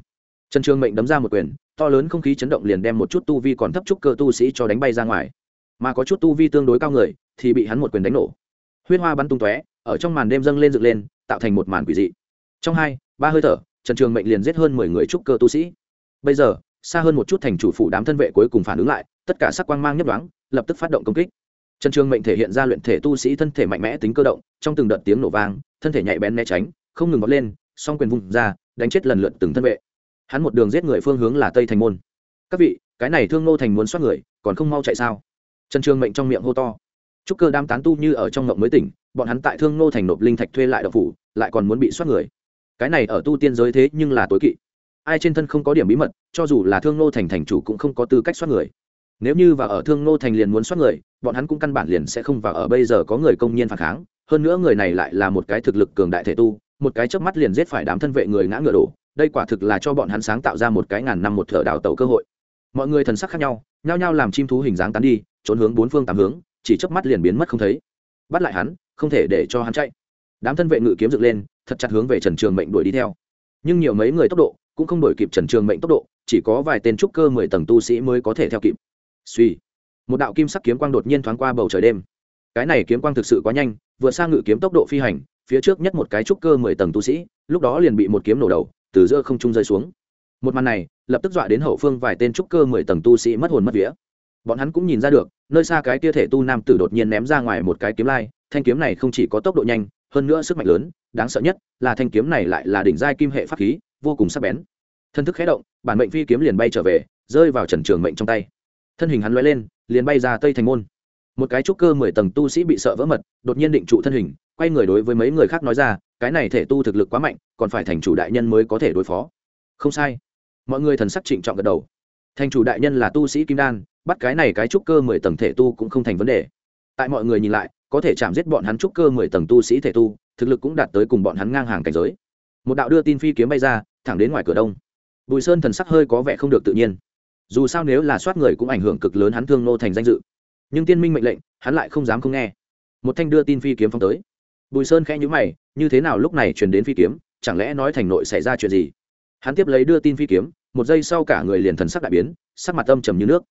Speaker 1: Trần trường mệnh đấm ra một quyền, to lớn không khí chấn động liền đem một chút tu vi còn thấp trúc cơ tu sĩ cho đánh bay ra ngoài. Mà có chút tu vi tương đối cao người, thì bị hắn một quyền đánh nổ. Huyết hoa bắn tung tóe, ở trong màn đêm dâng lên dựng lên, tạo thành một màn quỷ dị. Trong hai, ba hơi thở, trần trường mệnh liền giết hơn mười người trúc cơ tu sĩ. Bây giờ, xa hơn một chút thành chủ phủ đám thân vệ cuối cùng phản ứng lại tất cả sắc quang mang nhất đoán lập tức phát động công kích. Trần trường mệnh thể hiện ra luyện thể tu sĩ thân thể mạnh mẽ tính cơ động, trong từng đợt tiếng nổ vang, thân thể nhạy bén né tránh, không ngừng vọt lên, song quyền vùng ra, đánh chết lần lượt từng thân vệ. Hắn một đường giết người phương hướng là tây thành môn. Các vị, cái này thương nô thành muốn xoát người, còn không mau chạy sao? Trần trường mệnh trong miệng hô to. Trúc cơ đam tán tu như ở trong ngộng mới tỉnh, bọn hắn tại thương nô thành nộp linh thạch thuê lại đậu phủ, lại còn muốn bị xoát người. Cái này ở tu tiên giới thế nhưng là tối kỵ. Ai trên thân không có điểm bí mật, cho dù là thương nô thành thành chủ cũng không có tư cách xoát người nếu như và ở thương nô thành liền muốn soát người, bọn hắn cũng căn bản liền sẽ không vào ở bây giờ có người công nhiên phản kháng. Hơn nữa người này lại là một cái thực lực cường đại thể tu, một cái chớp mắt liền giết phải đám thân vệ người ngã ngựa đổ. Đây quả thực là cho bọn hắn sáng tạo ra một cái ngàn năm một thở đào tẩu cơ hội. Mọi người thần sắc khác nhau, nhao nhao làm chim thú hình dáng tán đi, trốn hướng bốn phương tám hướng, chỉ chớp mắt liền biến mất không thấy. Bắt lại hắn, không thể để cho hắn chạy. Đám thân vệ ngự kiếm dựng lên, thật chặt hướng về trần trường mệnh đuổi đi theo. Nhưng nhiều mấy người tốc độ cũng không đổi kịp trần trường mệnh tốc độ, chỉ có vài tên trúc cơ mười tầng tu sĩ mới có thể theo kịp suy. Một đạo kim sắc kiếm quang đột nhiên thoáng qua bầu trời đêm. Cái này kiếm quang thực sự quá nhanh, vừa sang ngự kiếm tốc độ phi hành, phía trước nhất một cái trúc cơ mười tầng tu sĩ, lúc đó liền bị một kiếm nổ đầu, từ giữa không trung rơi xuống. Một màn này, lập tức dọa đến hậu phương vài tên trúc cơ mười tầng tu sĩ mất hồn mất vía. Bọn hắn cũng nhìn ra được, nơi xa cái tia thể tu nam tử đột nhiên ném ra ngoài một cái kiếm lai, thanh kiếm này không chỉ có tốc độ nhanh, hơn nữa sức mạnh lớn, đáng sợ nhất là thanh kiếm này lại là đỉnh giai kim hệ pháp khí, vô cùng sắc bén. Thân thức khé động, bản mệnh phi kiếm liền bay trở về, rơi vào trần trường mệnh trong tay thân hình hắn l lên, liền bay ra tây thành môn. Một cái trúc cơ mười tầng tu sĩ bị sợ vỡ mật, đột nhiên định trụ thân hình, quay người đối với mấy người khác nói ra, cái này thể tu thực lực quá mạnh, còn phải thành chủ đại nhân mới có thể đối phó. Không sai. Mọi người thần sắc trịnh trọng gật đầu. Thành chủ đại nhân là tu sĩ kim đan, bắt cái này cái trúc cơ mười tầng thể tu cũng không thành vấn đề. Tại mọi người nhìn lại, có thể chạm giết bọn hắn trúc cơ mười tầng tu sĩ thể tu, thực lực cũng đạt tới cùng bọn hắn ngang hàng cảnh giới. Một đạo đưa tin phi kiếm bay ra, thẳng đến ngoài cửa đông. Bùi sơn thần sắc hơi có vẻ không được tự nhiên dù sao nếu là soát người cũng ảnh hưởng cực lớn hắn thương nô thành danh dự. Nhưng tiên minh mệnh lệnh, hắn lại không dám không nghe. Một thanh đưa tin phi kiếm phong tới. Bùi sơn khẽ nhữ mày, như thế nào lúc này truyền đến phi kiếm, chẳng lẽ nói thành nội xảy ra chuyện gì? Hắn tiếp lấy đưa tin phi kiếm, một giây sau cả người liền thần sắc đại biến, sắc mặt âm trầm như nước.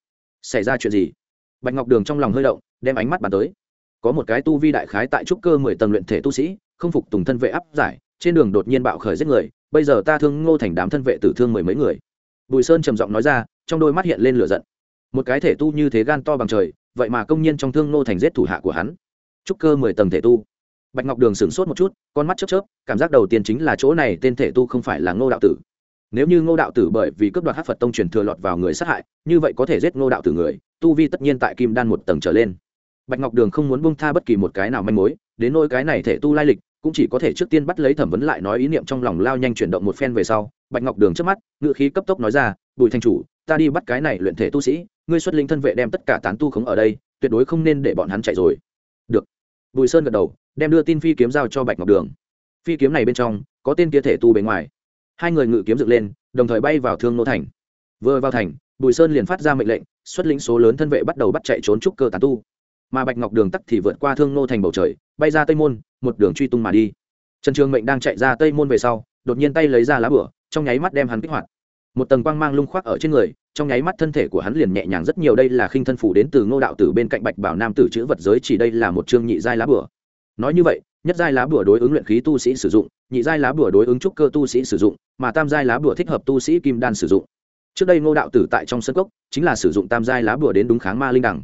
Speaker 1: Xảy ra chuyện gì? Bạch ngọc đường trong lòng hơi động, đem ánh mắt bàn tới. Có một cái tu vi đại khái tại trúc cơ mười tầng luyện thể tu sĩ, không phục tùng thân vệ áp giải, trên đường đột nhiên bạo khởi giết người, bây giờ ta thương ngô thành đám thân vệ tử thương mười mấy người. Bùi sơn trầm giọng nói ra trong đôi mắt hiện lên lửa giận. Một cái thể tu như thế gan to bằng trời, vậy mà công nhân trong thương nô thành giết thủ hạ của hắn. Trúc cơ mười tầng thể tu. Bạch ngọc đường sửng sốt một chút, con mắt chớp chớp, cảm giác đầu tiên chính là chỗ này tên thể tu không phải là ngô đạo tử. Nếu như ngô đạo tử bởi vì cướp đoạt hát phật tông truyền thừa lọt vào người sát hại, như vậy có thể giết ngô đạo tử người, tu vi tất nhiên tại kim đan một tầng trở lên. Bạch ngọc đường không muốn bông tha bất kỳ một cái nào manh mối, đến nỗi cái này thể tu lai lịch, cũng chỉ có thể trước tiên bắt lấy thẩm vấn lại nói ý niệm trong lòng lao nhanh chuyển động một phen về sau. Bạch ngọc đường trước mắt ngự khí cấp tốc nói ra, bùi thanh chủ ta đi bắt cái này luyện thể tu sĩ, ngươi xuất linh thân vệ đem tất cả tán tu khống ở đây, tuyệt đối không nên để bọn hắn chạy rồi. Được. Bùi sơn gật đầu, đem đưa tin phi kiếm giao cho bạch ngọc đường. Phi kiếm này bên trong, có tên kia thể tu bề ngoài. Hai người ngự kiếm dựng lên, đồng thời bay vào thương nô thành. Vừa vào thành, bùi sơn liền phát ra mệnh lệnh, xuất lĩnh số lớn thân vệ bắt đầu bắt chạy trốn trúc cơ tán tu. Mà bạch ngọc đường tắc thì vượt qua thương nô thành bầu trời, bay ra tây môn, một đường truy tung mà đi. Trần trường mệnh đang chạy ra tây môn về sau, đột nhiên tay lấy ra lá bửa, trong nháy mắt đem hắn kích hoạt một tầng quang mang lung khoác ở trên người, trong nháy mắt thân thể của hắn liền nhẹ nhàng rất nhiều. Đây là khinh thân phủ đến từ ngô đạo tử bên cạnh bạch bảo nam tử chữ vật giới, chỉ đây là một chương nhị giai lá bửa nói như vậy, nhất giai lá bửa đối ứng luyện khí tu sĩ sử dụng, nhị giai lá bửa đối ứng trúc cơ tu sĩ sử dụng, mà tam giai lá bửa thích hợp tu sĩ kim đan sử dụng. Trước đây ngô đạo tử tại trong sân cốc, chính là sử dụng tam giai lá bửa đến đúng kháng ma linh đẳng.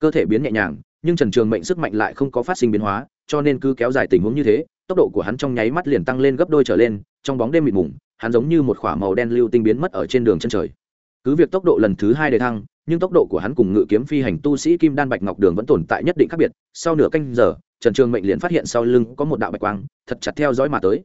Speaker 1: Cơ thể biến nhẹ nhàng, nhưng trần trường mệnh sức mạnh lại không có phát sinh biến hóa, cho nên cứ kéo dài tình huống như thế, tốc độ của hắn trong nháy mắt liền tăng lên gấp đôi trở lên, trong bóng đêm mịt mùng hắn giống như một k h ỏ a màu đen lưu tinh biến mất ở trên đường chân trời. Cứ việc tốc độ lần thứ hai đề thăng, nhưng tốc độ của hắn cùng ngự kiếm phi hành tu sĩ kim đan bạch ngọc đường vẫn tồn tại nhất định khác biệt. Sau nửa canh giờ, trần trường mệnh liền phát hiện sau lưng có một đạo bạch quang, thật chặt theo dõi mà tới.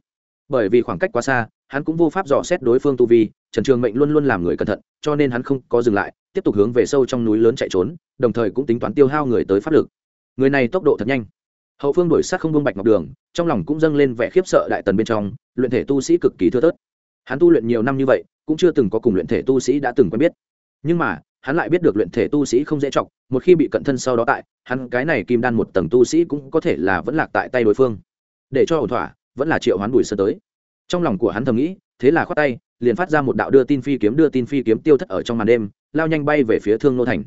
Speaker 1: Bởi vì khoảng cách quá xa, hắn cũng vô pháp dò xét đối phương tu vi, trần trường mệnh luôn luôn làm người cẩn thận, cho nên hắn không có dừng lại, tiếp tục hướng về sâu trong núi lớn chạy trốn, đồng thời cũng tính toán tiêu hao người tới pháp lực. Người này tốc độ thật nhanh. Hậu phương đổi sát không buông bạch ngọc đường, trong lòng cũng dâng lên vẻ khiếp sợ đại tần bên trong, luyện thể tu sĩ cực kỳ thưa thớt hắn tu luyện nhiều năm như vậy, cũng chưa từng có cùng luyện thể tu sĩ đã từng quen biết. Nhưng mà, hắn lại biết được luyện thể tu sĩ không dễ chọc, một khi bị cận thân sau đó tại, hắn cái này kim đan một tầng tu sĩ cũng có thể là vẫn lạc tại tay đối phương. Để cho ổn thỏa, vẫn là triệu hoán bùi sơ tới. Trong lòng của hắn thầm nghĩ, thế là khoát tay, liền phát ra một đạo đưa tin phi kiếm, đưa tin phi kiếm tiêu thất ở trong màn đêm, lao nhanh bay về phía thương nô thành.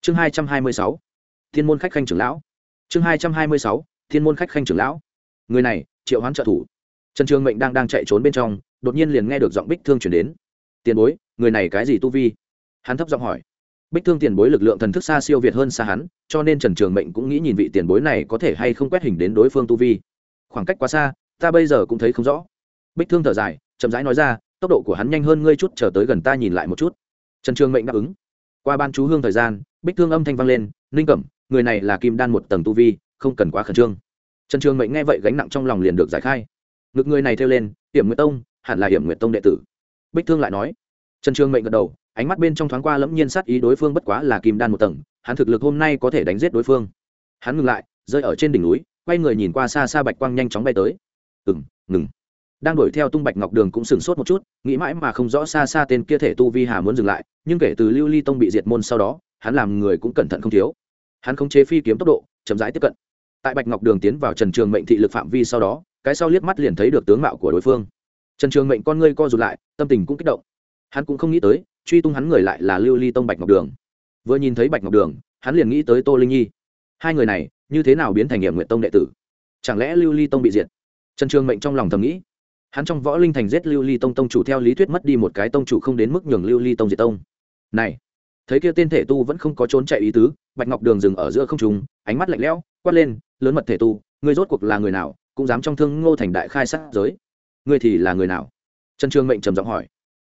Speaker 1: Chương hai trăm hai mươi sáu, thiên môn khách khanh trưởng lão. Chương hai trăm hai mươi sáu, thiên môn khách khanh trưởng lão. Người này, triệu hoán trợ thủ. Trần trường mệnh đang đang chạy trốn bên trong đột nhiên liền nghe được giọng bích thương chuyển đến. Tiền bối, người này cái gì tu vi? Hắn thấp giọng hỏi. Bích thương tiền bối lực lượng thần thức xa siêu việt hơn xa hắn, cho nên trần trường mệnh cũng nghĩ nhìn vị tiền bối này có thể hay không quét hình đến đối phương tu vi. Khoảng cách quá xa, ta bây giờ cũng thấy không rõ. Bích thương thở dài, chậm rãi nói ra, tốc độ của hắn nhanh hơn ngươi chút, chờ tới gần ta nhìn lại một chút. Trần trường mệnh đáp ứng. Qua ban chú hương thời gian, bích thương âm thanh vang lên, ninh cẩm, người này là kim đan một tầng tu vi, không cần quá khẩn trương. Trần trường mệnh nghe vậy gánh nặng trong lòng liền được giải khai. Ngực người này theo lên tiệm nguyệt tông hẳn là hiểm nguyệt tông đệ tử. Bích thương lại nói. Trần trường mệnh gật đầu, ánh mắt bên trong thoáng qua lẫm nhiên sát ý đối phương bất quá là kim đan một tầng, hắn thực lực hôm nay có thể đánh giết đối phương. Hắn ngừng lại, rơi ở trên đỉnh núi, quay người nhìn qua xa xa bạch quang nhanh chóng bay tới. Ừng ngừng. Đang đuổi theo tung bạch ngọc đường cũng sửng sốt một chút, nghĩ mãi mà không rõ xa xa tên kia thể tu vi hà muốn dừng lại, nhưng kể từ lưu ly tông bị diệt môn sau đó, hắn làm người cũng cẩn thận không thiếu. Hắn không chế phi kiếm tốc độ, chậm rãi tiếp cận. Tại bạch ngọc đường tiến vào trần trường mệnh thị lực phạm vi sau đó, cái sau liếc mắt liền thấy được tướng mạo của đối phương trần trường mệnh con ngươi co rụt lại, tâm tình cũng kích động. Hắn cũng không nghĩ tới, truy tung hắn người lại là lưu ly tông bạch ngọc đường. Vừa nhìn thấy bạch ngọc đường, hắn liền nghĩ tới tô linh nhi. Hai người này, như thế nào biến thành nghiệm nguyện tông đệ tử? Chẳng lẽ lưu ly tông bị diệt? Trần trường mệnh trong lòng thầm nghĩ. Hắn trong võ linh thành giết lưu ly tông tông chủ theo lý thuyết mất đi một cái tông chủ không đến mức nhường lưu ly tông diệt tông. Này, thấy kia tên thể tu vẫn không có trốn chạy ý tứ, bạch ngọc đường dừng ở giữa không trùng ánh mắt lạnh lẽo, quát lên, lớn mật thể tu, ngươi rốt cuộc là người nào, cũng dám trong thương ngô thành đại khai sát giới? Ngươi thì là người nào? Trần trường mệnh trầm giọng hỏi.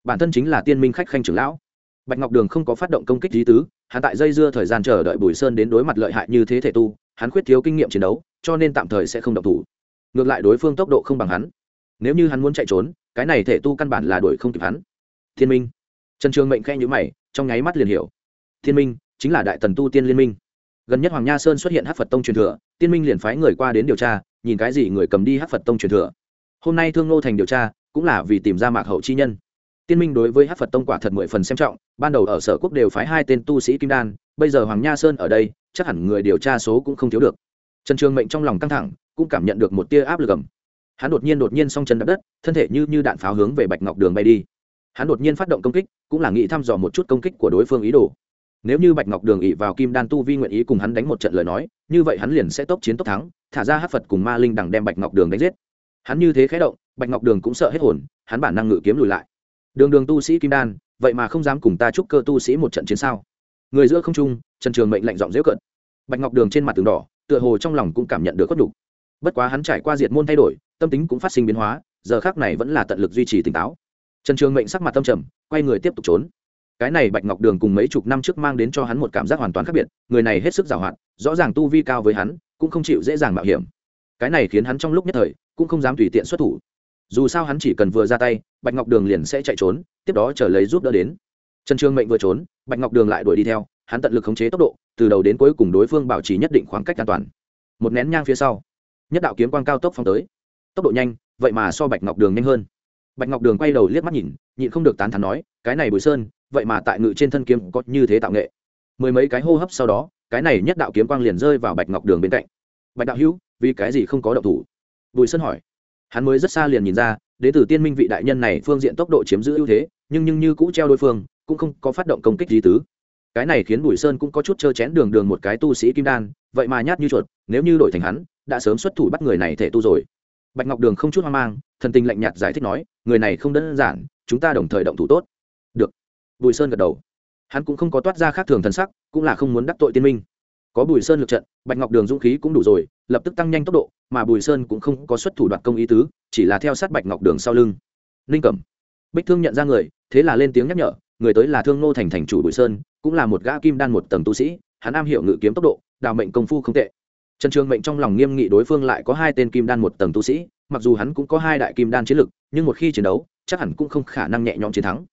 Speaker 1: Bản thân chính là tiên minh khách khanh trưởng lão. Bạch ngọc đường không có phát động công kích lý tứ, hắn tại dây dưa thời gian chờ đợi bùi sơn đến đối mặt lợi hại như thế thể tu, hắn khuyết thiếu kinh nghiệm chiến đấu, cho nên tạm thời sẽ không động thủ. Ngược lại đối phương tốc độ không bằng hắn. Nếu như hắn muốn chạy trốn, cái này thể tu căn bản là đuổi không kịp hắn. Thiên minh. Trần trường mệnh khe nhữ mày, trong nháy mắt liền hiểu. Thiên minh chính là đại tần tu tiên liên minh. Gần nhất hoàng nha sơn xuất hiện hát phật tông truyền thừa, tiên minh liền phái người qua đến điều tra, nhìn cái gì người cầm đi hát phật tông truyền thừa hôm nay thương nô thành điều tra cũng là vì tìm ra mạc hậu chi nhân. Tiên minh đối với hát phật tông quả thật mười phần xem trọng, ban đầu ở sở quốc đều phái hai tên tu sĩ kim đan, bây giờ hoàng nha sơn ở đây, chắc hẳn người điều tra số cũng không thiếu được. Trần trường mệnh trong lòng căng thẳng, cũng cảm nhận được một tia áp lực ẩm hắn đột nhiên đột nhiên s o n g chân đập đất, thân thể như như đạn pháo hướng về bạch ngọc đường bay đi. Hắn đột nhiên phát động công kích, cũng là nghĩ thăm dò một chút công kích của đối phương ý đồ. Nếu như bạch ngọc đường ỉ vào kim đan tu vi nguyện ý cùng hắn đánh một trận lời nói, như vậy hắn liền sẽ tốc chiến tốc thắng, thả ra hát phật cùng ma linh đằng đem bạch ngọc đường đánh giết hắn như thế khé động, bạch ngọc đường cũng sợ hết hồn, hắn bản năng ngự kiếm lùi lại. Đường đường tu sĩ kim đan, vậy mà không dám cùng ta chúc cơ tu sĩ một trận chiến sao? Người giữa không trung, trần trường mệnh lạnh giọng dễ cận bạch ngọc đường trên mặt tường đỏ, tựa hồ trong lòng cũng cảm nhận được khuất đục bất quá hắn trải qua diệt môn thay đổi, tâm tính cũng phát sinh biến hóa, giờ khác này vẫn là tận lực duy trì tỉnh táo. Trần trường mệnh sắc mặt tâm trầm, quay người tiếp tục trốn. Cái này bạch ngọc đường cùng mấy chục năm trước mang đến cho hắn một cảm giác hoàn toàn khác biệt, người này hết sức giàu hạn, rõ ràng tu vi cao với hắn, cũng không chịu dễ dàng mạo hiểm cái này khiến hắn trong lúc nhất thời cũng không dám tùy tiện xuất thủ. Dù sao hắn chỉ cần vừa ra tay, bạch ngọc đường liền sẽ chạy trốn, tiếp đó chờ lấy giúp đỡ đến. Trần trương mệnh vừa trốn, bạch ngọc đường lại đuổi đi theo, hắn tận lực khống chế tốc độ, từ đầu đến cuối cùng đối phương bảo trì nhất định khoảng cách an toàn. Một nén nhang phía sau, nhất đạo kiếm quang cao tốc phong tới. Tốc độ nhanh, vậy mà so bạch ngọc đường nhanh hơn. Bạch ngọc đường quay đầu liếc mắt nhìn, nhịn không được tán thắn nói, cái này bùi sơn, vậy mà tại ngự trên thân kiếm có như thế tạo nghệ. Mười mấy cái hô hấp sau đó, cái này nhất đạo kiếm quang liền rơi vào bạch ngọc đường bên cạnh. Bạch đạo hữu vì cái gì không có động thủ? Bùi sơn hỏi. Hắn mới rất xa liền nhìn ra, đến từ tiên minh vị đại nhân này phương diện tốc độ chiếm giữ ưu thế, nhưng nhưng như cũ treo đối phương, cũng không có phát động công kích gì tứ. Cái này khiến bùi sơn cũng có chút trơ chén đường đường một cái tu sĩ kim đan, vậy mà nhát như chuột, nếu như đổi thành hắn, đã sớm xuất thủ bắt người này thể tu rồi. Bạch ngọc đường không chút hoang mang, thần tình lạnh nhạt giải thích nói, người này không đơn giản, chúng ta đồng thời động thủ tốt. Được. Bùi sơn gật đầu. Hắn cũng không có toát ra khác thường thần sắc, cũng là không muốn đắc tội tiên minh có bùi sơn lực trận, bạch ngọc đường dũng khí cũng đủ rồi, lập tức tăng nhanh tốc độ, mà bùi sơn cũng không có xuất thủ đoạt công ý tứ, chỉ là theo sát bạch ngọc đường sau lưng. Ninh cẩm. Bích thương nhận ra người, thế là lên tiếng nhắc nhở, người tới là thương nô thành thành chủ bùi sơn, cũng là một gã kim đan một tầng tu sĩ, hắn am hiểu ngự kiếm tốc độ, đào mệnh công phu không tệ. Trần trường mệnh trong lòng nghiêm nghị đối phương lại có hai tên kim đan một tầng tu sĩ, mặc dù hắn cũng có hai đại kim đan chiến lực, nhưng một khi chiến đấu, chắc hẳn cũng không khả năng nhẹ nhõm chiến thắng.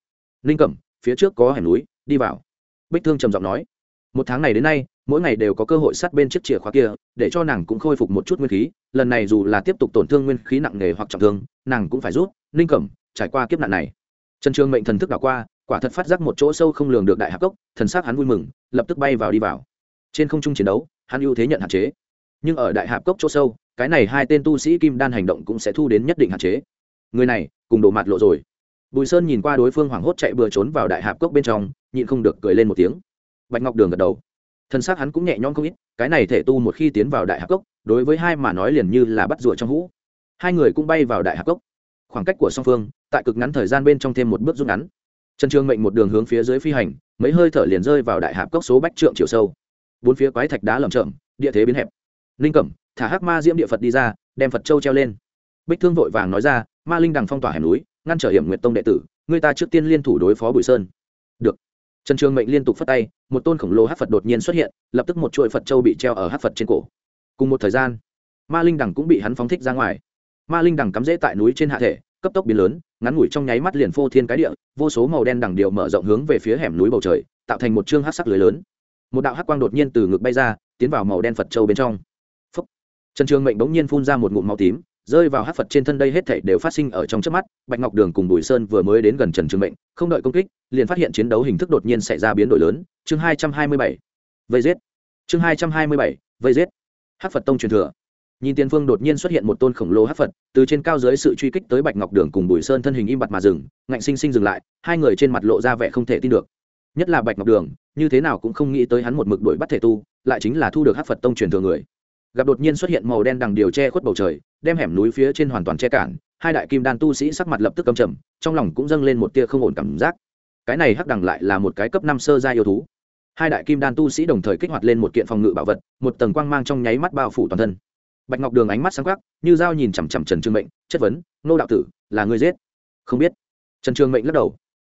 Speaker 1: Ninh cẩm, phía trước có hẻm núi, đi vào. Bích thương trầm giọng nói, một tháng này đến nay mỗi ngày đều có cơ hội sát bên chiếc chìa khóa kia, để cho nàng cũng khôi phục một chút nguyên khí. Lần này dù là tiếp tục tổn thương nguyên khí nặng nề hoặc trọng thương, nàng cũng phải rút ninh cẩm trải qua kiếp nạn này. Trần trường mệnh thần thức đảo qua, quả thật phát giác một chỗ sâu không lường được đại hạc cốc, thần s á c hắn vui mừng, lập tức bay vào đi vào. Trên không trung chiến đấu, hắn ưu thế nhận hạn chế. Nhưng ở đại hạp cốc chỗ sâu, cái này hai tên tu sĩ kim đan hành động cũng sẽ thu đến nhất định hạn chế. Người này, cùng đổ mặt lộ rồi. Bùi sơn nhìn qua đối phương hoảng hốt chạy bừa trốn vào đại hạp cốc bên trong, nhịn không được cười lên một tiếng. Bạch ngọc đường gật đầu thân xác hắn cũng nhẹ nhõm không ít, cái này thể tu một khi tiến vào đại hạp cốc, đối với hai mà nói liền như là bắt rùa trong hũ. Hai người cũng bay vào đại hạp cốc. Khoảng cách của song phương, tại cực ngắn thời gian bên trong thêm một bước rút ngắn. Trần trương mệnh một đường hướng phía dưới phi hành, mấy hơi thở liền rơi vào đại hạp cốc số bách trượng chiều sâu. Bốn phía quái thạch đá lởm chởm, địa thế biến hẹp. Linh cẩm, thả hắc ma diễm địa phật đi ra, đem phật châu treo lên. Bích thương vội vàng nói ra, ma linh đằng phong tỏa hẻm núi, ngăn trở hiểm nguyệt tông đệ tử, người ta trước tiên liên thủ đối phó bùi sơn. Được trần trường mệnh liên tục phất tay, một tôn khổng lồ hát phật đột nhiên xuất hiện, lập tức một chuỗi phật châu bị treo ở hát phật trên cổ. Cùng một thời gian, ma linh đằng cũng bị hắn phóng thích ra ngoài. Ma linh đằng cắm rễ tại núi trên hạ thể, cấp tốc biến lớn, ngắn ngủi trong nháy mắt liền phô thiên cái địa, vô số màu đen đằng điệu mở rộng hướng về phía hẻm núi bầu trời, tạo thành một chương hát sắc lưới lớn. Một đạo hát quang đột nhiên từ ngực bay ra, tiến vào màu đen phật châu bên trong. Phúc. trần trường mệnh bỗng nhiên phun ra một ngụm màu tím rơi vào hát phật trên thân đây hết thảy đều phát sinh ở trong trước mắt, bạch ngọc đường cùng bùi sơn vừa mới đến gần trần trường mệnh, không đợi công kích, liền phát hiện chiến đấu hình thức đột nhiên xảy ra biến đổi lớn. Chương hai trăm hai mươi bảy, vây giết. Chương hai trăm hai mươi bảy, vây giết. Hát phật tông truyền thừa. Nhìn tiên phương đột nhiên xuất hiện một tôn khổng lồ hát phật, từ trên cao dưới sự truy kích tới bạch ngọc đường cùng bùi sơn thân hình im bặt mà dừng, ngạnh sinh sinh dừng lại, hai người trên mặt lộ ra vẻ không thể tin được. Nhất là bạch ngọc đường, như thế nào cũng không nghĩ tới hắn một mực đuổi bắt thể tu, lại chính là thu được hát phật tông truyền thừa người gặp đột nhiên xuất hiện màu đen đằng điều che khuất bầu trời, đem hẻm núi phía trên hoàn toàn che cản, hai đại kim đan tu sĩ sắc mặt lập tức cầm trầm, trong lòng cũng dâng lên một tia không ổn cảm giác. Cái này hắc đằng lại là một cái cấp năm sơ gia yêu thú. Hai đại kim đan tu sĩ đồng thời kích hoạt lên một kiện phòng ngự bảo vật, một tầng quang mang trong nháy mắt bao phủ toàn thân. Bạch ngọc đường ánh mắt sáng quắc, như dao nhìn chằm chằm trần trương mệnh, chất vấn, nô đạo tử, là người giết? Không biết. Trần trương mệnh lắc đầu.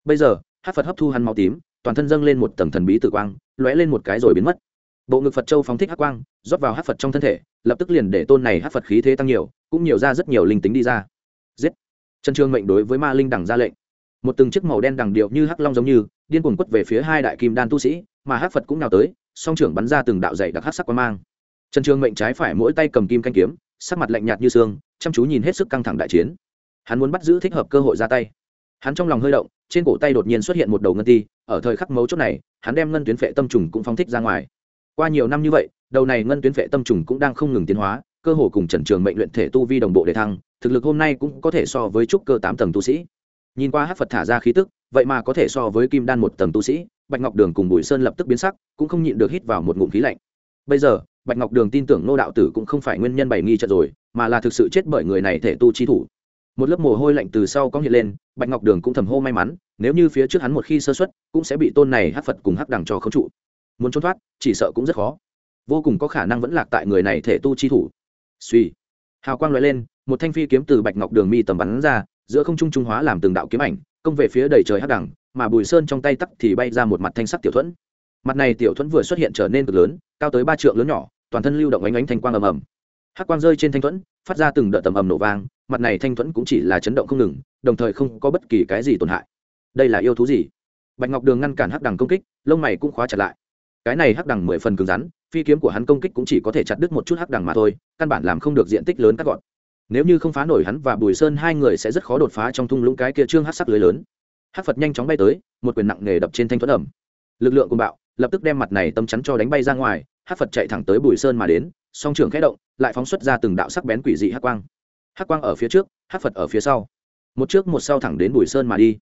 Speaker 1: Bây giờ hát phật hấp thu hắn máu tím, toàn thân dâng lên một tầng thần bí tử quang, lóe lên một cái rồi biến mất bộ ngực phật châu phóng thích hắc quang rót vào hát phật trong thân thể lập tức liền để tôn này hát phật khí thế tăng nhiều cũng nhiều ra rất nhiều linh tính đi ra giết trần trương mệnh đối với ma linh đằng ra lệnh một từng chiếc màu đen đằng điệu như hắc long giống như điên cuồng quất về phía hai đại kim đan tu sĩ mà hát phật cũng nào tới song trưởng bắn ra từng đạo dày đặc hát sắc quang mang trần trương mệnh trái phải mỗi tay cầm kim canh kiếm sắc mặt lạnh nhạt như xương chăm chú nhìn hết sức căng thẳng đại chiến hắn muốn bắt giữ thích hợp cơ hội ra tay hắn trong lòng hơi động trên cổ tay đột nhiên xuất hiện một đầu ngân ti ở thời khắc mấu chốt này hắn đem ngân tuyến phệ tâm trùng cũng phóng thích ra ngoài qua nhiều năm như vậy, đầu này ngân tuyến vệ tâm trùng cũng đang không ngừng tiến hóa, cơ hồ cùng trần trường mệnh luyện thể tu vi đồng bộ để thăng, thực lực hôm nay cũng có thể so với trúc cơ tám tầng tu sĩ. Nhìn qua hát phật thả ra khí tức, vậy mà có thể so với kim đan một tầng tu sĩ, bạch ngọc đường cùng bùi sơn lập tức biến sắc, cũng không nhịn được hít vào một ngụm khí lạnh. Bây giờ, bạch ngọc đường tin tưởng nô đạo tử cũng không phải nguyên nhân bày nghi trận rồi, mà là thực sự chết bởi người này thể tu chi thủ. Một lớp mồ hôi lạnh từ sau có hiện lên, bạch ngọc đường cũng thầm hô may mắn, nếu như phía trước hắn một khi sơ xuất, cũng sẽ bị tôn này hát phật cùng hắc đằng cho khống trụ muốn trốn thoát, chỉ sợ cũng rất khó. Vô cùng có khả năng vẫn lạc tại người này thể tu chi thủ. Suy. Hào quang loại lên, một thanh phi kiếm từ bạch ngọc đường mi tầm bắn ra, giữa không trung trung hóa làm từng đạo kiếm ảnh, công về phía đầy trời hắc đẳng, mà bùi sơn trong tay tắc thì bay ra một mặt thanh sắc tiểu thuẫn. Mặt này tiểu thuẫn vừa xuất hiện trở nên cực lớn, cao tới ba trượng lớn nhỏ, toàn thân lưu động ánh ánh thanh quang ầm ầm. Hắc quang rơi trên thanh thuẫn, phát ra từng đợt tầm ầm nổ vang, mặt này thanh thuẫn cũng chỉ là chấn động không ngừng, đồng thời không có bất kỳ cái gì tổn hại. Đây là yêu thú gì? Bạch ngọc đường ngăn cản hắc đằng công kích, lông mày cũng khóa chặt lại cái này hắc đằng mười phần cứng rắn, phi kiếm của hắn công kích cũng chỉ có thể chặt đứt một chút hắc đằng mà thôi, căn bản làm không được diện tích lớn cắt gọn. Nếu như không phá nổi hắn và bùi sơn hai người sẽ rất khó đột phá trong thung lũng cái kia trương hắc sắc lưới lớn. Hắc phật nhanh chóng bay tới, một quyền nặng nề đập trên thanh thuẫn ẩm. Lực lượng cùng bạo, lập tức đem mặt này tâm chắn cho đánh bay ra ngoài, hắc phật chạy thẳng tới bùi sơn mà đến, song trường khẽ động, lại phóng xuất ra từng đạo sắc bén quỷ dị hắc quang. Hắc quang ở phía trước, hắc phật ở phía sau. Một trước một sau thẳng đến bùi sơn mà đi.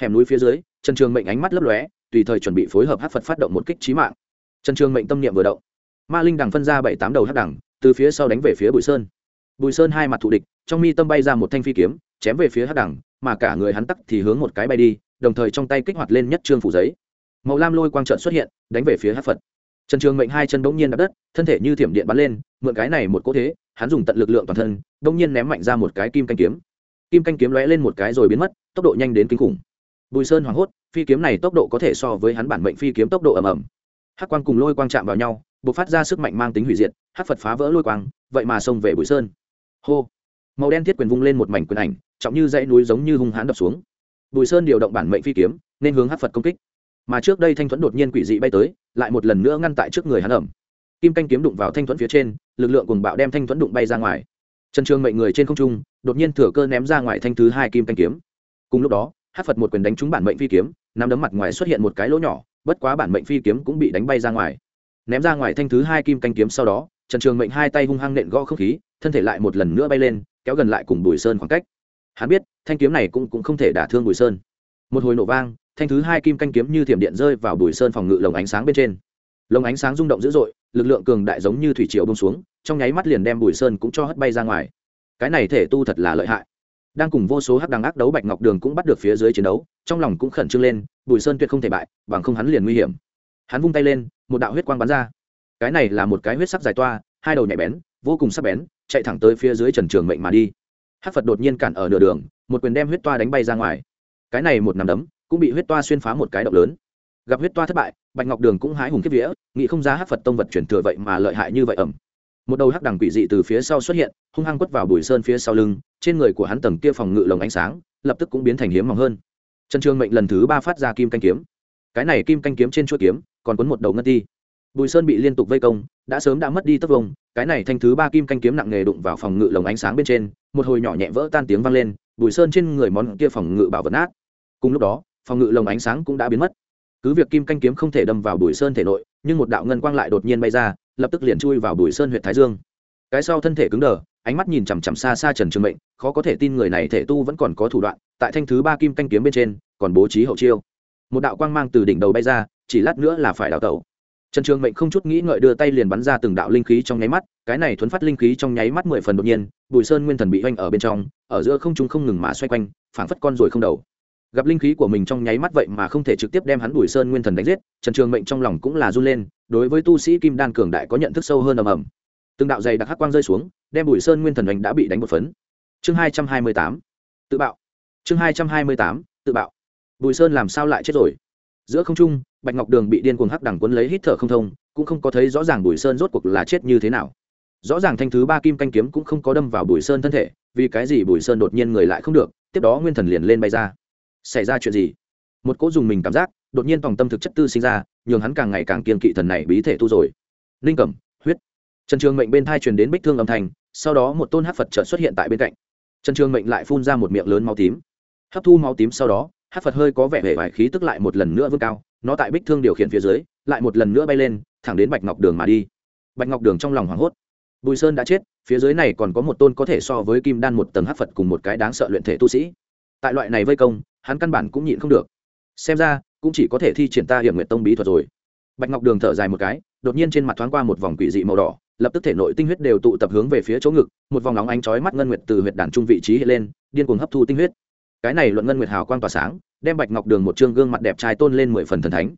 Speaker 1: Hẻm núi phía dưới, trần trường mệnh ánh mắt lấp lóe tùy thời chuẩn bị phối hợp hắc phật phát động một kích trí mạng. Trần trường mệnh tâm niệm vừa động. Ma linh đằng phân ra bảy tám đầu hắc đằng, từ phía sau đánh về phía bùi sơn. Bùi sơn hai mặt thù địch, trong mi tâm bay ra một thanh phi kiếm, chém về phía hắc đằng, mà cả người hắn tắc thì hướng một cái bay đi, đồng thời trong tay kích hoạt lên nhất trương phủ giấy. Màu lam lôi quang trợn xuất hiện, đánh về phía hắc phật. Trần trường mệnh hai chân bỗng nhiên đập đất, thân thể như thiểm điện bắn lên, mượn cái này một cỗ thế, hắn dùng tận lực lượng toàn thân, bỗng nhiên ném mạnh ra một cái kim canh kiếm. Kim canh kiếm lóe lên một cái rồi biến mất, tốc độ nhanh đến kinh khủng bùi sơn hoảng hốt, phi kiếm này tốc độ có thể so với hắn bản mệnh phi kiếm tốc độ ầm ầm. Hắc quang cùng lôi quang chạm vào nhau, bộc phát ra sức mạnh mang tính hủy diệt, hắc phật phá vỡ lôi quang, vậy mà xông về bùi sơn. Hô! Màu đen thiết quyền vung lên một mảnh quyền ảnh, trọng như dãy núi giống như hung hãn đập xuống. Bùi sơn điều động bản mệnh phi kiếm, nên hướng hắc phật công kích. Mà trước đây thanh thuẫn đột nhiên quỷ dị bay tới, lại một lần nữa ngăn tại trước người hắn ẩm. Kim canh kiếm đụng vào thanh thuẫn phía trên, lực lượng cùng bạo đem thanh thuẫn đụng bay ra ngoài. Trần trường mệnh người trên không trung, đột nhiên thừa cơ ném ra ngoài thanh thứ hai kim canh kiếm. Cùng lúc đó hát phật một quyền đánh trúng bản mệnh phi kiếm nắm đấm mặt ngoài xuất hiện một cái lỗ nhỏ bất quá bản mệnh phi kiếm cũng bị đánh bay ra ngoài ném ra ngoài thanh thứ hai kim canh kiếm sau đó trần trường mệnh hai tay hung hăng nện gõ không khí thân thể lại một lần nữa bay lên kéo gần lại cùng bùi sơn khoảng cách hắn biết thanh kiếm này cũng, cũng không thể đả thương bùi sơn một hồi nổ vang thanh thứ hai kim canh kiếm như thiểm điện rơi vào bùi sơn phòng ngự lồng ánh sáng bên trên lồng ánh sáng rung động dữ dội lực lượng cường đại giống như thủy triều bông xuống trong nháy mắt liền đem bùi sơn cũng cho hất bay ra ngoài cái này thể tu thật là lợi hại đang cùng vô số hắc đằng ác đấu bạch ngọc đường cũng bắt được phía dưới chiến đấu, trong lòng cũng khẩn trương lên, bùi sơn tuyệt không thể bại, bằng không hắn liền nguy hiểm. Hắn vung tay lên, một đạo huyết quang bắn ra. Cái này là một cái huyết sắc dài toa, hai đầu nhạy bén, vô cùng sắc bén, chạy thẳng tới phía dưới trần trường mệnh mà đi. Hắc phật đột nhiên cản ở nửa đường, một quyền đem huyết toa đánh bay ra ngoài. Cái này một nằm đấm, cũng bị huyết toa xuyên phá một cái động lớn. Gặp huyết toa thất bại, bạch ngọc đường cũng hái hùng kiếp vía, nghĩ không ra hắc phật tông vật chuyển thừa vậy mà lợi hại như vậy ẩm một đầu hắc đằng quỷ dị từ phía sau xuất hiện, hung hăng quất vào bùi sơn phía sau lưng, trên người của hắn tầng kia phòng ngự lồng ánh sáng, lập tức cũng biến thành hiếm mỏng hơn. Trần trường mệnh lần thứ ba phát ra kim canh kiếm. Cái này kim canh kiếm trên chuỗi kiếm, còn cuốn một đầu ngân ti. Bùi sơn bị liên tục vây công, đã sớm đã mất đi tất vông cái này thanh thứ ba kim canh kiếm nặng nghề đụng vào phòng ngự lồng ánh sáng bên trên, một hồi nhỏ nhẹ vỡ tan tiếng vang lên, bùi sơn trên người món kia phòng ngự bảo vật nát. Cùng lúc đó, phòng ngự lồng ánh sáng cũng đã biến mất. Cứ việc kim canh kiếm không thể đâm vào bùi sơn thể nội, nhưng một đạo ngân quang lại đột nhiên bay ra lập tức liền chui vào bùi sơn huyện thái dương. Cái sau thân thể cứng đờ, ánh mắt nhìn chằm chằm xa xa trần trường mệnh, khó có thể tin người này thể tu vẫn còn có thủ đoạn, tại thanh thứ ba kim canh kiếm bên trên, còn bố trí hậu chiêu. Một đạo quang mang từ đỉnh đầu bay ra, chỉ lát nữa là phải đào tẩu. Trần trường mệnh không chút nghĩ ngợi đưa tay liền bắn ra từng đạo linh khí trong nháy mắt, cái này thuấn phát linh khí trong nháy mắt mười phần đột nhiên, bùi sơn nguyên thần bị oanh ở bên trong, ở giữa không trung không ngừng mà xoay quanh, phảng phất con ruồi không đầu gặp linh khí của mình trong nháy mắt vậy mà không thể trực tiếp đem hắn bùi sơn nguyên thần đánh giết, trần trường mệnh trong lòng cũng là run lên, đối với tu sĩ kim đan cường đại có nhận thức sâu hơn ầm ầm. Từng đạo dày đặc hắc quang rơi xuống, đem bùi sơn nguyên thần đánh đã bị đánh một phấn. Chương hai trăm hai mươi tám, tự bạo. Chương hai trăm hai mươi tám, tự bạo. Bùi sơn làm sao lại chết rồi? Giữa không trung, bạch ngọc đường bị điên cuồng hắc đẳng quấn lấy hít thở không thông, cũng không có thấy rõ ràng bùi sơn rốt cuộc là chết như thế nào. Rõ ràng thanh thứ ba kim canh kiếm cũng không có đâm vào bùi sơn thân thể, vì cái gì bùi sơn đột nhiên người lại không được, tiếp đó nguyên thần liền lên bay ra xảy ra chuyện gì? Một cỗ dùng mình cảm giác, đột nhiên tòng tâm thực chất tư sinh ra, nhường hắn càng ngày càng kiên kỵ thần này bí thể tu rồi. Linh cẩm, huyết. Trần trường mệnh bên thai truyền đến bích thương âm thanh, sau đó một tôn hát phật trợt xuất hiện tại bên cạnh. Trần trường mệnh lại phun ra một miệng lớn máu tím. Hấp thu máu tím sau đó hát phật hơi có vẻ vẻ vải khí tức lại một lần nữa vươn cao, nó tại bích thương điều khiển phía dưới, lại một lần nữa bay lên, thẳng đến bạch ngọc đường mà đi. Bạch ngọc đường trong lòng hoảng hốt. Bùi sơn đã chết, phía dưới này còn có một tôn có thể so với kim đan một tầng hát phật cùng một cái đáng sợ luyện thể tu sĩ. Tại loại này vây công hắn căn bản cũng nhịn không được. Xem ra, cũng chỉ có thể thi triển ta hiểm nguyện tông bí thuật rồi. Bạch ngọc đường thở dài một cái, đột nhiên trên mặt thoáng qua một vòng quỷ dị màu đỏ, lập tức thể nội tinh huyết đều tụ tập hướng về phía chỗ ngực, một vòng nóng ánh chói mắt ngân nguyệt từ huyệt đàn trung vị trí hiện lên, điên cuồng hấp thu tinh huyết. Cái này luận ngân nguyệt hào quang tỏa sáng, đem bạch ngọc đường một trương gương mặt đẹp trai tôn lên mười phần thần thánh.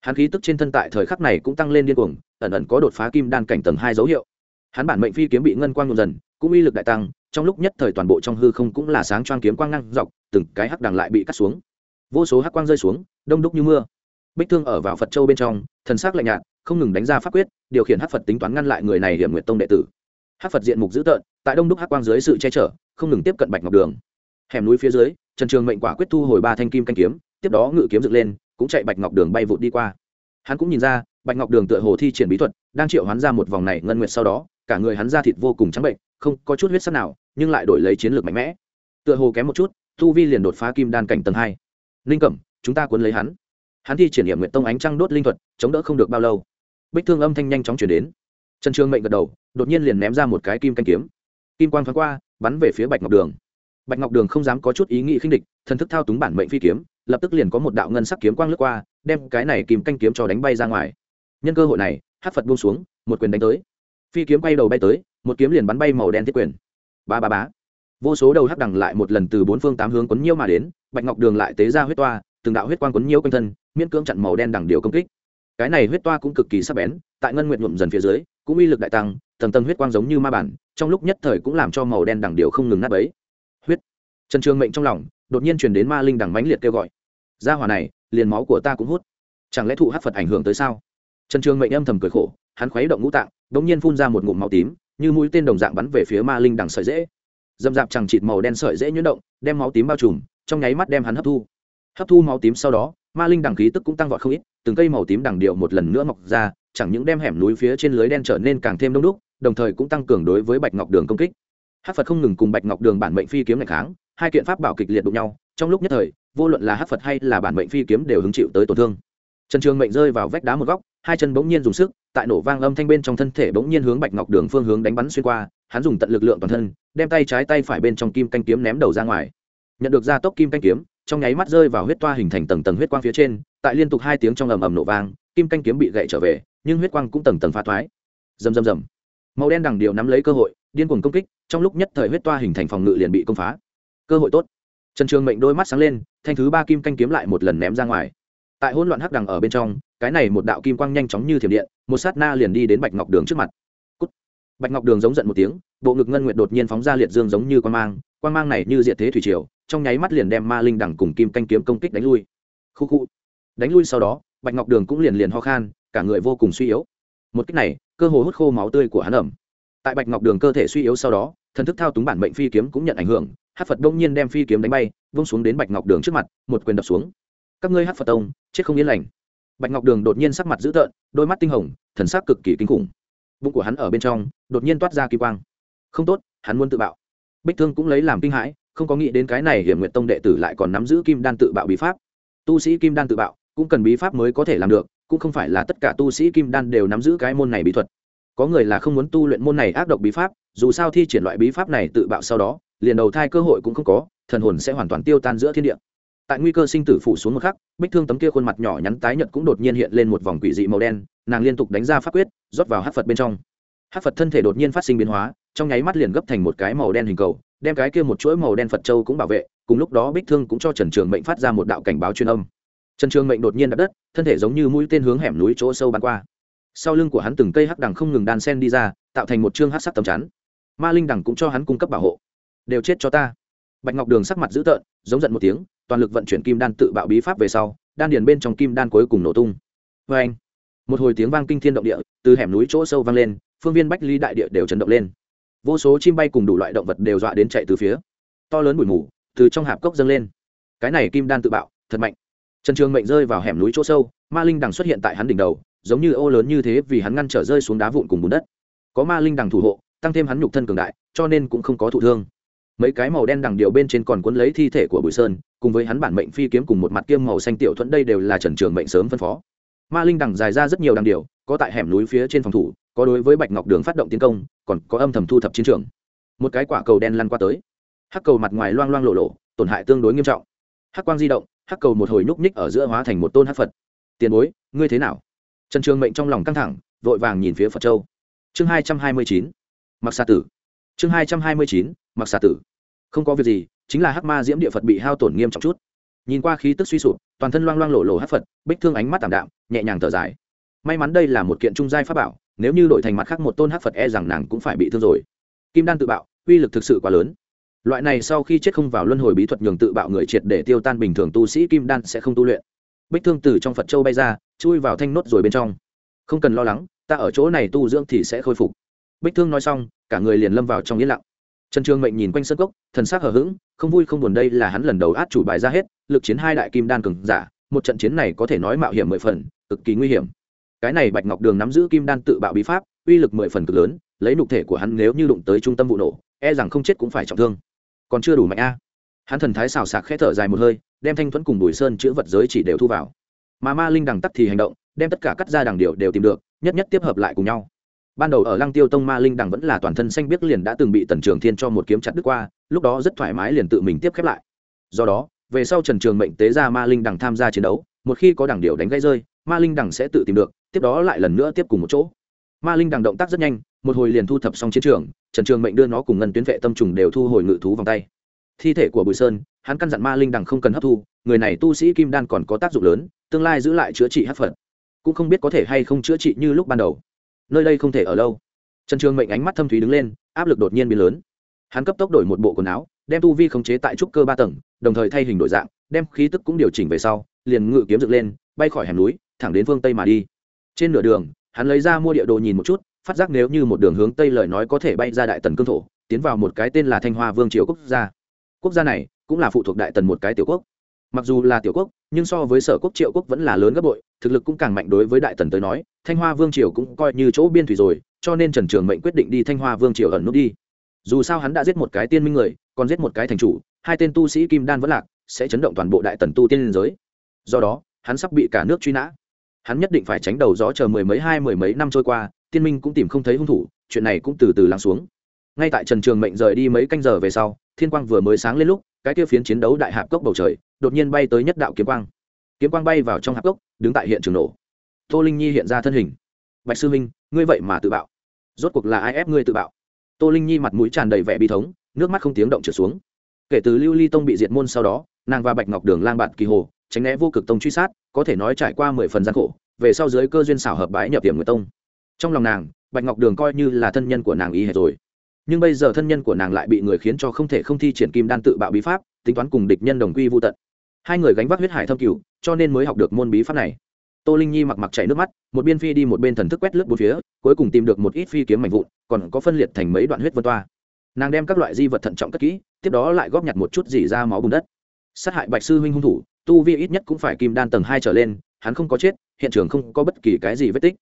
Speaker 1: Hắn khí tức trên thân tại thời khắc này cũng tăng lên điên cuồng, ẩn ẩn có đột phá kim đan cảnh tầng hai dấu hiệu. Hắn bản mệnh phi kiếm bị ngân quang nhuộm dần, cũng uy lực đại tăng, trong lúc nhất thời toàn bộ trong hư không cũng là sáng choang kiếm quang năng dọc từng cái hắc đằng lại bị cắt xuống. Vô số hắc quang rơi xuống, đông đúc như mưa. Bích thương ở vào phật châu bên trong, thần sắc lạnh nhạt, không ngừng đánh ra pháp quyết, điều khiển hắc phật tính toán ngăn lại người này hiểm nguyệt tông đệ tử. Hắc phật diện mục dữ tợn, tại đông đúc hắc quang dưới sự che chở, không ngừng tiếp cận bạch ngọc đường. Hẻm núi phía dưới, trần trường mệnh quả quyết thu hồi ba thanh kim canh kiếm, tiếp đó ngự kiếm dựng lên, cũng chạy bạch ngọc đường bay vụt đi qua. Hắn cũng nhìn ra, bạch ngọc đường tựa hồ thi triển bí thuật, đang triệu hắn ra một vòng này ngân nguyệt sau đó, cả người hắn ra thịt vô cùng trắng bệnh, không có chút huyết sắc nào, nhưng lại đổi lấy chiến lược mạnh mẽ. Tựa hồ kém một chút tu vi liền đột phá kim đan cảnh tầng hai. Linh cẩm, chúng ta cuốn lấy hắn. Hắn thi triển nghiệm nguyện tông ánh trăng đốt linh thuật, chống đỡ không được bao lâu. Bích thương âm thanh nhanh chóng chuyển đến. Trần trường mệnh gật đầu, đột nhiên liền ném ra một cái kim canh kiếm. Kim quang thoáng qua, bắn về phía bạch ngọc đường. Bạch ngọc đường không dám có chút ý nghĩ khinh địch, thần thức thao túng bản mệnh phi kiếm, lập tức liền có một đạo ngân sắc kiếm quang lướt qua, đem cái này Kim canh kiếm cho đánh bay ra ngoài. Nhân cơ hội này hát phật buông xuống, một quyền đánh tới. Phi kiếm bay đầu bay tới, một kiếm liền bắn bay màu đen thiết quyền. Ba ba bá vô số đầu hắc đằng lại một lần từ bốn phương tám hướng quấn nhiễu mà đến, bạch ngọc đường lại tế ra huyết toa, từng đạo huyết quang quấn nhiễu quanh thân, miễn cưỡng chặn màu đen đằng điều công kích. Cái này huyết toa cũng cực kỳ sắc bén, tại ngân nguyện nhuộm dần phía dưới, cũng uy lực đại tăng, tầng tầng huyết quang giống như ma bản, trong lúc nhất thời cũng làm cho màu đen đằng điều không ngừng nát bấy. Huyết! Trần trường mệnh trong lòng, đột nhiên truyền đến ma linh đằng mãnh liệt kêu gọi. Gia hỏa này, liền máu của ta cũng hút. Chẳng lẽ thụ hát phật ảnh hưởng tới sao? Trần trường mệnh âm thầm cười khổ, hắn khuấy động ngũ tạng đ ỗ n g nhiên phun ra một ngụm máu tím, như mũi tên đồng dạng bắn về phía ma linh đằng sợi dễ dầm dạp chẳng chịt màu đen sợi dễ nhuyễn động, đem máu tím bao trùm, trong nháy mắt đem hắn hấp thu. Hấp thu máu tím sau đó, ma linh đằng khí tức cũng tăng vọt không ít, từng cây màu tím đằng điệu một lần nữa mọc ra, chẳng những đem hẻm núi phía trên lưới đen trở nên càng thêm đông đúc, đồng thời cũng tăng cường đối với bạch ngọc đường công kích. Hát phật không ngừng cùng bạch ngọc đường bản mệnh phi kiếm ngày kháng, hai kiện pháp bảo kịch liệt đụng nhau, trong lúc nhất thời, vô luận là hát phật hay là bản mệnh phi kiếm đều hứng chịu tới tổn thương. Trần trường mệnh rơi vào vách đá một góc, hai chân bỗng nhiên dùng sức, tại nổ vang âm thanh bên trong thân thể bỗng nhiên hướng bạch ngọc đường phương hướng đánh bắn xuyên qua hắn dùng tận lực lượng toàn thân, đem tay trái tay phải bên trong kim canh kiếm ném đầu ra ngoài. Nhận được gia tốc kim canh kiếm, trong nháy mắt rơi vào huyết toa hình thành tầng tầng huyết quang phía trên, tại liên tục hai tiếng trong ầm ầm nổ vang, kim canh kiếm bị gậy trở về, nhưng huyết quang cũng tầng tầng phá thoái. Rầm rầm rầm. Màu đen đằng điệu nắm lấy cơ hội, điên cuồng công kích, trong lúc nhất thời huyết toa hình thành phòng ngự liền bị công phá. Cơ hội tốt. Trần trường mệnh đôi mắt sáng lên, thanh thứ ba kim canh kiếm lại một lần ném ra ngoài. Tại hỗn loạn hắc đằng ở bên trong, cái này một đạo kim quang nhanh chóng như thiểm điện, một sát na liền đi đến bạch ngọc đường trước mặt bạch ngọc đường giống giận một tiếng, bộ ngực ngân nguyệt đột nhiên phóng ra liệt dương giống như quan mang quan mang này như diệt thế thủy triều, trong nháy mắt liền đem ma linh đằng cùng kim canh kiếm công kích đánh lui. Khu khu. Đánh lui sau đó, bạch ngọc đường cũng liền liền ho khan, cả người vô cùng suy yếu. Một cách này, cơ hồ hút khô máu tươi của hắn ẩm. Tại bạch ngọc đường cơ thể suy yếu sau đó, thần thức thao túng bản mệnh phi kiếm cũng nhận ảnh hưởng hát phật đông nhiên đem phi kiếm đánh bay, vung xuống đến bạch ngọc đường trước mặt, một quyền đập xuống. Các ngươi hát phật tông, chết không yên lành. Bạch ngọc đường đột nhiên sắc mặt dữ tợn, đôi mắt tinh hồng, thần sắc cực kỳ kinh khủng bụng của hắn ở bên trong, đột nhiên toát ra kỳ quang. Không tốt, hắn muốn tự bạo. Bích thương cũng lấy làm kinh hãi, không có nghĩ đến cái này hiểm nguyện tông đệ tử lại còn nắm giữ kim đan tự bạo bí pháp. Tu sĩ kim đan tự bạo cũng cần bí pháp mới có thể làm được, cũng không phải là tất cả tu sĩ kim đan đều nắm giữ cái môn này bí thuật. Có người là không muốn tu luyện môn này ác độc bí pháp, dù sao thi triển loại bí pháp này tự bạo sau đó, liền đầu thai cơ hội cũng không có, thần hồn sẽ hoàn toàn tiêu tan giữa thiên địa tại nguy cơ sinh tử phủ xuống một khắc, bích thương tấm kia khuôn mặt nhỏ nhắn tái nhợt cũng đột nhiên hiện lên một vòng quỷ dị màu đen, nàng liên tục đánh ra pháp quyết, rót vào hát phật bên trong. Hát phật thân thể đột nhiên phát sinh biến hóa, trong nháy mắt liền gấp thành một cái màu đen hình cầu, đem cái kia một chuỗi màu đen phật châu cũng bảo vệ, cùng lúc đó bích thương cũng cho trần trường mệnh phát ra một đạo cảnh báo chuyên âm. Trần trường mệnh đột nhiên đập đất, thân thể giống như mũi tên hướng hẻm núi chỗ sâu bắn qua. Sau lưng của hắn từng cây hắc đằng không ngừng đan sen đi ra, tạo thành một chương hắc sắc tầm chắn. Ma linh đằng cũng cho hắn cung cấp bảo hộ. Đều chết cho ta bạch ngọc đường sắc mặt dữ tợn, giống giận một tiếng, toàn lực vận chuyển kim đan tự bạo bí pháp về sau, đan điền bên trong kim đan cuối cùng nổ tung. Vê anh một hồi tiếng vang kinh thiên động địa, từ hẻm núi chỗ sâu vang lên, phương viên bách ly đại địa đều chấn động lên. Vô số chim bay cùng đủ loại động vật đều dọa đến chạy từ phía to lớn bụi mù, từ trong hạp cốc dâng lên. Cái này kim đan tự bạo, thật mạnh. Trần trường mệnh rơi vào hẻm núi chỗ sâu, ma linh đằng xuất hiện tại hắn đỉnh đầu, giống như ô lớn như thế vì hắn ngăn trở rơi xuống đá vụn cùng bùn đất. Có ma linh đằng thủ hộ, tăng thêm hắn nhục thân cường đại, cho nên cũng không có thụ thương mấy cái màu đen đằng điều bên trên còn cuốn lấy thi thể của bùi sơn, cùng với hắn bản mệnh phi kiếm cùng một mặt kiêm màu xanh tiểu thuẫn đây đều là trần trường mệnh sớm phân phó. Ma linh đằng dài ra rất nhiều đằng điều, có tại hẻm núi phía trên phòng thủ, có đối với bạch ngọc đường phát động tiến công, còn có âm thầm thu thập chiến trường. Một cái quả cầu đen lăn qua tới. Hắc cầu mặt ngoài loang loang lộ lộ, tổn hại tương đối nghiêm trọng. Hắc quang di động, hắc cầu một hồi núc ních ở giữa hóa thành một tôn hắc phật. Tiền bối, ngươi thế nào? Trần trường mệnh trong lòng căng thẳng, vội vàng nhìn phía phật châu. Chương hai trăm hai mươi chín mặc xà tử. Chương hai trăm hai mươi chín mặc xà tử không có việc gì, chính là hắc ma diễm địa phật bị hao tổn nghiêm trọng chút. Nhìn qua khí tức suy sụp, toàn thân loang loang lộ lộ hắc phật, bích thương ánh mắt tảm đạm, nhẹ nhàng thở dài. May mắn đây là một kiện trung giai pháp bảo, nếu như đổi thành mặt khác một tôn hắc phật e rằng nàng cũng phải bị thương rồi. Kim đan tự bạo, uy lực thực sự quá lớn. Loại này sau khi chết không vào luân hồi bí thuật nhường tự bạo người triệt để tiêu tan bình thường tu sĩ, kim đan sẽ không tu luyện. Bích thương từ trong phật châu bay ra, chui vào thanh nốt rồi bên trong. Không cần lo lắng, ta ở chỗ này tu dưỡng thì sẽ khôi phục. Bích thương nói xong, cả người liền lâm vào trong yên lặng trần trường mệnh nhìn quanh sân cốc, thần s ắ c hờ hững, không vui không buồn đây là hắn lần đầu át chủ bài ra hết, lực chiến hai đại kim đan cường giả, một trận chiến này có thể nói mạo hiểm mười phần, cực kỳ nguy hiểm. Cái này bạch ngọc đường nắm giữ kim đan tự bạo bí pháp, uy lực mười phần cực lớn, lấy nục thể của hắn nếu như đụng tới trung tâm vụ nổ e rằng không chết cũng phải trọng thương. Còn chưa đủ mạnh a. Hắn thần thái xào sạc khẽ thở dài một hơi, đem thanh thuẫn cùng bùi sơn chữ vật giới chỉ đều thu vào. Mà ma linh đằng tắc thì hành động, đem tất cả cắt ra đằng điều đều tìm được, nhất nhất tiếp hợp lại cùng nhau ban đầu ở lăng tiêu tông ma linh đằng vẫn là toàn thân xanh biết liền đã từng bị tần trường thiên cho một kiếm chặt đứt qua, lúc đó rất thoải mái liền tự mình tiếp khép lại. Do đó, về sau trần trường mệnh tế ra ma linh đằng tham gia chiến đấu, một khi có đằng điều đánh gãy rơi, ma linh đằng sẽ tự tìm được, tiếp đó lại lần nữa tiếp cùng một chỗ. Ma linh đằng động tác rất nhanh, một hồi liền thu thập xong chiến trường, trần trường mệnh đưa nó cùng ngân tuyến vệ tâm trùng đều thu hồi ngự thú vòng tay. Thi thể của bùi sơn, hắn căn dặn ma linh đằng không cần hấp thu, người này tu sĩ kim đan còn có tác dụng lớn, tương lai giữ lại chữa trị hấp phật. Cũng không biết có thể hay không chữa trị như lúc ban đầu nơi đây không thể ở lâu. Trần trường mệnh ánh mắt thâm thúy đứng lên, áp lực đột nhiên biến lớn. Hắn cấp tốc đổi một bộ quần áo, đem tu vi khống chế tại trúc cơ ba tầng, đồng thời thay hình đổi dạng, đem khí tức cũng điều chỉnh về sau, liền ngự kiếm dựng lên, bay khỏi hẻm núi, thẳng đến phương tây mà đi. Trên nửa đường, hắn lấy ra mua địa đồ nhìn một chút, phát giác nếu như một đường hướng tây lời nói có thể bay ra đại tần cương thổ, tiến vào một cái tên là thanh hoa vương triều quốc gia. Quốc gia này cũng là phụ thuộc đại tần một cái tiểu quốc. Mặc dù là tiểu quốc, nhưng so với sở quốc triệu quốc vẫn là lớn gấp bội thực lực cũng càng mạnh đối với đại tần tới nói, thanh hoa vương triều cũng coi như chỗ biên thủy rồi, cho nên trần trường mệnh quyết định đi thanh hoa vương triều ẩn nút đi. Dù sao hắn đã giết một cái tiên minh người, còn giết một cái thành chủ, hai tên tu sĩ kim đan vẫn lạc, sẽ chấn động toàn bộ đại tần tu tiên liên giới. Do đó, hắn sắp bị cả nước truy nã. Hắn nhất định phải tránh đầu gió chờ mười mấy hai, mười mấy năm trôi qua, tiên minh cũng tìm không thấy hung thủ, chuyện này cũng từ từ lắng xuống. Ngay tại trần trường mệnh rời đi mấy canh giờ về sau, thiên quang vừa mới sáng lên lúc, cái kia phiến chiến đấu đại hạp cốc bầu trời, đột nhiên bay tới nhất đạo kiếm quang kiếm quang bay vào trong hạp cốc, đứng tại hiện trường nổ. Tô linh nhi hiện ra thân hình. Bạch sư minh ngươi vậy mà tự bạo. Rốt cuộc là ai ép ngươi tự bạo? Tô linh nhi mặt mũi tràn đầy vẻ bi thống, nước mắt không tiếng động trở xuống. Kể từ lưu ly tông bị diệt môn sau đó, nàng và bạch ngọc đường lang bạt kỳ hồ, tránh né vô cực tông truy sát, có thể nói trải qua mười phần gian khổ, về sau dưới cơ duyên xảo hợp bái nhập tiệm người tông. Trong lòng nàng, bạch ngọc đường coi như là thân nhân của nàng ý hệt rồi. Nhưng bây giờ thân nhân của nàng lại bị người khiến cho không thể không thi triển kim đan tự bạo bí pháp, tính toán cùng địch nhân đồng quy vô tận. Hai người gánh vác huyết hải thâm cửu cho nên mới học được môn bí pháp này. Tô linh nhi mặc mặc chảy nước mắt, một bên phi đi một bên thần thức quét lướt bốn phía, cuối cùng tìm được một ít phi kiếm mảnh vụn, còn có phân liệt thành mấy đoạn huyết vân toa. Nàng đem các loại di vật thận trọng cất kỹ, tiếp đó lại góp nhặt một chút dỉ ra máu bùn đất. Sát hại bạch sư huynh hung thủ, tu vi ít nhất cũng phải kim đan tầng hai trở lên, hắn không có chết, hiện trường không có bất kỳ cái gì vết tích.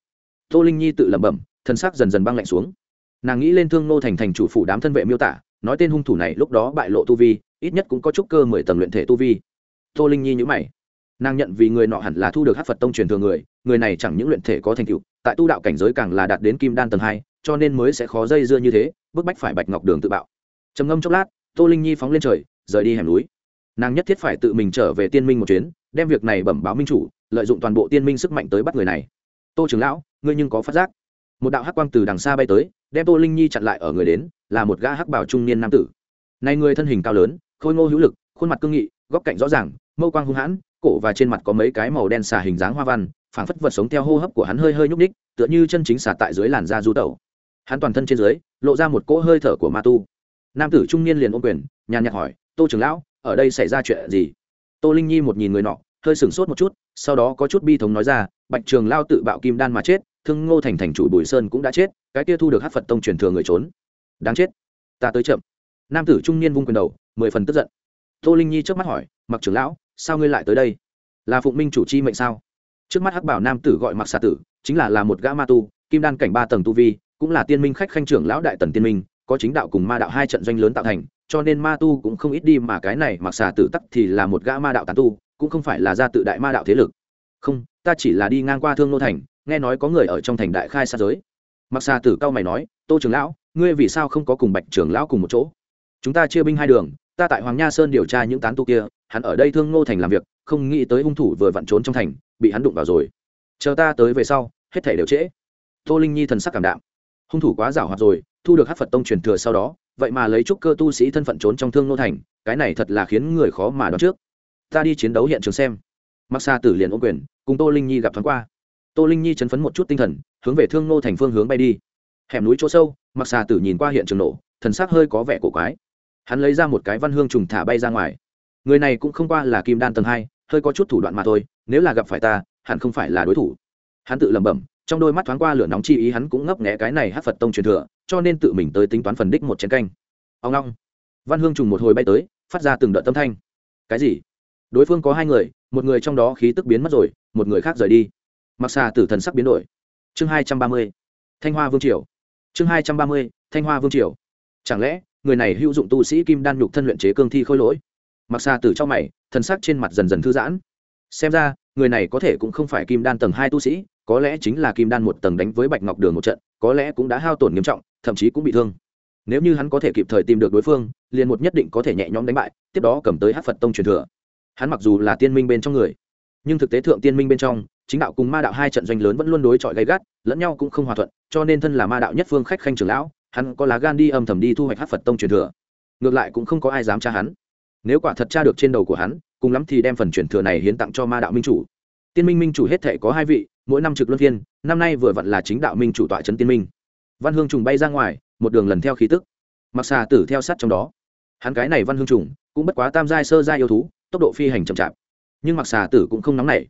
Speaker 1: Tô linh nhi tự lẩm bẩm, thân xác dần dần băng lạnh xuống. Nàng nghĩ lên thương nô thành thành chủ phủ đám thân vệ miêu tả, nói tên hung thủ này lúc đó bại lộ tu vi, ít nhất cũng có chút cơ mười tầng luyện thể tu vi. Tô linh nhi nhữ mày nàng nhận vì người nọ hẳn là thu được hát phật tông truyền thừa người người này chẳng những luyện thể có thành tựu, tại tu đạo cảnh giới càng là đạt đến kim đan tầng hai, cho nên mới sẽ khó dây dưa như thế, bức bách phải bạch ngọc đường tự bạo. Trầm ngâm chốc lát, tô linh nhi phóng lên trời, rời đi hẻm núi. Nàng nhất thiết phải tự mình trở về tiên minh một chuyến, đem việc này bẩm báo minh chủ, lợi dụng toàn bộ tiên minh sức mạnh tới bắt người này. Tô trưởng lão, ngươi nhưng có phát giác. Một đạo hắc quang từ đằng xa bay tới, đem tô linh nhi chặn lại ở người đến, là một gã hắc bảo trung niên nam tử. Này người thân hình cao lớn, khôi ngô hữu lực, khuôn mặt cương nghị, góc cạnh rõ ràng, mâu quang hung hãn cổ và trên mặt có mấy cái màu đen xà hình dáng hoa văn, phảng phất vật sống theo hô hấp của hắn hơi hơi nhúc ních tựa như chân chính xà tại dưới làn da du tẩu. Hắn toàn thân trên dưới, lộ ra một cỗ hơi thở của ma tu. Nam tử trung niên liền ôm quyền, nhàn nhạt hỏi, tô trưởng lão, ở đây xảy ra chuyện gì? Tô linh nhi một nhìn người nọ, hơi sửng sốt một chút, sau đó có chút bi thống nói ra, bạch trường lao tự bạo kim đan mà chết, thương ngô thành thành chủ bùi sơn cũng đã chết, cái kia thu được hát phật tông truyền thừa người trốn. Đáng chết. Ta tới chậm. Nam tử trung niên vung quyền đầu, mười phần tức giận. Tô linh nhi trước mắt hỏi, mặc trưởng lão sao ngươi lại tới đây? Là phụng minh chủ chi mệnh sao? Trước mắt hắc bảo nam tử gọi mặc xà tử, chính là là một gã ma tu, kim đan cảnh ba tầng tu vi, cũng là tiên minh khách khanh trưởng lão đại tần tiên minh, có chính đạo cùng ma đạo hai trận doanh lớn tạo thành, cho nên ma tu cũng không ít đi mà cái này mặc xà tử tắc thì là một gã ma đạo tán tu, cũng không phải là gia tự đại ma đạo thế lực. Không, ta chỉ là đi ngang qua thương nô thành, nghe nói có người ở trong thành đại khai xa giới. Mặc xà tử cao mày nói, tô trưởng lão, ngươi vì sao không có cùng bạch trưởng lão cùng một chỗ? Chúng ta chia binh hai đường ta tại hoàng nha sơn điều tra những tán tu kia, hắn ở đây thương ngô thành làm việc, không nghĩ tới hung thủ vừa vặn trốn trong thành, bị hắn đụng vào rồi. Chờ ta tới về sau, hết thể đều trễ. Tô linh nhi thần sắc cảm đạm. Hung thủ quá giảo hoạt rồi, thu được hát phật tông truyền thừa sau đó, vậy mà lấy trúc cơ tu sĩ thân phận trốn trong thương ngô thành, cái này thật là khiến người khó mà đoán trước. Ta đi chiến đấu hiện trường xem. Mặc xa tử liền ô quyền, cùng tô linh nhi gặp thoáng qua. Tô linh nhi chấn phấn một chút tinh thần, hướng về thương Ngô thành phương hướng bay đi. Hẻm núi chỗ sâu mặc xà tử nhìn qua hiện trường nổ, thần sắc hơi có vẻ cổ quái hắn lấy ra một cái văn hương trùng thả bay ra ngoài. Người này cũng không qua là kim đan tầng hai, hơi có chút thủ đoạn mà thôi, nếu là gặp phải ta, hẳn không phải là đối thủ. Hắn tự lẩm bẩm, trong đôi mắt thoáng qua lửa nóng chi ý hắn cũng ngấp nghẽ cái này hát phật tông truyền thừa, cho nên tự mình tới tính toán phần đích một chén canh. Ông long văn hương trùng một hồi bay tới, phát ra từng đợt tâm thanh. Cái gì? Đối phương có hai người, một người trong đó khí tức biến mất rồi, một người khác rời đi. Mặc xà tử thần sắc biến đổi. Chương hai trăm ba mươi, thanh hoa vương triều. Chương hai trăm ba mươi, thanh hoa vương triều. Chẳng lẽ người này hữu dụng tu sĩ kim đan nhục thân luyện chế cương thi khôi lỗi. Mặc xa tử trong mày, thần sắc trên mặt dần dần thư giãn. Xem ra, người này có thể cũng không phải kim đan tầng hai tu sĩ, có lẽ chính là kim đan một tầng đánh với bạch ngọc đường một trận, có lẽ cũng đã hao tổn nghiêm trọng, thậm chí cũng bị thương. Nếu như hắn có thể kịp thời tìm được đối phương, liền một nhất định có thể nhẹ nhõm đánh bại, tiếp đó cầm tới hát phật tông truyền thừa. Hắn mặc dù là tiên minh bên trong người, nhưng thực tế thượng tiên minh bên trong, chính đạo cùng ma đạo hai trận doanh lớn vẫn luôn đối chọi gay gắt, lẫn nhau cũng không hòa thuận, cho nên thân là ma đạo nhất phương khách khanh trưởng lão hắn có lá gan đi âm thầm đi thu hoạch hát phật tông truyền thừa. Ngược lại cũng không có ai dám tra hắn. Nếu quả thật tra được trên đầu của hắn, cùng lắm thì đem phần truyền thừa này hiến tặng cho ma đạo minh chủ. Tiên minh minh chủ hết thể có hai vị, mỗi năm trực luân phiên, năm nay vừa vặn là chính đạo minh chủ tọa trấn tiên minh. Văn hương trùng bay ra ngoài, một đường lần theo khí tức. Mặc xà tử theo sát trong đó. Hắn cái này văn hương trùng, cũng bất quá tam giai, sơ giai yêu thú, tốc độ phi hành chậm chạp. Nhưng mặc xà tử cũng không nóng nảy.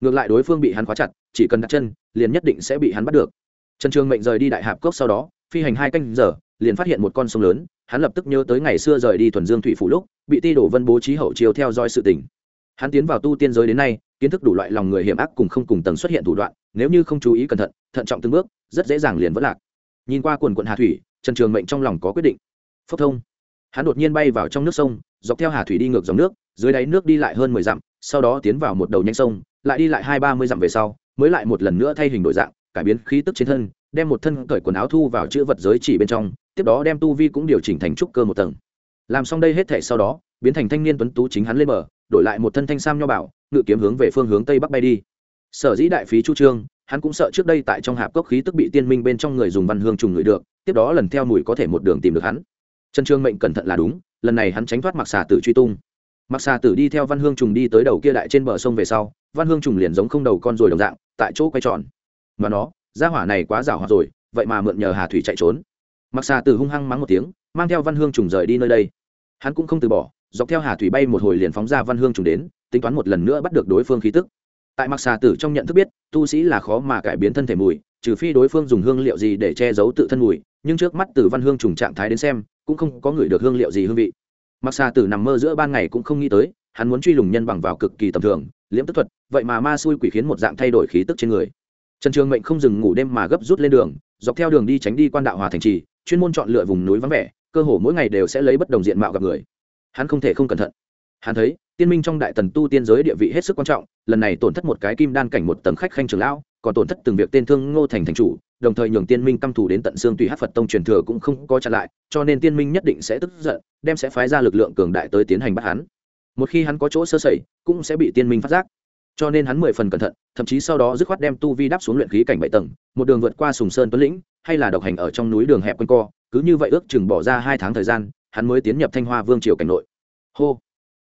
Speaker 1: Ngược lại đối phương bị hắn khóa chặt, chỉ cần đặt chân, liền nhất định sẽ bị hắn bắt được. Trần trường mệnh rời đi đại hạp cốc sau đó phi hành hai canh giờ, liền phát hiện một con sông lớn, hắn lập tức nhớ tới ngày xưa rời đi thuần dương thủy phủ lúc, bị ti đổ vân bố trí hậu chiếu theo dõi sự tình. Hắn tiến vào tu tiên giới đến nay, kiến thức đủ loại lòng người hiểm ác cùng không cùng tầng xuất hiện thủ đoạn, nếu như không chú ý cẩn thận thận trọng từng bước, rất dễ dàng liền vỡ lạc. Nhìn qua quần quận hà thủy, trần trường mệnh trong lòng có quyết định. Phốc thông. Hắn đột nhiên bay vào trong nước sông, dọc theo hà thủy đi ngược dòng nước, dưới đáy nước đi lại hơn mười dặm, sau đó tiến vào một đầu nhanh sông, lại đi lại hai ba mươi dặm về sau, mới lại một lần nữa thay hình đổi dạng, cải biến khí tức trên thân đem một thân cởi quần áo thu vào chữ vật giới chỉ bên trong, tiếp đó đem tu vi cũng điều chỉnh thành trúc cơ một tầng. Làm xong đây hết thể sau đó, biến thành thanh niên tuấn tú chính hắn lên bờ, đổi lại một thân thanh sam nho bảo, ngự kiếm hướng về phương hướng tây bắc bay đi. Sở dĩ đại phí chu trương, hắn cũng sợ trước đây tại trong hạp cốc khí tức bị tiên minh bên trong người dùng văn hương trùng ngửi được, tiếp đó lần theo mùi có thể một đường tìm được hắn. Trần trương mệnh cẩn thận là đúng, lần này hắn tránh thoát mặc xà tử truy tung. Mặc xà tử đi theo văn hương trùng đi tới đầu kia đại trên bờ sông về sau, văn hương trùng liền giống không đầu con rồi đồng dạng, tại chỗ quay tròn. Mà nó gia hỏa này quá rảo hoạt rồi, vậy mà mượn nhờ hà thủy chạy trốn. Mặc xà tử hung hăng mắng một tiếng, mang theo văn hương trùng rời đi nơi đây. Hắn cũng không từ bỏ, dọc theo hà thủy bay một hồi liền phóng ra văn hương trùng đến, tính toán một lần nữa bắt được đối phương khí tức. Tại mặc xà tử trong nhận thức biết, tu sĩ là khó mà cải biến thân thể mùi, trừ phi đối phương dùng hương liệu gì để che giấu tự thân mùi, nhưng trước mắt từ văn hương trùng trạng thái đến xem, cũng không có người được hương liệu gì hương vị. Mặc xà tử nằm mơ giữa ban ngày cũng không nghĩ tới, hắn muốn truy lùng nhân bằng vào cực kỳ tầm thường, liễm tức thuật, vậy mà ma xui quỷ khiến một dạng thay đổi khí tức trên người trần trường mệnh không dừng ngủ đêm mà gấp rút lên đường, dọc theo đường đi tránh đi quan đạo hòa thành trì, chuyên môn chọn lựa vùng núi vắng vẻ, cơ hồ mỗi ngày đều sẽ lấy bất đồng diện mạo gặp người. Hắn không thể không cẩn thận. Hắn thấy, tiên minh trong đại tần tu tiên giới địa vị hết sức quan trọng, lần này tổn thất một cái kim đan cảnh một tầng khách khanh trường lão, còn tổn thất từng việc tên thương ngô thành thành chủ, đồng thời nhường tiên minh căm thù đến tận xương tùy hát phật tông truyền thừa cũng không có chặn lại, cho nên tiên minh nhất định sẽ tức giận, đem sẽ phái ra lực lượng cường đại tới tiến hành bắt hắn. Một khi hắn có chỗ sơ sẩy, cũng sẽ bị tiên minh phát giác cho nên hắn mười phần cẩn thận, thậm chí sau đó dứt khoát đem tu vi đáp xuống luyện khí cảnh bảy tầng, một đường vượt qua sùng sơn tuấn lĩnh, hay là độc hành ở trong núi đường hẹp quanh co, cứ như vậy ước chừng bỏ ra hai tháng thời gian, hắn mới tiến nhập thanh hoa vương triều cảnh nội. Hô!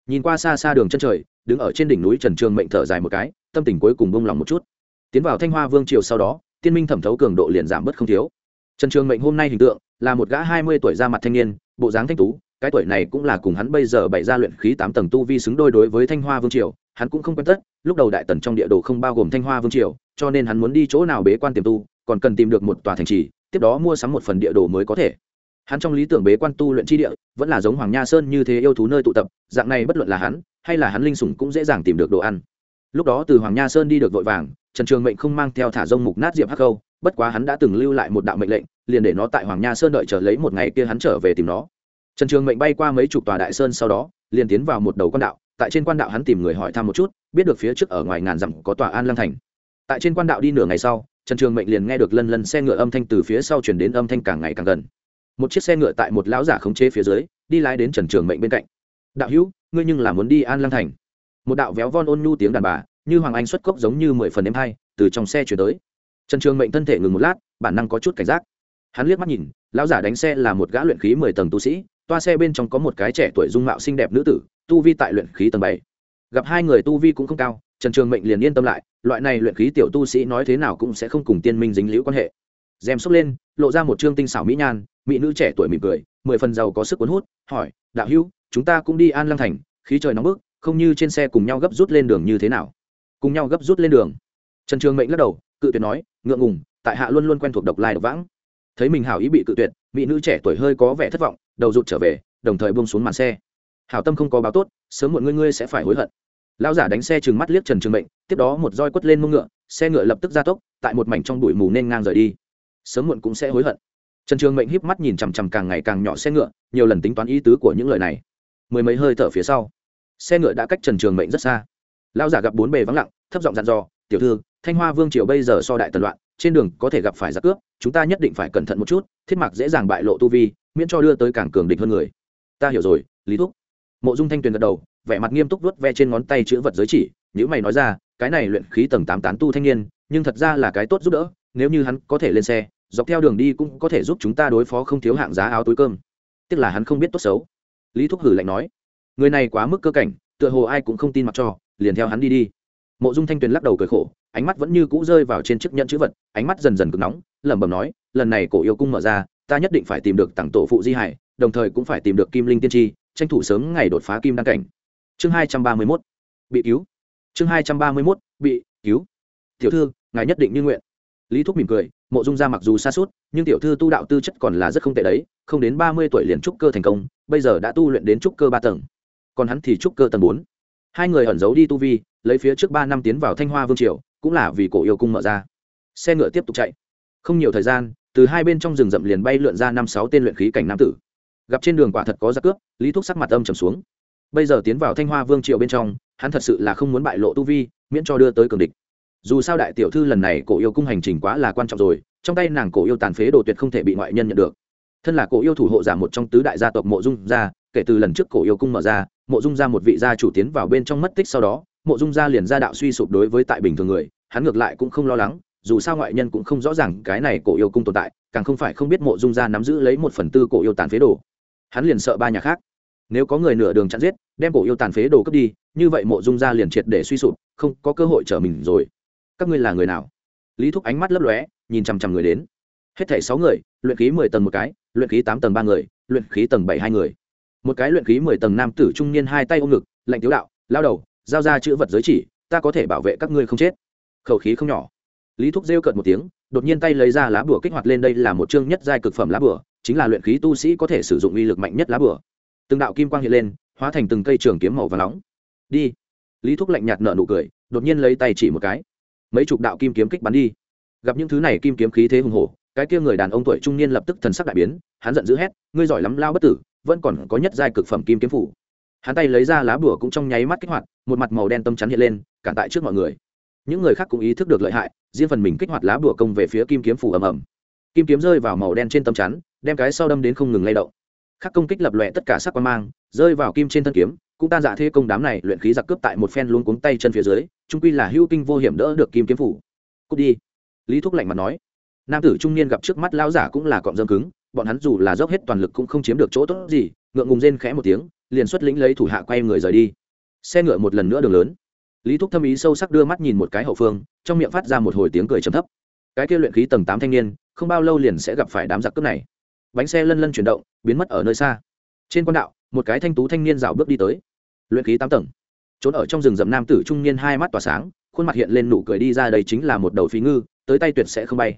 Speaker 1: Nhìn qua xa xa đường chân trời, đứng ở trên đỉnh núi trần trường mệnh thở dài một cái, tâm tình cuối cùng bông lòng một chút. Tiến vào thanh hoa vương triều sau đó, tiên minh thẩm thấu cường độ liền giảm bớt không thiếu. Trần trường mệnh hôm nay hình tượng, là một gã hai mươi tuổi ra mặt thanh niên, bộ dáng thanh tú, cái tuổi này cũng là cùng hắn bây giờ bày ra luyện khí tám tầng tu vi xứng đôi đối với thanh hoa vương triều hắn cũng không quen tất, lúc đầu đại tần trong địa đồ không bao gồm thanh hoa vương triều, cho nên hắn muốn đi chỗ nào bế quan tiềm tu, còn cần tìm được một tòa thành trì, tiếp đó mua sắm một phần địa đồ mới có thể. Hắn trong lý tưởng bế quan tu luyện chi địa, vẫn là giống hoàng nha sơn như thế yêu thú nơi tụ tập, dạng này bất luận là hắn, hay là hắn linh sủng cũng dễ dàng tìm được đồ ăn. Lúc đó từ hoàng nha sơn đi được vội vàng, trần trường mệnh không mang theo thả rông mục nát diệp hắc khâu bất quá hắn đã từng lưu lại một đạo mệnh lệnh, liền để nó tại hoàng nha sơn đợi chờ lấy một ngày kia hắn trở về tìm nó. Trần trường mệnh bay qua mấy chục tòa đại sơn sau đó, liền tiến vào một đầu quan đạo tại trên quan đạo hắn tìm người hỏi thăm một chút, biết được phía trước ở ngoài ngàn dặm có tòa an lăng thành. Tại trên quan đạo đi nửa ngày sau, trần trường mệnh liền nghe được lân lân xe ngựa âm thanh từ phía sau chuyển đến âm thanh càng ngày càng gần. Một chiếc xe ngựa tại một lão giả khống chế phía dưới, đi lái đến trần trường mệnh bên cạnh. Đạo hữu, ngươi nhưng là muốn đi an lăng thành? Một đạo véo von ôn nhu tiếng đàn bà, như hoàng anh xuất cốc giống như mười phần em hai từ trong xe chuyển tới. Trần trường mệnh thân thể ngừng một lát, bản năng có chút cảnh giác. Hắn liếc mắt nhìn, lão giả đánh xe là một gã luyện khí mười tầng tu sĩ, toa xe bên trong có một cái trẻ tuổi dung mạo xinh đẹp nữ tử tu vi tại luyện khí tầng bảy. Gặp hai người tu vi cũng không cao, trần trường mệnh liền yên tâm lại, loại này luyện khí tiểu tu sĩ nói thế nào cũng sẽ không cùng tiên minh dính liễu quan hệ. Dèm xốc lên, lộ ra một trương tinh xảo mỹ nhan, mỹ nữ trẻ tuổi mỉm cười, mười phần giàu có sức cuốn hút, hỏi, đạo hữu, chúng ta cũng đi an lăng thành, khí trời nóng bức, không như trên xe cùng nhau gấp rút lên đường như thế nào? Cùng nhau gấp rút lên đường? Trần trường mệnh lắc đầu, cự tuyệt nói, ngượng ngùng, tại hạ luôn luôn quen thuộc độc lai độc vãng. Thấy mình hảo ý bị cự tuyệt, mỹ nữ trẻ tuổi hơi có vẻ thất vọng, đầu rụt trở về, đồng thời buông xuống màn xe hảo tâm không có báo tốt, sớm muộn ngươi ngươi sẽ phải hối hận. Lão giả đánh xe chừng mắt liếc trần trường mệnh, tiếp đó một roi quất lên mông ngựa, xe ngựa lập tức ra tốc, tại một mảnh trong bụi mù nên ngang rời đi. Sớm muộn cũng sẽ hối hận. Trần trường mệnh híp mắt nhìn chằm chằm càng ngày càng nhỏ xe ngựa, nhiều lần tính toán ý tứ của những lời này. Mười mấy hơi thở phía sau, xe ngựa đã cách trần trường mệnh rất xa. Lão giả gặp bốn bề vắng lặng, thấp giọng dặn dò, tiểu thư, thanh hoa vương triều bây giờ so đại tần loạn, trên đường có thể gặp phải giặc cướp, chúng ta nhất định phải cẩn thận một chút, thiết mặc dễ dàng bại lộ tu vi, miễn cho đưa tới càng cường địch hơn người. Ta hiểu rồi, lý thúc mộ dung thanh tuyền gật đầu, vẻ mặt nghiêm túc vuốt ve trên ngón tay chữ vật giới chỉ nếu mày nói ra, cái này luyện khí tầng tám tán tu thanh niên, nhưng thật ra là cái tốt giúp đỡ, nếu như hắn có thể lên xe, dọc theo đường đi cũng có thể giúp chúng ta đối phó không thiếu hạng giá áo túi cơm. Tức là hắn không biết tốt xấu. Lý thúc hử lạnh nói, người này quá mức cơ cảnh, tựa hồ ai cũng không tin mặc cho, liền theo hắn đi đi. Mộ dung thanh tuyền lắc đầu cười khổ, ánh mắt vẫn như cũ rơi vào trên chiếc nhẫn chữ vật, ánh mắt dần dần cực nóng, lẩm bẩm nói, lần này cổ yêu cung mở ra, ta nhất định phải tìm được tặng tổ phụ di hải, đồng thời cũng phải tìm được kim linh tiên tri tranh thủ sớm ngày đột phá kim đăng cảnh. Chương hai trăm ba mươi mốt, bị cứu. Chương hai trăm ba mươi mốt, bị cứu. Tiểu thư, ngài nhất định như nguyện. Lý thúc mỉm cười, mộ dung ra mặc dù xa suốt, nhưng tiểu thư tu đạo tư chất còn là rất không tệ đấy, không đến ba mươi tuổi liền trúc cơ thành công, bây giờ đã tu luyện đến trúc cơ ba tầng. Còn hắn thì trúc cơ tầng bốn. Hai người ẩn giấu đi tu vi, lấy phía trước ba năm tiến vào thanh hoa vương triều, cũng là vì cổ yêu cung mở ra. Xe ngựa tiếp tục chạy. Không nhiều thời gian, từ hai bên trong rừng rậm liền bay lượn ra năm sáu tên luyện khí cảnh nam tử gặp trên đường quả thật có giặc cướp, lý thúc sắc mặt âm trầm xuống. Bây giờ tiến vào thanh hoa vương triều bên trong, hắn thật sự là không muốn bại lộ tu vi, miễn cho đưa tới cường địch. Dù sao đại tiểu thư lần này cổ yêu cung hành trình quá là quan trọng rồi, trong tay nàng cổ yêu tàn phế đồ tuyệt không thể bị ngoại nhân nhận được. Thân là cổ yêu thủ hộ giả một trong tứ đại gia tộc mộ dung gia, kể từ lần trước cổ yêu cung mở ra, mộ dung gia một vị gia chủ tiến vào bên trong mất tích sau đó, mộ dung gia liền gia đạo suy sụp đối với tại bình thường người, hắn ngược lại cũng không lo lắng, dù sao ngoại nhân cũng không rõ ràng cái này cổ yêu cung tồn tại, càng không phải không biết mộ dung gia nắm giữ lấy một phần tư cổ yêu tàn phế đồ hắn liền sợ ba nhà khác. Nếu có người nửa đường chặn giết, đem cổ yêu tàn phế đồ cướp đi, như vậy mộ dung gia liền triệt để suy sụp, không có cơ hội trở mình rồi. Các ngươi là người nào? Lý thúc ánh mắt lấp lóe, nhìn chằm chằm người đến. Hết thảy sáu người, luyện khí mười tầng một cái, luyện khí tám tầng ba người, luyện khí tầng bảy hai người. Một cái luyện khí mười tầng nam tử trung niên hai tay ôm ngực, lạnh tiếu đạo, lao đầu, giao ra chữ vật giới chỉ, ta có thể bảo vệ các ngươi không chết. Khẩu khí không nhỏ. Lý thúc rêu cợt một tiếng, đột nhiên tay lấy ra lá bùa kích hoạt lên đây là một chương nhất giai cực phẩm lá bùa chính là luyện khí tu sĩ có thể sử dụng uy lực mạnh nhất lá bửa từng đạo kim quang hiện lên, hóa thành từng cây trường kiếm màu và nóng. Đi. Lý thúc lạnh nhạt nở nụ cười, đột nhiên lấy tay chỉ một cái. Mấy chục đạo kim kiếm kích bắn đi. Gặp những thứ này kim kiếm khí thế hùng hổ, cái kia người đàn ông tuổi trung niên lập tức thần sắc đại biến, hắn giận dữ hét, ngươi giỏi lắm lao bất tử, vẫn còn có nhất giai cực phẩm kim kiếm phủ. Hắn tay lấy ra lá bùa cũng trong nháy mắt kích hoạt, một mặt màu đen tâm chắn hiện lên, cản tại trước mọi người. Những người khác cũng ý thức được lợi hại, riêng phần mình kích hoạt lá bùa công về phía kim kiếm phủ ầm ầm kim kiếm rơi vào màu đen trên tấm chắn, đem cái sau đâm đến không ngừng lay động. Khắc công kích lập lòe tất cả sắc quan mang, rơi vào kim trên thân kiếm, cũng tan dạ thế công đám này luyện khí giặc cướp tại một phen luôn cuống tay chân phía dưới trung quy là hưu kinh vô hiểm đỡ được kim kiếm phủ. Cút đi. Lý thúc lạnh mặt nói. Nam tử trung niên gặp trước mắt lão giả cũng là cọm dâm cứng, bọn hắn dù là dốc hết toàn lực cũng không chiếm được chỗ tốt gì, ngượng ngùng rên khẽ một tiếng, liền xuất lĩnh lấy thủ hạ quay người rời đi. Xe ngựa một lần nữa đường lớn. Lý thúc thâm ý sâu sắc đưa mắt nhìn một cái hậu phương, trong miệng phát ra một hồi tiếng cười trầm thấp cái kia luyện khí tầng tám thanh niên, không bao lâu liền sẽ gặp phải đám giặc cướp này. Bánh xe lân lân chuyển động, biến mất ở nơi xa. Trên quan đạo, một cái thanh tú thanh niên rào bước đi tới. Luyện khí tám tầng. Trốn ở trong rừng rậm nam tử trung niên hai mắt tỏa sáng, khuôn mặt hiện lên nụ cười đi ra đây chính là một đầu phí ngư, tới tay tuyệt sẽ không bay.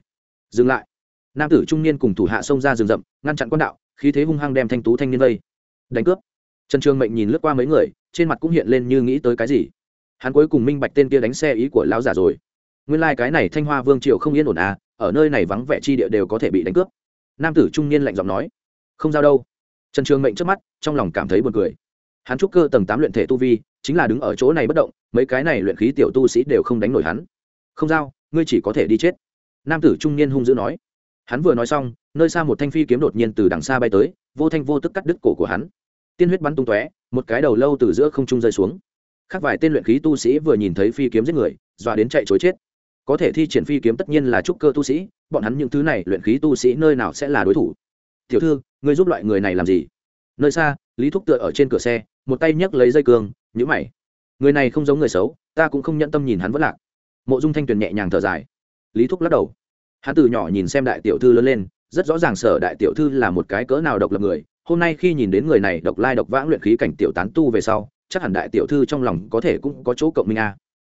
Speaker 1: Dừng lại. Nam tử trung niên cùng thủ hạ xông ra rừng rậm, ngăn chặn quan đạo, khí thế hung hăng đem thanh tú thanh niên vây. Đánh cướp. Trần trường mệnh nhìn lướt qua mấy người, trên mặt cũng hiện lên như nghĩ tới cái gì. Hắn cuối cùng minh bạch tên kia đánh xe ý của lão giả rồi nguyên lai、like、cái này thanh hoa vương triều không yên ổn à ở nơi này vắng vẻ chi địa đều có thể bị đánh cướp. Nam tử trung niên lạnh giọng nói. Không giao đâu. Trần trường mệnh trước mắt, trong lòng cảm thấy buồn cười. Hắn trúc cơ tầng tám luyện thể tu vi, chính là đứng ở chỗ này bất động, mấy cái này luyện khí tiểu tu sĩ đều không đánh nổi hắn. Không giao, ngươi chỉ có thể đi chết. Nam tử trung niên hung dữ nói. Hắn vừa nói xong, nơi xa một thanh phi kiếm đột nhiên từ đằng xa bay tới, vô thanh vô tức cắt đứt cổ của hắn. Tiên huyết bắn tung tóe, một cái đầu lâu từ giữa không trung rơi xuống. Khác vài tên luyện khí tu sĩ vừa nhìn thấy phi kiếm giết người, dọa đến chạy chối chết có thể thi triển phi kiếm tất nhiên là trúc cơ tu sĩ, bọn hắn những thứ này luyện khí tu sĩ nơi nào sẽ là đối thủ? Tiểu thư, ngươi giúp loại người này làm gì? Nơi xa, lý thúc tựa ở trên cửa xe, một tay nhấc lấy dây cương nhữ mày. Người này không giống người xấu, ta cũng không nhận tâm nhìn hắn vẫn lạc. Mộ dung thanh tuyền nhẹ nhàng thở dài. Lý thúc lắc đầu. Hắn từ nhỏ nhìn xem đại tiểu thư lớn lên, rất rõ ràng sở đại tiểu thư là một cái cỡ nào độc lập người. Hôm nay khi nhìn đến người này độc lai độc vãng luyện khí cảnh tiểu tán tu về sau, chắc hẳn đại tiểu thư trong lòng có thể cũng có chỗ cộng minh a.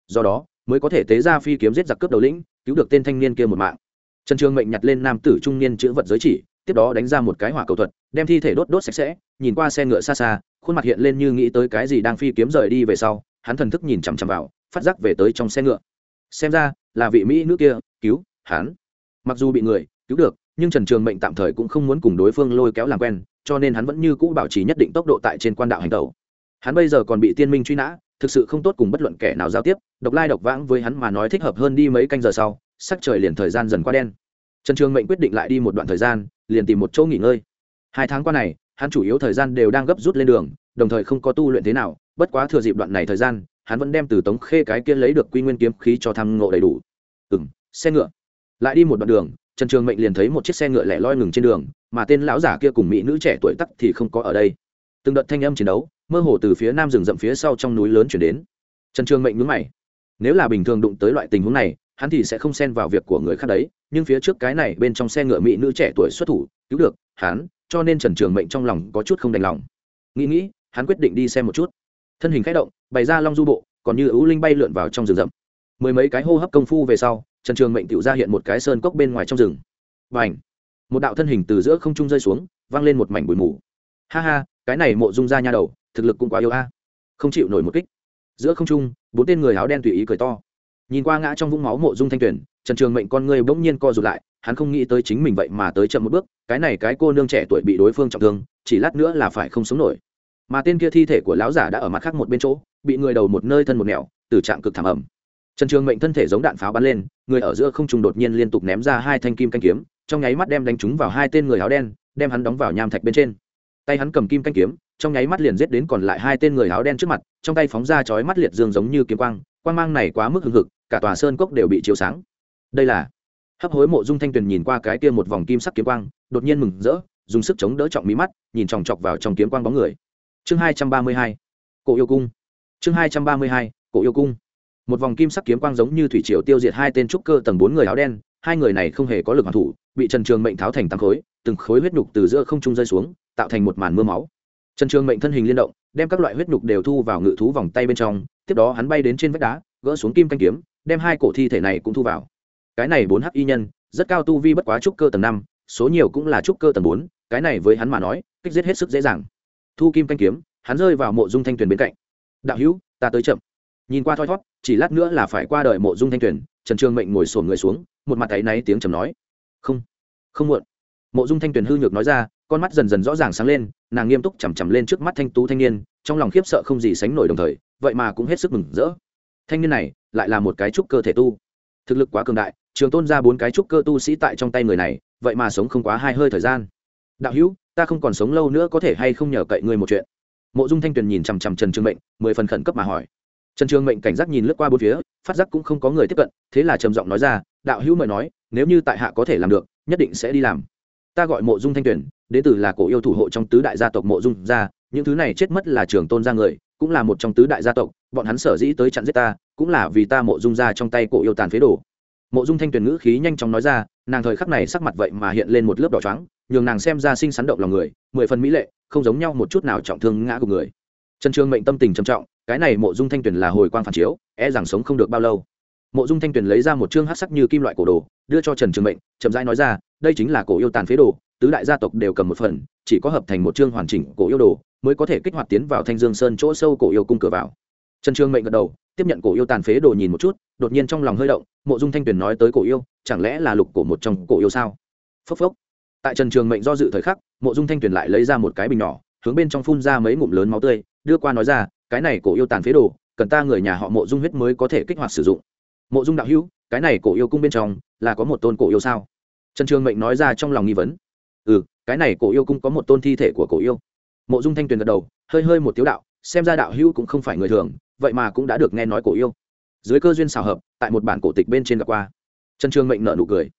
Speaker 1: Do đó mới có thể tế ra phi kiếm giết giặc cướp đầu lĩnh, cứu được tên thanh niên kia một mạng. Trần trường mệnh nhặt lên nam tử trung niên chữ vật giới chỉ, tiếp đó đánh ra một cái hỏa cầu thuật, đem thi thể đốt đốt sạch sẽ, nhìn qua xe ngựa xa xa, khuôn mặt hiện lên như nghĩ tới cái gì đang phi kiếm rời đi về sau, hắn thần thức nhìn chằm chằm vào, phát giác về tới trong xe ngựa. Xem ra, là vị mỹ nữ kia, cứu, hắn. Mặc dù bị người, cứu được, nhưng trần trường mệnh tạm thời cũng không muốn cùng đối phương lôi kéo làm quen, cho nên hắn vẫn như cũ bảo trì nhất định tốc độ tại trên quan đạo hành tàu hắn bây giờ còn bị tiên minh truy nã thực sự không tốt cùng bất luận kẻ nào giao tiếp, độc lai độc vãng với hắn mà nói thích hợp hơn đi mấy canh giờ sau, sắc trời liền thời gian dần qua đen. Trần trường mệnh quyết định lại đi một đoạn thời gian, liền tìm một chỗ nghỉ ngơi. Hai tháng qua này, hắn chủ yếu thời gian đều đang gấp rút lên đường, đồng thời không có tu luyện thế nào, bất quá thừa dịp đoạn này thời gian, hắn vẫn đem từ tống khê cái kia lấy được quy nguyên kiếm khí cho tham ngộ đầy đủ. Ừ m xe ngựa. Lại đi một đoạn đường, trần trường mệnh liền thấy một chiếc xe ngựa lẻ loi ngừng trên đường, mà tên lão giả kia cùng mỹ nữ trẻ tuổi tắc thì không có ở đây. Từng đợt thanh âm chiến đấu mơ hồ từ phía nam rừng rậm phía sau trong núi lớn chuyển đến. Trần trường mệnh nhúng mày. Nếu là bình thường đụng tới loại tình huống này, hắn thì sẽ không xen vào việc của người khác đấy, nhưng phía trước cái này bên trong xe ngựa mỹ nữ trẻ tuổi xuất thủ, cứu được hắn, cho nên trần trường mệnh trong lòng có chút không đành lòng. Nghĩ nghĩ, hắn quyết định đi xem một chút. Thân hình k h ẽ động, bày ra long du bộ, còn như ưu linh bay lượn vào trong rừng rậm. Mười mấy cái hô hấp công phu về sau, trần trường mệnh tự ra hiện một cái sơn cốc bên ngoài trong rừng. Và ảnh một đạo thân hình từ giữa không trung rơi xuống, vang lên một mảnh bụi mù. Ha ha, cái này mộ dung ra nha đầu thực lực cũng quá yếu a. Không chịu nổi một kích. Giữa không trung, bốn tên người áo đen tùy ý cười to. Nhìn qua ngã trong vũng máu mộ dung thanh tuyển, trần trường mệnh con người bỗng nhiên co rụt lại, hắn không nghĩ tới chính mình vậy mà tới chậm một bước, cái này cái cô nương trẻ tuổi bị đối phương trọng thương, chỉ lát nữa là phải không sống nổi. Mà tên kia thi thể của lão giả đã ở mặt khác một bên chỗ, bị người đầu một nơi thân một nẻo từ trạng cực thảm ẩm. Trần trường mệnh thân thể giống đạn pháo bắn lên, người ở giữa không trung đột nhiên liên tục ném ra hai thanh kim canh kiếm, trong nháy mắt đem đánh trúng vào hai tên người áo đen, đem hắn đóng vào nham thạch bên trên. Tay hắn cầm kim canh kiếm trong nháy mắt liền giết đến còn lại hai tên người áo đen trước mặt, trong tay phóng ra chói mắt liệt dương giống như kiếm quang quang mang này quá mức hưng hực, cả tòa sơn cốc đều bị chiếu sáng. Đây là hấp hối mộ dung thanh tuyền nhìn qua cái kia một vòng kim sắc kiếm quang, đột nhiên mừng rỡ, dùng sức chống đỡ trọng mí mắt, nhìn chòng chọc vào trong kiếm quang bóng người. Chương hai trăm ba mươi hai, cổ yêu cung. Chương hai trăm ba mươi hai, cổ yêu cung. Một vòng kim sắc kiếm quang giống như thủy triều tiêu diệt hai tên trúc cơ tầng bốn người áo đen, hai người này không hề có lực hoàn thủ, bị trần trường mệnh tháo thành tám khối, từng khối huyết nhục từ giữa không trung rơi xuống, tạo thành một màn mưa máu trần trường mệnh thân hình liên động, đem các loại huyết nhục đều thu vào ngự thú vòng tay bên trong, tiếp đó hắn bay đến trên vách đá, gỡ xuống kim canh kiếm, đem hai cổ thi thể này cũng thu vào. Cái này bốn hắc y nhân, rất cao tu vi bất quá trúc cơ tầng năm, số nhiều cũng là trúc cơ tầng bốn, cái này với hắn mà nói, kích giết hết sức dễ dàng. Thu kim canh kiếm, hắn rơi vào mộ dung thanh tuyền bên cạnh. Đạo hữu, ta tới chậm. Nhìn qua thoi thót, chỉ lát nữa là phải qua đời mộ dung thanh tuyền, trần trường mệnh ngồi sổn người xuống, một mặt tay náy tiếng trầm nói. Không không muộn. Mộ dung thanh tuyền hư nhược nói ra con mắt dần dần rõ ràng sáng lên, nàng nghiêm túc chằm chằm lên trước mắt thanh tú thanh niên, trong lòng khiếp sợ không gì sánh nổi đồng thời, vậy mà cũng hết sức mừng rỡ. Thanh niên này, lại là một cái trúc cơ thể tu. Thực lực quá cường đại, trường tôn ra bốn cái trúc cơ tu sĩ tại trong tay người này, vậy mà sống không quá hai hơi thời gian. Đạo hữu, ta không còn sống lâu nữa có thể hay không nhờ cậy ngươi một chuyện? Mộ dung thanh tuyền nhìn chằm chằm trần trường mệnh, mười phần khẩn cấp mà hỏi. Trần trường mệnh cảnh giác nhìn lướt qua bốn phía, phát giác cũng không có người tiếp cận, thế là trầm giọng nói ra, đạo hữu mời nói, nếu như tại hạ có thể làm được, nhất định sẽ đi làm. Ta gọi mộ dung thanh tuyền đến từ là cổ yêu thủ hộ trong tứ đại gia tộc mộ dung gia những thứ này chết mất là trường tôn gia người, cũng là một trong tứ đại gia tộc, bọn hắn sở dĩ tới chặn giết ta, cũng là vì ta mộ dung ra trong tay cổ yêu tàn phế đồ. Mộ dung thanh tuyền ngữ khí nhanh chóng nói ra, nàng thời khắc này sắc mặt vậy mà hiện lên một lớp đỏ trắng nhường nàng xem ra sinh sắn động lòng người, mười phần mỹ lệ, không giống nhau một chút nào trọng thương ngã của người. Trần Trương mệnh tâm tình trầm trọng, cái này mộ dung thanh tuyền là hồi quang phản chiếu e rằng sống không được bao lâu. Mộ dung thanh tuyền lấy ra một chương hát sắc như kim loại cổ đồ, đưa cho trần trường mệnh, chậm rãi nói ra, đây chính là cổ yêu tàn phế đồ tứ đại gia tộc đều cầm một phần, chỉ có hợp thành một chương hoàn chỉnh cổ yêu đồ, mới có thể kích hoạt tiến vào thanh dương sơn chỗ sâu cổ yêu cung cửa vào. Trần trương mệnh gật đầu, tiếp nhận cổ yêu tàn phế đồ nhìn một chút, đột nhiên trong lòng hơi động, mộ dung thanh tuyền nói tới cổ yêu, chẳng lẽ là lục cổ một trong cổ yêu sao? Phốc phốc. Tại trần trường mệnh do dự thời khắc, mộ dung thanh tuyền lại lấy ra một cái bình nhỏ, hướng bên trong phun ra mấy ngụm lớn máu tươi, đưa qua nói ra, cái này cổ yêu tàn phế đồ, cần ta người nhà họ mộ dung huyết mới có thể kích hoạt sử dụng. Mộ dung đạo hữu, cái này cổ yêu cung bên trong, là có một tôn cổ yêu sao? Trần trường mệnh nói ra trong lòng nghi vấn ừ cái này cổ yêu cung có một tôn thi thể của cổ yêu. Mộ dung thanh tuyền gật đầu, hơi hơi một tiếu đạo, xem ra đạo hữu cũng không phải người thường, vậy mà cũng đã được nghe nói cổ yêu. Dưới cơ duyên xào hợp, tại một bản cổ tịch bên trên gặp qua. Trần trường mệnh nợ nụ cười.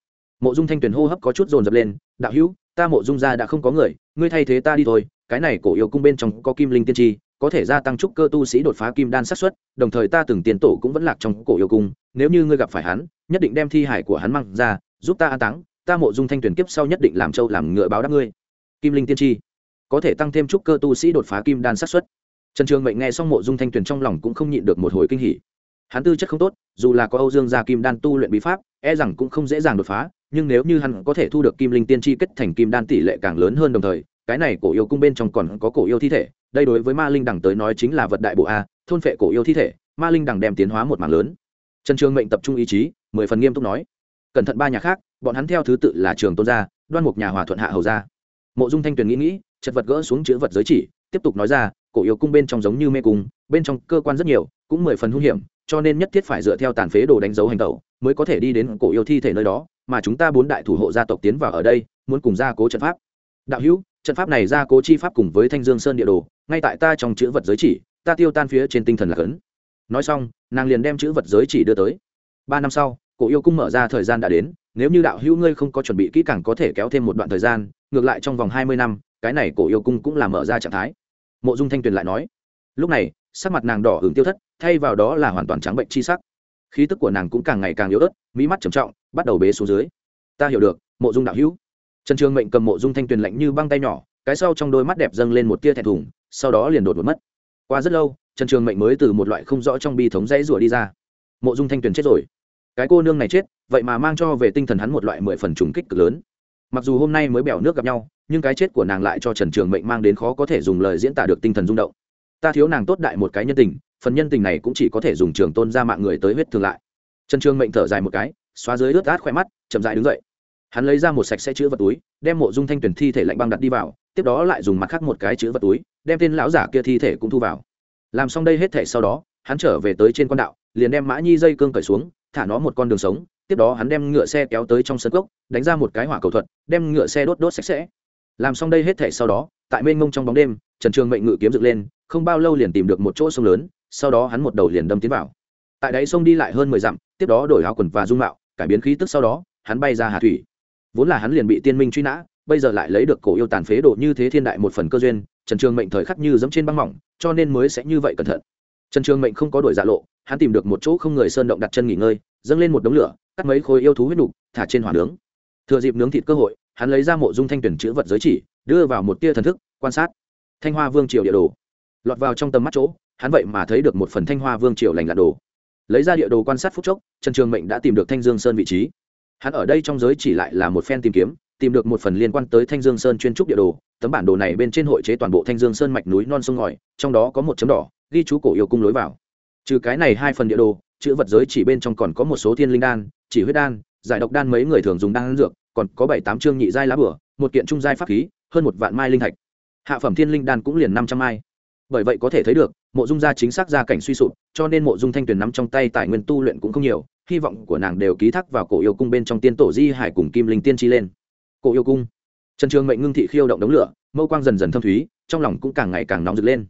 Speaker 1: Mộ dung thanh tuyền hô hấp có chút dồn dập lên, đạo hữu, ta mộ dung ra đã không có người, ngươi thay thế ta đi thôi, cái này cổ yêu cung bên trong có kim linh tiên tri, có thể gia tăng trúc cơ tu sĩ đột phá kim đan sát xuất đồng thời ta từng tiền tổ cũng vẫn lạc trong cổ yêu cung, nếu như ngươi gặp phải hắn, nhất định đem thi hải của hắn mang ra, giúp ta an táng ta mộ dung thanh tuyển kiếp sau nhất định làm châu làm ngựa báo đáp ngươi. Kim linh tiên tri, có thể tăng thêm chút cơ tu sĩ đột phá kim đan sát xuất trần trường mệnh nghe xong mộ dung thanh tuyển trong lòng cũng không nhịn được một hồi kinh hỉ. Hắn tư chất không tốt, dù là có âu dương gia kim đan tu luyện bí pháp e rằng cũng không dễ dàng đột phá, nhưng nếu như hắn có thể thu được kim linh tiên tri kết thành kim đan tỷ lệ càng lớn hơn đồng thời, cái này cổ yêu cung bên trong còn có cổ yêu thi thể, đây đối với ma linh đẳng tới nói chính là vật đại bộ a, thôn phệ cổ yêu thi thể, ma linh đẳng đem tiến hóa một mảng lớn. Trần trường mệnh tập trung ý chí, mười phần nghiêm túc nói. Cẩn thận ba nhà khác bọn hắn theo thứ tự là trường tôn gia, đoan mục nhà hòa thuận hạ hầu gia. Mộ dung thanh tuyền nghĩ nghĩ, chật vật gỡ xuống chữ vật giới chỉ, tiếp tục nói ra, cổ yêu cung bên trong giống như mê cung, bên trong cơ quan rất nhiều, cũng mười phần hung hiểm, cho nên nhất thiết phải dựa theo tàn phế đồ đánh dấu hành tẩu, mới có thể đi đến cổ yêu thi thể nơi đó, mà chúng ta bốn đại thủ hộ gia tộc tiến vào ở đây, muốn cùng gia cố trận pháp. Đạo hữu, trận pháp này gia cố chi pháp cùng với thanh dương sơn địa đồ, ngay tại ta trong chữ vật giới chỉ, ta tiêu tan phía trên tinh thần là cấn nói xong, nàng liền đem chữ vật giới chỉ đưa tới. Ba năm sau, cổ yêu cung mở ra thời gian đã đến nếu như đạo hữu ngươi không có chuẩn bị kỹ càng có thể kéo thêm một đoạn thời gian, ngược lại trong vòng hai mươi năm, cái này cổ yêu cung cũng là mở ra trạng thái. Mộ dung thanh tuyền lại nói. Lúc này, sắc mặt nàng đỏ hưởng tiêu thất, thay vào đó là hoàn toàn trắng bệnh chi sắc. Khí tức của nàng cũng càng ngày càng yếu ớt, mỹ mắt trầm trọng, bắt đầu bế xuống dưới. Ta hiểu được, mộ dung đạo hữu. Trần trường mệnh cầm mộ dung thanh tuyền lạnh như băng tay nhỏ, cái sau trong đôi mắt đẹp dâng lên một tia thẹn thùng, sau đó liền đột một mất. Qua rất lâu, trần trường mệnh mới từ một loại không rõ trong bi thống dãy rủa đi ra. Mộ dung thanh tuyền chết rồi cái cô nương này chết, vậy mà mang cho về tinh thần hắn một loại mười phần trùng kích cực lớn. Mặc dù hôm nay mới bèo nước gặp nhau, nhưng cái chết của nàng lại cho trần trường mệnh mang đến khó có thể dùng lời diễn tả được tinh thần rung động. Ta thiếu nàng tốt đại một cái nhân tình, phần nhân tình này cũng chỉ có thể dùng trường tôn ra mạng người tới huyết thương lại. Trần trường mệnh thở dài một cái, xóa dưới ướt át khỏe mắt, chậm dại đứng dậy. Hắn lấy ra một sạch sẽ chữ vật túi, đem mộ dung thanh tuyển thi thể lạnh băng đặt đi vào, tiếp đó lại dùng mặt khác một cái chữ vật túi, đem tên lão giả kia thi thể cũng thu vào. Làm xong đây hết thể sau đó, hắn trở về tới trên con đạo, liền đem mã nhi dây cương cởi xuống thả nó một con đường sống, tiếp đó hắn đem ngựa xe kéo tới trong sân cốc, đánh ra một cái hỏa cầu thuật, đem ngựa xe đốt đốt sạch sẽ. Làm xong đây hết thể sau đó, tại mênh mông trong bóng đêm, trần trường mệnh ngự kiếm dựng lên, không bao lâu liền tìm được một chỗ sông lớn, sau đó hắn một đầu liền đâm tiến vào. Tại đáy sông đi lại hơn mười dặm, tiếp đó đổi áo quần và dung mạo, cải biến khí tức sau đó, hắn bay ra hà thủy. Vốn là hắn liền bị tiên minh truy nã, bây giờ lại lấy được cổ yêu tàn phế đồ như thế thiên đại một phần cơ duyên, trần trường mệnh thời khắc như dẫm trên băng mỏng, cho nên mới sẽ như vậy cẩn thận trần trường mệnh không có đổi dạ lộ, hắn tìm được một chỗ không người sơn động đặt chân nghỉ ngơi, dâng lên một đống lửa, cắt mấy khối yêu thú huyết nục, thả trên hỏa nướng. Thừa dịp nướng thịt cơ hội, hắn lấy ra mộ dung thanh tuyển chữ vật giới chỉ, đưa vào một tia thần thức, quan sát. Thanh hoa vương triều địa đồ. Lọt vào trong tầm mắt chỗ, hắn vậy mà thấy được một phần thanh hoa vương triều lành lặn đồ. Lấy ra địa đồ quan sát phút chốc, trần trường mệnh đã tìm được thanh dương sơn vị trí. Hắn ở đây trong giới chỉ lại là một phen tìm kiếm, tìm được một phần liên quan tới thanh dương sơn chuyên trúc địa đồ. Tấm bản đồ này bên trên hội chế toàn bộ thanh dương sơn mạch núi non sông ngòi, trong đó có một chấm đỏ ghi chú cổ yêu cung lối vào. Trừ cái này hai phần địa đồ, chữ vật giới chỉ bên trong còn có một số thiên linh đan, chỉ huyết đan, giải độc đan mấy người thường dùng đan dược, còn có bảy tám chương nhị giai lá bửa, một kiện trung giai pháp khí, hơn một vạn mai linh thạch. Hạ phẩm thiên linh đan cũng liền năm trăm mai. Bởi vậy có thể thấy được, mộ dung gia chính xác gia cảnh suy sụp, cho nên mộ dung thanh tuyền nắm trong tay tài nguyên tu luyện cũng không nhiều, hy vọng của nàng đều ký thác vào cổ yêu cung bên trong tiên tổ di hải cùng kim linh tiên chi lên. Cổ yêu cung. Trần trường mệnh ngưng thị khiêu động đống lửa, mâu quang dần dần thâm thúy, trong lòng cũng càng ngày càng nóng rực lên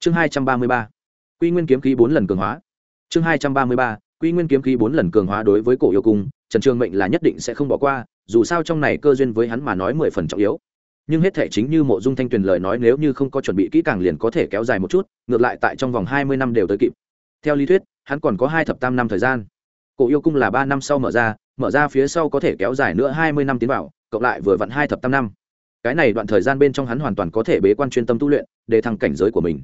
Speaker 1: chương hai trăm ba mươi ba, quy nguyên kiếm khí bốn lần cường hóa. Chương hai trăm ba mươi ba, quy nguyên kiếm khí bốn lần cường hóa đối với cổ yêu cung, trần trường mệnh là nhất định sẽ không bỏ qua, dù sao trong này cơ duyên với hắn mà nói mười phần trọng yếu. Nhưng hết thể chính như mộ dung thanh tuyền lời nói nếu như không có chuẩn bị kỹ càng liền có thể kéo dài một chút, ngược lại tại trong vòng hai mươi năm đều tới kịp. Theo lý thuyết, hắn còn có hai thập tam năm thời gian. Cổ yêu cung là ba năm sau mở ra mở ra phía sau có thể kéo dài nữa hai mươi năm tiến vào, cộng lại vừa vặn hai thập tam năm. Cái này đoạn thời gian bên trong hắn hoàn toàn có thể bế quan chuyên tâm tu luyện, để thăng cảnh giới của mình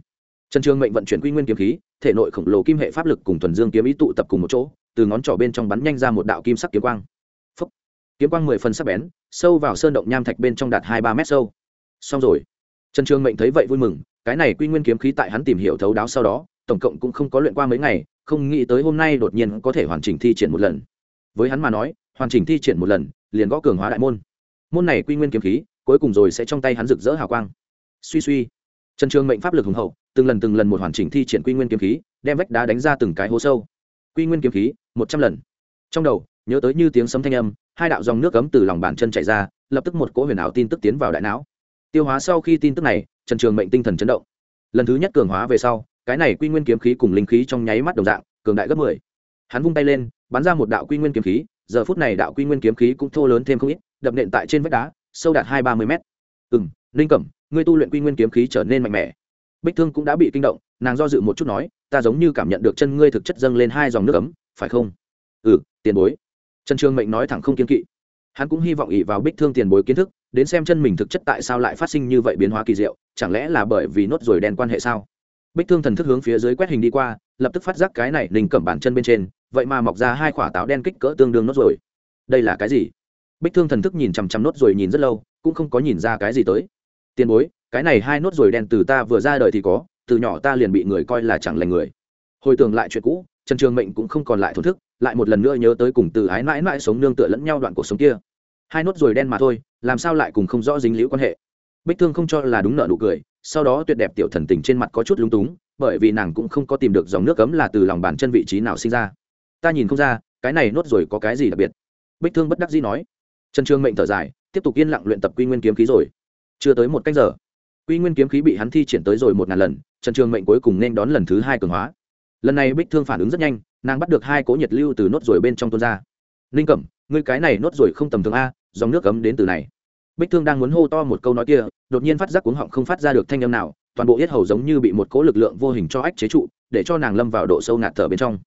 Speaker 1: trần trường mệnh vận chuyển quy nguyên kiếm khí, thể nội khổng lồ kim hệ pháp lực cùng thuần dương kiếm ý tụ tập cùng một chỗ, từ ngón trỏ bên trong bắn nhanh ra một đạo kim sắc kiếm quang. Phúc. kiếm quang mười phần sắc bén, sâu vào sơn động nham thạch bên trong đạt hai ba mét sâu. Xong rồi. Trần trường mệnh thấy vậy vui mừng, cái này quy nguyên kiếm khí tại hắn tìm hiểu thấu đáo sau đó, tổng cộng cũng không có luyện qua mấy ngày, không nghĩ tới hôm nay đột nhiên có thể hoàn chỉnh thi triển một lần. Với hắn mà nói, hoàn chỉnh thi triển một lần, liền gõ cường hóa đại môn. Môn này quy nguyên kiếm khí, cuối cùng rồi sẽ trong tay hắn rực rỡ hào quang. Suy suy. Trần trường mệnh pháp lực hùng hậu từng lần từng lần một hoàn chỉnh thi triển quy nguyên kiếm khí, đem vách đá đánh ra từng cái hố sâu. Quy nguyên kiếm khí, một trăm lần. Trong đầu, nhớ tới như tiếng sấm thanh âm, hai đạo dòng nước cấm từ lòng bàn chân chạy ra, lập tức một cỗ huyền ảo tin tức tiến vào đại não. Tiêu hóa sau khi tin tức này, trần trường mệnh tinh thần chấn động. Lần thứ nhất cường hóa về sau, cái này quy nguyên kiếm khí cùng linh khí trong nháy mắt đồng dạng, cường đại gấp mười. Hắn vung tay lên, bắn ra một đạo quy nguyên kiếm khí, giờ phút này đạo quy nguyên kiếm khí cũng thô lớn thêm không ít, đập nện tại trên vách đá, sâu đạt hai ba mươi mét. Ừ n linh cẩm, ngươi tu luyện quy nguyên kiếm khí trở nên mạnh mẽ bích thương cũng đã bị kinh động, nàng do dự một chút nói, ta giống như cảm nhận được chân ngươi thực chất dâng lên hai dòng nước ấm, phải không? Ừ tiền bối. Trần trường mệnh nói thẳng không kiên kỵ. Hắn cũng hy vọng ỉ vào bích thương tiền bối kiến thức, đến xem chân mình thực chất tại sao lại phát sinh như vậy biến hóa kỳ diệu, chẳng lẽ là bởi vì nốt rồi đen quan hệ sao? Bích thương thần thức hướng phía dưới quét hình đi qua, lập tức phát giác cái này linh cẩm bản chân bên trên, vậy mà mọc ra hai quả táo đen kích cỡ tương đương nốt rồi đây là cái gì? Bích thương thần thức nhìn chằm chằm nốt rồi nhìn rất lâu, cũng không có nhìn ra cái gì tới. Tiền bối cái này hai nốt rồi đen từ ta vừa ra đời thì có, từ nhỏ ta liền bị người coi là chẳng lành người. Hồi tưởng lại chuyện cũ, trần trường mệnh cũng không còn lại thổn thức, lại một lần nữa nhớ tới cùng từ ái mãi mãi sống nương tựa lẫn nhau đoạn cuộc sống kia. Hai nốt rồi đen mà thôi, làm sao lại cùng không rõ dính liễu quan hệ? Bích thương không cho là đúng nợ nụ cười, sau đó tuyệt đẹp tiểu thần tình trên mặt có chút lúng túng, bởi vì nàng cũng không có tìm được dòng nước cấm là từ lòng bàn chân vị trí nào sinh ra. Ta nhìn không ra, cái này nốt rồi có cái gì đặc biệt? Bích thương bất đắc dĩ nói. Trần trường mệnh thở dài, tiếp tục yên lặng luyện tập quy nguyên kiếm khí rồi. Chưa tới một cách giờ quy nguyên kiếm khí bị hắn thi triển tới rồi một ngàn lần, trần trường mệnh cuối cùng nên đón lần thứ hai cường hóa. Lần này bích thương phản ứng rất nhanh, nàng bắt được hai cỗ nhiệt lưu từ nốt ruồi bên trong tuôn ra. Ninh cẩm, ngươi cái này nốt ruồi không tầm thường a, dòng nước cấm đến từ này. Bích thương đang muốn hô to một câu nói kia, đột nhiên phát giác cuống họng không phát ra được thanh âm nào, toàn bộ yết hầu giống như bị một cỗ lực lượng vô hình cho ách chế trụ, để cho nàng lâm vào độ sâu nạt thở bên trong.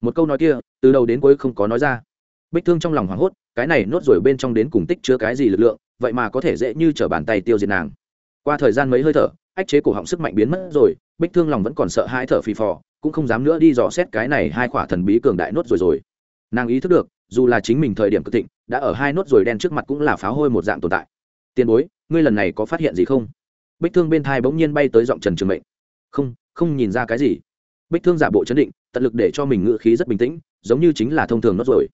Speaker 1: Một câu nói kia, từ đầu đến cuối không có nói ra. Bích thương trong lòng hoảng hốt, cái này nốt ruồi bên trong đến cùng tích chứa cái gì lực lượng, vậy mà có thể dễ như t bàn tay tiêu diệt nàng qua thời gian mấy hơi thở, ách chế cổ họng sức mạnh biến mất rồi, bích thương lòng vẫn còn sợ hai thở phì phò, cũng không dám nữa đi dò xét cái này hai khỏa thần bí cường đại nốt rồi rồi. Nàng ý thức được, dù là chính mình thời điểm cực thịnh, đã ở hai nốt rồi đen trước mặt cũng là pháo hôi một dạng tồn tại. Tiền bối, ngươi lần này có phát hiện gì không? Bích thương bên thai bỗng nhiên bay tới giọng trần trường mệnh. Không không nhìn ra cái gì. Bích thương giả bộ chấn định, tận lực để cho mình ngự khí rất bình tĩnh, giống như chính là thông thường nốt rồi.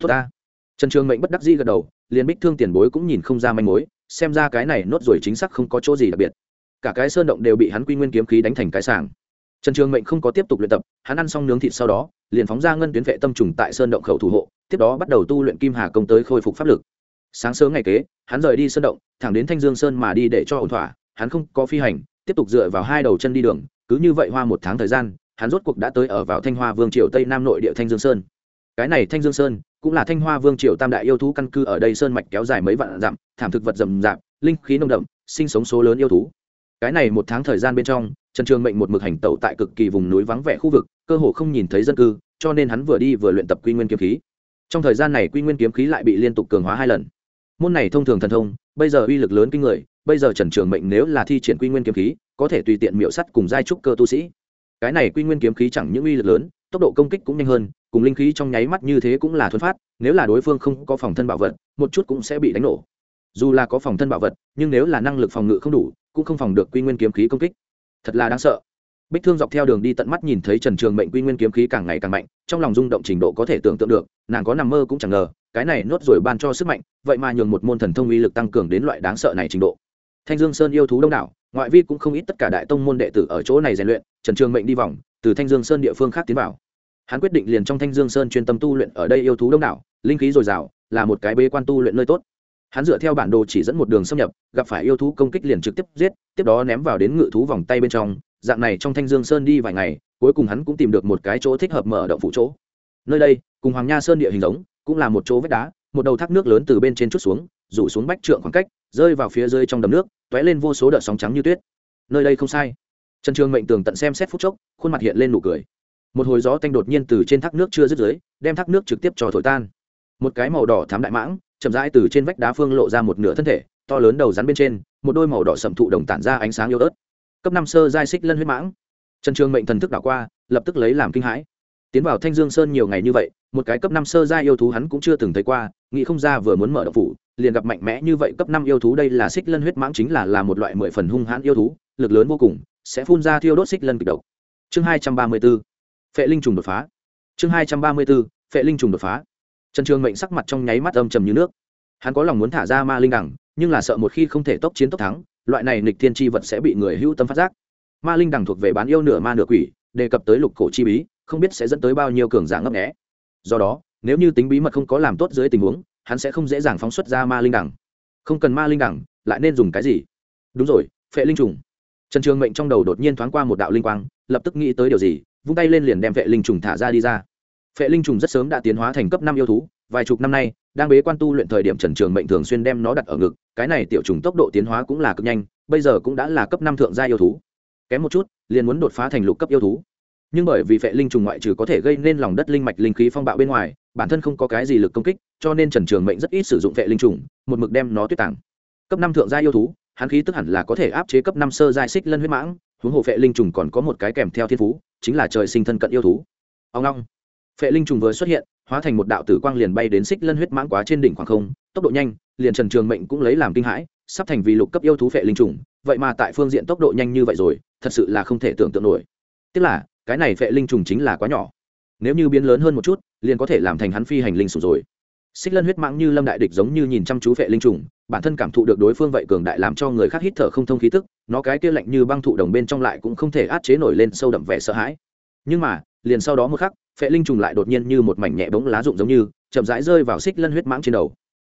Speaker 1: Tốt ta. Trần trường mệnh bất đắc dĩ gật đầu, liền bích thương tiền bối cũng nhìn không ra manh mối xem ra cái này nốt rồi chính xác không có chỗ gì đặc biệt. Cả cái sơn động đều bị hắn quy nguyên kiếm khí đánh thành cái sàng trần trường mệnh không có tiếp tục luyện tập, hắn ăn xong nướng thịt sau đó, liền phóng ra ngân tuyến vệ tâm trùng tại sơn động khẩu thủ hộ, tiếp đó bắt đầu tu luyện kim hà công tới khôi phục pháp lực. Sáng sớm ngày kế, hắn rời đi sơn động, thẳng đến thanh dương sơn mà đi để cho ổn thỏa, hắn không có phi hành, tiếp tục dựa vào hai đầu chân đi đường, cứ như vậy hoa một tháng thời gian, hắn rốt cuộc đã tới ở vào thanh hoa vương triều tây nam nội địa thanh dương sơn. Cái này thanh dương sơn cũng là thanh hoa vương triều tam đại yêu thú căn cư ở đây sơn mạch kéo dài mấy vạn dặm, thảm thực vật rậm rạp, linh khí nông đậm, sinh sống số lớn yêu thú. Cái này một tháng thời gian bên trong, trần trường mệnh một mực hành tẩu tại cực kỳ vùng núi vắng vẻ khu vực, cơ hồ không nhìn thấy dân cư, cho nên hắn vừa đi vừa luyện tập quy nguyên kiếm khí. Trong thời gian này quy nguyên kiếm khí lại bị liên tục cường hóa hai lần. Môn này thông thường thần thông, bây giờ uy lực lớn kinh người, bây giờ trần trường mệnh nếu là thi triển quy nguyên kiếm khí, có thể tùy tiện miệu sắt cùng giai trúc cơ tu sĩ. Cái này quy nguyên kiếm khí chẳng những uy lực lớn, tốc độ công kích cũng nhanh hơn cùng linh khí trong nháy mắt như thế cũng là thuần phát, nếu là đối phương không có phòng thân bảo vật, một chút cũng sẽ bị đánh nổ. Dù là có phòng thân bảo vật, nhưng nếu là năng lực phòng ngự không đủ, cũng không phòng được quy nguyên kiếm khí công kích. Thật là đáng sợ. Bích thương dọc theo đường đi tận mắt nhìn thấy trần trường mệnh quy nguyên kiếm khí càng ngày càng mạnh, trong lòng rung động trình độ có thể tưởng tượng được, nàng có nằm mơ cũng chẳng ngờ, cái này nốt rồi ban cho sức mạnh, vậy mà nhường một môn thần thông uy lực tăng cường đến loại đáng sợ này trình độ. Thanh dương sơn yêu thú đông đảo, ngoại vi cũng không ít tất cả đại tông môn đệ tử ở chỗ này rèn luyện, trần trường mệnh đi vòng, từ thanh dương sơn địa phương khác tiến vào hắn quyết định liền trong thanh dương sơn chuyên tâm tu luyện ở đây yêu thú đông đảo, linh khí dồi dào, là một cái bế quan tu luyện nơi tốt. Hắn dựa theo bản đồ chỉ dẫn một đường xâm nhập, gặp phải yêu thú công kích liền trực tiếp giết, tiếp đó ném vào đến ngự thú vòng tay bên trong, dạng này trong thanh dương sơn đi vài ngày, cuối cùng hắn cũng tìm được một cái chỗ thích hợp mở động phủ chỗ. Nơi đây, cùng hoàng nha sơn địa hình giống, cũng là một chỗ vách đá, một đầu thác nước lớn từ bên trên chút xuống, rủ xuống bách trượng khoảng cách, rơi vào phía dưới trong đầm nước, t ó é lên vô số đợt sóng trắng như tuyết. Nơi đây không sai. Trần trường mệnh tường tận xem xét phút chốc, khuôn mặt hiện lên nụ cười một hồi gió tanh đột nhiên từ trên thác nước chưa dứt dưới, đem thác nước trực tiếp cho thổi tan. Một cái màu đỏ thám đại mãng, chậm rãi từ trên vách đá phương lộ ra một nửa thân thể, to lớn đầu rắn bên trên, một đôi màu đỏ sậm thụ đồng tản ra ánh sáng yếu ớt. Cấp năm sơ giai xích lân huyết mãng. Trần trường mệnh thần thức đảo qua, lập tức lấy làm kinh hãi. Tiến vào thanh dương sơn nhiều ngày như vậy, một cái cấp năm sơ giai yêu thú hắn cũng chưa từng thấy qua, nghĩ không ra vừa muốn mở đậu phủ, liền gặp mạnh mẽ như vậy cấp năm yêu thú đây là xích lân huyết mãng chính là là một loại mười phần hung hãn yêu thú, lực lớn vô cùng, sẽ phun ra thiêu đốt xích lân kịch độc. Chương hai trăm ba mươi bốn phệ linh trùng đột phá. Chương hai trăm ba mươi b ố phệ linh trùng đột phá. Trần trường mệnh sắc mặt trong nháy mắt âm trầm như nước. Hắn có lòng muốn thả ra ma linh đẳng, nhưng là sợ một khi không thể tốc chiến tốc thắng, loại này nịch thiên tri vật sẽ bị người hữu tâm phát giác. Ma linh đẳng thuộc về bán yêu nửa ma nửa quỷ, đề cập tới lục cổ chi bí, không biết sẽ dẫn tới bao nhiêu cường giả ngấp nghẽ do đó, nếu như tính bí mật không có làm tốt dưới tình huống, hắn sẽ không dễ dàng phóng xuất ra ma linh đẳng. Không cần ma linh đẳng, lại nên dùng cái gì? Đúng rồi, phệ linh trùng. Trần trường mệnh trong đầu đột nhiên thoáng qua một đạo linh quang, lập tức nghĩ tới điều gì vung tay lên liền đem vệ linh trùng thả ra đi ra. Phệ linh trùng rất sớm đã tiến hóa thành cấp năm yêu thú, vài chục năm nay, đang bế quan tu luyện thời điểm trần trường mệnh thường xuyên đem nó đặt ở ngực, cái này tiểu trùng tốc độ tiến hóa cũng là cực nhanh, bây giờ cũng đã là cấp năm thượng gia yêu thú. Kém một chút, liền muốn đột phá thành lục cấp yêu thú. Nhưng bởi vì vệ linh trùng ngoại trừ có thể gây nên lòng đất linh mạch linh khí phong bạo bên ngoài, bản thân không có cái gì lực công kích, cho nên trần trường mệnh rất ít sử dụng vệ linh trùng, một mực đem nó tuyết tặng. cấp năm thượng gia yêu thú, hắn khí tức hẳn là có thể áp chế cấp năm sơ giai xích lân huyết mãng huống hồ vệ linh trùng còn có một cái kèm theo thiên phú, chính là trời sinh thân cận yêu thú. Ông long. Vệ linh trùng vừa xuất hiện, hóa thành một đạo tử quang liền bay đến xích lân huyết mãng quá trên đỉnh khoảng không, tốc độ nhanh, liền trần trường mệnh cũng lấy làm kinh hãi, sắp thành vì lục cấp yêu thú vệ linh trùng, vậy mà tại phương diện tốc độ nhanh như vậy rồi, thật sự là không thể tưởng tượng nổi. Tức là, cái này vệ linh trùng chính là quá nhỏ. Nếu như biến lớn hơn một chút, liền có thể làm thành hắn phi hành linh sủng rồi xích lân huyết mãng như lâm đại địch giống như nhìn chăm chú vệ linh trùng, bản thân cảm thụ được đối phương vậy cường đại làm cho người khác hít thở không thông khí tức, nó cái kia lạnh như băng thụ đồng bên trong lại cũng không thể át chế nổi lên sâu đậm vẻ sợ hãi. Nhưng mà, liền sau đó một khắc, vệ linh trùng lại đột nhiên như một mảnh nhẹ bóng lá rụng giống như, chậm rãi rơi vào xích lân huyết mãng trên đầu.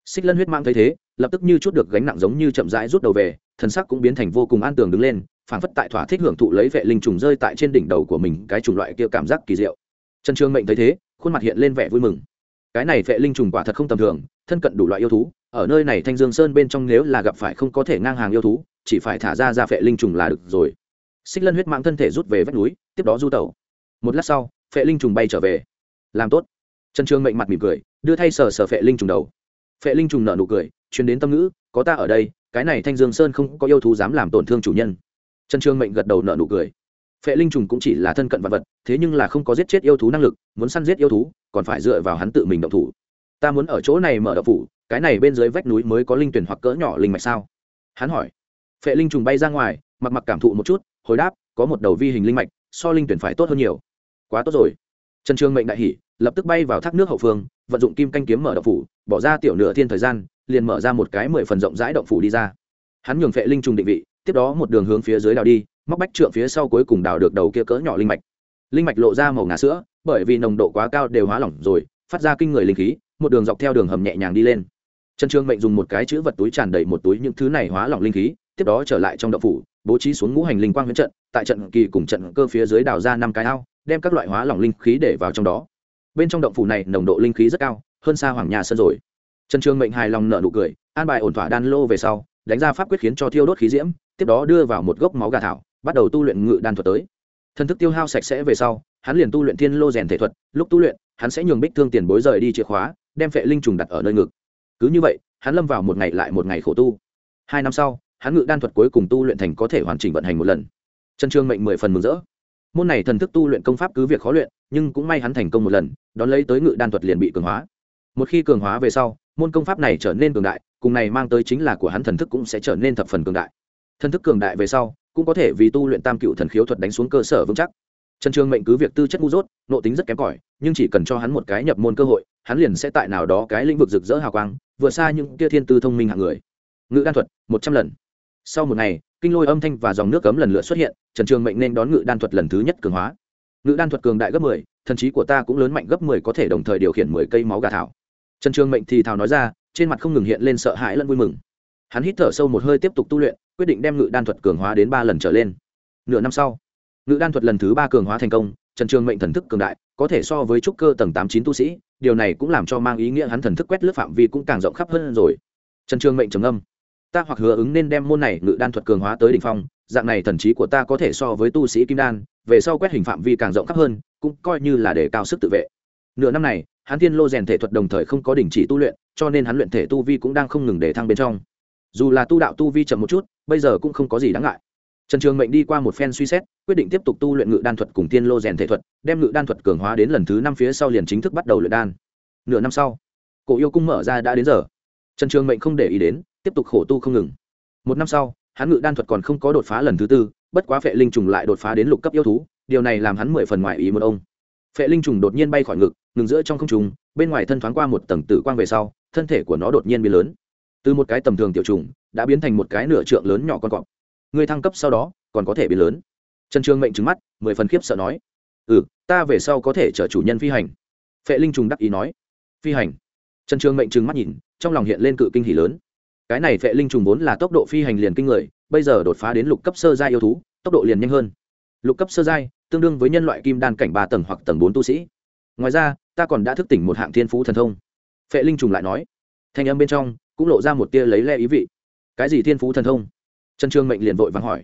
Speaker 1: Xích lân huyết mãng thấy thế, lập tức như chút được gánh nặng giống như chậm rãi rút đầu về thân sắc cũng biến thành vô cùng an tường đứng lên, phảng phất tại thỏa thích hưởng thụ lấy vệ linh trùng rơi tại trên đỉnh đầu của mình cái chủng loại kia cảm giác kỳ diệu. Trần trương mệnh thấy thế, khuôn mặt hiện lên vẻ vui mừng cái này vệ linh trùng quả thật không tầm thường, thân cận đủ loại yêu thú, ở nơi này thanh dương sơn bên trong nếu là gặp phải không có thể ngang hàng yêu thú, chỉ phải thả ra ra vệ linh trùng là được rồi. Xích lân huyết mạng thân thể rút về vách núi, tiếp đó du tẩu. Một lát sau vệ linh trùng bay trở về. Làm tốt. Trần trương mệnh mặt mỉm cười, đưa thay sờ sờ vệ linh trùng đầu. Vệ linh trùng nở nụ cười chuyến đến tâm ngữ, có ta ở đây, cái này thanh dương sơn không có yêu thú dám làm tổn thương chủ nhân. Trần trương mệnh gật đầu nở nụ cười phệ linh trùng cũng chỉ là thân cận vật vật, thế nhưng là không có giết chết yêu thú năng lực, muốn săn giết yêu thú, còn phải dựa vào hắn tự mình động thủ. Ta muốn ở chỗ này mở đậu phủ, cái này bên dưới vách núi mới có linh tuyển hoặc cỡ nhỏ linh mạch sao? Hắn hỏi. Phệ linh trùng bay ra ngoài, mặc mặc cảm thụ một chút, hồi đáp, có một đầu vi hình linh mạch, so linh tuyển phải tốt hơn nhiều. Quá tốt rồi. Trần trương mệnh đại hỷ lập tức bay vào thác nước hậu phương, vận dụng kim canh kiếm mở đậu phủ, bỏ ra tiểu nửa thiên thời gian, liền mở ra một cái mười phần rộng rãi động phủ đi ra. Hắn nhường phệ linh trùng định vị tiếp đó một đường hướng phía dưới đào đi, móc bách trượng phía sau cuối cùng đào được đầu kia cỡ nhỏ linh mạch. Linh mạch lộ ra màu ngà sữa, bởi vì nồng độ quá cao đều hóa lỏng rồi, phát ra kinh người linh khí, một đường dọc theo đường hầm nhẹ nhàng đi lên. Trần trương mệnh dùng một cái chữ vật túi tràn đầy một túi những thứ này hóa lỏng linh khí, tiếp đó trở lại trong động phủ, bố trí xuống ngũ hành linh quang huyễn trận, tại trận kỳ cùng trận cơ phía dưới đào ra năm cái ao, đem các loại hóa lỏng linh khí để vào trong đó. Bên trong động phủ này nồng độ linh khí rất cao, hơn xa hoàng nhà sân rồi. Trần trương mệnh hài lòng nợ nụ cười, an bài ổn thỏa đan lô về sau đánh ra pháp quyết khiến cho thiêu đốt khí diễm, tiếp đó đưa vào một gốc máu gà thảo, bắt đầu tu luyện ngự đan thuật tới. Thân thức tiêu hao sạch sẽ về sau, hắn liền tu luyện thiên lô rèn thể thuật, lúc tu luyện, hắn sẽ nhường bích thương tiền bối rời đi chìa khóa, đem phệ linh trùng đặt ở nơi ngực. Cứ như vậy, hắn lâm vào một ngày lại một ngày khổ tu. Hai năm sau, hắn ngự đan thuật cuối cùng tu luyện thành có thể hoàn chỉnh vận hành một lần. Trần trương mệnh mười phần mừng rỡ. Môn này thần thức tu luyện công pháp cứ việc khó luyện, nhưng cũng may hắn thành công một lần, đón lấy tới ngự đan thuật liền bị cường hóa. Một khi cường hóa về sau, môn công pháp này trở nên cường đại cùng này mang tới chính là của hắn thần thức cũng sẽ trở nên thập phần cường đại. Thần thức cường đại về sau, cũng có thể vì tu luyện tam cựu thần khiếu thuật đánh xuống cơ sở vững chắc. Trần trường mệnh cứ việc tư chất ngu dốt, nộ tính rất kém cỏi, nhưng chỉ cần cho hắn một cái nhập môn cơ hội, hắn liền sẽ tại nào đó cái lĩnh vực rực rỡ hào quang, vượt xa những kia thiên tư thông minh hạng người. Ngự đan thuật, một trăm lần. Sau một ngày, kinh lôi âm thanh và dòng nước cấm lần lượt xuất hiện, trần trường mệnh nên đón ngự đan thuật lần thứ nhất cường hóa. Ngự đan thuật cường đại gấp mười, thần trí của ta cũng lớn mạnh gấp mười có thể đồng thời điều khiển mười cây máu gà thảo. Trần trường mệnh thì thào nói ra trên mặt không ngừng hiện lên sợ hãi lẫn vui mừng. Hắn hít thở sâu một hơi tiếp tục tu luyện, quyết định đem ngự đan thuật cường hóa đến ba lần trở lên. Nửa năm sau, ngự đan thuật lần thứ ba cường hóa thành công, trần trường mệnh thần thức cường đại, có thể so với trúc cơ tầng tám chín tu sĩ, điều này cũng làm cho mang ý nghĩa hắn thần thức quét lướt phạm vi cũng càng rộng khắp hơn rồi. Trần trường mệnh trầm âm ta hoặc hứa ứng nên đem môn này ngự đan thuật cường hóa tới đ ỉ n h phong, dạng này thần trí của ta có thể so với tu sĩ kim đan, về sau quét hình phạm vi càng rộng khắp hơn, cũng coi như là để cao sức tự vệ. Nửa năm này, hắn thiên lô rèn thể thuật đồng thời không có đình chỉ tu luyện cho nên hắn luyện thể tu vi cũng đang không ngừng để thăng bên trong. Dù là tu đạo tu vi chậm một chút, bây giờ cũng không có gì đáng ngại. Trần trường mệnh đi qua một phen suy xét, quyết định tiếp tục tu luyện ngự đan thuật cùng tiên lô rèn thể thuật, đem ngự đan thuật cường hóa đến lần thứ năm phía sau liền chính thức bắt đầu luyện đan. Nửa năm sau, cổ yêu cung mở ra đã đến giờ. Trần trường mệnh không để ý đến, tiếp tục khổ tu không ngừng. Một năm sau, hắn ngự đan thuật còn không có đột phá lần thứ tư, bất quá phệ linh trùng lại đột phá đến lục cấp yêu thú, điều này làm hắn mười phần ngoài ý một ông. Phệ linh trùng đột nhiên bay khỏi ngực, ngừng giữa trong không trùng bên ngoài thân thoáng qua một tầng tử quang về sau, thân thể của nó đột nhiên biến lớn. Từ một cái tầm thường tiểu trùng, đã biến thành một cái nửa trượng lớn nhỏ con cọp. Người thăng cấp sau đó, còn có thể biến lớn. Trần trương mệnh trứng mắt, mười phần khiếp sợ nói. Ừ ta về sau có thể chở chủ nhân phi hành. Phệ linh trùng đắc ý nói. Phi hành. Trần trương mệnh trừng mắt nhìn, trong lòng hiện lên cự kinh hỉ lớn. Cái này phệ linh trùng vốn là tốc độ phi hành liền kinh người, bây giờ đột phá đến lục cấp sơ giai yêu thú, tốc độ liền nhanh hơn. Lục cấp sơ giai, tương đương với nhân loại kim đan cảnh ba tầng hoặc tầng bốn tu sĩ ngoài ra, ta còn đã thức tỉnh một hạng thiên phú thần thông. Phệ linh trùng lại nói. Thanh âm bên trong cũng lộ ra một tia lấy le ý vị. Cái gì thiên phú thần thông? Trần trương mệnh liền vội vàng hỏi.